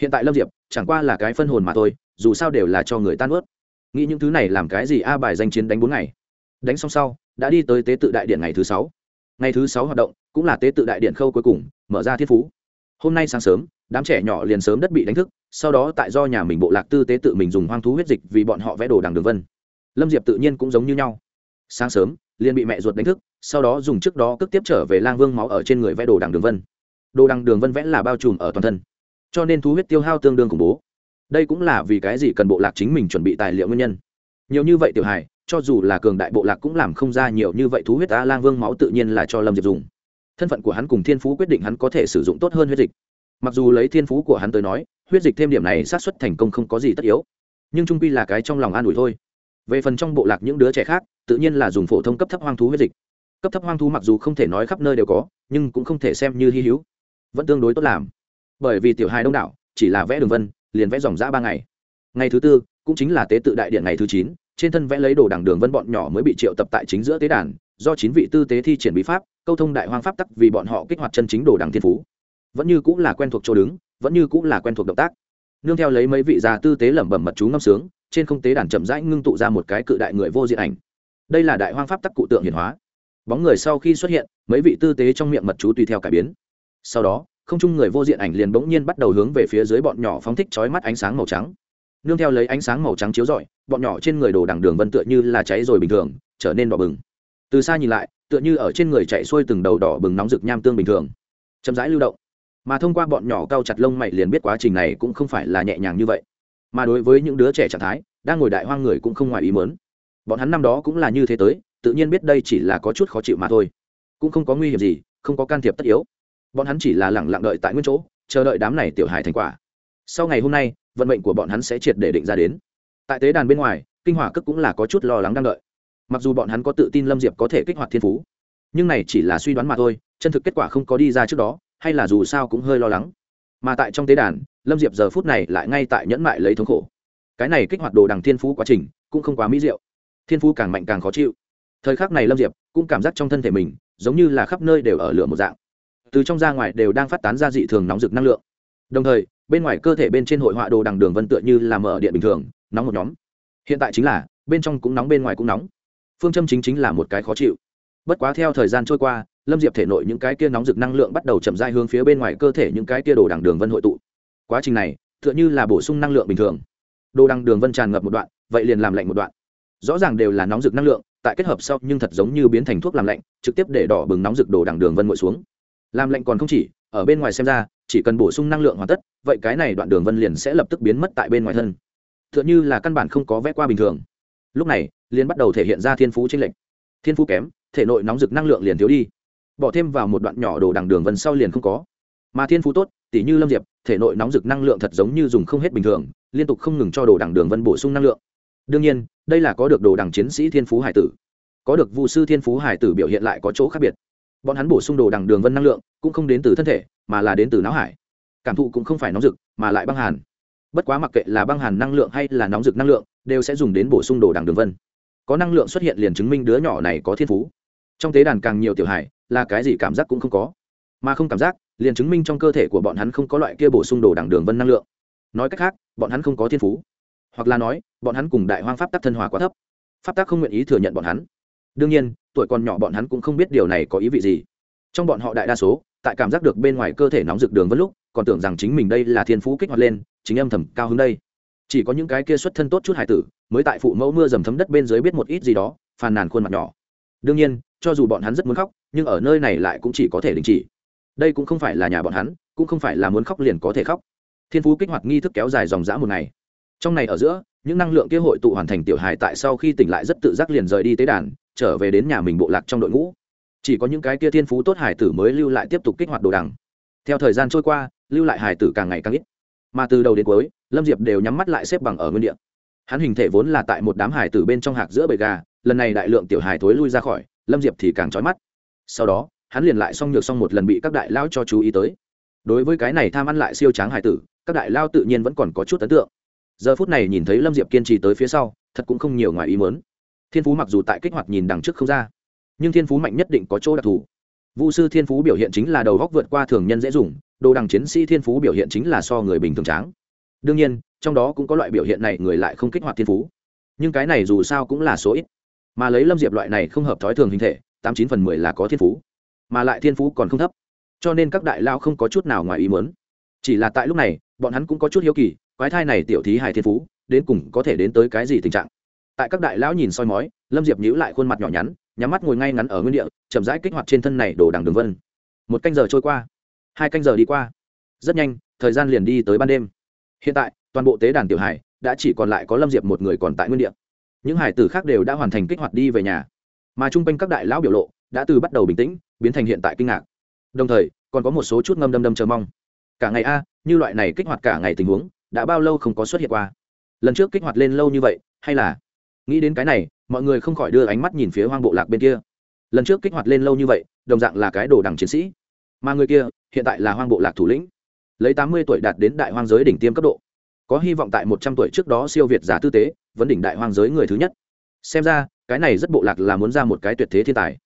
Hiện tại lâm diệp, chẳng qua là cái phân hồn mà thôi dù sao đều là cho người tan ướt nghĩ những thứ này làm cái gì a, bài danh chiến đánh bốn ngày. Đánh xong sau, đã đi tới tế tự đại điện ngày thứ sáu. Ngày thứ sáu hoạt động, cũng là tế tự đại điện khâu cuối cùng, mở ra thiên phú. Hôm nay sáng sớm, đám trẻ nhỏ liền sớm đất bị đánh thức, sau đó tại do nhà mình bộ lạc tư tế tự mình dùng hoang thú huyết dịch vì bọn họ vẽ đồ đằng đường vân. Lâm diệp tự nhiên cũng giống như nhau. Sáng sớm, liền bị mẹ ruột đánh thức, sau đó dùng trước đó cước tiếp trở về lang vương máu ở trên người vẽ đồ đằng đường vân. Đồ đằng đường vân vẽ là bao trùm ở toàn thân. Cho nên thú huyết tiêu hao tương đương khủng bố đây cũng là vì cái gì cần bộ lạc chính mình chuẩn bị tài liệu nguyên nhân? Nhiều như vậy tiểu hài, cho dù là cường đại bộ lạc cũng làm không ra nhiều như vậy thú huyết a lang vương máu tự nhiên là cho lâm diệp dùng. Thân phận của hắn cùng thiên phú quyết định hắn có thể sử dụng tốt hơn huyết dịch. Mặc dù lấy thiên phú của hắn tới nói, huyết dịch thêm điểm này sát xuất thành công không có gì tất yếu. Nhưng trung pi là cái trong lòng an ủi thôi. Về phần trong bộ lạc những đứa trẻ khác, tự nhiên là dùng phổ thông cấp thấp hoang thú huyết dịch. Cấp thấp hoang thú mặc dù không thể nói khắp nơi đều có, nhưng cũng không thể xem như hy hữu. Vẫn tương đối tốt làm. Bởi vì tiểu hài đông đảo, chỉ là vẽ đường vân liền vẽ dòng dã ba ngày. Ngày thứ tư, cũng chính là tế tự đại điện ngày thứ chín, trên thân vẽ lấy đồ đằng đường vân bọn nhỏ mới bị triệu tập tại chính giữa tế đàn, do chín vị tư tế thi triển bí pháp, câu thông đại hoang pháp tắc vì bọn họ kích hoạt chân chính đồ đằng thiên phú. Vẫn như cũng là quen thuộc chỗ đứng, vẫn như cũng là quen thuộc động tác. Nương theo lấy mấy vị già tư tế lẩm bẩm mật chú ngâm sướng, trên không tế đàn chậm rãi ngưng tụ ra một cái cự đại người vô diện ảnh. Đây là đại hoang pháp tắc cụ tượng hiển hóa. Bóng người sau khi xuất hiện, mấy vị tư tế trong miệng mật chú tùy theo cải biến. Sau đó không chung người vô diện ảnh liền bỗng nhiên bắt đầu hướng về phía dưới bọn nhỏ phóng thích chói mắt ánh sáng màu trắng. Nương theo lấy ánh sáng màu trắng chiếu rọi, bọn nhỏ trên người đồ đằng đường vân tựa như là cháy rồi bình thường, trở nên đỏ bừng. Từ xa nhìn lại, tựa như ở trên người chạy xuôi từng đầu đỏ bừng nóng rực nham tương bình thường. Chậm rãi lưu động. Mà thông qua bọn nhỏ cao chặt lông mày liền biết quá trình này cũng không phải là nhẹ nhàng như vậy. Mà đối với những đứa trẻ trạng thái, đang ngồi đại hoang người cũng không ngoài ý mớn bọn hắn năm đó cũng là như thế tới, tự nhiên biết đây chỉ là có chút khó chịu mà thôi. Cũng không có nguy hiểm gì, không có can thiệp tất yếu bọn hắn chỉ là lẳng lặng đợi tại nguyên chỗ, chờ đợi đám này tiểu hài thành quả. Sau ngày hôm nay, vận mệnh của bọn hắn sẽ triệt để định ra đến. Tại tế đàn bên ngoài, kinh hỏa cức cũng là có chút lo lắng đang đợi. Mặc dù bọn hắn có tự tin lâm diệp có thể kích hoạt thiên phú, nhưng này chỉ là suy đoán mà thôi, chân thực kết quả không có đi ra trước đó, hay là dù sao cũng hơi lo lắng. Mà tại trong tế đàn, lâm diệp giờ phút này lại ngay tại nhẫn mại lấy thống khổ. Cái này kích hoạt đồ đằng thiên phú quá trình, cũng không quá mỹ diệu. Thiên phú càng mạnh càng khó chịu. Thời khắc này lâm diệp cũng cảm giác trong thân thể mình giống như là khắp nơi đều ở lửa một dạng từ trong ra ngoài đều đang phát tán ra dị thường nóng rực năng lượng. Đồng thời, bên ngoài cơ thể bên trên hội họa đồ đằng đường vân tựa như là mở điện bình thường, nóng một nhóm. Hiện tại chính là, bên trong cũng nóng bên ngoài cũng nóng. Phương châm chính chính là một cái khó chịu. Bất quá theo thời gian trôi qua, lâm diệp thể nội những cái kia nóng rực năng lượng bắt đầu chậm dai hướng phía bên ngoài cơ thể những cái kia đồ đằng đường vân hội tụ. Quá trình này, tựa như là bổ sung năng lượng bình thường. Đồ đằng đường vân tràn ngập một đoạn, vậy liền làm lạnh một đoạn. Rõ ràng đều là nóng rực năng lượng, tại kết hợp sau nhưng thật giống như biến thành thuốc làm lạnh, trực tiếp để đỏ bừng nóng rực đồ đằng đường vân ngồi xuống làm lệnh còn không chỉ, ở bên ngoài xem ra, chỉ cần bổ sung năng lượng hoàn tất, vậy cái này đoạn đường vân liền sẽ lập tức biến mất tại bên ngoài thân. T h ư ợ n như là căn bản không có vẽ qua bình thường. Lúc này, liền bắt đầu thể hiện ra thiên phú tranh lệch. Thiên phú kém, thể nội nóng rực năng lượng liền thiếu đi. Bỏ thêm vào một đoạn nhỏ đồ đằng đường vân sau liền không có. Mà thiên phú tốt, tỉ như lâm diệp, thể nội nóng rực năng lượng thật giống như dùng không hết bình thường, liên tục không ngừng cho đồ đằng đường vân bổ sung năng lượng. Đương nhiên, đây là có được đồ đằng chiến sĩ thiên phú hải tử. Có được vụ sư thiên phú hải tử biểu hiện lại có chỗ khác biệt bọn hắn bổ sung đồ đằng đường vân năng lượng, cũng không đến từ thân thể, mà là đến từ não hải. Cảm thụ cũng không phải nóng rực, mà lại băng hàn. Bất quá mặc kệ là băng hàn năng lượng hay là nóng rực năng lượng, đều sẽ dùng đến bổ sung đồ đằng đường vân. Có năng lượng xuất hiện liền chứng minh đứa nhỏ này có thiên phú. Trong tế đàn càng nhiều tiểu hải là cái gì cảm giác cũng không có. Mà không cảm giác, liền chứng minh trong cơ thể của bọn hắn không có loại kia bổ sung đồ đằng đường vân năng lượng. Nói cách khác, bọn hắn không có thiên phú. Hoặc là nói, bọn hắn cùng đại hoang pháp tắc thân hòa quá thấp. Pháp tắc không nguyện ý thừa nhận bọn hắn đương nhiên, tuổi còn nhỏ bọn hắn cũng không biết điều này có ý vị gì. Trong bọn họ đại đa số, tại cảm giác được bên ngoài cơ thể nóng rực đường vân lúc, còn tưởng rằng chính mình đây là thiên phú kích hoạt lên, chính âm thầm cao hơn đây. Chỉ có những cái kia xuất thân tốt chút hải tử, mới tại phụ mẫu mưa dầm thấm đất bên dưới biết một ít gì đó, phàn nàn khuôn mặt nhỏ. Đương nhiên, cho dù bọn hắn rất muốn khóc, nhưng ở nơi này lại cũng chỉ có thể đình chỉ. Đây cũng không phải là nhà bọn hắn, cũng không phải là muốn khóc liền có thể khóc. Thiên phú kích hoạt nghi thức kéo dài dòng dã một ngày. Trong này ở giữa, những năng lượng kia hội tụ hoàn thành tiểu hài tại sau khi tỉnh lại rất tự giác liền rời đi tế đàn trở về đến nhà mình bộ lạc trong đội ngũ. Chỉ có những cái kia thiên phú tốt hải tử mới lưu lại tiếp tục kích hoạt đồ đằng. Theo thời gian trôi qua, lưu lại hải tử càng ngày càng ít. Mà từ đầu đến cuối, lâm diệp đều nhắm mắt lại xếp bằng ở nguyên địa. Hắn hình thể vốn là tại một đám hải tử bên trong hạc giữa bầy gà, lần này đại lượng tiểu hải thối lui ra khỏi, lâm diệp thì càng trói mắt. Sau đó, hắn liền lại xong nhược xong một lần bị các đại lao cho chú ý tới. Đối với cái này tham ăn lại siêu tráng hải tử, các đại lao tự nhiên vẫn còn có chút ấn tượng. Giờ phút này nhìn thấy lâm diệp kiên trì tới phía sau, thật cũng không nhiều ngoài ý mớn thiên phú mặc dù tại kích hoạt nhìn đằng trước không ra, nhưng thiên phú mạnh nhất định có chỗ đặc thù. Vũ sư thiên phú biểu hiện chính là đầu góc vượt qua thường nhân dễ dùng, đồ đằng chiến sĩ thiên phú biểu hiện chính là so người bình thường tráng. Đương nhiên, trong đó cũng có loại biểu hiện này người lại không kích hoạt thiên phú. Nhưng cái này dù sao cũng là số ít. Mà lấy lâm diệp loại này không hợp thói thường hình thể, tám chín phần mười là có thiên phú. Mà lại thiên phú còn không thấp. Cho nên các đại lao không có chút nào ngoài ý muốn. Chỉ là tại lúc này, bọn hắn cũng có chút hiếu kỳ, quái thai này tiểu thí hài thiên phú, đến cùng có thể đến tới cái gì tình trạng tại các đại lão nhìn soi mói, lâm diệp nhíu lại khuôn mặt nhỏ nhắn, nhắm mắt ngồi ngay ngắn ở nguyên địa, chậm rãi kích hoạt trên thân này đổ đằng đường vân. Một canh giờ trôi qua, hai canh giờ đi qua. Rất nhanh, thời gian liền đi tới ban đêm. Hiện tại, toàn bộ tế đàn tiểu hải đã chỉ còn lại có lâm diệp một người còn tại nguyên địa. Những hải tử khác đều đã hoàn thành kích hoạt đi về nhà. Mà t r u n g quanh các đại lão biểu lộ đã từ bắt đầu bình tĩnh, biến thành hiện tại kinh ngạc. Đồng thời, còn có một số chút ngâm đâm đâm chờ mong. Cả ngày a, như loại này kích hoạt cả ngày tình huống, đã bao lâu không có xuất hiện qua? Lần trước kích hoạt lên lâu như vậy, hay là nghĩ đến cái này, mọi người không khỏi đưa ánh mắt nhìn phía hoang bộ lạc bên kia. Lần trước kích hoạt lên lâu như vậy, đồng dạng là cái đồ đằng chiến sĩ. Mà người kia, hiện tại là hoang bộ lạc thủ lĩnh. Lấy tám mươi tuổi đạt đến đại hoang giới đỉnh tiêm cấp độ. Có hy vọng tại một trăm tuổi trước đó siêu việt giả tư tế vấn đỉnh đại hoang giới người thứ nhất. Xem ra, cái này rất bộ lạc là muốn ra một cái tuyệt thế thiên tài.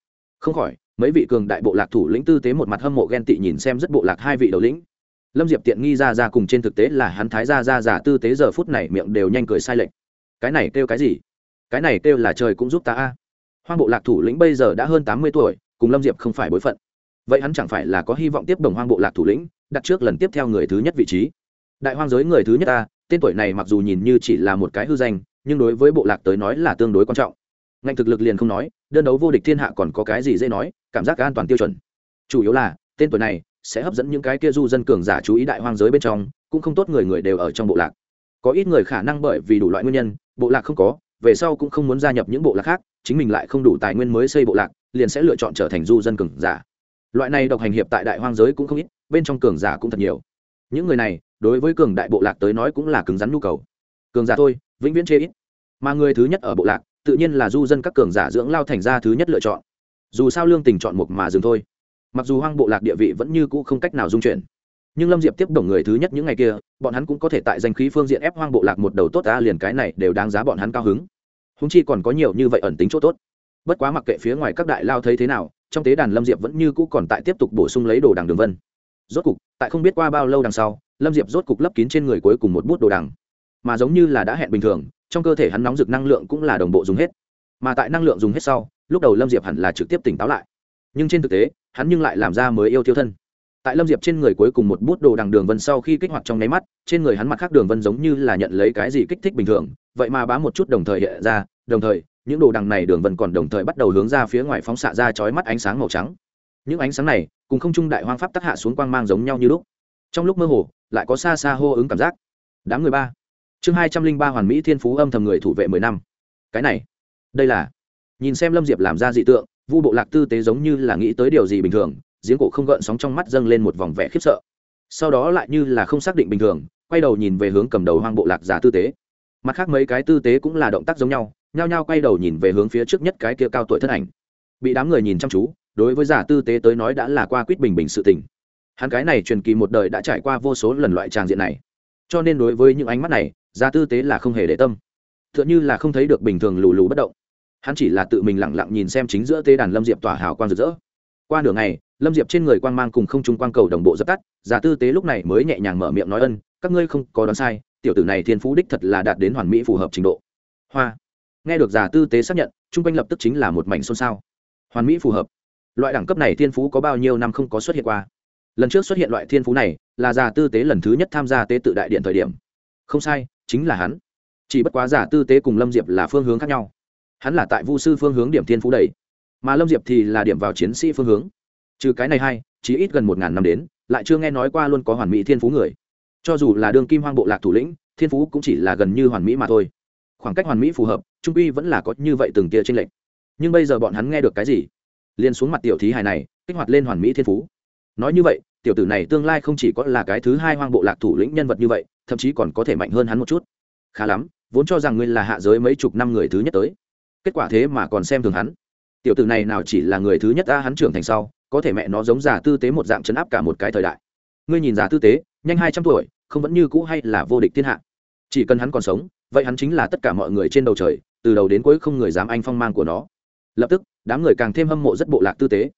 Không khỏi, mấy vị cường đại bộ lạc thủ lĩnh tư tế một mặt hâm mộ ghen tị nhìn xem rất bộ lạc hai vị đầu lĩnh. Lâm diệp tiện nghi ra ra cùng trên thực tế là hắn thái ra ra giả tư tế giờ phút này miệng đều nhanh cười sai lệch. Cái này kêu cái gì? Cái này kêu là trời cũng giúp ta a. Hoang bộ lạc thủ lĩnh bây giờ đã hơn tám mươi tuổi, cùng lâm diệp không phải bối phận. Vậy hắn chẳng phải là có hy vọng tiếp đồng hoang bộ lạc thủ lĩnh, đặt trước lần tiếp theo người thứ nhất vị trí. Đại hoang giới người thứ nhất ta, tên tuổi này mặc dù nhìn như chỉ là một cái hư danh, nhưng đối với bộ lạc tới nói là tương đối quan trọng. Ngành thực lực liền không nói, đơn đấu vô địch thiên hạ còn có cái gì dễ nói, cảm giác an toàn tiêu chuẩn. Chủ yếu là, tên tuổi này sẽ hấp dẫn những cái kia du dân cường giả chú ý đại hoang giới bên trong, cũng không tốt người người đều ở trong bộ lạc. Có ít người khả năng bởi vì đủ loại nguyên nhân, bộ lạc không có về sau cũng không muốn gia nhập những bộ lạc khác, chính mình lại không đủ tài nguyên mới xây bộ lạc, liền sẽ lựa chọn trở thành du dân cường giả. Loại này độc hành hiệp tại đại hoang giới cũng không ít, bên trong cường giả cũng thật nhiều. Những người này, đối với cường đại bộ lạc tới nói cũng là cứng rắn nhu cầu. Cường giả thôi, vĩnh viễn chê ít. Mà người thứ nhất ở bộ lạc, tự nhiên là du dân các cường giả dưỡng lao thành ra thứ nhất lựa chọn. Dù sao lương tình chọn một mà dừng thôi. Mặc dù hoang bộ lạc địa vị vẫn như cũ không cách nào dung chuyển nhưng lâm diệp tiếp đồng người thứ nhất những ngày kia, bọn hắn cũng có thể tại danh khí phương diện ép hoang bộ lạc một đầu tốt ta liền cái này đều đáng giá bọn hắn cao hứng. Húng chi còn có nhiều như vậy ẩn tính chỗ tốt. Bất quá mặc kệ phía ngoài các đại lao thấy thế nào, trong tế đàn lâm diệp vẫn như cũ còn tại tiếp tục bổ sung lấy đồ đằng đường vân. Rốt cục, tại không biết qua bao lâu đằng sau, lâm diệp rốt cục lấp kín trên người cuối cùng một bút đồ đằng. Mà giống như là đã hẹn bình thường, trong cơ thể hắn nóng rực năng lượng cũng là đồng bộ dùng hết. Mà tại năng lượng dùng hết sau, lúc đầu lâm diệp hẳn là trực tiếp tỉnh táo lại. Nhưng trên thực tế, hắn nhưng lại làm ra mới yêu tiêu thân tại lâm diệp trên người cuối cùng một bút đồ đằng đường vân sau khi kích hoạt trong nháy mắt, trên người hắn mặt khác đường vân giống như là nhận lấy cái gì kích thích bình thường, vậy mà bám một chút đồng thời hiện ra, đồng thời, những đồ đằng này đường vân còn đồng thời bắt đầu hướng ra phía ngoài phóng xạ ra chói mắt ánh sáng màu trắng. Những ánh sáng này, cùng không trung đại hoang pháp tác hạ xuống quang mang giống nhau như lúc. Trong lúc mơ hồ, lại có xa xa hô ứng cảm giác. Đám người ba. Chương hai trăm linh ba hoàn mỹ thiên phú âm thầm người thủ vệ mười năm. Cái này, đây là, nhìn xem lâm diệp làm ra dị tượng, vu bộ lạc tư tế giống như là nghĩ tới điều gì bình thường giếng cổ không gợn sóng trong mắt dâng lên một vòng vẻ khiếp sợ. Sau đó lại như là không xác định bình thường, quay đầu nhìn về hướng cầm đầu hoang bộ lạc giả tư tế. Mặt khác mấy cái tư tế cũng là động tác giống nhau, nhao nhao quay đầu nhìn về hướng phía trước nhất cái kia cao tuổi thân ảnh. Bị đám người nhìn chăm chú, đối với giả tư tế tới nói đã là qua quýt bình bình sự tình. Hắn cái này truyền kỳ một đời đã trải qua vô số lần loại tràng diện này. Cho nên đối với những ánh mắt này giả tư tế là không hề để tâm. T h ư ợ n h ư là không thấy được bình thường lù lù bất động. Hắn chỉ là tự mình lẳng lặng nhìn xem chính giữa tế đàn lâm diệp tỏa hào quang rực rỡ qua nửa ngày, lâm diệp trên người quang mang cùng không trung quang cầu đồng bộ dập tắt, giả tư tế lúc này mới nhẹ nhàng mở miệng nói ân, các ngươi không có đoán sai, tiểu tử này thiên phú đích thật là đạt đến hoàn mỹ phù hợp trình độ. Hoa. Nghe được giả tư tế xác nhận, chung quanh lập tức chính là một mảnh xôn xao. Hoàn mỹ phù hợp. Loại đẳng cấp này thiên phú có bao nhiêu năm không có xuất hiện qua. Lần trước xuất hiện loại thiên phú này, là giả tư tế lần thứ nhất tham gia tế tự đại điện thời điểm. Không sai, chính là hắn. Chỉ bất quá giả tư tế cùng lâm diệp là phương hướng khác nhau. Hắn là tại vu sư phương hướng điểm thiên phú đầy mà lâm diệp thì là điểm vào chiến sĩ phương hướng. Trừ cái này hay chỉ ít gần một ngàn năm đến, lại chưa nghe nói qua luôn có hoàn mỹ thiên phú người. Cho dù là đương kim hoang bộ lạc thủ lĩnh, thiên phú cũng chỉ là gần như hoàn mỹ mà thôi. Khoảng cách hoàn mỹ phù hợp, trung uy vẫn là có như vậy từng tia tranh lệch. Nhưng bây giờ bọn hắn nghe được cái gì? Liền xuống mặt tiểu thí hài này, kích hoạt lên hoàn mỹ thiên phú. Nói như vậy, tiểu tử này tương lai không chỉ có là cái thứ hai hoang bộ lạc thủ lĩnh nhân vật như vậy, thậm chí còn có thể mạnh hơn hắn một chút. Khá lắm, vốn cho rằng ngươi là hạ giới mấy chục năm người thứ nhất tới. Kết quả thế mà còn xem thường hắn tiểu tử này nào chỉ là người thứ nhất ta hắn trưởng thành sau, có thể mẹ nó giống giả tư tế một dạng chấn áp cả một cái thời đại. Ngươi nhìn giả tư tế, nhanh hai trăm tuổi, không vẫn như cũ hay là vô địch thiên hạ? Chỉ cần hắn còn sống, vậy hắn chính là tất cả mọi người trên đầu trời, từ đầu đến cuối không người dám anh phong mang của nó. Lập tức, đám người càng thêm hâm mộ rất bộ lạc tư tế.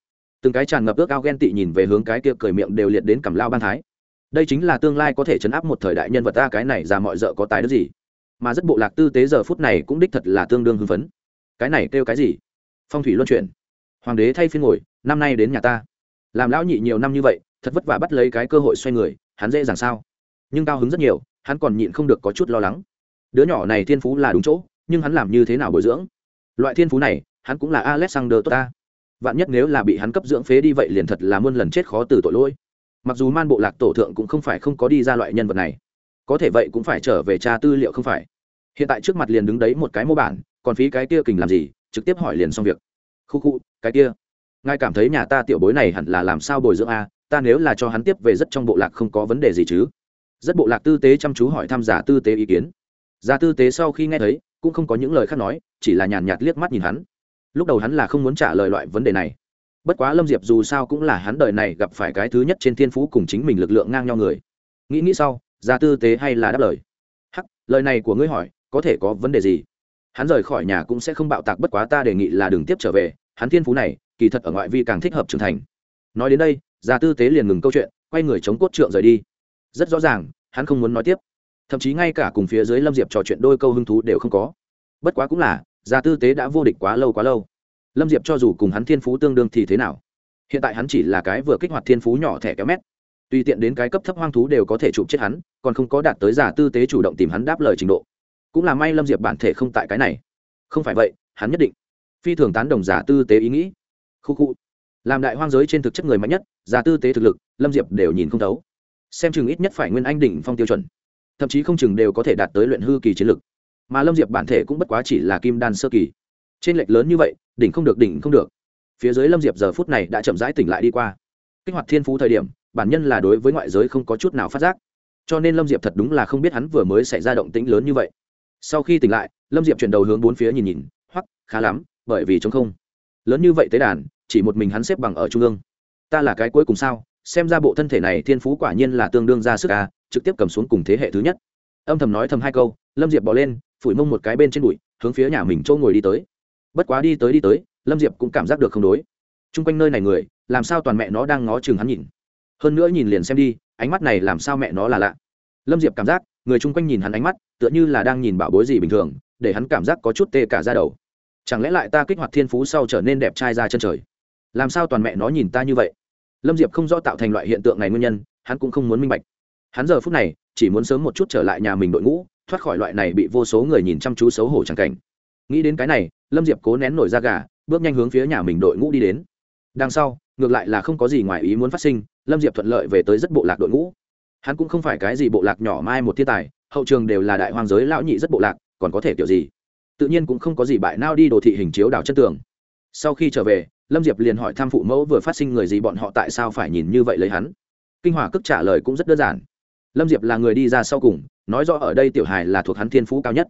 Từng cái tràn ngập ước ao ghen tị nhìn về hướng cái kia cười miệng đều liệt đến cầm lao ban thái. Đây chính là tương lai có thể chấn áp một thời đại nhân vật ta, cái này ra mọi d có tài đức gì? Mà rất bộ lạc tư tế giờ phút này cũng đích thật là tương đương hưng phấn. Cái này kêu cái gì? Phong thủy luân chuyển. Hoàng đế thay phiên ngồi, năm nay đến nhà ta. Làm lão nhị nhiều năm như vậy, thật vất vả bắt lấy cái cơ hội xoay người, hắn dễ dàng sao? Nhưng cao hứng rất nhiều, hắn còn nhịn không được có chút lo lắng. Đứa nhỏ này thiên phú là đúng chỗ, nhưng hắn làm như thế nào bồi dưỡng? Loại thiên phú này, hắn cũng là alexander tốt ta vạn nhất nếu là bị hắn cấp dưỡng phế đi vậy liền thật là muôn lần chết khó từ tội lỗi. Mặc dù man bộ lạc tổ thượng cũng không phải không có đi ra loại nhân vật này. Có thể vậy cũng phải trở về tra tư liệu không phải? Hiện tại trước mặt liền đứng đấy một cái mô bản, còn phí cái kia kình làm gì? Trực tiếp hỏi liền xong việc. Khu khu, cái kia. Ngài cảm thấy nhà ta tiểu bối này hẳn là làm sao bồi dưỡng a? Ta nếu là cho hắn tiếp về rất trong bộ lạc không có vấn đề gì chứ? Rất bộ lạc tư tế chăm chú hỏi thăm giả tư tế ý kiến. Giả tư tế sau khi nghe thấy, cũng không có những lời khác nói, chỉ là nhàn nhạt liếc mắt nhìn hắn. Lúc đầu hắn là không muốn trả lời loại vấn đề này. Bất quá lâm diệp dù sao cũng là hắn đời này gặp phải cái thứ nhất trên thiên phú cùng chính mình lực lượng ngang nhau người. Nghĩ nghĩ sau, giả tư tế hay là đáp lời. Hắc, lời này của ngươi hỏi, có thể có vấn đề gì? Hắn rời khỏi nhà cũng sẽ không bạo tạc bất quá ta đề nghị là đừng tiếp trở về, hắn thiên phú này, kỳ thật ở ngoại vi càng thích hợp trưởng thành. Nói đến đây, gia tư tế liền ngừng câu chuyện, quay người chống cốt trượng rời đi. Rất rõ ràng, hắn không muốn nói tiếp. Thậm chí ngay cả cùng phía dưới lâm diệp trò chuyện đôi câu hứng thú đều không có. Bất quá cũng là, gia tư tế đã vô địch quá lâu quá lâu. Lâm diệp cho dù cùng hắn thiên phú tương đương thì thế nào? Hiện tại hắn chỉ là cái vừa kích hoạt thiên phú nhỏ thẻ kéo mét. Tùy tiện đến cái cấp thấp hoang thú đều có thể chụp chết hắn, còn không có đạt tới giả tư tế chủ động tìm hắn đáp lời trình độ cũng là may lâm diệp bản thể không tại cái này. Không phải vậy, hắn nhất định phi thường tán đồng giả tư tế ý nghĩ. Khu khu. Làm đại hoang giới trên thực chất người mạnh nhất, giả tư tế thực lực, lâm diệp đều nhìn không thấu. Xem chừng ít nhất phải nguyên anh đỉnh phong tiêu chuẩn. Thậm chí không chừng đều có thể đạt tới luyện hư kỳ chiến lực. Mà lâm diệp bản thể cũng bất quá chỉ là kim đan sơ kỳ. Trên lệch lớn như vậy, đỉnh không được, đỉnh không được. Phía dưới lâm diệp giờ phút này đã chậm rãi tỉnh lại đi qua. Kích hoạt thiên phú thời điểm, bản nhân là đối với ngoại giới không có chút nào phát giác. Cho nên lâm diệp thật đúng là không biết hắn vừa mới xảy ra động tĩnh lớn như vậy sau khi tỉnh lại, lâm diệp chuyển đầu hướng bốn phía nhìn nhìn hoặc khá lắm, bởi vì chống không. Lớn như vậy tế đàn, chỉ một mình hắn xếp bằng ở trung ương. Ta là cái cuối cùng sao? Xem ra bộ thân thể này thiên phú quả nhiên là tương đương ra sức ca trực tiếp cầm xuống cùng thế hệ thứ nhất. Âm thầm nói thầm hai câu, lâm diệp bỏ lên, phủi mông một cái bên trên bụi, hướng phía nhà mình trôi ngồi đi tới. Bất quá đi tới đi tới, lâm diệp cũng cảm giác được không đối. T r u n g quanh nơi này người, làm sao toàn mẹ nó đang ngó chừng hắn nhìn? Hơn nữa nhìn liền xem đi, ánh mắt này làm sao mẹ nó là lạ. Lâm diệp cảm giác, người chung quanh nhìn hắn ánh mắt tựa như là đang nhìn bảo bối gì bình thường, để hắn cảm giác có chút tê cả ra đầu. Chẳng lẽ lại ta kích hoạt thiên phú sau trở nên đẹp trai ra chân trời? Làm sao toàn mẹ nó nhìn ta như vậy? Lâm diệp không rõ tạo thành loại hiện tượng này nguyên nhân, hắn cũng không muốn minh bạch. Hắn giờ phút này, chỉ muốn sớm một chút trở lại nhà mình đội ngũ, thoát khỏi loại này bị vô số người nhìn chăm chú xấu hổ chẳng cảnh. Nghĩ đến cái này, lâm diệp cố nén nổi ra gà, bước nhanh hướng phía nhà mình đội ngũ đi đến. Đằng sau, ngược lại là không có gì ngoài ý muốn phát sinh, lâm diệp thuận lợi về tới rất bộ lạc đội ngũ. Hắn cũng không phải cái gì bộ lạc nhỏ mai một thiên tài hậu trường đều là đại hoang giới lão nhị rất bộ lạc, còn có thể kiểu gì? Tự nhiên cũng không có gì bại nao đi đồ thị hình chiếu đảo chân tường. Sau khi trở về, lâm diệp liền hỏi tham phụ mẫu vừa phát sinh người gì bọn họ tại sao phải nhìn như vậy lấy hắn. Kinh hòa cức trả lời cũng rất đơn giản. Lâm diệp là người đi ra sau cùng, nói rõ ở đây tiểu hài là thuộc hắn thiên phú cao nhất,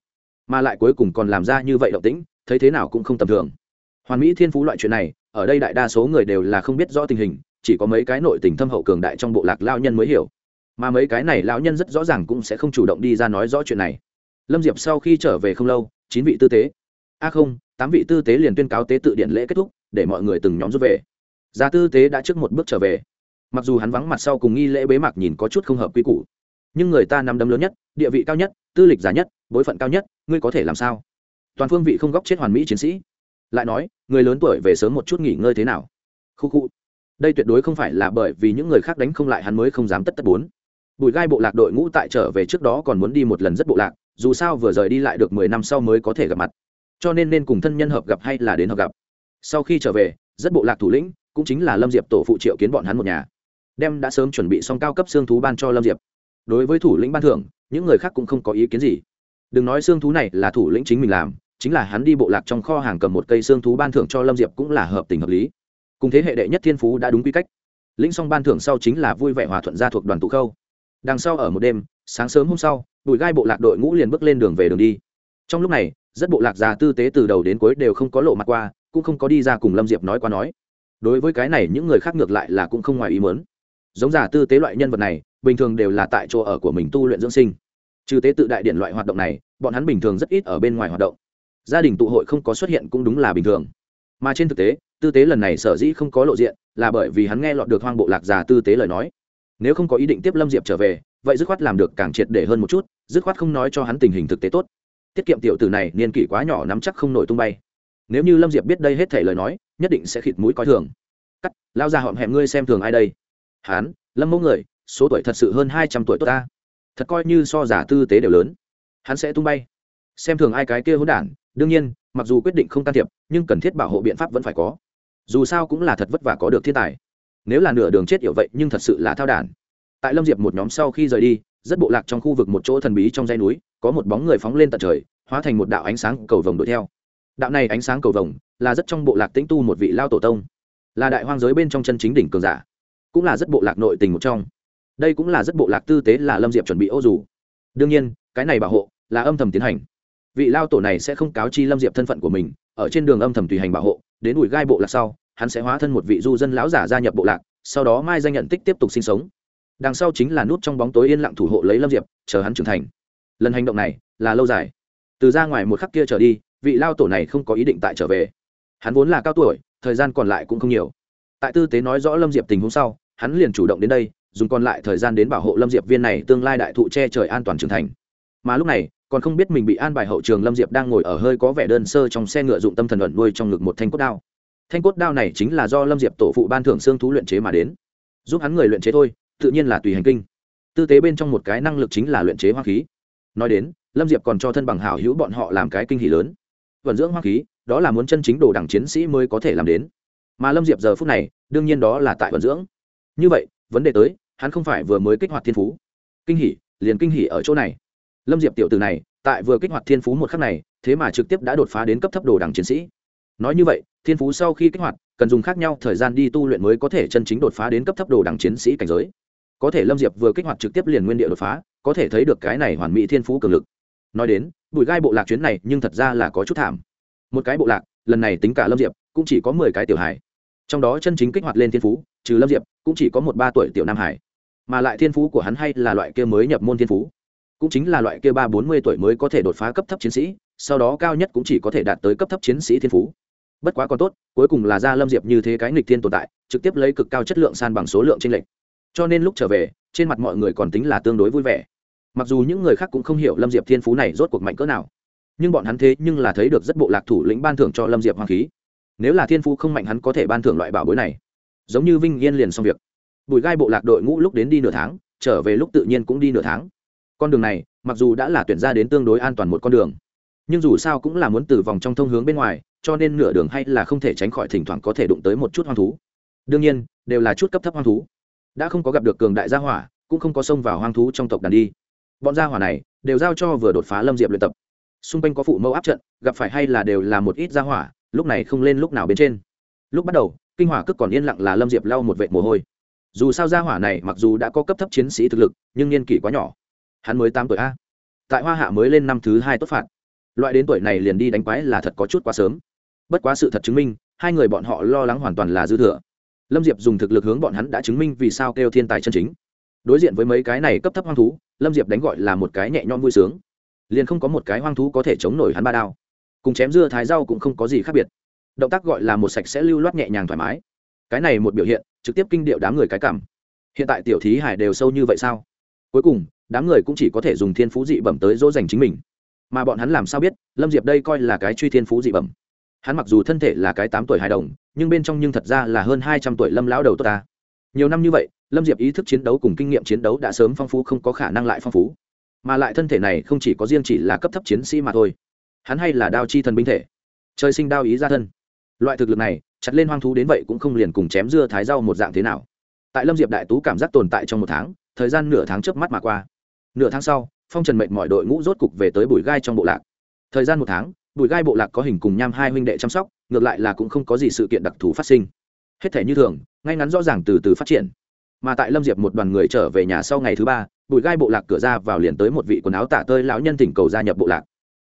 mà lại cuối cùng còn làm ra như vậy động tĩnh, thấy thế nào cũng không tầm thường. Hoàn mỹ thiên phú loại chuyện này, ở đây đại đa số người đều là không biết rõ tình hình, chỉ có mấy cái nội tình thâm hậu cường đại trong bộ lạc lao nhân mới hiểu mà mấy cái này lão nhân rất rõ ràng cũng sẽ không chủ động đi ra nói rõ chuyện này. Lâm diệp sau khi trở về không lâu, chín vị tư tế. A không, tám vị tư tế liền tuyên cáo tế tự điện lễ kết thúc, để mọi người từng nhóm rút về. Gia tư tế đã trước một bước trở về. Mặc dù hắn vắng mặt sau cùng nghi lễ bế mạc nhìn có chút không hợp quy củ, nhưng người ta nắm đấm lớn nhất, địa vị cao nhất, tư lịch giá nhất, bối phận cao nhất, ngươi có thể làm sao? Toàn phương vị không góc chết hoàn mỹ chiến sĩ. Lại nói, người lớn tuổi về sớm một chút nghỉ ngơi thế nào? Khu khu. Đây tuyệt đối không phải là bởi vì những người khác đánh không lại hắn mới không dám tất tất bốn bùi gai bộ lạc đội ngũ tại trở về trước đó còn muốn đi một lần rất bộ lạc, dù sao vừa rời đi lại được mười năm sau mới có thể gặp mặt. Cho nên nên cùng thân nhân hợp gặp hay là đến hợp gặp. Sau khi trở về, rất bộ lạc thủ lĩnh, cũng chính là lâm diệp tổ phụ triệu kiến bọn hắn một nhà. Đem đã sớm chuẩn bị xong cao cấp xương thú ban cho lâm diệp. Đối với thủ lĩnh ban thưởng, những người khác cũng không có ý kiến gì. Đừng nói xương thú này là thủ lĩnh chính mình làm, chính là hắn đi bộ lạc trong kho hàng cầm một cây xương thú ban thưởng cho lâm diệp cũng là hợp tình hợp lý. Cùng thế hệ đệ nhất thiên phú đã đúng quy cách. Lĩnh xong ban thưởng sau chính là vui vẻ hòa thuận gia thuộc đoàn tụ khâu đằng sau ở một đêm, sáng sớm hôm sau, bùi gai bộ lạc đội ngũ liền bước lên đường về đường đi. Trong lúc này, rất bộ lạc già tư tế từ đầu đến cuối đều không có lộ mặt qua, cũng không có đi ra cùng lâm diệp nói qua nói. Đối với cái này, những người khác ngược lại là cũng không ngoài ý mớn giống giả tư tế loại nhân vật này, bình thường đều là tại chỗ ở của mình tu luyện dưỡng sinh. Trừ tế tự đại điện loại hoạt động này, bọn hắn bình thường rất ít ở bên ngoài hoạt động. Gia đình tụ hội không có xuất hiện cũng đúng là bình thường. Mà trên thực tế, tư tế lần này sở dĩ không có lộ diện, là bởi vì hắn nghe lọt được hoang bộ lạc già tư tế lời nói nếu không có ý định tiếp lâm diệp trở về, vậy dứt khoát làm được càng triệt để hơn một chút, dứt khoát không nói cho hắn tình hình thực tế tốt. Tiết kiệm tiểu tử này niên kỷ quá nhỏ nắm chắc không nổi tung bay. Nếu như lâm diệp biết đây hết thể lời nói, nhất định sẽ khịt mũi coi thường. Cắt, lao ra họm hẹm ngươi xem thường ai đây? Hán, lâm mẫu người, số tuổi thật sự hơn hai trăm tuổi tốt ta. Thật coi như so giả tư tế đều lớn. Hắn sẽ tung bay. Xem thường ai cái kia hỗn đản, đương nhiên, mặc dù quyết định không can thiệp, nhưng cần thiết bảo hộ biện pháp vẫn phải có. Dù sao cũng là thật vất vả có được thiên tài nếu là nửa đường chết yểu vậy nhưng thật sự là thao đản. Tại lâm diệp một nhóm sau khi rời đi, rất bộ lạc trong khu vực một chỗ thần bí trong dãy núi, có một bóng người phóng lên tận trời, hóa thành một đạo ánh sáng cầu vồng đuổi theo. Đạo này ánh sáng cầu vồng là rất trong bộ lạc tĩnh tu một vị lao tổ tông, là đại hoang giới bên trong chân chính đỉnh cường giả, cũng là rất bộ lạc nội tình một trong. Đây cũng là rất bộ lạc tư tế là lâm diệp chuẩn bị ô dù. Đương nhiên, cái này bảo hộ là âm thầm tiến hành. Vị lao tổ này sẽ không cáo chi lâm diệp thân phận của mình, ở trên đường âm thầm tùy hành bảo hộ, đến ủi gai bộ lạc sau hắn sẽ hóa thân một vị du dân lão giả gia nhập bộ lạc, sau đó mai danh nhận tích tiếp tục sinh sống. Đằng sau chính là nút trong bóng tối yên lặng thủ hộ lấy lâm diệp, chờ hắn trưởng thành. Lần hành động này là lâu dài. Từ ra ngoài một khắc kia trở đi, vị lao tổ này không có ý định tại trở về. Hắn vốn là cao tuổi, thời gian còn lại cũng không nhiều. Tại tư tế nói rõ lâm diệp tình huống sau, hắn liền chủ động đến đây, dùng còn lại thời gian đến bảo hộ lâm diệp viên này tương lai đại thụ che trời an toàn trưởng thành. Mà lúc này, còn không biết mình bị an bài hậu trường lâm diệp đang ngồi ở hơi có vẻ đơn sơ trong xe ngựa dụng tâm thần ẩn nuôi trong ngực một thanh cốt đao thanh cốt đao này chính là do lâm diệp tổ phụ ban thưởng xương thú luyện chế mà đến. Giúp hắn người luyện chế thôi, tự nhiên là tùy hành kinh. Tư tế bên trong một cái năng lực chính là luyện chế hoa khí. Nói đến, lâm diệp còn cho thân bằng hảo hữu bọn họ làm cái kinh hỷ lớn. Vận dưỡng hoa khí, đó là muốn chân chính đồ đẳng chiến sĩ mới có thể làm đến. Mà lâm diệp giờ phút này, đương nhiên đó là tại vận dưỡng. Như vậy, vấn đề tới, hắn không phải vừa mới kích hoạt thiên phú. Kinh hỷ liền kinh hỷ ở chỗ này. Lâm diệp tiểu từ này, tại vừa kích hoạt thiên phú một khắc này, thế mà trực tiếp đã đột phá đến cấp thấp đồ đẳng chiến sĩ nói như vậy thiên phú sau khi kích hoạt cần dùng khác nhau thời gian đi tu luyện mới có thể chân chính đột phá đến cấp thấp đồ đẳng chiến sĩ cảnh giới. Có thể lâm diệp vừa kích hoạt trực tiếp liền nguyên địa đột phá có thể thấy được cái này hoàn mỹ thiên phú cường lực. Nói đến bụi gai bộ lạc chuyến này nhưng thật ra là có chút thảm. Một cái bộ lạc lần này tính cả lâm diệp cũng chỉ có mười cái tiểu hải, trong đó chân chính kích hoạt lên thiên phú trừ lâm diệp cũng chỉ có một ba tuổi tiểu nam hải mà lại thiên phú của hắn hay là loại kia mới nhập môn thiên phú. Cũng chính là loại kia ba bốn mươi tuổi mới có thể đột phá cấp thấp chiến sĩ sau đó cao nhất cũng chỉ có thể đạt tới cấp thấp chiến sĩ thiên phú bất quá còn tốt, cuối cùng là ra lâm diệp như thế cái nghịch thiên tồn tại, trực tiếp lấy cực cao chất lượng san bằng số lượng tranh lệch. cho nên lúc trở về, trên mặt mọi người còn tính là tương đối vui vẻ. Mặc dù những người khác cũng không hiểu lâm diệp thiên phú này rốt cuộc mạnh cỡ nào, nhưng bọn hắn thế nhưng là thấy được rất bộ lạc thủ lĩnh ban thưởng cho lâm diệp hoàng khí. Nếu là thiên phú không mạnh hắn có thể ban thưởng loại bảo bối này. Giống như vinh yên liền xong việc. Bùi gai bộ lạc đội ngũ lúc đến đi nửa tháng, trở về lúc tự nhiên cũng đi nửa tháng. Con đường này, mặc dù đã là tuyển ra đến tương đối an toàn một con đường nhưng dù sao cũng là muốn từ vòng trong thông hướng bên ngoài, cho nên nửa đường hay là không thể tránh khỏi thỉnh thoảng có thể đụng tới một chút hoang thú. Đương nhiên, đều là chút cấp thấp hoang thú. Đã không có gặp được cường đại gia hỏa, cũng không có xông vào hoang thú trong tộc đàn đi. Bọn gia hỏa này đều giao cho vừa đột phá lâm diệp luyện tập. Xung quanh có phụ mẫu áp trận, gặp phải hay là đều là một ít gia hỏa, lúc này không lên lúc nào bên trên. Lúc bắt đầu, kinh hỏa cước còn yên lặng là lâm diệp lau một vệ mồ hôi. Dù sao gia hỏa này mặc dù đã có cấp thấp chiến sĩ thực lực, nhưng niên kỷ quá nhỏ. Hắn mới tám tuổi a. Tại hoa hạ mới lên năm thứ hai tốt phạt loại đến tuổi này liền đi đánh quái là thật có chút quá sớm. Bất quá sự thật chứng minh, hai người bọn họ lo lắng hoàn toàn là dư thừa. Lâm diệp dùng thực lực hướng bọn hắn đã chứng minh vì sao kêu thiên tài chân chính. Đối diện với mấy cái này cấp thấp hoang thú, lâm diệp đánh gọi là một cái nhẹ nhõm vui sướng. Liền không có một cái hoang thú có thể chống nổi hắn ba đao. Cùng chém dưa thái rau cũng không có gì khác biệt. Động tác gọi là một sạch sẽ lưu loát nhẹ nhàng thoải mái. Cái này một biểu hiện, trực tiếp kinh điệu đám người cái cảm. Hiện tại tiểu thí hải đều sâu như vậy sao? Cuối cùng, đám người cũng chỉ có thể dùng thiên phú dị bẩm tới dỗ dành chính mình mà bọn hắn làm sao biết, lâm diệp đây coi là cái truy thiên phú dị bẩm. Hắn mặc dù thân thể là cái tám tuổi hài đồng, nhưng bên trong nhưng thật ra là hơn hai trăm tuổi lâm lão đầu tốt ta. Nhiều năm như vậy, lâm diệp ý thức chiến đấu cùng kinh nghiệm chiến đấu đã sớm phong phú, không có khả năng lại phong phú. Mà lại thân thể này không chỉ có riêng chỉ là cấp thấp chiến sĩ mà thôi. Hắn hay là đao chi thần binh thể. Trời sinh đao ý ra thân. Loại thực lực này, chặt lên hoang thú đến vậy cũng không liền cùng chém dưa thái rau một dạng thế nào. Tại lâm diệp đại tú cảm giác tồn tại trong một tháng, thời gian nửa tháng trước mắt mà qua. Nửa tháng sau phong trần mệnh mọi đội ngũ rốt cục về tới bùi gai trong bộ lạc. Thời gian một tháng, bùi gai bộ lạc có hình cùng nham hai huynh đệ chăm sóc, ngược lại là cũng không có gì sự kiện đặc thù phát sinh. Hết thể như thường, ngay ngắn rõ ràng từ từ phát triển. Mà tại lâm diệp một đoàn người trở về nhà sau ngày thứ ba, bùi gai bộ lạc cửa ra vào liền tới một vị quần áo tả tơi lão nhân thỉnh cầu gia nhập bộ lạc.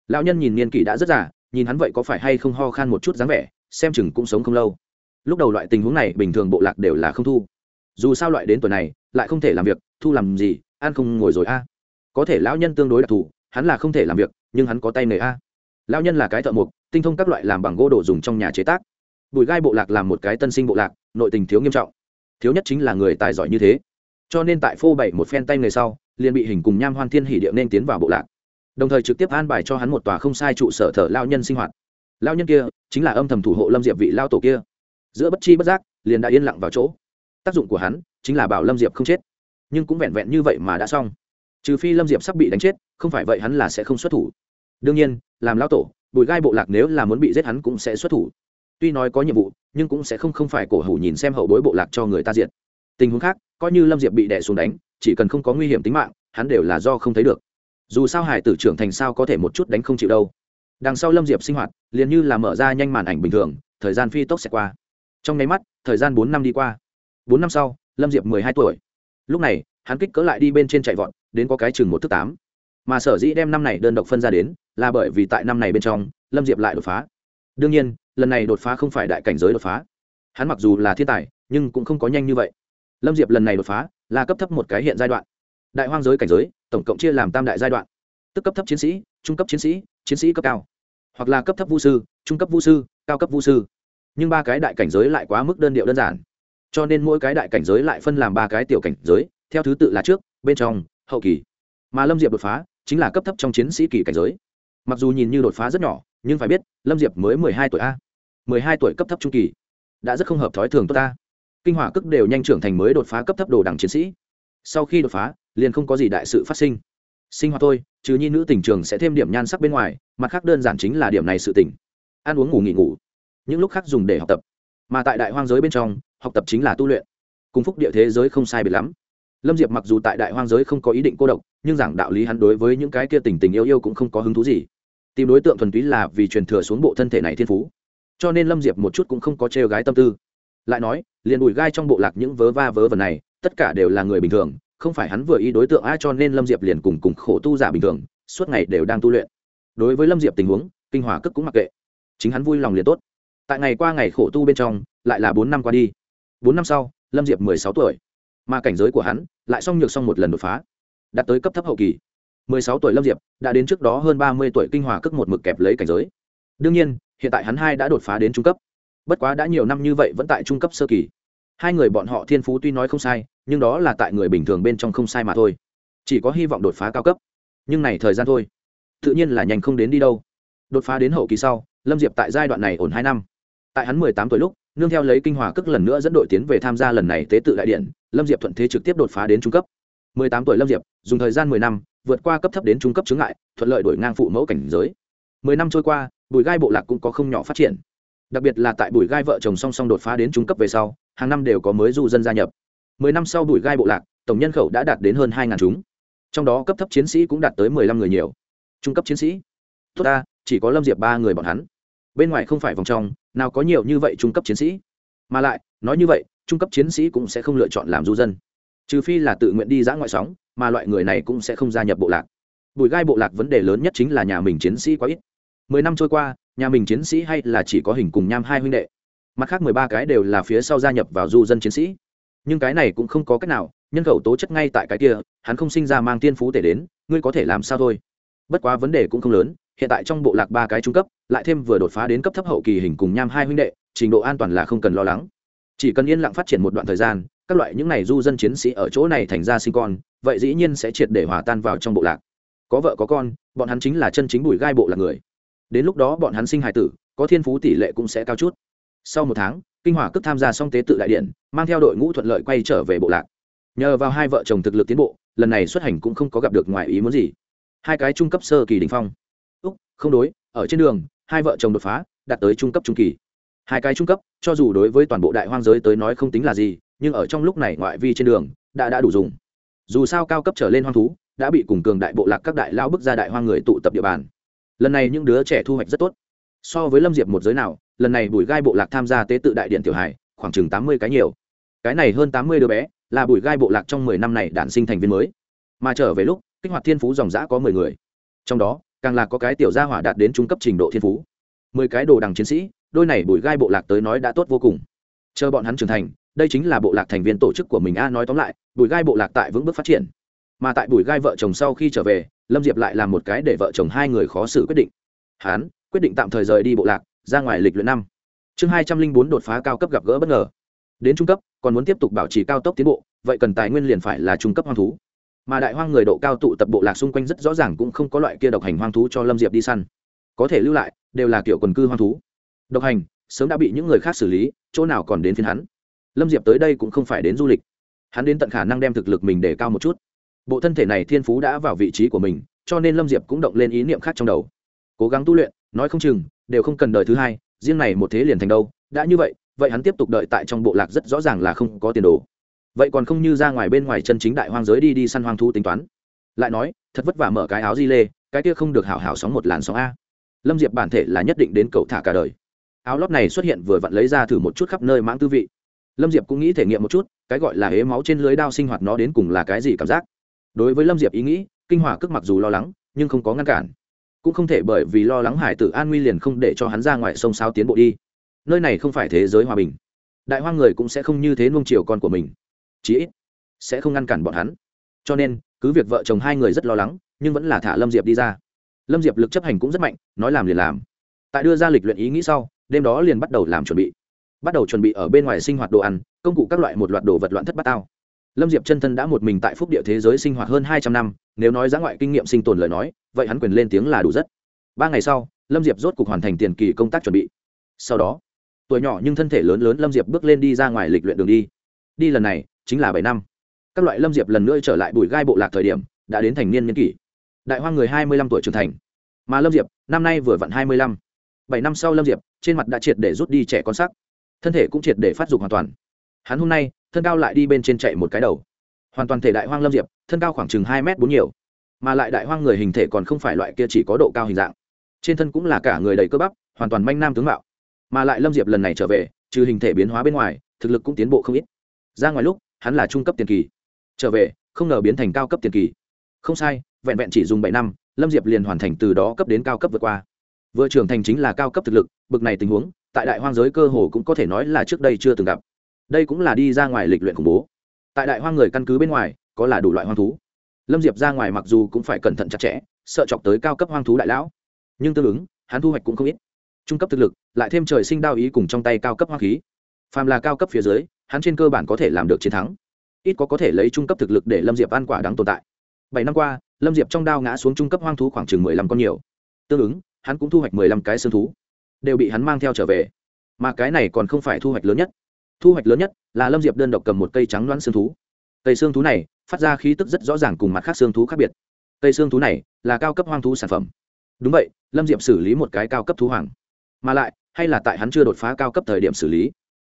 Lão nhân nhìn niên kỷ đã rất già, nhìn hắn vậy có phải hay không ho khan một chút dáng vẻ, xem chừng cũng sống không lâu. Lúc đầu loại tình huống này bình thường bộ lạc đều là không thu. Dù sao loại đến tuổi này, lại không thể làm việc, thu làm gì, ăn không ngồi rồi a có thể lão nhân tương đối đặc thù, hắn là không thể làm việc, nhưng hắn có tay nghề a. Lão nhân là cái thợ mộc, tinh thông các loại làm bằng gỗ đồ dùng trong nhà chế tác. Bùi gai bộ lạc làm một cái tân sinh bộ lạc, nội tình thiếu nghiêm trọng. Thiếu nhất chính là người tài giỏi như thế. Cho nên tại phô bảy một phen tay nghề sau, liền bị hình cùng nham hoan thiên hỷ điệu nên tiến vào bộ lạc. Đồng thời trực tiếp an bài cho hắn một tòa không sai trụ sở thờ lao nhân sinh hoạt. Lao nhân kia chính là âm thầm thủ hộ lâm diệp vị lao tổ kia. Giữa bất chi bất giác, liền đã yên lặng vào chỗ. Tác dụng của hắn chính là bảo lâm diệp không chết. Nhưng cũng vẹn vẹn như vậy mà đã xong trừ phi lâm diệp sắp bị đánh chết, không phải vậy hắn là sẽ không xuất thủ. Đương nhiên, làm lao tổ bùi gai bộ lạc nếu là muốn bị giết hắn cũng sẽ xuất thủ. Tuy nói có nhiệm vụ, nhưng cũng sẽ không không phải cổ hủ nhìn xem hậu bối bộ lạc cho người ta diệt. Tình huống khác, coi như lâm diệp bị đẻ xuống đánh, chỉ cần không có nguy hiểm tính mạng, hắn đều là do không thấy được. Dù sao hải tử trưởng thành sao có thể một chút đánh không chịu đâu. Đằng sau lâm diệp sinh hoạt, liền như là mở ra nhanh màn ảnh bình thường, thời gian phi tốc sẽ qua. Trong nháy mắt, thời gian bốn năm đi qua. Bốn năm sau, lâm diệp mười hai tuổi. Lúc này, hắn kích cỡ lại đi bên trên chạy vọt đến có cái chừng một thước tám. Mà sở dĩ đem năm này đơn độc phân ra đến là bởi vì tại năm này bên trong, lâm diệp lại đột phá. Đương nhiên, lần này đột phá không phải đại cảnh giới đột phá. Hắn mặc dù là thiên tài, nhưng cũng không có nhanh như vậy. Lâm diệp lần này đột phá là cấp thấp một cái hiện giai đoạn. Đại hoang giới cảnh giới, tổng cộng chia làm tam đại giai đoạn. Tức cấp thấp chiến sĩ, trung cấp chiến sĩ chiến sĩ cấp cao. Hoặc là cấp thấp vũ sư, trung cấp vũ sư, cao cấp vũ sư. Nhưng ba cái đại cảnh giới lại quá mức đơn điệu đơn giản. Cho nên mỗi cái đại cảnh giới lại phân làm ba cái tiểu cảnh giới, theo thứ tự là trước, bên trong hậu kỳ. Mà lâm diệp đột phá, chính là cấp thấp trong chiến sĩ kỳ cảnh giới. Mặc dù nhìn như đột phá rất nhỏ, nhưng phải biết, lâm diệp mới mười hai tuổi a. mười hai tuổi cấp thấp trung kỳ. Đã rất không hợp thói thường tốt ta kinh hỏa cức đều nhanh trưởng thành mới đột phá cấp thấp đồ đẳng chiến sĩ. Sau khi đột phá, liền không có gì đại sự phát sinh. Sinh hoạt thôi chứ nhi nữ tỉnh trường sẽ thêm điểm nhan sắc bên ngoài, mặt khác đơn giản chính là điểm này sự tỉnh ăn uống ngủ nghỉ ngủ. Những lúc khác dùng để học tập. Mà tại đại hoang giới bên trong, học tập chính là tu luyện. Cùng phúc địa thế giới không sai biệt lắm lâm diệp mặc dù tại đại hoang giới không có ý định cô độc, nhưng giảng đạo lý hắn đối với những cái kia tình tình yêu yêu cũng không có hứng thú gì. Tìm đối tượng thuần túy là vì truyền thừa xuống bộ thân thể này thiên phú. Cho nên lâm diệp một chút cũng không có trêu gái tâm tư. Lại nói, liền đùi gai trong bộ lạc những vớ va vớ vẩn này, tất cả đều là người bình thường, không phải hắn vừa ý đối tượng ai cho nên lâm diệp liền cùng cùng khổ tu giả bình thường, suốt ngày đều đang tu luyện. Đối với lâm diệp tình huống, kinh hòa cất cũng mặc kệ. Chính hắn vui lòng liền tốt. Tại ngày qua ngày khổ tu bên trong, lại là bốn năm qua đi. Bốn năm sau, lâm diệp mười sáu tuổi mà cảnh giới của hắn lại xong nhược xong một lần đột phá, đạt tới cấp thấp hậu kỳ. Mười sáu tuổi lâm diệp đã đến trước đó hơn ba mươi tuổi kinh hòa cước một mực kẹp lấy cảnh giới. Đương nhiên, hiện tại hắn hai đã đột phá đến trung cấp. Bất quá đã nhiều năm như vậy vẫn tại trung cấp sơ kỳ. Hai người bọn họ thiên phú tuy nói không sai, nhưng đó là tại người bình thường bên trong không sai mà thôi. Chỉ có hy vọng đột phá cao cấp. Nhưng này thời gian thôi. Tự nhiên là nhanh không đến đi đâu. Đột phá đến hậu kỳ sau, lâm diệp tại giai đoạn này ổn hai năm. Tại hắn mười tám tuổi lúc, nương theo lấy kinh hòa cước lần nữa dẫn đội tiến về tham gia lần này tế tự đại điện lâm diệp thuận thế trực tiếp đột phá đến trung cấp. Mười tám tuổi lâm diệp, dùng thời gian mười năm, vượt qua cấp thấp đến trung cấp chứng ngại, thuận lợi đổi ngang phụ mẫu cảnh giới. Mười năm trôi qua, bùi gai bộ lạc cũng có không nhỏ phát triển. Đặc biệt là tại bùi gai vợ chồng song song đột phá đến trung cấp về sau, hàng năm đều có mới du dân gia nhập. Mười năm sau bùi gai bộ lạc, tổng nhân khẩu đã đạt đến hơn hai ngàn chúng. Trong đó cấp thấp chiến sĩ cũng đạt tới mười lăm người nhiều. Trung cấp chiến sĩ? Tốt ta, chỉ có lâm diệp ba người bọn hắn. Bên ngoài không phải vòng trong, nào có nhiều như vậy trung cấp chiến sĩ. Mà lại, nói như vậy trung cấp chiến sĩ cũng sẽ không lựa chọn làm du dân. Trừ phi là tự nguyện đi giã ngoại sóng, mà loại người này cũng sẽ không gia nhập bộ lạc. Bùi gai bộ lạc vấn đề lớn nhất chính là nhà mình chiến sĩ quá ít. Mười năm trôi qua, nhà mình chiến sĩ hay là chỉ có hình cùng nham hai huynh đệ. Mặt khác mười ba cái đều là phía sau gia nhập vào du dân chiến sĩ. Nhưng cái này cũng không có cách nào, nhân khẩu tố chất ngay tại cái kia, hắn không sinh ra mang tiên phú tể đến, ngươi có thể làm sao thôi? Bất quá vấn đề cũng không lớn, hiện tại trong bộ lạc ba cái trung cấp, lại thêm vừa đột phá đến cấp thấp hậu kỳ hình cùng nham hai huynh đệ, trình độ an toàn là không cần lo lắng chỉ cần yên lặng phát triển một đoạn thời gian, các loại những này du dân chiến sĩ ở chỗ này thành ra sinh con, vậy dĩ nhiên sẽ triệt để hòa tan vào trong bộ lạc. Có vợ có con, bọn hắn chính là chân chính bùi gai bộ lạc người. Đến lúc đó bọn hắn sinh hài tử, có thiên phú tỷ lệ cũng sẽ cao chút. Sau một tháng, kinh hỏa cước tham gia xong tế tự đại điện, mang theo đội ngũ thuận lợi quay trở về bộ lạc. Nhờ vào hai vợ chồng thực lực tiến bộ, lần này xuất hành cũng không có gặp được ngoài ý muốn gì. Hai cái trung cấp sơ kỳ đình phong. Úc, không đối, ở trên đường, hai vợ chồng đột phá, đạt tới trung cấp trung kỳ hai cái trung cấp, cho dù đối với toàn bộ đại hoang giới tới nói không tính là gì, nhưng ở trong lúc này ngoại vi trên đường, đã đã đủ dùng. Dù sao cao cấp trở lên hoang thú, đã bị cùng cường đại bộ lạc các đại lao bức ra đại hoang người tụ tập địa bàn. Lần này những đứa trẻ thu hoạch rất tốt. So với lâm diệp một giới nào, lần này bùi gai bộ lạc tham gia tế tự đại điện tiểu hải khoảng chừng tám mươi cái nhiều. Cái này hơn tám mươi đứa bé, là bùi gai bộ lạc trong mười năm này đản sinh thành viên mới. Mà trở về lúc, kích hoạt thiên phú dòng giã có mười người. Trong đó, càng là có cái tiểu gia hỏa đạt đến trung cấp trình độ thiên phú. Mười cái đồ đằng chiến sĩ đôi này bùi gai bộ lạc tới nói đã tốt vô cùng. Chờ bọn hắn trưởng thành, đây chính là bộ lạc thành viên tổ chức của mình. A, nói tóm lại, bùi gai bộ lạc tại vững bước phát triển. Mà tại bùi gai vợ chồng sau khi trở về, lâm diệp lại làm một cái để vợ chồng hai người khó xử quyết định. Hán quyết định tạm thời rời đi bộ lạc, ra ngoài lịch luyện năm. Chương hai trăm linh bốn đột phá cao cấp gặp gỡ bất ngờ. Đến trung cấp, còn muốn tiếp tục bảo trì cao tốc tiến bộ, vậy cần tài nguyên liền phải là trung cấp hoang thú. Mà đại hoang người độ cao tụ tập bộ lạc xung quanh rất rõ ràng cũng không có loại kia độc hành hoang thú cho lâm diệp đi săn. Có thể lưu lại, đều là kiểu quần cư hoang thú độc hành, sớm đã bị những người khác xử lý, chỗ nào còn đến phiên hắn? Lâm diệp tới đây cũng không phải đến du lịch. Hắn đến tận khả năng đem thực lực mình để cao một chút. Bộ thân thể này thiên phú đã vào vị trí của mình, cho nên lâm diệp cũng động lên ý niệm khác trong đầu. Cố gắng tu luyện, nói không chừng, đều không cần đời thứ hai, riêng này một thế liền thành đâu. Đã như vậy vậy hắn tiếp tục đợi tại trong bộ lạc rất rõ ràng là không có tiền đồ. Vậy còn không như ra ngoài bên ngoài chân chính đại hoang giới đi đi săn hoang thu tính toán. Lại nói, thật vất vả mở cái áo di lê, cái kia không được hảo hảo sóng một làn sóng a. Lâm diệp bản thể là nhất định đến cậu thả cả đời áo lót này xuất hiện vừa vặn lấy ra thử một chút khắp nơi mãng tư vị. Lâm diệp cũng nghĩ thể nghiệm một chút, cái gọi là hế máu trên lưới đao sinh hoạt nó đến cùng là cái gì cảm giác. Đối với lâm diệp ý nghĩ, kinh hỏa cước mặc dù lo lắng, nhưng không có ngăn cản. Cũng không thể bởi vì lo lắng hải tử an nguy liền không để cho hắn ra ngoài sông sao tiến bộ đi. Nơi này không phải thế giới hòa bình. Đại hoa người cũng sẽ không như thế nuông chiều con của mình. Chí ít, sẽ không ngăn cản bọn hắn. Cho nên, cứ việc vợ chồng hai người rất lo lắng, nhưng vẫn là thả lâm diệp đi ra. Lâm diệp lực chấp hành cũng rất mạnh, nói làm liền làm. Tại đưa ra lịch luyện ý nghĩ sau đêm đó liền bắt đầu làm chuẩn bị. Bắt đầu chuẩn bị ở bên ngoài sinh hoạt đồ ăn, công cụ các loại một loạt đồ vật loạn thất bát tao. Lâm diệp chân thân đã một mình tại phúc địa thế giới sinh hoạt hơn hai trăm năm, nếu nói giã ngoại kinh nghiệm sinh tồn lời nói, vậy hắn quyền lên tiếng là đủ rất. Ba ngày sau, lâm diệp rốt cục hoàn thành tiền kỳ công tác chuẩn bị. Sau đó, tuổi nhỏ nhưng thân thể lớn lớn lâm diệp bước lên đi ra ngoài lịch luyện đường đi. Đi lần này, chính là bảy năm. Các loại lâm diệp lần nữa trở lại bùi gai bộ lạc thời điểm, đã đến thành niên niên kỷ. Đại hoa người hai mươi lăm tuổi trưởng thành. Mà lâm diệp, năm nay vừa vặn hai mươi lăm bảy năm sau lâm diệp, trên mặt đã triệt để rút đi trẻ con sắc. Thân thể cũng triệt để phát dục hoàn toàn. Hắn hôm nay, thân cao lại đi bên trên chạy một cái đầu. Hoàn toàn thể đại hoang lâm diệp, thân cao khoảng chừng hai m bốn nhiều. Mà lại đại hoang người hình thể còn không phải loại kia chỉ có độ cao hình dạng. Trên thân cũng là cả người đầy cơ bắp, hoàn toàn manh nam tướng mạo. Mà lại lâm diệp lần này trở về, trừ hình thể biến hóa bên ngoài, thực lực cũng tiến bộ không ít. Ra ngoài lúc, hắn là trung cấp tiền kỳ. Trở về, không ngờ biến thành cao cấp tiền kỳ. Không sai, vẹn vẹn chỉ dùng bảy năm, lâm diệp liền hoàn thành từ đó cấp đến cao cấp vượt qua vừa trưởng thành chính là cao cấp thực lực, bực này tình huống, tại đại hoang giới cơ hồ cũng có thể nói là trước đây chưa từng gặp. Đây cũng là đi ra ngoài lịch luyện khủng bố. Tại đại hoang người căn cứ bên ngoài, có là đủ loại hoang thú. Lâm diệp ra ngoài mặc dù cũng phải cẩn thận chặt chẽ, sợ chọc tới cao cấp hoang thú đại lão. Nhưng tương ứng, hắn thu hoạch cũng không ít. Trung cấp thực lực, lại thêm trời sinh đao ý cùng trong tay cao cấp hoang khí. Phàm là cao cấp phía dưới, hắn trên cơ bản có thể làm được chiến thắng. Ít có có thể lấy trung cấp thực lực để lâm diệp ăn quả đáng tồn tại. Bảy năm qua, lâm diệp trong đao ngã xuống trung cấp hoang thú khoảng chừng mười lăm con nhiều. Tương ứng hắn cũng thu hoạch mười lăm cái xương thú, đều bị hắn mang theo trở về. Mà cái này còn không phải thu hoạch lớn nhất. Thu hoạch lớn nhất là lâm diệp đơn độc cầm một cây trắng loãng xương thú. Cây xương thú này phát ra khí tức rất rõ ràng cùng mặt khác xương thú khác biệt. Cây xương thú này là cao cấp hoang thú sản phẩm. Đúng vậy, lâm diệp xử lý một cái cao cấp thú hoàng. Mà lại, hay là tại hắn chưa đột phá cao cấp thời điểm xử lý.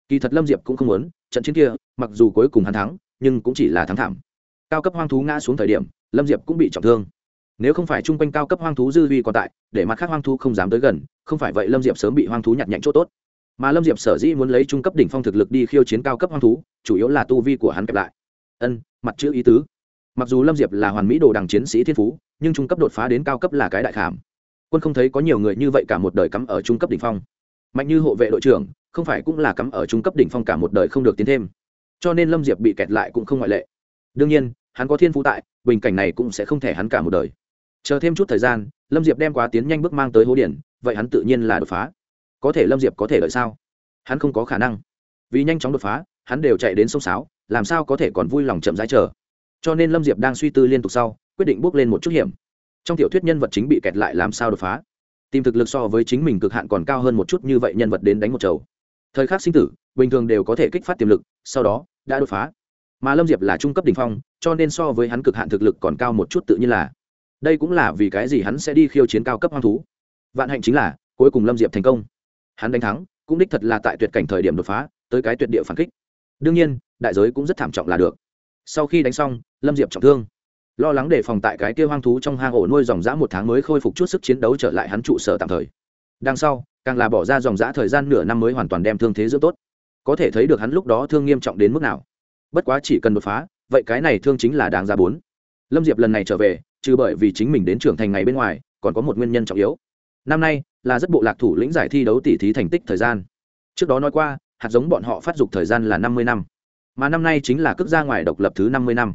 Kỳ thật lâm diệp cũng không muốn, trận chiến kia, mặc dù cuối cùng hắn thắng, nhưng cũng chỉ là thắng thảm. Cao cấp hoang thú ngã xuống thời điểm, lâm diệp cũng bị trọng thương nếu không phải chung quanh cao cấp hoang thú dư vi còn tại, để mặt khác hoang thú không dám tới gần, không phải vậy lâm diệp sớm bị hoang thú nhặt nhạnh chỗ tốt. Mà lâm diệp sở dĩ muốn lấy trung cấp đỉnh phong thực lực đi khiêu chiến cao cấp hoang thú, chủ yếu là tu vi của hắn kẹp lại. Ân, mặt chữ ý tứ. Mặc dù lâm diệp là hoàn mỹ đồ đằng chiến sĩ thiên phú, nhưng trung cấp đột phá đến cao cấp là cái đại khảm. Quân không thấy có nhiều người như vậy cả một đời cắm ở trung cấp đỉnh phong. Mạnh như hộ vệ đội trưởng, không phải cũng là cắm ở trung cấp đỉnh phong cả một đời không được tiến thêm. Cho nên lâm diệp bị kẹt lại cũng không ngoại lệ. Đương nhiên, hắn có thiên phú tại, bình cảnh này cũng sẽ không thể hắn cả một đời chờ thêm chút thời gian, lâm diệp đem quá tiến nhanh bước mang tới hố điển, vậy hắn tự nhiên là đột phá. Có thể lâm diệp có thể đợi sao? Hắn không có khả năng. Vì nhanh chóng đột phá, hắn đều chạy đến sông sáo, làm sao có thể còn vui lòng chậm rãi chờ? Cho nên lâm diệp đang suy tư liên tục sau, quyết định bước lên một chút hiểm. Trong tiểu thuyết nhân vật chính bị kẹt lại làm sao đột phá? Tìm thực lực so với chính mình cực hạn còn cao hơn một chút như vậy nhân vật đến đánh một chầu. Thời khắc sinh tử, bình thường đều có thể kích phát tiềm lực, sau đó, đã đột phá. Mà lâm diệp là trung cấp đ ỉ n h phong, cho nên so với hắn cực hạn thực lực còn cao một chút tự nhiên là đây cũng là vì cái gì hắn sẽ đi khiêu chiến cao cấp hoang thú. Vạn hạnh chính là, cuối cùng lâm diệp thành công. Hắn đánh thắng, cũng đích thật là tại tuyệt cảnh thời điểm đột phá, tới cái tuyệt địa phản kích. Đương nhiên, đại giới cũng rất thảm trọng là được. Sau khi đánh xong, lâm diệp trọng thương. Lo lắng đề phòng tại cái kia hoang thú trong hang ổ nuôi dòng dã một tháng mới khôi phục chút sức chiến đấu trở lại hắn trụ sở tạm thời. Đằng sau, càng là bỏ ra dòng dã thời gian nửa năm mới hoàn toàn đem thương thế dưỡng tốt. Có thể thấy được hắn lúc đó thương nghiêm trọng đến mức nào. Bất quá chỉ cần đột phá, vậy cái này thương chính là đáng giá bốn. Lâm diệp lần này trở về trừ bởi vì chính mình đến trưởng thành ngày bên ngoài, còn có một nguyên nhân trọng yếu. Năm nay là rất bộ lạc thủ lĩnh giải thi đấu tỷ thí thành tích thời gian. Trước đó nói qua, hạt giống bọn họ phát dục thời gian là năm mươi năm. Mà năm nay chính là cước ra ngoài độc lập thứ năm mươi năm.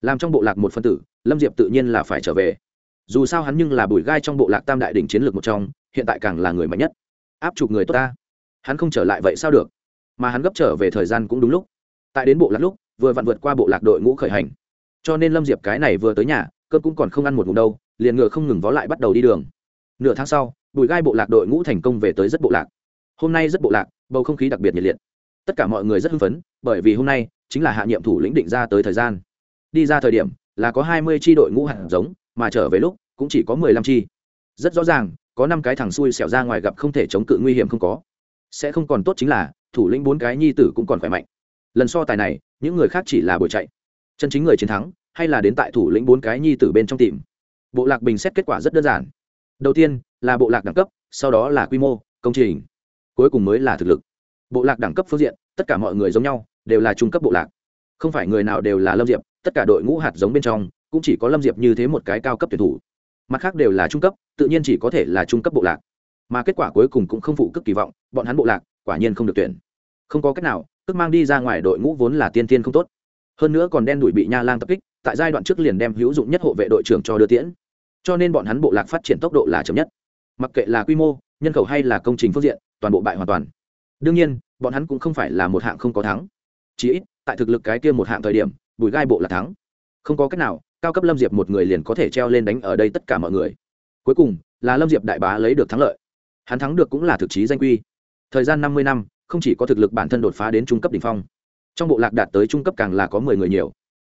Làm trong bộ lạc một phân tử, lâm diệp tự nhiên là phải trở về. Dù sao hắn nhưng là bùi gai trong bộ lạc tam đại đ ỉ n h chiến lược một trong, hiện tại càng là người mạnh nhất. Áp chụp người tốt ta. Hắn không trở lại vậy sao được? Mà hắn gấp trở về thời gian cũng đúng lúc. Tại đến bộ lạc lúc, vừa vặn vượt qua bộ lạc đội ngũ khởi hành. Cho nên lâm diệp cái này vừa tới nhà cơm cũng còn không ăn một ngủ đâu, liền ngựa không ngừng vó lại bắt đầu đi đường. Nửa tháng sau bùi gai bộ lạc đội ngũ thành công về tới rất bộ lạc. Hôm nay rất bộ lạc, bầu không khí đặc biệt nhiệt liệt. Tất cả mọi người rất hưng phấn, bởi vì hôm nay chính là hạ nhiệm thủ lĩnh định ra tới thời gian. Đi ra thời điểm là có hai mươi tri đội ngũ hạt giống, mà trở về lúc cũng chỉ có mười lăm tri rất rõ ràng, có năm cái thằng xui xẻo ra ngoài gặp không thể chống cự nguy hiểm không có. Sẽ không còn tốt chính là, thủ lĩnh bốn cái nhi tử cũng còn khỏe mạnh. Lần so tài này, những người khác chỉ là buổi chạy. Chân chính người chiến thắng hay là đến tại thủ lĩnh bốn cái nhi tử bên trong tìm. Bộ lạc bình xét kết quả rất đơn giản. Đầu tiên, là bộ lạc đẳng cấp, sau đó là quy mô, công trình. Cuối cùng mới là thực lực. Bộ lạc đẳng cấp phương diện, tất cả mọi người giống nhau, đều là trung cấp bộ lạc. Không phải người nào đều là lâm diệp, tất cả đội ngũ hạt giống bên trong, cũng chỉ có lâm diệp như thế một cái cao cấp tuyển thủ. Mặt khác đều là trung cấp, tự nhiên chỉ có thể là trung cấp bộ lạc. Mà kết quả cuối cùng cũng không phụ cước kỳ vọng, bọn hắn bộ lạc, quả nhiên không được tuyển. Không có cách nào, cước mang đi ra ngoài đội ngũ vốn là tiên tiên không tốt. Hơn nữa còn đen đuổi bị nha lang tập kích tại giai đoạn trước liền đem hữu dụng nhất hộ vệ đội trưởng cho đưa tiễn. Cho nên bọn hắn bộ lạc phát triển tốc độ là chậm nhất. Mặc kệ là quy mô, nhân khẩu hay là công trình phương diện, toàn bộ bại hoàn toàn. Đương nhiên, bọn hắn cũng không phải là một hạng không có thắng. Chỉ ít, tại thực lực cái kia một hạng thời điểm, bùi gai bộ là thắng. Không có cách nào, cao cấp lâm diệp một người liền có thể treo lên đánh ở đây tất cả mọi người. Cuối cùng, là lâm diệp đại bá lấy được thắng lợi. Hắn thắng được cũng là thực chí danh quy. Thời gian năm mươi năm, không chỉ có thực lực bản thân đột phá đến trung cấp đ ỉ n h phong, trong bộ lạc đạt tới trung cấp càng là có mười người nhiều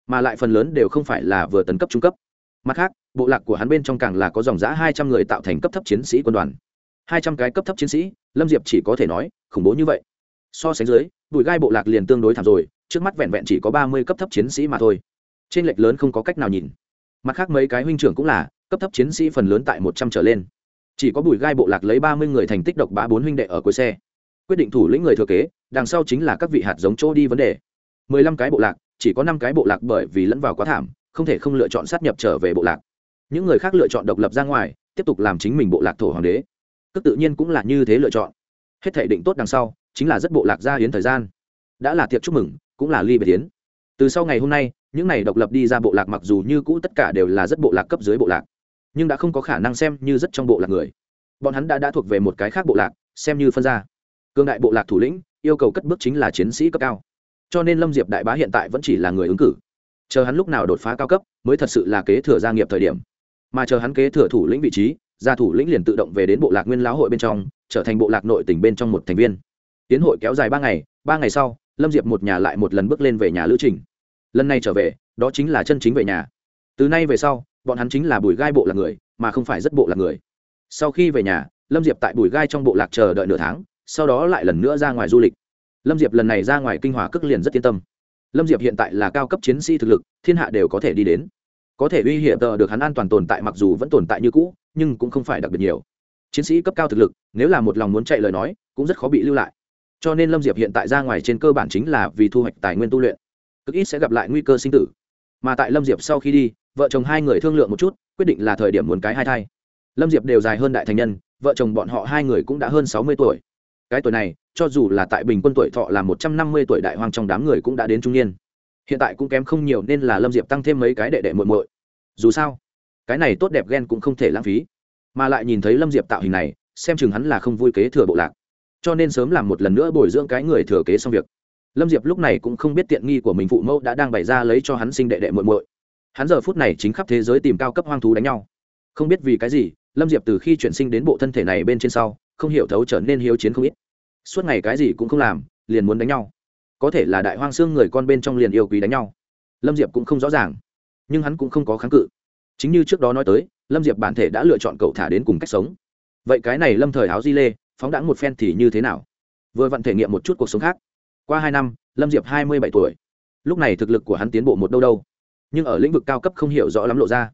mà lại phần lớn đều không phải là vừa tấn cấp trung cấp. Mặt khác, bộ lạc của hắn bên trong càng là có dòng giã hai trăm người tạo thành cấp thấp chiến sĩ quân đoàn. Hai trăm cái cấp thấp chiến sĩ, lâm diệp chỉ có thể nói, khủng bố như vậy. So sánh dưới, bụi gai bộ lạc liền tương đối thảm rồi, trước mắt vẹn vẹn chỉ có ba mươi cấp thấp chiến sĩ mà thôi. Trên lệch lớn không có cách nào nhìn. Mặt khác mấy cái huynh trưởng cũng là, cấp thấp chiến sĩ phần lớn tại một trăm trở lên. Chỉ có bùi gai bộ lạc lấy ba mươi người thành tích độc bá bốn huynh đệ ở cuối xe. Quyết định thủ lĩnh người thừa kế, đằng sau chính là các vị hạt giống chỗ đi vấn đề. Mười lăm cái bộ lạc chỉ có năm cái bộ lạc bởi vì lẫn vào quá thảm, không thể không lựa chọn sát nhập trở về bộ lạc. Những người khác lựa chọn độc lập ra ngoài, tiếp tục làm chính mình bộ lạc thổ hoàng đế. Tức tự nhiên cũng là như thế lựa chọn. Hết thể định tốt đằng sau, chính là rất bộ lạc gia hiến thời gian. Đã là tiệc chúc mừng, cũng là ly biệt hiến. Từ sau ngày hôm nay, những này độc lập đi ra bộ lạc mặc dù như cũ tất cả đều là rất bộ lạc cấp dưới bộ lạc, nhưng đã không có khả năng xem như rất trong bộ lạc người. Bọn hắn đã đã thuộc về một cái khác bộ lạc, xem như phân ra. Cương đại bộ lạc thủ lĩnh, yêu cầu cất bước chính là chiến sĩ cấp cao cho nên lâm diệp đại bá hiện tại vẫn chỉ là người ứng cử chờ hắn lúc nào đột phá cao cấp mới thật sự là kế thừa gia nghiệp thời điểm mà chờ hắn kế thừa thủ lĩnh vị trí gia thủ lĩnh liền tự động về đến bộ lạc nguyên lão hội bên trong trở thành bộ lạc nội tỉnh bên trong một thành viên tiến hội kéo dài ba ngày ba ngày sau lâm diệp một nhà lại một lần bước lên về nhà lữ trình lần này trở về đó chính là chân chính về nhà từ nay về sau bọn hắn chính là bùi gai bộ lạc người mà không phải rất bộ lạc người sau khi về nhà lâm diệp tại bùi gai trong bộ lạc chờ đợi nửa tháng sau đó lại lần nữa ra ngoài du lịch lâm diệp lần này ra ngoài kinh hòa cước liền rất yên tâm. Lâm diệp hiện tại là cao cấp chiến sĩ thực lực, thiên hạ đều có thể đi đến. Có thể uy hiểm tờ được hắn an toàn tồn tại mặc dù vẫn tồn tại như cũ, nhưng cũng không phải đặc biệt nhiều. Chiến sĩ cấp cao thực lực, nếu là một lòng muốn chạy lời nói, cũng rất khó bị lưu lại. Cho nên lâm diệp hiện tại ra ngoài trên cơ bản chính là vì thu hoạch tài nguyên tu luyện. Cực ít sẽ gặp lại nguy cơ sinh tử. Mà tại lâm diệp sau khi đi, vợ chồng hai người thương lượng một chút, quyết định là thời điểm muốn cái hai thai. Lâm diệp đều dài hơn đại thành nhân, vợ chồng bọn họ hai người cũng đã hơn sáu mươi tuổi cái tuổi này, cho dù là tại bình quân tuổi thọ là một trăm năm mươi tuổi đại hoang trong đám người cũng đã đến trung niên. Hiện tại cũng kém không nhiều nên là lâm diệp tăng thêm mấy cái đệ đệ muội muội. Dù sao, cái này tốt đẹp ghen cũng không thể lãng phí. Mà lại nhìn thấy lâm diệp tạo hình này, xem chừng hắn là không vui kế thừa bộ lạc. Cho nên sớm làm một lần nữa bồi dưỡng cái người thừa kế xong việc. Lâm diệp lúc này cũng không biết tiện nghi của mình phụ mẫu đã đang bày ra lấy cho hắn sinh đệ đệ muội muội. Hắn giờ phút này chính khắp thế giới tìm cao cấp hoang thú đánh nhau. Không biết vì cái gì, lâm diệp từ khi chuyển sinh đến bộ thân thể này bên trên sau không hiểu thấu trở nên hiếu chiến không ít. Suốt ngày cái gì cũng không làm, liền muốn đánh nhau. Có thể là đại hoang xương người con bên trong liền yêu quý đánh nhau. Lâm diệp cũng không rõ ràng, nhưng hắn cũng không có kháng cự. Chính như trước đó nói tới, lâm diệp bản thể đã lựa chọn cậu thả đến cùng cách sống. Vậy cái này lâm thời áo di lê, phóng đãng một phen thì như thế nào? Vừa vặn thể nghiệm một chút cuộc sống khác. Qua hai năm, lâm diệp hai mươi bảy tuổi. Lúc này thực lực của hắn tiến bộ một đâu đâu. Nhưng ở lĩnh vực cao cấp không hiểu rõ lắm lộ ra.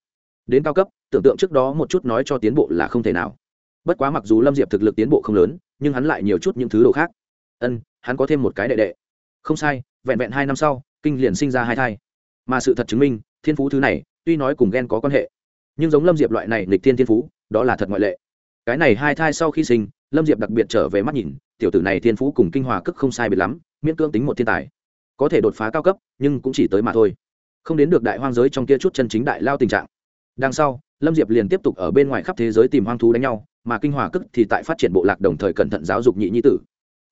Đến cao cấp, tưởng tượng trước đó một chút nói cho tiến bộ là không thể nào bất quá mặc dù lâm diệp thực lực tiến bộ không lớn, nhưng hắn lại nhiều chút những thứ đồ khác. Ân, hắn có thêm một cái đệ đệ. Không sai, vẹn vẹn hai năm sau, kinh liền sinh ra hai thai. Mà sự thật chứng minh, thiên phú thứ này, tuy nói cùng ghen có quan hệ, nhưng giống lâm diệp loại này lịch thiên thiên phú, đó là thật ngoại lệ. Cái này hai thai sau khi sinh, lâm diệp đặc biệt trở về mắt nhìn, tiểu tử này thiên phú cùng kinh hòa cức không sai biệt lắm, miễn cưỡng tính một thiên tài. Có thể đột phá cao cấp, nhưng cũng chỉ tới mà thôi. Không đến được đại hoang giới trong kia chút chân chính đại lao tình trạng. Đằng sau, lâm diệp liền tiếp tục ở bên ngoài khắp thế giới tìm hoang thú đánh nhau mà kinh hòa cức thì tại phát triển bộ lạc đồng thời cẩn thận giáo dục nhị nhi tử.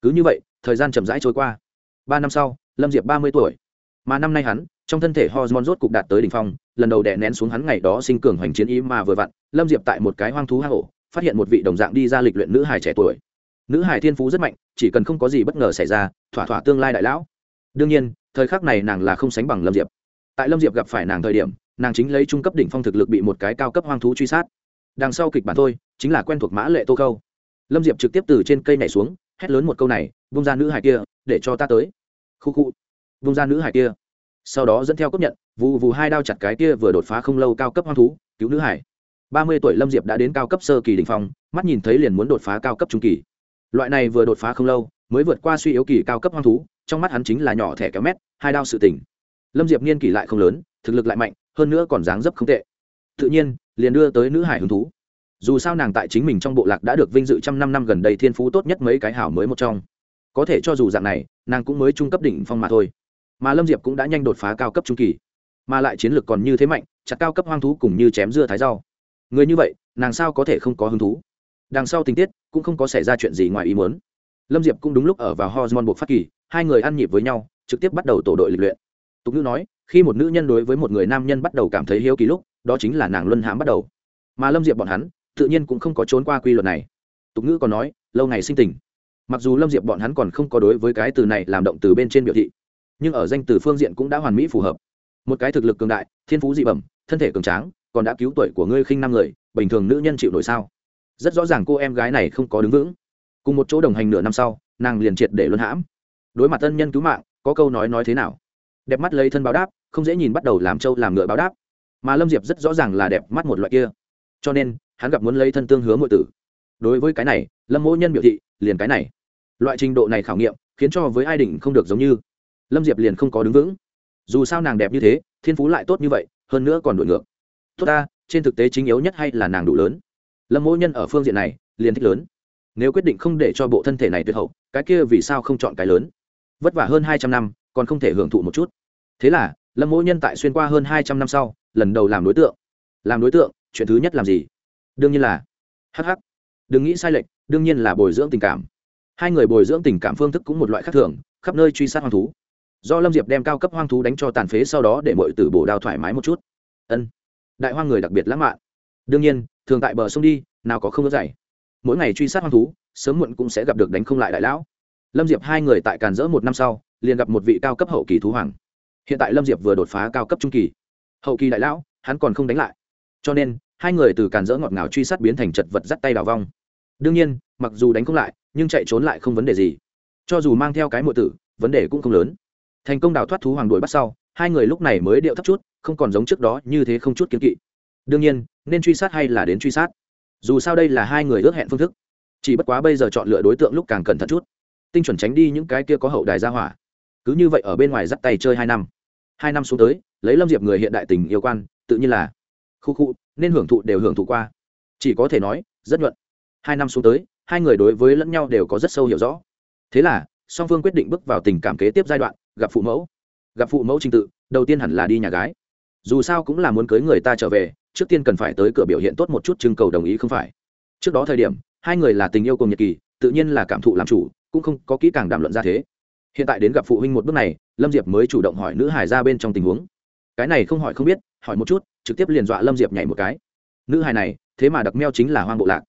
Cứ như vậy, thời gian chậm rãi trôi qua. Ba năm sau, lâm diệp ba mươi tuổi. Mà năm nay hắn, trong thân thể hormone rốt cục đạt tới đỉnh phong, lần đầu đè nén xuống hắn ngày đó sinh cường hoành chiến ý mà vừa vặn, lâm diệp tại một cái hoang thú hang ổ, phát hiện một vị đồng dạng đi ra lịch luyện nữ hài trẻ tuổi. Nữ hài thiên phú rất mạnh, chỉ cần không có gì bất ngờ xảy ra, thỏa thỏa tương lai đại lão. Đương nhiên, thời khắc này nàng là không sánh bằng lâm diệp. Tại lâm diệp gặp phải nàng thời điểm, nàng chính lấy trung cấp đỉnh phong thực lực bị một cái cao cấp hoang thú truy sát. Đằng sau kịch bản thôi chính là quen thuộc mã lệ tô câu lâm diệp trực tiếp từ trên cây này xuống, hét lớn một câu này, vung ra nữ hải kia, để cho ta tới. Khu khu. Vung ra nữ hải kia. Sau đó dẫn theo cấp nhận, vù vù hai đao chặt cái kia vừa đột phá không lâu cao cấp hoang thú, cứu nữ hải. Ba mươi tuổi lâm diệp đã đến cao cấp sơ kỳ đình phong, mắt nhìn thấy liền muốn đột phá cao cấp trung kỳ. Loại này vừa đột phá không lâu, mới vượt qua suy yếu kỳ cao cấp hoang thú, trong mắt hắn chính là nhỏ thẻ kéo mét, hai đao sự tỉnh lâm diệp niên kỷ lại không lớn, thực lực lại mạnh, hơn nữa còn dáng dấp không tệ. Tự nhiên, liền đưa tới nữ hải hứng thú dù sao nàng tại chính mình trong bộ lạc đã được vinh dự trăm năm năm gần đây thiên phú tốt nhất mấy cái hảo mới một trong. Có thể cho dù dạng này, nàng cũng mới trung cấp đỉnh phong mà thôi. Mà lâm diệp cũng đã nhanh đột phá cao cấp trung kỳ. Mà lại chiến lược còn như thế mạnh, chặt cao cấp hoang thú cùng như chém dưa thái rau. Người như vậy, nàng sao có thể không có hứng thú? Đằng sau tình tiết, cũng không có xảy ra chuyện gì ngoài ý muốn. Lâm diệp cũng đúng lúc ở vào hormone buộc phát kỳ, hai người ăn nhịp với nhau, trực tiếp bắt đầu tổ đội lịch luyện. Tục ngữ nói, khi một nữ nhân đối với một người nam nhân bắt đầu cảm thấy hiếu kỳ lúc, đó chính là nàng luân hãm bắt đầu. Mà lâm diệp bọn hắn tự nhiên cũng không có trốn qua quy luật này. Tục ngữ còn nói, lâu ngày sinh tình. Mặc dù lâm diệp bọn hắn còn không có đối với cái từ này làm động từ bên trên biểu thị, nhưng ở danh từ phương diện cũng đã hoàn mỹ phù hợp. Một cái thực lực cường đại, thiên phú dị bẩm, thân thể cường tráng, còn đã cứu tuổi của ngươi khinh năm người, bình thường nữ nhân chịu nổi sao? Rất rõ ràng cô em gái này không có đứng vững. Cùng một chỗ đồng hành nửa năm sau, nàng liền triệt để luân hãm. Đối mặt tân nhân cứu mạng, có câu nói nói thế nào? Đẹp mắt lấy thân báo đáp, không dễ nhìn bắt đầu làm trâu làm ngựa báo đáp. Mà lâm diệp rất rõ ràng là đẹp mắt một loại kia. Cho nên hắn gặp muốn lấy thân tương hứa mọi tử. Đối với cái này, lâm mỗ nhân biểu thị, liền cái này. Loại trình độ này khảo nghiệm, khiến cho với ai định không được giống như. Lâm diệp liền không có đứng vững. Dù sao nàng đẹp như thế, thiên phú lại tốt như vậy, hơn nữa còn đổi ngược. Tốt ta, trên thực tế chính yếu nhất hay là nàng đủ lớn. Lâm mỗ nhân ở phương diện này, liền thích lớn. Nếu quyết định không để cho bộ thân thể này tuyệt hậu, cái kia vì sao không chọn cái lớn? Vất vả hơn hai trăm năm, còn không thể hưởng thụ một chút. Thế là, lâm mỗ nhân tại xuyên qua hơn hai trăm năm sau, lần đầu làm đối tượng. Làm đối tượng, chuyện thứ nhất làm gì? Đương nhiên là. Hh đừng nghĩ sai lệch, đương nhiên là bồi dưỡng tình cảm. Hai người bồi dưỡng tình cảm phương thức cũng một loại khác thường, khắp nơi truy sát hoang thú. Do lâm diệp đem cao cấp hoang thú đánh cho tàn phế sau đó để mọi tử bổ đao thoải mái một chút. Ân. Đại hoang người đặc biệt lãng mạn. Đương nhiên, thường tại bờ sông đi, nào có không đỡ dày mỗi ngày truy sát hoang thú, sớm muộn cũng sẽ gặp được đánh không lại đại lão. Lâm diệp hai người tại càn rỡ một năm sau, liền gặp một vị cao cấp hậu kỳ thú hoàng. Hiện tại lâm diệp vừa đột phá cao cấp trung kỳ. Hậu kỳ đại lão, hắn còn không đánh lại. Cho nên hai người từ càn rỡ ngọt ngào truy sát biến thành chật vật dắt tay đào vong. Đương nhiên, mặc dù đánh không lại, nhưng chạy trốn lại không vấn đề gì. Cho dù mang theo cái mộ tử, vấn đề cũng không lớn. Thành công đào thoát thú hoàng đuổi bắt sau, hai người lúc này mới điệu thấp chút, không còn giống trước đó như thế không chút kiếm kỵ. Đương nhiên, nên truy sát hay là đến truy sát? Dù sao đây là hai người ước hẹn phương thức. Chỉ bất quá bây giờ chọn lựa đối tượng lúc càng cẩn thận chút. Tinh chuẩn tránh đi những cái kia có hậu đài ra hỏa. Cứ như vậy ở bên ngoài dắt tay chơi hai năm. Hai năm xuống tới, lấy lâm diệp người hiện đại tình yêu quan, tự nhiên là khu khu nên hưởng thụ đều hưởng thụ qua. Chỉ có thể nói, rất nhuận. Hai năm xuống tới, hai người đối với lẫn nhau đều có rất sâu hiểu rõ. Thế là, song phương quyết định bước vào tình cảm kế tiếp giai đoạn, gặp phụ mẫu. Gặp phụ mẫu trình tự, đầu tiên hẳn là đi nhà gái. Dù sao cũng là muốn cưới người ta trở về, trước tiên cần phải tới cửa biểu hiện tốt một chút trưng cầu đồng ý không phải. Trước đó thời điểm, hai người là tình yêu cùng nhật kỳ tự nhiên là cảm thụ làm chủ, cũng không có kỹ càng đàm luận ra thế. Hiện tại đến gặp phụ huynh một bước này, lâm diệp mới chủ động hỏi nữ hải ra bên trong tình huống. Cái này không hỏi không biết hỏi một chút, trực tiếp liền dọa lâm diệp nhảy một cái. Nữ hài này, thế mà đặc meo chính là hoang bộ lạc.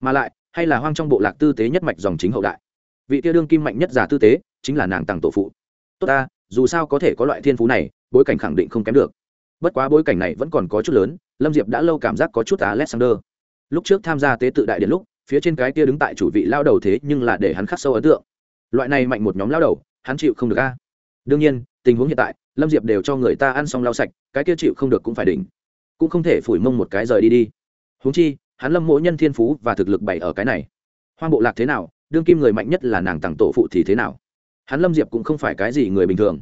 Mà lại, hay là hoang trong bộ lạc tư tế nhất mạch dòng chính hậu đại. Vị tia đương kim mạnh nhất giả tư tế, chính là nàng tàng tổ phụ. Tốt ta, dù sao có thể có loại thiên phú này, bối cảnh khẳng định không kém được. Bất quá bối cảnh này vẫn còn có chút lớn, lâm diệp đã lâu cảm giác có chút alexander. Lúc trước tham gia tế tự đại điện lúc, phía trên cái kia đứng tại chủ vị lao đầu thế nhưng là để hắn khắc sâu ấn tượng. Loại này mạnh một nhóm lao đầu, hắn chịu không được a. Đương nhiên, tình huống hiện tại lâm diệp đều cho người ta ăn xong lau sạch, cái kia chịu không được cũng phải đỉnh. Cũng không thể phủi mông một cái rời đi đi. Huống chi, hắn lâm mỗi nhân thiên phú và thực lực bày ở cái này. Hoang bộ lạc thế nào, đương kim người mạnh nhất là nàng tặng tổ phụ thì thế nào? Hắn lâm diệp cũng không phải cái gì người bình thường.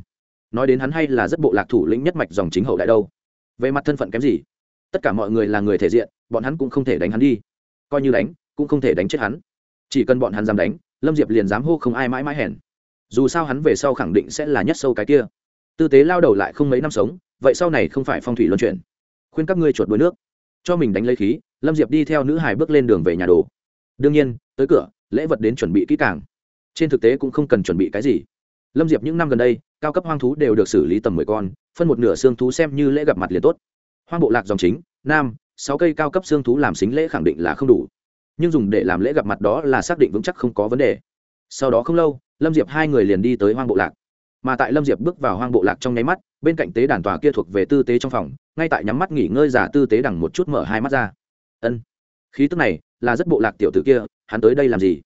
Nói đến hắn hay là rất bộ lạc thủ lĩnh nhất mạch dòng chính hậu đại đâu. Về mặt thân phận kém gì? Tất cả mọi người là người thể diện, bọn hắn cũng không thể đánh hắn đi. Coi như đánh, cũng không thể đánh chết hắn. Chỉ cần bọn hắn dám đánh, lâm diệp liền dám hô không ai mãi mãi hèn. Dù sao hắn về sau khẳng định sẽ là nhất sâu cái kia tư tế lao đầu lại không mấy năm sống, vậy sau này không phải phong thủy luân chuyển. Khuyên các ngươi chuột đuối nước. Cho mình đánh lấy khí, lâm diệp đi theo nữ hải bước lên đường về nhà đồ. Đương nhiên, tới cửa, lễ vật đến chuẩn bị kỹ càng. Trên thực tế cũng không cần chuẩn bị cái gì. Lâm diệp những năm gần đây, cao cấp hoang thú đều được xử lý tầm mười con, phân một nửa xương thú xem như lễ gặp mặt liền tốt. Hoang bộ lạc dòng chính, nam, sáu cây cao cấp xương thú làm xính lễ khẳng định là không đủ. Nhưng dùng để làm lễ gặp mặt đó là xác định vững chắc không có vấn đề. Sau đó không lâu, lâm diệp hai người liền đi tới hoang bộ lạc mà tại lâm diệp bước vào hoang bộ lạc trong nháy mắt, bên cạnh tế đàn tòa kia thuộc về tư tế trong phòng, ngay tại nhắm mắt nghỉ ngơi giả tư tế đằng một chút mở hai mắt ra. Ân, khí tức này là rất bộ lạc tiểu tử kia, hắn tới đây làm gì?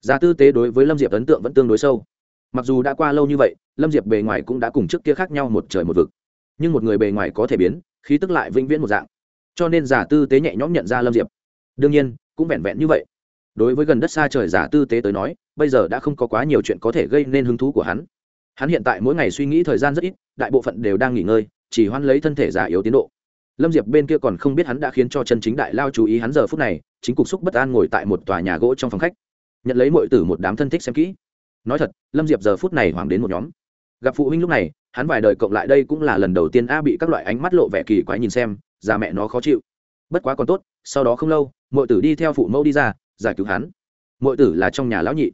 Giả tư tế đối với lâm diệp ấn tượng vẫn tương đối sâu. Mặc dù đã qua lâu như vậy, lâm diệp bề ngoài cũng đã cùng trước kia khác nhau một trời một vực. Nhưng một người bề ngoài có thể biến, khí tức lại vĩnh viễn một dạng. Cho nên giả tư tế nhẹ nhõm nhận ra lâm diệp. Đương nhiên, cũng vẹn vẹn như vậy. Đối với gần đất xa trời giả tư tế tới nói, bây giờ đã không có quá nhiều chuyện có thể gây nên hứng thú của hắn hắn hiện tại mỗi ngày suy nghĩ thời gian rất ít, đại bộ phận đều đang nghỉ ngơi, chỉ hoan lấy thân thể già yếu tiến độ. Lâm diệp bên kia còn không biết hắn đã khiến cho chân chính đại lao chú ý hắn giờ phút này, chính cục xúc bất an ngồi tại một tòa nhà gỗ trong phòng khách. Nhận lấy mọi tử một đám thân thích xem kỹ. Nói thật, lâm diệp giờ phút này hoàng đến một nhóm. Gặp phụ huynh lúc này, hắn vài đời cộng lại đây cũng là lần đầu tiên a bị các loại ánh mắt lộ vẻ kỳ quái nhìn xem, già mẹ nó khó chịu. Bất quá còn tốt, sau đó không lâu mọi tử đi theo phụ mẫu đi ra, giải cứu hắn. Mọi tử là trong nhà lão nhị.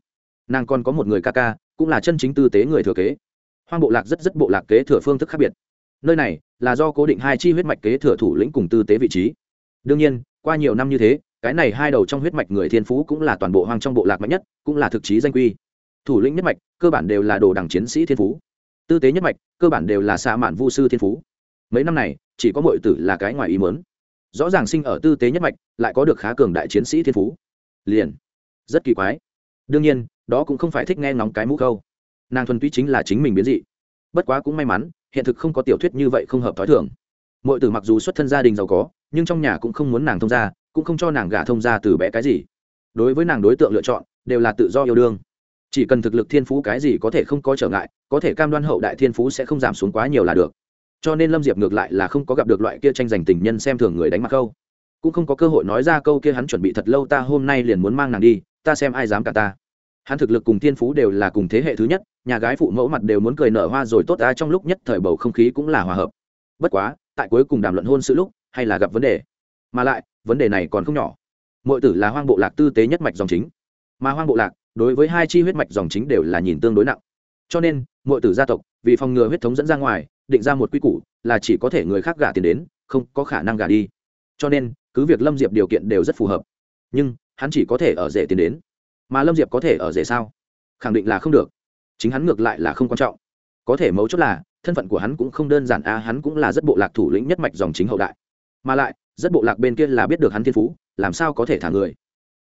Nàng còn có một người ca ca cũng là chân chính tư tế người thừa kế. Hoang bộ lạc rất rất bộ lạc kế thừa phương thức khác biệt. Nơi này là do cố định hai chi huyết mạch kế thừa thủ lĩnh cùng tư tế vị trí. Đương nhiên, qua nhiều năm như thế, cái này hai đầu trong huyết mạch người thiên phú cũng là toàn bộ hoang trong bộ lạc mạnh nhất, cũng là thực chí danh quy. Thủ lĩnh nhất mạch, cơ bản đều là đồ đẳng chiến sĩ thiên phú. Tư tế nhất mạch, cơ bản đều là xa mạn vu sư thiên phú. Mấy năm này, chỉ có mọi tử là cái ngoài ý mớn rõ ràng sinh ở tư tế nhất mạch, lại có được khá cường đại chiến sĩ thiên phú. Liền. Rất kỳ quái đương nhiên, đó cũng không phải thích nghe ngóng cái mũ câu. Nàng thuần túy chính là chính mình biến dị. Bất quá cũng may mắn, hiện thực không có tiểu thuyết như vậy không hợp t h ó i thường. Mọi tử mặc dù xuất thân gia đình giàu có, nhưng trong nhà cũng không muốn nàng thông gia, cũng không cho nàng gả thông gia từ bé cái gì. Đối với nàng đối tượng lựa chọn, đều là tự do yêu đương. Chỉ cần thực lực thiên phú cái gì có thể không có trở ngại, có thể cam đoan hậu đại thiên phú sẽ không giảm xuống quá nhiều là được. Cho nên lâm diệp ngược lại là không có gặp được loại kia tranh giành tình nhân xem thường người đánh mặt câu. Cũng không có cơ hội nói ra câu kia hắn chuẩn bị thật lâu ta hôm nay liền muốn mang nàng đi ta xem ai dám cả ta. Hắn thực lực cùng thiên phú đều là cùng thế hệ thứ nhất, nhà gái phụ mẫu mặt đều muốn cười nở hoa rồi tốt ta trong lúc nhất thời bầu không khí cũng là hòa hợp. Bất quá, tại cuối cùng đàm luận hôn sự lúc, hay là gặp vấn đề. Mà lại, vấn đề này còn không nhỏ. Mọi tử là hoang bộ lạc tư tế nhất mạch dòng chính. Mà hoang bộ lạc, đối với hai chi huyết mạch dòng chính đều là nhìn tương đối nặng. Cho nên mọi tử gia tộc, vì phòng ngừa huyết thống dẫn ra ngoài, định ra một quy củ là chỉ có thể người khác gả tiền đến, không có khả năng gả đi. Cho nên, cứ việc lâm diệp điều kiện đều rất phù hợp. Nhưng hắn chỉ có thể ở rể tiền đến. Mà lâm diệp có thể ở rể sao? Khẳng định là không được. Chính hắn ngược lại là không quan trọng. Có thể mấu chốt là, thân phận của hắn cũng không đơn giản, a, hắn cũng là rất bộ lạc thủ lĩnh nhất mạch dòng chính hậu đại. Mà lại, rất bộ lạc bên kia là biết được hắn thiên phú, làm sao có thể thả người?